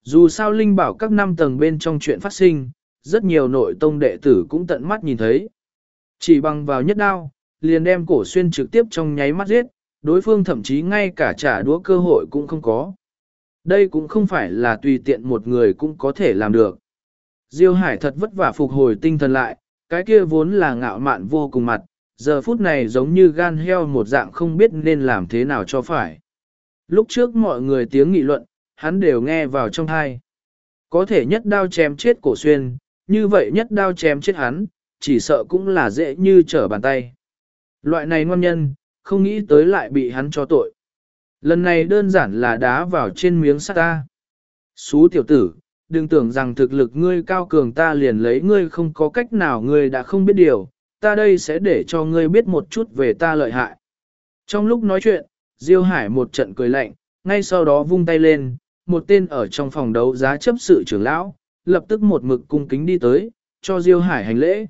Dù sao Linh bảo các năm tầng bên trong chuyện phát sinh, rất nhiều nội tông đệ tử cũng tận mắt nhìn thấy. Chỉ bằng vào nhất đao, liền đem cổ xuyên trực tiếp trong nháy mắt giết, đối phương thậm chí ngay cả trả đũa cơ hội cũng không có. Đây cũng không phải là tùy tiện một người cũng có thể làm được. Diêu Hải thật vất vả phục hồi tinh thần lại, cái kia vốn là ngạo mạn vô cùng mặt, giờ phút này giống như gan heo một dạng không biết nên làm thế nào cho phải. Lúc trước mọi người tiếng nghị luận, hắn đều nghe vào trong thai. Có thể nhất đao chém chết cổ xuyên, như vậy nhất đao chém chết hắn, chỉ sợ cũng là dễ như trở bàn tay. Loại này ngon nhân, không nghĩ tới lại bị hắn cho tội. Lần này đơn giản là đá vào trên miếng sắt ta. Xú tiểu tử, đừng tưởng rằng thực lực ngươi cao cường ta liền lấy ngươi không có cách nào ngươi đã không biết điều, ta đây sẽ để cho ngươi biết một chút về ta lợi hại. Trong lúc nói chuyện, Diêu Hải một trận cười lạnh, ngay sau đó vung tay lên, một tên ở trong phòng đấu giá chấp sự trưởng lão, lập tức một mực cung kính đi tới, cho Diêu Hải hành lễ.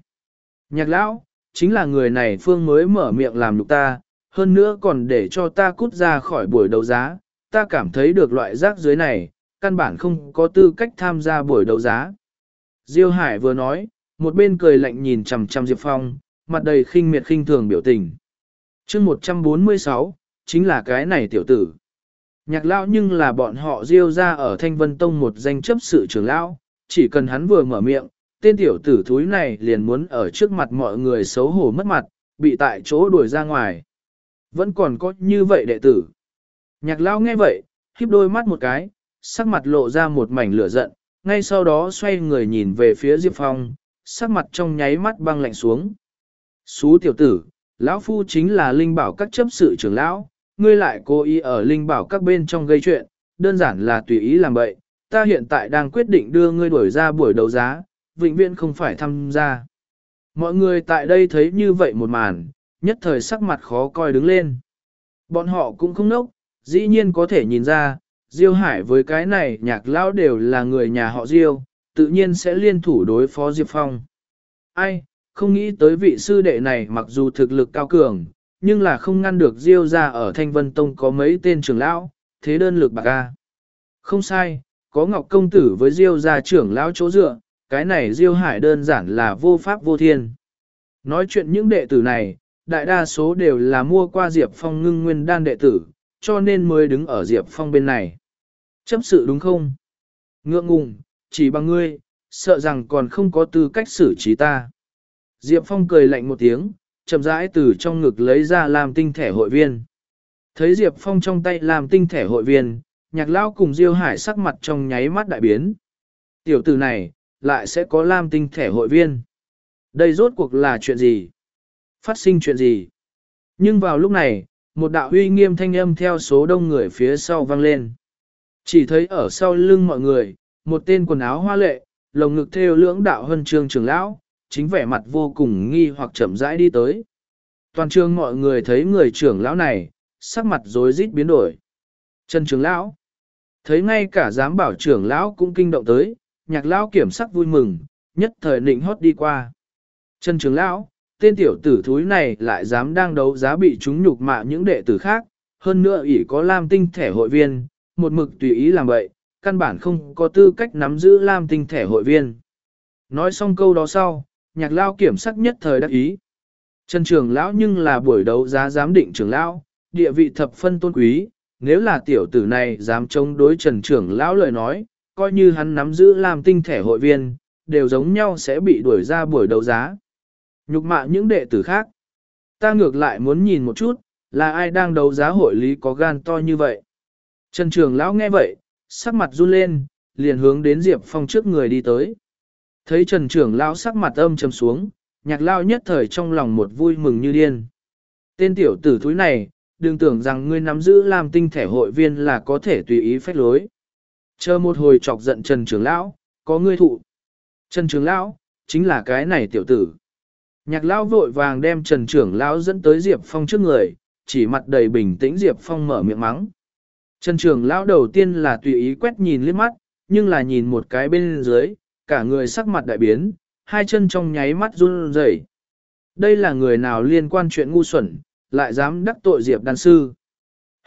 Nhạc lão, chính là người này phương mới mở miệng làm nhục ta, hơn nữa còn để cho ta cút ra khỏi buổi đấu giá, ta cảm thấy được loại rác dưới này, căn bản không có tư cách tham gia buổi đấu giá. Diêu Hải vừa nói, một bên cười lạnh nhìn chằm chằm Diệp Phong, mặt đầy khinh miệt khinh thường biểu tình. chương 146, chính là cái này tiểu tử. Nhạc lão nhưng là bọn họ Diêu ra ở Thanh Vân Tông một danh chấp sự trưởng lão, chỉ cần hắn vừa mở miệng, tên tiểu tử thúi này liền muốn ở trước mặt mọi người xấu hổ mất mặt, bị tại chỗ đuổi ra ngoài. Vẫn còn có như vậy đệ tử. Nhạc lão nghe vậy, khiếp đôi mắt một cái, sắc mặt lộ ra một mảnh lửa giận, ngay sau đó xoay người nhìn về phía Diệp Phong, sắc mặt trong nháy mắt băng lạnh xuống. Xú tiểu tử, lão phu chính là linh bảo các chấp sự trưởng lão, ngươi lại cố ý ở linh bảo các bên trong gây chuyện, đơn giản là tùy ý làm bậy, ta hiện tại đang quyết định đưa ngươi đuổi ra buổi đấu giá, vĩnh viễn không phải tham gia. Mọi người tại đây thấy như vậy một màn, nhất thời sắc mặt khó coi đứng lên. Bọn họ cũng không nốc, dĩ nhiên có thể nhìn ra, Diêu Hải với cái này nhạc lão đều là người nhà họ Diêu, tự nhiên sẽ liên thủ đối phó Diệp Phong. Ai, không nghĩ tới vị sư đệ này mặc dù thực lực cao cường, nhưng là không ngăn được Diêu ra ở Thanh Vân Tông có mấy tên trưởng lão, thế đơn lực bạc ca. Không sai, có Ngọc Công Tử với Diêu ra trưởng lão chỗ dựa, cái này Diêu Hải đơn giản là vô pháp vô thiên. Nói chuyện những đệ tử này, đại đa số đều là mua qua Diệp Phong ngưng nguyên đan đệ tử, cho nên mới đứng ở Diệp Phong bên này. Chấp sự đúng không? Ngượng ngùng, chỉ bằng ngươi, sợ rằng còn không có tư cách xử trí ta. Diệp Phong cười lạnh một tiếng, chậm rãi từ trong ngực lấy ra làm tinh thẻ hội viên. Thấy Diệp Phong trong tay làm tinh thẻ hội viên, nhạc lao cùng Diêu Hải sắc mặt trong nháy mắt đại biến. Tiểu tử này, lại sẽ có làm tinh thẻ hội viên. Đây rốt cuộc là chuyện gì? Phát sinh chuyện gì? Nhưng vào lúc này, một đạo huy nghiêm thanh âm theo số đông người phía sau vang lên. Chỉ thấy ở sau lưng mọi người, một tên quần áo hoa lệ, lồng ngực theo lưỡng đạo hân trường trưởng lão, chính vẻ mặt vô cùng nghi hoặc chậm rãi đi tới. Toàn trường mọi người thấy người trưởng lão này, sắc mặt rối rít biến đổi. Trần trưởng lão, thấy ngay cả giám bảo trưởng lão cũng kinh động tới, nhạc lão kiểm sắc vui mừng, nhất thời nịnh hót đi qua. Trần trưởng lão, tên tiểu tử thúi này lại dám đang đấu giá bị chúng nhục mạ những đệ tử khác, hơn nữa ỷ có lam tinh thẻ hội viên, một mực tùy ý làm vậy, căn bản không có tư cách nắm giữ lam tinh thẻ hội viên. Nói xong câu đó sau, nhạc lao kiểm sắc nhất thời đắc ý. Trần trưởng lão nhưng là buổi đấu giá giám định trưởng lão, địa vị thập phân tôn quý, nếu là tiểu tử này dám chống đối trần trưởng lão lời nói, coi như hắn nắm giữ làm tinh thẻ hội viên, đều giống nhau sẽ bị đuổi ra buổi đấu giá. Nhục mạ những đệ tử khác. Ta ngược lại muốn nhìn một chút, là ai đang đấu giá hội lý có gan to như vậy. Trần trường lão nghe vậy, sắc mặt run lên, liền hướng đến Diệp Phong trước người đi tới. Thấy Trần trưởng lão sắc mặt âm trầm xuống, nhạc lao nhất thời trong lòng một vui mừng như điên. Tên tiểu tử thúi này, đừng tưởng rằng ngươi nắm giữ làm tinh thể hội viên là có thể tùy ý phách lối. Chờ một hồi chọc giận Trần trường lão, có ngươi thụ. Trần trường lão, chính là cái này tiểu tử. Nhạc lão vội vàng đem Trần trưởng lão dẫn tới Diệp Phong trước người, chỉ mặt đầy bình tĩnh Diệp Phong mở miệng mắng. Trần trưởng lão đầu tiên là tùy ý quét nhìn liếc mắt, nhưng là nhìn một cái bên dưới, cả người sắc mặt đại biến, hai chân trong nháy mắt run rẩy. Đây là người nào liên quan chuyện ngu xuẩn, lại dám đắc tội Diệp đan sư.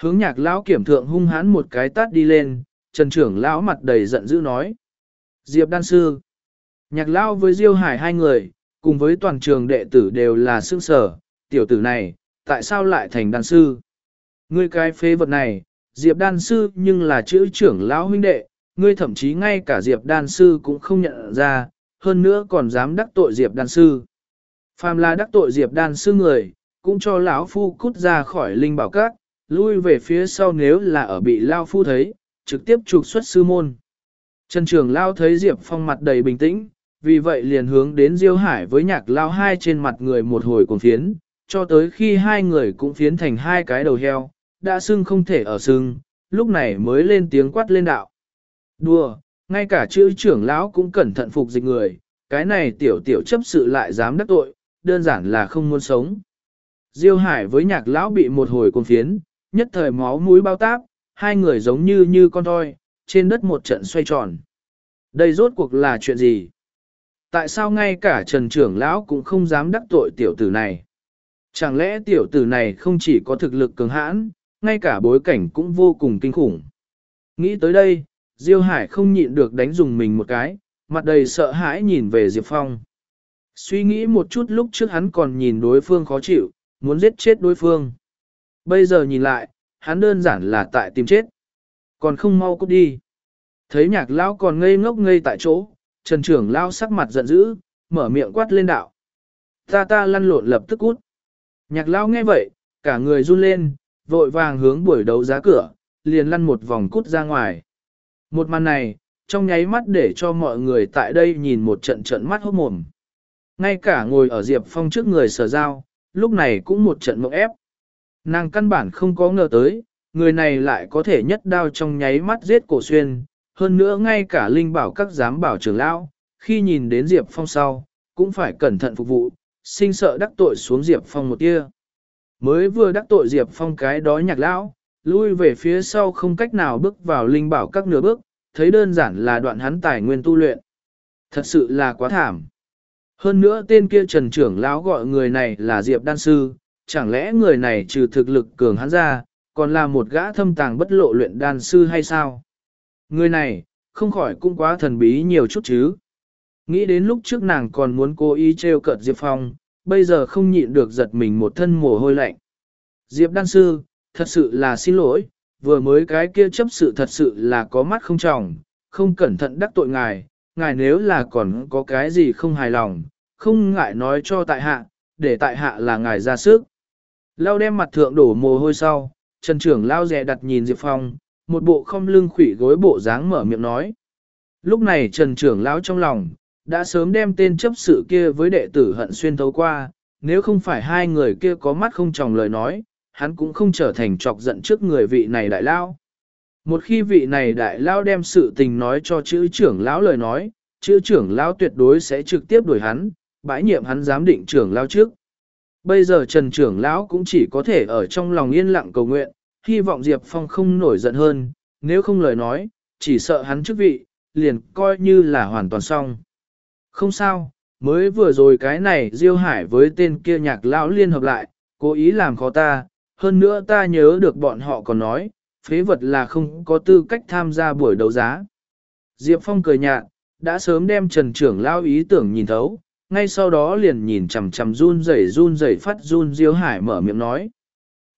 Hướng nhạc lão kiểm thượng hung hãn một cái tát đi lên, Trần trưởng lão mặt đầy giận dữ nói. Diệp đan sư. Nhạc lão với Diêu Hải hai người, cùng với toàn trường đệ tử đều là sương sở, tiểu tử này, tại sao lại thành đan sư? Ngươi cái phế vật này, Diệp đan sư nhưng là chữ trưởng lão huynh đệ, ngươi thậm chí ngay cả Diệp đan sư cũng không nhận ra, hơn nữa còn dám đắc tội Diệp đan sư. Phàm là đắc tội Diệp đan sư người, cũng cho lão phu cút ra khỏi linh bảo các, lui về phía sau nếu là ở bị lao phu thấy, trực tiếp trục xuất sư môn. Trần trưởng lao thấy Diệp Phong mặt đầy bình tĩnh, vì vậy liền hướng đến Diêu Hải với nhạc lao hai trên mặt người một hồi còn phiến, cho tới khi hai người cũng phiến thành hai cái đầu heo, đã sưng không thể ở sưng, lúc này mới lên tiếng quát lên đạo. Đùa, ngay cả chữ trưởng lão cũng cẩn thận phục dịch người, cái này tiểu tiểu chấp sự lại dám đắc tội, đơn giản là không muốn sống. Diêu Hải với nhạc lão bị một hồi cuồng phiến, nhất thời máu mũi bao táp, hai người giống như như con thoi, trên đất một trận xoay tròn. Đây rốt cuộc là chuyện gì? Tại sao ngay cả Trần Trưởng Lão cũng không dám đắc tội tiểu tử này? Chẳng lẽ tiểu tử này không chỉ có thực lực cường hãn, ngay cả bối cảnh cũng vô cùng kinh khủng. Nghĩ tới đây, Diêu Hải không nhịn được đánh dùng mình một cái, mặt đầy sợ hãi nhìn về Diệp Phong. Suy nghĩ một chút lúc trước hắn còn nhìn đối phương khó chịu, muốn giết chết đối phương. Bây giờ nhìn lại, hắn đơn giản là tại tìm chết. Còn không mau cút đi. Thấy nhạc lão còn ngây ngốc ngây tại chỗ, trần trưởng lao sắc mặt giận dữ, mở miệng quát lên đạo. Ta ta lăn lộn lập tức cút. Nhạc lão nghe vậy, cả người run lên, vội vàng hướng buổi đấu giá cửa, liền lăn một vòng cút ra ngoài. Một màn này, trong nháy mắt để cho mọi người tại đây nhìn một trận trận mắt hốt mồm. Ngay cả ngồi ở Diệp Phong trước người sở giao, lúc này cũng một trận mộng ép. Nàng căn bản không có ngờ tới, người này lại có thể nhất đao trong nháy mắt giết cổ xuyên, hơn nữa ngay cả linh bảo các giám bảo trưởng lão, khi nhìn đến Diệp Phong sau, cũng phải cẩn thận phục vụ, sinh sợ đắc tội xuống Diệp Phong một tia. Mới vừa đắc tội Diệp Phong cái đó nhạc lão, lui về phía sau không cách nào bước vào linh bảo các nửa bước, thấy đơn giản là đoạn hắn tài nguyên tu luyện. Thật sự là quá thảm. Hơn nữa tên kia trần trưởng lão gọi người này là Diệp Đan Sư, chẳng lẽ người này trừ thực lực cường hắn ra, còn là một gã thâm tàng bất lộ luyện đan sư hay sao? Người này, không khỏi cũng quá thần bí nhiều chút chứ. Nghĩ đến lúc trước nàng còn muốn cố ý trêu cợt Diệp Phong, bây giờ không nhịn được giật mình một thân mồ hôi lạnh. Diệp đan sư, thật sự là xin lỗi, vừa mới cái kia chấp sự thật sự là có mắt không trọng, không cẩn thận đắc tội ngài, ngài nếu là còn có cái gì không hài lòng, không ngại nói cho tại hạ, để tại hạ là ngài ra sức. Lao đem mặt thượng đổ mồ hôi sau, Trần trưởng lao dè đặt nhìn Diệp Phong, một bộ không lưng khủy gối bộ dáng mở miệng nói. Lúc này Trần trưởng lão trong lòng, đã sớm đem tên chấp sự kia với đệ tử hận xuyên thấu qua, nếu không phải hai người kia có mắt không tròng lời nói, hắn cũng không trở thành trọc giận trước người vị này đại lao. Một khi vị này đại lao đem sự tình nói cho chữ trưởng lão lời nói, chữ trưởng lão tuyệt đối sẽ trực tiếp đuổi hắn, bãi nhiệm hắn giám định trưởng lão trước. Bây giờ Trần trưởng lão cũng chỉ có thể ở trong lòng yên lặng cầu nguyện, hy vọng Diệp Phong không nổi giận hơn, nếu không lời nói, chỉ sợ hắn chức vị, liền coi như là hoàn toàn xong. Không sao, mới vừa rồi cái này Diêu Hải với tên kia nhạc lão liên hợp lại, cố ý làm khó ta, hơn nữa ta nhớ được bọn họ còn nói, phế vật là không có tư cách tham gia buổi đấu giá. Diệp Phong cười nhạt, đã sớm đem Trần Trưởng lão ý tưởng nhìn thấu, ngay sau đó liền nhìn chằm chằm run rẩy run rẩy phát run Diêu Hải mở miệng nói.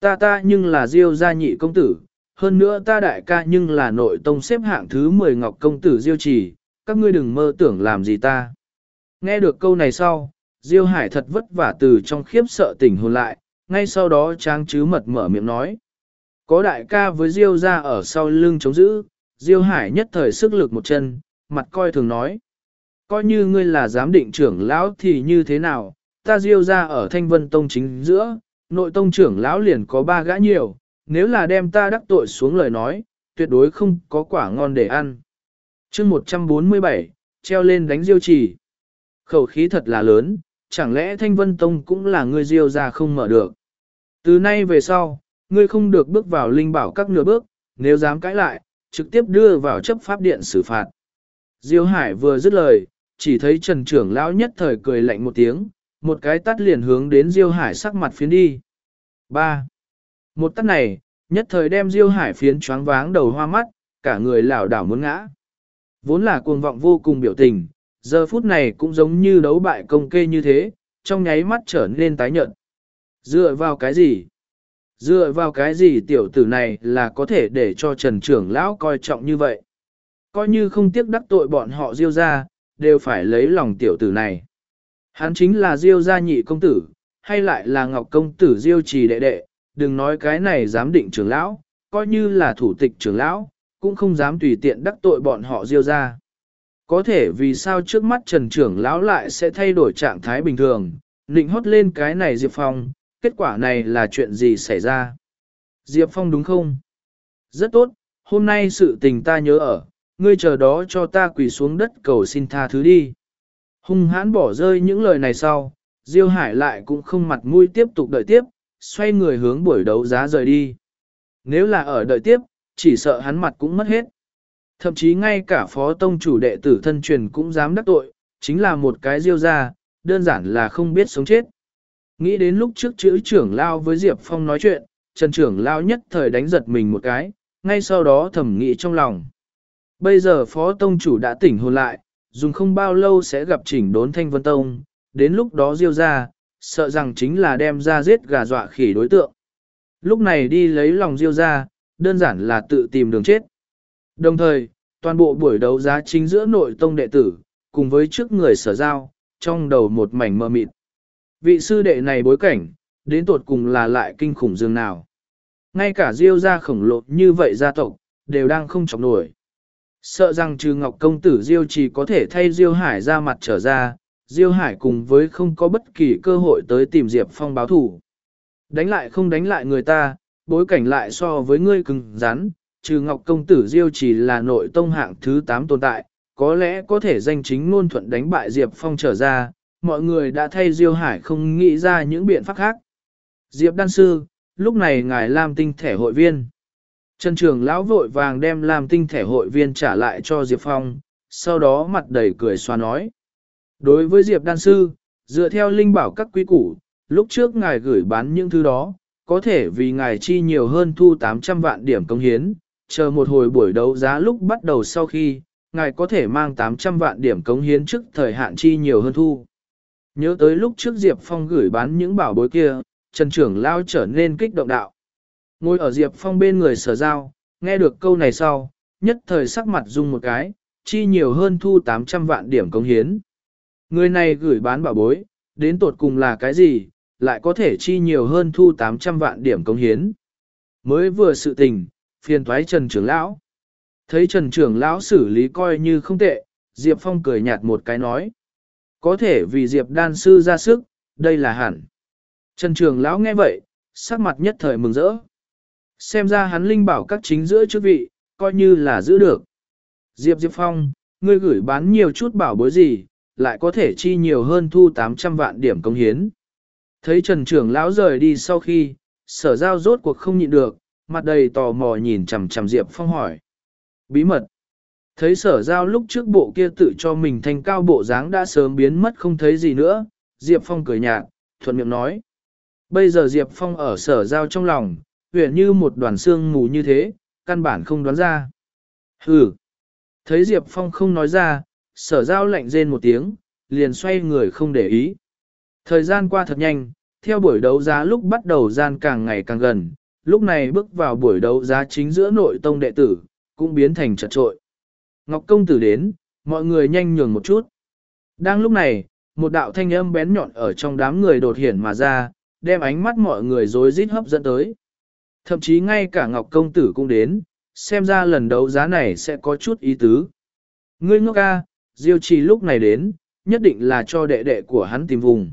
Ta ta nhưng là Diêu gia nhị công tử, hơn nữa ta đại ca nhưng là nội tông xếp hạng thứ 10 ngọc công tử Diêu trì, các ngươi đừng mơ tưởng làm gì ta. Nghe được câu này sau, Diêu Hải thật vất vả từ trong khiếp sợ tỉnh hồn lại, ngay sau đó trang chứ mật mở miệng nói. Có đại ca với Diêu ra ở sau lưng chống giữ, Diêu Hải nhất thời sức lực một chân, mặt coi thường nói. Coi như ngươi là giám định trưởng lão thì như thế nào, ta Diêu ra ở Thanh Vân Tông chính giữa, nội tông trưởng lão liền có ba gã nhiều, nếu là đem ta đắc tội xuống lời nói, tuyệt đối không có quả ngon để ăn. chương 147, treo lên đánh Diêu trì. Khẩu khí thật là lớn, chẳng lẽ Thanh Vân Tông cũng là người Diêu ra không mở được. Từ nay về sau, ngươi không được bước vào linh bảo các nửa bước, nếu dám cãi lại, trực tiếp đưa vào chấp pháp điện xử phạt. Diêu Hải vừa dứt lời, chỉ thấy Trần trưởng lão nhất thời cười lạnh một tiếng, một cái tắt liền hướng đến Diêu Hải sắc mặt phiến đi. 3. Một tắt này, nhất thời đem Diêu Hải phiến choáng váng đầu hoa mắt, cả người lảo đảo muốn ngã. Vốn là cuồng vọng vô cùng biểu tình, giờ phút này cũng giống như đấu bại công kê như thế, trong nháy mắt trở nên tái nhợt. Dựa vào cái gì? Dựa vào cái gì tiểu tử này là có thể để cho Trần trưởng lão coi trọng như vậy? Coi như không tiếc đắc tội bọn họ Diêu ra, đều phải lấy lòng tiểu tử này. Hắn chính là Diêu gia nhị công tử, hay lại là Ngọc công tử Diêu trì đệ đệ, đừng nói cái này dám định trưởng lão, coi như là thủ tịch trưởng lão, cũng không dám tùy tiện đắc tội bọn họ Diêu gia. Có thể vì sao trước mắt Trần trưởng lão lại sẽ thay đổi trạng thái bình thường, định hót lên cái này Diệp Phong, kết quả này là chuyện gì xảy ra? Diệp Phong đúng không? Rất tốt, hôm nay sự tình ta nhớ ở, ngươi chờ đó cho ta quỳ xuống đất cầu xin tha thứ đi. Hung hãn bỏ rơi những lời này sau, Diêu Hải lại cũng không mặt mũi tiếp tục đợi tiếp, xoay người hướng buổi đấu giá rời đi. Nếu là ở đợi tiếp, chỉ sợ hắn mặt cũng mất hết. Thậm chí ngay cả phó tông chủ đệ tử thân truyền cũng dám đắc tội, chính là một cái diêu ra, đơn giản là không biết sống chết. Nghĩ đến lúc trước chữ trưởng lao với Diệp Phong nói chuyện, Trần trưởng lao nhất thời đánh giật mình một cái, ngay sau đó thầm nghĩ trong lòng. Bây giờ phó tông chủ đã tỉnh hồn lại, dùng không bao lâu sẽ gặp chỉnh đốn thanh vân tông, đến lúc đó diêu ra, sợ rằng chính là đem ra giết gà dọa khỉ đối tượng. Lúc này đi lấy lòng diêu ra, đơn giản là tự tìm đường chết. Đồng thời, toàn bộ buổi đấu giá chính giữa nội tông đệ tử, cùng với trước người sở giao, trong đầu một mảnh mơ mịt. Vị sư đệ này bối cảnh, đến tột cùng là lại kinh khủng dương nào. Ngay cả diêu gia khổng lồ như vậy gia tộc, đều đang không chọc nổi. Sợ rằng trừ ngọc công tử diêu chỉ có thể thay diêu hải ra mặt trở ra, diêu hải cùng với không có bất kỳ cơ hội tới tìm Diệp Phong báo thủ. Đánh lại không đánh lại người ta, bối cảnh lại so với ngươi cứng rắn, trừ ngọc công tử diêu chỉ là nội tông hạng thứ 8 tồn tại, có lẽ có thể danh chính ngôn thuận đánh bại Diệp Phong trở ra, mọi người đã thay Diêu Hải không nghĩ ra những biện pháp khác. Diệp Đan Sư, lúc này ngài làm tinh thể hội viên. Trần Trường lão vội vàng đem làm tinh thẻ hội viên trả lại cho Diệp Phong, sau đó mặt đầy cười xoa nói. Đối với Diệp Đan Sư, dựa theo linh bảo các quý củ, lúc trước ngài gửi bán những thứ đó, có thể vì ngài chi nhiều hơn thu 800 vạn điểm công hiến, chờ một hồi buổi đấu giá lúc bắt đầu sau khi, ngài có thể mang 800 vạn điểm cống hiến trước thời hạn chi nhiều hơn thu. Nhớ tới lúc trước Diệp Phong gửi bán những bảo bối kia, Trần Trưởng Lao trở nên kích động đạo. Ngồi ở Diệp Phong bên người sở giao, nghe được câu này sau, nhất thời sắc mặt dung một cái, chi nhiều hơn thu 800 vạn điểm cống hiến. Người này gửi bán bảo bối, đến tột cùng là cái gì, lại có thể chi nhiều hơn thu 800 vạn điểm cống hiến. Mới vừa sự tình, phiền thoái Trần Trưởng Lão. Thấy Trần Trưởng Lão xử lý coi như không tệ, Diệp Phong cười nhạt một cái nói. Có thể vì Diệp đan sư ra sức, đây là hẳn. Trần trưởng Lão nghe vậy, sắc mặt nhất thời mừng rỡ. Xem ra hắn linh bảo các chính giữa chức vị, coi như là giữ được. Diệp Diệp Phong, ngươi gửi bán nhiều chút bảo bối gì, lại có thể chi nhiều hơn thu 800 vạn điểm công hiến. Thấy Trần trưởng Lão rời đi sau khi, sở giao rốt cuộc không nhịn được, mặt đầy tò mò nhìn chằm chằm Diệp Phong hỏi. Bí mật. Thấy sở giao lúc trước bộ kia tự cho mình thành cao bộ dáng đã sớm biến mất không thấy gì nữa, Diệp Phong cười nhạt, thuận miệng nói. Bây giờ Diệp Phong ở sở giao trong lòng, huyền như một đoàn xương mù như thế, căn bản không đoán ra. Hừ. Thấy Diệp Phong không nói ra, sở giao lạnh rên một tiếng, liền xoay người không để ý. Thời gian qua thật nhanh, theo buổi đấu giá lúc bắt đầu gian càng ngày càng gần, lúc này bước vào buổi đấu giá chính giữa nội tông đệ tử, cũng biến thành trật trội. Ngọc công tử đến, mọi người nhanh nhường một chút. Đang lúc này, một đạo thanh âm bén nhọn ở trong đám người đột hiển mà ra, đem ánh mắt mọi người rối rít hấp dẫn tới. Thậm chí ngay cả Ngọc công tử cũng đến, xem ra lần đấu giá này sẽ có chút ý tứ. Ngươi ngốc ca, Diêu trì lúc này đến, nhất định là cho đệ đệ của hắn tìm vùng.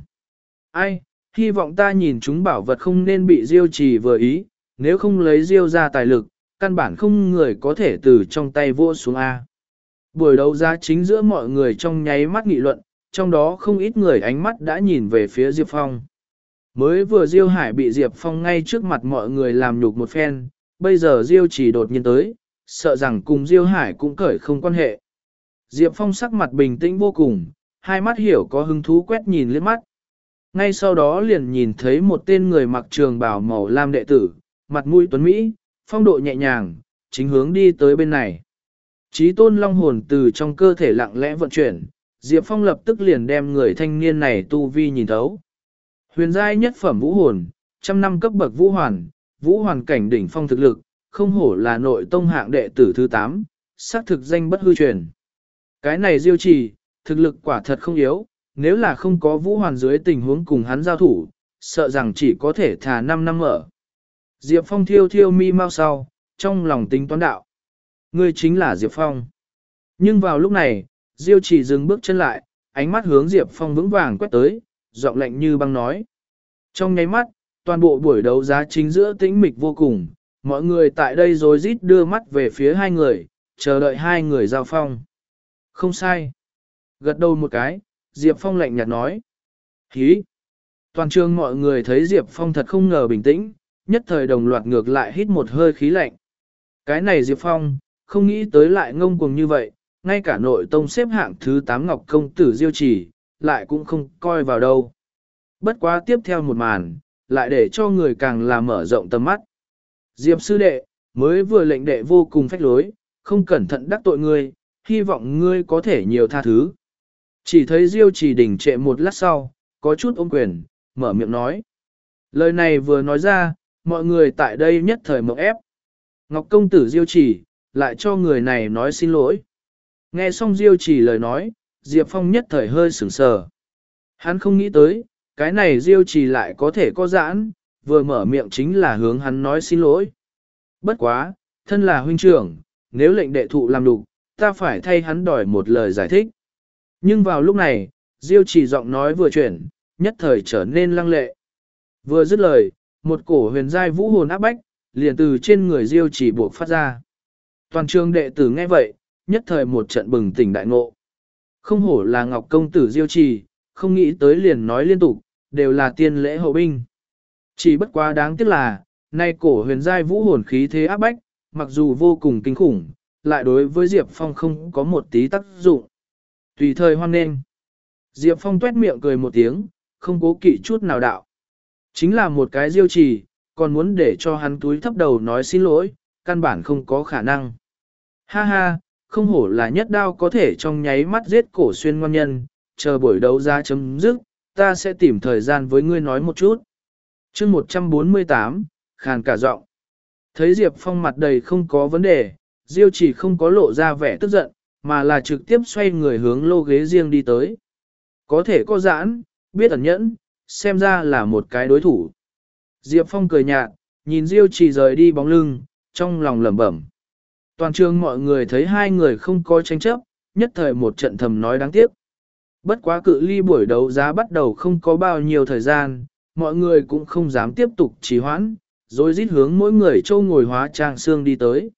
Ai, hy vọng ta nhìn chúng bảo vật không nên bị Diêu trì vừa ý, nếu không lấy Diêu ra tài lực, căn bản không người có thể từ trong tay vua xuống A. Buổi đấu giá chính giữa mọi người trong nháy mắt nghị luận, trong đó không ít người ánh mắt đã nhìn về phía Diệp Phong. Mới vừa Diêu Hải bị Diệp Phong ngay trước mặt mọi người làm nhục một phen, bây giờ Diêu chỉ đột nhiên tới, sợ rằng cùng Diêu Hải cũng cởi không quan hệ. Diệp Phong sắc mặt bình tĩnh vô cùng, hai mắt hiểu có hứng thú quét nhìn lên mắt. Ngay sau đó liền nhìn thấy một tên người mặc trường bào màu lam đệ tử, mặt mũi tuấn Mỹ, phong độ nhẹ nhàng, chính hướng đi tới bên này. Chí tôn long hồn từ trong cơ thể lặng lẽ vận chuyển, Diệp Phong lập tức liền đem người thanh niên này tu vi nhìn thấu. Huyền giai nhất phẩm vũ hồn, trăm năm cấp bậc vũ hoàn, vũ hoàn cảnh đỉnh phong thực lực, không hổ là nội tông hạng đệ tử thứ 8, xác thực danh bất hư truyền. Cái này diêu trì, thực lực quả thật không yếu, nếu là không có vũ hoàn dưới tình huống cùng hắn giao thủ, sợ rằng chỉ có thể thả 5 năm ở. Diệp Phong thiêu thiêu mi mau sau, trong lòng tính toán đạo. Ngươi chính là Diệp Phong. Nhưng vào lúc này, Diêu chỉ dừng bước chân lại, ánh mắt hướng Diệp Phong vững vàng quét tới, giọng lạnh như băng nói. Trong nháy mắt, toàn bộ buổi đấu giá chính giữa tĩnh mịch vô cùng, mọi người tại đây rồi rít đưa mắt về phía hai người, chờ đợi hai người giao phong. Không sai. Gật đầu một cái, Diệp Phong lạnh nhạt nói. Hí. Toàn trường mọi người thấy Diệp Phong thật không ngờ bình tĩnh, nhất thời đồng loạt ngược lại hít một hơi khí lạnh. Cái này Diệp Phong, không nghĩ tới lại ngông cuồng như vậy, ngay cả nội tông xếp hạng thứ 8 ngọc công tử diêu chỉ, lại cũng không coi vào đâu. Bất quá tiếp theo một màn, lại để cho người càng làm mở rộng tầm mắt. Diệp sư đệ, mới vừa lệnh đệ vô cùng phách lối, không cẩn thận đắc tội ngươi, hy vọng ngươi có thể nhiều tha thứ. Chỉ thấy Diêu chỉ đỉnh trệ một lát sau, có chút ôm quyền, mở miệng nói. Lời này vừa nói ra, mọi người tại đây nhất thời mộng ép. Ngọc công tử Diêu chỉ, lại cho người này nói xin lỗi. Nghe xong Diêu chỉ lời nói, Diệp Phong nhất thời hơi sửng sờ. Hắn không nghĩ tới, cái này Diêu chỉ lại có thể có giãn, vừa mở miệng chính là hướng hắn nói xin lỗi. Bất quá, thân là huynh trưởng, nếu lệnh đệ thụ làm đủ, ta phải thay hắn đòi một lời giải thích. Nhưng vào lúc này, Diêu chỉ giọng nói vừa chuyển, nhất thời trở nên lăng lệ. Vừa dứt lời, một cổ huyền giai vũ hồn áp bách, liền từ trên người Diêu chỉ buộc phát ra. Toàn trường đệ tử nghe vậy, nhất thời một trận bừng tỉnh đại ngộ. Không hổ là Ngọc Công Tử Diêu Trì, không nghĩ tới liền nói liên tục, đều là tiên lễ hậu binh. Chỉ bất quá đáng tiếc là, nay cổ huyền giai vũ hồn khí thế áp bách, mặc dù vô cùng kinh khủng, lại đối với Diệp Phong không có một tí tác dụng. Tùy thời hoan nghênh. Diệp Phong tuét miệng cười một tiếng, không cố kỵ chút nào đạo. Chính là một cái diêu trì, còn muốn để cho hắn túi thấp đầu nói xin lỗi, căn bản không có khả năng. Ha ha, không hổ là nhất đao có thể trong nháy mắt giết cổ xuyên ngon nhân, chờ buổi đấu ra chấm dứt, ta sẽ tìm thời gian với ngươi nói một chút. chương 148, khàn cả giọng Thấy Diệp Phong mặt đầy không có vấn đề, Diêu chỉ không có lộ ra vẻ tức giận, mà là trực tiếp xoay người hướng lô ghế riêng đi tới. Có thể có giãn, biết ẩn nhẫn, xem ra là một cái đối thủ. Diệp Phong cười nhạt, nhìn Diêu chỉ rời đi bóng lưng, trong lòng lẩm bẩm. Toàn trường mọi người thấy hai người không có tranh chấp, nhất thời một trận thầm nói đáng tiếc. Bất quá cự ly buổi đấu giá bắt đầu không có bao nhiêu thời gian, mọi người cũng không dám tiếp tục trì hoãn, rồi rít hướng mỗi người châu ngồi hóa trang xương đi tới.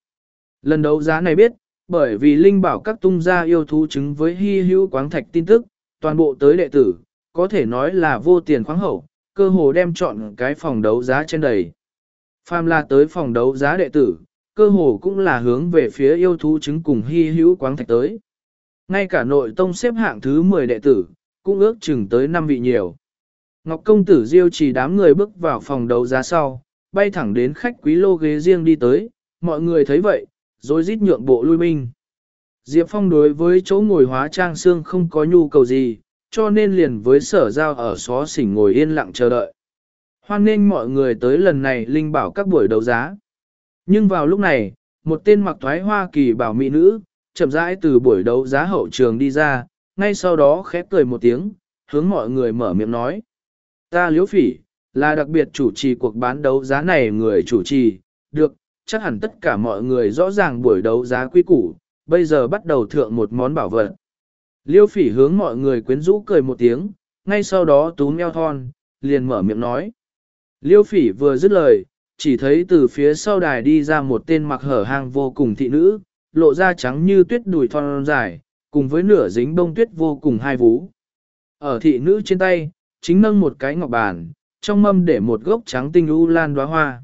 Lần đấu giá này biết, bởi vì Linh bảo các tung ra yêu thú chứng với hy hữu quáng thạch tin tức, toàn bộ tới đệ tử, có thể nói là vô tiền khoáng hậu, cơ hồ đem chọn cái phòng đấu giá trên đầy. Phàm là tới phòng đấu giá đệ tử, cơ hồ cũng là hướng về phía yêu thú chứng cùng hy hữu quáng thạch tới. Ngay cả nội tông xếp hạng thứ 10 đệ tử, cũng ước chừng tới 5 vị nhiều. Ngọc công tử Diêu chỉ đám người bước vào phòng đấu giá sau, bay thẳng đến khách quý lô ghế riêng đi tới, mọi người thấy vậy, rồi rít nhượng bộ lui binh. Diệp Phong đối với chỗ ngồi hóa trang xương không có nhu cầu gì, cho nên liền với sở giao ở xó xỉnh ngồi yên lặng chờ đợi. Hoan nên mọi người tới lần này linh bảo các buổi đấu giá. Nhưng vào lúc này, một tên mặc thoái hoa kỳ bảo mỹ nữ, chậm rãi từ buổi đấu giá hậu trường đi ra, ngay sau đó khép cười một tiếng, hướng mọi người mở miệng nói. Ta liễu phỉ, là đặc biệt chủ trì cuộc bán đấu giá này người chủ trì, được, chắc hẳn tất cả mọi người rõ ràng buổi đấu giá quy củ, bây giờ bắt đầu thượng một món bảo vật. Liêu phỉ hướng mọi người quyến rũ cười một tiếng, ngay sau đó túm eo thon, liền mở miệng nói. Liêu phỉ vừa dứt lời, chỉ thấy từ phía sau đài đi ra một tên mặc hở hang vô cùng thị nữ, lộ ra trắng như tuyết đùi thon dài, cùng với nửa dính bông tuyết vô cùng hai vú. Ở thị nữ trên tay, chính nâng một cái ngọc bàn, trong mâm để một gốc trắng tinh u lan đóa hoa.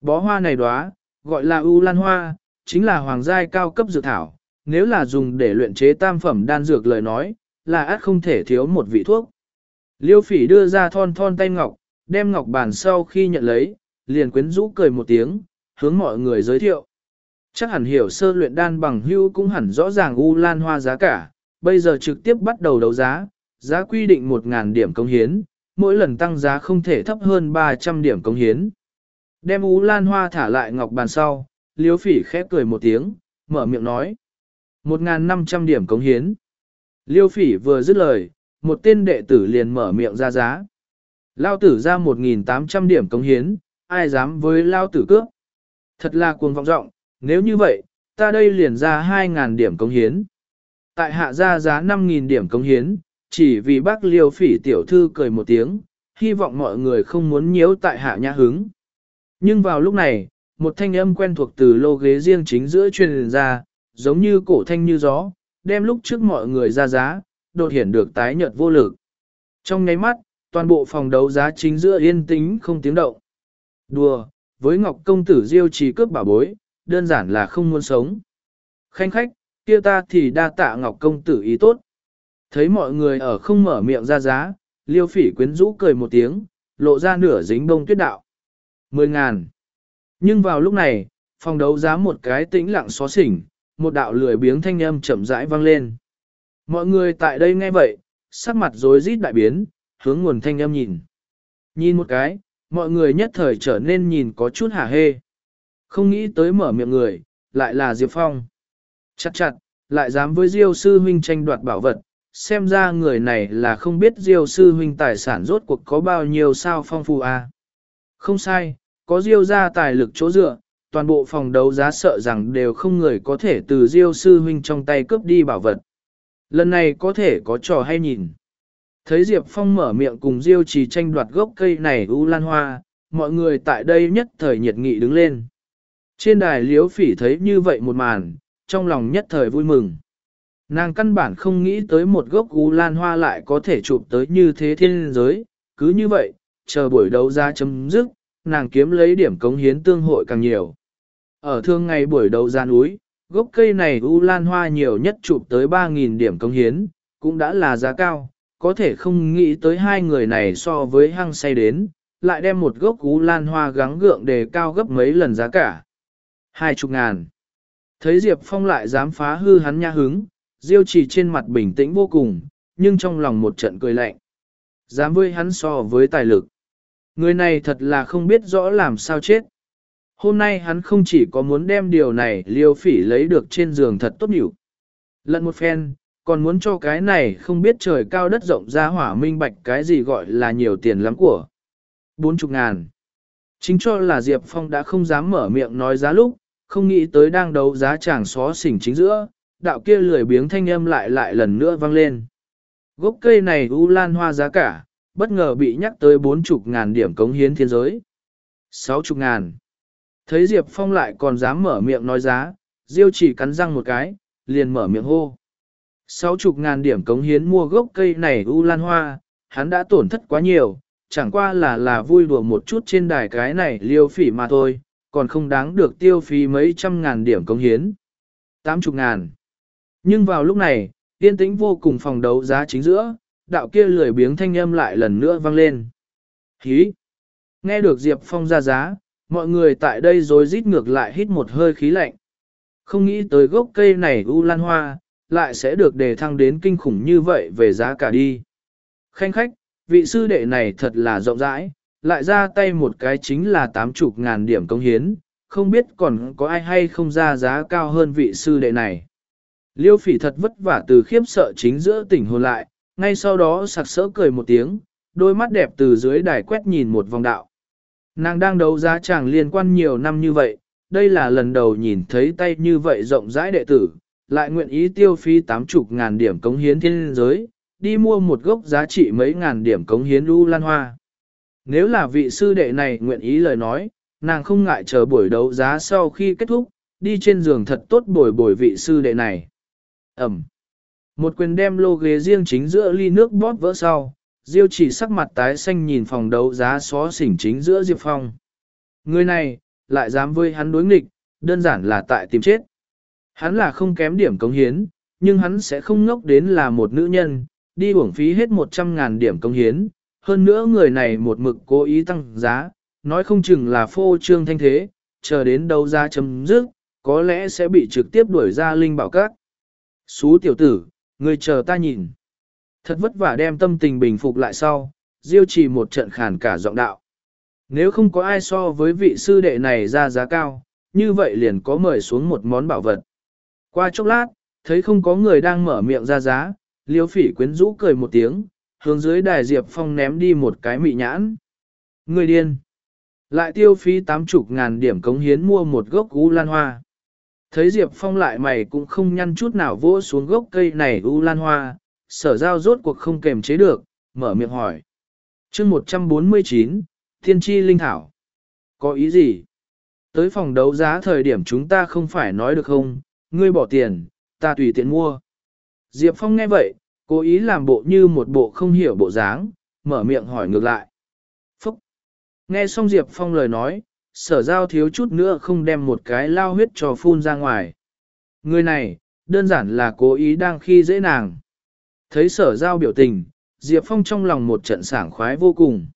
Bó hoa này đóa, gọi là u lan hoa, chính là hoàng giai cao cấp dược thảo, nếu là dùng để luyện chế tam phẩm đan dược lời nói, là át không thể thiếu một vị thuốc. Liêu phỉ đưa ra thon thon tay ngọc, đem ngọc bàn sau khi nhận lấy, liền quyến rũ cười một tiếng, hướng mọi người giới thiệu. Chắc hẳn hiểu sơ luyện đan bằng hưu cũng hẳn rõ ràng u lan hoa giá cả, bây giờ trực tiếp bắt đầu đấu giá, giá quy định 1.000 điểm công hiến, mỗi lần tăng giá không thể thấp hơn 300 điểm công hiến. Đem u lan hoa thả lại ngọc bàn sau, liếu phỉ khép cười một tiếng, mở miệng nói. 1.500 điểm công hiến. Liêu phỉ vừa dứt lời, một tên đệ tử liền mở miệng ra giá. Lao tử ra 1.800 điểm công hiến, ai dám với lao tử cướp. Thật là cuồng vọng rộng, nếu như vậy, ta đây liền ra 2.000 điểm công hiến. Tại hạ ra giá 5.000 điểm công hiến, chỉ vì bác liêu phỉ tiểu thư cười một tiếng, hy vọng mọi người không muốn nhiễu tại hạ nhã hứng. Nhưng vào lúc này, một thanh âm quen thuộc từ lô ghế riêng chính giữa truyền ra, giống như cổ thanh như gió, đem lúc trước mọi người ra giá, đột hiển được tái nhợt vô lực. Trong nháy mắt, toàn bộ phòng đấu giá chính giữa yên tĩnh không tiếng động. Đùa, với Ngọc Công Tử Diêu trì cướp bảo bối, đơn giản là không muốn sống. Khanh khách, kia ta thì đa tạ Ngọc Công Tử ý tốt. Thấy mọi người ở không mở miệng ra giá, liêu phỉ quyến rũ cười một tiếng, lộ ra nửa dính bông tuyết đạo. Mười ngàn. Nhưng vào lúc này, phòng đấu giá một cái tĩnh lặng xó xỉnh, một đạo lười biếng thanh âm chậm rãi vang lên. Mọi người tại đây nghe vậy, sắc mặt rối rít đại biến, hướng nguồn thanh âm nhìn. Nhìn một cái, mọi người nhất thời trở nên nhìn có chút hả hê. Không nghĩ tới mở miệng người, lại là Diệp Phong. Chặt chặt, lại dám với Diêu sư huynh tranh đoạt bảo vật, xem ra người này là không biết Diêu sư huynh tài sản rốt cuộc có bao nhiêu sao phong phú à. Không sai, có Diêu ra tài lực chỗ dựa, toàn bộ phòng đấu giá sợ rằng đều không người có thể từ Diêu sư huynh trong tay cướp đi bảo vật. Lần này có thể có trò hay nhìn. Thấy Diệp Phong mở miệng cùng Diêu trì tranh đoạt gốc cây này u lan hoa, mọi người tại đây nhất thời nhiệt nghị đứng lên. Trên đài liếu phỉ thấy như vậy một màn, trong lòng nhất thời vui mừng. Nàng căn bản không nghĩ tới một gốc u lan hoa lại có thể chụp tới như thế thiên giới, cứ như vậy, chờ buổi đấu giá chấm dứt, nàng kiếm lấy điểm cống hiến tương hội càng nhiều. Ở thương ngày buổi đấu giá núi, gốc cây này u lan hoa nhiều nhất chụp tới 3.000 điểm cống hiến, cũng đã là giá cao, có thể không nghĩ tới hai người này so với hăng say đến, lại đem một gốc u lan hoa gắng gượng đề cao gấp mấy lần giá cả. Hai chục ngàn. Thấy Diệp Phong lại dám phá hư hắn nha hứng, Diêu chỉ trên mặt bình tĩnh vô cùng, nhưng trong lòng một trận cười lạnh. Dám với hắn so với tài lực. Người này thật là không biết rõ làm sao chết. Hôm nay hắn không chỉ có muốn đem điều này liêu phỉ lấy được trên giường thật tốt nhỉu. Lận một phen, còn muốn cho cái này không biết trời cao đất rộng ra hỏa minh bạch cái gì gọi là nhiều tiền lắm của. Bốn chục ngàn. Chính cho là Diệp Phong đã không dám mở miệng nói giá lúc, không nghĩ tới đang đấu giá chàng xó xỉnh chính giữa, đạo kia lười biếng thanh âm lại lại lần nữa vang lên. Gốc cây này u lan hoa giá cả, bất ngờ bị nhắc tới bốn chục ngàn điểm cống hiến thiên giới. Sáu chục ngàn. Thấy Diệp Phong lại còn dám mở miệng nói giá, Diêu chỉ cắn răng một cái, liền mở miệng hô. Sáu chục ngàn điểm cống hiến mua gốc cây này u lan hoa, hắn đã tổn thất quá nhiều, chẳng qua là là vui đùa một chút trên đài cái này liêu phỉ mà thôi, còn không đáng được tiêu phí mấy trăm ngàn điểm cống hiến. Tám chục ngàn. Nhưng vào lúc này, yên tĩnh vô cùng phòng đấu giá chính giữa, đạo kia lười biếng thanh âm lại lần nữa vang lên. Hí! Nghe được Diệp Phong ra giá, mọi người tại đây rồi rít ngược lại hít một hơi khí lạnh. Không nghĩ tới gốc cây này u lan hoa, lại sẽ được đề thăng đến kinh khủng như vậy về giá cả đi. Khanh khách, vị sư đệ này thật là rộng rãi, lại ra tay một cái chính là tám chục ngàn điểm công hiến, không biết còn có ai hay không ra giá cao hơn vị sư đệ này. Liêu phỉ thật vất vả từ khiếp sợ chính giữa tỉnh hồn lại, ngay sau đó sặc sỡ cười một tiếng, đôi mắt đẹp từ dưới đài quét nhìn một vòng đạo. Nàng đang đấu giá chàng liên quan nhiều năm như vậy, đây là lần đầu nhìn thấy tay như vậy rộng rãi đệ tử, lại nguyện ý tiêu phí tám chục ngàn điểm cống hiến thiên giới, đi mua một gốc giá trị mấy ngàn điểm cống hiến u lan hoa. Nếu là vị sư đệ này nguyện ý lời nói, nàng không ngại chờ buổi đấu giá sau khi kết thúc, đi trên giường thật tốt bồi bồi vị sư đệ này. Ẩm. Một quyền đem lô ghế riêng chính giữa ly nước bóp vỡ sau, Diêu chỉ sắc mặt tái xanh nhìn phòng đấu giá xó xỉnh chính giữa Diệp Phong. Người này, lại dám với hắn đối nghịch, đơn giản là tại tìm chết. Hắn là không kém điểm cống hiến, nhưng hắn sẽ không ngốc đến là một nữ nhân, đi uổng phí hết 100.000 điểm cống hiến. Hơn nữa người này một mực cố ý tăng giá, nói không chừng là phô trương thanh thế, chờ đến đâu ra chấm dứt, có lẽ sẽ bị trực tiếp đuổi ra linh bảo các. Xú tiểu tử, người chờ ta nhìn. Thật vất vả đem tâm tình bình phục lại sau, diêu trì một trận khàn cả giọng đạo. Nếu không có ai so với vị sư đệ này ra giá cao, như vậy liền có mời xuống một món bảo vật. Qua chốc lát, thấy không có người đang mở miệng ra giá, liêu phỉ quyến rũ cười một tiếng, hướng dưới đài Diệp Phong ném đi một cái mị nhãn. Người điên. Lại tiêu phí tám chục ngàn điểm cống hiến mua một gốc u lan hoa. Thấy Diệp Phong lại mày cũng không nhăn chút nào vỗ xuống gốc cây này u lan hoa, sở giao rốt cuộc không kềm chế được, mở miệng hỏi. chương 149, Thiên Chi Linh Thảo. Có ý gì? Tới phòng đấu giá thời điểm chúng ta không phải nói được không, ngươi bỏ tiền, ta tùy tiện mua. Diệp Phong nghe vậy, cố ý làm bộ như một bộ không hiểu bộ dáng, mở miệng hỏi ngược lại. Phúc! Nghe xong Diệp Phong lời nói, sở giao thiếu chút nữa không đem một cái lao huyết cho phun ra ngoài. Người này, đơn giản là cố ý đang khi dễ nàng. Thấy sở giao biểu tình, Diệp Phong trong lòng một trận sảng khoái vô cùng.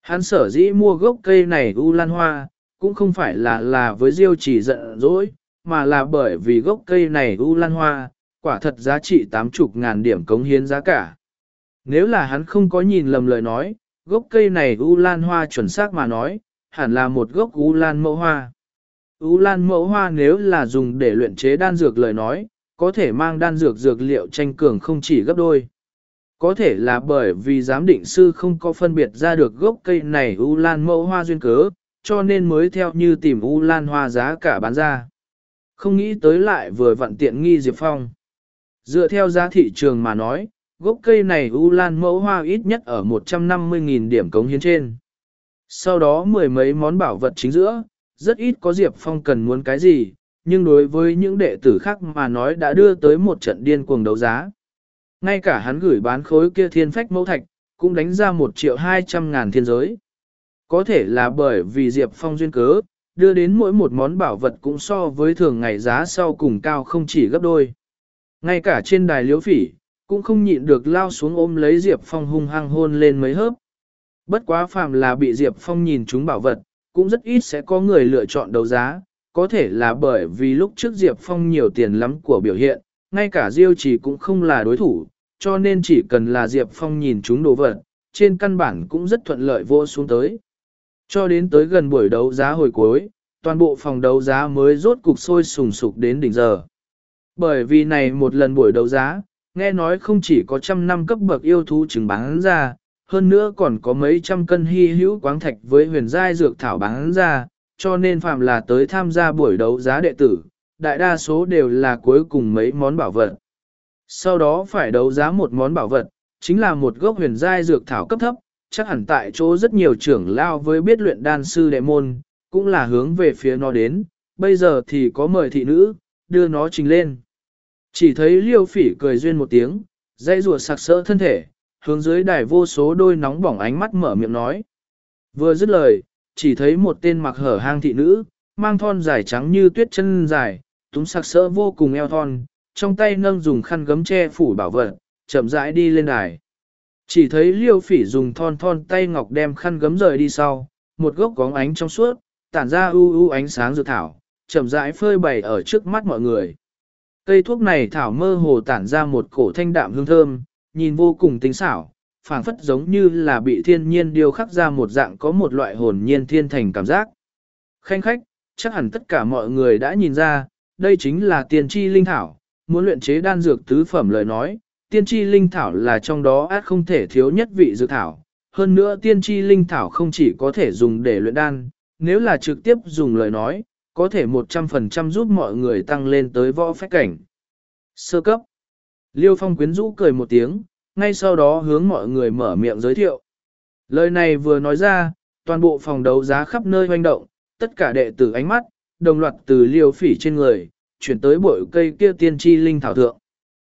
Hắn sở dĩ mua gốc cây này u lan hoa, cũng không phải là là với diêu chỉ giận dỗi, mà là bởi vì gốc cây này u lan hoa, quả thật giá trị tám chục ngàn điểm cống hiến giá cả. Nếu là hắn không có nhìn lầm lời nói, gốc cây này u lan hoa chuẩn xác mà nói, hẳn là một gốc u lan mẫu hoa. U lan mẫu hoa nếu là dùng để luyện chế đan dược lời nói, có thể mang đan dược dược liệu tranh cường không chỉ gấp đôi. Có thể là bởi vì giám định sư không có phân biệt ra được gốc cây này u lan mẫu hoa duyên cớ, cho nên mới theo như tìm u lan hoa giá cả bán ra. Không nghĩ tới lại vừa vặn tiện nghi Diệp Phong. Dựa theo giá thị trường mà nói, gốc cây này u lan mẫu hoa ít nhất ở 150.000 điểm cống hiến trên. Sau đó mười mấy món bảo vật chính giữa, rất ít có Diệp Phong cần muốn cái gì, nhưng đối với những đệ tử khác mà nói đã đưa tới một trận điên cuồng đấu giá. Ngay cả hắn gửi bán khối kia thiên phách mẫu thạch, cũng đánh ra một triệu hai trăm ngàn thiên giới. Có thể là bởi vì Diệp Phong duyên cớ, đưa đến mỗi một món bảo vật cũng so với thường ngày giá sau cùng cao không chỉ gấp đôi. Ngay cả trên đài liễu phỉ, cũng không nhịn được lao xuống ôm lấy Diệp Phong hung hăng hôn lên mấy hớp. Bất quá phàm là bị Diệp Phong nhìn chúng bảo vật, cũng rất ít sẽ có người lựa chọn đấu giá, có thể là bởi vì lúc trước Diệp Phong nhiều tiền lắm của biểu hiện, ngay cả Diêu chỉ cũng không là đối thủ, cho nên chỉ cần là Diệp Phong nhìn chúng đồ vật, trên căn bản cũng rất thuận lợi vô xuống tới. Cho đến tới gần buổi đấu giá hồi cuối, toàn bộ phòng đấu giá mới rốt cục sôi sùng sục đến đỉnh giờ. Bởi vì này một lần buổi đấu giá, nghe nói không chỉ có trăm năm cấp bậc yêu thú trứng bán ra, hơn nữa còn có mấy trăm cân hy hữu quáng thạch với huyền giai dược thảo bán ra, cho nên phạm là tới tham gia buổi đấu giá đệ tử, đại đa số đều là cuối cùng mấy món bảo vật. Sau đó phải đấu giá một món bảo vật, chính là một gốc huyền giai dược thảo cấp thấp, chắc hẳn tại chỗ rất nhiều trưởng lao với biết luyện đan sư đệ môn, cũng là hướng về phía nó đến, bây giờ thì có mời thị nữ, đưa nó trình lên. Chỉ thấy liêu phỉ cười duyên một tiếng, dây rùa sặc sỡ thân thể, hướng dưới đài vô số đôi nóng bỏng ánh mắt mở miệng nói. Vừa dứt lời, chỉ thấy một tên mặc hở hang thị nữ, mang thon dài trắng như tuyết chân dài, túng sặc sỡ vô cùng eo thon, trong tay nâng dùng khăn gấm che phủ bảo vật, chậm rãi đi lên đài. Chỉ thấy liêu phỉ dùng thon thon tay ngọc đem khăn gấm rời đi sau, một gốc có ánh trong suốt, tản ra u u ánh sáng dược thảo, chậm rãi phơi bày ở trước mắt mọi người. Cây thuốc này thảo mơ hồ tản ra một cổ thanh đạm hương thơm, nhìn vô cùng tinh xảo, phảng phất giống như là bị thiên nhiên điều khắc ra một dạng có một loại hồn nhiên thiên thành cảm giác. Khanh khách, chắc hẳn tất cả mọi người đã nhìn ra, đây chính là tiên tri linh thảo, muốn luyện chế đan dược tứ phẩm lời nói, tiên tri linh thảo là trong đó át không thể thiếu nhất vị dược thảo. Hơn nữa tiên tri linh thảo không chỉ có thể dùng để luyện đan, nếu là trực tiếp dùng lời nói, có thể 100% giúp mọi người tăng lên tới võ phách cảnh. Sơ cấp Liêu Phong quyến rũ cười một tiếng, ngay sau đó hướng mọi người mở miệng giới thiệu. Lời này vừa nói ra, toàn bộ phòng đấu giá khắp nơi hoành động, tất cả đệ tử ánh mắt, đồng loạt từ liêu phỉ trên người, chuyển tới bội cây kia tiên tri linh thảo thượng.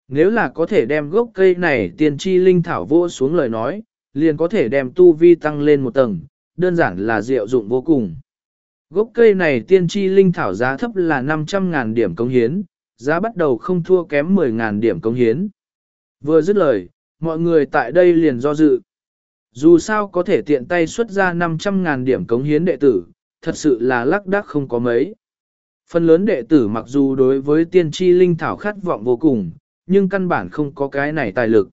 Nếu là có thể đem gốc cây này tiên Chi linh thảo vô xuống lời nói, liền có thể đem tu vi tăng lên một tầng, đơn giản là diệu dụng vô cùng. Gốc cây này tiên tri linh thảo giá thấp là 500.000 điểm công hiến, giá bắt đầu không thua kém 10.000 điểm công hiến. Vừa dứt lời, mọi người tại đây liền do dự. Dù sao có thể tiện tay xuất ra 500.000 điểm cống hiến đệ tử, thật sự là lắc đắc không có mấy. Phần lớn đệ tử mặc dù đối với tiên tri linh thảo khát vọng vô cùng, nhưng căn bản không có cái này tài lực.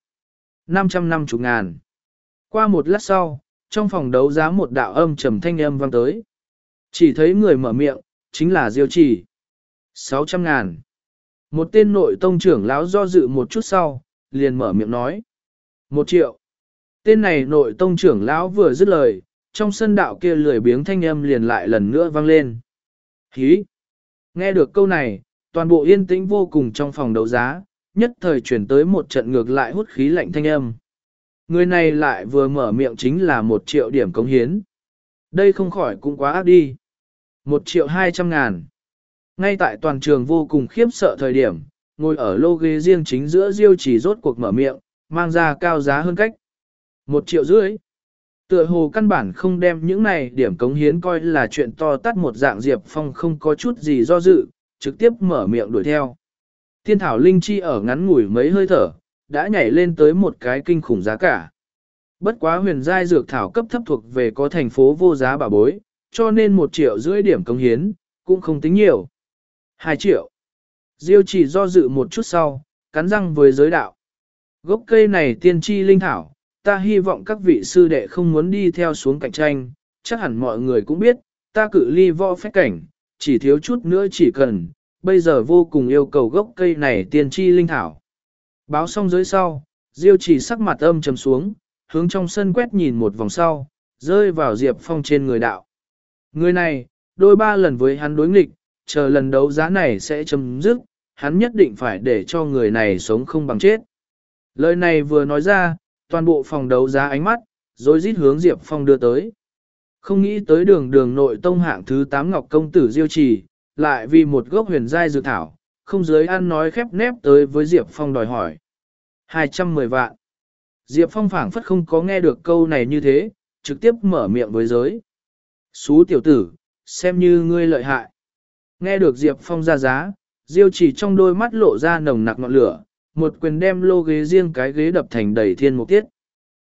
550 ngàn. Qua một lát sau, trong phòng đấu giá một đạo âm trầm thanh âm vang tới. Chỉ thấy người mở miệng, chính là Diêu Chỉ. 600 ngàn. Một tên nội tông trưởng lão do dự một chút sau, liền mở miệng nói. Một triệu. Tên này nội tông trưởng lão vừa dứt lời, trong sân đạo kia lười biếng thanh âm liền lại lần nữa vang lên. Hí! Nghe được câu này, toàn bộ yên tĩnh vô cùng trong phòng đấu giá, nhất thời chuyển tới một trận ngược lại hút khí lạnh thanh âm. Người này lại vừa mở miệng chính là một triệu điểm cống hiến. Đây không khỏi cũng quá ác đi. Một triệu hai trăm ngàn. Ngay tại toàn trường vô cùng khiếp sợ thời điểm, ngồi ở lô ghế riêng chính giữa Diêu chỉ rốt cuộc mở miệng, mang ra cao giá hơn cách. Một triệu rưỡi. Tựa hồ căn bản không đem những này điểm cống hiến coi là chuyện to tắt một dạng Diệp Phong không có chút gì do dự, trực tiếp mở miệng đuổi theo. Thiên thảo linh chi ở ngắn ngủi mấy hơi thở, đã nhảy lên tới một cái kinh khủng giá cả. Bất quá huyền giai dược thảo cấp thấp thuộc về có thành phố vô giá bà bối, cho nên một triệu rưỡi điểm công hiến, cũng không tính nhiều. 2 triệu. Diêu chỉ do dự một chút sau, cắn răng với giới đạo. Gốc cây này tiên tri linh thảo, ta hy vọng các vị sư đệ không muốn đi theo xuống cạnh tranh, chắc hẳn mọi người cũng biết, ta cự ly võ phách cảnh, chỉ thiếu chút nữa chỉ cần, bây giờ vô cùng yêu cầu gốc cây này tiên tri linh thảo. Báo xong dưới sau, Diêu chỉ sắc mặt âm trầm xuống, hướng trong sân quét nhìn một vòng sau, rơi vào Diệp Phong trên người đạo. Người này, đôi ba lần với hắn đối nghịch, chờ lần đấu giá này sẽ chấm dứt, hắn nhất định phải để cho người này sống không bằng chết. Lời này vừa nói ra, toàn bộ phòng đấu giá ánh mắt, rồi rít hướng Diệp Phong đưa tới. Không nghĩ tới đường đường nội tông hạng thứ 8 Ngọc Công Tử Diêu Trì, lại vì một gốc huyền giai dược thảo, không giới ăn nói khép nép tới với Diệp Phong đòi hỏi. 210 vạn. Diệp Phong phảng phất không có nghe được câu này như thế, trực tiếp mở miệng với giới. Xú tiểu tử, xem như ngươi lợi hại. Nghe được Diệp Phong ra giá, Diêu chỉ trong đôi mắt lộ ra nồng nặc ngọn lửa, một quyền đem lô ghế riêng cái ghế đập thành đầy thiên một tiết.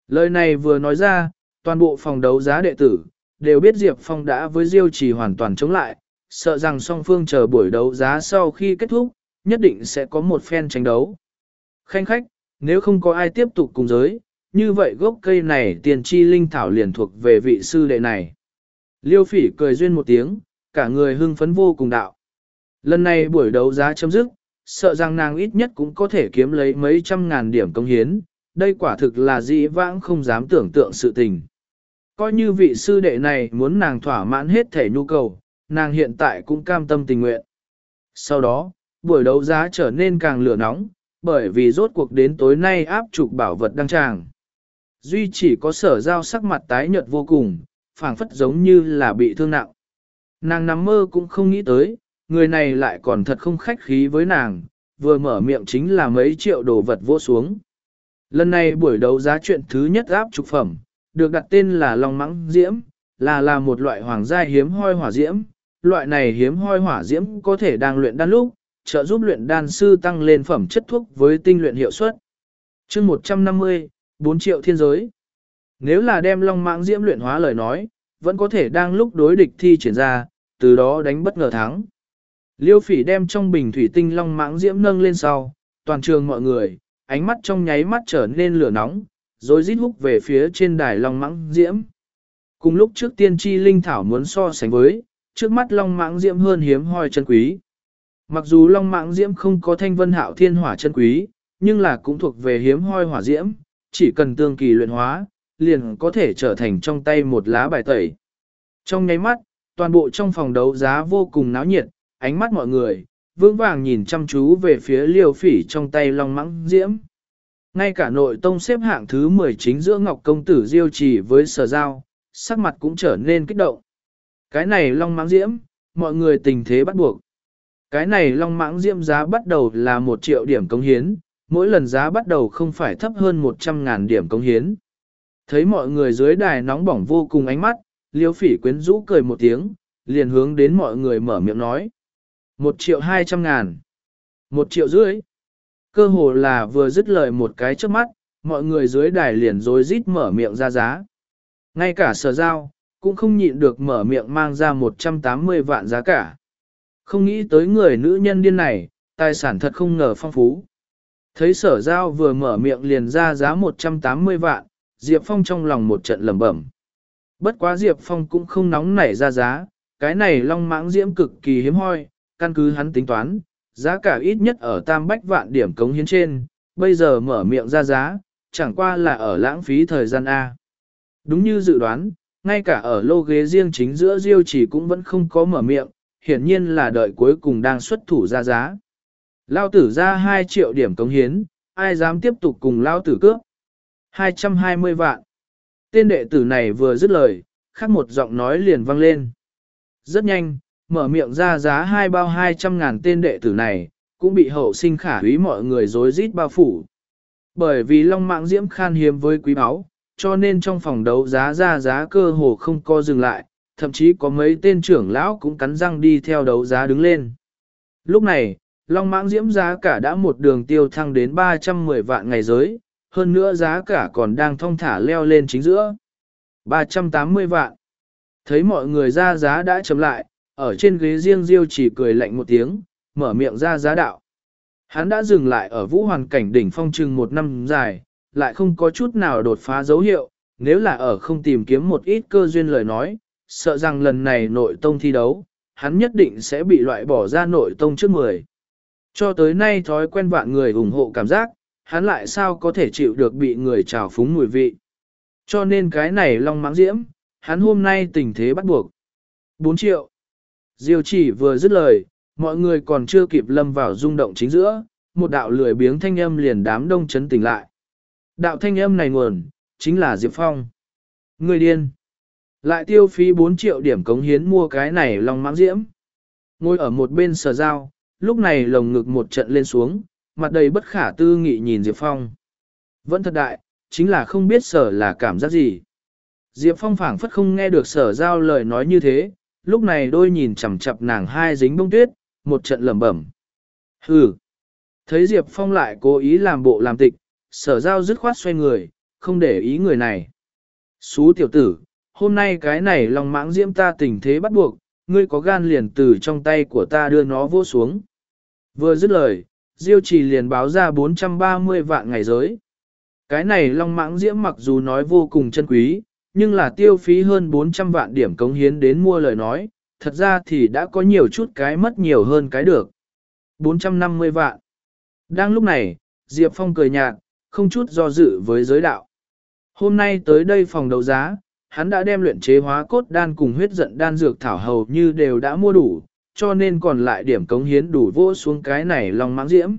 Lời này vừa nói ra, toàn bộ phòng đấu giá đệ tử, đều biết Diệp Phong đã với Diêu chỉ hoàn toàn chống lại, sợ rằng song phương chờ buổi đấu giá sau khi kết thúc, nhất định sẽ có một phen tranh đấu. Khanh khách, nếu không có ai tiếp tục cùng giới, như vậy gốc cây này tiền chi linh thảo liền thuộc về vị sư đệ này. Liêu phỉ cười duyên một tiếng, cả người hưng phấn vô cùng đạo. Lần này buổi đấu giá chấm dứt, sợ rằng nàng ít nhất cũng có thể kiếm lấy mấy trăm ngàn điểm công hiến, đây quả thực là dĩ vãng không dám tưởng tượng sự tình. Coi như vị sư đệ này muốn nàng thỏa mãn hết thể nhu cầu, nàng hiện tại cũng cam tâm tình nguyện. Sau đó, buổi đấu giá trở nên càng lửa nóng, bởi vì rốt cuộc đến tối nay áp trục bảo vật đăng tràng. Duy chỉ có sở giao sắc mặt tái nhợt vô cùng, phảng phất giống như là bị thương nặng. Nàng nằm mơ cũng không nghĩ tới, người này lại còn thật không khách khí với nàng, vừa mở miệng chính là mấy triệu đồ vật vô xuống. Lần này buổi đấu giá chuyện thứ nhất áp trục phẩm, được đặt tên là Long Mãng Diễm, là là một loại hoàng gia hiếm hoi hỏa diễm. Loại này hiếm hoi hỏa diễm có thể đang luyện đan lúc, trợ giúp luyện đan sư tăng lên phẩm chất thuốc với tinh luyện hiệu suất. chương 150, 4 triệu thiên giới. Nếu là đem long mạng diễm luyện hóa lời nói, vẫn có thể đang lúc đối địch thi triển ra, từ đó đánh bất ngờ thắng. Liêu phỉ đem trong bình thủy tinh long mãng diễm nâng lên sau, toàn trường mọi người, ánh mắt trong nháy mắt trở nên lửa nóng, rồi rít hút về phía trên đài long mãng diễm. Cùng lúc trước tiên tri linh thảo muốn so sánh với, trước mắt long mãng diễm hơn hiếm hoi chân quý. Mặc dù long mãng diễm không có thanh vân hạo thiên hỏa chân quý, nhưng là cũng thuộc về hiếm hoi hỏa diễm, chỉ cần tương kỳ luyện hóa, liền có thể trở thành trong tay một lá bài tẩy. Trong nháy mắt, toàn bộ trong phòng đấu giá vô cùng náo nhiệt, ánh mắt mọi người, vững vàng nhìn chăm chú về phía liều phỉ trong tay long mãng diễm. Ngay cả nội tông xếp hạng thứ 10 chính giữa Ngọc Công Tử Diêu trì với sở giao, sắc mặt cũng trở nên kích động. Cái này long mãng diễm, mọi người tình thế bắt buộc. Cái này long mãng diễm giá bắt đầu là 1 triệu điểm cống hiến, mỗi lần giá bắt đầu không phải thấp hơn 100 ngàn điểm cống hiến. Thấy mọi người dưới đài nóng bỏng vô cùng ánh mắt, liêu phỉ quyến rũ cười một tiếng, liền hướng đến mọi người mở miệng nói. Một triệu hai trăm ngàn. Một triệu rưỡi. Cơ hồ là vừa dứt lời một cái trước mắt, mọi người dưới đài liền rối rít mở miệng ra giá. Ngay cả sở giao, cũng không nhịn được mở miệng mang ra 180 vạn giá cả. Không nghĩ tới người nữ nhân điên này, tài sản thật không ngờ phong phú. Thấy sở giao vừa mở miệng liền ra giá 180 vạn, Diệp Phong trong lòng một trận lẩm bẩm. Bất quá Diệp Phong cũng không nóng nảy ra giá, cái này long mãng diễm cực kỳ hiếm hoi, căn cứ hắn tính toán, giá cả ít nhất ở tam bách vạn điểm cống hiến trên, bây giờ mở miệng ra giá, chẳng qua là ở lãng phí thời gian A. Đúng như dự đoán, ngay cả ở lô ghế riêng chính giữa Diêu chỉ cũng vẫn không có mở miệng, hiển nhiên là đợi cuối cùng đang xuất thủ ra giá. Lao tử ra 2 triệu điểm cống hiến, ai dám tiếp tục cùng Lao tử cướp? 220 vạn. Tên đệ tử này vừa dứt lời, khác một giọng nói liền vang lên. Rất nhanh, mở miệng ra giá hai bao 200 ngàn tên đệ tử này, cũng bị hậu sinh khả úy mọi người dối rít bao phủ. Bởi vì long mạng diễm khan hiếm với quý báu, cho nên trong phòng đấu giá ra giá cơ hồ không co dừng lại, thậm chí có mấy tên trưởng lão cũng cắn răng đi theo đấu giá đứng lên. Lúc này, Long mãng diễm giá cả đã một đường tiêu thăng đến 310 vạn ngày giới, hơn nữa giá cả còn đang thong thả leo lên chính giữa. 380 vạn. Thấy mọi người ra giá đã chấm lại, ở trên ghế riêng Diêu chỉ cười lạnh một tiếng, mở miệng ra giá đạo. Hắn đã dừng lại ở vũ hoàn cảnh đỉnh phong trừng một năm dài, lại không có chút nào đột phá dấu hiệu, nếu là ở không tìm kiếm một ít cơ duyên lời nói, sợ rằng lần này nội tông thi đấu, hắn nhất định sẽ bị loại bỏ ra nội tông trước 10. Cho tới nay thói quen vạn người ủng hộ cảm giác, hắn lại sao có thể chịu được bị người trào phúng mùi vị. Cho nên cái này long mãng diễm, hắn hôm nay tình thế bắt buộc. 4 triệu. Diêu chỉ vừa dứt lời, mọi người còn chưa kịp lâm vào rung động chính giữa, một đạo lười biếng thanh âm liền đám đông chấn tỉnh lại. Đạo thanh âm này nguồn, chính là Diệp Phong. Người điên. Lại tiêu phí 4 triệu điểm cống hiến mua cái này lòng mãng diễm. Ngồi ở một bên sở giao, lúc này lồng ngực một trận lên xuống, mặt đầy bất khả tư nghị nhìn Diệp Phong. Vẫn thật đại, chính là không biết sở là cảm giác gì. Diệp Phong phảng phất không nghe được sở giao lời nói như thế, lúc này đôi nhìn chằm chặp nàng hai dính bông tuyết, một trận lẩm bẩm. Hừ. Thấy Diệp Phong lại cố ý làm bộ làm tịch, sở giao dứt khoát xoay người, không để ý người này. Xú tiểu tử, hôm nay cái này lòng mãng diễm ta tình thế bắt buộc, ngươi có gan liền từ trong tay của ta đưa nó vô xuống. Vừa dứt lời, Diêu trì liền báo ra 430 vạn ngày giới. Cái này long mãng diễm mặc dù nói vô cùng chân quý, nhưng là tiêu phí hơn 400 vạn điểm cống hiến đến mua lời nói, thật ra thì đã có nhiều chút cái mất nhiều hơn cái được. 450 vạn. Đang lúc này, Diệp Phong cười nhạt, không chút do dự với giới đạo. Hôm nay tới đây phòng đấu giá, hắn đã đem luyện chế hóa cốt đan cùng huyết giận đan dược thảo hầu như đều đã mua đủ, cho nên còn lại điểm cống hiến đủ vô xuống cái này long mãng diễm.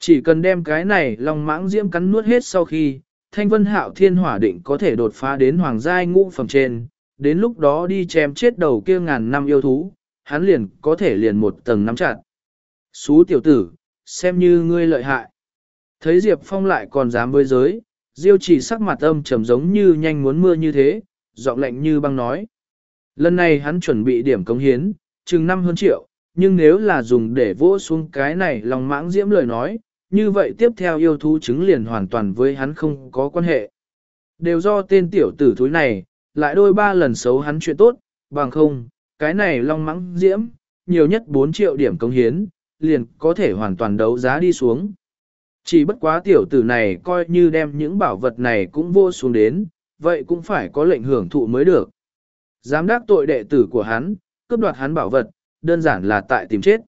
Chỉ cần đem cái này long mãng diễm cắn nuốt hết sau khi, thanh vân hạo thiên hỏa định có thể đột phá đến hoàng giai ngũ phẩm trên, đến lúc đó đi chém chết đầu kia ngàn năm yêu thú, hắn liền có thể liền một tầng nắm chặt. Xú tiểu tử, xem như ngươi lợi hại. Thấy Diệp Phong lại còn dám với giới, Diêu chỉ sắc mặt âm trầm giống như nhanh muốn mưa như thế, giọng lạnh như băng nói. Lần này hắn chuẩn bị điểm cống hiến, chừng năm hơn triệu, nhưng nếu là dùng để vỗ xuống cái này lòng mãng diễm lời nói, như vậy tiếp theo yêu thú chứng liền hoàn toàn với hắn không có quan hệ. Đều do tên tiểu tử thúi này, lại đôi ba lần xấu hắn chuyện tốt, bằng không, cái này long mãng diễm, nhiều nhất 4 triệu điểm công hiến, liền có thể hoàn toàn đấu giá đi xuống. Chỉ bất quá tiểu tử này coi như đem những bảo vật này cũng vô xuống đến, vậy cũng phải có lệnh hưởng thụ mới được. Dám đắc tội đệ tử của hắn, cướp đoạt hắn bảo vật, đơn giản là tại tìm chết.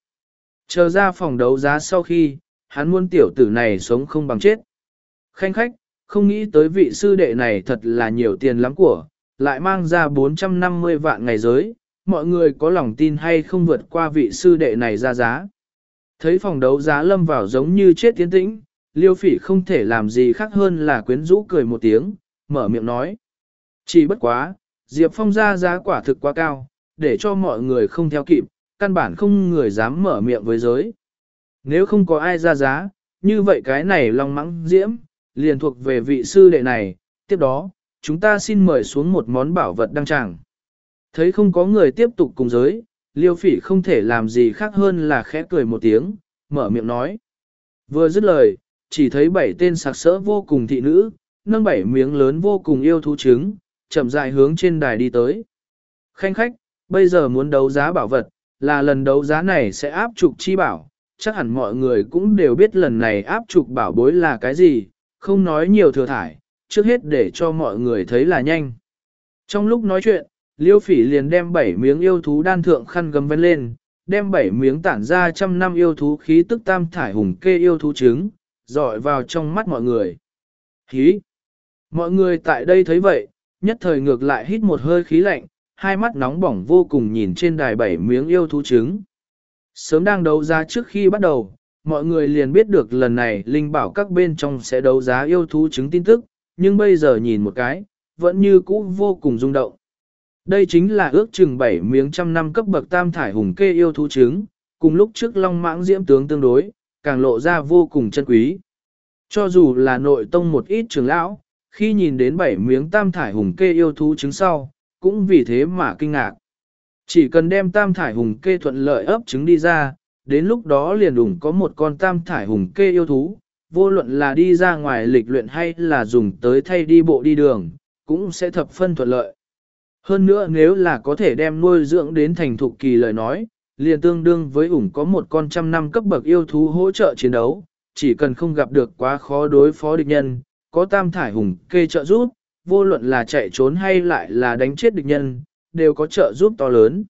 Chờ ra phòng đấu giá sau khi, hắn muốn tiểu tử này sống không bằng chết. Khanh khách, không nghĩ tới vị sư đệ này thật là nhiều tiền lắm của, lại mang ra 450 vạn ngày giới, mọi người có lòng tin hay không vượt qua vị sư đệ này ra giá. Thấy phòng đấu giá lâm vào giống như chết tiến tĩnh, liêu phỉ không thể làm gì khác hơn là quyến rũ cười một tiếng, mở miệng nói. Chỉ bất quá, Diệp Phong ra giá quả thực quá cao, để cho mọi người không theo kịp, căn bản không người dám mở miệng với giới. Nếu không có ai ra giá, như vậy cái này long mắng diễm, liền thuộc về vị sư đệ này, tiếp đó, chúng ta xin mời xuống một món bảo vật đăng tràng. Thấy không có người tiếp tục cùng giới, liêu phỉ không thể làm gì khác hơn là khẽ cười một tiếng, mở miệng nói. Vừa dứt lời, chỉ thấy bảy tên sặc sỡ vô cùng thị nữ, nâng bảy miếng lớn vô cùng yêu thú trứng, chậm dài hướng trên đài đi tới. Khanh khách, bây giờ muốn đấu giá bảo vật, là lần đấu giá này sẽ áp trục chi bảo, chắc hẳn mọi người cũng đều biết lần này áp trục bảo bối là cái gì, không nói nhiều thừa thải, trước hết để cho mọi người thấy là nhanh. Trong lúc nói chuyện, Liêu Phỉ liền đem bảy miếng yêu thú đan thượng khăn gấm vén lên, đem bảy miếng tản ra trăm năm yêu thú khí tức tam thải hùng kê yêu thú trứng, dọi vào trong mắt mọi người. Hí! Mọi người tại đây thấy vậy, nhất thời ngược lại hít một hơi khí lạnh, hai mắt nóng bỏng vô cùng nhìn trên đài bảy miếng yêu thú trứng. Sớm đang đấu giá trước khi bắt đầu, mọi người liền biết được lần này Linh bảo các bên trong sẽ đấu giá yêu thú trứng tin tức, nhưng bây giờ nhìn một cái, vẫn như cũ vô cùng rung động. Đây chính là ước chừng 7 miếng trăm năm cấp bậc tam thải hùng kê yêu thú trứng, cùng lúc trước long mãng diễm tướng tương đối, càng lộ ra vô cùng chân quý. Cho dù là nội tông một ít trường lão, khi nhìn đến bảy miếng tam thải hùng kê yêu thú trứng sau, cũng vì thế mà kinh ngạc. Chỉ cần đem tam thải hùng kê thuận lợi ấp trứng đi ra, đến lúc đó liền đủng có một con tam thải hùng kê yêu thú, vô luận là đi ra ngoài lịch luyện hay là dùng tới thay đi bộ đi đường, cũng sẽ thập phân thuận lợi. Hơn nữa nếu là có thể đem nuôi dưỡng đến thành thục kỳ lời nói, liền tương đương với ủng có một con trăm năm cấp bậc yêu thú hỗ trợ chiến đấu, chỉ cần không gặp được quá khó đối phó địch nhân, có tam thải hùng kê trợ giúp, vô luận là chạy trốn hay lại là đánh chết địch nhân, đều có trợ giúp to lớn.